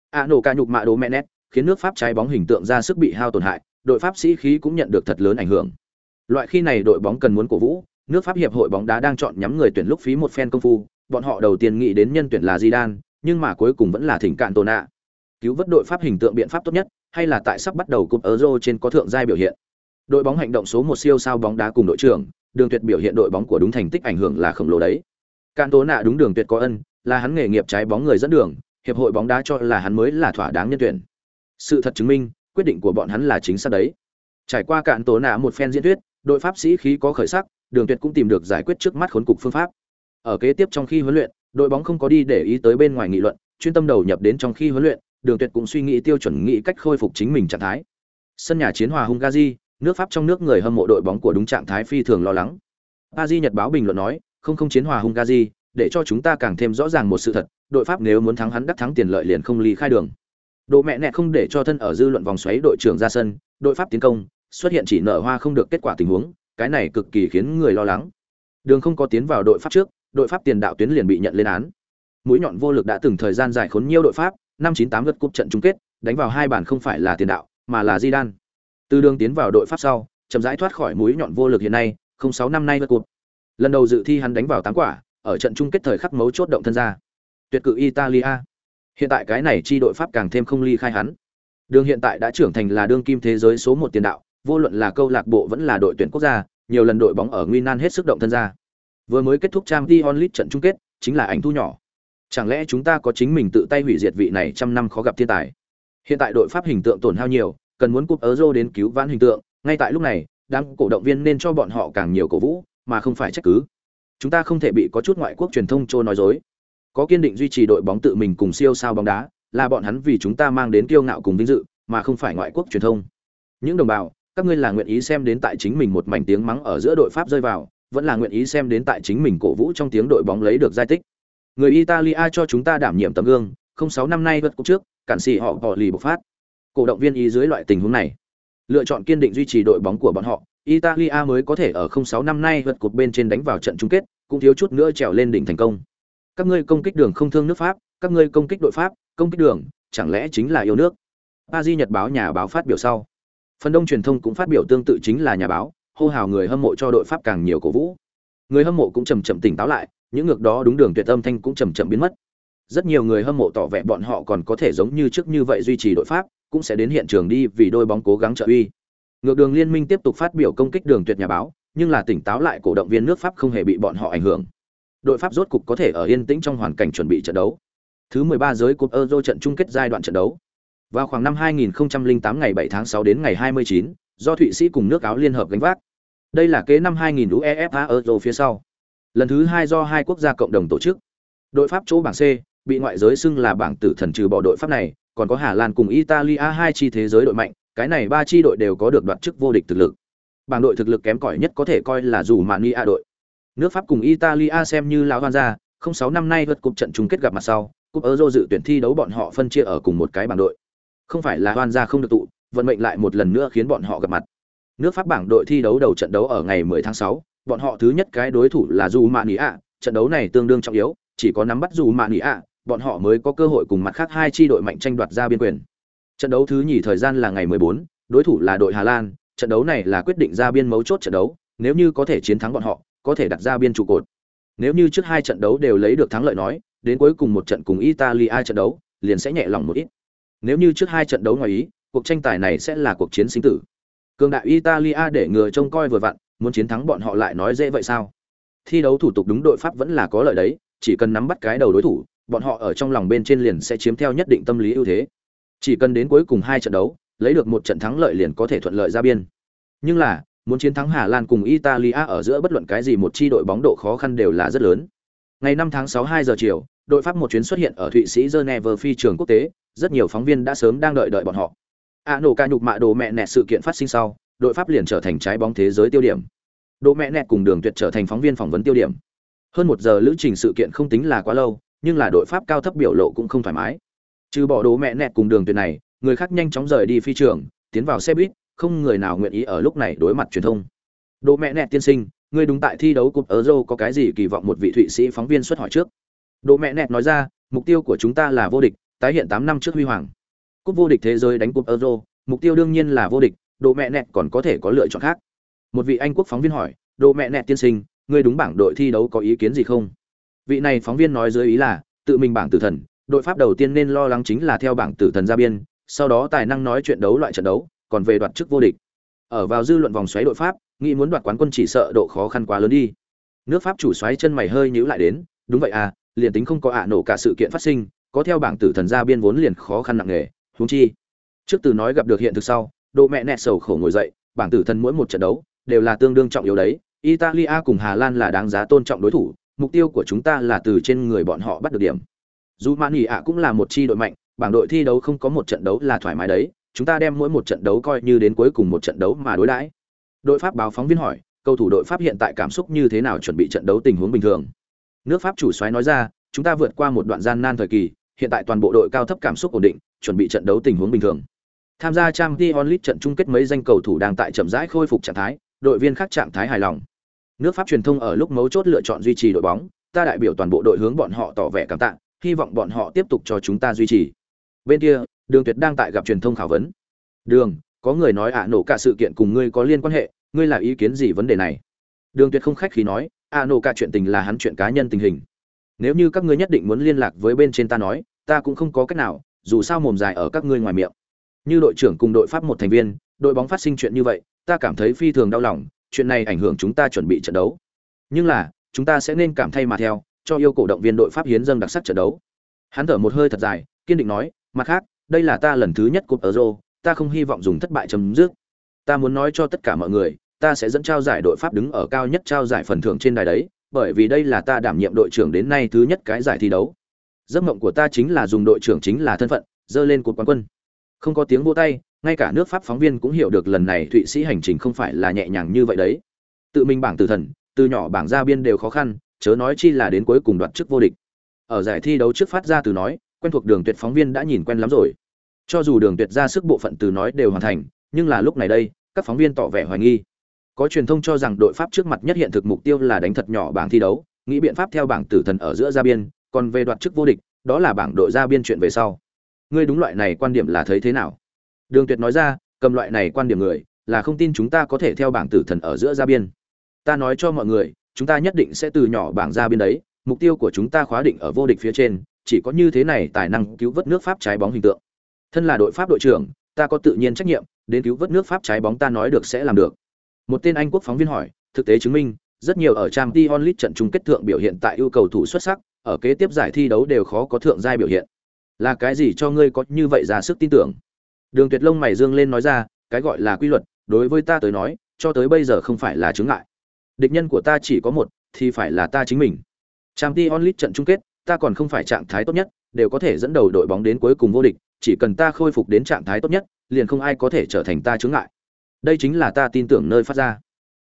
A nổ ca nhục mạ đồ mẹ nét, khiến nước Pháp trái bóng hình tượng ra sức bị hao tổn hại, đội Pháp sĩ khí cũng nhận được thật lớn ảnh hưởng. Loại khi này đội bóng cần muốn cổ vũ, nước Pháp hiệp hội bóng đá đang chọn nhắm người tuyển lúc phí một phen công phu, bọn họ đầu tiên nghĩ đến nhân tuyển là Zidane, nhưng mà cuối cùng vẫn là thỉnh cạn tổ. Cứu vớt đội Pháp hình tượng biện pháp tốt nhất, hay là tại sắp bắt đầu cúp Euro trên có thượng giai biểu hiện. Đội bóng hành động số một siêu sao bóng đá cùng đội trưởng, Đường Tuyệt biểu hiện đội bóng của đúng thành tích ảnh hưởng là khổng lồ đấy. Cạn tố đúng Đường Tuyệt có ân, là hắn nghề nghiệp trái bóng người dẫn đường, hiệp hội bóng đá cho là hắn mới là thỏa đáng nhân tuyển. Sự thật chứng minh, quyết định của bọn hắn là chính xác đấy. Trải qua cạn tố nạ một phen diễn thuyết, đội pháp sĩ khí có khởi sắc, Đường Tuyệt cũng tìm được giải quyết trước mắt khốn cục phương pháp. Ở kế tiếp trong khi huấn luyện, đội bóng không có đi để ý tới bên ngoài nghị luận, chuyên tâm đầu nhập đến trong khi huấn luyện, Đường Tuyệt cũng suy nghĩ tiêu chuẩn nghĩ cách khôi phục chính mình trạng thái. Sân nhà chiến hòa Hungary, nước Pháp trong nước người hâm mộ đội bóng của đúng trạng thái phi thường lo lắng. Paris Nhật báo bình luận nói, không không chiến hòa Hungary, để cho chúng ta càng thêm rõ ràng một sự thật, đội Pháp nếu muốn thắng hắn đắc thắng tiền lợi liền không ly khai đường. Đồ mẹ nẹ không để cho thân ở dư luận vòng xoáy đội trưởng ra sân, đội Pháp tiến công, xuất hiện chỉ nở hoa không được kết quả tình huống, cái này cực kỳ khiến người lo lắng. Đường không có tiến vào đội Pháp trước, đội Pháp tiền đạo tuyến liền bị nhận lên án. Mũi nhọn vô lực đã từng thời gian dài khốn nhiều đội Pháp, năm 98 lượt cúp trận chung kết, đánh vào hai bàn không phải là tiền đạo, mà là Zidane. Từ đường tiến vào đội Pháp sau, chậm rãi thoát khỏi mũi nhọn vô lực hiện nay không sáu năm nay vượt cột. lần đầu dự thi hắn đánh vào tám quả ở trận chung kết thời khắc mấu chốt động thân ra tuyệt cự italia hiện tại cái này chi đội pháp càng thêm không ly khai hắn đường hiện tại đã trưởng thành là đương kim thế giới số một tiền đạo vô luận là câu lạc bộ vẫn là đội tuyển quốc gia, nhiều lần đội bóng ở nguy nan hết sức động thân ra. Vừa mới kết thúc Champions League trận chung kết, chính là ảnh thu nhỏ. Chẳng lẽ chúng ta có chính mình tự tay hủy diệt vị này trăm năm khó gặp thiên tài? Hiện tại đội pháp hình tượng tổn hao nhiều, cần muốn cúp euro đến cứu vãn hình tượng, ngay tại lúc này, đám cổ động viên nên cho bọn họ càng nhiều cổ vũ, mà không phải trách cứ. Chúng ta không thể bị có chút ngoại quốc truyền thông trôi nói dối. Có kiên định duy trì đội bóng tự mình cùng siêu sao bóng đá, là bọn hắn vì chúng ta mang đến kiêu ngạo cùng vinh dự, mà không phải ngoại quốc truyền thông. Những đồng bào các ngươi là nguyện ý xem đến tại chính mình một mảnh tiếng mắng ở giữa đội pháp rơi vào, vẫn là nguyện ý xem đến tại chính mình cổ vũ trong tiếng đội bóng lấy được giải tích. Người italia cho chúng ta đảm nhiệm tấm gương, không sáu năm nay vượt cục trước, cản sĩ họ bỏ lì bộc phát. Cổ động viên ý dưới loại tình huống này. Lựa chọn kiên định duy trì đội bóng của bọn họ, italia mới có thể ở không sáu năm nay vượt cột bên trên đánh vào trận chung kết, cũng thiếu chút nữa trèo lên đỉnh thành công. Các ngươi công kích đường không thương nước pháp, các ngươi công kích đội pháp, công kích đường, chẳng lẽ chính là yêu nước? A di nhật báo nhà báo phát biểu sau phần đông truyền thông cũng phát biểu tương tự chính là nhà báo, hô hào người hâm mộ cho đội pháp càng nhiều cổ vũ. Người hâm mộ cũng chầm chậm tỉnh táo lại, những ngược đó đúng đường tuyệt âm thanh cũng chầm chậm biến mất. Rất nhiều người hâm mộ tỏ vẻ bọn họ còn có thể giống như trước như vậy duy trì đội pháp, cũng sẽ đến hiện trường đi vì đôi bóng cố gắng trợ uy. Ngược đường liên minh tiếp tục phát biểu công kích đường tuyệt nhà báo, nhưng là tỉnh táo lại cổ động viên nước pháp không hề bị bọn họ ảnh hưởng. Đội pháp rốt cục có thể ở yên tĩnh trong hoàn cảnh chuẩn bị trận đấu. Thứ 13 giới cúp euro trận chung kết giai đoạn trận đấu vào khoảng năm 2008 ngày 7 tháng 6 đến ngày 29 do thụy sĩ cùng nước áo liên hợp gánh vác. Đây là kế năm 2000 uefa euro phía sau. Lần thứ hai do hai quốc gia cộng đồng tổ chức. Đội pháp chỗ bảng c, bị ngoại giới xưng là bảng tử thần trừ bỏ đội pháp này, còn có hà lan cùng italia, hai chi thế giới đội mạnh, cái này ba chi đội đều có được đoạt chức vô địch thực lực. Bảng đội thực lực kém cỏi nhất có thể coi là dù mani a đội. Nước pháp cùng italia xem như lão hoan gia, không sáu năm nay vượt cúp trận chung kết gặp mặt sau, cúp euro dự tuyển thi đấu bọn họ phân chia ở cùng một cái bảng đội không phải là hoan gia không được tụ vận mệnh lại một lần nữa khiến bọn họ gặp mặt nước pháp bảng đội thi đấu đầu trận đấu ở ngày 10 tháng 6, bọn họ thứ nhất cái đối thủ là Rumania, trận đấu này tương đương trọng yếu chỉ có nắm bắt Rumania, bọn họ mới có cơ hội cùng mặt khác hai chi đội mạnh tranh đoạt ra biên quyền Trận đấu thứ nhì thời gian là ngày 14, đối thủ là đội Hà Lan, trận đấu này là quyết định ra biên mấu chốt trận đấu, nếu như có thể chiến thắng bọn họ, có thể đặt ra biên trụ cột. Nếu như trước hai trận đấu đều lấy được thắng lợi nói, đến cuối cùng một trận cùng Italia trận đấu, liền sẽ nhẹ lòng một ít. Nếu như trước hai trận đấu ngoài ý, cuộc tranh tài này sẽ là cuộc chiến sinh tử. Cường đại Italia để ngừa trông coi vừa vặn, muốn chiến thắng bọn họ lại nói dễ vậy sao? Thi đấu thủ tục đúng đội Pháp vẫn là có lợi đấy, chỉ cần nắm bắt cái đầu đối thủ, bọn họ ở trong lòng bên trên liền sẽ chiếm theo nhất định tâm lý ưu thế. Chỉ cần đến cuối cùng hai trận đấu, lấy được một trận thắng lợi liền có thể thuận lợi ra biên. Nhưng là, muốn chiến thắng Hà Lan cùng Italia ở giữa bất luận cái gì một chi đội bóng độ khó khăn đều là rất lớn. Ngày 5 tháng 6 2 giờ chiều, đội Pháp một chuyến xuất hiện ở Thụy Sĩ Geneva phi trường quốc tế, rất nhiều phóng viên đã sớm đang đợi đợi bọn họ. a nổ ca nhục mạ đồ mẹ nẹt sự kiện phát sinh sau, đội Pháp liền trở thành trái bóng thế giới tiêu điểm. Đồ mẹ nẹt cùng Đường Tuyệt trở thành phóng viên phỏng vấn tiêu điểm. Hơn một giờ lữ trình sự kiện không tính là quá lâu, nhưng là đội Pháp cao thấp biểu lộ cũng không thoải mái trừ bỏ đồ mẹ nẹt cùng đường tuyệt này người khác nhanh chóng rời đi phi trường tiến vào xe buýt không người nào nguyện ý ở lúc này đối mặt truyền thông đồ mẹ nẹt tiên sinh người đúng tại thi đấu cúp euro có cái gì kỳ vọng một vị thụy sĩ phóng viên xuất hỏi trước đồ mẹ nẹt nói ra mục tiêu của chúng ta là vô địch tái hiện tám năm trước huy hoàng. Cúp vô địch thế giới đánh cúp euro, mục tiêu đương nhiên là vô địch, đồ mẹ nẹt còn có thể có lựa chọn khác. Một vị anh quốc phóng viên hỏi, đồ mẹ nẹt tiên sinh người đúng bảng đội thi đấu có ý kiến gì không? Vị này phóng viên nói dưới ý là, tự mình bảng tử thần, đội pháp đầu tiên nên lo lắng chính là theo bảng tử thần ra biên, sau đó tài năng nói chuyện đấu loại trận đấu, còn về đoạt chức vô địch. Ở vào dư luận vòng xoáy đội pháp, nghĩ muốn đoạt quán quân chỉ sợ độ khó khăn quá lớn đi. Nước pháp chủ xoáy chân mày hơi nhíu lại đến, đúng vậy à liền tính không có ạ nổ cả sự kiện phát sinh có theo bảng tử thần ra biên vốn liền khó khăn nặng nề, huống chi, trước từ nói gặp được hiện thực sau, độ mẹ nẹt sầu khổ ngồi dậy, bảng tử thần mỗi một trận đấu đều là tương đương trọng yếu đấy. Italia cùng hà lan là đáng giá tôn trọng đối thủ, mục tiêu của chúng ta là từ trên người bọn họ bắt được điểm. Dù mãn nghỉ ạ cũng là một chi đội mạnh, bảng đội thi đấu không có một trận đấu là thoải mái đấy, chúng ta đem mỗi một trận đấu coi như đến cuối cùng một trận đấu mà đối đãi. Đội pháp báo phóng viên hỏi, cầu thủ đội pháp hiện tại cảm xúc như thế nào chuẩn bị trận đấu tình huống bình thường? Nước pháp chủ soái nói ra, chúng ta vượt qua một đoạn gian nan thời kỳ hiện tại toàn bộ đội cao thấp cảm xúc ổn định, chuẩn bị trận đấu tình huống bình thường. Tham gia Champions League trận chung kết mấy danh cầu thủ đang tại chậm rãi khôi phục trạng thái, đội viên khác trạng thái hài lòng. Nước pháp truyền thông ở lúc mấu chốt lựa chọn duy trì đội bóng, ta đại biểu toàn bộ đội hướng bọn họ tỏ vẻ cảm tạ, hy vọng bọn họ tiếp tục cho chúng ta duy trì. Bên kia, đường tuyệt đang tại gặp truyền thông khảo vấn. Đường, có người nói ạ nổ cả sự kiện cùng ngươi có liên quan hệ, ngươi là ý kiến gì vấn đề này? Đường tuyệt không khách khí nói a nổ cả chuyện tình là hắn chuyện cá nhân tình hình. Nếu như các ngươi nhất định muốn liên lạc với bên trên ta nói ta cũng không có cách nào, dù sao mồm dài ở các ngươi ngoài miệng. Như đội trưởng cùng đội pháp một thành viên, đội bóng phát sinh chuyện như vậy, ta cảm thấy phi thường đau lòng, chuyện này ảnh hưởng chúng ta chuẩn bị trận đấu. Nhưng là, chúng ta sẽ nên cảm thay mà theo, cho yêu cổ động viên đội pháp hiến dâng đặc sắc trận đấu. Hắn thở một hơi thật dài, kiên định nói, mặt khác, đây là ta lần thứ nhất cúp euro, ta không hy vọng dùng thất bại chấm dứt. Ta muốn nói cho tất cả mọi người, ta sẽ dẫn trao giải đội pháp đứng ở cao nhất trao giải phần thưởng trên đài đấy, bởi vì đây là ta đảm nhiệm đội trưởng đến nay thứ nhất cái giải thi đấu giấc mộng của ta chính là dùng đội trưởng chính là thân phận dơ lên cột quán quân. Không có tiếng vô tay, ngay cả nước pháp phóng viên cũng hiểu được lần này thụy sĩ hành trình không phải là nhẹ nhàng như vậy đấy. Tự mình bảng tử thần, từ nhỏ bảng ra biên đều khó khăn, chớ nói chi là đến cuối cùng đoạt chức vô địch. Ở giải thi đấu trước phát ra từ nói, quen thuộc đường tuyệt phóng viên đã nhìn quen lắm rồi. Cho dù đường tuyệt ra sức bộ phận từ nói đều hoàn thành, nhưng là lúc này đây, các phóng viên tỏ vẻ hoài nghi. Có truyền thông cho rằng đội pháp trước mặt nhất hiện thực mục tiêu là đánh thật nhỏ bảng thi đấu, nghĩ biện pháp theo bảng tử thần ở giữa ra biên còn về đoạt chức vô địch, đó là bảng đội ra biên chuyện về sau. Ngươi đúng loại này quan điểm là thấy thế nào? Đường tuyệt nói ra, cầm loại này quan điểm người, là không tin chúng ta có thể theo bảng tử thần ở giữa ra biên. Ta nói cho mọi người, chúng ta nhất định sẽ từ nhỏ bảng ra biên đấy, mục tiêu của chúng ta khóa định ở vô địch phía trên, chỉ có như thế này tài năng cứu vớt nước pháp trái bóng hình tượng. Thân là đội pháp đội trưởng, ta có tự nhiên trách nhiệm, đến cứu vớt nước pháp trái bóng ta nói được sẽ làm được. Một tên anh quốc phóng viên hỏi, thực tế chứng minh, rất nhiều ở trang League trận chung kết thượng biểu hiện tại yêu cầu thủ xuất sắc ở kế tiếp giải thi đấu đều khó có thượng giai biểu hiện. Là cái gì cho ngươi có như vậy ra sức tin tưởng? Đường tuyệt long mày dương lên nói ra, cái gọi là quy luật, đối với ta tới nói, cho tới bây giờ không phải là chứng ngại. Địch nhân của ta chỉ có một, thì phải là ta chính mình. Trang t onlit trận chung kết, ta còn không phải trạng thái tốt nhất, đều có thể dẫn đầu đội bóng đến cuối cùng vô địch, chỉ cần ta khôi phục đến trạng thái tốt nhất, liền không ai có thể trở thành ta chướng ngại. Đây chính là ta tin tưởng nơi phát ra.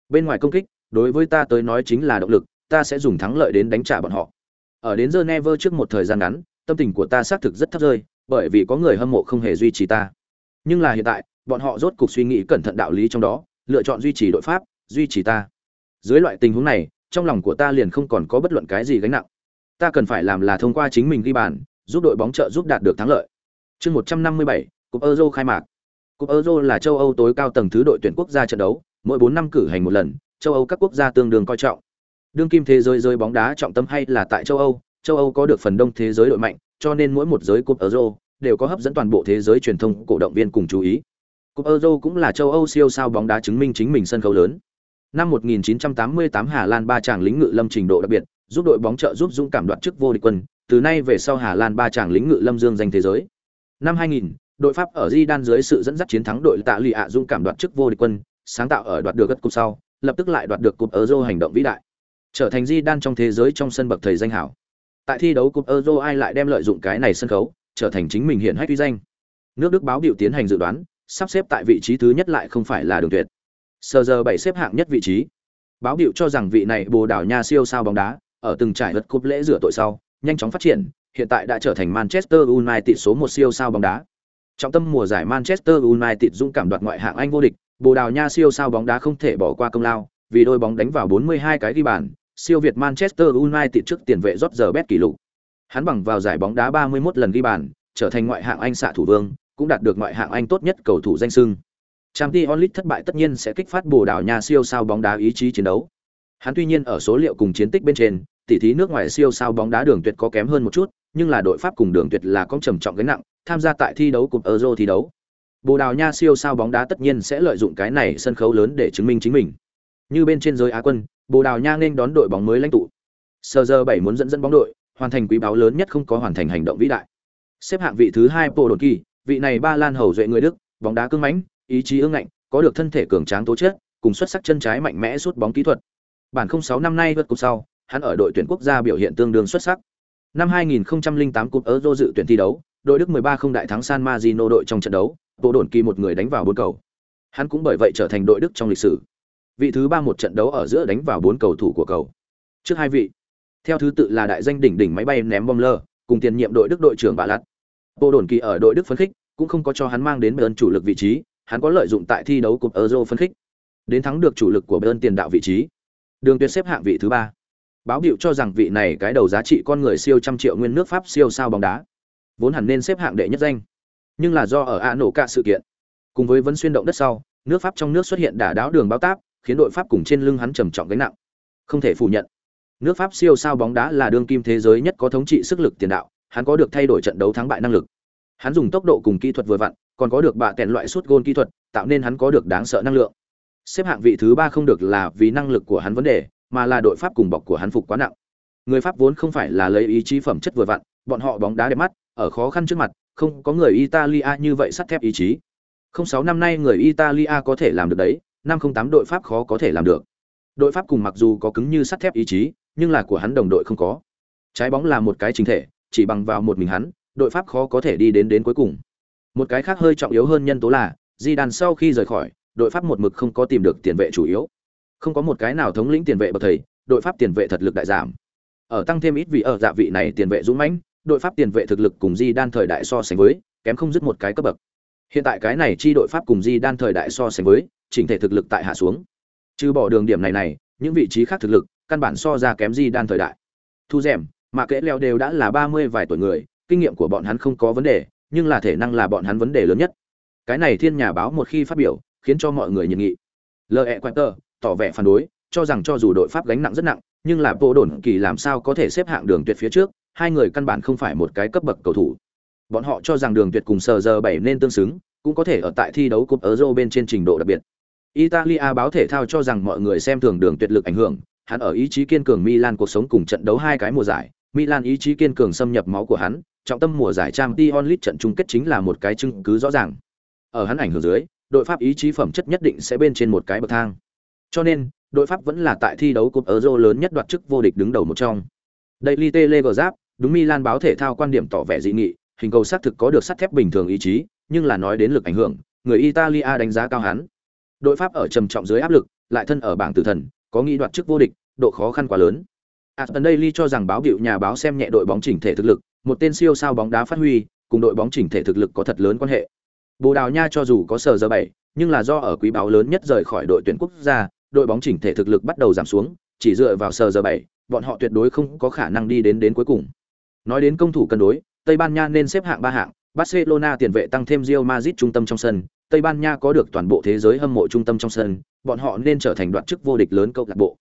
Bên ngoài công kích, đối với ta tới nói chính là động lực, ta sẽ dùng thắng lợi đến đánh trả bọn họ ở đến Geneva trước một thời gian ngắn, tâm tình của ta xác thực rất thấp rơi, bởi vì có người hâm mộ không hề duy trì ta. Nhưng là hiện tại, bọn họ rốt cục suy nghĩ cẩn thận đạo lý trong đó, lựa chọn duy trì đội pháp, duy trì ta. Dưới loại tình huống này, trong lòng của ta liền không còn có bất luận cái gì gánh nặng. Ta cần phải làm là thông qua chính mình ghi bàn, giúp đội bóng trợ giúp đạt được thắng lợi. Chương một trăm năm mươi bảy, cúp euro khai mạc. Cúp euro là châu âu tối cao tầng thứ đội tuyển quốc gia trận đấu, mỗi bốn năm cử hành một lần, châu âu các quốc gia tương đương coi trọng đương kim thế giới rơi bóng đá trọng tâm hay là tại châu âu châu âu có được phần đông thế giới đội mạnh cho nên mỗi một giới cúp euro đều có hấp dẫn toàn bộ thế giới truyền thông cổ động viên cùng chú ý cúp euro cũng là châu âu siêu sao bóng đá chứng minh chính mình sân khấu lớn năm 1988 Hà Lan ba chàng lính ngự lâm trình độ đặc biệt, giúp đội bóng trợ giúp dũng cảm đoạt chức vô địch quân, từ nay về sau Hà Lan ba chàng lính ngự lâm dương danh thế giới. Năm 2000, đội Pháp ở Di Đan dưới sự dẫn dắt chiến thắng đội Tạ Lì ạ dũng cảm đoạt chức vô địch quân, sáng tạo ở đoạt được gật cúp sau, lập tức lại đoạt được cúp Euro hành động vĩ đại. Trở thành Di Đan trong thế giới trong sân bậc thầy danh hảo. Tại thi đấu cúp Euro ai lại đem lợi dụng cái này sân khấu, trở thành chính mình hiện hách uy danh. Nước Đức báo biểu tiến hành dự đoán, sắp xếp tại vị trí thứ nhất lại không phải là đường tuyệt. Sờ giờ bảy xếp hạng nhất vị trí. Báo biểu cho rằng vị này Bồ Đào Nha siêu sao bóng đá, ở từng trải lượt cúp lễ rửa tội sau, nhanh chóng phát triển, hiện tại đã trở thành Manchester United số một siêu sao bóng đá. Trọng tâm mùa giải Manchester United dũng cảm đoạt ngoại hạng Anh vô địch, Bồ Đào Nha siêu sao bóng đá không thể bỏ qua công lao, vì đôi bóng đánh vào 42 cái ghi bàn, siêu việt Manchester United trước tiền vệ rót giờ bét kỷ lục. Hắn bằng vào giải bóng đá 31 lần ghi bàn, trở thành ngoại hạng Anh xạ thủ vương, cũng đạt được ngoại hạng Anh tốt nhất cầu thủ danh xưng. Champions League thất bại tất nhiên sẽ kích phát Bồ Đào Nha siêu sao bóng đá ý chí chiến đấu. Hắn tuy nhiên ở số liệu cùng chiến tích bên trên, tỷ thí nước ngoài siêu sao bóng đá đường tuyệt có kém hơn một chút, nhưng là đội Pháp cùng đường tuyệt là có trầm trọng gánh nặng, tham gia tại thi đấu cùng Euro thi đấu. Bồ Đào Nha siêu sao bóng đá tất nhiên sẽ lợi dụng cái này sân khấu lớn để chứng minh chính mình. Như bên trên giới Á quân, Bồ Đào Nha nên đón đội bóng mới lãnh tụ. Sơ giờ 7 muốn dẫn dẫn bóng đội, hoàn thành quý báo lớn nhất không có hoàn thành hành động vĩ đại. Xếp hạng vị thứ 2 Bồ Đột Kỳ, vị này ba lan hầu duệ người Đức, bóng đá cứng mãnh, ý chí ương ngạnh, có được thân thể cường tráng tố chất, cùng xuất sắc chân trái mạnh mẽ sút bóng kỹ thuật. Bản 06 năm nay vượt cúp sau, hắn ở đội tuyển quốc gia biểu hiện tương đương xuất sắc. Năm 2008 cúp Euro dự tuyển thi đấu, đội Đức 13 không đại thắng San Marino đội trong trận đấu, bộ đồn kỳ một người đánh vào bốn cầu. Hắn cũng bởi vậy trở thành đội Đức trong lịch sử. Vị thứ ba một trận đấu ở giữa đánh vào bốn cầu thủ của cầu. Trước hai vị, theo thứ tự là đại danh đỉnh đỉnh máy bay ném bom lơ, cùng tiền nhiệm đội Đức đội trưởng Bạ lặt Bộ đồn kỳ ở đội Đức phấn khích, cũng không có cho hắn mang đến Bayern chủ lực vị trí, hắn có lợi dụng tại thi đấu cục Euro phấn khích, đến thắng được chủ lực của Bayern tiền đạo vị trí. Đường Tuyệt xếp hạng vị thứ ba. Báo hiệu cho rằng vị này cái đầu giá trị con người siêu trăm triệu nguyên nước Pháp siêu sao bóng đá, vốn hẳn nên xếp hạng đệ nhất danh, nhưng là do ở A nổ cả sự kiện, cùng với vấn xuyên động đất sau, nước Pháp trong nước xuất hiện đả đáo đường báo táp, khiến đội Pháp cùng trên lưng hắn trầm trọng gánh nặng. Không thể phủ nhận, nước Pháp siêu sao bóng đá là đương kim thế giới nhất có thống trị sức lực tiền đạo, hắn có được thay đổi trận đấu thắng bại năng lực. Hắn dùng tốc độ cùng kỹ thuật vừa vặn, còn có được bạ tèn loại suốt gôn kỹ thuật, tạo nên hắn có được đáng sợ năng lượng. Xếp hạng vị thứ ba không được là vì năng lực của hắn vấn đề, mà là đội Pháp cùng bọc của hắn phục quá nặng. Người Pháp vốn không phải là lấy ý chí phẩm chất vừa vặn, bọn họ bóng đá đẹp mắt, ở khó khăn trước mặt, không có người Italia như vậy sắt thép ý chí. Không sáu năm nay người Italia có thể làm được đấy, năm không tám đội Pháp khó có thể làm được. Đội Pháp cùng mặc dù có cứng như sắt thép ý chí, nhưng là của hắn đồng đội không có. Trái bóng là một cái chính thể, chỉ bằng vào một mình hắn, đội Pháp khó có thể đi đến đến cuối cùng. Một cái khác hơi trọng yếu hơn nhân tố là, Di Đàn sau khi rời khỏi, đội Pháp một mực không có tìm được tiền vệ chủ yếu. Không có một cái nào thống lĩnh tiền vệ bậc thầy, đội Pháp tiền vệ thật lực đại giảm. Ở tăng thêm ít vị ở dạ vị này tiền vệ dũng mãnh, đội Pháp tiền vệ thực lực cùng Di Đan thời đại so sánh với, kém không dứt một cái cấp bậc. Hiện tại cái này chi đội Pháp cùng Di Đan thời đại so sánh với, chỉnh thể thực lực tại hạ xuống. Trừ bỏ đường điểm này này, những vị trí khác thực lực, căn bản so ra kém Di Đan thời đại. Thu rèm, mà kẽ leo đều đã là ba mươi vài tuổi người, kinh nghiệm của bọn hắn không có vấn đề, nhưng là thể năng là bọn hắn vấn đề lớn nhất. Cái này thiên nhà báo một khi phát biểu, khiến cho mọi người nhiệt nghị. L.E. Tơ tỏ vẻ phản đối, cho rằng cho dù đội Pháp gánh nặng rất nặng, nhưng là bộ đồn kỳ làm sao có thể xếp hạng đường tuyệt phía trước, hai người căn bản không phải một cái cấp bậc cầu thủ. Bọn họ cho rằng đường tuyệt cùng sờ giờ bảy nên tương xứng, cũng có thể ở tại thi đấu cúp Euro bên trên trình độ đặc biệt. Italia báo thể thao cho rằng mọi người xem thường đường tuyệt lực ảnh hưởng, hắn ở ý chí kiên cường Milan cuộc sống cùng trận đấu hai cái mùa giải, Milan ý chí kiên cường xâm nhập máu của hắn, trọng tâm mùa giải Champions League trận chung kết chính là một cái chứng cứ rõ ràng. Ở hắn ảnh hưởng dưới, đội Pháp ý chí phẩm chất nhất định sẽ bên trên một cái bậc thang. Cho nên, đội Pháp vẫn là tại thi đấu cúp Euro lớn nhất đoạt chức vô địch đứng đầu một trong. Daily Telegraph, đúng Milan báo thể thao quan điểm tỏ vẻ dị nghị, hình cầu xác thực có được sắt thép bình thường ý chí, nhưng là nói đến lực ảnh hưởng, người Italia đánh giá cao hắn. Đội Pháp ở trầm trọng dưới áp lực, lại thân ở bảng tử thần, có nghĩ đoạt chức vô địch, độ khó khăn quá lớn. À, Aston Daily cho rằng báo biểu nhà báo xem nhẹ đội bóng chỉnh thể thực lực, một tên siêu sao bóng đá phát huy, cùng đội bóng chỉnh thể thực lực có thật lớn quan hệ. Bồ Đào Nha cho dù có sở giờ bảy, nhưng là do ở quý báo lớn nhất rời khỏi đội tuyển quốc gia, đội bóng chỉnh thể thực lực bắt đầu giảm xuống, chỉ dựa vào sở giờ bảy, bọn họ tuyệt đối không có khả năng đi đến đến cuối cùng. Nói đến công thủ cân đối, Tây Ban Nha nên xếp hạng ba hạng, Barcelona tiền vệ tăng thêm Real Madrid trung tâm trong sân, Tây Ban Nha có được toàn bộ thế giới hâm mộ trung tâm trong sân, bọn họ nên trở thành đoạt chức vô địch lớn câu lạc bộ.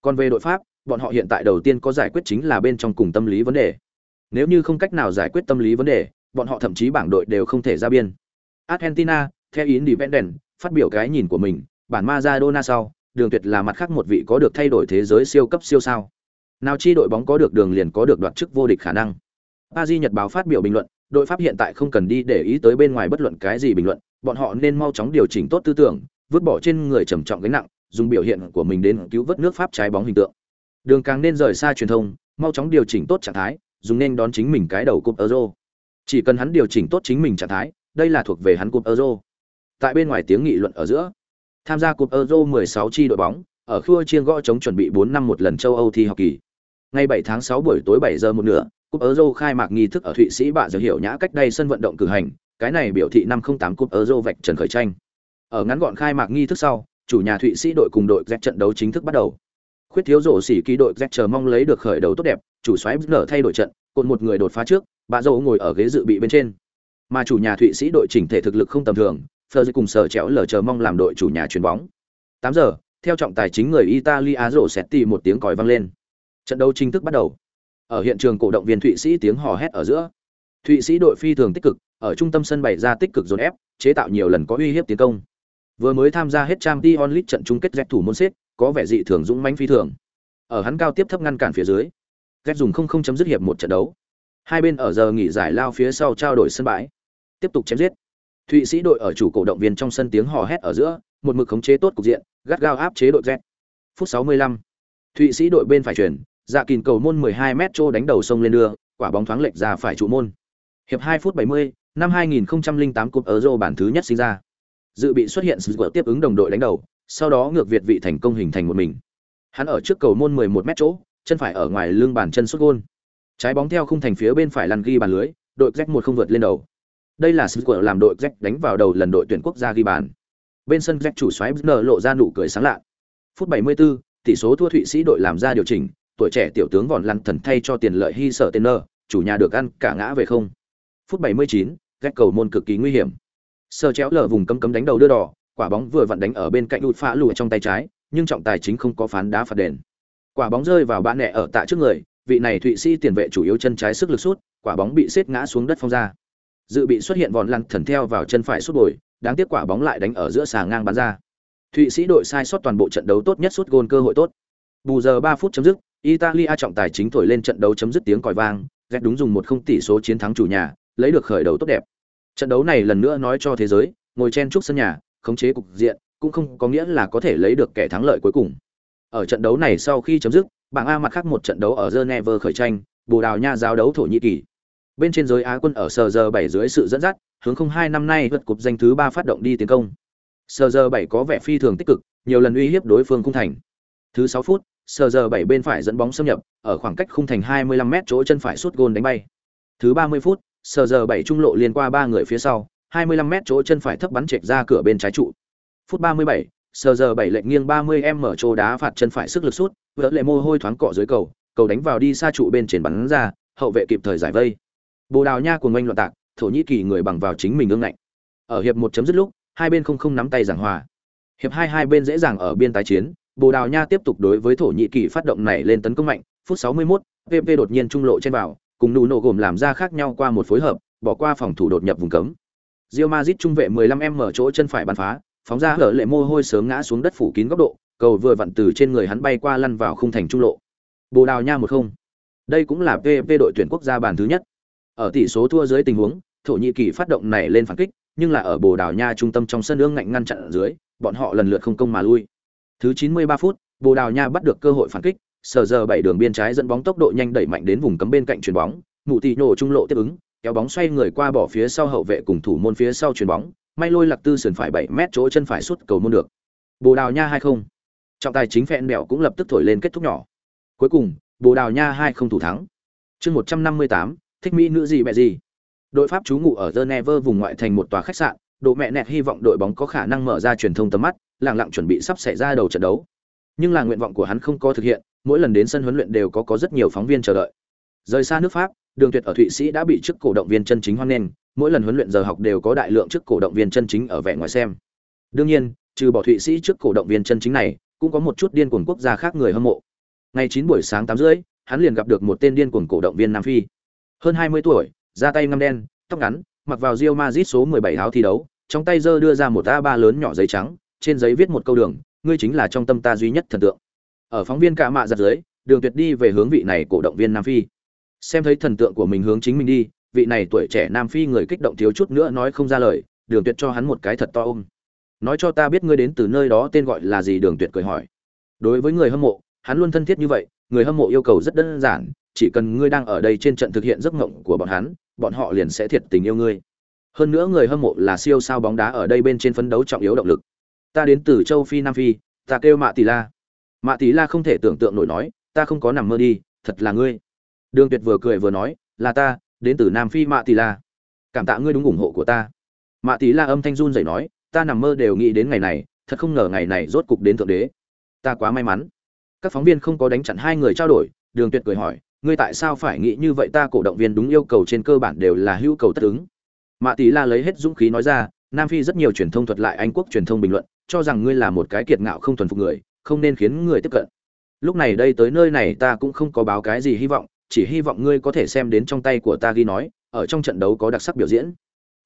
Còn về đội Pháp, bọn họ hiện tại đầu tiên có giải quyết chính là bên trong cùng tâm lý vấn đề. Nếu như không cách nào giải quyết tâm lý vấn đề, bọn họ thậm chí bảng đội đều không thể ra biên. Argentina, theo ý Independent, phát biểu cái nhìn của mình, bản Maradona sau, đường tuyệt là mặt khác một vị có được thay đổi thế giới siêu cấp siêu sao. Nào chi đội bóng có được đường liền có được đoạt chức vô địch khả năng. Paris Nhật báo phát biểu bình luận, đội Pháp hiện tại không cần đi để ý tới bên ngoài bất luận cái gì bình luận, bọn họ nên mau chóng điều chỉnh tốt tư tưởng, vứt bỏ trên người trầm trọng gánh nặng, dùng biểu hiện của mình đến cứu vớt nước Pháp trái bóng hình tượng. Đường càng nên rời xa truyền thông, mau chóng điều chỉnh tốt trạng thái, dùng nên đón chính mình cái đầu cúp Euro. Chỉ cần hắn điều chỉnh tốt chính mình trạng thái, đây là thuộc về hắn cúp Euro. Tại bên ngoài tiếng nghị luận ở giữa, tham gia cúp Euro 16 chi đội bóng, ở khu chiên gõ chống chuẩn bị 4 năm một lần châu Âu thi học kỳ. Ngày 7 tháng 6 buổi tối 7 giờ một nửa, cúp Euro khai mạc nghi thức ở Thụy Sĩ bạ giờ hiểu nhã cách đây sân vận động cử hành, cái này biểu thị 508 cúp Euro vạch trần khởi tranh. Ở ngắn gọn khai mạc nghi thức sau, chủ nhà Thụy Sĩ đội cùng đội Z trận đấu chính thức bắt đầu. Khuyết thiếu rổ xỉ ký đội Z chờ mong lấy được khởi đầu tốt đẹp, chủ xoáy nở thay đổi trận, cột một người đột phá trước, bà dâu ngồi ở ghế dự bị bên trên. Mà chủ nhà Thụy Sĩ đội chỉnh thể thực lực không tầm thường, Fleur cùng sở chéo lờ chờ mong làm đội chủ nhà chuyền bóng. 8 giờ, theo trọng tài chính người Italia rổ Setti một tiếng còi vang lên. Trận đấu chính thức bắt đầu. Ở hiện trường cổ động viên Thụy Sĩ tiếng hò hét ở giữa. Thụy Sĩ đội phi thường tích cực, ở trung tâm sân bày ra tích cực dồn ép, chế tạo nhiều lần có uy hiếp tiến công. Vừa mới tham gia hết Champions League trận chung kết dẹp thủ môn xếp, có vẻ dị thường dũng mãnh phi thường. Ở hắn cao tiếp thấp ngăn cản phía dưới, Ghét dùng không không chấm dứt hiệp một trận đấu. Hai bên ở giờ nghỉ giải lao phía sau trao đổi sân bãi, tiếp tục chém giết. Thụy Sĩ đội ở chủ cổ động viên trong sân tiếng hò hét ở giữa, một mực khống chế tốt cục diện, gắt gao áp chế đội Z. Phút 65. Thụy Sĩ đội bên phải chuyển, dạ kìn cầu môn 12 mét trô đánh đầu sông lên đưa, quả bóng thoáng lệch ra phải trụ môn. Hiệp 2 phút 70, năm 2008 cúp Euro bản thứ nhất sinh ra. Dự bị xuất hiện sự tiếp ứng đồng đội đánh đầu, sau đó ngược việt vị thành công hình thành một mình. Hắn ở trước cầu môn 11 mét chỗ, chân phải ở ngoài lưng bàn chân sút gôn. Trái bóng theo khung thành phía bên phải lăn ghi bàn lưới, đội Z một không vượt lên đầu. Đây là sự làm đội Z đánh vào đầu lần đội tuyển quốc gia ghi bàn. Bên sân Z chủ xoáy nở lộ ra nụ cười sáng lạ. Phút 74, tỷ số thua Thụy Sĩ đội làm ra điều chỉnh, tuổi trẻ tiểu tướng vòn lăn thần thay cho tiền lợi hi sở tên nơ, chủ nhà được ăn cả ngã về không. Phút 79, ghét cầu môn cực kỳ nguy hiểm. Sơ chéo lở vùng cấm cấm đánh đầu đưa đỏ, quả bóng vừa vặn đánh ở bên cạnh ụt phá lùi trong tay trái, nhưng trọng tài chính không có phán đá phạt đền. Quả bóng rơi vào bạn nẹ ở tạ trước người, vị này Thụy Sĩ tiền vệ chủ yếu chân trái sức lực sút, quả bóng bị xếp ngã xuống đất phong ra. Dự bị xuất hiện vòn lăn thần theo vào chân phải sút bồi, đáng tiếc quả bóng lại đánh ở giữa xà ngang bắn ra. Thụy Sĩ đội sai sót toàn bộ trận đấu tốt nhất sút gôn cơ hội tốt. Bù giờ 3 phút chấm dứt, Italia trọng tài chính thổi lên trận đấu chấm dứt tiếng còi vang, ghét đúng dùng một không tỷ số chiến thắng chủ nhà, lấy được khởi đầu tốt đẹp. Trận đấu này lần nữa nói cho thế giới, ngồi chen chúc sân nhà, khống chế cục diện, cũng không có nghĩa là có thể lấy được kẻ thắng lợi cuối cùng. Ở trận đấu này sau khi chấm dứt, bảng A mặt khác một trận đấu ở Geneva khởi tranh, Bồ Đào Nha giao đấu Thổ Nhĩ Kỳ. Bên trên giới Á quân ở sờ giờ bảy dưới sự dẫn dắt, hướng không hai năm nay vượt cục danh thứ ba phát động đi tiến công. Sờ giờ bảy có vẻ phi thường tích cực, nhiều lần uy hiếp đối phương khung thành. Thứ sáu phút, sờ giờ bảy bên phải dẫn bóng xâm nhập, ở khoảng cách khung thành 25m chỗ chân phải sút gôn đánh bay. Thứ 30 phút, sờ giờ bảy trung lộ liên qua ba người phía sau, 25m chỗ chân phải thấp bắn chệch ra cửa bên trái trụ. Phút 37, sờ giờ bảy lệnh nghiêng 30m mở chỗ đá phạt chân phải sức lực sút, vỡ lệ mồ hôi thoáng cọ dưới cầu, cầu đánh vào đi xa trụ bên trên bắn ra, hậu vệ kịp thời giải vây. Bồ Đào Nha cuồng ngoanh loạn tạc, Thổ Nhĩ Kỳ người bằng vào chính mình ương ngạnh. Ở hiệp 1 chấm dứt lúc, hai bên không không nắm tay giảng hòa. Hiệp 2 hai bên dễ dàng ở biên tái chiến, Bồ Đào Nha tiếp tục đối với Thổ Nhĩ Kỳ phát động này lên tấn công mạnh, phút 61, PP đột nhiên trung lộ trên vào, cùng nụ nổ gồm làm ra khác nhau qua một phối hợp, bỏ qua phòng thủ đột nhập vùng cấm. Real Madrid trung vệ 15m mở chỗ chân phải bắn phá, phóng ra lở lệ mồ hôi sớm ngã xuống đất phủ kín góc độ, cầu vừa vặn từ trên người hắn bay qua lăn vào khung thành trung lộ. Bồ Đào Nha một không. Đây cũng là PP đội tuyển quốc gia bàn thứ nhất. Ở tỷ số thua dưới tình huống, Thổ Nhĩ Kỳ phát động này lên phản kích, nhưng là ở Bồ Đào Nha trung tâm trong sân ương ngạnh ngăn chặn ở dưới, bọn họ lần lượt không công mà lui. Thứ 93 phút, Bồ Đào Nha bắt được cơ hội phản kích, Sờ giờ bảy đường biên trái dẫn bóng tốc độ nhanh đẩy mạnh đến vùng cấm bên cạnh chuyền bóng, mụ tỷ nổ trung lộ tiếp ứng, kéo bóng xoay người qua bỏ phía sau hậu vệ cùng thủ môn phía sau chuyền bóng, may lôi lạc tư sườn phải 7 mét chỗ chân phải sút cầu môn được. Bồ Đào Nha 2-0. Trọng tài chính phẹn bèo cũng lập tức thổi lên kết thúc nhỏ. Cuối cùng, Bồ Đào Nha 2-0 thủ thắng. Chương 158, thích mỹ nữ gì mẹ gì. Đội Pháp trú ngụ ở Geneva vùng ngoại thành một tòa khách sạn, độ mẹ nẹt hy vọng đội bóng có khả năng mở ra truyền thông tầm mắt, lặng lặng chuẩn bị sắp xảy ra đầu trận đấu. Nhưng là nguyện vọng của hắn không có thực hiện, mỗi lần đến sân huấn luyện đều có có rất nhiều phóng viên chờ đợi. Rời xa nước Pháp, Đường Tuyệt ở Thụy Sĩ đã bị chức cổ động viên chân chính hoan nghênh, mỗi lần huấn luyện giờ học đều có đại lượng chức cổ động viên chân chính ở vẻ ngoài xem. Đương nhiên, trừ bỏ Thụy Sĩ trước cổ động viên chân chính này, cũng có một chút điên cuồng quốc gia khác người hâm mộ. Ngày chín buổi sáng tám rưỡi, hắn liền gặp được một tên điên cuồng cổ động viên Nam Phi. Hơn 20 tuổi, da tay ngăm đen, tóc ngắn, mặc vào Real Madrid số 17 áo thi đấu, trong tay giơ đưa ra một a ba lớn nhỏ giấy trắng, trên giấy viết một câu đường, ngươi chính là trong tâm ta duy nhất thần tượng. Ở phóng viên cả mạ giật dưới, Đường Tuyệt đi về hướng vị này cổ động viên Nam Phi. Xem thấy thần tượng của mình hướng chính mình đi, vị này tuổi trẻ Nam Phi người kích động thiếu chút nữa nói không ra lời, Đường Tuyệt cho hắn một cái thật to ôm. Nói cho ta biết ngươi đến từ nơi đó tên gọi là gì Đường Tuyệt cười hỏi. Đối với người hâm mộ, hắn luôn thân thiết như vậy, người hâm mộ yêu cầu rất đơn giản, chỉ cần ngươi đang ở đây trên trận thực hiện giấc mộng của bọn hắn, bọn họ liền sẽ thiệt tình yêu ngươi. Hơn nữa người hâm mộ là siêu sao bóng đá ở đây bên trên phấn đấu trọng yếu động lực. Ta đến từ châu Phi Nam Phi, ta kêu Mạ Tỷ La. Mạ Tỷ La không thể tưởng tượng nổi nói, ta không có nằm mơ đi, thật là ngươi. Đường Tuyệt vừa cười vừa nói, là ta, đến từ Nam Phi Mạ Tỷ La. Cảm tạ ngươi đúng ủng hộ của ta. Mạ Tỷ La âm thanh run rẩy nói, ta nằm mơ đều nghĩ đến ngày này, thật không ngờ ngày này rốt cục đến thượng đế. Ta quá may mắn. Các phóng viên không có đánh chặn hai người trao đổi, Đường Tuyệt cười hỏi, ngươi tại sao phải nghĩ như vậy ta cổ động viên đúng yêu cầu trên cơ bản đều là hữu cầu tất ứng mạ tỷ la lấy hết dũng khí nói ra nam phi rất nhiều truyền thông thuật lại anh quốc truyền thông bình luận, cho rằng ngươi là một cái kiệt ngạo không thuần phục người, không nên khiến người tiếp cận. Lúc này đây tới nơi này ta cũng không có báo cái gì hy vọng, chỉ hy vọng ngươi có thể xem đến trong tay của ta ghi nói, ở trong trận đấu có đặc sắc biểu diễn.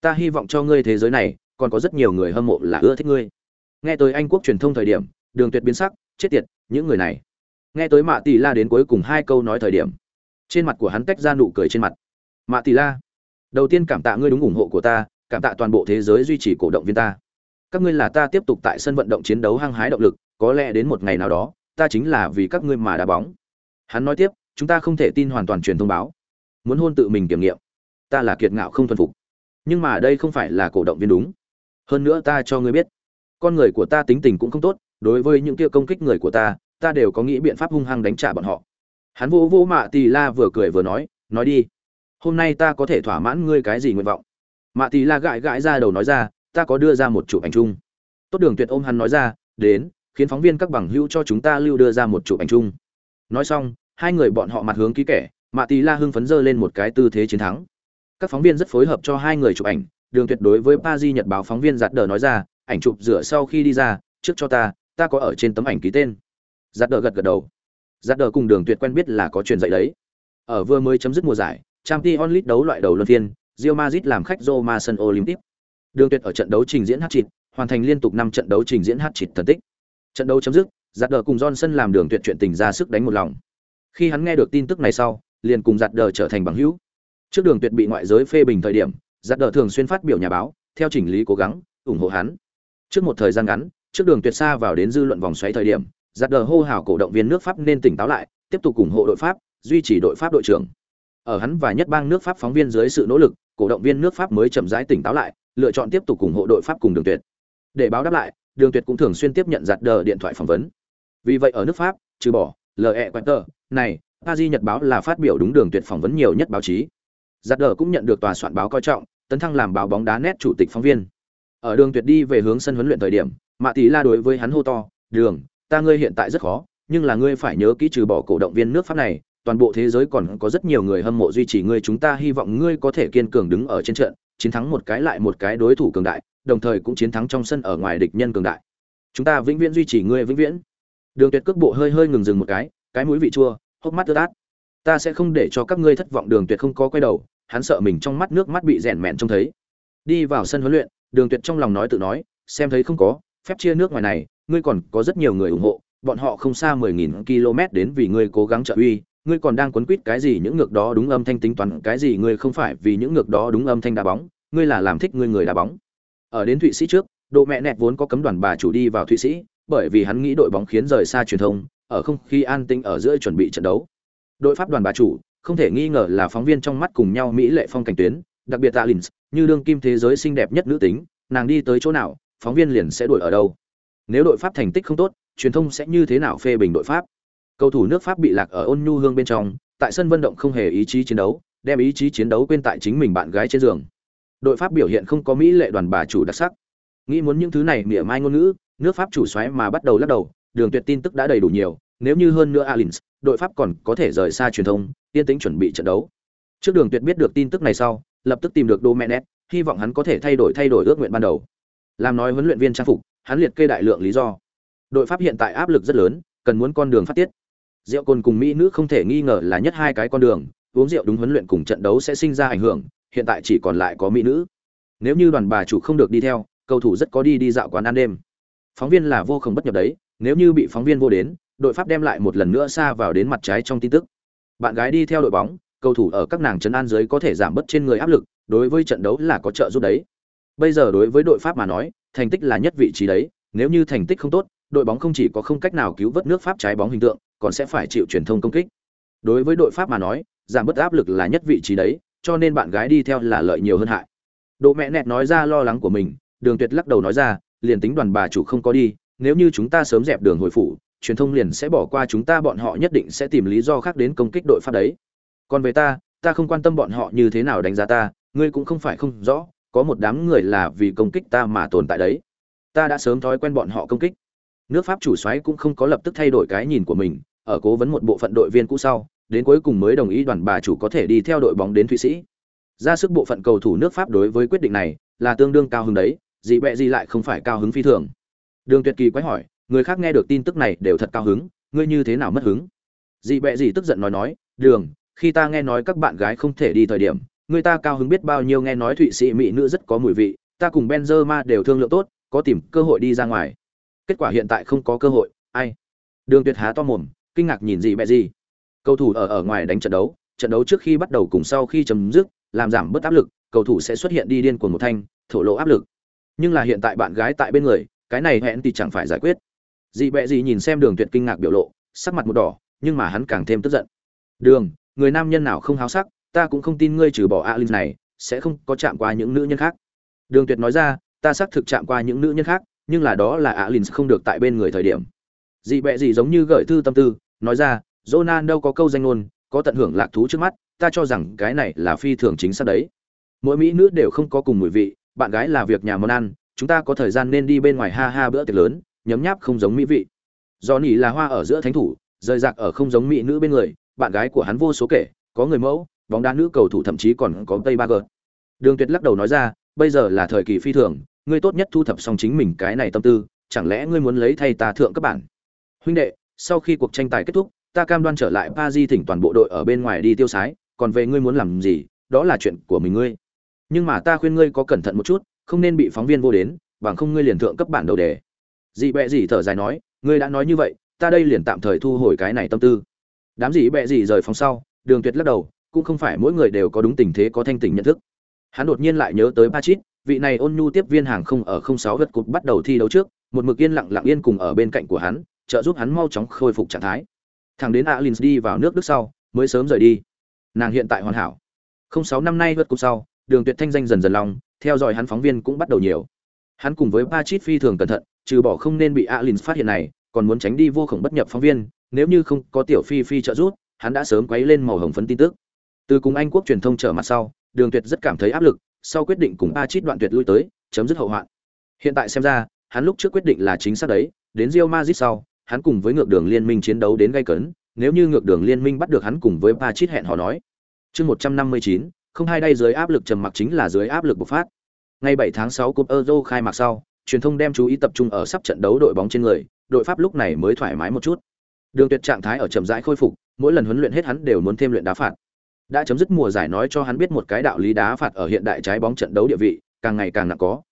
Ta hy vọng cho ngươi thế giới này, còn có rất nhiều người hâm mộ là ưa thích ngươi. Nghe tới anh quốc truyền thông thời điểm, đường tuyệt biến sắc, chết tiệt, những người này. Nghe tới mạ tỷ la đến cuối cùng hai câu nói thời điểm, trên mặt của hắn tách ra nụ cười trên mặt. Mạ tỷ la, đầu tiên cảm tạ ngươi đúng ủng hộ của ta cảm tạ toàn bộ thế giới duy trì cổ động viên ta. Các ngươi là ta tiếp tục tại sân vận động chiến đấu hăng hái động lực, có lẽ đến một ngày nào đó, ta chính là vì các ngươi mà đá bóng. Hắn nói tiếp, chúng ta không thể tin hoàn toàn truyền thông báo. Muốn hôn tự mình kiểm nghiệm. Ta là kiệt ngạo không thuần phục. Nhưng mà đây không phải là cổ động viên đúng. Hơn nữa ta cho ngươi biết, con người của ta tính tình cũng không tốt, đối với những kia công kích người của ta ta đều có nghĩ biện pháp hung hăng đánh trả bọn họ. Hắn vô vô mạ tì la vừa cười vừa nói nói đi, hôm nay ta có thể thỏa mãn ngươi cái gì nguyện vọng? Mạ tì la gãi gãi ra đầu nói ra, ta có đưa ra một chụp ảnh chung. Tốt đường tuyệt ôm hắn nói ra, đến, khiến phóng viên các bằng hữu cho chúng ta lưu đưa ra một chụp ảnh chung. Nói xong, hai người bọn họ mặt hướng ký kẻ, mạ tì la hưng phấn dơ lên một cái tư thế chiến thắng. Các phóng viên rất phối hợp cho hai người chụp ảnh, đường tuyệt đối với pa di nhật báo phóng viên giặt đờ nói ra, ảnh chụp rửa sau khi đi ra, trước cho ta ta có ở trên tấm ảnh ký tên. Giặt đờ gật gật đầu. Giặt đờ cùng đường tuyệt quen biết là có truyền dạy đấy. Ở vừa mới chấm dứt mùa giải trang t onlit đấu loại đầu luân phiên Real Madrid làm khách roma sân olympic. Đường tuyệt ở trận đấu trình diễn hát chịt hoàn thành liên tục năm trận đấu trình diễn hát chịt thần tích. Trận đấu chấm dứt, giặt đờ cùng johnson làm đường tuyệt chuyện tình ra sức đánh một lòng. Khi hắn nghe được tin tức này sau, liền cùng giặt đờ trở thành bằng hữu. Trước đường tuyệt bị ngoại giới phê bình thời điểm, giặt đờ thường xuyên phát biểu nhà báo, theo chỉnh lý cố gắng, ủng hộ hắn. Trước một thời gian ngắn, trước đường tuyệt xa vào đến dư luận vòng xoáy thời điểm, giặt đờ hô hào cổ động viên nước pháp nên tỉnh táo lại, tiếp tục ủng hộ đội pháp, duy trì đội pháp đội trưởng. Ở hắn và nhất bang nước pháp phóng viên dưới sự nỗ lực cổ động viên nước pháp mới chậm rãi tỉnh táo lại, lựa chọn tiếp tục ủng hộ đội pháp cùng đường tuyệt. Để báo đáp lại, đường tuyệt cũng thường xuyên tiếp nhận giặt đờ điện thoại phỏng vấn. Vì vậy ở nước pháp, trừ bỏ le quater này, paris, nhật báo là phát biểu đúng đường tuyệt phỏng vấn nhiều nhất báo chí. Giặt đờ cũng nhận được tòa soạn báo coi trọng, tấn thăng làm báo bóng đá nét chủ tịch phóng viên. Ở đường tuyệt đi về hướng sân huấn luyện thời điểm, mạ tỷ la đối với hắn hô to, đường, ta ngươi hiện tại rất khó, nhưng là ngươi phải nhớ kỹ trừ bỏ cổ động viên nước pháp này toàn bộ thế giới còn có rất nhiều người hâm mộ duy trì ngươi, chúng ta hy vọng ngươi có thể kiên cường đứng ở trên trận, chiến thắng một cái lại một cái đối thủ cường đại, đồng thời cũng chiến thắng trong sân ở ngoài địch nhân cường đại. Chúng ta vĩnh viễn duy trì ngươi vĩnh viễn. Đường tuyệt cước bộ hơi hơi ngừng dừng một cái cái mũi vị chua, hốc mắt tớt át. Ta sẽ không để cho các ngươi thất vọng. Đường tuyệt không có quay đầu, hắn sợ mình trong mắt nước mắt bị rèn mẹn trông thấy. Đi vào sân huấn luyện, đường tuyệt trong lòng nói tự nói, xem thấy không có, phép chia nước ngoài này, ngươi còn có rất nhiều người ủng hộ, bọn họ không xa 10.000 km đến vì ngươi cố gắng trợ uy ngươi còn đang quấn quýt cái gì những ngược đó đúng âm thanh tính toán cái gì ngươi không phải vì những ngược đó đúng âm thanh đá bóng ngươi là làm thích ngươi người đá bóng. Ở đến thụy sĩ trước độ mẹ nẹt vốn có cấm đoàn bà chủ đi vào thụy sĩ bởi vì hắn nghĩ đội bóng khiến rời xa truyền thông ở không khí an tĩnh ở giữa chuẩn bị trận đấu. Đội pháp đoàn bà chủ không thể nghi ngờ là phóng viên trong mắt cùng nhau mỹ lệ phong cảnh tuyến đặc biệt tại Lins, như đương kim thế giới xinh đẹp nhất nữ tính nàng đi tới chỗ nào phóng viên liền sẽ đuổi ở đâu. Nếu đội pháp thành tích không tốt truyền thông sẽ như thế nào phê bình đội pháp? Cầu thủ nước pháp bị lạc ở ôn nhu hương bên trong, tại sân vận động không hề ý chí chiến đấu, đem ý chí chiến đấu quên tại chính mình bạn gái trên giường. Đội pháp biểu hiện không có mỹ lệ đoàn bà chủ đặc sắc. Nghĩ muốn những thứ này mỉa mai ngôn ngữ, nước pháp chủ xoáy mà bắt đầu lắc đầu, đường tuyệt tin tức đã đầy đủ nhiều, nếu như hơn nữa alins, đội pháp còn có thể rời xa truyền thông, yên tĩnh chuẩn bị trận đấu. Trước đường tuyệt biết được tin tức này sau, lập tức tìm được domenet hy vọng hắn có thể thay đổi thay đổi ước nguyện ban đầu. Làm nói huấn luyện viên trang phục, hắn liệt kê đại lượng lý do. Đội pháp hiện tại áp lực rất lớn, cần muốn con đường phát tiết rượu cồn cùng mỹ nữ không thể nghi ngờ là nhất hai cái con đường, uống rượu đúng huấn luyện cùng trận đấu sẽ sinh ra ảnh hưởng, hiện tại chỉ còn lại có mỹ nữ. Nếu như đoàn bà chủ không được đi theo, cầu thủ rất có đi đi dạo quán ăn đêm. Phóng viên là vô không bất nhập đấy, nếu như bị phóng viên vô đến, đội pháp đem lại một lần nữa xa vào đến mặt trái trong tin tức. Bạn gái đi theo đội bóng, cầu thủ ở các nàng trấn an dưới có thể giảm bớt trên người áp lực, đối với trận đấu là có trợ giúp đấy. Bây giờ đối với đội pháp mà nói, thành tích là nhất vị trí đấy, nếu như thành tích không tốt đội bóng không chỉ có không cách nào cứu vớt nước pháp trái bóng hình tượng, còn sẽ phải chịu truyền thông công kích. Đối với đội pháp mà nói, giảm bớt áp lực là nhất vị trí đấy, cho nên bạn gái đi theo là lợi nhiều hơn hại. Độ mẹ nẹt nói ra lo lắng của mình, đường tuyệt lắc đầu nói ra, liền tính đoàn bà chủ không có đi, nếu như chúng ta sớm dẹp đường hồi phủ, truyền thông liền sẽ bỏ qua chúng ta, bọn họ nhất định sẽ tìm lý do khác đến công kích đội pháp đấy. Còn về ta ta không quan tâm bọn họ như thế nào đánh giá ta, ngươi cũng không phải không rõ, có một đám người là vì công kích ta mà tồn tại đấy. Ta đã sớm thói quen bọn họ công kích nước pháp chủ xoáy cũng không có lập tức thay đổi cái nhìn của mình, ở cố vấn một bộ phận đội viên cũ sau, đến cuối cùng mới đồng ý đoàn bà chủ có thể đi theo đội bóng đến thụy sĩ. Ra sức bộ phận cầu thủ nước pháp đối với quyết định này là tương đương cao hứng đấy dị bẹ gì lại không phải cao hứng phi thường. Đường tuyệt kỳ quái hỏi, người khác nghe được tin tức này đều thật cao hứng, ngươi như thế nào mất hứng? Dị bẹ gì tức giận nói nói, đường, khi ta nghe nói các bạn gái không thể đi thời điểm, người ta cao hứng biết bao nhiêu nghe nói thụy sĩ mỹ nữ rất có mùi vị, ta cùng benzema đều thương lượng tốt, có tìm cơ hội đi ra ngoài kết quả hiện tại không có cơ hội, ai? Đường tuyệt há to mồm, kinh ngạc nhìn dị bẹ gì. Cầu thủ ở ở ngoài đánh trận đấu trận đấu trước khi bắt đầu cùng sau khi chấm dứt, làm giảm bớt áp lực, cầu thủ sẽ xuất hiện đi điên cuồng một thanh, thổ lộ áp lực. Nhưng là hiện tại bạn gái tại bên người, cái này hẹn thì chẳng phải giải quyết. Dị bẹ gì nhìn xem đường tuyệt kinh ngạc biểu lộ, sắc mặt một đỏ, nhưng mà hắn càng thêm tức giận. Đường, người nam nhân nào không háo sắc, ta cũng không tin ngươi trừ bỏ alin này, sẽ không có chạm qua những nữ nhân khác. Đường tuyệt nói ra, ta xác thực chạm qua những nữ nhân khác nhưng là đó là alin không được tại bên người thời điểm. Dị bẹ gì giống như gợi thư tâm tư, nói ra jonan đâu có câu danh ngôn, có tận hưởng lạc thú trước mắt, ta cho rằng cái này là phi thường chính xác đấy. Mỗi mỹ nữ đều không có cùng mùi vị, bạn gái là việc nhà món ăn, chúng ta có thời gian nên đi bên ngoài ha ha bữa tiệc lớn, nhấm nháp không giống mỹ vị. Do nỉ là hoa ở giữa thánh thủ, rời rạc ở không giống mỹ nữ bên người, bạn gái của hắn vô số kể, có người mẫu, bóng đá nữ cầu thủ thậm chí còn có tây ba gợt. Đường tuyệt lắc đầu nói ra, bây giờ là thời kỳ phi thường ngươi tốt nhất thu thập xong chính mình cái này tâm tư chẳng lẽ ngươi muốn lấy thay ta thượng các bản? Huynh đệ sau khi cuộc tranh tài kết thúc ta cam đoan trở lại Paris thỉnh toàn bộ đội ở bên ngoài đi tiêu sái còn về ngươi muốn làm gì đó là chuyện của mình ngươi. Nhưng mà ta khuyên ngươi có cẩn thận một chút không nên bị phóng viên vô đến bằng không ngươi liền thượng cấp bản đầu đề. Dị bẹ dị thở dài nói ngươi đã nói như vậy ta đây liền tạm thời thu hồi cái này tâm tư. Đám dị bẹ dị rời phòng sau đường tuyệt lắc đầu cũng không phải mỗi người đều có đúng tình thế có thanh tình nhận thức. Hắn đột nhiên lại nhớ tới Pachit, vị này ôn nhu tiếp viên hàng không ở không sáu vật cục bắt đầu thi đấu trước, một mực yên lặng lặng yên cùng ở bên cạnh của hắn, trợ giúp hắn mau chóng khôi phục trạng thái. Thằng đến alins đi vào nước đức sau, mới sớm rời đi. Nàng hiện tại hoàn hảo. 06 năm nay vượt cục sau, đường tuyệt thanh danh dần dần lòng theo dõi hắn phóng viên cũng bắt đầu nhiều. Hắn cùng với ba chít phi thường cẩn thận, trừ bỏ không nên bị alins phát hiện này, còn muốn tránh đi vô khổng bất nhập phóng viên, nếu như không có tiểu phi phi trợ giúp, hắn đã sớm quấy lên màu hồng phấn tin tức. Từ cùng anh quốc truyền thông trở mặt sau, đường tuyệt rất cảm thấy áp lực sau quyết định cùng Pachit đoạn tuyệt lui tới chấm dứt hậu hoạn. Hiện tại xem ra hắn lúc trước quyết định là chính xác đấy đến Real Madrid sau hắn cùng với ngược đường liên minh chiến đấu đến gay cấn nếu như ngược đường liên minh bắt được hắn cùng với Pachit hẹn họ nói. Chương 159, không hai đây dưới áp lực trầm mặc chính là dưới áp lực bộc phát. Ngày 7 tháng 6 cúp Euro khai mạc sau truyền thông đem chú ý tập trung ở sắp trận đấu đội bóng trên người đội pháp lúc này mới thoải mái một chút. Đường tuyệt trạng thái ở chậm rãi khôi phục mỗi lần huấn luyện hết hắn đều muốn thêm luyện đá phạt đã chấm dứt mùa giải nói cho hắn biết một cái đạo lý đá phạt ở hiện đại trái bóng trận đấu địa vị, càng ngày càng nặng có.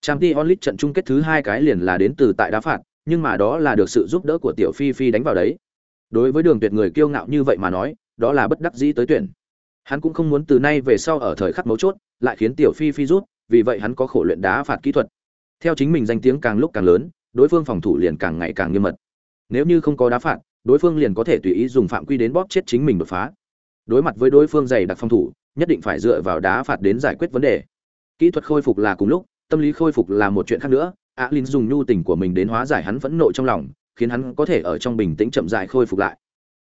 Champions League trận chung kết thứ hai cái liền là đến từ tại đá phạt, nhưng mà đó là được sự giúp đỡ của tiểu phi phi đánh vào đấy. Đối với đường tuyệt người kiêu ngạo như vậy mà nói, đó là bất đắc dĩ tới tuyển. Hắn cũng không muốn từ nay về sau ở thời khắc mấu chốt, lại khiến tiểu phi phi rút, vì vậy hắn có khổ luyện đá phạt kỹ thuật. Theo chính mình danh tiếng càng lúc càng lớn, đối phương phòng thủ liền càng ngày càng nghiêm mật. Nếu như không có đá phạt, đối phương liền có thể tùy ý dùng phạm quy đến bóp chết chính mình đột phá đối mặt với đối phương dày đặc phòng thủ, nhất định phải dựa vào đá phạt đến giải quyết vấn đề. Kỹ thuật khôi phục là cùng lúc, tâm lý khôi phục là một chuyện khác nữa. Á linh dùng nhu tình của mình đến hóa giải hắn phẫn nộ trong lòng, khiến hắn có thể ở trong bình tĩnh chậm dại khôi phục lại.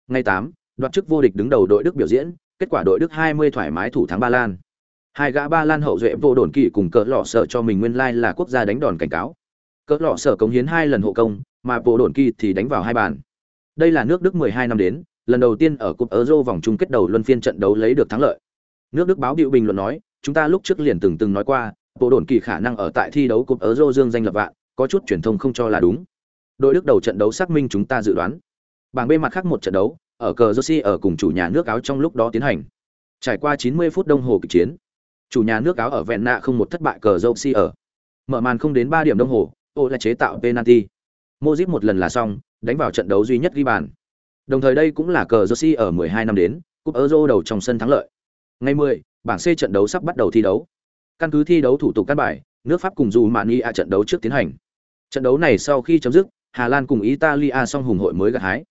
Ngày tám, đoạt chức vô địch đứng đầu đội đức biểu diễn, kết quả đội đức 20 thoải mái thủ thắng ba lan. Hai gã ba lan hậu duệ vô đồn kỳ cùng cỡ lọ sợ cho mình nguyên lai là quốc gia đánh đòn cảnh cáo. Cỡ lọ sợ cống hiến hai lần hộ công, mà vô đồn kỳ thì đánh vào hai bàn. Đây là nước đức 12 năm đến lần đầu tiên ở cúp euro vòng chung kết đầu luân phiên trận đấu lấy được thắng lợi. Nước đức báo điệu bình luận nói, chúng ta lúc trước liền từng từng nói qua, bộ đồn kỳ khả năng ở tại thi đấu cúp euro dương danh lập vạn, có chút truyền thông không cho là đúng. Đội đức đầu trận đấu xác minh chúng ta dự đoán. Bảng b mặt khác một trận đấu, ở cờ Jersey ở cùng chủ nhà nước áo trong lúc đó tiến hành. Trải qua 90 phút đồng hồ kịch chiến, chủ nhà nước áo ở vẹn nạ không một thất bại cờ Jersey ở. Mở màn không đến 3 điểm đồng hồ ô là chế tạo penalty. Modric một lần là xong, đánh vào trận đấu duy nhất ghi bàn. Đồng thời đây cũng là cờ Jersey ở 12 năm đến, cúp Euro đầu trong sân thắng lợi. Ngày 10, bảng C trận đấu sắp bắt đầu thi đấu. Căn cứ thi đấu thủ tục căn bài, nước Pháp cùng dù Mani a trận đấu trước tiến hành. Trận đấu này sau khi chấm dứt, Hà Lan cùng Italia song hùng hội mới gặt hái.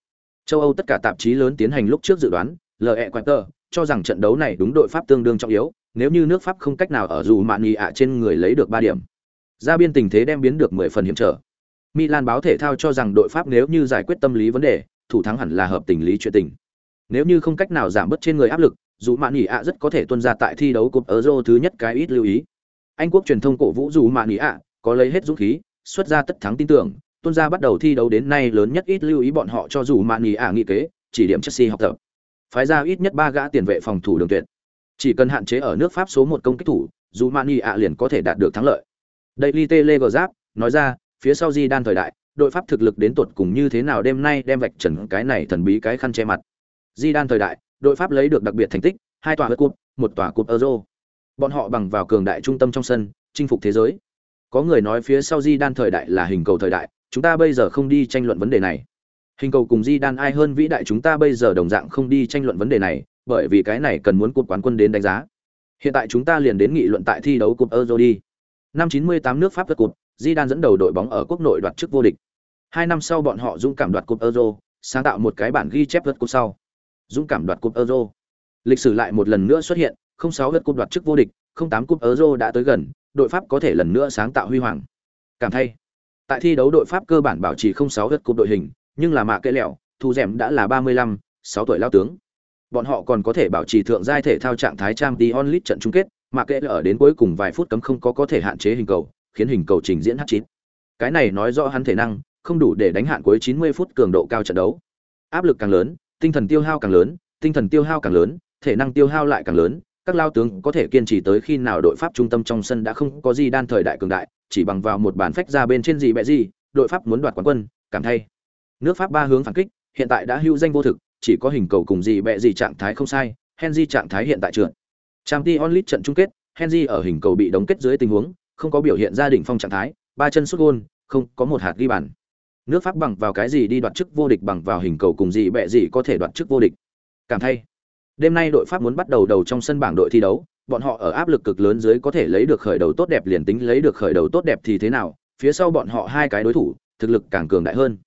Châu Âu tất cả tạp chí lớn tiến hành lúc trước dự đoán, LE Quater cho rằng trận đấu này đúng đội Pháp tương đương trọng yếu, nếu như nước Pháp không cách nào ở dù Mani a trên người lấy được 3 điểm. Ra biên tình thế đem biến được 10 phần hiểm trở. Milan báo thể thao cho rằng đội Pháp nếu như giải quyết tâm lý vấn đề, thủ thắng hẳn là hợp tình lý chuyện tình. Nếu như không cách nào giảm bớt trên người áp lực, dù mạn nghỉ ạ rất có thể tuân ra tại thi đấu cúp euro thứ nhất cái ít lưu ý. Anh quốc truyền thông cổ vũ dù mạn nghỉ ạ có lấy hết dũng khí, xuất ra tất thắng tin tưởng, tuân ra bắt đầu thi đấu đến nay lớn nhất ít lưu ý bọn họ cho dù mạn nghỉ ạ nghị kế, chỉ điểm chelsea học tập. Phái ra ít nhất ba gã tiền vệ phòng thủ đường tuyệt. Chỉ cần hạn chế ở nước pháp số một công kích thủ, dù mạn nghỉ ạ liền có thể đạt được thắng lợi. Đây li tê lê gờ giáp nói ra, phía sau di đan thời đại đội pháp thực lực đến tột cùng như thế nào đêm nay đem vạch trần cái này thần bí cái khăn che mặt. Di đan thời đại, đội pháp lấy được đặc biệt thành tích, hai tòa cúp một tòa cúp euro. Bọn họ bằng vào cường đại trung tâm trong sân, chinh phục thế giới. Có người nói phía sau di đan thời đại là hình cầu thời đại, chúng ta bây giờ không đi tranh luận vấn đề này. Hình cầu cùng di đan ai hơn vĩ đại chúng ta bây giờ đồng dạng không đi tranh luận vấn đề này, bởi vì cái này cần muốn cúp quán quân đến đánh giá. Hiện tại chúng ta liền đến nghị luận tại thi đấu cúp euro đi. Năm 98 nước pháp vượt cột di đan dẫn đầu đội bóng ở quốc nội đoạt chức vô địch. Hai năm sau bọn họ dũng cảm đoạt cúp Euro, sáng tạo một cái bản ghi chép vượt cúp sau. Dũng cảm đoạt cúp Euro. Lịch sử lại một lần nữa xuất hiện, 06 vượt cúp đoạt chức vô địch, 08 cúp Euro đã tới gần, đội Pháp có thể lần nữa sáng tạo huy hoàng. Cảm thay. Tại thi đấu đội Pháp cơ bản bảo trì 06 vượt cúp đội hình, nhưng là mạ kệ lẹo, thu dẻm đã là 35, 6 tuổi lao tướng. Bọn họ còn có thể bảo trì thượng giai thể thao trạng thái trang Champions League trận chung kết, mạ kệ ở đến cuối cùng vài phút cấm không có có thể hạn chế hình cầu, khiến hình cầu trình diễn h chín. Cái này nói rõ hắn thể năng, không đủ để đánh hạn cuối 90 phút cường độ cao trận đấu. Áp lực càng lớn, tinh thần tiêu hao càng lớn, tinh thần tiêu hao càng lớn, thể năng tiêu hao lại càng lớn, các lao tướng có thể kiên trì tới khi nào đội pháp trung tâm trong sân đã không có gì đan thời đại cường đại, chỉ bằng vào một bản phách ra bên trên gì bẹ gì, đội Pháp muốn đoạt quán quân, cảm thay. Nước Pháp ba hướng phản kích, hiện tại đã hữu danh vô thực, chỉ có hình cầu cùng gì bẹ gì trạng thái không sai, Henry trạng thái hiện tại trượt. Champions League trận chung kết, Henry ở hình cầu bị đóng kết dưới tình huống, không có biểu hiện ra đỉnh phong trạng thái, ba chân sút gôn, không có một hạt ghi bàn. Nước Pháp bằng vào cái gì đi đoạt chức vô địch bằng vào hình cầu cùng gì bẹ gì có thể đoạt chức vô địch. Cảm thay. Đêm nay đội Pháp muốn bắt đầu đầu trong sân bảng đội thi đấu, bọn họ ở áp lực cực lớn dưới có thể lấy được khởi đầu tốt đẹp liền tính lấy được khởi đầu tốt đẹp thì thế nào, phía sau bọn họ hai cái đối thủ, thực lực càng cường đại hơn.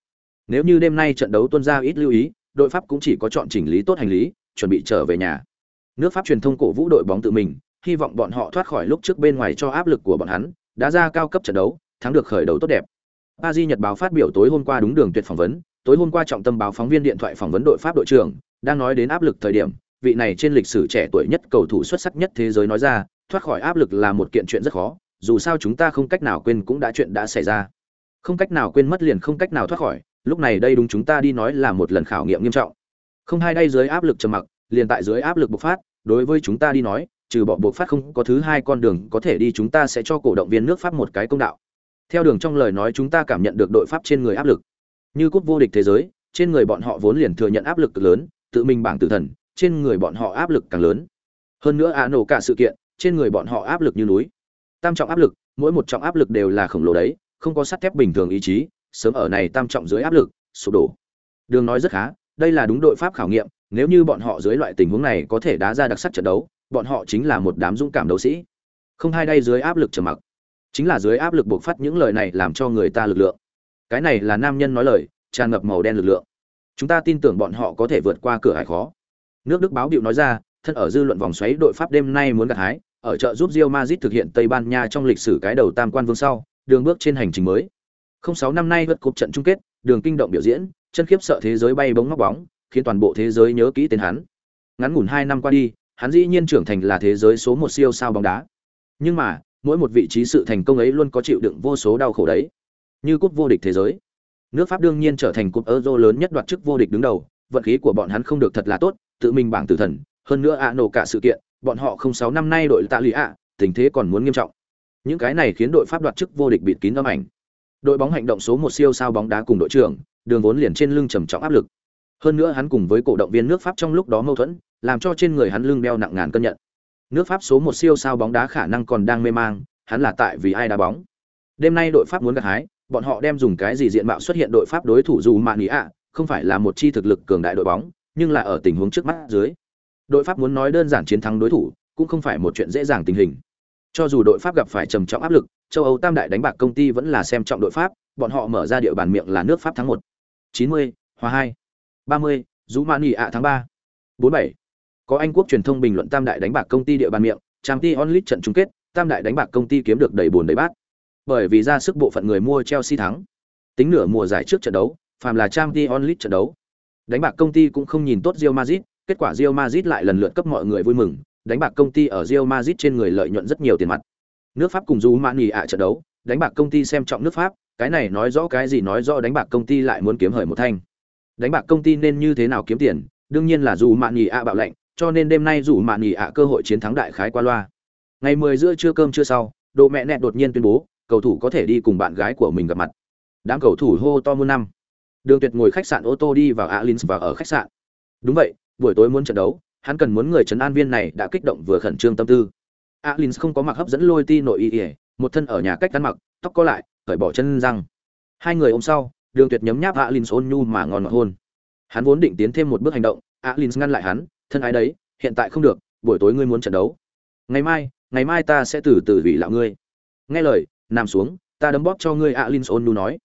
Nếu như đêm nay trận đấu tuân ra ít lưu ý, đội Pháp cũng chỉ có chọn chỉnh lý tốt hành lý, chuẩn bị trở về nhà. Nước Pháp truyền thông cổ vũ đội bóng tự mình, hy vọng bọn họ thoát khỏi lúc trước bên ngoài cho áp lực của bọn hắn, đã ra cao cấp trận đấu, thắng được khởi đầu tốt đẹp. Paris Nhật báo phát biểu tối hôm qua đúng đường tuyệt phỏng vấn, tối hôm qua trọng tâm báo phóng viên điện thoại phỏng vấn đội Pháp đội trưởng, đang nói đến áp lực thời điểm, vị này trên lịch sử trẻ tuổi nhất cầu thủ xuất sắc nhất thế giới nói ra, thoát khỏi áp lực là một kiện chuyện rất khó, dù sao chúng ta không cách nào quên cũng đã chuyện đã xảy ra. Không cách nào quên mất liền không cách nào thoát khỏi, lúc này đây đúng chúng ta đi nói là một lần khảo nghiệm nghiêm trọng. Không hai đây dưới áp lực trầm mặc, liền tại dưới áp lực bộc phát, đối với chúng ta đi nói, trừ bỏ bộc phát không có thứ hai con đường có thể đi chúng ta sẽ cho cổ động viên nước Pháp một cái công đạo. Theo đường trong lời nói chúng ta cảm nhận được đội Pháp trên người áp lực. Như cúp vô địch thế giới, trên người bọn họ vốn liền thừa nhận áp lực lớn, tự mình bảng tử thần, trên người bọn họ áp lực càng lớn. Hơn nữa ạ nổ cả sự kiện, trên người bọn họ áp lực như núi. Tam trọng áp lực, mỗi một trọng áp lực đều là khổng lồ đấy, không có sắt thép bình thường ý chí, sớm ở này tam trọng dưới áp lực, sụp đổ. Đường nói rất khá, đây là đúng đội Pháp khảo nghiệm, nếu như bọn họ dưới loại tình huống này có thể đá ra đặc sắc trận đấu, bọn họ chính là một đám dũng cảm đấu sĩ. Không hai đây dưới áp lực trầm mặc, chính là dưới áp lực buộc phát những lời này làm cho người ta lực lượng. Cái này là nam nhân nói lời, tràn ngập màu đen lực lượng. Chúng ta tin tưởng bọn họ có thể vượt qua cửa hải khó. Nước Đức báo điệu nói ra, thân ở dư luận vòng xoáy đội Pháp đêm nay muốn gặt hái, ở chợ giúp Real Madrid thực hiện Tây Ban Nha trong lịch sử cái đầu tam quan vương sau, đường bước trên hành trình mới. 06 năm nay vượt cúp trận chung kết, đường kinh động biểu diễn, chân khiếp sợ thế giới bay bóng ngóc bóng, khiến toàn bộ thế giới nhớ kỹ tên hắn. Ngắn ngủn 2 năm qua đi, hắn dĩ nhiên trưởng thành là thế giới số một siêu sao bóng đá. Nhưng mà, mỗi một vị trí sự thành công ấy luôn có chịu đựng vô số đau khổ đấy. Như cúp vô địch thế giới, nước Pháp đương nhiên trở thành cúp Euro lớn nhất đoạt chức vô địch đứng đầu, vận khí của bọn hắn không được thật là tốt, tự mình bảng tử thần, hơn nữa ạ nổ cả sự kiện, bọn họ không sáu năm nay đội tạ lì ạ, tình thế còn muốn nghiêm trọng. Những cái này khiến đội Pháp đoạt chức vô địch bịt kín âm ảnh. Đội bóng hành động số một siêu sao bóng đá cùng đội trưởng, đường vốn liền trên lưng trầm trọng áp lực. Hơn nữa hắn cùng với cổ động viên nước Pháp trong lúc đó mâu thuẫn, làm cho trên người hắn lưng đeo nặng ngàn cân nhận. Nước Pháp số một siêu sao bóng đá khả năng còn đang mê mang, hắn là tại vì ai đá bóng. Đêm nay đội Pháp muốn gặt hái, bọn họ đem dùng cái gì diện mạo xuất hiện đội Pháp đối thủ dù mạn ý ạ, không phải là một chi thực lực cường đại đội bóng, nhưng là ở tình huống trước mắt dưới. Đội Pháp muốn nói đơn giản chiến thắng đối thủ, cũng không phải một chuyện dễ dàng tình hình. Cho dù đội Pháp gặp phải trầm trọng áp lực, châu Âu Tam đại đánh bạc công ty vẫn là xem trọng đội Pháp, bọn họ mở ra địa bàn miệng là nước Pháp thắng 1. 90, hòa 2. 30, Dũ Mani ạ tháng 3. 47. Có Anh quốc truyền thông bình luận Tam đại đánh bạc công ty địa bàn miệng, Champions League trận chung kết, Tam đại đánh bạc công ty kiếm được đầy buồn đầy bát. Bởi vì ra sức bộ phận người mua Chelsea thắng. Tính nửa mùa giải trước trận đấu, phàm là Champions League trận đấu. Đánh bạc công ty cũng không nhìn tốt Real Madrid, kết quả Real Madrid lại lần lượt cấp mọi người vui mừng, đánh bạc công ty ở Real Madrid trên người lợi nhuận rất nhiều tiền mặt. Nước Pháp cùng Du Mani ạ trận đấu, đánh bạc công ty xem trọng nước Pháp, cái này nói rõ cái gì nói rõ đánh bạc công ty lại muốn kiếm hời một thanh. Đánh bạc công ty nên như thế nào kiếm tiền, đương nhiên là dù Mani ạ bạo lệnh, cho nên đêm nay dù mạn Mani ạ cơ hội chiến thắng đại khái qua loa. Ngày 10 giữa trưa cơm trưa sau, Đồ mẹ nẹ đột nhiên tuyên bố, cầu thủ có thể đi cùng bạn gái của mình gặp mặt. Đám cầu thủ hô to muôn năm. Đường Tuyệt ngồi khách sạn ô tô đi vào Alins và ở khách sạn. Đúng vậy, buổi tối muốn trận đấu, hắn cần muốn người trấn an viên này đã kích động vừa khẩn trương tâm tư. Alins không có mặc hấp dẫn lôi ti nội y, ỉa một thân ở nhà cách ăn mặc, tóc có lại, cởi bỏ chân răng. Hai người ôm sau, Đường Tuyệt nhấm nháp Alins ôn nhu mà ngon ngọt hôn. Hắn vốn định tiến thêm một bước hành động, Alins ngăn lại hắn, thân ái đấy, hiện tại không được, buổi tối ngươi muốn trận đấu. Ngày mai, ngày mai ta sẽ từ từ vì lão ngươi. Nghe lời, nằm xuống, ta đấm bóp cho ngươi alin ôn nu nói.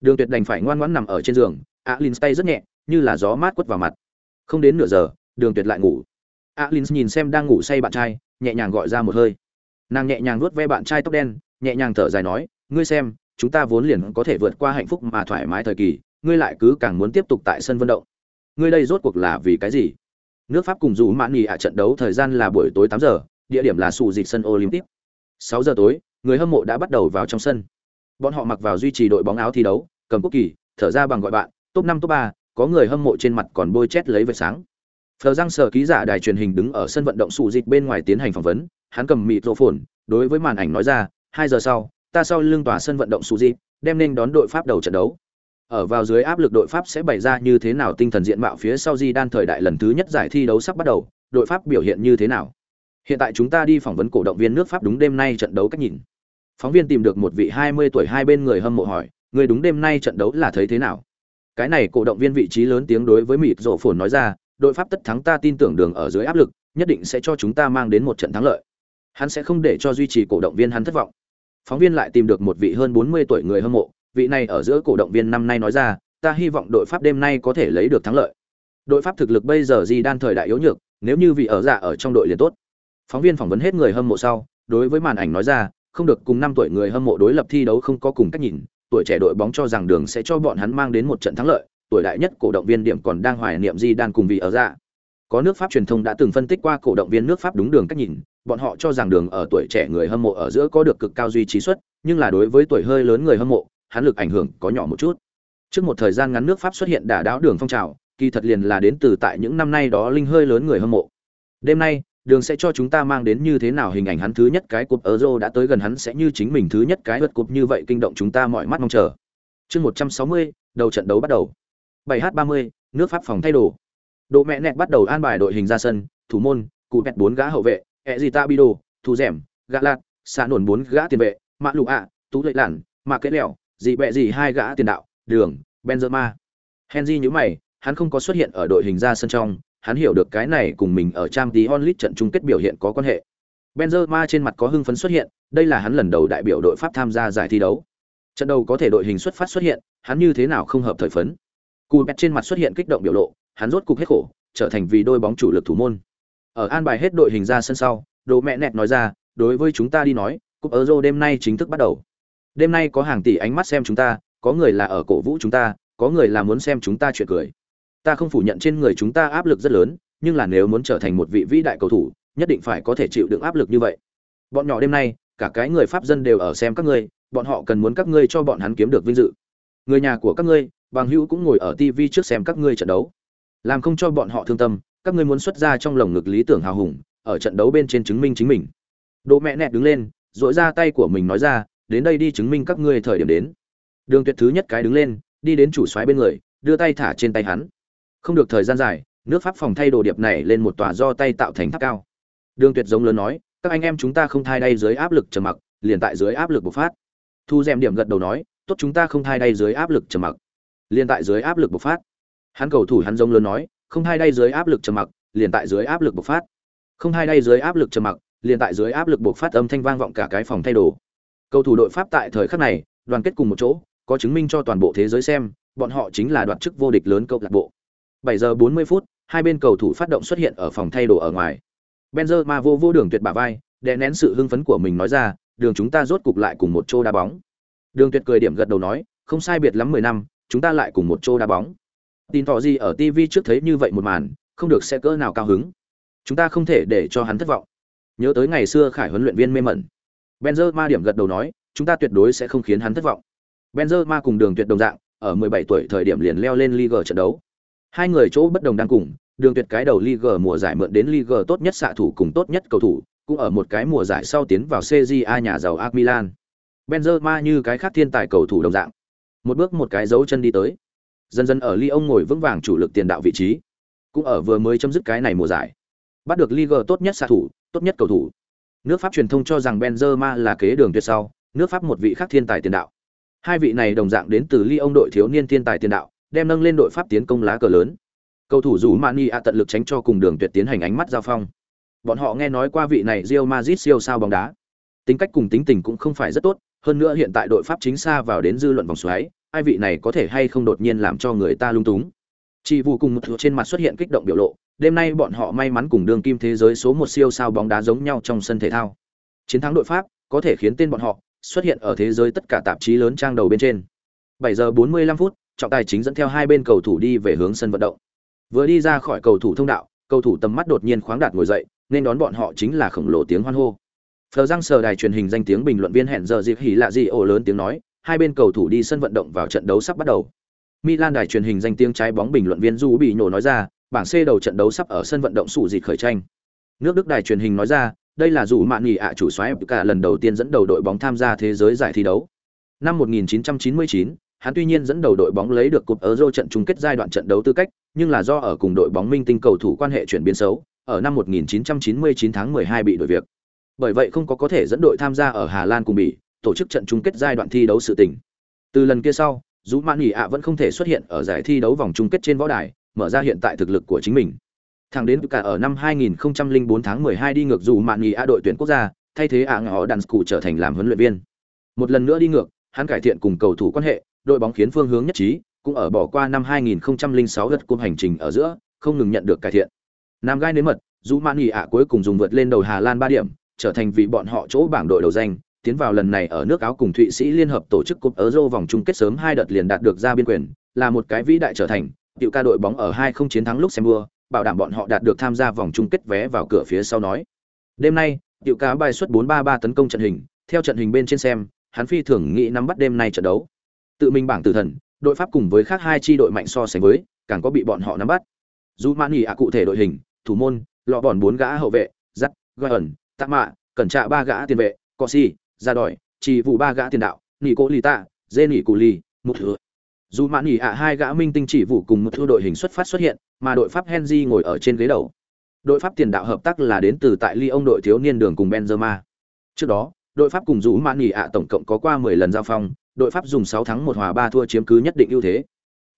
Đường Tuyệt đành phải ngoan ngoãn nằm ở trên giường, alin tay rất nhẹ, như là gió mát quất vào mặt. Không đến nửa giờ, Đường Tuyệt lại ngủ. alin nhìn xem đang ngủ say bạn trai, nhẹ nhàng gọi ra một hơi. Nàng nhẹ nhàng vuốt ve bạn trai tóc đen, nhẹ nhàng thở dài nói, ngươi xem, chúng ta vốn liền có thể vượt qua hạnh phúc mà thoải mái thời kỳ, ngươi lại cứ càng muốn tiếp tục tại sân vận động. Ngươi đây rốt cuộc là vì cái gì? Nước Pháp cùng dù mãn nghỉ ạ trận đấu thời gian là buổi tối 8 giờ, địa điểm là sủ dịch sân Olympic. 6 giờ tối, người hâm mộ đã bắt đầu vào trong sân. Bọn họ mặc vào duy trì đội bóng áo thi đấu, cầm quốc kỳ, thở ra bằng gọi bạn, top 5 top 3, có người hâm mộ trên mặt còn bôi chét lấy vệt sáng. Phờ răng sở ký giả đài truyền hình đứng ở sân vận động sụ dịch bên ngoài tiến hành phỏng vấn, hắn cầm microphone, đối với màn ảnh nói ra, 2 giờ sau, ta sau lưng tòa sân vận động sụ dịch, đem nên đón đội Pháp đầu trận đấu. Ở vào dưới áp lực đội Pháp sẽ bày ra như thế nào tinh thần diện mạo phía sau Di đan thời đại lần thứ nhất giải thi đấu sắp bắt đầu, đội Pháp biểu hiện như thế nào? Hiện tại chúng ta đi phỏng vấn cổ động viên nước Pháp đúng đêm nay trận đấu cách nhìn. Phóng viên tìm được một vị 20 tuổi hai bên người hâm mộ hỏi, người đúng đêm nay trận đấu là thấy thế nào? Cái này cổ động viên vị trí lớn tiếng đối với mịt rộ phồn nói ra, đội Pháp tất thắng ta tin tưởng đường ở dưới áp lực, nhất định sẽ cho chúng ta mang đến một trận thắng lợi. Hắn sẽ không để cho duy trì cổ động viên hắn thất vọng. Phóng viên lại tìm được một vị hơn 40 tuổi người hâm mộ, vị này ở giữa cổ động viên năm nay nói ra, ta hy vọng đội Pháp đêm nay có thể lấy được thắng lợi. Đội Pháp thực lực bây giờ gì đan thời đại yếu nhược, nếu như vị ở dạ ở trong đội liền tốt. Phóng viên phỏng vấn hết người hâm mộ sau, đối với màn ảnh nói ra, không được cùng năm tuổi người hâm mộ đối lập thi đấu không có cùng cách nhìn, tuổi trẻ đội bóng cho rằng đường sẽ cho bọn hắn mang đến một trận thắng lợi, tuổi đại nhất cổ động viên điểm còn đang hoài niệm gì đan cùng vị ở dạ. Có nước Pháp truyền thông đã từng phân tích qua cổ động viên nước Pháp đúng đường cách nhìn, bọn họ cho rằng đường ở tuổi trẻ người hâm mộ ở giữa có được cực cao duy trì suất, nhưng là đối với tuổi hơi lớn người hâm mộ, hắn lực ảnh hưởng có nhỏ một chút. Trước một thời gian ngắn nước Pháp xuất hiện đả đáo đường phong trào, kỳ thật liền là đến từ tại những năm nay đó linh hơi lớn người hâm mộ. Đêm nay, đường sẽ cho chúng ta mang đến như thế nào hình ảnh hắn thứ nhất cái cúp Euro đã tới gần hắn sẽ như chính mình thứ nhất cái vượt cúp như vậy kinh động chúng ta mọi mắt mong chờ. Chương 160, đầu trận đấu bắt đầu. 7h30, nước Pháp phòng thay đồ. Độ mẹ nẹt bắt đầu an bài đội hình ra sân, thủ môn, cụ bẹt bốn gã hậu vệ, Ezita Bido, thủ Dẻm, Gã Lạt, xạ nổn bốn gã tiền vệ, mạ Lụ ạ, Tú Lệ Lản, mạ Kế Lẹo, Dị bẹ gì hai gã tiền đạo, Đường, Benzema. Henry nhíu mày, hắn không có xuất hiện ở đội hình ra sân trong, hắn hiểu được cái này cùng mình ở Champions League trận chung kết biểu hiện có quan hệ. Benzema trên mặt có hưng phấn xuất hiện, đây là hắn lần đầu đại biểu đội Pháp tham gia giải thi đấu. Trận đầu có thể đội hình xuất phát xuất hiện, hắn như thế nào không hợp thời phấn. Cú trên mặt xuất hiện kích động biểu lộ, hắn rốt cục hết khổ, trở thành vì đôi bóng chủ lực thủ môn. Ở an bài hết đội hình ra sân sau, Đồ mẹ nẹt nói ra, đối với chúng ta đi nói, cúp Euro đêm nay chính thức bắt đầu. Đêm nay có hàng tỷ ánh mắt xem chúng ta, có người là ở cổ vũ chúng ta, có người là muốn xem chúng ta chuyện cười. Ta không phủ nhận trên người chúng ta áp lực rất lớn, nhưng là nếu muốn trở thành một vị vĩ đại cầu thủ, nhất định phải có thể chịu đựng áp lực như vậy. Bọn nhỏ đêm nay, cả cái người pháp dân đều ở xem các ngươi, bọn họ cần muốn các ngươi cho bọn hắn kiếm được vinh dự. Người nhà của các ngươi, bằng hữu cũng ngồi ở TV trước xem các ngươi trận đấu. Làm không cho bọn họ thương tâm, các ngươi muốn xuất ra trong lồng ngực lý tưởng hào hùng, ở trận đấu bên trên chứng minh chính mình. Đỗ mẹ nẹt đứng lên, dội ra tay của mình nói ra, đến đây đi chứng minh các ngươi thời điểm đến. Đường Tuyệt thứ nhất cái đứng lên, đi đến chủ soái bên người, đưa tay thả trên tay hắn. Không được thời gian dài, nước Pháp phòng thay đồ điệp này lên một tòa do tay tạo thành tháp cao. Đường Tuyệt giống lớn nói, các anh em chúng ta không thay đây dưới áp lực trầm mặc, liền tại dưới áp lực bộc phát. Thu Dệm điểm gật đầu nói, tốt chúng ta không thay đây dưới áp lực trầm mặc, liền tại dưới áp lực bộc phát. Hắn cầu thủ hắn giống lớn nói, không thay đây dưới áp lực trầm mặc, liền tại dưới áp lực bộc phát. Không thay đây dưới áp lực trầm mặc, liền tại dưới áp lực bộc phát âm thanh vang vọng cả cái phòng thay đồ. Cầu thủ đội Pháp tại thời khắc này, đoàn kết cùng một chỗ, có chứng minh cho toàn bộ thế giới xem, bọn họ chính là đoạt chức vô địch lớn câu lạc bộ. 7 giờ 40 phút, hai bên cầu thủ phát động xuất hiện ở phòng thay đồ ở ngoài. Benzema vô vô đường tuyệt bả vai, đè nén sự hưng phấn của mình nói ra, đường chúng ta rốt cục lại cùng một chỗ đá bóng. Đường tuyệt cười điểm gật đầu nói, không sai biệt lắm 10 năm, chúng ta lại cùng một chỗ đá bóng. Tin tỏ gì ở TV trước thấy như vậy một màn, không được sẽ cỡ nào cao hứng. Chúng ta không thể để cho hắn thất vọng. Nhớ tới ngày xưa Khải huấn luyện viên mê mẩn. Benzema điểm gật đầu nói, chúng ta tuyệt đối sẽ không khiến hắn thất vọng. Benzema cùng Đường Tuyệt đồng dạng, ở 17 tuổi thời điểm liền leo lên Liga trận đấu. Hai người chỗ bất đồng đang cùng, Đường Tuyệt cái đầu Liga mùa giải mượn đến Liga tốt nhất xạ thủ cùng tốt nhất cầu thủ, cũng ở một cái mùa giải sau tiến vào CJA nhà giàu AC Milan. Benzema như cái khác thiên tài cầu thủ đồng dạng, một bước một cái dấu chân đi tới. Dần dần ở Lyon ngồi vững vàng chủ lực tiền đạo vị trí, cũng ở vừa mới chấm dứt cái này mùa giải. Bắt được Liga tốt nhất xạ thủ, tốt nhất cầu thủ. Nước Pháp truyền thông cho rằng Benzema là kế đường tuyệt sau, nước Pháp một vị khác thiên tài tiền đạo. Hai vị này đồng dạng đến từ Lyon đội thiếu niên thiên tài tiền đạo, đem nâng lên đội Pháp tiến công lá cờ lớn. Cầu thủ rủ Mani a tận lực tránh cho cùng đường tuyệt tiến hành ánh mắt giao phong. Bọn họ nghe nói qua vị này Real Madrid siêu sao bóng đá. Tính cách cùng tính tình cũng không phải rất tốt, hơn nữa hiện tại đội Pháp chính xa vào đến dư luận vòng xoáy, ai vị này có thể hay không đột nhiên làm cho người ta lung túng. Chỉ vụ cùng một trên mặt xuất hiện kích động biểu lộ, đêm nay bọn họ may mắn cùng đường kim thế giới số một siêu sao bóng đá giống nhau trong sân thể thao. Chiến thắng đội Pháp có thể khiến tên bọn họ xuất hiện ở thế giới tất cả tạp chí lớn trang đầu bên trên. 7 giờ 45 phút, trọng tài chính dẫn theo hai bên cầu thủ đi về hướng sân vận động. Vừa đi ra khỏi cầu thủ thông đạo, cầu thủ tầm mắt đột nhiên khoáng đạt ngồi dậy, nên đón bọn họ chính là khổng lồ tiếng hoan hô. Phờ răng sờ đài truyền hình danh tiếng bình luận viên hẹn giờ dịp hỉ lạ gì ồ lớn tiếng nói, hai bên cầu thủ đi sân vận động vào trận đấu sắp bắt đầu. Milan đài truyền hình danh tiếng trái bóng bình luận viên Du bị nổ nói ra, bảng C đầu trận đấu sắp ở sân vận động sủ dịch khởi tranh. Nước Đức đài truyền hình nói ra, đây là dù mạn nghỉ ạ chủ soái cả lần đầu tiên dẫn đầu đội bóng tham gia thế giới giải thi đấu. Năm 1999, hắn tuy nhiên dẫn đầu đội bóng lấy được cúp Euro trận chung kết giai đoạn trận đấu tư cách, nhưng là do ở cùng đội bóng Minh Tinh cầu thủ quan hệ chuyển biến xấu, ở năm 1999 tháng 12 bị đổi việc. Bởi vậy không có có thể dẫn đội tham gia ở Hà Lan cùng bị tổ chức trận chung kết giai đoạn thi đấu sự tình. Từ lần kia sau, Dũ Mạn Nghị ạ vẫn không thể xuất hiện ở giải thi đấu vòng chung kết trên võ đài, mở ra hiện tại thực lực của chính mình. Thẳng đến cả ở năm 2004 tháng 12 đi ngược dù Mạn nghỉ A đội tuyển quốc gia, thay thế ạ ngõ đàn cụ trở thành làm huấn luyện viên. Một lần nữa đi ngược, hắn cải thiện cùng cầu thủ quan hệ, đội bóng khiến phương hướng nhất trí, cũng ở bỏ qua năm 2006 gật cung hành trình ở giữa, không ngừng nhận được cải thiện. Nam gai nếm mật, dù Mạn nghỉ ạ cuối cùng dùng vượt lên đầu Hà Lan 3 điểm, trở thành vị bọn họ chỗ bảng đội đầu danh, tiến vào lần này ở nước Áo cùng Thụy Sĩ liên hợp tổ chức cúp Euro vòng chung kết sớm hai đợt liền đạt được ra biên quyền, là một cái vĩ đại trở thành, tiểu ca đội bóng ở hai không chiến thắng lúc xe mưa, bảo đảm bọn họ đạt được tham gia vòng chung kết vé vào cửa phía sau nói. Đêm nay, tiểu ca bài xuất 4-3-3 tấn công trận hình, theo trận hình bên trên xem, hắn phi thường nghĩ nắm bắt đêm nay trận đấu. Tự mình bảng tử thần, đội Pháp cùng với khác hai chi đội mạnh so sánh với, càng có bị bọn họ nắm bắt. Dù Mani ạ cụ thể đội hình, thủ môn, lọ bòn bốn gã hậu vệ, dắt, gọi ẩn, tạc mạ, cẩn trạ ba gã tiền vệ, cọ si, ra đòi, chỉ vụ ba gã tiền đạo, nỉ cố lì tạ, dê nỉ cù lì, một thừa. Dù mãn nỉ ạ hai gã minh tinh chỉ vụ cùng một thư đội hình xuất phát xuất hiện, mà đội Pháp Henry ngồi ở trên ghế đầu. Đội Pháp tiền đạo hợp tác là đến từ tại Lyon đội thiếu niên đường cùng Benzema. Trước đó, đội Pháp cùng Dũ Mãn Nghị ạ tổng cộng có qua 10 lần giao phong, đội Pháp dùng 6 thắng một hòa ba thua chiếm cứ nhất định ưu thế.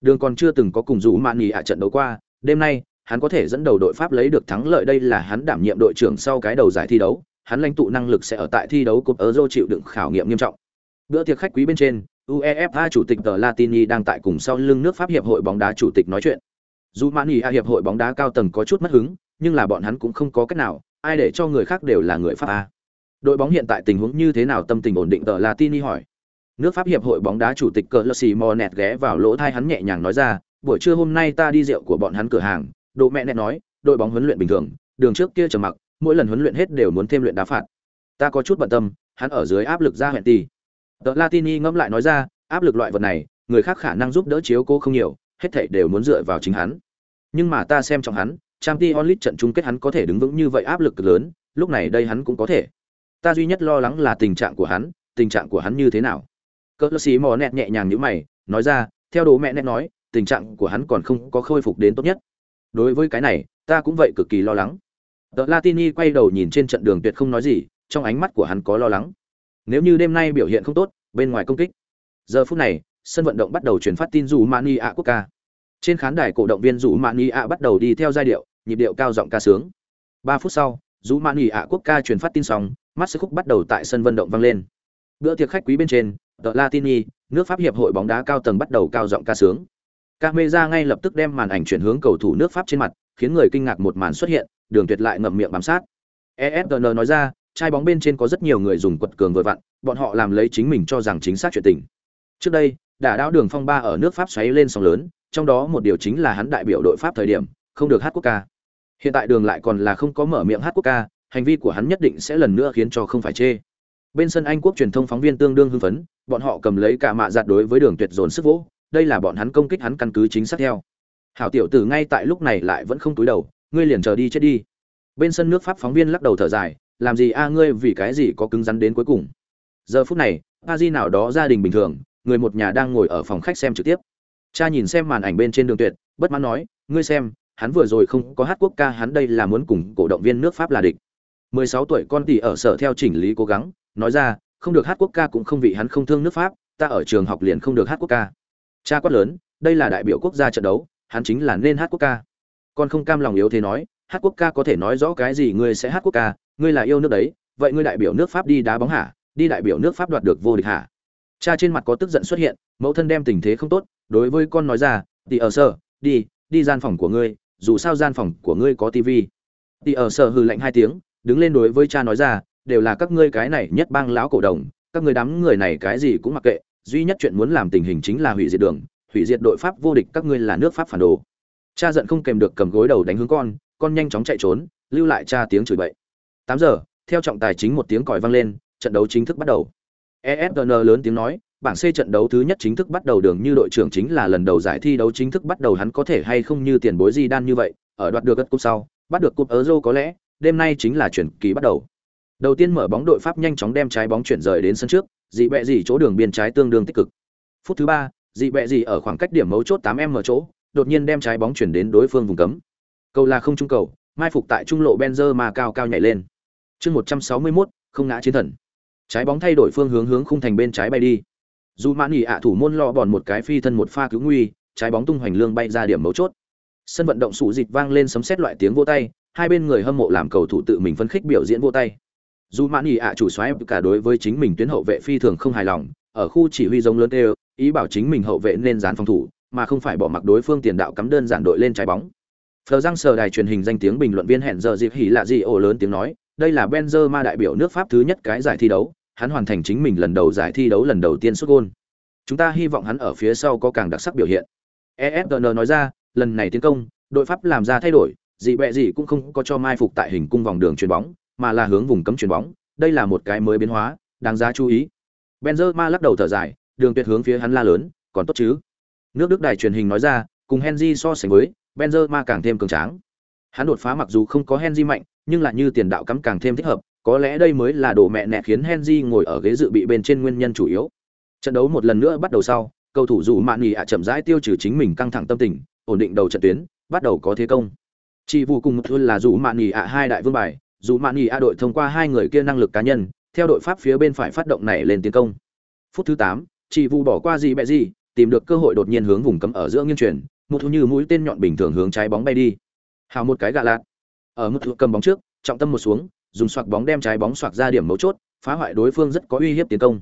Đường còn chưa từng có cùng Dũ Mãn Nghị ạ trận đấu qua, đêm nay, hắn có thể dẫn đầu đội Pháp lấy được thắng lợi đây là hắn đảm nhiệm đội trưởng sau cái đầu giải thi đấu, hắn lãnh tụ năng lực sẽ ở tại thi đấu cúp Euro chịu đựng khảo nghiệm nghiêm trọng. Bữa tiệc khách quý bên trên, UEFA chủ tịch tờ Latini đang tại cùng sau lưng nước Pháp hiệp hội bóng đá chủ tịch nói chuyện. Dù Mania hiệp hội bóng đá cao tầng có chút mất hứng, nhưng là bọn hắn cũng không có cách nào, ai để cho người khác đều là người Pháp a. Đội bóng hiện tại tình huống như thế nào tâm tình ổn định tờ Latini hỏi. Nước Pháp hiệp hội bóng đá chủ tịch cờ Monet ghé vào lỗ tai hắn nhẹ nhàng nói ra, buổi trưa hôm nay ta đi rượu của bọn hắn cửa hàng, đồ mẹ nẹt nói, đội bóng huấn luyện bình thường, đường trước kia trầm mặc, mỗi lần huấn luyện hết đều muốn thêm luyện đá phạt. Ta có chút bận tâm, hắn ở dưới áp lực ra hẹn tỷ. Tờ Latini ngẫm lại nói ra, áp lực loại vật này, người khác khả năng giúp đỡ chiếu cố không nhiều, hết thảy đều muốn dựa vào chính hắn. Nhưng mà ta xem trong hắn, Champions Onlit trận chung kết hắn có thể đứng vững như vậy áp lực lớn, lúc này đây hắn cũng có thể. Ta duy nhất lo lắng là tình trạng của hắn, tình trạng của hắn như thế nào. cỡ sĩ mò nẹt nhẹ nhàng như mày, nói ra, theo đồ mẹ nẹt nói, tình trạng của hắn còn không có khôi phục đến tốt nhất. Đối với cái này, ta cũng vậy cực kỳ lo lắng. Tờ Latini quay đầu nhìn trên trận đường tuyệt không nói gì, trong ánh mắt của hắn có lo lắng. Nếu như đêm nay biểu hiện không tốt, bên ngoài công kích. Giờ phút này, sân vận động bắt đầu truyền phát tin dù Mani ạ quốc ca. Trên khán đài cổ động viên dù Mani ạ bắt đầu đi theo giai điệu, nhịp điệu cao giọng ca sướng. ba phút sau, dù Mani ạ quốc ca truyền phát tin xong, mắt sức khúc bắt đầu tại sân vận động vang lên. Bữa tiệc khách quý bên trên, tờ Latini, nước Pháp hiệp hội bóng đá cao tầng bắt đầu cao giọng ca sướng. Camera ngay lập tức đem màn ảnh chuyển hướng cầu thủ nước Pháp trên mặt, khiến người kinh ngạc một màn xuất hiện, Đường Tuyệt lại ngậm miệng bám sát. ESPN nói ra, trai bóng bên trên có rất nhiều người dùng quật cường vừa vặn, bọn họ làm lấy chính mình cho rằng chính xác chuyện tình. Trước đây, đả đao đường phong ba ở nước Pháp xoáy lên sóng lớn, trong đó một điều chính là hắn đại biểu đội Pháp thời điểm, không được hát quốc ca. Hiện tại đường lại còn là không có mở miệng hát quốc ca, hành vi của hắn nhất định sẽ lần nữa khiến cho không phải chê. Bên sân Anh quốc truyền thông phóng viên tương đương hưng phấn, bọn họ cầm lấy cả mạ giặt đối với đường tuyệt dồn sức vỗ, đây là bọn hắn công kích hắn căn cứ chính xác theo. Hảo tiểu tử ngay tại lúc này lại vẫn không túi đầu, ngươi liền chờ đi chết đi. Bên sân nước Pháp phóng viên lắc đầu thở dài, làm gì a, ngươi vì cái gì có cứng rắn đến cuối cùng? Giờ phút này a di nào đó gia đình bình thường, người một nhà đang ngồi ở phòng khách xem trực tiếp. Cha nhìn xem màn ảnh bên trên đường tuyệt, bất mãn nói, ngươi xem, hắn vừa rồi không có hát quốc ca, hắn đây là muốn cùng cổ động viên nước pháp là địch. 16 tuổi con tỷ ở sở theo chỉnh lý cố gắng, nói ra, không được hát quốc ca cũng không vì hắn không thương nước pháp, ta ở trường học liền không được hát quốc ca. Cha quát lớn, đây là đại biểu quốc gia trận đấu, hắn chính là nên hát quốc ca. Con không cam lòng yếu thế nói, hát quốc ca có thể nói rõ cái gì ngươi sẽ hát quốc ca ngươi là yêu nước đấy, vậy ngươi đại biểu nước pháp đi đá bóng hả? Đi đại biểu nước pháp đoạt được vô địch hả? Cha trên mặt có tức giận xuất hiện, mẫu thân đem tình thế không tốt, đối với con nói ra đi ở sở đi đi gian phòng của ngươi, dù sao gian phòng của ngươi có tivi đi ở sở hừ lạnh hai tiếng, đứng lên đối với cha nói ra, đều là các ngươi cái này nhất bang lão cổ đồng, các ngươi đám người này cái gì cũng mặc kệ, duy nhất chuyện muốn làm tình hình chính là hủy diệt đường, hủy diệt đội pháp vô địch các ngươi là nước pháp phản đồ. Cha giận không kèm được cầm gối đầu đánh hướng con con nhanh chóng chạy trốn, lưu lại cha tiếng chửi bậy tám giờ, theo trọng tài chính một tiếng còi vang lên, trận đấu chính thức bắt đầu. Esn lớn tiếng nói, bảng c trận đấu thứ nhất chính thức bắt đầu đường như đội trưởng chính là lần đầu giải thi đấu chính thức bắt đầu hắn có thể hay không như tiền bối di đan như vậy, ở đoạt được gật cúp sau, bắt được cúp euro có lẽ, đêm nay chính là chuyển kỳ bắt đầu. Đầu tiên mở bóng đội pháp nhanh chóng đem trái bóng chuyển rời đến sân trước, dị bẹ gì chỗ đường biên trái tương đương tích cực. Phút thứ ba, dị bẹ gì ở khoảng cách điểm mấu chốt 8 m chỗ, đột nhiên đem trái bóng chuyển đến đối phương vùng cấm. Cầu là không trung cầu, mai phục tại trung lộ benzer mà cao cao nhảy lên chương 161, không ngã chiến thần. Trái bóng thay đổi phương hướng hướng khung thành bên trái bay đi. Dù mãn nghỉ ạ thủ môn lọ bòn một cái phi thân một pha cứu nguy trái bóng tung hoành lương bay ra điểm mấu chốt. Sân vận động sụ dịch vang lên sấm sét loại tiếng vô tay hai bên người hâm mộ làm cầu thủ tự mình phân khích biểu diễn vô tay. Dù mãn nghỉ ạ chủ xoáy cả đối với chính mình tuyến hậu vệ phi thường không hài lòng ở khu chỉ huy giống lớn đều ý bảo chính mình hậu vệ nên dán phòng thủ mà không phải bỏ mặc đối phương tiền đạo cắm đơn giản đội lên trái bóng. Phờ răng sờ đài truyền hình danh tiếng bình luận viên hẹn giờ dịp hỉ lạ gì ổ lớn tiếng nói, đây là Benzema đại biểu nước Pháp thứ nhất cái giải thi đấu, hắn hoàn thành chính mình lần đầu giải thi đấu lần đầu tiên xuất gôn. Chúng ta hy vọng hắn ở phía sau có càng đặc sắc biểu hiện. ESPN nói ra, lần này tiến công, đội Pháp làm ra thay đổi, gì bẹ gì cũng không có cho mai phục tại hình cung vòng đường chuyền bóng, mà là hướng vùng cấm chuyền bóng, đây là một cái mới biến hóa, đáng giá chú ý. Benzema lắc đầu thở dài, đường tuyệt hướng phía hắn la lớn, còn tốt chứ? Nước Đức đài truyền hình nói ra, cùng Henry so sánh với, Benzema càng thêm cường tráng. Hắn đột phá mặc dù không có Henry mạnh, nhưng lại như tiền đạo cắm càng thêm thích hợp, có lẽ đây mới là đồ mẹ nẹ khiến Henry ngồi ở ghế dự bị bên trên nguyên nhân chủ yếu. Trận đấu một lần nữa bắt đầu sau, cầu thủ dù Mạn Nghị ạ chậm rãi tiêu trừ chính mình căng thẳng tâm tình, ổn định đầu trận tuyến, bắt đầu có thế công. Chỉ vụ cùng một thôn là dù Mạn Nghị ạ hai đại vương bài, dù Mạn Nghị ạ đội thông qua hai người kia năng lực cá nhân, theo đội Pháp phía bên phải phát động này lên tiến công. Phút thứ 8, chỉ vụ bỏ qua gì bẹ gì, tìm được cơ hội đột nhiên hướng vùng cấm ở giữa nghiêng chuyển, một thu như mũi tên nhọn bình thường hướng trái bóng bay đi hào một cái gạ lạt ở mức cầm bóng trước, trọng tâm một xuống, dùng xoạc bóng đem trái bóng xoạc ra điểm mấu chốt, phá hoại đối phương rất có uy hiếp tiến công.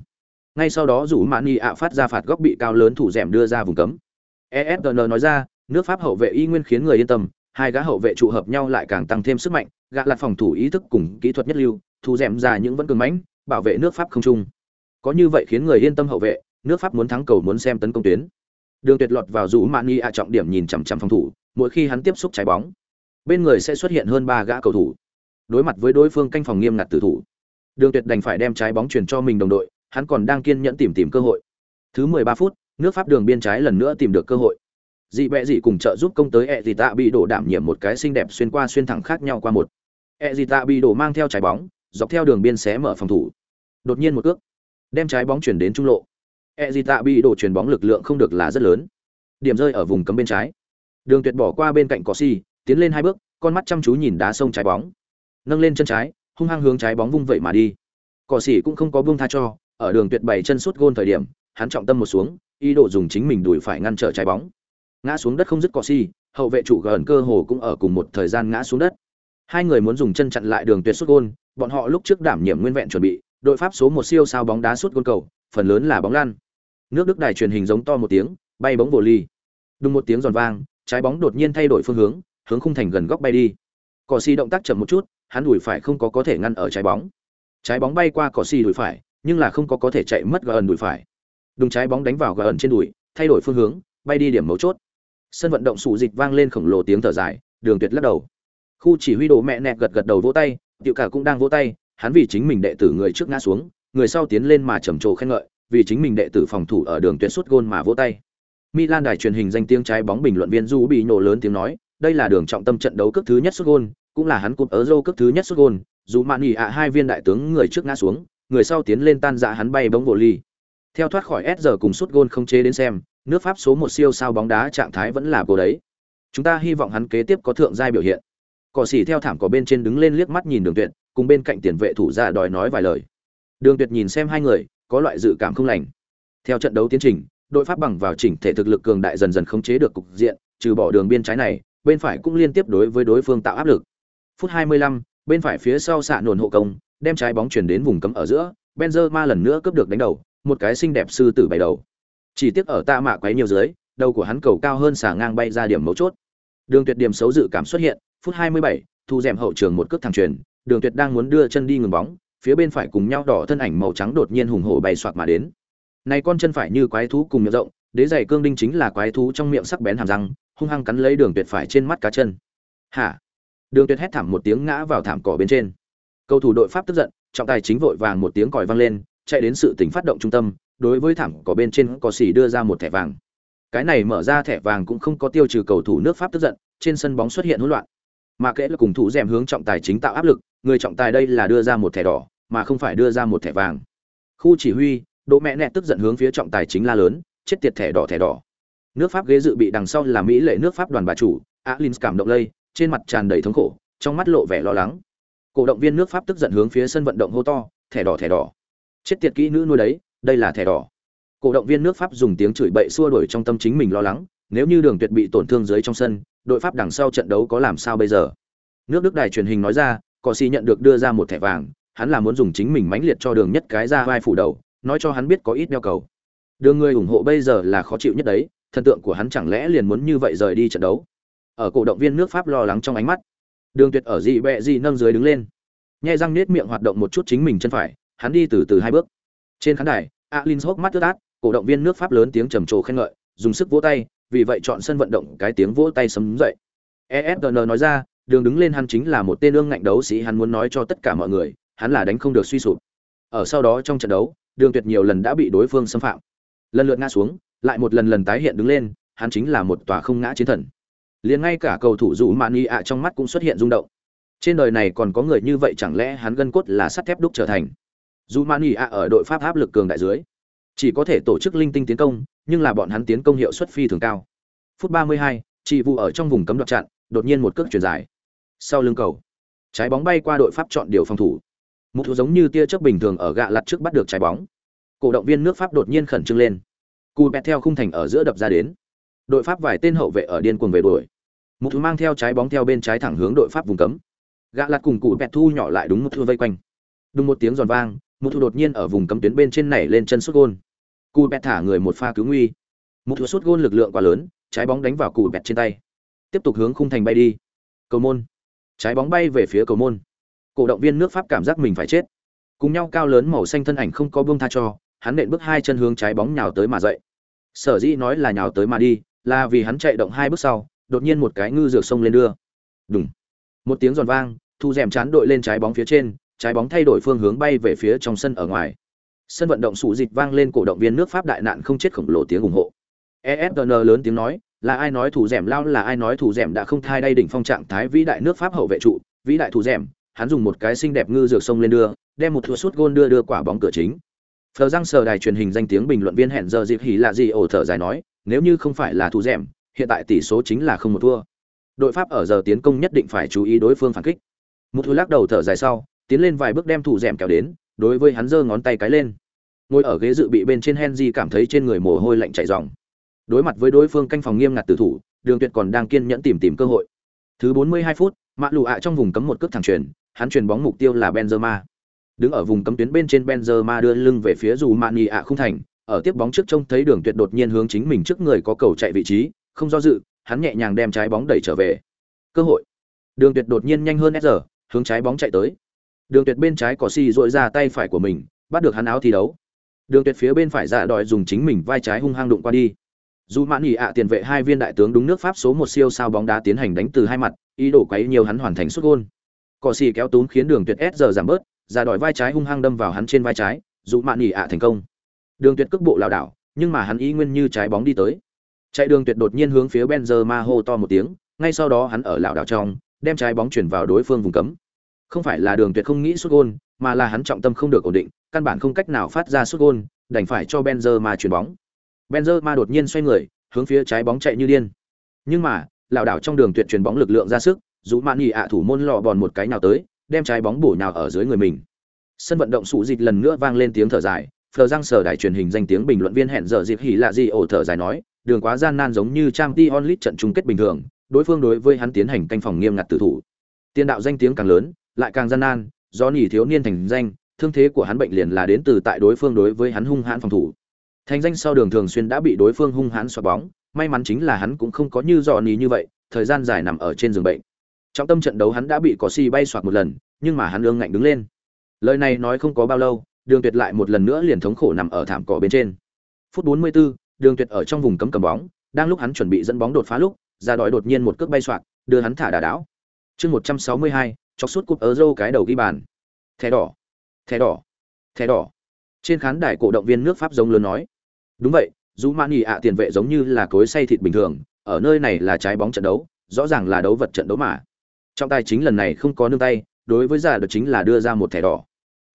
Ngay sau đó rủ mãn y ạ phát ra phạt góc bị cao lớn thủ rèm đưa ra vùng cấm. Esn nói ra, nước pháp hậu vệ y nguyên khiến người yên tâm, hai gã hậu vệ trụ hợp nhau lại càng tăng thêm sức mạnh, gã lạt phòng thủ ý thức cùng kỹ thuật nhất lưu, thủ rèm ra những vẫn cường mãnh, bảo vệ nước pháp không trung có như vậy khiến người yên tâm hậu vệ, nước pháp muốn thắng cầu muốn xem tấn công tuyến. Đường tuyệt lọt vào rủ mãn y ạ trọng điểm nhìn chằm chằm phòng thủ, mỗi khi hắn tiếp xúc trái bóng bên người sẽ xuất hiện hơn ba gã cầu thủ. Đối mặt với đối phương canh phòng nghiêm ngặt tử thủ, đường tuyệt đành phải đem trái bóng chuyển cho mình đồng đội, hắn còn đang kiên nhẫn tìm tìm cơ hội. Thứ 13 phút, nước pháp đường biên trái lần nữa tìm được cơ hội. Dị bẹ dị cùng trợ giúp công tới e dị tạ bị đổ đảm nhiệm một cái xinh đẹp xuyên qua xuyên thẳng khác nhau qua một. E dị tạ bị đổ mang theo trái bóng, dọc theo đường biên xé mở phòng thủ. Đột nhiên một cước, đem trái bóng chuyển đến trung lộ. E dị tạ bị đổ chuyển bóng lực lượng không được là rất lớn. Điểm rơi ở vùng cấm bên trái. Đường tuyệt bỏ qua bên cạnh cỏ si tiến lên hai bước, con mắt chăm chú nhìn đá sông trái bóng. Nâng lên chân trái, hung hăng hướng trái bóng vung vậy mà đi. Cỏ xỉ cũng không có buông tha cho, ở đường tuyệt bảy chân suốt gôn thời điểm, hắn trọng tâm một xuống, ý đồ dùng chính mình đuổi phải ngăn trở trái bóng. Ngã xuống đất không dứt cỏ xỉ, hậu vệ chủ gần cơ hồ cũng ở cùng một thời gian ngã xuống đất. Hai người muốn dùng chân chặn lại đường tuyệt suốt gôn, bọn họ lúc trước đảm nhiệm nguyên vẹn chuẩn bị, đội pháp số một siêu sao bóng đá suốt gôn cầu, phần lớn là bóng lan nước đức đài truyền hình giống to một tiếng, bay bóng vô ly. Đùng một tiếng giòn vang, trái bóng đột nhiên thay đổi phương hướng hướng khung thành gần góc bay đi. Cỏ xì động tác chậm một chút hắn đùi phải không có có thể ngăn ở trái bóng. Trái bóng bay qua cỏ xì đùi phải nhưng là không có có thể chạy mất gần đùi phải. Đùng trái bóng đánh vào gần trên đùi thay đổi phương hướng bay đi điểm mấu chốt. Sân vận động sụ dịch vang lên khổng lồ tiếng thở dài đường tuyệt lắc đầu. Khu chỉ huy đồ mẹ nẹt gật gật đầu vỗ tay tiểu cả cũng đang vỗ tay hắn vì chính mình đệ tử người trước ngã xuống người sau tiến lên mà trầm trồ khen ngợi vì chính mình đệ tử phòng thủ ở đường tuyệt suốt gôn mà vỗ tay. Milan đài truyền hình danh tiếng trái bóng bình luận viên Du bị nổ lớn tiếng nói, đây là đường trọng tâm trận đấu cước thứ nhất xuất gôn, cũng là hắn cúp Euro cước thứ nhất xuất gôn, dù mạn nghỉ ạ hai viên đại tướng người trước ngã xuống, người sau tiến lên tan dạ hắn bay bóng bộ ly. Theo thoát khỏi S giờ cùng sút gôn không chế đến xem, nước Pháp số một siêu sao bóng đá trạng thái vẫn là cô đấy. Chúng ta hy vọng hắn kế tiếp có thượng giai biểu hiện. Cỏ xỉ theo thảm cỏ bên trên đứng lên liếc mắt nhìn Đường Tuyệt, cùng bên cạnh tiền vệ thủ ra đòi nói vài lời. Đường Tuyệt nhìn xem hai người, có loại dự cảm không lành. Theo trận đấu tiến trình, đội pháp bằng vào chỉnh thể thực lực cường đại dần dần khống chế được cục diện, trừ bỏ đường biên trái này, bên phải cũng liên tiếp đối với đối phương tạo áp lực. Phút 25, bên phải phía sau xạ nổn hộ công, đem trái bóng chuyển đến vùng cấm ở giữa, Benzema lần nữa cướp được đánh đầu, một cái xinh đẹp sư tử bảy đầu. Chỉ tiếc ở tạ mạ quấy nhiều dưới, đầu của hắn cầu cao hơn xả ngang bay ra điểm mấu chốt. Đường Tuyệt điểm xấu dự cảm xuất hiện, phút 27, thu dẻm hậu trường một cước thẳng truyền, Đường Tuyệt đang muốn đưa chân đi ngừng bóng, phía bên phải cùng nhau đỏ thân ảnh màu trắng đột nhiên hùng hổ bay xoạc mà đến. Này con chân phải như quái thú cùng miệng rộng, đế giày cương đinh chính là quái thú trong miệng sắc bén hàm răng, hung hăng cắn lấy Đường Tuyệt phải trên mắt cá chân. Hả? Đường Tuyệt hét thảm một tiếng ngã vào thảm cỏ bên trên. Cầu thủ đội Pháp tức giận, trọng tài chính vội vàng một tiếng còi vang lên, chạy đến sự tỉnh phát động trung tâm, đối với thảm cỏ bên trên có xỉ đưa ra một thẻ vàng. Cái này mở ra thẻ vàng cũng không có tiêu trừ cầu thủ nước Pháp tức giận, trên sân bóng xuất hiện hỗn loạn. Mà kệ là cùng thủ dèm hướng trọng tài chính tạo áp lực, người trọng tài đây là đưa ra một thẻ đỏ, mà không phải đưa ra một thẻ vàng. Khu chỉ huy, Đỗ mẹ nẹ tức giận hướng phía trọng tài chính la lớn, chết tiệt thẻ đỏ thẻ đỏ. Nước Pháp ghế dự bị đằng sau là Mỹ lệ nước Pháp đoàn bà chủ, Alins cảm động lây, trên mặt tràn đầy thống khổ, trong mắt lộ vẻ lo lắng. Cổ động viên nước Pháp tức giận hướng phía sân vận động hô to, thẻ đỏ thẻ đỏ. Chết tiệt kỹ nữ nuôi đấy, đây là thẻ đỏ. Cổ động viên nước Pháp dùng tiếng chửi bậy xua đuổi trong tâm chính mình lo lắng, nếu như Đường Tuyệt bị tổn thương dưới trong sân, đội Pháp đằng sau trận đấu có làm sao bây giờ? Nước Đức đài truyền hình nói ra, cò xi nhận được đưa ra một thẻ vàng, hắn là muốn dùng chính mình mãnh liệt cho Đường nhất cái ra vai phủ đầu, nói cho hắn biết có ít đeo cầu. Đường người ủng hộ bây giờ là khó chịu nhất đấy, thần tượng của hắn chẳng lẽ liền muốn như vậy rời đi trận đấu. Ở cổ động viên nước Pháp lo lắng trong ánh mắt, Đường Tuyệt ở dị bẹ dị nâng dưới đứng lên. Nhẹ răng nết miệng hoạt động một chút chính mình chân phải, hắn đi từ từ hai bước. Trên khán đài, Alin hốc mắt ướt át, cổ động viên nước Pháp lớn tiếng trầm trồ khen ngợi, dùng sức vỗ tay, vì vậy chọn sân vận động cái tiếng vỗ tay sấm dậy. efn nói ra, đường đứng lên hắn chính là một tên ương ngạnh đấu sĩ hắn muốn nói cho tất cả mọi người, hắn là đánh không được suy sụp. Ở sau đó trong trận đấu, đường tuyệt nhiều lần đã bị đối phương xâm phạm. Lần lượt ngã xuống, lại một lần lần tái hiện đứng lên, hắn chính là một tòa không ngã chiến thần. Liền ngay cả cầu thủ Dụ Mani ạ trong mắt cũng xuất hiện rung động. Trên đời này còn có người như vậy chẳng lẽ hắn gân cốt là sắt thép đúc trở thành. Dụ Mani ạ ở đội Pháp áp lực cường đại dưới, chỉ có thể tổ chức linh tinh tiến công, nhưng là bọn hắn tiến công hiệu suất phi thường cao. Phút 32, chỉ vụ ở trong vùng cấm đoạt chặn, đột nhiên một cước chuyển dài. Sau lưng cầu, trái bóng bay qua đội Pháp chọn điều phòng thủ. Một thứ giống như tia chớp bình thường ở gạ lật trước bắt được trái bóng. Cổ động viên nước Pháp đột nhiên khẩn trương lên. Cú bẹt theo khung thành ở giữa đập ra đến. Đội Pháp vài tên hậu vệ ở điên cuồng về đuổi. Một thứ mang theo trái bóng theo bên trái thẳng hướng đội Pháp vùng cấm. Gạ lạt cùng cụ bẹt thu nhỏ lại đúng một thứ vây quanh. Đúng một tiếng giòn vang, một thứ đột nhiên ở vùng cấm tuyến bên trên nảy lên chân sút gôn cụ bẹt thả người một pha cứu nguy một thứ sút gôn lực lượng quá lớn trái bóng đánh vào cụ bẹt trên tay tiếp tục hướng khung thành bay đi cầu môn trái bóng bay về phía cầu môn cổ động viên nước pháp cảm giác mình phải chết cùng nhau cao lớn màu xanh thân ảnh không có buông tha cho hắn nện bước hai chân hướng trái bóng nhào tới mà dậy. Sở dĩ nói là nhào tới mà đi, là vì hắn chạy động hai bước sau, đột nhiên một cái ngư dược sông lên đưa. Đúng một tiếng giòn vang, thu rèm chán đội lên trái bóng phía trên, trái bóng thay đổi phương hướng bay về phía trong sân ở ngoài. Sân vận động sụ dịch vang lên cổ động viên nước pháp đại nạn không chết khổng lồ tiếng ủng hộ. Esn lớn tiếng nói, là ai nói thủ rèm lao, là ai nói thủ rèm đã không thai đây đỉnh phong trạng thái vĩ đại nước pháp hậu vệ trụ, vĩ đại thủ rèm, hắn dùng một cái xinh đẹp ngư dược sông lên đưa, đem một thua suốt gôn đưa đưa quả bóng cửa chính phờ răng sờ đài truyền hình danh tiếng bình luận viên hẹn giờ dịp hỉ là gì ổ thở dài nói, nếu như không phải là thủ dẻm hiện tại tỷ số chính là không một thua. Đội pháp ở giờ tiến công nhất định phải chú ý đối phương phản kích. Một thua lắc đầu thở dài sau, tiến lên vài bước đem thủ dẻm kéo đến, đối với hắn giơ ngón tay cái lên. Ngồi ở ghế dự bị bên trên henry cảm thấy trên người mồ hôi lạnh chảy ròng. Đối mặt với đối phương canh phòng nghiêm ngặt tử thủ, đường tuyệt còn đang kiên nhẫn tìm tìm cơ hội. Thứ 42 phút Mã Lù ạ trong vùng cấm một cước thẳng truyền, hắn truyền bóng mục tiêu là benzema đứng ở vùng cấm tuyến bên trên benzema đưa lưng về phía dù mani ạ không thành, ở tiếp bóng trước trông thấy đường tuyệt đột nhiên hướng chính mình trước người có cầu chạy vị trí, không do dự, hắn nhẹ nhàng đem trái bóng đẩy trở về. Cơ hội. Đường tuyệt đột nhiên nhanh hơn SR hướng trái bóng chạy tới. Đường tuyệt bên trái có xì dội ra tay phải của mình, bắt được hắn áo thi đấu. Đường tuyệt phía bên phải dạ đòi dùng chính mình vai trái hung hăng đụng qua đi. Dù mãn ạ tiền vệ hai viên đại tướng đúng nước pháp số một siêu sao bóng đá tiến hành đánh từ hai mặt, ý đồ quấy nhiều hắn hoàn thành xuất gôn. Cò xì kéo túm khiến đường tuyệt s giờ giảm bớt ra đòi vai trái hung hăng đâm vào hắn trên vai trái dù mạn nghỉ ạ thành công. Đường tuyệt cước bộ lảo đảo, nhưng mà hắn ý nguyên như trái bóng đi tới. Chạy đường tuyệt đột nhiên hướng phía Benzema hô to một tiếng, ngay sau đó hắn ở lảo đảo trong, đem trái bóng chuyển vào đối phương vùng cấm. Không phải là đường tuyệt không nghĩ xuất gôn, mà là hắn trọng tâm không được ổn định, căn bản không cách nào phát ra xuất gôn, đành phải cho Benzema chuyển bóng. Benzema đột nhiên xoay người, hướng phía trái bóng chạy như điên. Nhưng mà, lảo đảo trong đường tuyệt chuyển bóng lực lượng ra sức dù mạn nhị ạ thủ môn lọ bòn một cái nào tới đem trái bóng bổ nhào ở dưới người mình. Sân vận động sụ dịch lần nữa vang lên tiếng thở dài phờ răng sở đài truyền hình danh tiếng bình luận viên hẹn giờ dịp hỉ lạ gì ổ thở dài nói, đường quá gian nan giống như trang t onlit trận chung kết bình thường, đối phương đối với hắn tiến hành canh phòng nghiêm ngặt tử thủ. Tiền đạo danh tiếng càng lớn, lại càng gian nan do nhỉ thiếu niên thành danh, thương thế của hắn bệnh liền là đến từ tại đối phương đối với hắn hung hãn phòng thủ. Thành danh sau đường thường xuyên đã bị đối phương hung hãn xoa bóng, may mắn chính là hắn cũng không có như dò nhỉ như vậy, thời gian dài nằm ở trên giường bệnh trong tâm trận đấu hắn đã bị có xi bay soạt một lần nhưng mà hắn ương ngạnh đứng lên lời này nói không có bao lâu đường tuyệt lại một lần nữa liền thống khổ nằm ở thảm cỏ bên trên phút 44, đường tuyệt ở trong vùng cấm cầm bóng đang lúc hắn chuẩn bị dẫn bóng đột phá lúc ra đói đột nhiên một cước bay soạt đưa hắn thả đà đảo chương 162, chọc suốt cúp Euro cái đầu ghi bàn. Thẻ đỏ, thẻ đỏ, thẻ đỏ. Trên khán đài cổ động viên nước Pháp giống lớn nói. Đúng vậy, dù Mani ạ tiền vệ giống như là cối xay thịt bình thường, ở nơi này là trái bóng trận đấu, rõ ràng là đấu vật trận đấu mà trọng tài chính lần này không có nương tay, đối với giả được chính là đưa ra một thẻ đỏ.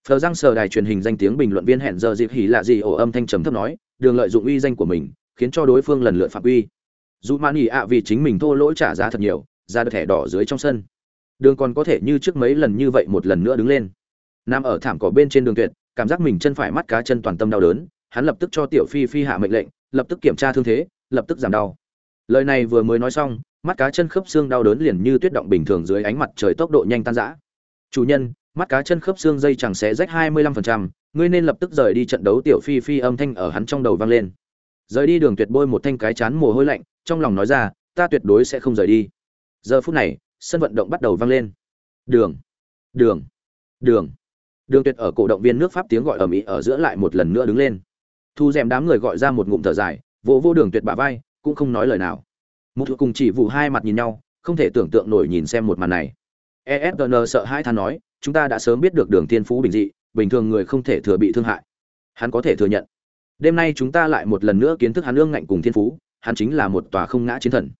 Phờ răng sờ đài truyền hình danh tiếng bình luận viên hẹn giờ dịp hỉ lạ gì ổ âm thanh trầm thấp nói, đường lợi dụng uy danh của mình, khiến cho đối phương lần lượt phạm uy. Dù Mani ạ vì chính mình thua lỗi trả giá thật nhiều, ra được thẻ đỏ dưới trong sân. Đường còn có thể như trước mấy lần như vậy một lần nữa đứng lên. Nam ở thảm cỏ bên trên đường tuyệt, cảm giác mình chân phải mắt cá chân toàn tâm đau đớn, hắn lập tức cho Tiểu Phi Phi hạ mệnh lệnh, lập tức kiểm tra thương thế, lập tức giảm đau. Lời này vừa mới nói xong, mắt cá chân khớp xương đau đớn liền như tuyết động bình thường dưới ánh mặt trời tốc độ nhanh tan rã. Chủ nhân, mắt cá chân khớp xương dây chẳng sẽ rách 25%, ngươi nên lập tức rời đi trận đấu tiểu phi phi âm thanh ở hắn trong đầu vang lên. Rời đi đường tuyệt bôi một thanh cái chán mồ hôi lạnh, trong lòng nói ra, ta tuyệt đối sẽ không rời đi. Giờ phút này, sân vận động bắt đầu vang lên. Đường, đường, đường. Đường Tuyệt ở cổ động viên nước Pháp tiếng gọi ầm ĩ ở giữa lại một lần nữa đứng lên. Thu rèm đám người gọi ra một ngụm thở dài, vỗ vỗ Đường Tuyệt bả vai, cũng không nói lời nào. Một cùng chỉ vụ hai mặt nhìn nhau, không thể tưởng tượng nổi nhìn xem một màn này. efn sợ hai than nói, chúng ta đã sớm biết được Đường Tiên Phú bình dị, bình thường người không thể thừa bị thương hại. Hắn có thể thừa nhận. Đêm nay chúng ta lại một lần nữa kiến thức hắn ương ngạnh cùng Thiên Phú, hắn chính là một tòa không ngã chiến thần.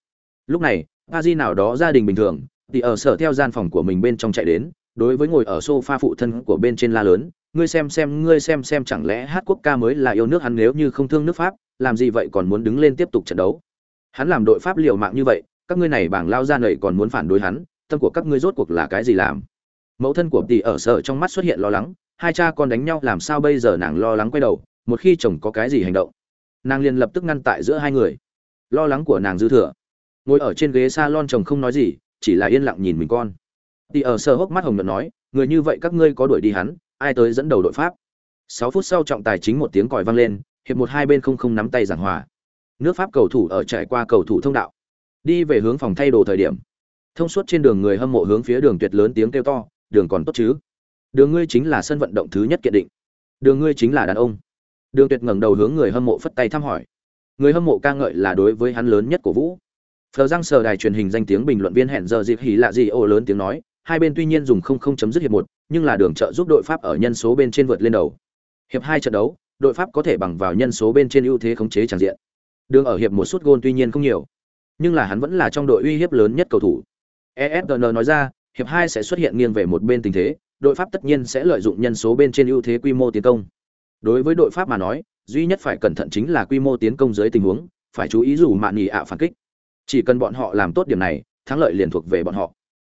Lúc này, Di nào đó gia đình bình thường, thì ở sở theo gian phòng của mình bên trong chạy đến, đối với ngồi ở sofa phụ thân của bên trên la lớn, ngươi xem xem, ngươi xem xem chẳng lẽ hát quốc ca mới là yêu nước hắn nếu như không thương nước Pháp, làm gì vậy còn muốn đứng lên tiếp tục trận đấu. Hắn làm đội Pháp liều mạng như vậy, các ngươi này bảng lao ra nầy còn muốn phản đối hắn, tâm của các ngươi rốt cuộc là cái gì làm? Mẫu thân của tỷ ở sở trong mắt xuất hiện lo lắng, hai cha con đánh nhau làm sao bây giờ nàng lo lắng quay đầu, một khi chồng có cái gì hành động, nàng liền lập tức ngăn tại giữa hai người. Lo lắng của nàng dư thừa. Ngồi ở trên ghế salon chồng không nói gì, chỉ là yên lặng nhìn mình con. Tỷ ở sở hốc mắt hồng nhuận nói, người như vậy các ngươi có đuổi đi hắn, ai tới dẫn đầu đội pháp. Sáu phút sau trọng tài chính một tiếng còi vang lên, hiệp một hai bên không không nắm tay giảng hòa. Nước Pháp cầu thủ ở trải qua cầu thủ thông đạo, đi về hướng phòng thay đồ thời điểm. Thông suốt trên đường người hâm mộ hướng phía đường tuyệt lớn tiếng kêu to, đường còn tốt chứ? Đường ngươi chính là sân vận động thứ nhất kiện định. Đường ngươi chính là đàn ông. Đường Tuyệt ngẩng đầu hướng người hâm mộ phất tay thăm hỏi. Người hâm mộ ca ngợi là đối với hắn lớn nhất của Vũ. Phờ răng sờ đài truyền hình danh tiếng bình luận viên hẹn giờ dịp hỉ lạ gì ô lớn tiếng nói, hai bên tuy nhiên dùng không không chấm dứt hiệp một, nhưng là đường trợ giúp đội Pháp ở nhân số bên trên vượt lên đầu. Hiệp hai trận đấu, đội Pháp có thể bằng vào nhân số bên trên ưu thế khống chế tràn diện. Đường ở hiệp một suất gôn tuy nhiên không nhiều, nhưng là hắn vẫn là trong đội uy hiếp lớn nhất cầu thủ. ESPN nói ra, hiệp hai sẽ xuất hiện nghiêng về một bên tình thế, đội Pháp tất nhiên sẽ lợi dụng nhân số bên trên ưu thế quy mô tiến công. Đối với đội Pháp mà nói, duy nhất phải cẩn thận chính là quy mô tiến công dưới tình huống, phải chú ý dù mạn nhì ạ phản kích. Chỉ cần bọn họ làm tốt điểm này, thắng lợi liền thuộc về bọn họ.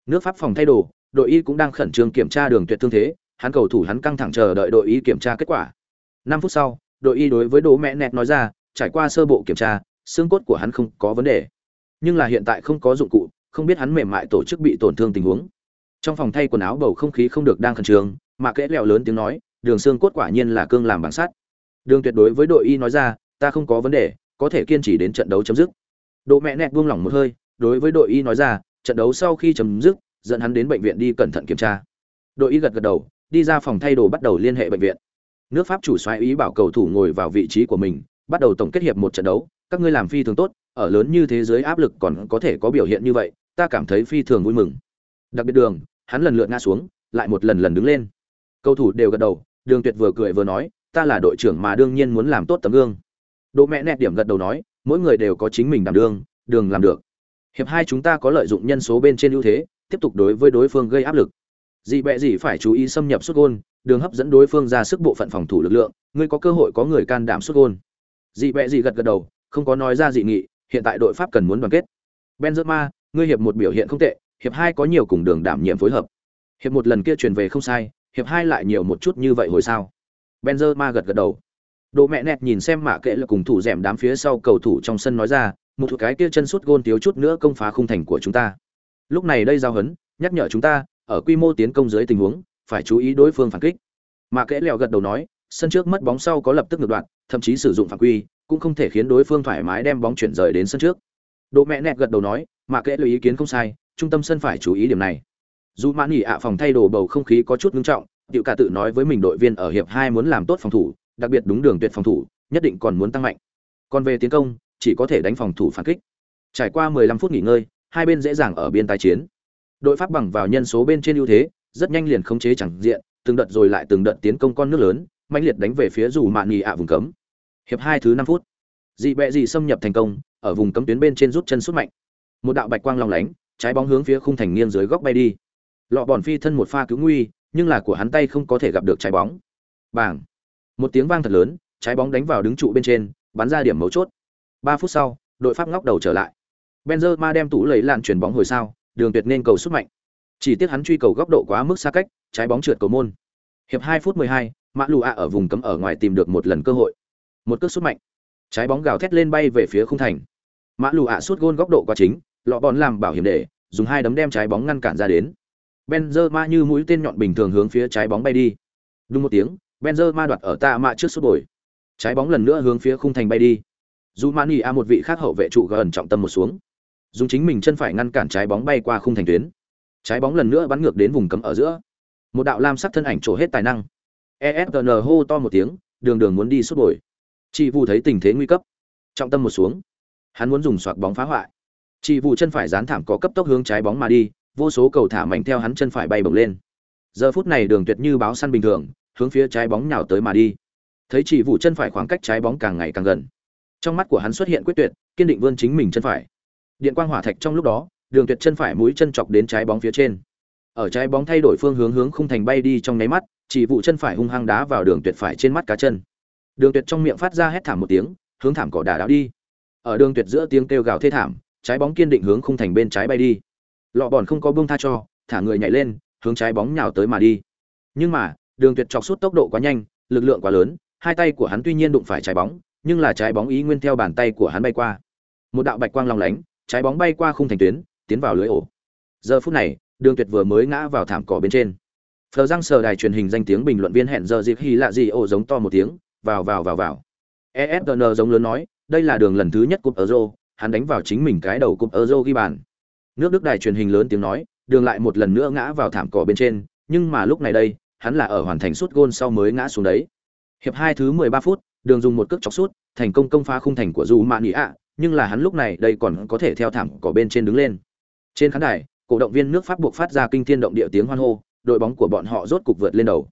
Nước Pháp phòng thay đồ, đội y cũng đang khẩn trương kiểm tra đường tuyệt thương thế, hắn cầu thủ hắn căng thẳng chờ đợi đội y kiểm tra kết quả. 5 phút sau, đội y đối với Đỗ Mẹ Nẹt nói ra, trải qua sơ bộ kiểm tra, xương cốt của hắn không có vấn đề. Nhưng là hiện tại không có dụng cụ, không biết hắn mềm mại tổ chức bị tổn thương tình huống. Trong phòng thay quần áo bầu không khí không được đang khẩn trương, mà kẽ lẹo lớn tiếng nói, đường xương cốt quả nhiên là cương làm bằng sắt. Đường tuyệt đối với đội y nói ra, ta không có vấn đề, có thể kiên trì đến trận đấu chấm dứt. độ Mẹ Nẹt buông lỏng một hơi, đối với đội y nói ra, trận đấu sau khi chấm dứt, dẫn hắn đến bệnh viện đi cẩn thận kiểm tra. Đội y gật gật đầu, đi ra phòng thay đồ bắt đầu liên hệ bệnh viện. Nước Pháp chủ xoáy ý bảo cầu thủ ngồi vào vị trí của mình, bắt đầu tổng kết hiệp một trận đấu, các ngươi làm phi thường tốt, ở lớn như thế giới áp lực còn có thể có biểu hiện như vậy, ta cảm thấy phi thường vui mừng. Đặc biệt đường, hắn lần lượt ngã xuống, lại một lần lần đứng lên. Cầu thủ đều gật đầu, Đường Tuyệt vừa cười vừa nói, ta là đội trưởng mà đương nhiên muốn làm tốt tấm gương. Đỗ mẹ nẹt điểm gật đầu nói, mỗi người đều có chính mình đảm đương, đường làm được hiệp hai chúng ta có lợi dụng nhân số bên trên ưu thế tiếp tục đối với đối phương gây áp lực dị bẹ dị phải chú ý xâm nhập xuất gôn đường hấp dẫn đối phương ra sức bộ phận phòng thủ lực lượng ngươi có cơ hội có người can đảm xuất gôn dị bẹ dị gật gật đầu không có nói ra dị nghị hiện tại đội pháp cần muốn đoàn kết benzema ngươi hiệp một biểu hiện không tệ hiệp hai có nhiều cùng đường đảm nhiệm phối hợp hiệp một lần kia truyền về không sai hiệp hai lại nhiều một chút như vậy hồi sao benzema gật gật đầu Đồ mẹ nẹt nhìn xem mạ kệ là cùng thủ rèm đám phía sau cầu thủ trong sân nói ra, một cái kia chân sút gôn thiếu chút nữa công phá khung thành của chúng ta. Lúc này đây giao hấn, nhắc nhở chúng ta, ở quy mô tiến công dưới tình huống, phải chú ý đối phương phản kích. Mạ kệ lèo gật đầu nói, sân trước mất bóng sau có lập tức ngược đoạn, thậm chí sử dụng phạm quy, cũng không thể khiến đối phương thoải mái đem bóng chuyển rời đến sân trước. Đỗ mẹ nẹt gật đầu nói, mà kệ lời ý kiến không sai, trung tâm sân phải chú ý điểm này. Dù mãn nghỉ ạ phòng thay đồ bầu không khí có chút nghiêm trọng, Tiểu cả tự nói với mình đội viên ở hiệp hai muốn làm tốt phòng thủ, đặc biệt đúng đường tuyệt phòng thủ, nhất định còn muốn tăng mạnh. Còn về tiến công, chỉ có thể đánh phòng thủ phản kích. Trải qua 15 phút nghỉ ngơi, hai bên dễ dàng ở biên tái chiến. Đội Pháp bằng vào nhân số bên trên ưu thế, rất nhanh liền khống chế chẳng diện, từng đợt rồi lại từng đợt tiến công con nước lớn, mạnh liệt đánh về phía dù mạn nghỉ ạ vùng cấm. Hiệp hai thứ năm phút, dị bẹ dị xâm nhập thành công, ở vùng cấm tuyến bên trên rút chân sút mạnh. Một đạo bạch quang long lánh, trái bóng hướng phía khung thành nghiêng dưới góc bay đi. Lọ bòn phi thân một pha cứu nguy, nhưng là của hắn tay không có thể gặp được trái bóng. Bảng. Một tiếng vang thật lớn, trái bóng đánh vào đứng trụ bên trên, bắn ra điểm mấu chốt. ba phút sau, đội Pháp ngóc đầu trở lại. Benzema đem tủ lấy lạn chuyển bóng hồi sao, đường tuyệt nên cầu sút mạnh. Chỉ tiếc hắn truy cầu góc độ quá mức xa cách, trái bóng trượt cầu môn. Hiệp hai phút 12, Mã Lù ạ ở vùng cấm ở ngoài tìm được một lần cơ hội. Một cước sút mạnh. Trái bóng gào thét lên bay về phía khung thành. Mã Lù ạ sút gôn góc độ quá chính, lọ bòn làm bảo hiểm để, dùng hai đấm đem trái bóng ngăn cản ra đến. Benzema như mũi tên nhọn bình thường hướng phía trái bóng bay đi. Đúng một tiếng, Benzema đoạt ở tạ mạ trước sút bồi. Trái bóng lần nữa hướng phía khung thành bay đi. Zumani a một vị khác hậu vệ trụ gần trọng tâm một xuống. Dùng chính mình chân phải ngăn cản trái bóng bay qua khung thành tuyến. Trái bóng lần nữa bắn ngược đến vùng cấm ở giữa. Một đạo lam sắc thân ảnh trổ hết tài năng. ESN hô to một tiếng, đường đường muốn đi sút bồi. Chị Vũ thấy tình thế nguy cấp, trọng tâm một xuống, hắn muốn dùng xoạc bóng phá hoại. Chị Vũ chân phải dán thảm có cấp tốc hướng trái bóng mà đi, vô số cầu thả mạnh theo hắn chân phải bay bổng lên. Giờ phút này Đường Tuyệt như báo săn bình thường, hướng phía trái bóng nhào tới mà đi. Thấy chỉ Vũ chân phải khoảng cách trái bóng càng ngày càng gần. Trong mắt của hắn xuất hiện quyết tuyệt, kiên định vươn chính mình chân phải. Điện quang hỏa thạch trong lúc đó, Đường Tuyệt chân phải mũi chân chọc đến trái bóng phía trên. Ở trái bóng thay đổi phương hướng hướng khung thành bay đi trong nháy mắt, chỉ vụ chân phải hung hăng đá vào Đường Tuyệt phải trên mắt cá chân. Đường Tuyệt trong miệng phát ra hét thảm một tiếng, hướng thảm cỏ đà đảo đi. Ở Đường Tuyệt giữa tiếng kêu gào thê thảm, trái bóng kiên định hướng khung thành bên trái bay đi. Lọ bòn không có buông tha cho thả người nhảy lên hướng trái bóng nhào tới mà đi. Nhưng mà đường tuyệt chọc suốt tốc độ quá nhanh lực lượng quá lớn hai tay của hắn tuy nhiên đụng phải trái bóng nhưng là trái bóng ý nguyên theo bàn tay của hắn bay qua. Một đạo bạch quang long lánh trái bóng bay qua khung thành tuyến tiến vào lưới ổ. Giờ phút này đường tuyệt vừa mới ngã vào thảm cỏ bên trên phờ răng sờ đài truyền hình danh tiếng bình luận viên hẹn giờ dịp hy lạ gì ổ giống to một tiếng, vào vào vào vào. Esn giống lớn nói, đây là đường lần thứ nhất cúp euro, hắn đánh vào chính mình cái đầu cúp euro ghi bàn. Nước đức đài truyền hình lớn tiếng nói, đường lại một lần nữa ngã vào thảm cỏ bên trên, nhưng mà lúc này đây, hắn là ở hoàn thành suốt gôn sau mới ngã xuống đấy. Hiệp hai thứ mười ba phút, đường dùng một cước chọc sút, thành công công phá khung thành của dù mạn ạ, nhưng là hắn lúc này đây còn có thể theo thảm cỏ bên trên đứng lên. Trên khán đài, cổ động viên nước pháp buộc phát ra kinh thiên động địa tiếng hoan hô đội bóng của bọn họ rốt cục vượt lên đầu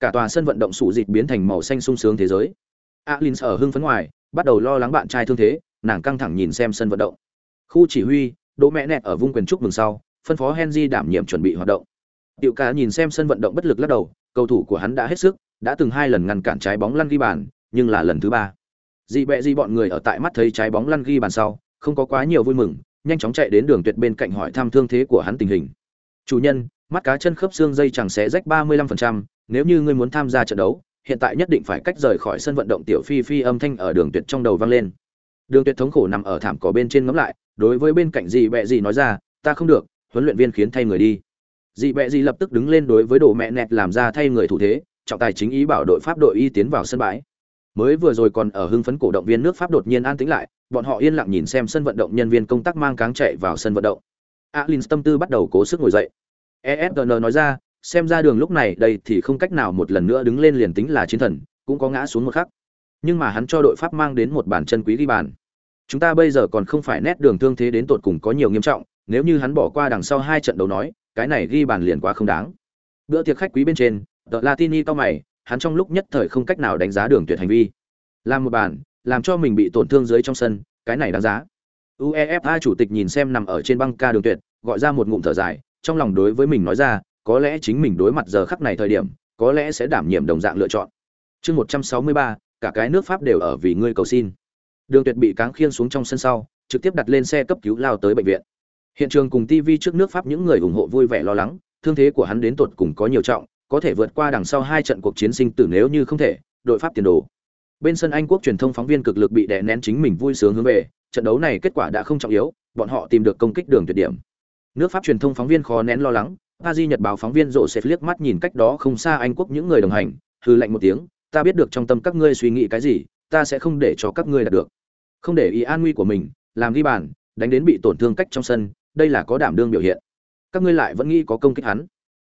cả tòa sân vận động sủ dịch biến thành màu xanh sung sướng thế giới Alins ở hưng phấn ngoài bắt đầu lo lắng bạn trai thương thế nàng căng thẳng nhìn xem sân vận động khu chỉ huy Đỗ mẹ nẹt ở vung quyền chúc mừng sau, phân phó Henry đảm nhiệm chuẩn bị hoạt động. Tiểu Cả nhìn xem sân vận động bất lực lắc đầu, cầu thủ của hắn đã hết sức, đã từng hai lần ngăn cản trái bóng lăn ghi bàn, nhưng là lần thứ ba. Dị bẹ dị bọn người ở tại mắt thấy trái bóng lăn ghi bàn sau, không có quá nhiều vui mừng, nhanh chóng chạy đến đường tuyệt bên cạnh hỏi thăm thương thế của hắn tình hình. Chủ nhân, mắt cá chân khớp xương dây chẳng sẽ rách 35%, nếu như ngươi muốn tham gia trận đấu, hiện tại nhất định phải cách rời khỏi sân vận động tiểu phi phi âm thanh ở đường tuyệt trong đầu vang lên. Đường Tuyệt thống khổ nằm ở thảm cỏ bên trên ngắm lại, đối với bên cạnh gì bẹ gì nói ra, ta không được, huấn luyện viên khiến thay người đi. dị bẹ gì lập tức đứng lên đối với đồ mẹ nẹt làm ra thay người thủ thế, trọng tài chính ý bảo đội Pháp đội y tiến vào sân bãi. Mới vừa rồi còn ở hưng phấn cổ động viên nước Pháp đột nhiên an tĩnh lại, bọn họ yên lặng nhìn xem sân vận động nhân viên công tác mang cáng chạy vào sân vận động. Alin tâm tư bắt đầu cố sức ngồi dậy. ESN nói ra, xem ra đường lúc này đây thì không cách nào một lần nữa đứng lên liền tính là chiến thần, cũng có ngã xuống một khắc nhưng mà hắn cho đội Pháp mang đến một bản chân quý ghi bàn. Chúng ta bây giờ còn không phải nét đường thương thế đến tột cùng có nhiều nghiêm trọng, nếu như hắn bỏ qua đằng sau hai trận đấu nói, cái này ghi bàn liền quá không đáng. Bữa tiệc khách quý bên trên, The Latini cao mày, hắn trong lúc nhất thời không cách nào đánh giá đường tuyệt hành vi. Làm một bàn, làm cho mình bị tổn thương dưới trong sân, cái này đáng giá. UEFA chủ tịch nhìn xem nằm ở trên băng ca đường tuyệt, gọi ra một ngụm thở dài, trong lòng đối với mình nói ra, có lẽ chính mình đối mặt giờ khắc này thời điểm, có lẽ sẽ đảm nhiệm đồng dạng lựa chọn. Chương 163, cả cái nước pháp đều ở vì ngươi cầu xin. Đường tuyệt bị cáng khiên xuống trong sân sau trực tiếp đặt lên xe cấp cứu lao tới bệnh viện. Hiện trường cùng tv trước nước pháp những người ủng hộ vui vẻ lo lắng thương thế của hắn đến tột cùng có nhiều trọng có thể vượt qua đằng sau hai trận cuộc chiến sinh tử nếu như không thể đội pháp tiền đồ. Bên sân anh quốc truyền thông phóng viên cực lực bị đè nén chính mình vui sướng hướng về trận đấu này kết quả đã không trọng yếu bọn họ tìm được công kích đường tuyệt điểm nước pháp truyền thông phóng viên khó nén lo lắng Paris Nhật báo phóng viên rộ sẽ liếc mắt nhìn cách đó không xa Anh quốc những người đồng hành, hư lạnh một tiếng, ta biết được trong tâm các ngươi suy nghĩ cái gì ta sẽ không để cho các ngươi đạt được. Không để ý an nguy của mình làm ghi bàn đánh đến bị tổn thương cách trong sân đây là có đảm đương biểu hiện. Các ngươi lại vẫn nghĩ có công kích hắn.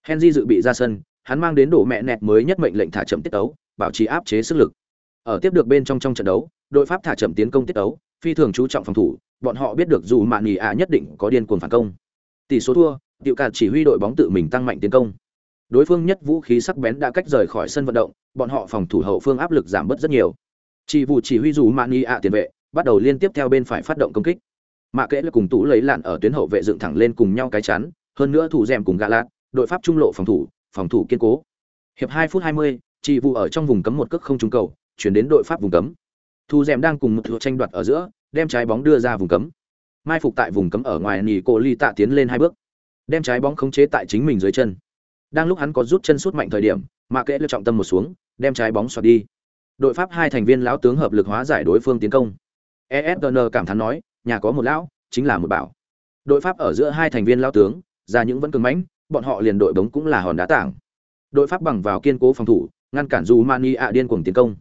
Henry dự bị ra sân hắn mang đến đổ mẹ nẹt mới nhất mệnh lệnh thả chậm tiết tấu bảo trì áp chế sức lực. Ở tiếp được bên trong trong trận đấu đội pháp thả chậm tiến công tiết tấu phi thường chú trọng phòng thủ bọn họ biết được dù mạn nghỉ ạ nhất định có điên cuồng phản công tỷ số thua tiểu cả chỉ huy đội bóng tự mình tăng mạnh tiến công đối phương nhất vũ khí sắc bén đã cách rời khỏi sân vận động bọn họ phòng thủ hậu phương áp lực giảm bớt rất nhiều chỉ vụ chỉ huy dù mani ạ tiền vệ bắt đầu liên tiếp theo bên phải phát động công kích mạ kệ là cùng tủ lấy lạn ở tuyến hậu vệ dựng thẳng lên cùng nhau cái chắn hơn nữa thủ rèm cùng gã lạt đội pháp trung lộ phòng thủ phòng thủ kiên cố. Hiệp 2 phút 20, chỉ vụ ở trong vùng cấm một cước không trúng cầu, chuyển đến đội Pháp vùng cấm. Thu Dẻm đang cùng một thủ tranh đoạt ở giữa, đem trái bóng đưa ra vùng cấm. Mai phục tại vùng cấm ở ngoài nỉ cổ ly tạ tiến lên hai bước, đem trái bóng khống chế tại chính mình dưới chân. Đang lúc hắn có rút chân sút mạnh thời điểm, mà kệ lựa trọng tâm một xuống, đem trái bóng xoạt đi. Đội Pháp hai thành viên lão tướng hợp lực hóa giải đối phương tiến công. esn cảm thán nói, nhà có một lão, chính là một bảo. Đội Pháp ở giữa hai thành viên lão tướng, ra những vẫn cường mãnh, bọn họ liền đội bóng cũng là hòn đá tảng. Đội Pháp bằng vào kiên cố phòng thủ, ngăn cản Rumani ạ điên cuồng tiến công.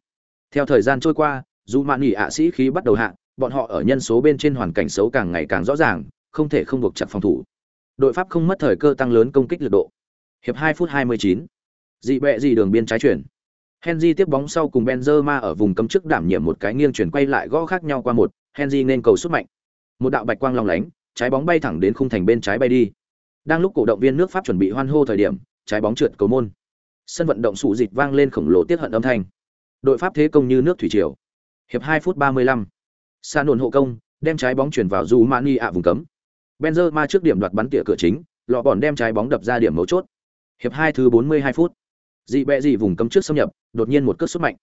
Theo thời gian trôi qua, Rumani ạ sĩ khí bắt đầu hạ, bọn họ ở nhân số bên trên hoàn cảnh xấu càng ngày càng rõ ràng, không thể không buộc chặt phòng thủ. Đội Pháp không mất thời cơ tăng lớn công kích lực độ. Hiệp 2 phút 29. Dị bẹ dị đường biên trái chuyển. Henry tiếp bóng sau cùng Benzema ở vùng cấm trước đảm nhiệm một cái nghiêng chuyển quay lại gõ khác nhau qua một, Henry nên cầu sút mạnh. Một đạo bạch quang long lánh, trái bóng bay thẳng đến khung thành bên trái bay đi. Đang lúc cổ động viên nước Pháp chuẩn bị hoan hô thời điểm, trái bóng trượt cầu môn. Sân vận động sụ dịch vang lên khổng lồ tiết hận âm thanh. Đội Pháp thế công như nước thủy triều. Hiệp 2 phút 35. Sa nổn hộ công, đem trái bóng chuyển vào Mani ạ vùng cấm. Benzema trước điểm đoạt bắn tỉa cửa chính, lọ bòn đem trái bóng đập ra điểm mấu chốt. Hiệp 2 thứ 42 phút. Dị bẹ dị vùng cấm trước xâm nhập, đột nhiên một cước xuất mạnh.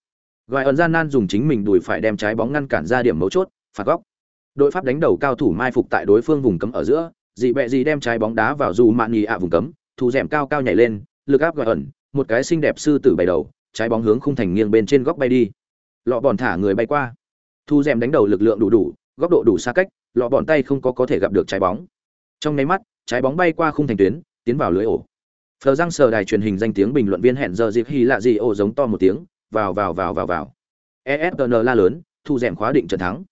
Gọi ẩn gian nan dùng chính mình đùi phải đem trái bóng ngăn cản ra điểm mấu chốt, phạt góc. Đội Pháp đánh đầu cao thủ mai phục tại đối phương vùng cấm ở giữa, dị bẹ dị đem trái bóng đá vào dù Mani ạ vùng cấm, thủ dẻm cao cao nhảy lên, lực áp gọi ẩn, một cái xinh đẹp sư tử bày đầu, trái bóng hướng khung thành nghiêng bên trên góc bay đi. Lọ bòn thả người bay qua. Thu rèm đánh đầu lực lượng đủ đủ, góc độ đủ xa cách, lọ bọn tay không có có thể gặp được trái bóng. Trong nháy mắt, trái bóng bay qua khung thành tuyến, tiến vào lưới ổ. Phờ răng sờ đài truyền hình danh tiếng bình luận viên hẹn giờ dịp hy lạ gì ổ giống to một tiếng, vào vào vào vào vào. ESPN la lớn, thu rèm khóa định trận thắng.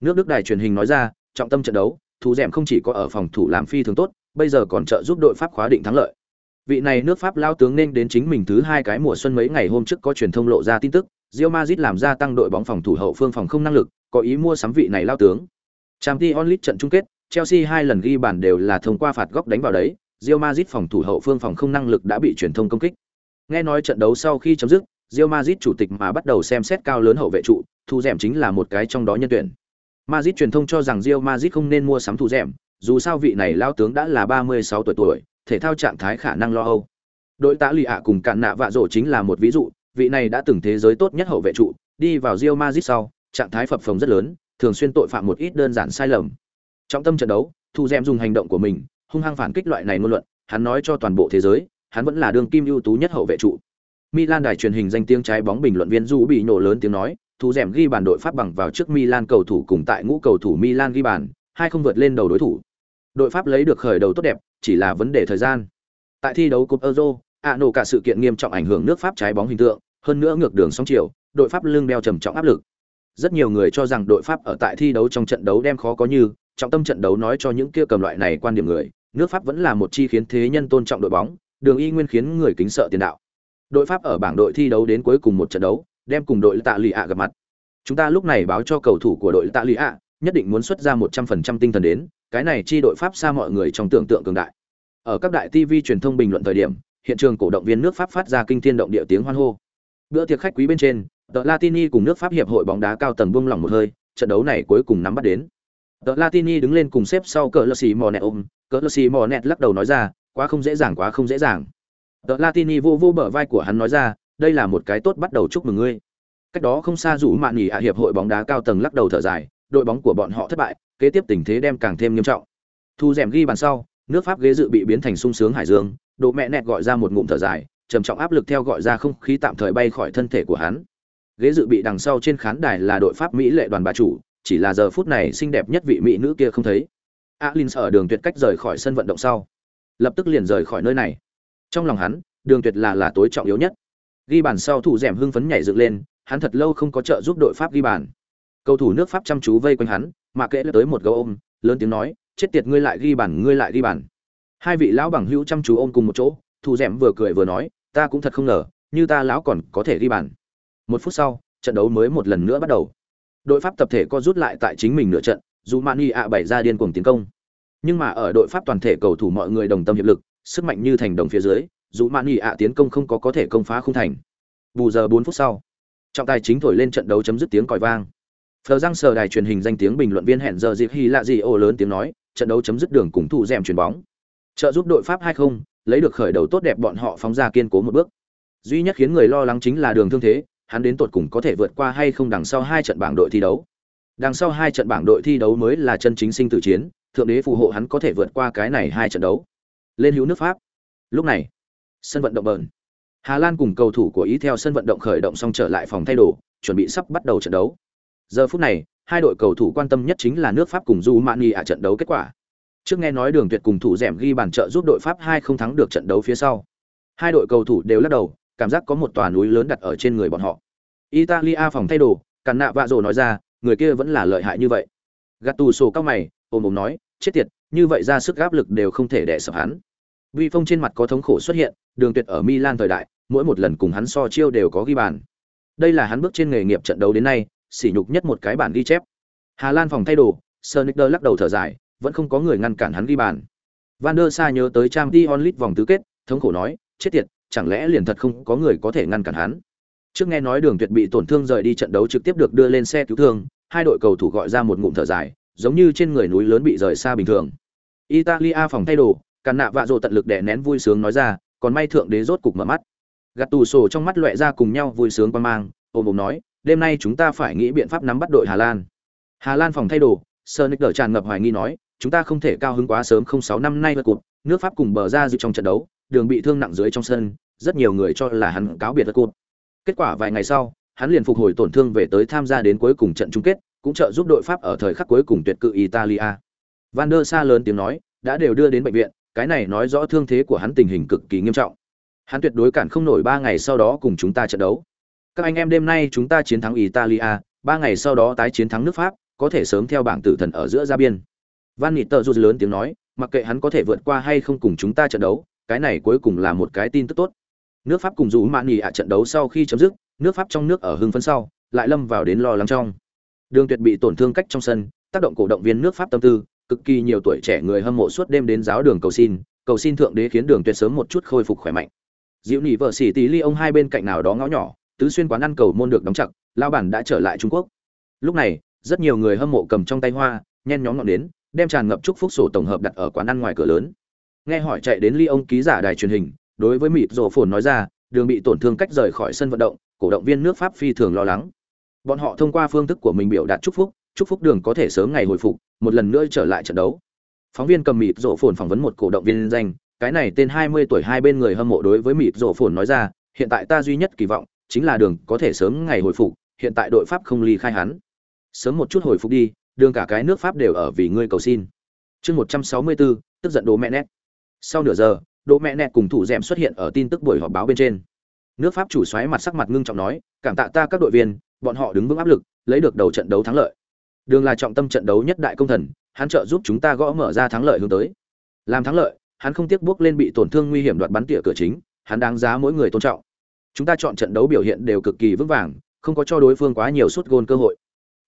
Nước Đức đài truyền hình nói ra, trọng tâm trận đấu, thu rèm không chỉ có ở phòng thủ làm phi thường tốt, bây giờ còn trợ giúp đội Pháp khóa định thắng lợi. Vị này nước Pháp lao tướng nên đến chính mình thứ hai cái mùa xuân mấy ngày hôm trước có truyền thông lộ ra tin tức, Real Madrid làm gia tăng đội bóng phòng thủ hậu phương phòng không năng lực, có ý mua sắm vị này lao tướng. Champions League trận chung kết, Chelsea hai lần ghi bàn đều là thông qua phạt góc đánh vào đấy, Real Madrid phòng thủ hậu phương phòng không năng lực đã bị truyền thông công kích. Nghe nói trận đấu sau khi chấm dứt, Real Madrid chủ tịch mà bắt đầu xem xét cao lớn hậu vệ trụ, thu dẻm chính là một cái trong đó nhân tuyển. Madrid truyền thông cho rằng Real Madrid không nên mua sắm thủ dẻm, dù sao vị này lao tướng đã là 36 tuổi tuổi, thể thao trạng thái khả năng lo âu. Đội tạ lì ạ cùng cạn nạ vạ rổ chính là một ví dụ, vị này đã từng thế giới tốt nhất hậu vệ trụ, đi vào Real Madrid sau, trạng thái phập phồng rất lớn, thường xuyên tội phạm một ít đơn giản sai lầm. Trong tâm trận đấu, Thu Dẻm dùng hành động của mình, hung hăng phản kích loại này ngôn luận, hắn nói cho toàn bộ thế giới, hắn vẫn là đương kim ưu tú nhất hậu vệ trụ. Milan đài truyền hình danh tiếng trái bóng bình luận viên Du bị nổ lớn tiếng nói, Thu Dẻm ghi bàn đội Pháp bằng vào trước Milan cầu thủ cùng tại ngũ cầu thủ Milan ghi bàn, hai không vượt lên đầu đối thủ. Đội Pháp lấy được khởi đầu tốt đẹp, chỉ là vấn đề thời gian. Tại thi đấu Cúp Euro, ạ nổ cả sự kiện nghiêm trọng ảnh hưởng nước Pháp trái bóng hình tượng, hơn nữa ngược đường sóng chiều, đội Pháp lưng đeo trầm trọng áp lực. Rất nhiều người cho rằng đội Pháp ở tại thi đấu trong trận đấu đem khó có như, trọng tâm trận đấu nói cho những kia cầm loại này quan điểm người, nước Pháp vẫn là một chi khiến thế nhân tôn trọng đội bóng, đường y nguyên khiến người kính sợ tiền đạo. Đội Pháp ở bảng đội thi đấu đến cuối cùng một trận đấu, đem cùng đội Tạ Lì ạ gặp mặt. Chúng ta lúc này báo cho cầu thủ của đội Tạ Lì ạ, nhất định muốn xuất ra 100% tinh thần đến, cái này chi đội Pháp xa mọi người trong tưởng tượng cường đại. Ở các đại TV truyền thông bình luận thời điểm, hiện trường cổ động viên nước Pháp phát ra kinh thiên động địa tiếng hoan hô. Bữa tiệc khách quý bên trên, The Latini cùng nước Pháp hiệp hội bóng đá cao tầng buông lỏng một hơi, trận đấu này cuối cùng nắm bắt đến. The Latini đứng lên cùng xếp sau cỡ Lassi Monet ôm, cỡ Lassi Monet lắc đầu nói ra, quá không dễ dàng quá không dễ dàng. The Latini vô vô bờ vai của hắn nói ra, đây là một cái tốt bắt đầu chúc mừng ngươi. Cách đó không xa rủ mạn nghỉ ạ hiệp hội bóng đá cao tầng lắc đầu thở dài, đội bóng của bọn họ thất bại, kế tiếp tình thế đem càng thêm nghiêm trọng. Thu rèm ghi bàn sau, nước Pháp ghế dự bị biến thành sung sướng hải dương, độ mẹ nẹt gọi ra một ngụm thở dài, trầm trọng áp lực theo gọi ra không khí tạm thời bay khỏi thân thể của hắn. Ghế dự bị đằng sau trên khán đài là đội Pháp Mỹ lệ đoàn bà chủ, chỉ là giờ phút này xinh đẹp nhất vị mỹ nữ kia không thấy. Alin ở đường tuyệt cách rời khỏi sân vận động sau, lập tức liền rời khỏi nơi này. Trong lòng hắn, đường tuyệt là là tối trọng yếu nhất. Ghi bàn sau thủ rèm hưng phấn nhảy dựng lên, hắn thật lâu không có trợ giúp đội Pháp ghi bàn. Cầu thủ nước Pháp chăm chú vây quanh hắn, mà kệ tới một gấu ôm, lớn tiếng nói, chết tiệt ngươi lại ghi bàn, ngươi lại ghi bàn. Hai vị lão bằng hữu chăm chú ôm cùng một chỗ, thủ rèm vừa cười vừa nói, ta cũng thật không ngờ, như ta lão còn có thể ghi bàn. Một phút sau, trận đấu mới một lần nữa bắt đầu. Đội Pháp tập thể co rút lại tại chính mình nửa trận, dù Mani ạ bảy ra điên cuồng tiến công. Nhưng mà ở đội Pháp toàn thể cầu thủ mọi người đồng tâm hiệp lực, sức mạnh như thành đồng phía dưới, dù Mani ạ tiến công không có có thể công phá không thành. Bù giờ 4 phút sau, trọng tài chính thổi lên trận đấu chấm dứt tiếng còi vang. Phờ răng sờ đài truyền hình danh tiếng bình luận viên hẹn giờ dịp hy lạ gì ô lớn tiếng nói, trận đấu chấm dứt đường cùng thủ dèm chuyền bóng. Trợ giúp đội Pháp 2-0, lấy được khởi đầu tốt đẹp bọn họ phóng ra kiên cố một bước. Duy nhất khiến người lo lắng chính là đường thương thế, hắn đến tột cùng có thể vượt qua hay không đằng sau hai trận bảng đội thi đấu. Đằng sau hai trận bảng đội thi đấu mới là chân chính sinh tử chiến, thượng đế phù hộ hắn có thể vượt qua cái này hai trận đấu. Lên hữu nước Pháp. Lúc này, sân vận động bờn. Hà Lan cùng cầu thủ của ý theo sân vận động khởi động xong trở lại phòng thay đồ, chuẩn bị sắp bắt đầu trận đấu. Giờ phút này, hai đội cầu thủ quan tâm nhất chính là nước Pháp cùng du mani ở trận đấu kết quả. Trước nghe nói Đường Tuyệt cùng thủ dẻm ghi bàn trợ giúp đội Pháp hai không thắng được trận đấu phía sau. Hai đội cầu thủ đều lắc đầu, cảm giác có một tòa núi lớn đặt ở trên người bọn họ. Italia phòng thay đồ, Cản nạ vạ rồ nói ra, người kia vẫn là lợi hại như vậy. gạt tù sổ cao mày, ôm ôm nói, chết tiệt, như vậy ra sức áp lực đều không thể đè sập hắn. Vi Phong trên mặt có thống khổ xuất hiện, Đường Tuyệt ở Milan thời đại, mỗi một lần cùng hắn so chiêu đều có ghi bàn. Đây là hắn bước trên nghề nghiệp trận đấu đến nay, sỉ nhục nhất một cái bản ghi chép. Hà Lan phòng thay đồ, Sonicer lắc đầu thở dài, vẫn không có người ngăn cản hắn ghi bàn. Van der Sa nhớ tới Champions League vòng tứ kết, thống khổ nói, chết tiệt, chẳng lẽ liền thật không có người có thể ngăn cản hắn. Trước nghe nói Đường Tuyệt bị tổn thương rời đi trận đấu trực tiếp được đưa lên xe cứu thương, hai đội cầu thủ gọi ra một ngụm thở dài, giống như trên người núi lớn bị rời xa bình thường. Italia phòng thay đồ, Càn nạ vạ rồ tận lực đè nén vui sướng nói ra, còn may thượng đế rốt cục mở mắt. Gạt tù sổ trong mắt loẹt ra cùng nhau vui sướng qua mang, ôm ôm nói, đêm nay chúng ta phải nghĩ biện pháp nắm bắt đội Hà Lan. Hà Lan phòng thay đồ, Sonic đỡ tràn ngập hoài nghi nói, chúng ta không thể cao hứng quá sớm không sáu năm nay vượt cột, nước Pháp cùng bờ ra dự trong trận đấu, đường bị thương nặng dưới trong sân, rất nhiều người cho là hắn cáo biệt vượt cột. Kết quả vài ngày sau, hắn liền phục hồi tổn thương về tới tham gia đến cuối cùng trận chung kết, cũng trợ giúp đội Pháp ở thời khắc cuối cùng tuyệt cự Italia. Van der Sa lớn tiếng nói, đã đều đưa đến bệnh viện, cái này nói rõ thương thế của hắn tình hình cực kỳ nghiêm trọng. Hắn tuyệt đối cản không nổi ba ngày sau đó cùng chúng ta trận đấu. Các anh em đêm nay chúng ta chiến thắng Italia, ba ngày sau đó tái chiến thắng nước Pháp, có thể sớm theo bảng tử thần ở giữa ra biên. Van Nịt tờ lớn tiếng nói, mặc kệ hắn có thể vượt qua hay không cùng chúng ta trận đấu, cái này cuối cùng là một cái tin tức tốt. Nước Pháp cùng dù Mạn Nghị ạ trận đấu sau khi chấm dứt, nước Pháp trong nước ở hưng phấn sau, lại lâm vào đến lo lắng trong. Đường Tuyệt bị tổn thương cách trong sân, tác động cổ động viên nước Pháp tâm tư, cực kỳ nhiều tuổi trẻ người hâm mộ suốt đêm đến giáo đường cầu xin, cầu xin thượng đế khiến Đường Tuyệt sớm một chút khôi phục khỏe mạnh. Diệu Nhị vợ sĩ tí ly ông hai bên cạnh nào đó ngõ nhỏ, tứ xuyên quán ăn cầu môn được đóng chặt, lao bản đã trở lại Trung Quốc. Lúc này, rất nhiều người hâm mộ cầm trong tay hoa, nhen nhóm ngọn đến, đem tràn ngập chúc phúc sổ tổng hợp đặt ở quán ăn ngoài cửa lớn. Nghe hỏi chạy đến ly ông ký giả đài truyền hình, đối với mịt rồ phồn nói ra, đường bị tổn thương cách rời khỏi sân vận động, cổ động viên nước Pháp phi thường lo lắng. Bọn họ thông qua phương thức của mình biểu đạt chúc phúc, chúc phúc đường có thể sớm ngày hồi phục, một lần nữa trở lại trận đấu. Phóng viên cầm mịt rổ phồn phỏng vấn một cổ động viên danh, cái này tên 20 tuổi hai bên người hâm mộ đối với mịt rổ phồn nói ra, hiện tại ta duy nhất kỳ vọng chính là đường có thể sớm ngày hồi phục, hiện tại đội Pháp không ly khai hắn. Sớm một chút hồi phục đi, đường cả cái nước Pháp đều ở vì ngươi cầu xin. Chương 164, tức giận đồ mẹ nét. Sau nửa giờ, đồ mẹ nét cùng thủ dẻm xuất hiện ở tin tức buổi họp báo bên trên. Nước Pháp chủ xoáy mặt sắc mặt ngưng trọng nói, cảm tạ ta các đội viên, bọn họ đứng vững áp lực, lấy được đầu trận đấu thắng lợi. Đường là trọng tâm trận đấu nhất đại công thần, hắn trợ giúp chúng ta gõ mở ra thắng lợi hướng tới. Làm thắng lợi, hắn không tiếc bước lên bị tổn thương nguy hiểm đoạt bắn tỉa cửa chính, hắn đáng giá mỗi người tôn trọng. Chúng ta chọn trận đấu biểu hiện đều cực kỳ vững vàng, không có cho đối phương quá nhiều suất gôn cơ hội.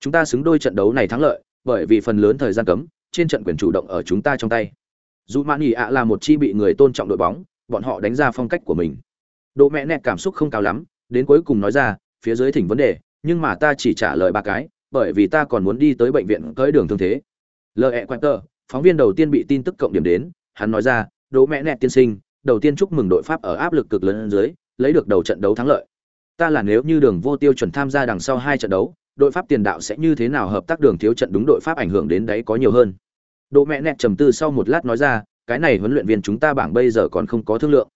Chúng ta xứng đôi trận đấu này thắng lợi, bởi vì phần lớn thời gian cấm, trên trận quyền chủ động ở chúng ta trong tay. Dù Mani ạ là một chi bị người tôn trọng đội bóng, bọn họ đánh ra phong cách của mình. Độ mẹ nẹt cảm xúc không cao lắm, đến cuối cùng nói ra, phía dưới thỉnh vấn đề, nhưng mà ta chỉ trả lời ba cái, bởi vì ta còn muốn đi tới bệnh viện tới đường thương thế. L.E. Quater, phóng viên đầu tiên bị tin tức cộng điểm đến, hắn nói ra, Đỗ mẹ nẹt tiên sinh, đầu tiên chúc mừng đội Pháp ở áp lực cực lớn dưới, lấy được đầu trận đấu thắng lợi. Ta là nếu như đường vô tiêu chuẩn tham gia đằng sau hai trận đấu, đội Pháp tiền đạo sẽ như thế nào hợp tác đường thiếu trận đúng đội Pháp ảnh hưởng đến đấy có nhiều hơn. Đỗ mẹ nẹt trầm tư sau một lát nói ra, cái này huấn luyện viên chúng ta bảng bây giờ còn không có thương lượng.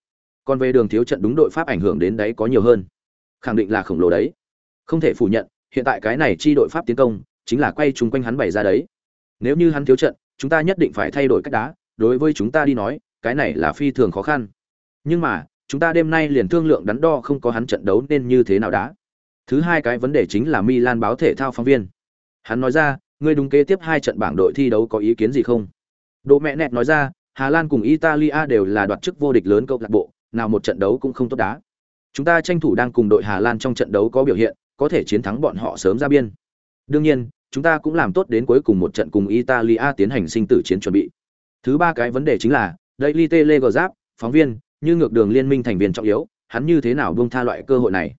Còn về đường thiếu trận đúng đội Pháp ảnh hưởng đến đấy có nhiều hơn. Khẳng định là khổng lồ đấy. Không thể phủ nhận, hiện tại cái này chi đội Pháp tiến công, chính là quay chung quanh hắn bày ra đấy. Nếu như hắn thiếu trận, chúng ta nhất định phải thay đổi cách đá, đối với chúng ta đi nói, cái này là phi thường khó khăn. Nhưng mà, chúng ta đêm nay liền thương lượng đắn đo không có hắn trận đấu nên như thế nào đá. Thứ hai cái vấn đề chính là Milan báo thể thao phóng viên. Hắn nói ra, ngươi đúng kế tiếp hai trận bảng đội thi đấu có ý kiến gì không? Đỗ mẹ nẹt nói ra, Hà Lan cùng Italia đều là đoạt chức vô địch lớn câu lạc bộ, nào một trận đấu cũng không tốt đá. Chúng ta tranh thủ đang cùng đội Hà Lan trong trận đấu có biểu hiện, có thể chiến thắng bọn họ sớm ra biên. Đương nhiên, chúng ta cũng làm tốt đến cuối cùng một trận cùng Italia tiến hành sinh tử chiến chuẩn bị. Thứ ba cái vấn đề chính là, Daily Telegraph, phóng viên, như ngược đường liên minh thành viên trọng yếu, hắn như thế nào buông tha loại cơ hội này?